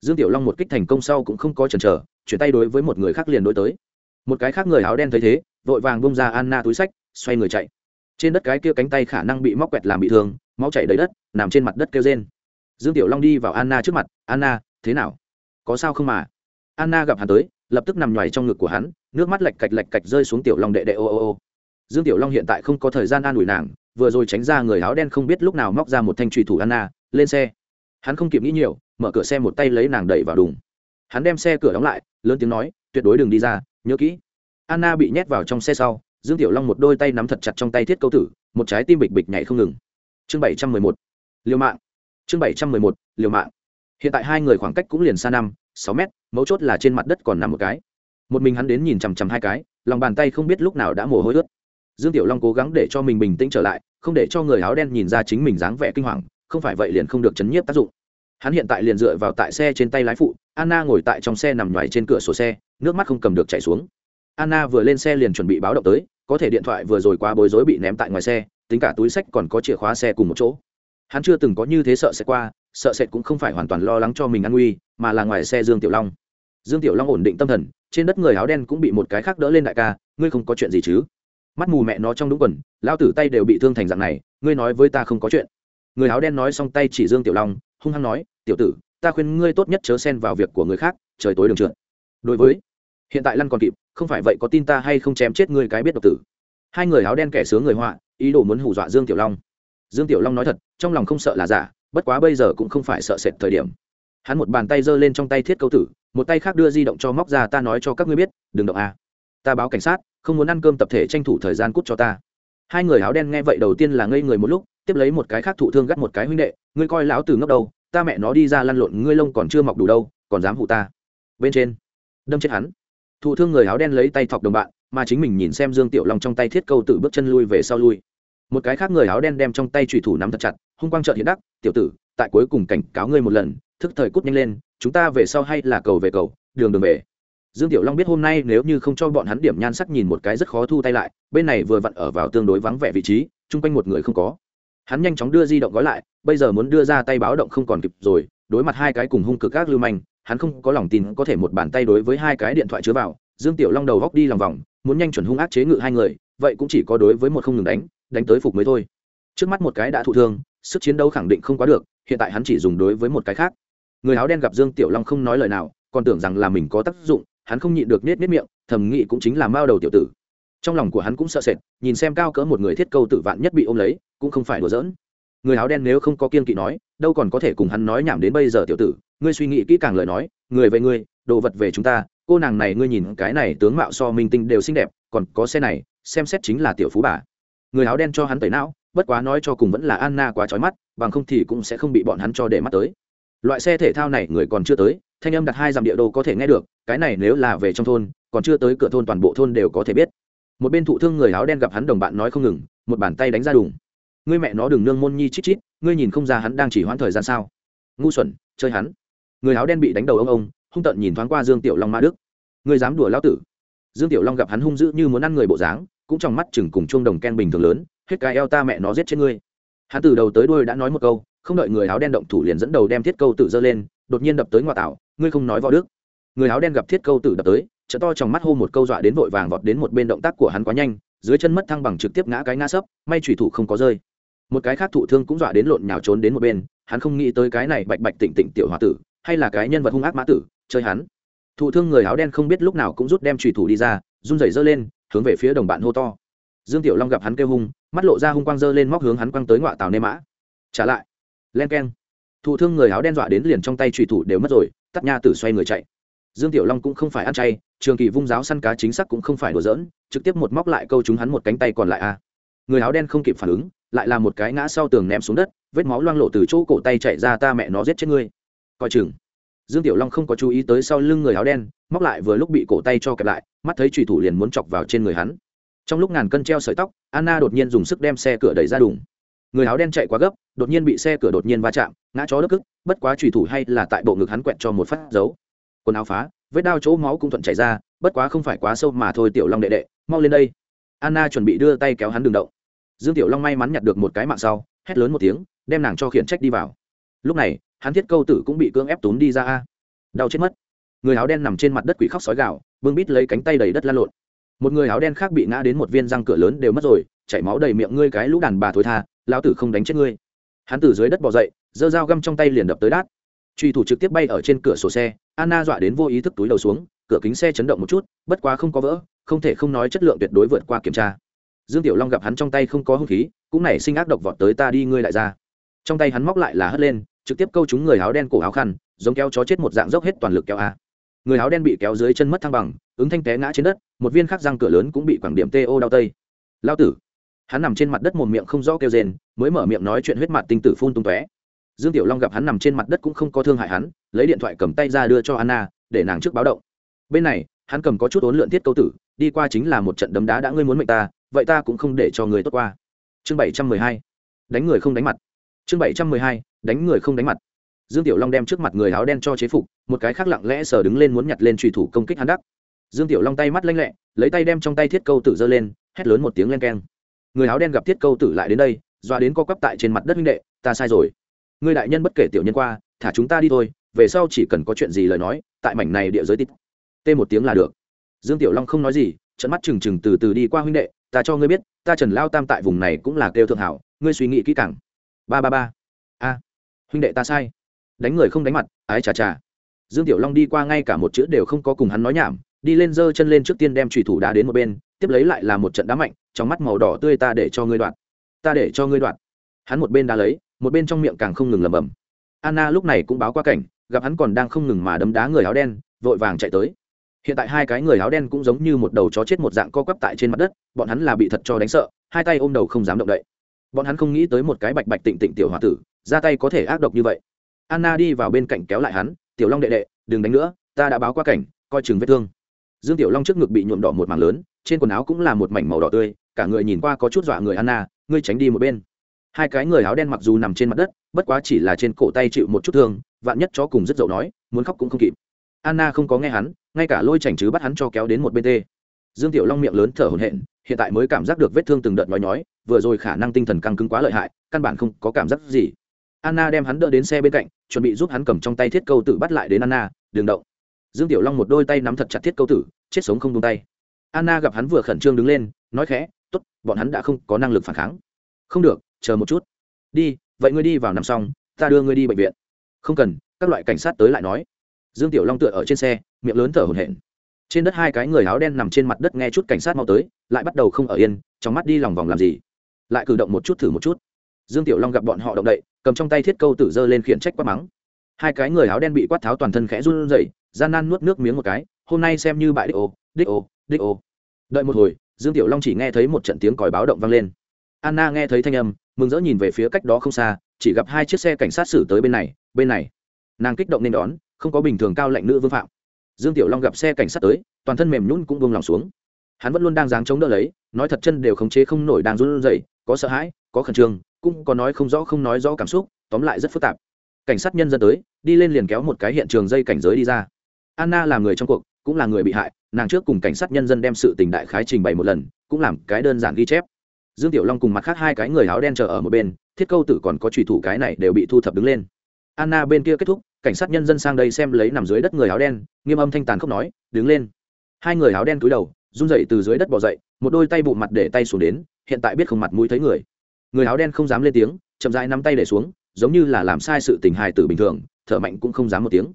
Dương tiểu long một kích thành công sau cũng không có chần chờ, chuyển tay đối với một người khác liền đối tới. Một cái khác người áo đen thấy thế vội vàng bông ra anna túi sách, xoay người chạy. Trên đất cái kia cánh tay khả năng bị móc quẹt làm bị thương, máu chảy đầy đất, nằm trên mặt đất kêu rên. Dương tiểu long đi vào anna trước mặt, anna, thế nào? Có sao không mà? Anna gặp hắn tới, lập tức nằm nhoài trong ngực của hắn, nước mắt lạch cạch lạch cạch rơi xuống tiểu long đệ đệ ô ô ô. Dương tiểu long hiện tại không có thời gian an ủi nàng, vừa rồi tránh ra người áo đen không biết lúc nào móc ra một thanh trùy thủ anna, lên xe. Hắn không kịp nghĩ nhiều, mở cửa xe một tay lấy nàng đẩy vào đùng. Hắn đem xe cửa đóng lại, lớn tiếng nói, tuyệt đối đừng đi ra, nhớ kỹ anna bị nhét vào trong xe sau, dương tiểu long một đôi tay nắm thật chặt trong tay thiết câu tử, một trái tim bịch bịch nhảy không ngừng. Chương bảy trăm mười một. Liều mạng. Chương bảy trăm mười một. Liều mạng. Hiện tại hai người khoảng cách cũng liền xa năm, sáu mét, mấu chốt là trên mặt đất còn nằm một cái. Một mình hắn đến nhìn chằm chằm hai cái, lòng bàn tay không biết lúc nào đã mồ hôi ướt. Dương tiểu long cố gắng để cho mình bình tĩnh trở lại, không để cho người áo đen nhìn ra chính mình dáng vẻ kinh hoàng, không phải vậy liền không được chấn nhiếp tác dụng. Hắn hiện tại liền dựa vào tại xe trên tay lái phụ, anna ngồi tại trong xe nằm nhoài trên cửa sổ xe, nước mắt không cầm được chảy xuống anna vừa lên xe liền chuẩn bị báo động tới, có thể điện thoại vừa rồi quá bối rối bị ném tại ngoài xe, tính cả túi sách còn có chìa khóa xe cùng một chỗ. Hắn chưa từng có như thế sợ sẽ qua, sợ sệt cũng không phải hoàn toàn lo lắng cho mình an nguy, mà là ngoài xe dương tiểu long. Dương tiểu long ổn định tâm thần, trên đất người áo đen cũng bị một cái khác đỡ lên đại ca, ngươi không có chuyện gì chứ? Mắt mù mẹ nó trong đúng quần, lao tử tay đều bị thương thành dạng này, ngươi nói với ta không có chuyện. Người áo đen nói xong tay chỉ dương tiểu long, hung hăng nói, tiểu tử, ta khuyên ngươi tốt nhất chớ xen vào việc của người khác, trời tối đường trượt. Đối với hiện tại lăn còn kịp, không phải vậy có tin ta hay không chém chết ngươi cái biết độc tử. Hai người áo đen kẻ sướng người họa, ý đồ muốn hù dọa dương tiểu long. Dương tiểu long nói thật, trong lòng không sợ là giả, bất quá bây giờ cũng không phải sợ sệt thời điểm. Hắn một bàn tay giơ lên trong tay thiết câu tử, một tay khác đưa di động cho móc ra, ta nói cho các ngươi biết, đừng động a. Ta báo cảnh sát, không muốn ăn cơm tập thể tranh thủ thời gian cút cho ta. Hai người áo đen nghe vậy đầu tiên là ngây người một lúc, tiếp lấy một cái khác thụ thương gắt một cái huynh đệ, ngươi coi lão từ ngốc đâu, ta mẹ nó đi ra lăn lộn, ngươi lông còn chưa mọc đủ đâu, còn dám hụ ta. Bên trên, đâm chết hắn thụ thương người áo đen lấy tay thọc đồng bạn, mà chính mình nhìn xem dương tiểu long trong tay thiết câu tự bước chân lui về sau lui. Một cái khác người áo đen đem trong tay trùy thủ nắm thật chặt, hung quang trợ hiện đắc, tiểu tử, tại cuối cùng cảnh cáo ngươi một lần, thức thời cút nhanh lên, chúng ta về sau hay là cầu về cầu, đường đường về. Dương tiểu long biết hôm nay nếu như không cho bọn hắn điểm nhan sắc nhìn một cái rất khó thu tay lại, bên này vừa vặn ở vào tương đối vắng vẻ vị trí, chung quanh một người không có. Hắn nhanh chóng đưa di động gói lại, bây giờ muốn đưa ra tay báo động không còn kịp rồi, đối mặt hai cái cùng hung cực các lưu manh hắn không có lòng tin có thể một bàn tay đối với hai cái điện thoại chứa vào, dương tiểu long đầu góc đi lòng vòng, muốn nhanh chuẩn hung ác chế ngự hai người, vậy cũng chỉ có đối với một không ngừng đánh đánh tới phục mới thôi. Trước mắt một cái đã thụ thương, sức chiến đấu khẳng định không quá được, hiện tại hắn chỉ dùng đối với một cái khác. Người áo đen gặp dương tiểu long không nói lời nào, còn tưởng rằng là mình có tác dụng, hắn không nhịn được nết nết miệng, thầm nghĩ cũng chính là mao đầu tiểu tử. Trong lòng của hắn cũng sợ sệt, nhìn xem cao cỡ một người thiết câu tử vạn nhất bị ôm lấy, cũng không phải đùa giỡn người áo đen nếu không có kiên kỵ nói, đâu còn có thể cùng hắn nói nhảm đến bây giờ, tiểu tử. Ngươi suy nghĩ kỹ càng lời nói, người về ngươi, đồ vật về chúng ta. Cô nàng này ngươi nhìn, cái này tướng mạo so minh tinh đều xinh đẹp, còn có xe này, xem xét chính là tiểu phú bà. Người áo đen cho hắn tẩy não, bất quá nói cho cùng vẫn là anna quá trói mắt, bằng không thì cũng sẽ không bị bọn hắn cho để mắt tới. Loại xe thể thao này người còn chưa tới, thanh âm đặt hai dặm địa đồ có thể nghe được, cái này nếu là về trong thôn, còn chưa tới cửa thôn toàn bộ thôn đều có thể biết. Một bên thụ thương người áo đen gặp hắn đồng bạn nói không ngừng, một bàn tay đánh ra đùng ngươi mẹ nó đừng nương môn nhi chít chít, ngươi nhìn không ra hắn đang chỉ hoãn thời gian sao? Ngu xuẩn, chơi hắn. Người áo đen bị đánh đầu ông ông, hung tận nhìn thoáng qua dương tiểu long ma đức. Ngươi dám đùa lão tử? Dương tiểu long gặp hắn hung dữ như muốn ăn người bộ dáng, cũng trong mắt chừng cùng chuông đồng ken bình thường lớn, hết cái eo ta mẹ nó giết chết ngươi. Hắn từ đầu tới đuôi đã nói một câu, không đợi người áo đen động thủ liền dẫn đầu đem thiết câu Tử dơ lên, đột nhiên đập tới ngoại tảo, ngươi không nói võ đức. Người áo đen gặp thiết câu Tử đập tới chợ to trong mắt hô một câu dọa đến vội vàng vọt đến một bên động tác của hắn quá nhanh, dưới chân mất thăng bằng trực tiếp ngã cái ngã sấp, may thủy thủ không có rơi một cái khác thụ thương cũng dọa đến lộn nhào trốn đến một bên, hắn không nghĩ tới cái này bạch bạch tỉnh tỉnh tiểu h tử, hay là cái nhân vật hung ác mã tử, chơi hắn. Thụ thương người áo đen không biết lúc nào cũng rút đem trùy thủ đi ra, run rẩy giơ lên, hướng về phía đồng bạn hô to. Dương tiểu long gặp hắn kêu hung, mắt lộ ra hung quang giơ lên móc hướng hắn quăng tới ngoại tàu nê mã. Trả lại. Len keng. Thụ thương người áo đen dọa đến liền trong tay trùy thủ đều mất rồi, tắt nha tử xoay người chạy. Dương tiểu long cũng không phải ăn chay, trường kỳ vung giáo săn cá chính xác cũng không phải đùa giỡn, trực tiếp một móc lại câu chúng hắn một cánh tay còn lại a. Người áo đen không kịp phản ứng lại là một cái ngã sau tường ném xuống đất, vết máu loang lộ từ chỗ cổ tay chạy ra ta mẹ nó giết chết ngươi. Coi chừng. Dương tiểu long không có chú ý tới sau lưng người áo đen, móc lại vừa lúc bị cổ tay cho kẹp lại, mắt thấy trùy thủ liền muốn chọc vào trên người hắn. Trong lúc ngàn cân treo sợi tóc, anna đột nhiên dùng sức đem xe cửa đẩy ra đùng. Người áo đen chạy quá gấp, đột nhiên bị xe cửa đột nhiên va chạm, ngã chó đất cức, bất quá trùy thủ hay là tại bộ ngực hắn quẹt cho một phát dấu. Quần áo phá, vết đao chỗ máu cũng thuận chảy ra, bất quá không phải quá sâu mà thôi, tiểu long đệ đệ, mau lên đây. Anna chuẩn bị đưa tay kéo hắn đường động dương tiểu long may mắn nhặt được một cái mạng sau, hét lớn một tiếng, đem nàng cho khiển trách đi vào. Lúc này, hắn thiết câu tử cũng bị cưỡng ép tốn đi ra a. Đau chết mất. Người áo đen nằm trên mặt đất quỷ khóc sói gạo bưng bít lấy cánh tay đầy đất la lộn. Một người áo đen khác bị ngã đến một viên răng cửa lớn đều mất rồi, chảy máu đầy miệng ngươi cái lũ đàn bà thối tha, lão tử không đánh chết ngươi. Hắn từ dưới đất bỏ dậy, giơ dao găm trong tay liền đập tới đát. Truy thủ trực tiếp bay ở trên cửa sổ xe, anna dọa đến vô ý thức túi đầu xuống, cửa kính xe chấn động một chút, bất quá không có vỡ, không thể không nói chất lượng tuyệt đối vượt qua kiểm tra dương tiểu long gặp hắn trong tay không có hung khí, cũng nảy sinh ác độc vọt tới ta đi ngươi lại ra. Trong tay hắn móc lại là hất lên, trực tiếp câu chúng người áo đen cổ áo khăn, giống kéo chó chết một dạng dốc hết toàn lực kéo a. Người áo đen bị kéo dưới chân mất thăng bằng, ứng thanh té ngã trên đất, một viên khắc răng cửa lớn cũng bị quảng điểm tê ô đau tây. Lao tử! Hắn nằm trên mặt đất một miệng không rõ kêu rền mới mở miệng nói chuyện huyết mặt tinh tử phun tung tóe. Dương tiểu long gặp hắn nằm trên mặt đất cũng không có thương hại hắn, lấy điện thoại cầm tay ra đưa cho anna, để nàng trước báo động. Bên này, hắn cầm có chút ốn lượn thiết câu tử, đi qua chính là một trận đấm đá đã ngươi muốn mệnh ta vậy ta cũng không để cho người tốt qua. Chương bảy trăm mười hai, đánh người không đánh mặt. Chương bảy trăm mười hai, đánh người không đánh mặt. Dương tiểu long đem trước mặt người áo đen cho chế phục, một cái khác lặng lẽ sờ đứng lên muốn nhặt lên trùy thủ công kích hắn đắc. Dương tiểu long tay mắt lanh lẹ, lấy tay đem trong tay thiết câu tử giơ lên, hét lớn một tiếng len keng. Người áo đen gặp thiết câu tử lại đến đây doa đến co quắp tại trên mặt đất huynh đệ, ta sai rồi. Ngươi đại nhân bất kể tiểu nhân qua, thả chúng ta đi thôi, về sau chỉ cần có chuyện gì lời nói, tại mảnh này địa giới tít. Tê một tiếng là được. Dương tiểu long không nói gì trận mắt trừng trừng từ từ đi qua huynh đệ ta cho ngươi biết, ta trần lao tam tại vùng này cũng là kêu thượng hảo, ngươi suy nghĩ kỹ càng. Ba ba ba. A. Huynh đệ ta sai. Đánh người không đánh mặt, ái chà chà. Dương tiểu long đi qua ngay cả một chữ đều không có cùng hắn nói nhảm, đi lên giơ chân lên trước tiên đem trùy thủ đá đến một bên, tiếp lấy lại là một trận đá mạnh, trong mắt màu đỏ tươi ta để cho ngươi đoạn ta để cho ngươi đoạn hắn một bên đá lấy, một bên trong miệng càng không ngừng lầm bầm anna lúc này cũng báo qua cảnh, gặp hắn còn đang không ngừng mà đấm đá người áo đen, vội vàng chạy tới hiện tại hai cái người áo đen cũng giống như một đầu chó chết một dạng co quắp tại trên mặt đất, bọn hắn là bị thật cho đánh sợ, hai tay ôm đầu không dám động đậy. Bọn hắn không nghĩ tới một cái bạch bạch tịnh tịnh tiểu h o a tử, ra tay có thể ác độc như vậy. Anna đi vào bên cạnh kéo lại hắn, tiểu long đệ đệ, đừng đánh nữa, ta đã báo qua cảnh, coi chừng vết thương. Dương tiểu long trước ngực bị nhuộm đỏ một mảng lớn, trên quần áo cũng là một mảnh màu đỏ tươi, cả người nhìn qua có chút dọa người anna, ngươi tránh đi một bên. Hai cái người áo đen mặc dù nằm trên mặt đất, bất quá chỉ là trên cổ tay chịu một chút thương, vạn nhất chó cùng rất dậu nói, muốn khóc cũng không kịp. Anna không có nghe hắn ngay cả lôi chảnh chứ bắt hắn cho kéo đến một bên tê. Dương tiểu long miệng lớn thở hổn hển, hiện tại mới cảm giác được vết thương từng đợt nhói nhói, vừa rồi khả năng tinh thần căng cứng quá lợi hại, căn bản không có cảm giác gì. Anna đem hắn đỡ đến xe bên cạnh, chuẩn bị giúp hắn cầm trong tay thiết câu tử bắt lại đến anna, đừng động. Dương tiểu long một đôi tay nắm thật chặt thiết câu tử chết sống không tung tay. Anna gặp hắn vừa khẩn trương đứng lên, nói khẽ t ố t bọn hắn đã không có năng lực phản kháng. Không được, chờ một chút. Đi, vậy ngươi đi vào nằm xong, ta đưa ngươi đi bệnh viện. Không cần, các loại cảnh sát tới lại nói dương tiểu long tựa ở trên xe, miệng lớn thở hổn hển. Trên đất hai cái người áo đen nằm trên mặt đất nghe chút cảnh sát mau tới, lại bắt đầu không ở yên, trong mắt đi lòng vòng làm gì. Lại cử động một chút thử một chút. Dương tiểu long gặp bọn họ động đậy, cầm trong tay thiết câu tử dơ lên khiển trách quát mắng. Hai cái người áo đen bị quát tháo toàn thân khẽ run rẩy, gian nan nuốt nước miếng một cái, hôm nay xem như bại đích ô đích ô đích ô. Đợi một hồi, dương tiểu long chỉ nghe thấy một trận tiếng còi báo động vang lên. Anna nghe thấy thanh âm, mừng rỡ nhìn về phía cách đó không xa, chỉ gặp hai chiếc xe cảnh sát xử tới bên này bên này. Nàng kích động nên đón không có bình thường cao lệnh nữ vương phạm. Dương tiểu long gặp xe cảnh sát tới, toàn thân mềm nhún cũng buông lòng xuống. Hắn vẫn luôn đang dáng chống đỡ lấy, nói thật chân đều khống chế không nổi đang run rẩy, có sợ hãi, có khẩn trương, cũng có nói không rõ không nói rõ cảm xúc, tóm lại rất phức tạp. Cảnh sát nhân dân tới, đi lên liền kéo một cái hiện trường dây cảnh giới đi ra. Anna là người trong cuộc, cũng là người bị hại, nàng trước cùng cảnh sát nhân dân đem sự tình đại khái trình bày một lần, cũng làm cái đơn giản ghi chép. Dương tiểu long cùng mặt khác hai cái người áo đen chờ ở một bên, thiết câu tử còn có trùy thủ cái này đều bị thu thập đứng lên anna bên kia kết thúc, cảnh sát nhân dân sang đây xem lấy nằm dưới đất người áo đen, nghiêm âm thanh tàn không nói, đứng lên. Hai người áo đen cúi đầu, run dậy từ dưới đất bỏ dậy, một đôi tay bụng mặt để tay xuống đến, hiện tại biết không mặt mũi thấy người. Người áo đen không dám lên tiếng, chậm rãi nắm tay để xuống, giống như là làm sai sự tình hài tử bình thường, thở mạnh cũng không dám một tiếng.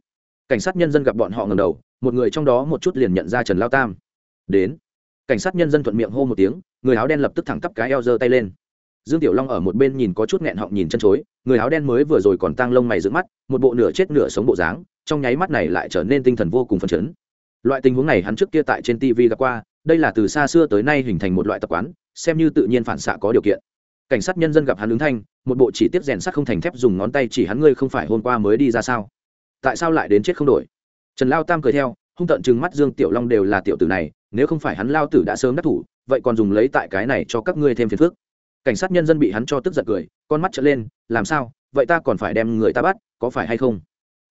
Cảnh sát nhân dân gặp bọn họ ngầm đầu, một người trong đó một chút liền nhận ra trần lao tam. Đến. Cảnh sát nhân dân thuận miệng hô một tiếng, người áo đen lập tức thẳng tắp cái eo giơ tay lên dương tiểu long ở một bên nhìn có chút nghẹn họng nhìn chân chối, người áo đen mới vừa rồi còn tăng lông mày giữ mắt, một bộ nửa chết nửa sống bộ dáng, trong nháy mắt này lại trở nên tinh thần vô cùng phấn chấn. Loại tình huống này hắn trước kia tại trên tv gặp qua, đây là từ xa xưa tới nay hình thành một loại tập quán, xem như tự nhiên phản xạ có điều kiện. Cảnh sát nhân dân gặp hắn ứng thanh, một bộ chỉ tiếp rèn sắt không thành thép dùng ngón tay chỉ hắn ngươi không phải hôm qua mới đi ra sao? Tại sao lại đến chết không đổi? Trần lao tam cười theo, hung tận chừng mắt dương tiểu long đều là tiểu tử này, nếu không phải hắn lao tử đã sớm đắc thủ, vậy còn dùng lấy tại cái này cho các ngươi thêm phiền phức cảnh sát nhân dân bị hắn cho tức giận cười, con mắt trở lên, làm sao? Vậy ta còn phải đem người ta bắt, có phải hay không?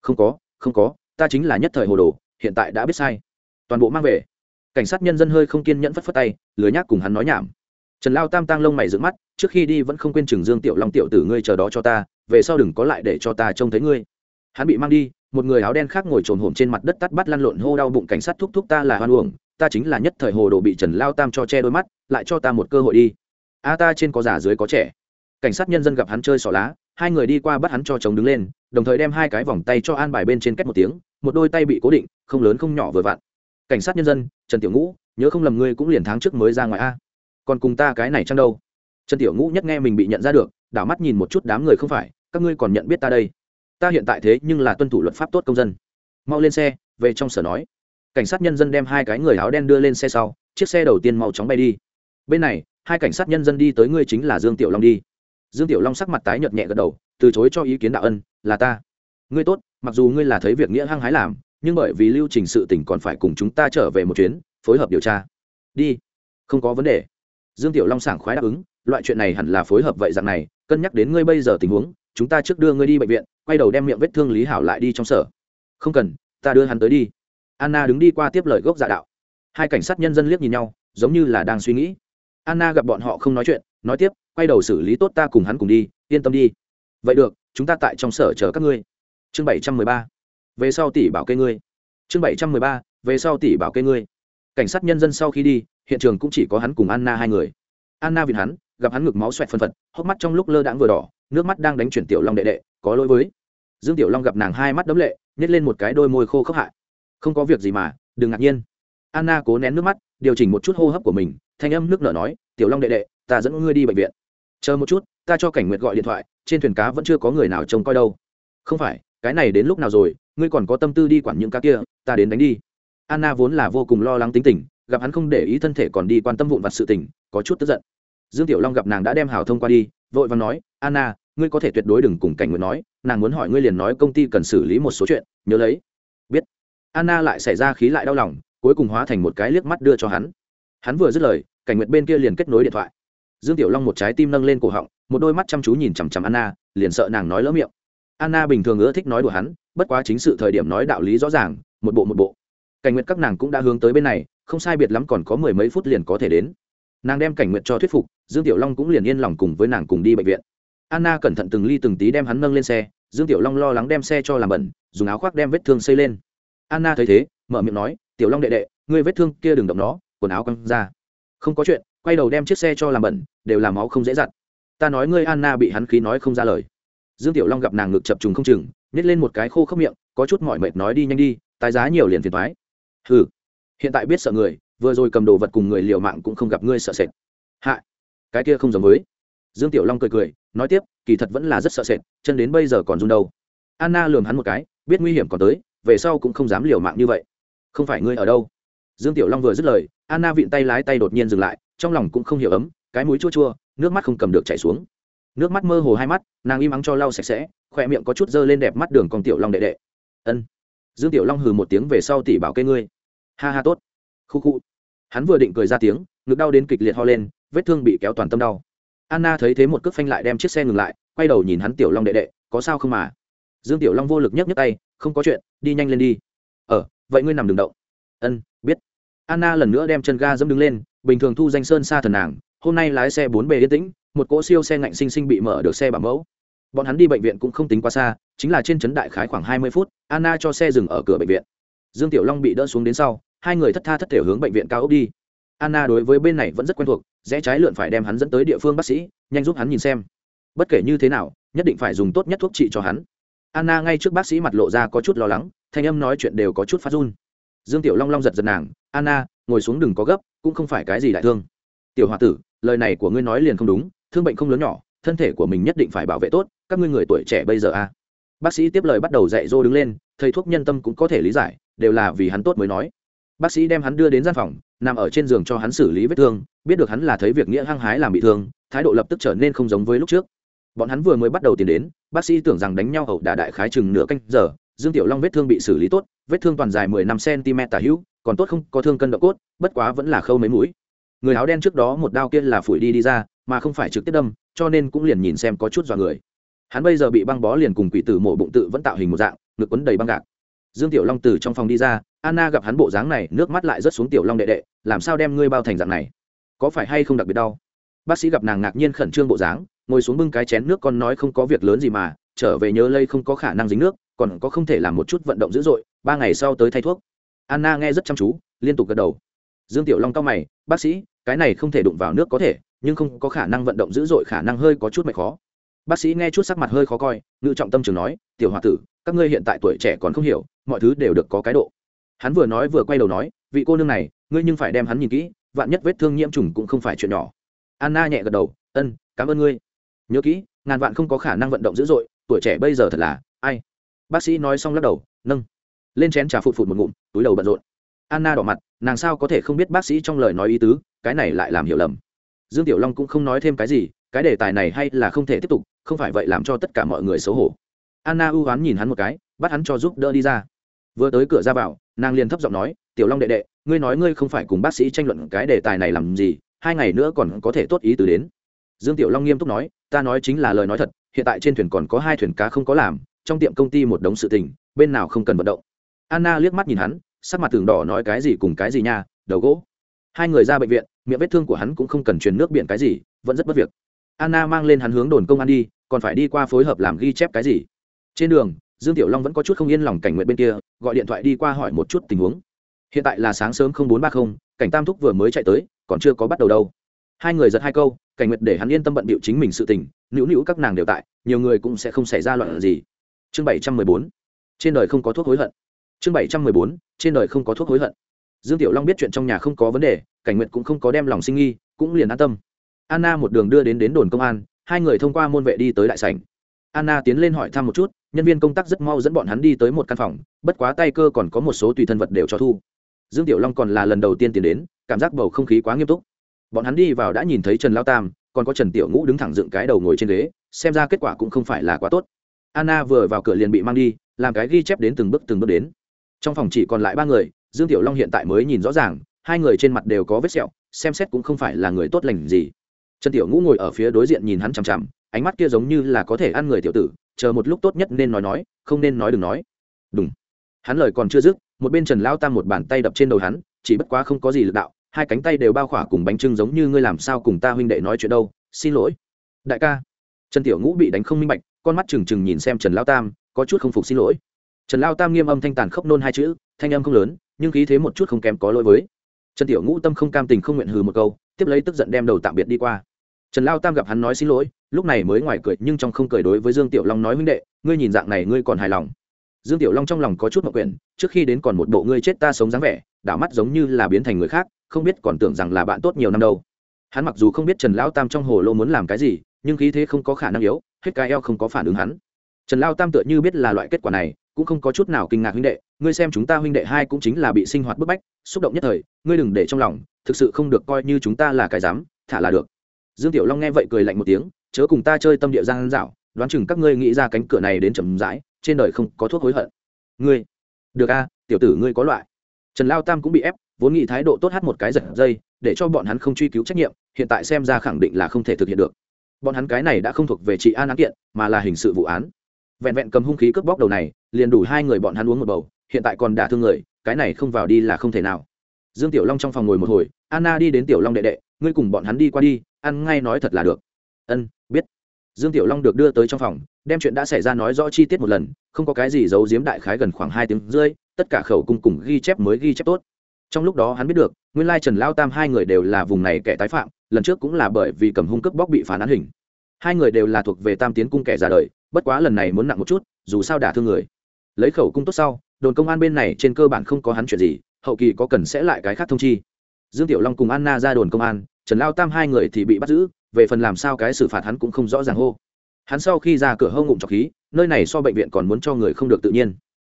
Không có không có, ta chính là nhất thời hồ đồ, hiện tại đã biết sai. Toàn bộ mang về. Cảnh sát nhân dân hơi không kiên nhẫn phất phất tay, lười nhác cùng hắn nói nhảm. Trần lao tam tăng lông mày dựng mắt, trước khi đi vẫn không quên chừng dương tiểu long tiểu tử ngươi chờ đó cho ta, về sau đừng có lại để cho ta trông thấy ngươi. Hắn bị mang đi, một người áo đen khác ngồi trồn hổm trên mặt đất tắt bắt lăn lộn hô đau bụng cảnh sát thúc thúc ta là hoan uổng, ta chính là nhất thời hồ đồ bị trần lao tam cho che đôi mắt, lại cho ta một cơ hội đi a ta trên có già dưới có trẻ. Cảnh sát nhân dân gặp hắn chơi xỏ lá, hai người đi qua bắt hắn cho chồng đứng lên, đồng thời đem hai cái vòng tay cho an bài bên trên cách một tiếng, một đôi tay bị cố định, không lớn không nhỏ vừa vặn. Cảnh sát nhân dân, trần tiểu ngũ, nhớ không lầm ngươi cũng liền tháng trước mới ra ngoài a. Còn cùng ta cái này chăng đâu? Trần tiểu ngũ nhất nghe mình bị nhận ra được, đảo mắt nhìn một chút đám người không phải, các ngươi còn nhận biết ta đây? Ta hiện tại thế nhưng là tuân thủ luật pháp tốt công dân. Mau lên xe, về trong sở nói. Cảnh sát nhân dân đem hai cái người áo đen đưa lên xe sau, chiếc xe đầu tiên mau chóng bay đi. Bên này hai cảnh sát nhân dân đi tới ngươi chính là dương tiểu long đi. Dương tiểu long sắc mặt tái nhợt nhẹ gật đầu, từ chối cho ý kiến đạo ân, là ta. Ngươi tốt, mặc dù ngươi là thấy việc nghĩa hăng hái làm, nhưng bởi vì lưu trình sự tỉnh còn phải cùng chúng ta trở về một chuyến, phối hợp điều tra. Đi. Không có vấn đề. Dương tiểu long sảng khoái đáp ứng, loại chuyện này hẳn là phối hợp vậy dạng này, cân nhắc đến ngươi bây giờ tình huống, chúng ta trước đưa ngươi đi bệnh viện, quay đầu đem miệng vết thương lý hảo lại đi trong sở. Không cần, ta đưa hắn tới đi. Anna đứng đi qua tiếp lời gốc dạ đạo. Hai cảnh sát nhân dân liếc nhìn nhau, giống như là đang suy nghĩ anna gặp bọn họ không nói chuyện, nói tiếp, quay đầu xử lý tốt ta cùng hắn cùng đi, yên tâm đi. Vậy được, chúng ta tại trong sở chờ các ngươi. Chương bảy trăm mười ba. Về sau tỷ bảo kê ngươi. Chương bảy trăm mười ba. Về sau tỷ bảo kê ngươi. Cảnh sát nhân dân sau khi đi, hiện trường cũng chỉ có hắn cùng anna hai người. Anna vì hắn, gặp hắn ngực máu xoẹt phân phật, hốc mắt trong lúc lơ đãng vừa đỏ, nước mắt đang đánh chuyển tiểu long đệ đệ, có lỗi với. Dương tiểu long gặp nàng hai mắt đấm lệ nhét lên một cái đôi môi khô khốc hại. Không có việc gì mà, đừng ngạc nhiên anna cố nén nước mắt, điều chỉnh một chút hô hấp của mình, thanh âm nước nở nói, tiểu long đệ đệ, ta dẫn ngươi đi bệnh viện. Chờ một chút, ta cho cảnh nguyệt gọi điện thoại, trên thuyền cá vẫn chưa có người nào trông coi đâu. Không phải, cái này đến lúc nào rồi? Ngươi còn có tâm tư đi quản những cá kia, ta đến đánh đi. Anna vốn là vô cùng lo lắng tính tình, gặp hắn không để ý thân thể còn đi quan tâm vụn vặt sự tình, có chút tức giận. Dương tiểu long gặp nàng đã đem hào thông qua đi, vội và nói, anna, ngươi có thể tuyệt đối đừng cùng cảnh nguyệt nói, nàng muốn hỏi ngươi liền nói công ty cần xử lý một số chuyện, nhớ lấy. Biết. Anna lại xảy ra khí lại đau lòng cuối cùng hóa thành một cái liếc mắt đưa cho hắn. Hắn vừa dứt lời, cảnh nguyệt bên kia liền kết nối điện thoại. Dương tiểu long một trái tim nâng lên cổ họng, một đôi mắt chăm chú nhìn chằm chằm anna, liền sợ nàng nói lỡ miệng. Anna bình thường ưa thích nói đùa hắn, bất quá chính sự thời điểm nói đạo lý rõ ràng, một bộ một bộ. Cảnh nguyệt các nàng cũng đã hướng tới bên này, không sai biệt lắm còn có mười mấy phút liền có thể đến. Nàng đem cảnh nguyệt cho thuyết phục, dương tiểu long cũng liền yên lòng cùng với nàng cùng đi bệnh viện. Anna cẩn thận từng ly từng tí đem hắn nâng lên xe, dương tiểu long lo lắng đem xe cho làm bẩn, dùng áo khoác đem vết thương xây lên. Anna thấy thế, mở miệng nói tiểu long đệ đệ, ngươi vết thương kia đừng động nó, quần áo quăng ra. Không có chuyện, quay đầu đem chiếc xe cho làm bẩn, đều làm máu không dễ dặn. Ta nói ngươi anna bị hắn khí nói không ra lời. Dương tiểu long gặp nàng ngực chập trùng không chừng nhét lên một cái khô khốc miệng, có chút mỏi mệt nói đi nhanh đi, tái giá nhiều liền phiền thoái hừ, hiện tại biết sợ người, vừa rồi cầm đồ vật cùng người liều mạng cũng không gặp ngươi sợ sệt. Hạ, cái kia không giống với. Dương tiểu long cười cười, nói tiếp, kỳ thật vẫn là rất sợ sệt, chân đến bây giờ còn run đâu. Anna lườm hắn một cái, biết nguy hiểm còn tới, về sau cũng không dám liều mạng như vậy không phải ngươi ở đâu. Dương tiểu long vừa dứt lời, anna vịn tay lái tay đột nhiên dừng lại, trong lòng cũng không hiểu ấm, cái mũi chua chua, nước mắt không cầm được chảy xuống. Nước mắt mơ hồ hai mắt, nàng im ắng cho lau sạch sẽ, khỏe miệng có chút dơ lên đẹp mắt đường con tiểu long đệ đệ. Ân. Dương tiểu long hừ một tiếng về sau tỉ bảo cây ngươi. Ha ha tốt. Khu khu. Hắn vừa định cười ra tiếng, ngực đau đến kịch liệt ho lên, vết thương bị kéo toàn tâm đau. Anna thấy thế một cước phanh lại đem chiếc xe ngừng lại, quay đầu nhìn hắn tiểu long đệ đệ, có sao không mà? Dương tiểu long vô lực nhấc nhấc tay, không có chuyện, đi nhanh lên đi. Ờ vậy ngươi nằm đừng động. Ân, biết. Anna lần nữa đem chân ga dẫm đứng lên, bình thường thu danh sơn xa thần nàng, hôm nay lái xe bốn bề yên tĩnh, một cỗ siêu xe ngạnh sinh sinh bị mở được xe bảo mẫu. Bọn hắn đi bệnh viện cũng không tính quá xa, chính là trên trấn đại khái khoảng hai mươi phút, anna cho xe dừng ở cửa bệnh viện. Dương tiểu long bị đỡ xuống đến sau, hai người thất tha thất thể hướng bệnh viện cao ốc đi. Anna đối với bên này vẫn rất quen thuộc, rẽ trái lượn phải đem hắn dẫn tới địa phương bác sĩ, nhanh giúp hắn nhìn xem. Bất kể như thế nào, nhất định phải dùng tốt nhất thuốc trị cho hắn. Anna ngay trước bác sĩ mặt lộ ra có chút lo lắng thanh âm nói chuyện đều có chút phát run. Dương tiểu long long giật giật nàng, anna, ngồi xuống đừng có gấp, cũng không phải cái gì đại thương. Tiểu h o a tử, lời này của ngươi nói liền không đúng, thương bệnh không lớn nhỏ, thân thể của mình nhất định phải bảo vệ tốt, các ngươi người tuổi trẻ bây giờ a à. bác sĩ tiếp lời bắt đầu dạy dỗ đứng lên, thầy thuốc nhân tâm cũng có thể lý giải, đều là vì hắn tốt mới nói. Bác sĩ đem hắn đưa đến gian phòng, nằm ở trên giường cho hắn xử lý vết thương, biết được hắn là thấy việc nghĩa hăng hái làm bị thương, thái độ lập tức trở nên không giống với lúc trước. Bọn hắn vừa mới bắt đầu tiến đến, bác sĩ tưởng rằng đánh nhau ẩu đả đại khái chừng nửa canh giờ dương tiểu long vết thương bị xử lý tốt, vết thương toàn dài mười năm cm tả hữu, còn tốt không có thương cân độ cốt, bất quá vẫn là khâu mấy mũi. Người áo đen trước đó một đao kia là phủi đi đi ra, mà không phải trực tiếp đâm, cho nên cũng liền nhìn xem có chút dọa người. Hắn bây giờ bị băng bó liền cùng quỷ tử mổ bụng tự vẫn tạo hình một dạng, ngực quấn đầy băng gạc. Dương tiểu long từ trong phòng đi ra, anna gặp hắn bộ dáng này, nước mắt lại rớt xuống tiểu long đệ đệ, làm sao đem ngươi bao thành dạng này? Có phải hay không đặc biệt đau? Bác sĩ gặp nàng ngạc nhiên khẩn trương bộ dáng, ngồi xuống bưng cái chén nước con nói không có việc lớn gì mà, trở về nhớ lây không có khả năng dính nước còn có không thể làm một chút vận động dữ dội, ba ngày sau tới thay thuốc. Anna nghe rất chăm chú, liên tục gật đầu. Dương tiểu long cao mày, bác sĩ, cái này không thể đụng vào nước có thể, nhưng không có khả năng vận động dữ dội, khả năng hơi có chút mệt khó. Bác sĩ nghe chút sắc mặt hơi khó coi, ngự trọng tâm trường nói, tiểu h o a tử, các ngươi hiện tại tuổi trẻ còn không hiểu, mọi thứ đều được có cái độ. Hắn vừa nói vừa quay đầu nói, vị cô nương này, ngươi nhưng phải đem hắn nhìn kỹ, vạn nhất vết thương nhiễm trùng cũng không phải chuyện nhỏ. Anna nhẹ gật đầu, ân, cảm ơn ngươi. Nhớ kỹ, ngàn vạn không có khả năng vận động dữ dội, tuổi trẻ bây giờ thật là bác sĩ nói xong lắc đầu, nâng. Lên chén trà phụt phụt một ngụm, túi đầu bận rộn. Anna đỏ mặt, nàng sao có thể không biết bác sĩ trong lời nói ý tứ, cái này lại làm hiểu lầm. Dương tiểu long cũng không nói thêm cái gì, cái đề tài này hay là không thể tiếp tục, không phải vậy làm cho tất cả mọi người xấu hổ. Anna ưu oán nhìn hắn một cái, bắt hắn cho giúp đỡ đi ra. Vừa tới cửa ra vào, nàng liền thấp giọng nói, tiểu long đệ đệ, ngươi nói ngươi không phải cùng bác sĩ tranh luận cái đề tài này làm gì, hai ngày nữa còn có thể tốt ý từ đến. Dương tiểu long nghiêm túc nói, ta nói chính là lời nói thật, hiện tại trên thuyền còn có hai thuyền cá không có làm trong tiệm công ty một đống sự tình, bên nào không cần vận động. Anna liếc mắt nhìn hắn, sắc mặt tường đỏ nói cái gì cùng cái gì nha, đầu gỗ. Hai người ra bệnh viện, miệng vết thương của hắn cũng không cần truyền nước biển cái gì, vẫn rất bất việc. Anna mang lên hắn hướng đồn công an đi, còn phải đi qua phối hợp làm ghi chép cái gì. Trên đường, dương tiểu long vẫn có chút không yên lòng cảnh nguyện bên kia, gọi điện thoại đi qua hỏi một chút tình huống. Hiện tại là sáng sớm bốn ba mươi cảnh tam thúc vừa mới chạy tới, còn chưa có bắt đầu đâu. Hai người giật hai câu, cảnh nguyệt để hắn yên tâm bận bịu chính mình sự tình, nữu nữu các nàng đều tại, nhiều người cũng sẽ không xảy ra loạn gì chương bảy trăm mười bốn. Trên đời không có thuốc hối hận. Chương bảy trăm mười bốn, trên đời không có thuốc hối hận. Dương tiểu long biết chuyện trong nhà không có vấn đề, cảnh nguyện cũng không có đem lòng sinh nghi, cũng liền an tâm. Anna một đường đưa đến đến đồn công an, hai người thông qua môn vệ đi tới đại sảnh. Anna tiến lên hỏi thăm một chút, nhân viên công tác rất mau dẫn bọn hắn đi tới một căn phòng, bất quá tay cơ còn có một số tùy thân vật đều cho thu. Dương tiểu long còn là lần đầu tiên tiến đến, cảm giác bầu không khí quá nghiêm túc. Bọn hắn đi vào đã nhìn thấy trần lao tam, còn có trần tiểu ngũ đứng thẳng dựng cái đầu ngồi trên ghế, xem ra kết quả cũng không phải là quá tốt anna vừa vào cửa liền bị mang đi, làm cái ghi chép đến từng bước từng bước đến. Trong phòng chỉ còn lại ba người, dương tiểu long hiện tại mới nhìn rõ ràng, hai người trên mặt đều có vết sẹo, xem xét cũng không phải là người tốt lành gì. Trần tiểu ngũ ngồi ở phía đối diện nhìn hắn chằm chằm, ánh mắt kia giống như là có thể ăn người tiểu tử, chờ một lúc tốt nhất nên nói nói, không nên nói đừng nói. Đúng hắn lời còn chưa dứt, một bên trần lao tam một bàn tay đập trên đầu hắn, chỉ bất quá không có gì lực đạo, hai cánh tay đều bao khỏa cùng bánh trưng giống như ngươi làm sao cùng ta huynh đệ nói chuyện đâu, xin lỗi. Đại ca. Trần tiểu ngũ bị đánh không minh bạch con mắt trừng trừng nhìn xem trần lao tam, có chút không phục xin lỗi. Trần lao tam nghiêm âm thanh tàn khốc nôn hai chữ, thanh âm không lớn, nhưng khí thế một chút không kém có lỗi với. Trần tiểu ngũ tâm không cam tình không nguyện hừ một câu, tiếp lấy tức giận đem đầu tạm biệt đi qua. Trần lao tam gặp hắn nói xin lỗi, lúc này mới ngoài cười, nhưng trong không cười đối với dương tiểu long nói, huynh đệ, ngươi nhìn dạng này ngươi còn hài lòng. Dương tiểu long trong lòng có chút mậu quyển trước khi đến còn một bộ ngươi chết ta sống dáng vẻ, đảo mắt giống như là biến thành người khác, không biết còn tưởng rằng là bạn tốt nhiều năm đâu. Hắn mặc dù không biết trần lão tam trong hồ lô muốn làm cái gì, nhưng khí thế không có khả năng yếu hết cái eo không có phản ứng hắn. Trần lao tam tựa như biết là loại kết quả này, cũng không có chút nào kinh ngạc huynh đệ, ngươi xem chúng ta huynh đệ hai cũng chính là bị sinh hoạt bức bách, xúc động nhất thời, ngươi đừng để trong lòng, thực sự không được coi như chúng ta là cái dám, thả là được. Dương tiểu long nghe vậy cười lạnh một tiếng, chớ cùng ta chơi tâm địa giang dạo, đoán chừng các ngươi nghĩ ra cánh cửa này đến chậm rãi, trên đời không có thuốc hối hận. Ngươi, được a tiểu tử ngươi có loại. Trần lao tam cũng bị ép, vốn nghĩ thái độ tốt hát một cái giật dây, để cho bọn hắn không truy cứu trách nhiệm, hiện tại xem ra khẳng định là không thể thực hiện được bọn hắn cái này đã không thuộc về trị an án kiện, mà là hình sự vụ án. Vẹn vẹn cầm hung khí cướp bóc đầu này, liền đủ hai người bọn hắn uống một bầu, hiện tại còn đả thương người, cái này không vào đi là không thể nào. Dương tiểu long trong phòng ngồi một hồi, anna đi đến tiểu long đệ đệ, ngươi cùng bọn hắn đi qua đi, ăn ngay nói thật là được. Ân, biết. Dương tiểu long được đưa tới trong phòng, đem chuyện đã xảy ra nói rõ chi tiết một lần, không có cái gì giấu giếm đại khái gần khoảng hai tiếng rưỡi, tất cả khẩu cung cùng ghi chép mới ghi chép tốt. Trong lúc đó hắn biết được nguyên lai trần lao tam hai người đều là vùng này kẻ tái phạm, lần trước cũng là bởi vì cầm hung cướp bóc bị phản án hình. Hai người đều là thuộc về tam tiến cung kẻ già đời, bất quá lần này muốn nặng một chút, dù sao đả thương người. Lấy khẩu cung tốt sau, đồn công an bên này trên cơ bản không có hắn chuyện gì, hậu kỳ có cần sẽ lại cái khác thông chi. Dương tiểu long cùng anna ra đồn công an, trần lao tam hai người thì bị bắt giữ, về phần làm sao cái xử phạt hắn cũng không rõ ràng hô. Hắn sau khi ra cửa hông ngụm trọc khí, nơi này so bệnh viện còn muốn cho người không được tự nhiên.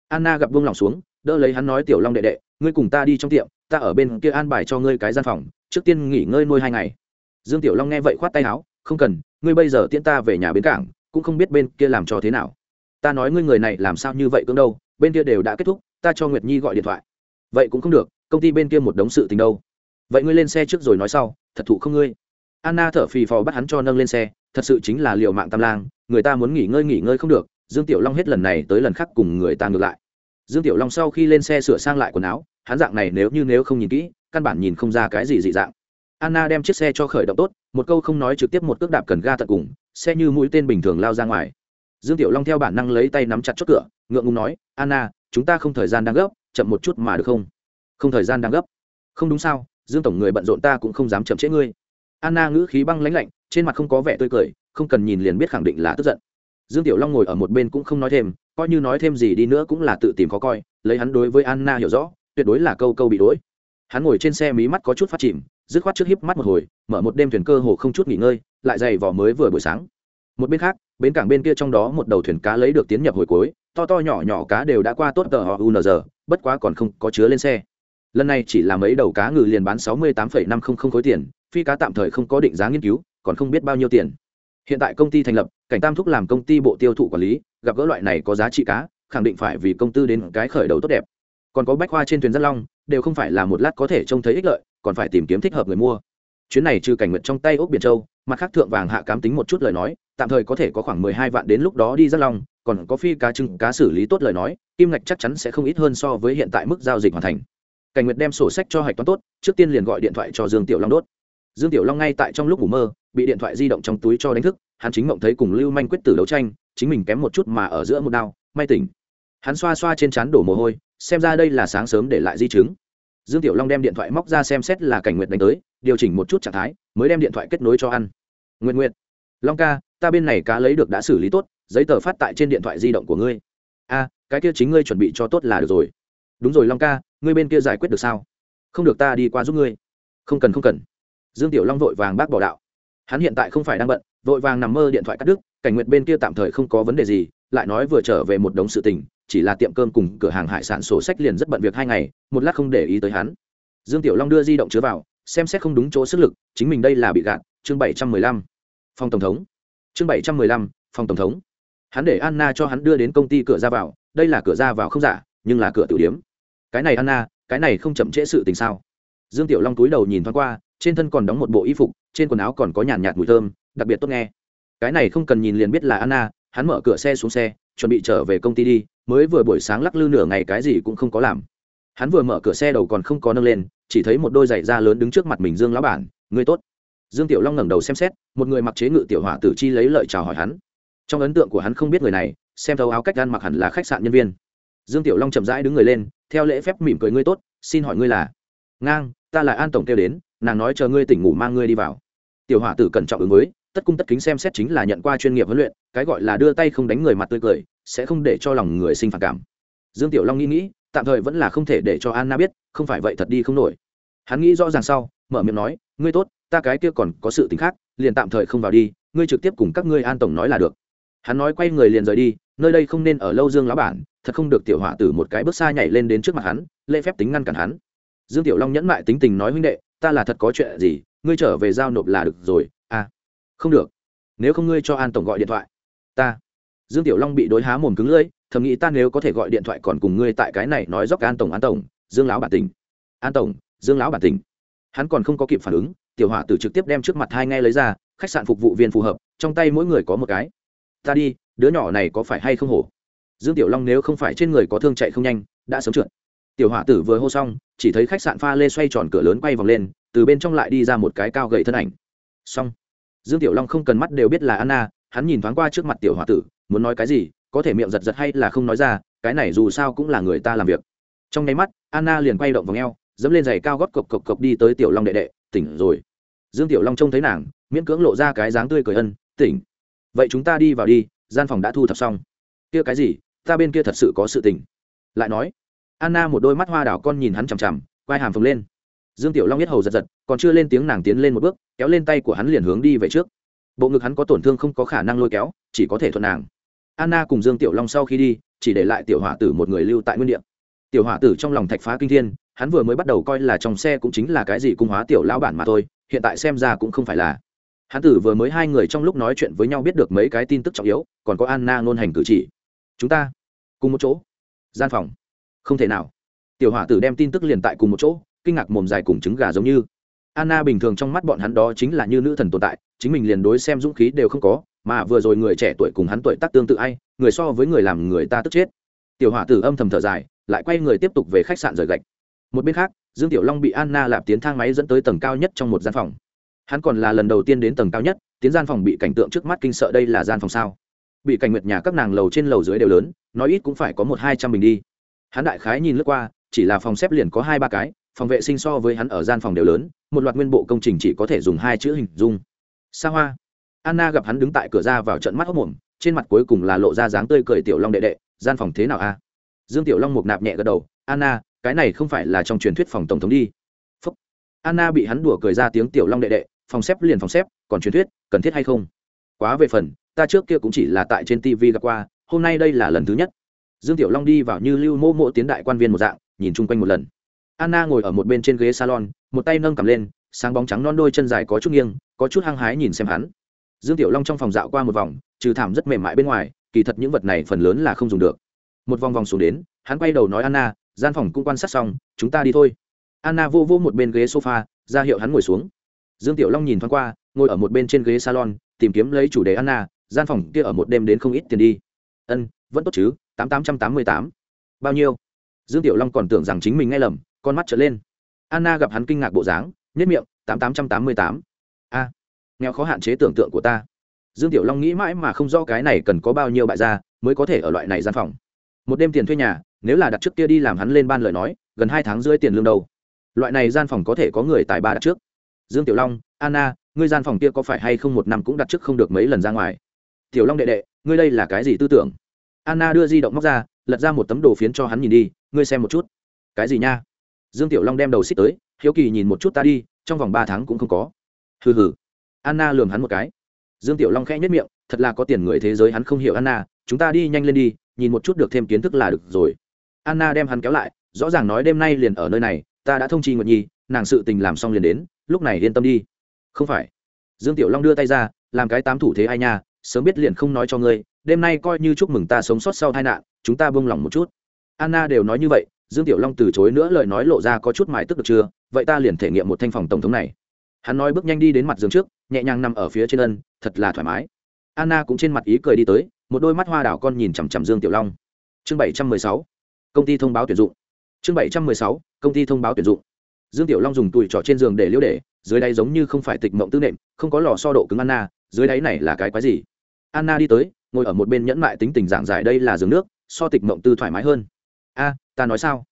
Anna gặp buông lòng xuống đỡ lấy hắn nói tiểu long đệ đệ, ngươi cùng ta đi trong tiệm, ta ở bên kia an bài cho ngươi cái gian phòng, trước tiên nghỉ ngơi nuôi hai ngày. Dương tiểu long nghe vậy khoát tay áo, không cần, ngươi bây giờ tiễn ta về nhà bến cảng, cũng không biết bên kia làm cho thế nào. Ta nói ngươi người này làm sao như vậy cưỡng đâu, bên kia đều đã kết thúc, ta cho nguyệt nhi gọi điện thoại. Vậy cũng không được, công ty bên kia một đống sự tình đâu. Vậy ngươi lên xe trước rồi nói sau, thật thụ không ngươi. Anna thở phì phò bắt hắn cho nâng lên xe, thật sự chính là liều mạng tam lang, người ta muốn nghỉ ngơi nghỉ ngơi không được. Dương tiểu long hết lần này tới lần khác cùng người ta ngược lại dương tiểu long sau khi lên xe sửa sang lại quần áo, hắn dạng này nếu như nếu không nhìn kỹ, căn bản nhìn không ra cái gì dị dạng. Anna đem chiếc xe cho khởi động tốt, một câu không nói trực tiếp một cước đạp cần ga tận cùng, xe như mũi tên bình thường lao ra ngoài. Dương tiểu long theo bản năng lấy tay nắm chặt chốt cửa, ngượng ngùng nói, anna, chúng ta không thời gian đang gấp, chậm một chút mà được không? Không thời gian đang gấp. Không đúng sao, dương tổng người bận rộn ta cũng không dám chậm trễ ngươi. Anna ngữ khí băng lãnh lạnh, trên mặt không có vẻ tươi cười, không cần nhìn liền biết khẳng định là tức giận. Dương tiểu long ngồi ở một bên cũng không nói thêm coi như nói thêm gì đi nữa cũng là tự tìm khó coi, lấy hắn đối với anna hiểu rõ, tuyệt đối là câu câu bị đuổi hắn ngồi trên xe mí mắt có chút phát chìm, dứt khoát trước hiếp mắt một hồi, mở một đêm thuyền cơ hồ không chút nghỉ ngơi, lại dày vỏ mới vừa buổi sáng. Một bên khác bến cảng bên kia trong đó một đầu thuyền cá lấy được tiến nhập hồi cuối, to to nhỏ nhỏ cá đều đã qua tốt tờ họ unz bất quá còn không có chứa lên xe. Lần này chỉ là mấy đầu cá ngừ liền bán sáu mươi tám năm không không khối tiền, phi cá tạm thời không có định giá nghiên cứu, còn không biết bao nhiêu tiền. Hiện tại công ty thành lập, cảnh tam thúc làm công ty bộ tiêu thụ quản lý gặp gỡ loại này có giá trị cá, khẳng định phải vì công tư đến cái khởi đầu tốt đẹp. Còn có bách khoa trên thuyền rất long, đều không phải là một lát có thể trông thấy ích lợi, còn phải tìm kiếm thích hợp người mua. Chuyến này trừ cảnh nguyện trong tay ốc biển châu, mặt khác thượng vàng hạ cám tính một chút lời nói, tạm thời có thể có khoảng mười hai vạn đến lúc đó đi rất long, còn có phi cá trưng cá xử lý tốt lời nói, kim ngạch chắc chắn sẽ không ít hơn so với hiện tại mức giao dịch hoàn thành. Cảnh nguyệt đem sổ sách cho hạch toán tốt, trước tiên liền gọi điện thoại cho dương tiểu long đốt dương tiểu long ngay tại trong lúc ngủ mơ bị điện thoại di động trong túi cho đánh thức hắn chính mộng thấy cùng lưu manh quyết tử đấu tranh chính mình kém một chút mà ở giữa một đao may tỉnh. Hắn xoa xoa trên trán đổ mồ hôi xem ra đây là sáng sớm để lại di chứng. Dương tiểu long đem điện thoại móc ra xem xét là cảnh nguyệt đánh tới điều chỉnh một chút trạng thái mới đem điện thoại kết nối cho ăn. Nguyệt Nguyệt, long ca ta bên này cá lấy được đã xử lý tốt giấy tờ phát tại trên điện thoại di động của ngươi. A cái kia chính ngươi chuẩn bị cho tốt là được rồi. Đúng rồi long ca ngươi bên kia giải quyết được sao? Không được ta đi qua giúp ngươi. Không cần không cần dương tiểu long vội vàng bác bỏ đạo. Hắn hiện tại không phải đang bận, vội vàng nằm mơ điện thoại cắt đứt, cảnh nguyệt bên kia tạm thời không có vấn đề gì, lại nói vừa trở về một đống sự tình, chỉ là tiệm cơm cùng cửa hàng hải sản sổ sách liền rất bận việc hai ngày, một lát không để ý tới hắn. Dương tiểu long đưa di động chứa vào, xem xét không đúng chỗ sức lực, chính mình đây là bị gạt, chương bảy trăm mười lăm. Phòng tổng thống. Chương bảy trăm mười lăm, phòng tổng thống. Hắn để anna cho hắn đưa đến công ty cửa ra vào, đây là cửa ra vào không giả, nhưng là cửa tử điếm cái này anna, cái này không chậm trễ sự tình sao? Dương tiểu long túi đầu nhìn thoáng qua trên thân còn đóng một bộ y phục, trên quần áo còn có nhàn nhạt mùi thơm, đặc biệt tốt nghe. Cái này không cần nhìn liền biết là anna, hắn mở cửa xe xuống xe, chuẩn bị trở về công ty đi, mới vừa buổi sáng lắc lư nửa ngày cái gì cũng không có làm. Hắn vừa mở cửa xe đầu còn không có nâng lên, chỉ thấy một đôi giày da lớn đứng trước mặt mình dương lão bản người tốt. Dương tiểu long ngẩng đầu xem xét, một người mặc chế ngự tiểu hỏa tử chi lấy lợi chào hỏi hắn. Trong ấn tượng của hắn không biết người này, xem thấu áo cách gan mặc hẳn là khách sạn nhân viên. Dương tiểu long chậm rãi đứng người lên, theo lễ phép mỉm cười ngươi tốt, xin hỏi ngươi là? Ngang, ta là an tổng kêu đến nàng nói chờ ngươi tỉnh ngủ mang ngươi đi vào. Tiểu hỏa tử cẩn trọng ứng với, tất cung tất kính xem xét chính là nhận qua chuyên nghiệp huấn luyện, cái gọi là đưa tay không đánh người mặt tươi cười, sẽ không để cho lòng người sinh phản cảm. Dương tiểu long nghĩ nghĩ, tạm thời vẫn là không thể để cho anna biết, không phải vậy thật đi không nổi. Hắn nghĩ rõ ràng sau, mở miệng nói, ngươi tốt, ta cái kia còn có sự t khác, liền tạm thời không vào đi, ngươi trực tiếp cùng các ngươi an tổng nói là được. Hắn nói quay người liền rời đi, nơi đây không nên ở lâu dương lão bản, thật không được tiểu họa tử một cái bước xa nhảy lên đến trước mặt hắn, lễ phép tính ngăn cản hắn. Dương tiểu long nhẫn mại tính tình nói huynh đệ ta là thật có chuyện gì, ngươi trở về giao nộp là được rồi à không được, nếu không ngươi cho an tổng gọi điện thoại. Ta, dương tiểu long bị đối há mồm cứng lưỡi, thầm nghĩ ta nếu có thể gọi điện thoại còn cùng ngươi tại cái này nói dốc an tổng an tổng, dương lão bản tình an tổng, dương lão bản tình hắn còn không có kịp phản ứng, tiểu hỏa tử trực tiếp đem trước mặt hai nghe lấy ra, khách sạn phục vụ viên phù hợp, trong tay mỗi người có một cái. Ta đi, đứa nhỏ này có phải hay không hổ? Dương tiểu long nếu không phải trên người có thương chạy không nhanh, đã sớm trượt tiểu hỏa tử vừa hô xong chỉ thấy khách sạn pha lê xoay tròn cửa lớn quay vòng lên từ bên trong lại đi ra một cái cao gậy thân ảnh. Xong. Dương tiểu long không cần mắt đều biết là anna hắn nhìn thoáng qua trước mặt tiểu hỏa tử muốn nói cái gì có thể miệng giật giật hay là không nói ra cái này dù sao cũng là người ta làm việc. Trong nháy mắt anna liền quay động vòng eo, dẫm lên giày cao gót cộc cộc cộc đi tới tiểu long đệ đệ tỉnh rồi. Dương tiểu long trông thấy nàng miễn cưỡng lộ ra cái dáng tươi cười ân tỉnh. Vậy chúng ta đi vào đi gian phòng đã thu thập xong. Kia cái gì? Ta bên kia thật sự có sự tình lại nói anna một đôi mắt hoa đảo con nhìn hắn chằm chằm, quai hàm phồng lên. Dương tiểu long biết hầu giật giật, còn chưa lên tiếng nàng tiến lên một bước, kéo lên tay của hắn liền hướng đi về trước. Bộ ngực hắn có tổn thương không có khả năng lôi kéo, chỉ có thể thuận nàng. Anna cùng dương tiểu long sau khi đi, chỉ để lại tiểu hỏa tử một người lưu tại nguyên địa. Tiểu hỏa tử trong lòng thạch phá kinh thiên, hắn vừa mới bắt đầu coi là trong xe cũng chính là cái gì cung hóa tiểu lão bản mà thôi, hiện tại xem ra cũng không phải là. Hắn tử vừa mới hai người trong lúc nói chuyện với nhau biết được mấy cái tin tức trọng yếu, còn có anna ngôn hành cử chỉ. Chúng ta cùng một chỗ. Gian phòng không thể nào. Tiểu hỏa tử đem tin tức liền tại cùng một chỗ, kinh ngạc mồm dài cùng trứng gà giống như. Anna bình thường trong mắt bọn hắn đó chính là như nữ thần tồn tại, chính mình liền đối xem dũng khí đều không có, mà vừa rồi người trẻ tuổi cùng hắn tuổi tác tương tự ai, người so với người làm người ta tức chết. Tiểu hỏa tử âm thầm thở dài, lại quay người tiếp tục về khách sạn rời gạch. Một bên khác, dương tiểu long bị anna lạp tiến thang máy dẫn tới tầng cao nhất trong một gian phòng. Hắn còn là lần đầu tiên đến tầng cao nhất, tiến gian phòng bị cảnh tượng trước mắt kinh sợ đây là gian phòng sao? Bị cảnh nguyệt nhà các nàng lầu trên lầu dưới đều lớn, nói ít cũng phải có một hai trăm bình đi hắn đại khái nhìn lướt qua, chỉ là phòng xếp liền có hai ba cái, phòng vệ sinh so với hắn ở gian phòng đều lớn, một loạt nguyên bộ công trình chỉ có thể dùng hai chữ hình dung. Xa hoa. Anna gặp hắn đứng tại cửa ra vào trận mắt hốc mồm, trên mặt cuối cùng là lộ ra dáng tươi cười tiểu long đệ đệ, gian phòng thế nào a? Dương tiểu long một nạp nhẹ gật đầu, anna, cái này không phải là trong truyền thuyết phòng tổng thống đi. Phúc. anna bị hắn đùa cười ra tiếng tiểu long đệ đệ, phòng xếp liền phòng xếp, còn truyền thuyết, cần thiết hay không? Quá về phần, ta trước kia cũng chỉ là tại trên tv gặp qua, hôm nay đây là lần thứ nhất dương tiểu long đi vào như lưu mô mộ tiến đại quan viên một dạng, nhìn chung quanh một lần. Anna ngồi ở một bên trên ghế salon, một tay nâng cầm lên, sáng bóng trắng non đôi chân dài có chút nghiêng, có chút hăng hái nhìn xem hắn. Dương tiểu long trong phòng dạo qua một vòng, trừ thảm rất mềm mại bên ngoài, kỳ thật những vật này phần lớn là không dùng được. Một vòng vòng xuống đến, hắn quay đầu nói anna, gian phòng cũng quan sát xong, chúng ta đi thôi. Anna vô vô một bên ghế sofa, ra hiệu hắn ngồi xuống. Dương tiểu long nhìn thoáng qua, ngồi ở một bên trên ghế salon, tìm kiếm lấy chủ đề anna, gian phòng kia ở một đêm đến không ít tiền đi. Ân, vẫn tốt chứ tám tám trăm tám mươi tám. Bao nhiêu? Dương tiểu long còn tưởng rằng chính mình nghe lầm, con mắt trở lên. Anna gặp hắn kinh ngạc bộ dáng nhất miệng, tám tám trăm tám mươi tám. A, nghèo khó hạn chế tưởng tượng của ta. Dương tiểu long nghĩ mãi mà không rõ cái này cần có bao nhiêu bại gia mới có thể ở loại này gian phòng. Một đêm tiền thuê nhà, nếu là đặt trước kia đi làm hắn lên ban lời nói, gần hai tháng rưỡi tiền lương đầu loại này gian phòng có thể có người tài ba đặt trước. Dương tiểu long, anna, ngươi gian phòng kia có phải hay không một năm cũng đặt trước không được mấy lần ra ngoài? Tiểu long đệ đệ, ngươi đây là cái gì tư tưởng? Anna đưa di động móc ra, lật ra một tấm đồ phiến cho hắn nhìn đi, ngươi xem một chút. Cái gì nha? Dương tiểu long đem đầu xích tới, hiếu kỳ nhìn một chút ta đi, trong vòng ba tháng cũng không có. Hừ hừ. Anna lường hắn một cái. Dương tiểu long khẽ nhất miệng, thật là có tiền người thế giới hắn không hiểu anna, chúng ta đi nhanh lên đi, nhìn một chút được thêm kiến thức là được rồi. Anna đem hắn kéo lại, rõ ràng nói đêm nay liền ở nơi này, ta đã thông chi nguyệt nhi, nàng sự tình làm xong liền đến, lúc này yên tâm đi. Không phải. Dương tiểu long đưa tay ra, làm cái tám thủ thế ai nha, sớm biết liền không nói cho ngươi đêm nay coi như chúc mừng ta sống sót sau tai nạn, chúng ta buông lòng một chút. Anna đều nói như vậy, dương tiểu long từ chối nữa lời nói lộ ra có chút mài tức được chưa? Vậy ta liền thể nghiệm một thanh phòng tổng thống này. Hắn nói bước nhanh đi đến mặt giường trước, nhẹ nhàng nằm ở phía trên ân, thật là thoải mái. Anna cũng trên mặt ý cười đi tới, một đôi mắt hoa đảo con nhìn chằm chằm dương tiểu long. Chương bảy trăm mười sáu, công ty thông báo tuyển dụng. Chương bảy trăm mười sáu, công ty thông báo tuyển dụng. Dương tiểu long dùng tùi trỏ trên giường để liễu để, dưới đáy giống như không phải tịch mộng tư nệm, không có lò so độ cứng anna, dưới đáy này là cái quái gì? Anna đi tới ngồi ở một bên nhẫn mại tính tình giảng giải đây là giường nước, so tịch mộng tư thoải mái hơn. A, ta nói sao?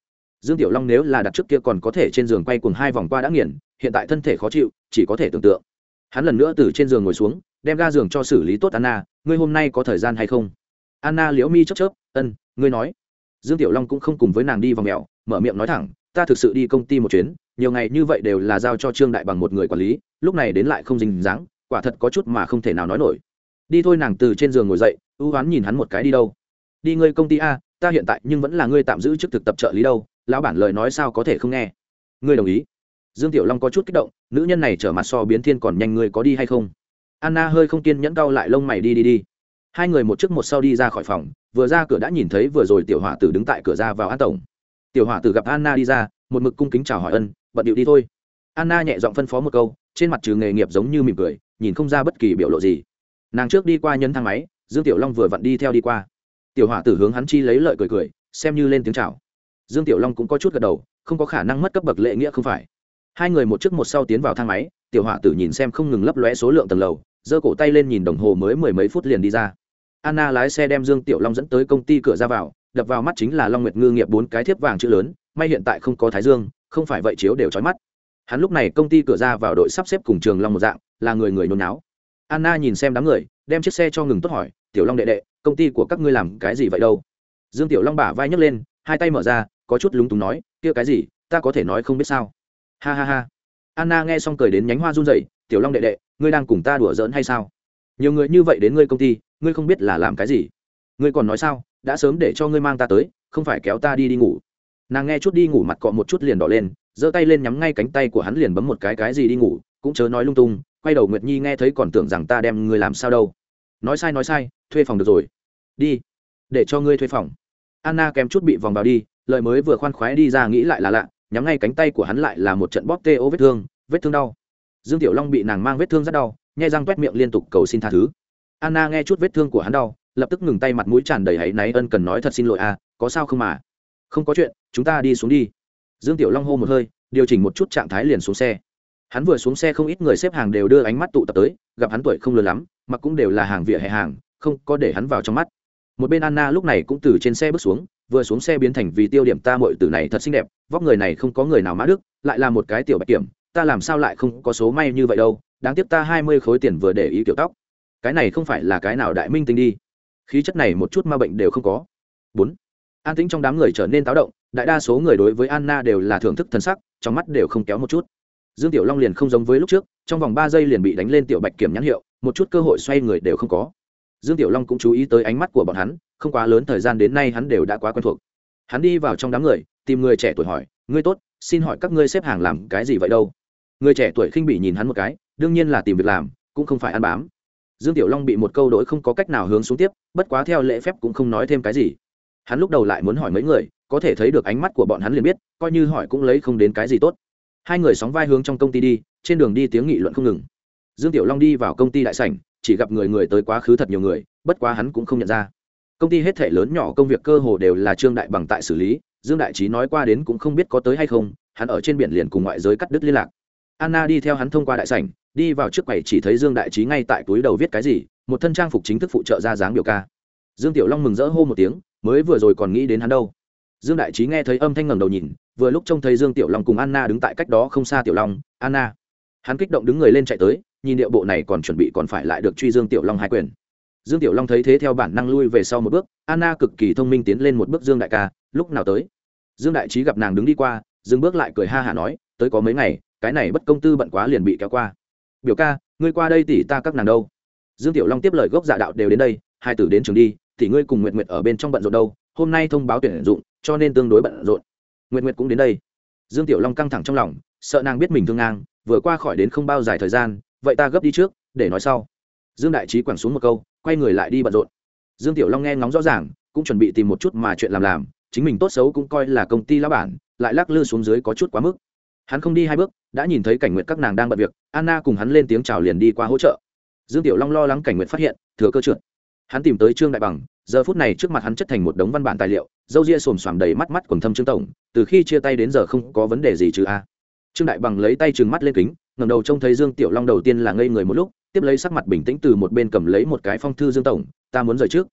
Dương tiểu long nếu là đặt trước kia còn có thể trên giường quay cùng hai vòng qua đã nghiền, hiện tại thân thể khó chịu, chỉ có thể tưởng tượng. Hắn lần nữa từ trên giường ngồi xuống, đem ga giường cho xử lý tốt anna, ngươi hôm nay có thời gian hay không? Anna liễu mi chớp chớp, ân, ngươi nói. Dương tiểu long cũng không cùng với nàng đi vòng mẹo mở miệng nói thẳng, ta thực sự đi công ty một chuyến, nhiều ngày như vậy đều là giao cho trương đại bằng một người quản lý, lúc này đến lại không dính dáng, quả thật có chút mà không thể nào nói nổi đi thôi nàng từ trên giường ngồi dậy, ưu Hoán nhìn hắn một cái đi đâu. Đi ngươi công ty a, ta hiện tại nhưng vẫn là ngươi tạm giữ chức thực tập trợ lý đâu, lão bản lời nói sao có thể không nghe. Ngươi đồng ý. Dương tiểu long có chút kích động, nữ nhân này trở mặt so biến thiên còn nhanh, ngươi có đi hay không? Anna hơi không kiên nhẫn cau lại lông mày đi đi đi. Hai người một trước một sau đi ra khỏi phòng, vừa ra cửa đã nhìn thấy vừa rồi tiểu hỏa tử đứng tại cửa ra vào an tổng. Tiểu hỏa tử gặp anna đi ra, một mực cung kính chào hỏi ân, bận điệu đi thôi. Anna nhẹ giọng phân phó một câu, trên mặt trừ nghề nghiệp giống như mỉm cười, nhìn không ra bất kỳ biểu lộ gì nàng trước đi qua nhấn thang máy, dương tiểu long vừa vặn đi theo đi qua. Tiểu hỏa tử hướng hắn chi lấy lợi cười cười, xem như lên tiếng chào. Dương tiểu long cũng có chút gật đầu, không có khả năng mất cấp bậc lệ nghĩa không phải. Hai người một trước một sau tiến vào thang máy, tiểu hỏa tử nhìn xem không ngừng lấp lóe số lượng tầng lầu, giơ cổ tay lên nhìn đồng hồ mới mười mấy phút liền đi ra. Anna lái xe đem dương tiểu long dẫn tới công ty cửa ra vào, đập vào mắt chính là long nguyệt ngư nghiệp bốn cái thiếp vàng chữ lớn, may hiện tại không có thái dương, không phải vậy chiếu đều trói mắt. Hắn lúc này công ty cửa ra vào đội sắp xếp cùng trường long một dạng, là người người nôn náo anna nhìn xem đám người, đem chiếc xe cho ngừng tốt hỏi, tiểu long đệ đệ, công ty của các ngươi làm cái gì vậy đâu? Dương tiểu long bả vai nhấc lên, hai tay mở ra, có chút lúng túng nói, kia cái gì, ta có thể nói không biết sao. Ha ha ha. Anna nghe xong cười đến nhánh hoa run rẩy, tiểu long đệ đệ, ngươi đang cùng ta đùa giỡn hay sao? Nhiều người như vậy đến ngươi công ty, ngươi không biết là làm cái gì. Ngươi còn nói sao, đã sớm để cho ngươi mang ta tới, không phải kéo ta đi đi ngủ. Nàng nghe chút đi ngủ mặt cọ một chút liền đỏ lên, giơ tay lên nhắm ngay cánh tay của hắn liền bấm một cái cái gì đi ngủ? Cũng chớ nói lung tung quay đầu nguyệt nhi nghe thấy còn tưởng rằng ta đem ngươi làm sao đâu. Nói sai nói sai, thuê phòng được rồi. Đi, để cho ngươi thuê phòng. Anna kèm chút bị vòng vào đi, lời mới vừa khoan khoái đi ra nghĩ lại là lạ, nhắm ngay cánh tay của hắn lại là một trận bóp tê ô vết thương vết thương đau. Dương tiểu long bị nàng mang vết thương rất đau, nhai răng quét miệng liên tục cầu xin tha thứ. Anna nghe chút vết thương của hắn đau, lập tức ngừng tay mặt mũi tràn đầy hãy náy ân cần nói thật xin lỗi à có sao không mà? Không có chuyện, chúng ta đi xuống đi. Dương tiểu long hô một hơi, điều chỉnh một chút trạng thái liền xuống xe hắn vừa xuống xe không ít người xếp hàng đều đưa ánh mắt tụ tập tới, gặp hắn tuổi không lớn lắm, mặc cũng đều là hàng vỉa hè hàng, không có để hắn vào trong mắt. Một bên anna lúc này cũng từ trên xe bước xuống, vừa xuống xe biến thành vì tiêu điểm ta mội tử này thật xinh đẹp, vóc người này không có người nào mã đức, lại là một cái tiểu bạch kiểm, ta làm sao lại không có số may như vậy đâu, đáng tiếc ta hai mươi khối tiền vừa để ý kiểu tóc. Cái này không phải là cái nào đại minh tinh đi. Khí chất này một chút ma bệnh đều không có. Bốn. An tĩnh trong đám người trở nên táo động, đại đa số người đối với anna đều là thưởng thức thân sắc, trong mắt đều không kéo một chút dương tiểu long liền không giống với lúc trước, trong vòng ba giây liền bị đánh lên tiểu bạch kiểm nhãn hiệu, một chút cơ hội xoay người đều không có. Dương tiểu long cũng chú ý tới ánh mắt của bọn hắn, không quá lớn thời gian đến nay hắn đều đã quá quen thuộc. Hắn đi vào trong đám người, tìm người trẻ tuổi hỏi, ngươi tốt, xin hỏi các ngươi xếp hàng làm cái gì vậy đâu? Người trẻ tuổi khinh bị nhìn hắn một cái, đương nhiên là tìm việc làm, cũng không phải ăn bám. Dương tiểu long bị một câu đỗi không có cách nào hướng xuống tiếp, bất quá theo lễ phép cũng không nói thêm cái gì. Hắn lúc đầu lại muốn hỏi mấy người, có thể thấy được ánh mắt của bọn hắn liền biết, coi như hỏi cũng lấy không đến cái gì tốt hai người sóng vai hướng trong công ty đi, trên đường đi tiếng nghị luận không ngừng. Dương tiểu long đi vào công ty đại sảnh, chỉ gặp người người tới quá khứ thật nhiều người, bất quá hắn cũng không nhận ra. Công ty hết thể lớn nhỏ công việc cơ hồ đều là trương đại bằng tại xử lý, dương đại trí nói qua đến cũng không biết có tới hay không, hắn ở trên biển liền cùng ngoại giới cắt đứt liên lạc. Anna đi theo hắn thông qua đại sảnh, đi vào trước quầy chỉ thấy dương đại trí ngay tại túi đầu viết cái gì, một thân trang phục chính thức phụ trợ ra dáng biểu ca. Dương tiểu long mừng rỡ hô một tiếng, mới vừa rồi còn nghĩ đến hắn đâu dương đại trí nghe thấy âm thanh ngẩng đầu nhìn, vừa lúc trông thấy dương tiểu long cùng anna đứng tại cách đó không xa tiểu long, anna. Hắn kích động đứng người lên chạy tới, nhìn điệu bộ này còn chuẩn bị còn phải lại được truy dương tiểu long hai quyền. Dương tiểu long thấy thế theo bản năng lui về sau một bước, anna cực kỳ thông minh tiến lên một bước dương đại ca, lúc nào tới? Dương đại trí gặp nàng đứng đi qua, dừng bước lại cười ha hả nói, tới có mấy ngày, cái này bất công tư bận quá liền bị kéo qua. Biểu ca, ngươi qua đây tỉ ta các nàng đâu? Dương tiểu long tiếp lời gốc giả đạo đều đến đây, hai tử đến trường đi, thì ngươi cùng nguyện nguyện ở bên trong bận rộn đâu, hôm nay thông báo tuyển dụng cho nên tương đối bận rộn. Nguyện nguyện cũng đến đây. Dương tiểu long căng thẳng trong lòng, sợ nàng biết mình thương ngang, vừa qua khỏi đến không bao dài thời gian, vậy ta gấp đi trước, để nói sau. Dương đại trí quẳng xuống một câu, quay người lại đi bận rộn. Dương tiểu long nghe ngóng rõ ràng, cũng chuẩn bị tìm một chút mà chuyện làm làm, chính mình tốt xấu cũng coi là công ty lá bản, lại lắc lư xuống dưới có chút quá mức. Hắn không đi hai bước, đã nhìn thấy cảnh nguyện các nàng đang bận việc, anna cùng hắn lên tiếng chào liền đi qua hỗ trợ. Dương tiểu long lo lắng cảnh nguyện phát hiện, thừa cơ trượt hắn tìm tới trương đại bằng, giờ phút này trước mặt hắn chất thành một đống văn bản tài liệu dâu ria xồm xoàm đầy mắt mắt quần thâm trương tổng, từ khi chia tay đến giờ không có vấn đề gì chứ a. Trương đại bằng lấy tay trừng mắt lên kính ngầm đầu trông thấy dương tiểu long đầu tiên là ngây người một lúc, tiếp lấy sắc mặt bình tĩnh từ một bên cầm lấy một cái phong thư dương tổng, ta muốn rời trước.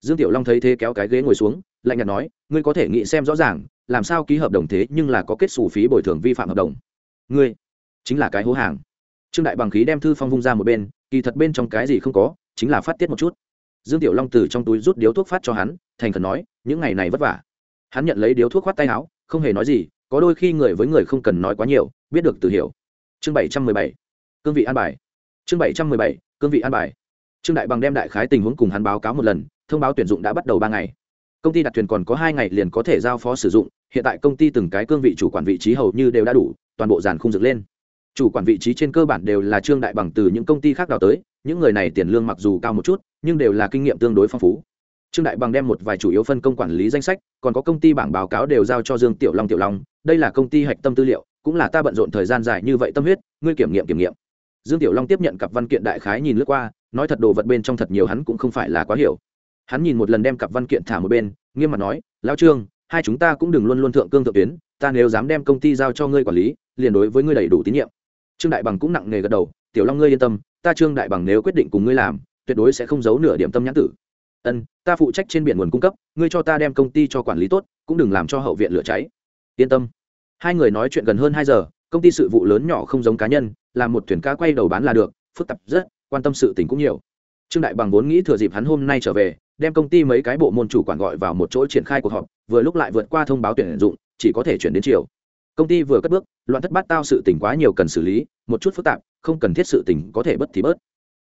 Dương tiểu long thấy thế kéo cái ghế ngồi xuống, lạnh nhạt nói, ngươi có thể nghĩ xem rõ ràng, làm sao ký hợp đồng thế nhưng là có kết xù phí bồi thường vi phạm hợp đồng. Ngươi? Chính là cái hố hàng. Trương đại bằng khí đem thư phong vung ra một bên, kỳ thật bên trong cái gì không có, chính là phát tiết một chút dương tiểu long từ trong túi rút điếu thuốc phát cho hắn, thành khẩn nói, những ngày này vất vả. Hắn nhận lấy điếu thuốc khoát tay áo, không hề nói gì, có đôi khi người với người không cần nói quá nhiều, biết được từ hiểu. Chương bảy trăm mười bảy. Cương vị an bài. Chương bảy trăm mười bảy. Cương vị an bài. Trương đại bằng đem đại khái tình huống cùng hắn báo cáo một lần, thông báo tuyển dụng đã bắt đầu ba ngày. Công ty đặt thuyền còn có hai ngày liền có thể giao phó sử dụng, hiện tại công ty từng cái cương vị chủ quản vị trí hầu như đều đã đủ, toàn bộ dàn khung dựng lên. Chủ quản vị trí trên cơ bản đều là trương đại bằng từ những công ty khác đào tới những người này tiền lương mặc dù cao một chút, nhưng đều là kinh nghiệm tương đối phong phú. Trương đại bằng đem một vài chủ yếu phân công quản lý danh sách, còn có công ty bảng báo cáo đều giao cho dương tiểu long tiểu long, đây là công ty hạch tâm tư liệu, cũng là ta bận rộn thời gian dài như vậy tâm huyết, ngươi kiểm nghiệm kiểm nghiệm. Dương tiểu long tiếp nhận cặp văn kiện đại khái nhìn lướt qua, nói thật đồ vật bên trong thật nhiều hắn cũng không phải là quá hiểu. Hắn nhìn một lần đem cặp văn kiện thả một bên, nghiêm mặt nói, lão trương, hai chúng ta cũng đừng luôn luôn thượng cương thượng tuyến, ta nếu dám đem công ty giao cho ngươi quản lý, liền đối với ngươi đầy đủ tín nhiệm. Trương đại bằng cũng nặng nề gật đầu, tiểu long ngươi yên tâm ta trương đại bằng nếu quyết định cùng ngươi làm, tuyệt đối sẽ không giấu nửa điểm tâm nhãn tử. Ân, ta phụ trách trên biển nguồn cung cấp, ngươi cho ta đem công ty cho quản lý tốt, cũng đừng làm cho hậu viện lửa cháy. Yên tâm. Hai người nói chuyện gần hơn hai giờ, công ty sự vụ lớn nhỏ không giống cá nhân, làm một thuyền cá quay đầu bán là được, phức tạp rất, quan tâm sự tình cũng nhiều. Trương đại bằng vốn nghĩ thừa dịp hắn hôm nay trở về, đem công ty mấy cái bộ môn chủ quản gọi vào một chỗ triển khai cuộc họp, vừa lúc lại vượt qua thông báo tuyển dụng, chỉ có thể chuyển đến chiều. Công ty vừa cất bước, loạn thất bát tao sự tình quá nhiều cần xử lý, một chút phức tạp không cần thiết sự tình có thể bất thì bớt.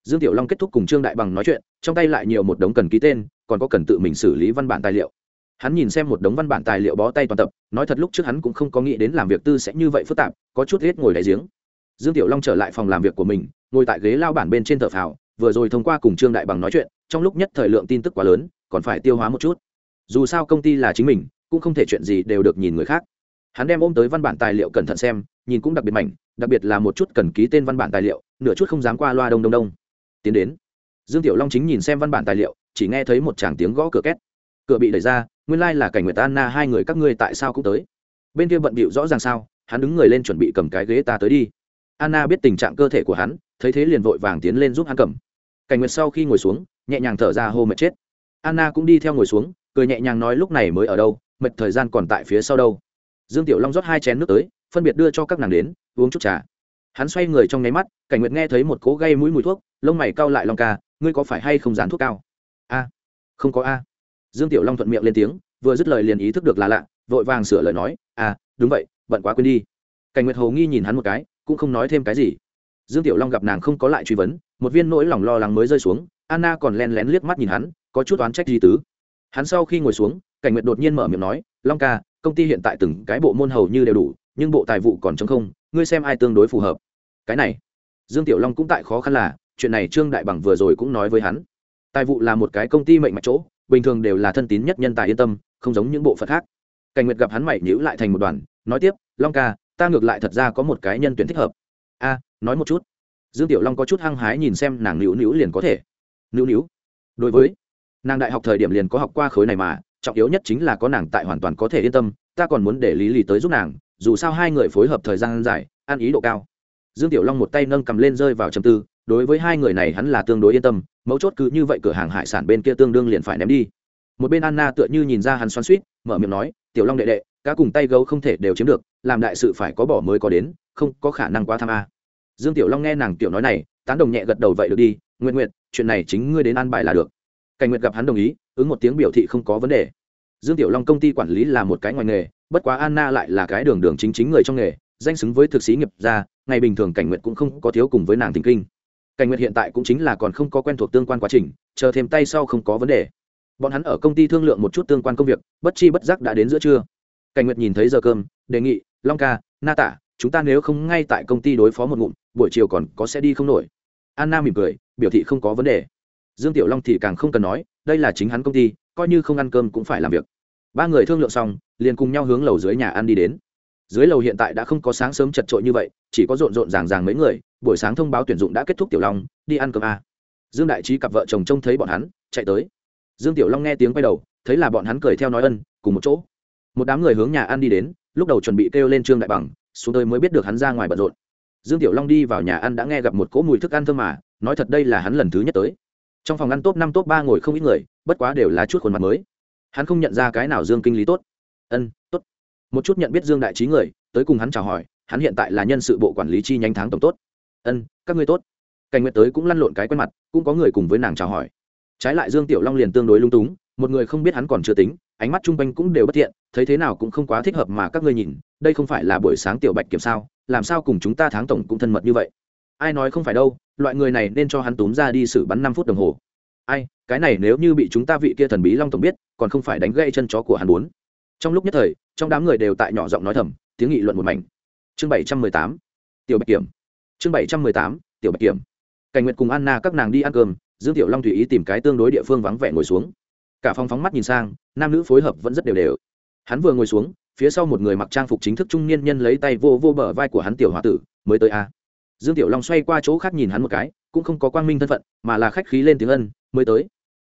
Dương tiểu long kết thúc cùng trương đại bằng nói chuyện, trong tay lại nhiều một đống cần ký tên, còn có cần tự mình xử lý văn bản tài liệu. Hắn nhìn xem một đống văn bản tài liệu bó tay toàn tập, nói thật lúc trước hắn cũng không có nghĩ đến làm việc tư sẽ như vậy phức tạp, có chút hết ngồi đáy giếng. Dương tiểu long trở lại phòng làm việc của mình, ngồi tại ghế lao bản bên trên thợ phào, vừa rồi thông qua cùng trương đại bằng nói chuyện, trong lúc nhất thời lượng tin tức quá lớn, còn phải tiêu hóa một chút. Dù sao công ty là chính mình, cũng không thể chuyện gì đều được nhìn người khác. Hắn đem ôm tới văn bản tài liệu cẩn thận xem, nhìn cũng đặc biệt mảnh đặc biệt là một chút cần ký tên văn bản tài liệu, nửa chút không dám qua loa đông đông đông. Tiến đến, dương tiểu long chính nhìn xem văn bản tài liệu, chỉ nghe thấy một tràng tiếng gõ cửa két. Cửa bị đẩy ra, nguyên lai、like、là cảnh nguyệt anna hai người các ngươi tại sao cũng tới. Bên kia bận bịu rõ ràng sao, hắn đứng người lên chuẩn bị cầm cái ghế ta tới đi. Anna biết tình trạng cơ thể của hắn, thấy thế liền vội vàng tiến lên giúp hắn cầm. Cảnh nguyệt sau khi ngồi xuống, nhẹ nhàng thở ra hô mệt chết. Anna cũng đi theo ngồi xuống, cười nhẹ nhàng nói lúc này mới ở đâu, mệt thời gian còn tại phía sau đâu. Dương tiểu long rót hai chén nước tới phân biệt đưa cho các nàng đến, uống chút trà. Hắn xoay người trong nháy mắt, cảnh nguyệt nghe thấy một cố gây mũi mùi thuốc, lông mày cau lại lòng ca, ngươi có phải hay không dán thuốc cao? A, không có a. Dương tiểu long thuận miệng lên tiếng, vừa dứt lời liền ý thức được là lạ, vội vàng sửa lời nói à đúng vậy, bận quá quên đi. Cảnh nguyệt hồ nghi nhìn hắn một cái, cũng không nói thêm cái gì. Dương tiểu long gặp nàng không có lại truy vấn, một viên nỗi lòng lo lắng mới rơi xuống, anna còn len lén liếc mắt nhìn hắn, có chút oán trách gì tứ. Hắn sau khi ngồi xuống, cảnh nguyệt đột nhiên mở miệng nói, long ca, công ty hiện tại từng cái bộ môn hầu như đều đủ nhưng bộ tài vụ còn chống không, ngươi xem ai tương đối phù hợp. Cái này, dương tiểu long cũng tại khó khăn là, chuyện này trương đại bằng vừa rồi cũng nói với hắn. Tài vụ là một cái công ty mệnh mạch chỗ, bình thường đều là thân tín nhất nhân tài yên tâm, không giống những bộ phận khác. Cảnh nguyệt gặp hắn mày nhữ lại thành một đoàn, nói tiếp, long ca, ta ngược lại thật ra có một cái nhân tuyển thích hợp. A, nói một chút. Dương tiểu long có chút hăng hái nhìn xem nàng nữu nữu liền có thể. Nữu nữu, đối với, nàng đại học thời điểm liền có học qua khối này mà, trọng yếu nhất chính là có nàng tại hoàn toàn có thể yên tâm, ta còn muốn để lý lì tới giúp nàng dù sao hai người phối hợp thời gian dài, ăn ý độ cao. Dương tiểu long một tay nâng cầm lên rơi vào trầm tư, đối với hai người này hắn là tương đối yên tâm, mấu chốt cứ như vậy cửa hàng hải sản bên kia tương đương liền phải ném đi. Một bên anna tựa như nhìn ra hắn xoắn suýt mở miệng nói, tiểu long đệ đệ, cá cùng tay gấu không thể đều chiếm được, làm đại sự phải có bỏ mới có đến, không có khả năng quá tham a. Dương tiểu long nghe nàng tiểu nói này, tán đồng nhẹ gật đầu vậy được đi nguyện nguyện chuyện này chính ngươi đến an bài là được. Cảnh nguyệt gặp hắn đồng ý, ứng một tiếng biểu thị không có vấn đề. Dương tiểu long công ty quản lý là một cái ngoài nghề bất quá anna lại là cái đường đường chính chính người trong nghề, danh xứng với thực sĩ nghiệp gia, ngày bình thường cảnh nguyệt cũng không có thiếu cùng với nàng tình kinh. Cảnh nguyệt hiện tại cũng chính là còn không có quen thuộc tương quan quá trình, chờ thêm tay sau không có vấn đề. Bọn hắn ở công ty thương lượng một chút tương quan công việc, bất chi bất giác đã đến giữa trưa. Cảnh nguyệt nhìn thấy giờ cơm, đề nghị, long ca, na tả, chúng ta nếu không ngay tại công ty đối phó một ngụm, buổi chiều còn có sẽ đi không nổi. Anna mỉm cười, biểu thị không có vấn đề. Dương tiểu long thì càng không cần nói, đây là chính hắn công ty, coi như không ăn cơm cũng phải làm việc ba người thương lượng xong, liền cùng nhau hướng lầu dưới nhà ăn đi đến. Dưới lầu hiện tại đã không có sáng sớm chật trội như vậy, chỉ có rộn rộn ràng ràng mấy người, buổi sáng thông báo tuyển dụng đã kết thúc tiểu long, đi ăn cơm a. Dương đại trí cặp vợ chồng trông thấy bọn hắn, chạy tới. Dương tiểu long nghe tiếng quay đầu, thấy là bọn hắn cười theo nói ân, cùng một chỗ. Một đám người hướng nhà ăn đi đến, lúc đầu chuẩn bị kêu lên trương đại bằng, xuống tới mới biết được hắn ra ngoài bận rộn. Dương tiểu long đi vào nhà ăn đã nghe gặp một cỗ mùi thức ăn thơm mà, nói thật đây là hắn lần thứ nhất tới. Trong phòng ăn top năm top ba ngồi không ít người, bất quá đều là chút khuôn mặt mới hắn không nhận ra cái nào dương kinh lý tốt. Ân, tốt. Một chút nhận biết dương đại trí người, tới cùng hắn chào hỏi, hắn hiện tại là nhân sự bộ quản lý chi nhánh tháng tổng tốt. Ân, các ngươi tốt. Cảnh nguyện tới cũng lăn lộn cái quen mặt, cũng có người cùng với nàng chào hỏi. Trái lại dương tiểu long liền tương đối lung túng, một người không biết hắn còn chưa tính, ánh mắt chung quanh cũng đều bất thiện, thấy thế nào cũng không quá thích hợp mà các ngươi nhìn, đây không phải là buổi sáng tiểu bạch kiểm sao, làm sao cùng chúng ta tháng tổng cũng thân mật như vậy? Ai nói không phải đâu, loại người này nên cho hắn túm ra đi xử bắn năm phút đồng hồ. Ai, cái này nếu như bị chúng ta vị kia thần bí long tổng biết còn không phải đánh gãy chân chó của hắn bốn. Trong lúc nhất thời, trong đám người đều tại nhỏ giọng nói thầm, tiếng nghị luận một mảnh. Chương bảy trăm mười tám, tiểu bạch kiểm. Chương bảy trăm mười tám, tiểu bạch kiểm. Cảnh nguyệt cùng anna, các nàng đi ăn cơm, dương tiểu long tùy ý tìm cái tương đối địa phương vắng vẻ ngồi xuống. Cả phòng phóng mắt nhìn sang, nam nữ phối hợp vẫn rất đều đều. Hắn vừa ngồi xuống, phía sau một người mặc trang phục chính thức trung niên nhân lấy tay vô vô bờ vai của hắn tiểu h o a tử, mới tới a. Dương tiểu long xoay qua chỗ khác nhìn hắn một cái, cũng không có quang minh thân phận, mà là khách khí lên tiếng ân, mới tới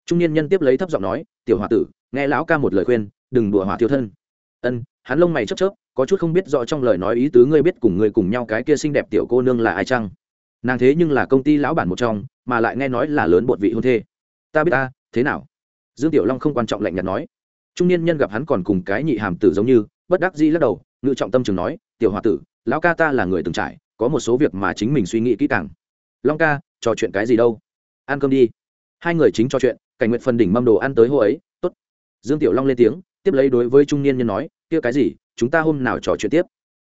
trung niên nhân tiếp lấy thấp giọng nói, tiểu h o a tử, nghe lão ca một lời khuyên, đừng đùa hỏa thiêu thân. Ân, hắn lông mày chớp chớp, có chút không biết rõ trong lời nói ý tứ ngươi biết cùng người cùng nhau cái kia xinh đẹp tiểu cô nương là ai chăng? Nàng thế nhưng là công ty lão bản một trong, mà lại nghe nói là lớn bột vị hôn thê. Ta biết ta, thế nào? Dương tiểu long không quan trọng lạnh nhạt nói. Trung niên nhân gặp hắn còn cùng cái nhị hàm tử giống như, bất đắc dĩ lắc đầu, ngự trọng tâm trường nói, tiểu h o a tử, lão ca ta là người từng trải, có một số việc mà chính mình suy nghĩ kỹ càng. Long ca, trò chuyện cái gì đâu? Ăn cơm đi. Hai người chính trò chuyện cảnh nguyện phần đỉnh mâm đồ ăn tới hô ấy t ố t dương tiểu long lên tiếng, tiếp lấy đối với trung niên nhân nói, kia cái gì, chúng ta hôm nào trò chuyện tiếp?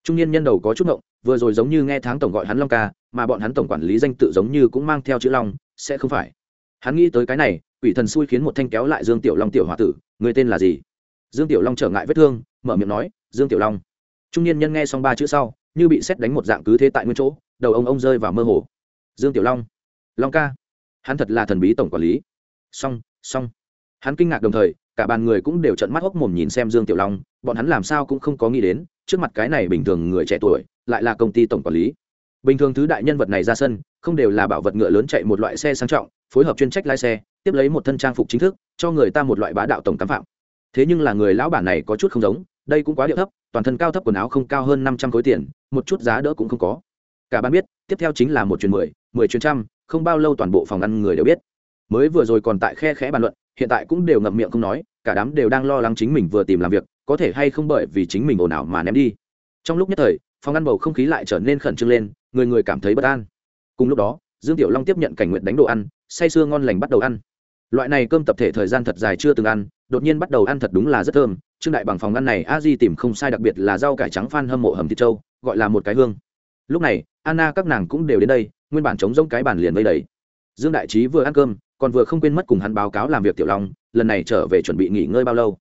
Trung niên nhân đầu có chút ngộng, vừa rồi giống như nghe tháng tổng gọi hắn long ca, mà bọn hắn tổng quản lý danh tự giống như cũng mang theo chữ long, sẽ không phải. Hắn nghĩ tới cái này, quỷ thần xui khiến một thanh kéo lại dương tiểu long tiểu h o a tử, người tên là gì? Dương tiểu long trở ngại vết thương, mở miệng nói, dương tiểu long. Trung niên nhân nghe xong ba chữ sau, như bị xét đánh một dạng cứ thế tại nguyên chỗ, đầu ông ông rơi vào mơ hồ. Dương tiểu long. Long ca. Hắn thật là thần bí tổng quản lý song song hắn kinh ngạc đồng thời, cả bàn người cũng đều trận mắt hốc mồm nhìn xem dương tiểu long, bọn hắn làm sao cũng không có nghĩ đến, trước mặt cái này bình thường người trẻ tuổi, lại là công ty tổng quản lý. Bình thường thứ đại nhân vật này ra sân, không đều là bảo vật ngựa lớn chạy một loại xe sang trọng, phối hợp chuyên trách lái xe, tiếp lấy một thân trang phục chính thức, cho người ta một loại bá đạo tổng cám phạm. Thế nhưng là người lão bản này có chút không giống, đây cũng quá điệu thấp, toàn thân cao thấp quần áo không cao hơn năm trăm khối tiền, một chút giá đỡ cũng không có. Cả bạn biết, tiếp theo chính là một chuyến mười mười chuyến trăm, không bao lâu toàn bộ phòng ăn người đều biết mới vừa rồi còn tại khe khẽ bàn luận, hiện tại cũng đều ngậm miệng không nói, cả đám đều đang lo lắng chính mình vừa tìm làm việc, có thể hay không bởi vì chính mình ồn ào mà ném đi. Trong lúc nhất thời, phòng ăn bầu không khí lại trở nên khẩn trương lên, người người cảm thấy bất an. Cùng lúc đó, dương tiểu long tiếp nhận cảnh nguyện đánh đồ ăn, say sưa ngon lành bắt đầu ăn. Loại này cơm tập thể thời gian thật dài chưa từng ăn, đột nhiên bắt đầu ăn thật đúng là rất thơm, trương đại bằng phòng ăn này a di tìm không sai đặc biệt là rau cải trắng phan hâm mộ hầm thịt trâu, gọi là một cái hương. Lúc này, anna các nàng cũng đều đến đây, nguyên bản chống rông cái bàn liền vây đầy. Dương đại trí vừa ăn cơm còn vừa không quên mất cùng hắn báo cáo làm việc tiểu long, lần này trở về chuẩn bị nghỉ ngơi bao lâu.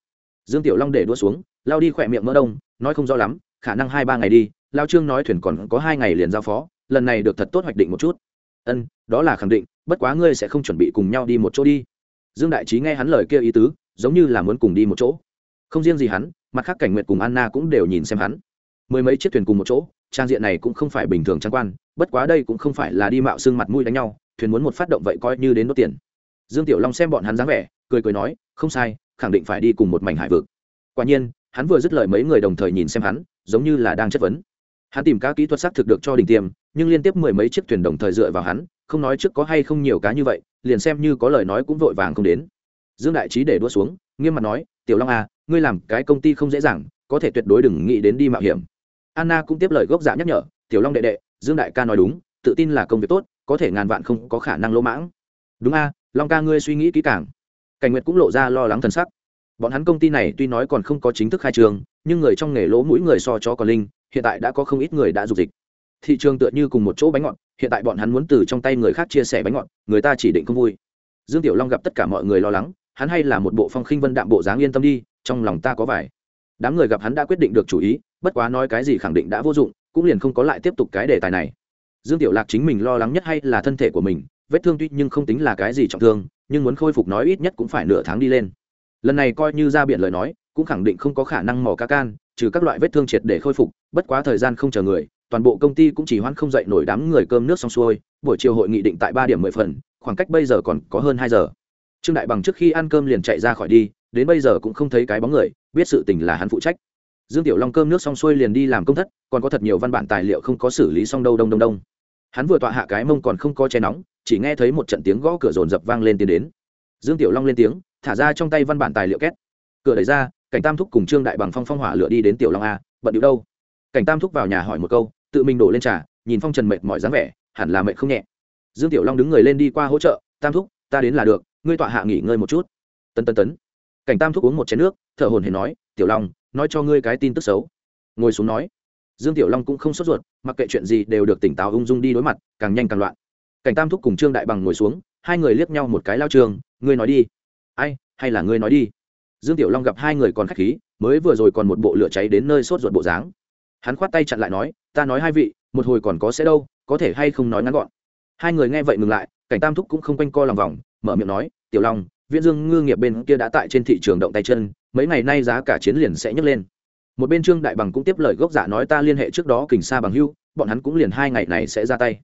Dương tiểu long để đua xuống, lao đi khỏe miệng mỡ đông, nói không rõ lắm, khả năng hai ba ngày đi, lao trương nói thuyền còn có hai ngày liền giao phó, lần này được thật tốt hoạch định một chút. Ân, đó là khẳng định, bất quá ngươi sẽ không chuẩn bị cùng nhau đi một chỗ đi. Dương đại trí nghe hắn lời kia ý tứ, giống như là muốn cùng đi một chỗ. Không riêng gì hắn, mặt khác cảnh nguyệt cùng anna cũng đều nhìn xem hắn. Mười mấy chiếc thuyền cùng một chỗ, trang diện này cũng không phải bình thường trang quan, bất quá đây cũng không phải là đi mạo xương mặt mũi đánh nhau, thuyền muốn một phát động vậy coi như đến đốt tiền dương tiểu long xem bọn hắn dáng vẻ, cười cười nói, không sai, khẳng định phải đi cùng một mảnh hải vực. Quả nhiên, hắn vừa dứt lời mấy người đồng thời nhìn xem hắn, giống như là đang chất vấn. Hắn tìm các kỹ thuật xác thực được cho đỉnh tiêm, nhưng liên tiếp mười mấy chiếc thuyền đồng thời dựa vào hắn, không nói trước có hay không nhiều cá như vậy, liền xem như có lời nói cũng vội vàng không đến. Dương đại trí để đua xuống, nghiêm mặt nói, tiểu long à ngươi làm cái công ty không dễ dàng, có thể tuyệt đối đừng nghĩ đến đi mạo hiểm. Anna cũng tiếp lời gốc dạ nhắc nhở, tiểu long đệ đệ, dương đại ca nói đúng, tự tin là công việc tốt, có thể ngàn vạn không có khả năng lỗ mãng. Đúng a long ca ngươi suy nghĩ kỹ càng. Cảnh nguyệt cũng lộ ra lo lắng thần sắc. Bọn hắn công ty này tuy nói còn không có chính thức khai trường nhưng người trong nghề lỗ mũi người so cho còn linh, hiện tại đã có không ít người đã dục dịch. Thị trường tựa như cùng một chỗ bánh ngọt, hiện tại bọn hắn muốn từ trong tay người khác chia sẻ bánh ngọt, người ta chỉ định không vui. Dương tiểu long gặp tất cả mọi người lo lắng, hắn hay là một bộ phong khinh vân đạm bộ dáng yên tâm đi, trong lòng ta có vải. đám người gặp hắn đã quyết định được chủ ý, bất quá nói cái gì khẳng định đã vô dụng, cũng liền không có lại tiếp tục cái đề tài này. Dương tiểu lạc chính mình lo lắng nhất hay là thân thể của mình vết thương tuy nhưng không tính là cái gì trọng thương, nhưng muốn khôi phục nói ít nhất cũng phải nửa tháng đi lên. Lần này coi như ra biện lời nói, cũng khẳng định không có khả năng mỏ cá can, trừ các loại vết thương triệt để khôi phục, bất quá thời gian không chờ người, toàn bộ công ty cũng chỉ hoãn không dậy nổi đám người cơm nước xong xuôi, buổi chiều hội nghị định tại ba điểm mười phần, khoảng cách bây giờ còn có hơn hai giờ. Trương đại bằng trước khi ăn cơm liền chạy ra khỏi đi, đến bây giờ cũng không thấy cái bóng người, biết sự tình là hắn phụ trách. Dương tiểu long cơm nước xong xuôi liền đi làm công thất, còn có thật nhiều văn bản tài liệu không có xử lý xong đâu đông đông đông hắn vừa tọa hạ cái mông còn không có che nóng, chỉ nghe thấy một trận tiếng gõ cửa rồn rập vang lên tiến đến. Dương tiểu long lên tiếng, thả ra trong tay văn bản tài liệu két. Cửa đẩy ra, cảnh tam thúc cùng trương đại bằng phong phong hỏa lửa đi đến tiểu long a, bận điệu đâu? Cảnh tam thúc vào nhà hỏi một câu, tự mình đổ lên trà, nhìn phong trần mệt mỏi dáng vẻ, hẳn là mệt không nhẹ. Dương tiểu long đứng người lên đi qua hỗ trợ, tam thúc, ta đến là được, ngươi tọa hạ nghỉ ngơi một chút. Tân tân tấn. Cảnh tam thúc uống một chén nước, thở hồn hển nói, tiểu long, nói cho ngươi cái tin tức xấu. Ngồi xuống nói dương tiểu long cũng không sốt ruột, mặc kệ chuyện gì đều được tỉnh táo ung dung đi đối mặt, càng nhanh càng loạn. Cảnh tam thúc cùng trương đại bằng ngồi xuống, hai người liếc nhau một cái lao trường, ngươi nói đi. Ai? Hay là ngươi nói đi? Dương tiểu long gặp hai người còn k h á c h khí, mới vừa rồi còn một bộ lửa cháy đến nơi sốt ruột bộ dáng. Hắn khoát tay chặn lại nói, ta nói hai vị, một hồi còn có sẽ đâu, có thể hay không nói ngắn gọn. Hai người nghe vậy ngừng lại, cảnh tam thúc cũng không quanh co lòng vòng, mở miệng nói, tiểu long, viễn dương ngư nghiệp bên kia đã tại trên thị trường động tay chân, mấy ngày nay giá cả chiến liền sẽ nhấc lên một bên trương đại bằng cũng tiếp lời gốc giả nói ta liên hệ trước đó kình xa bằng hưu, bọn hắn cũng liền hai ngày này sẽ ra tay.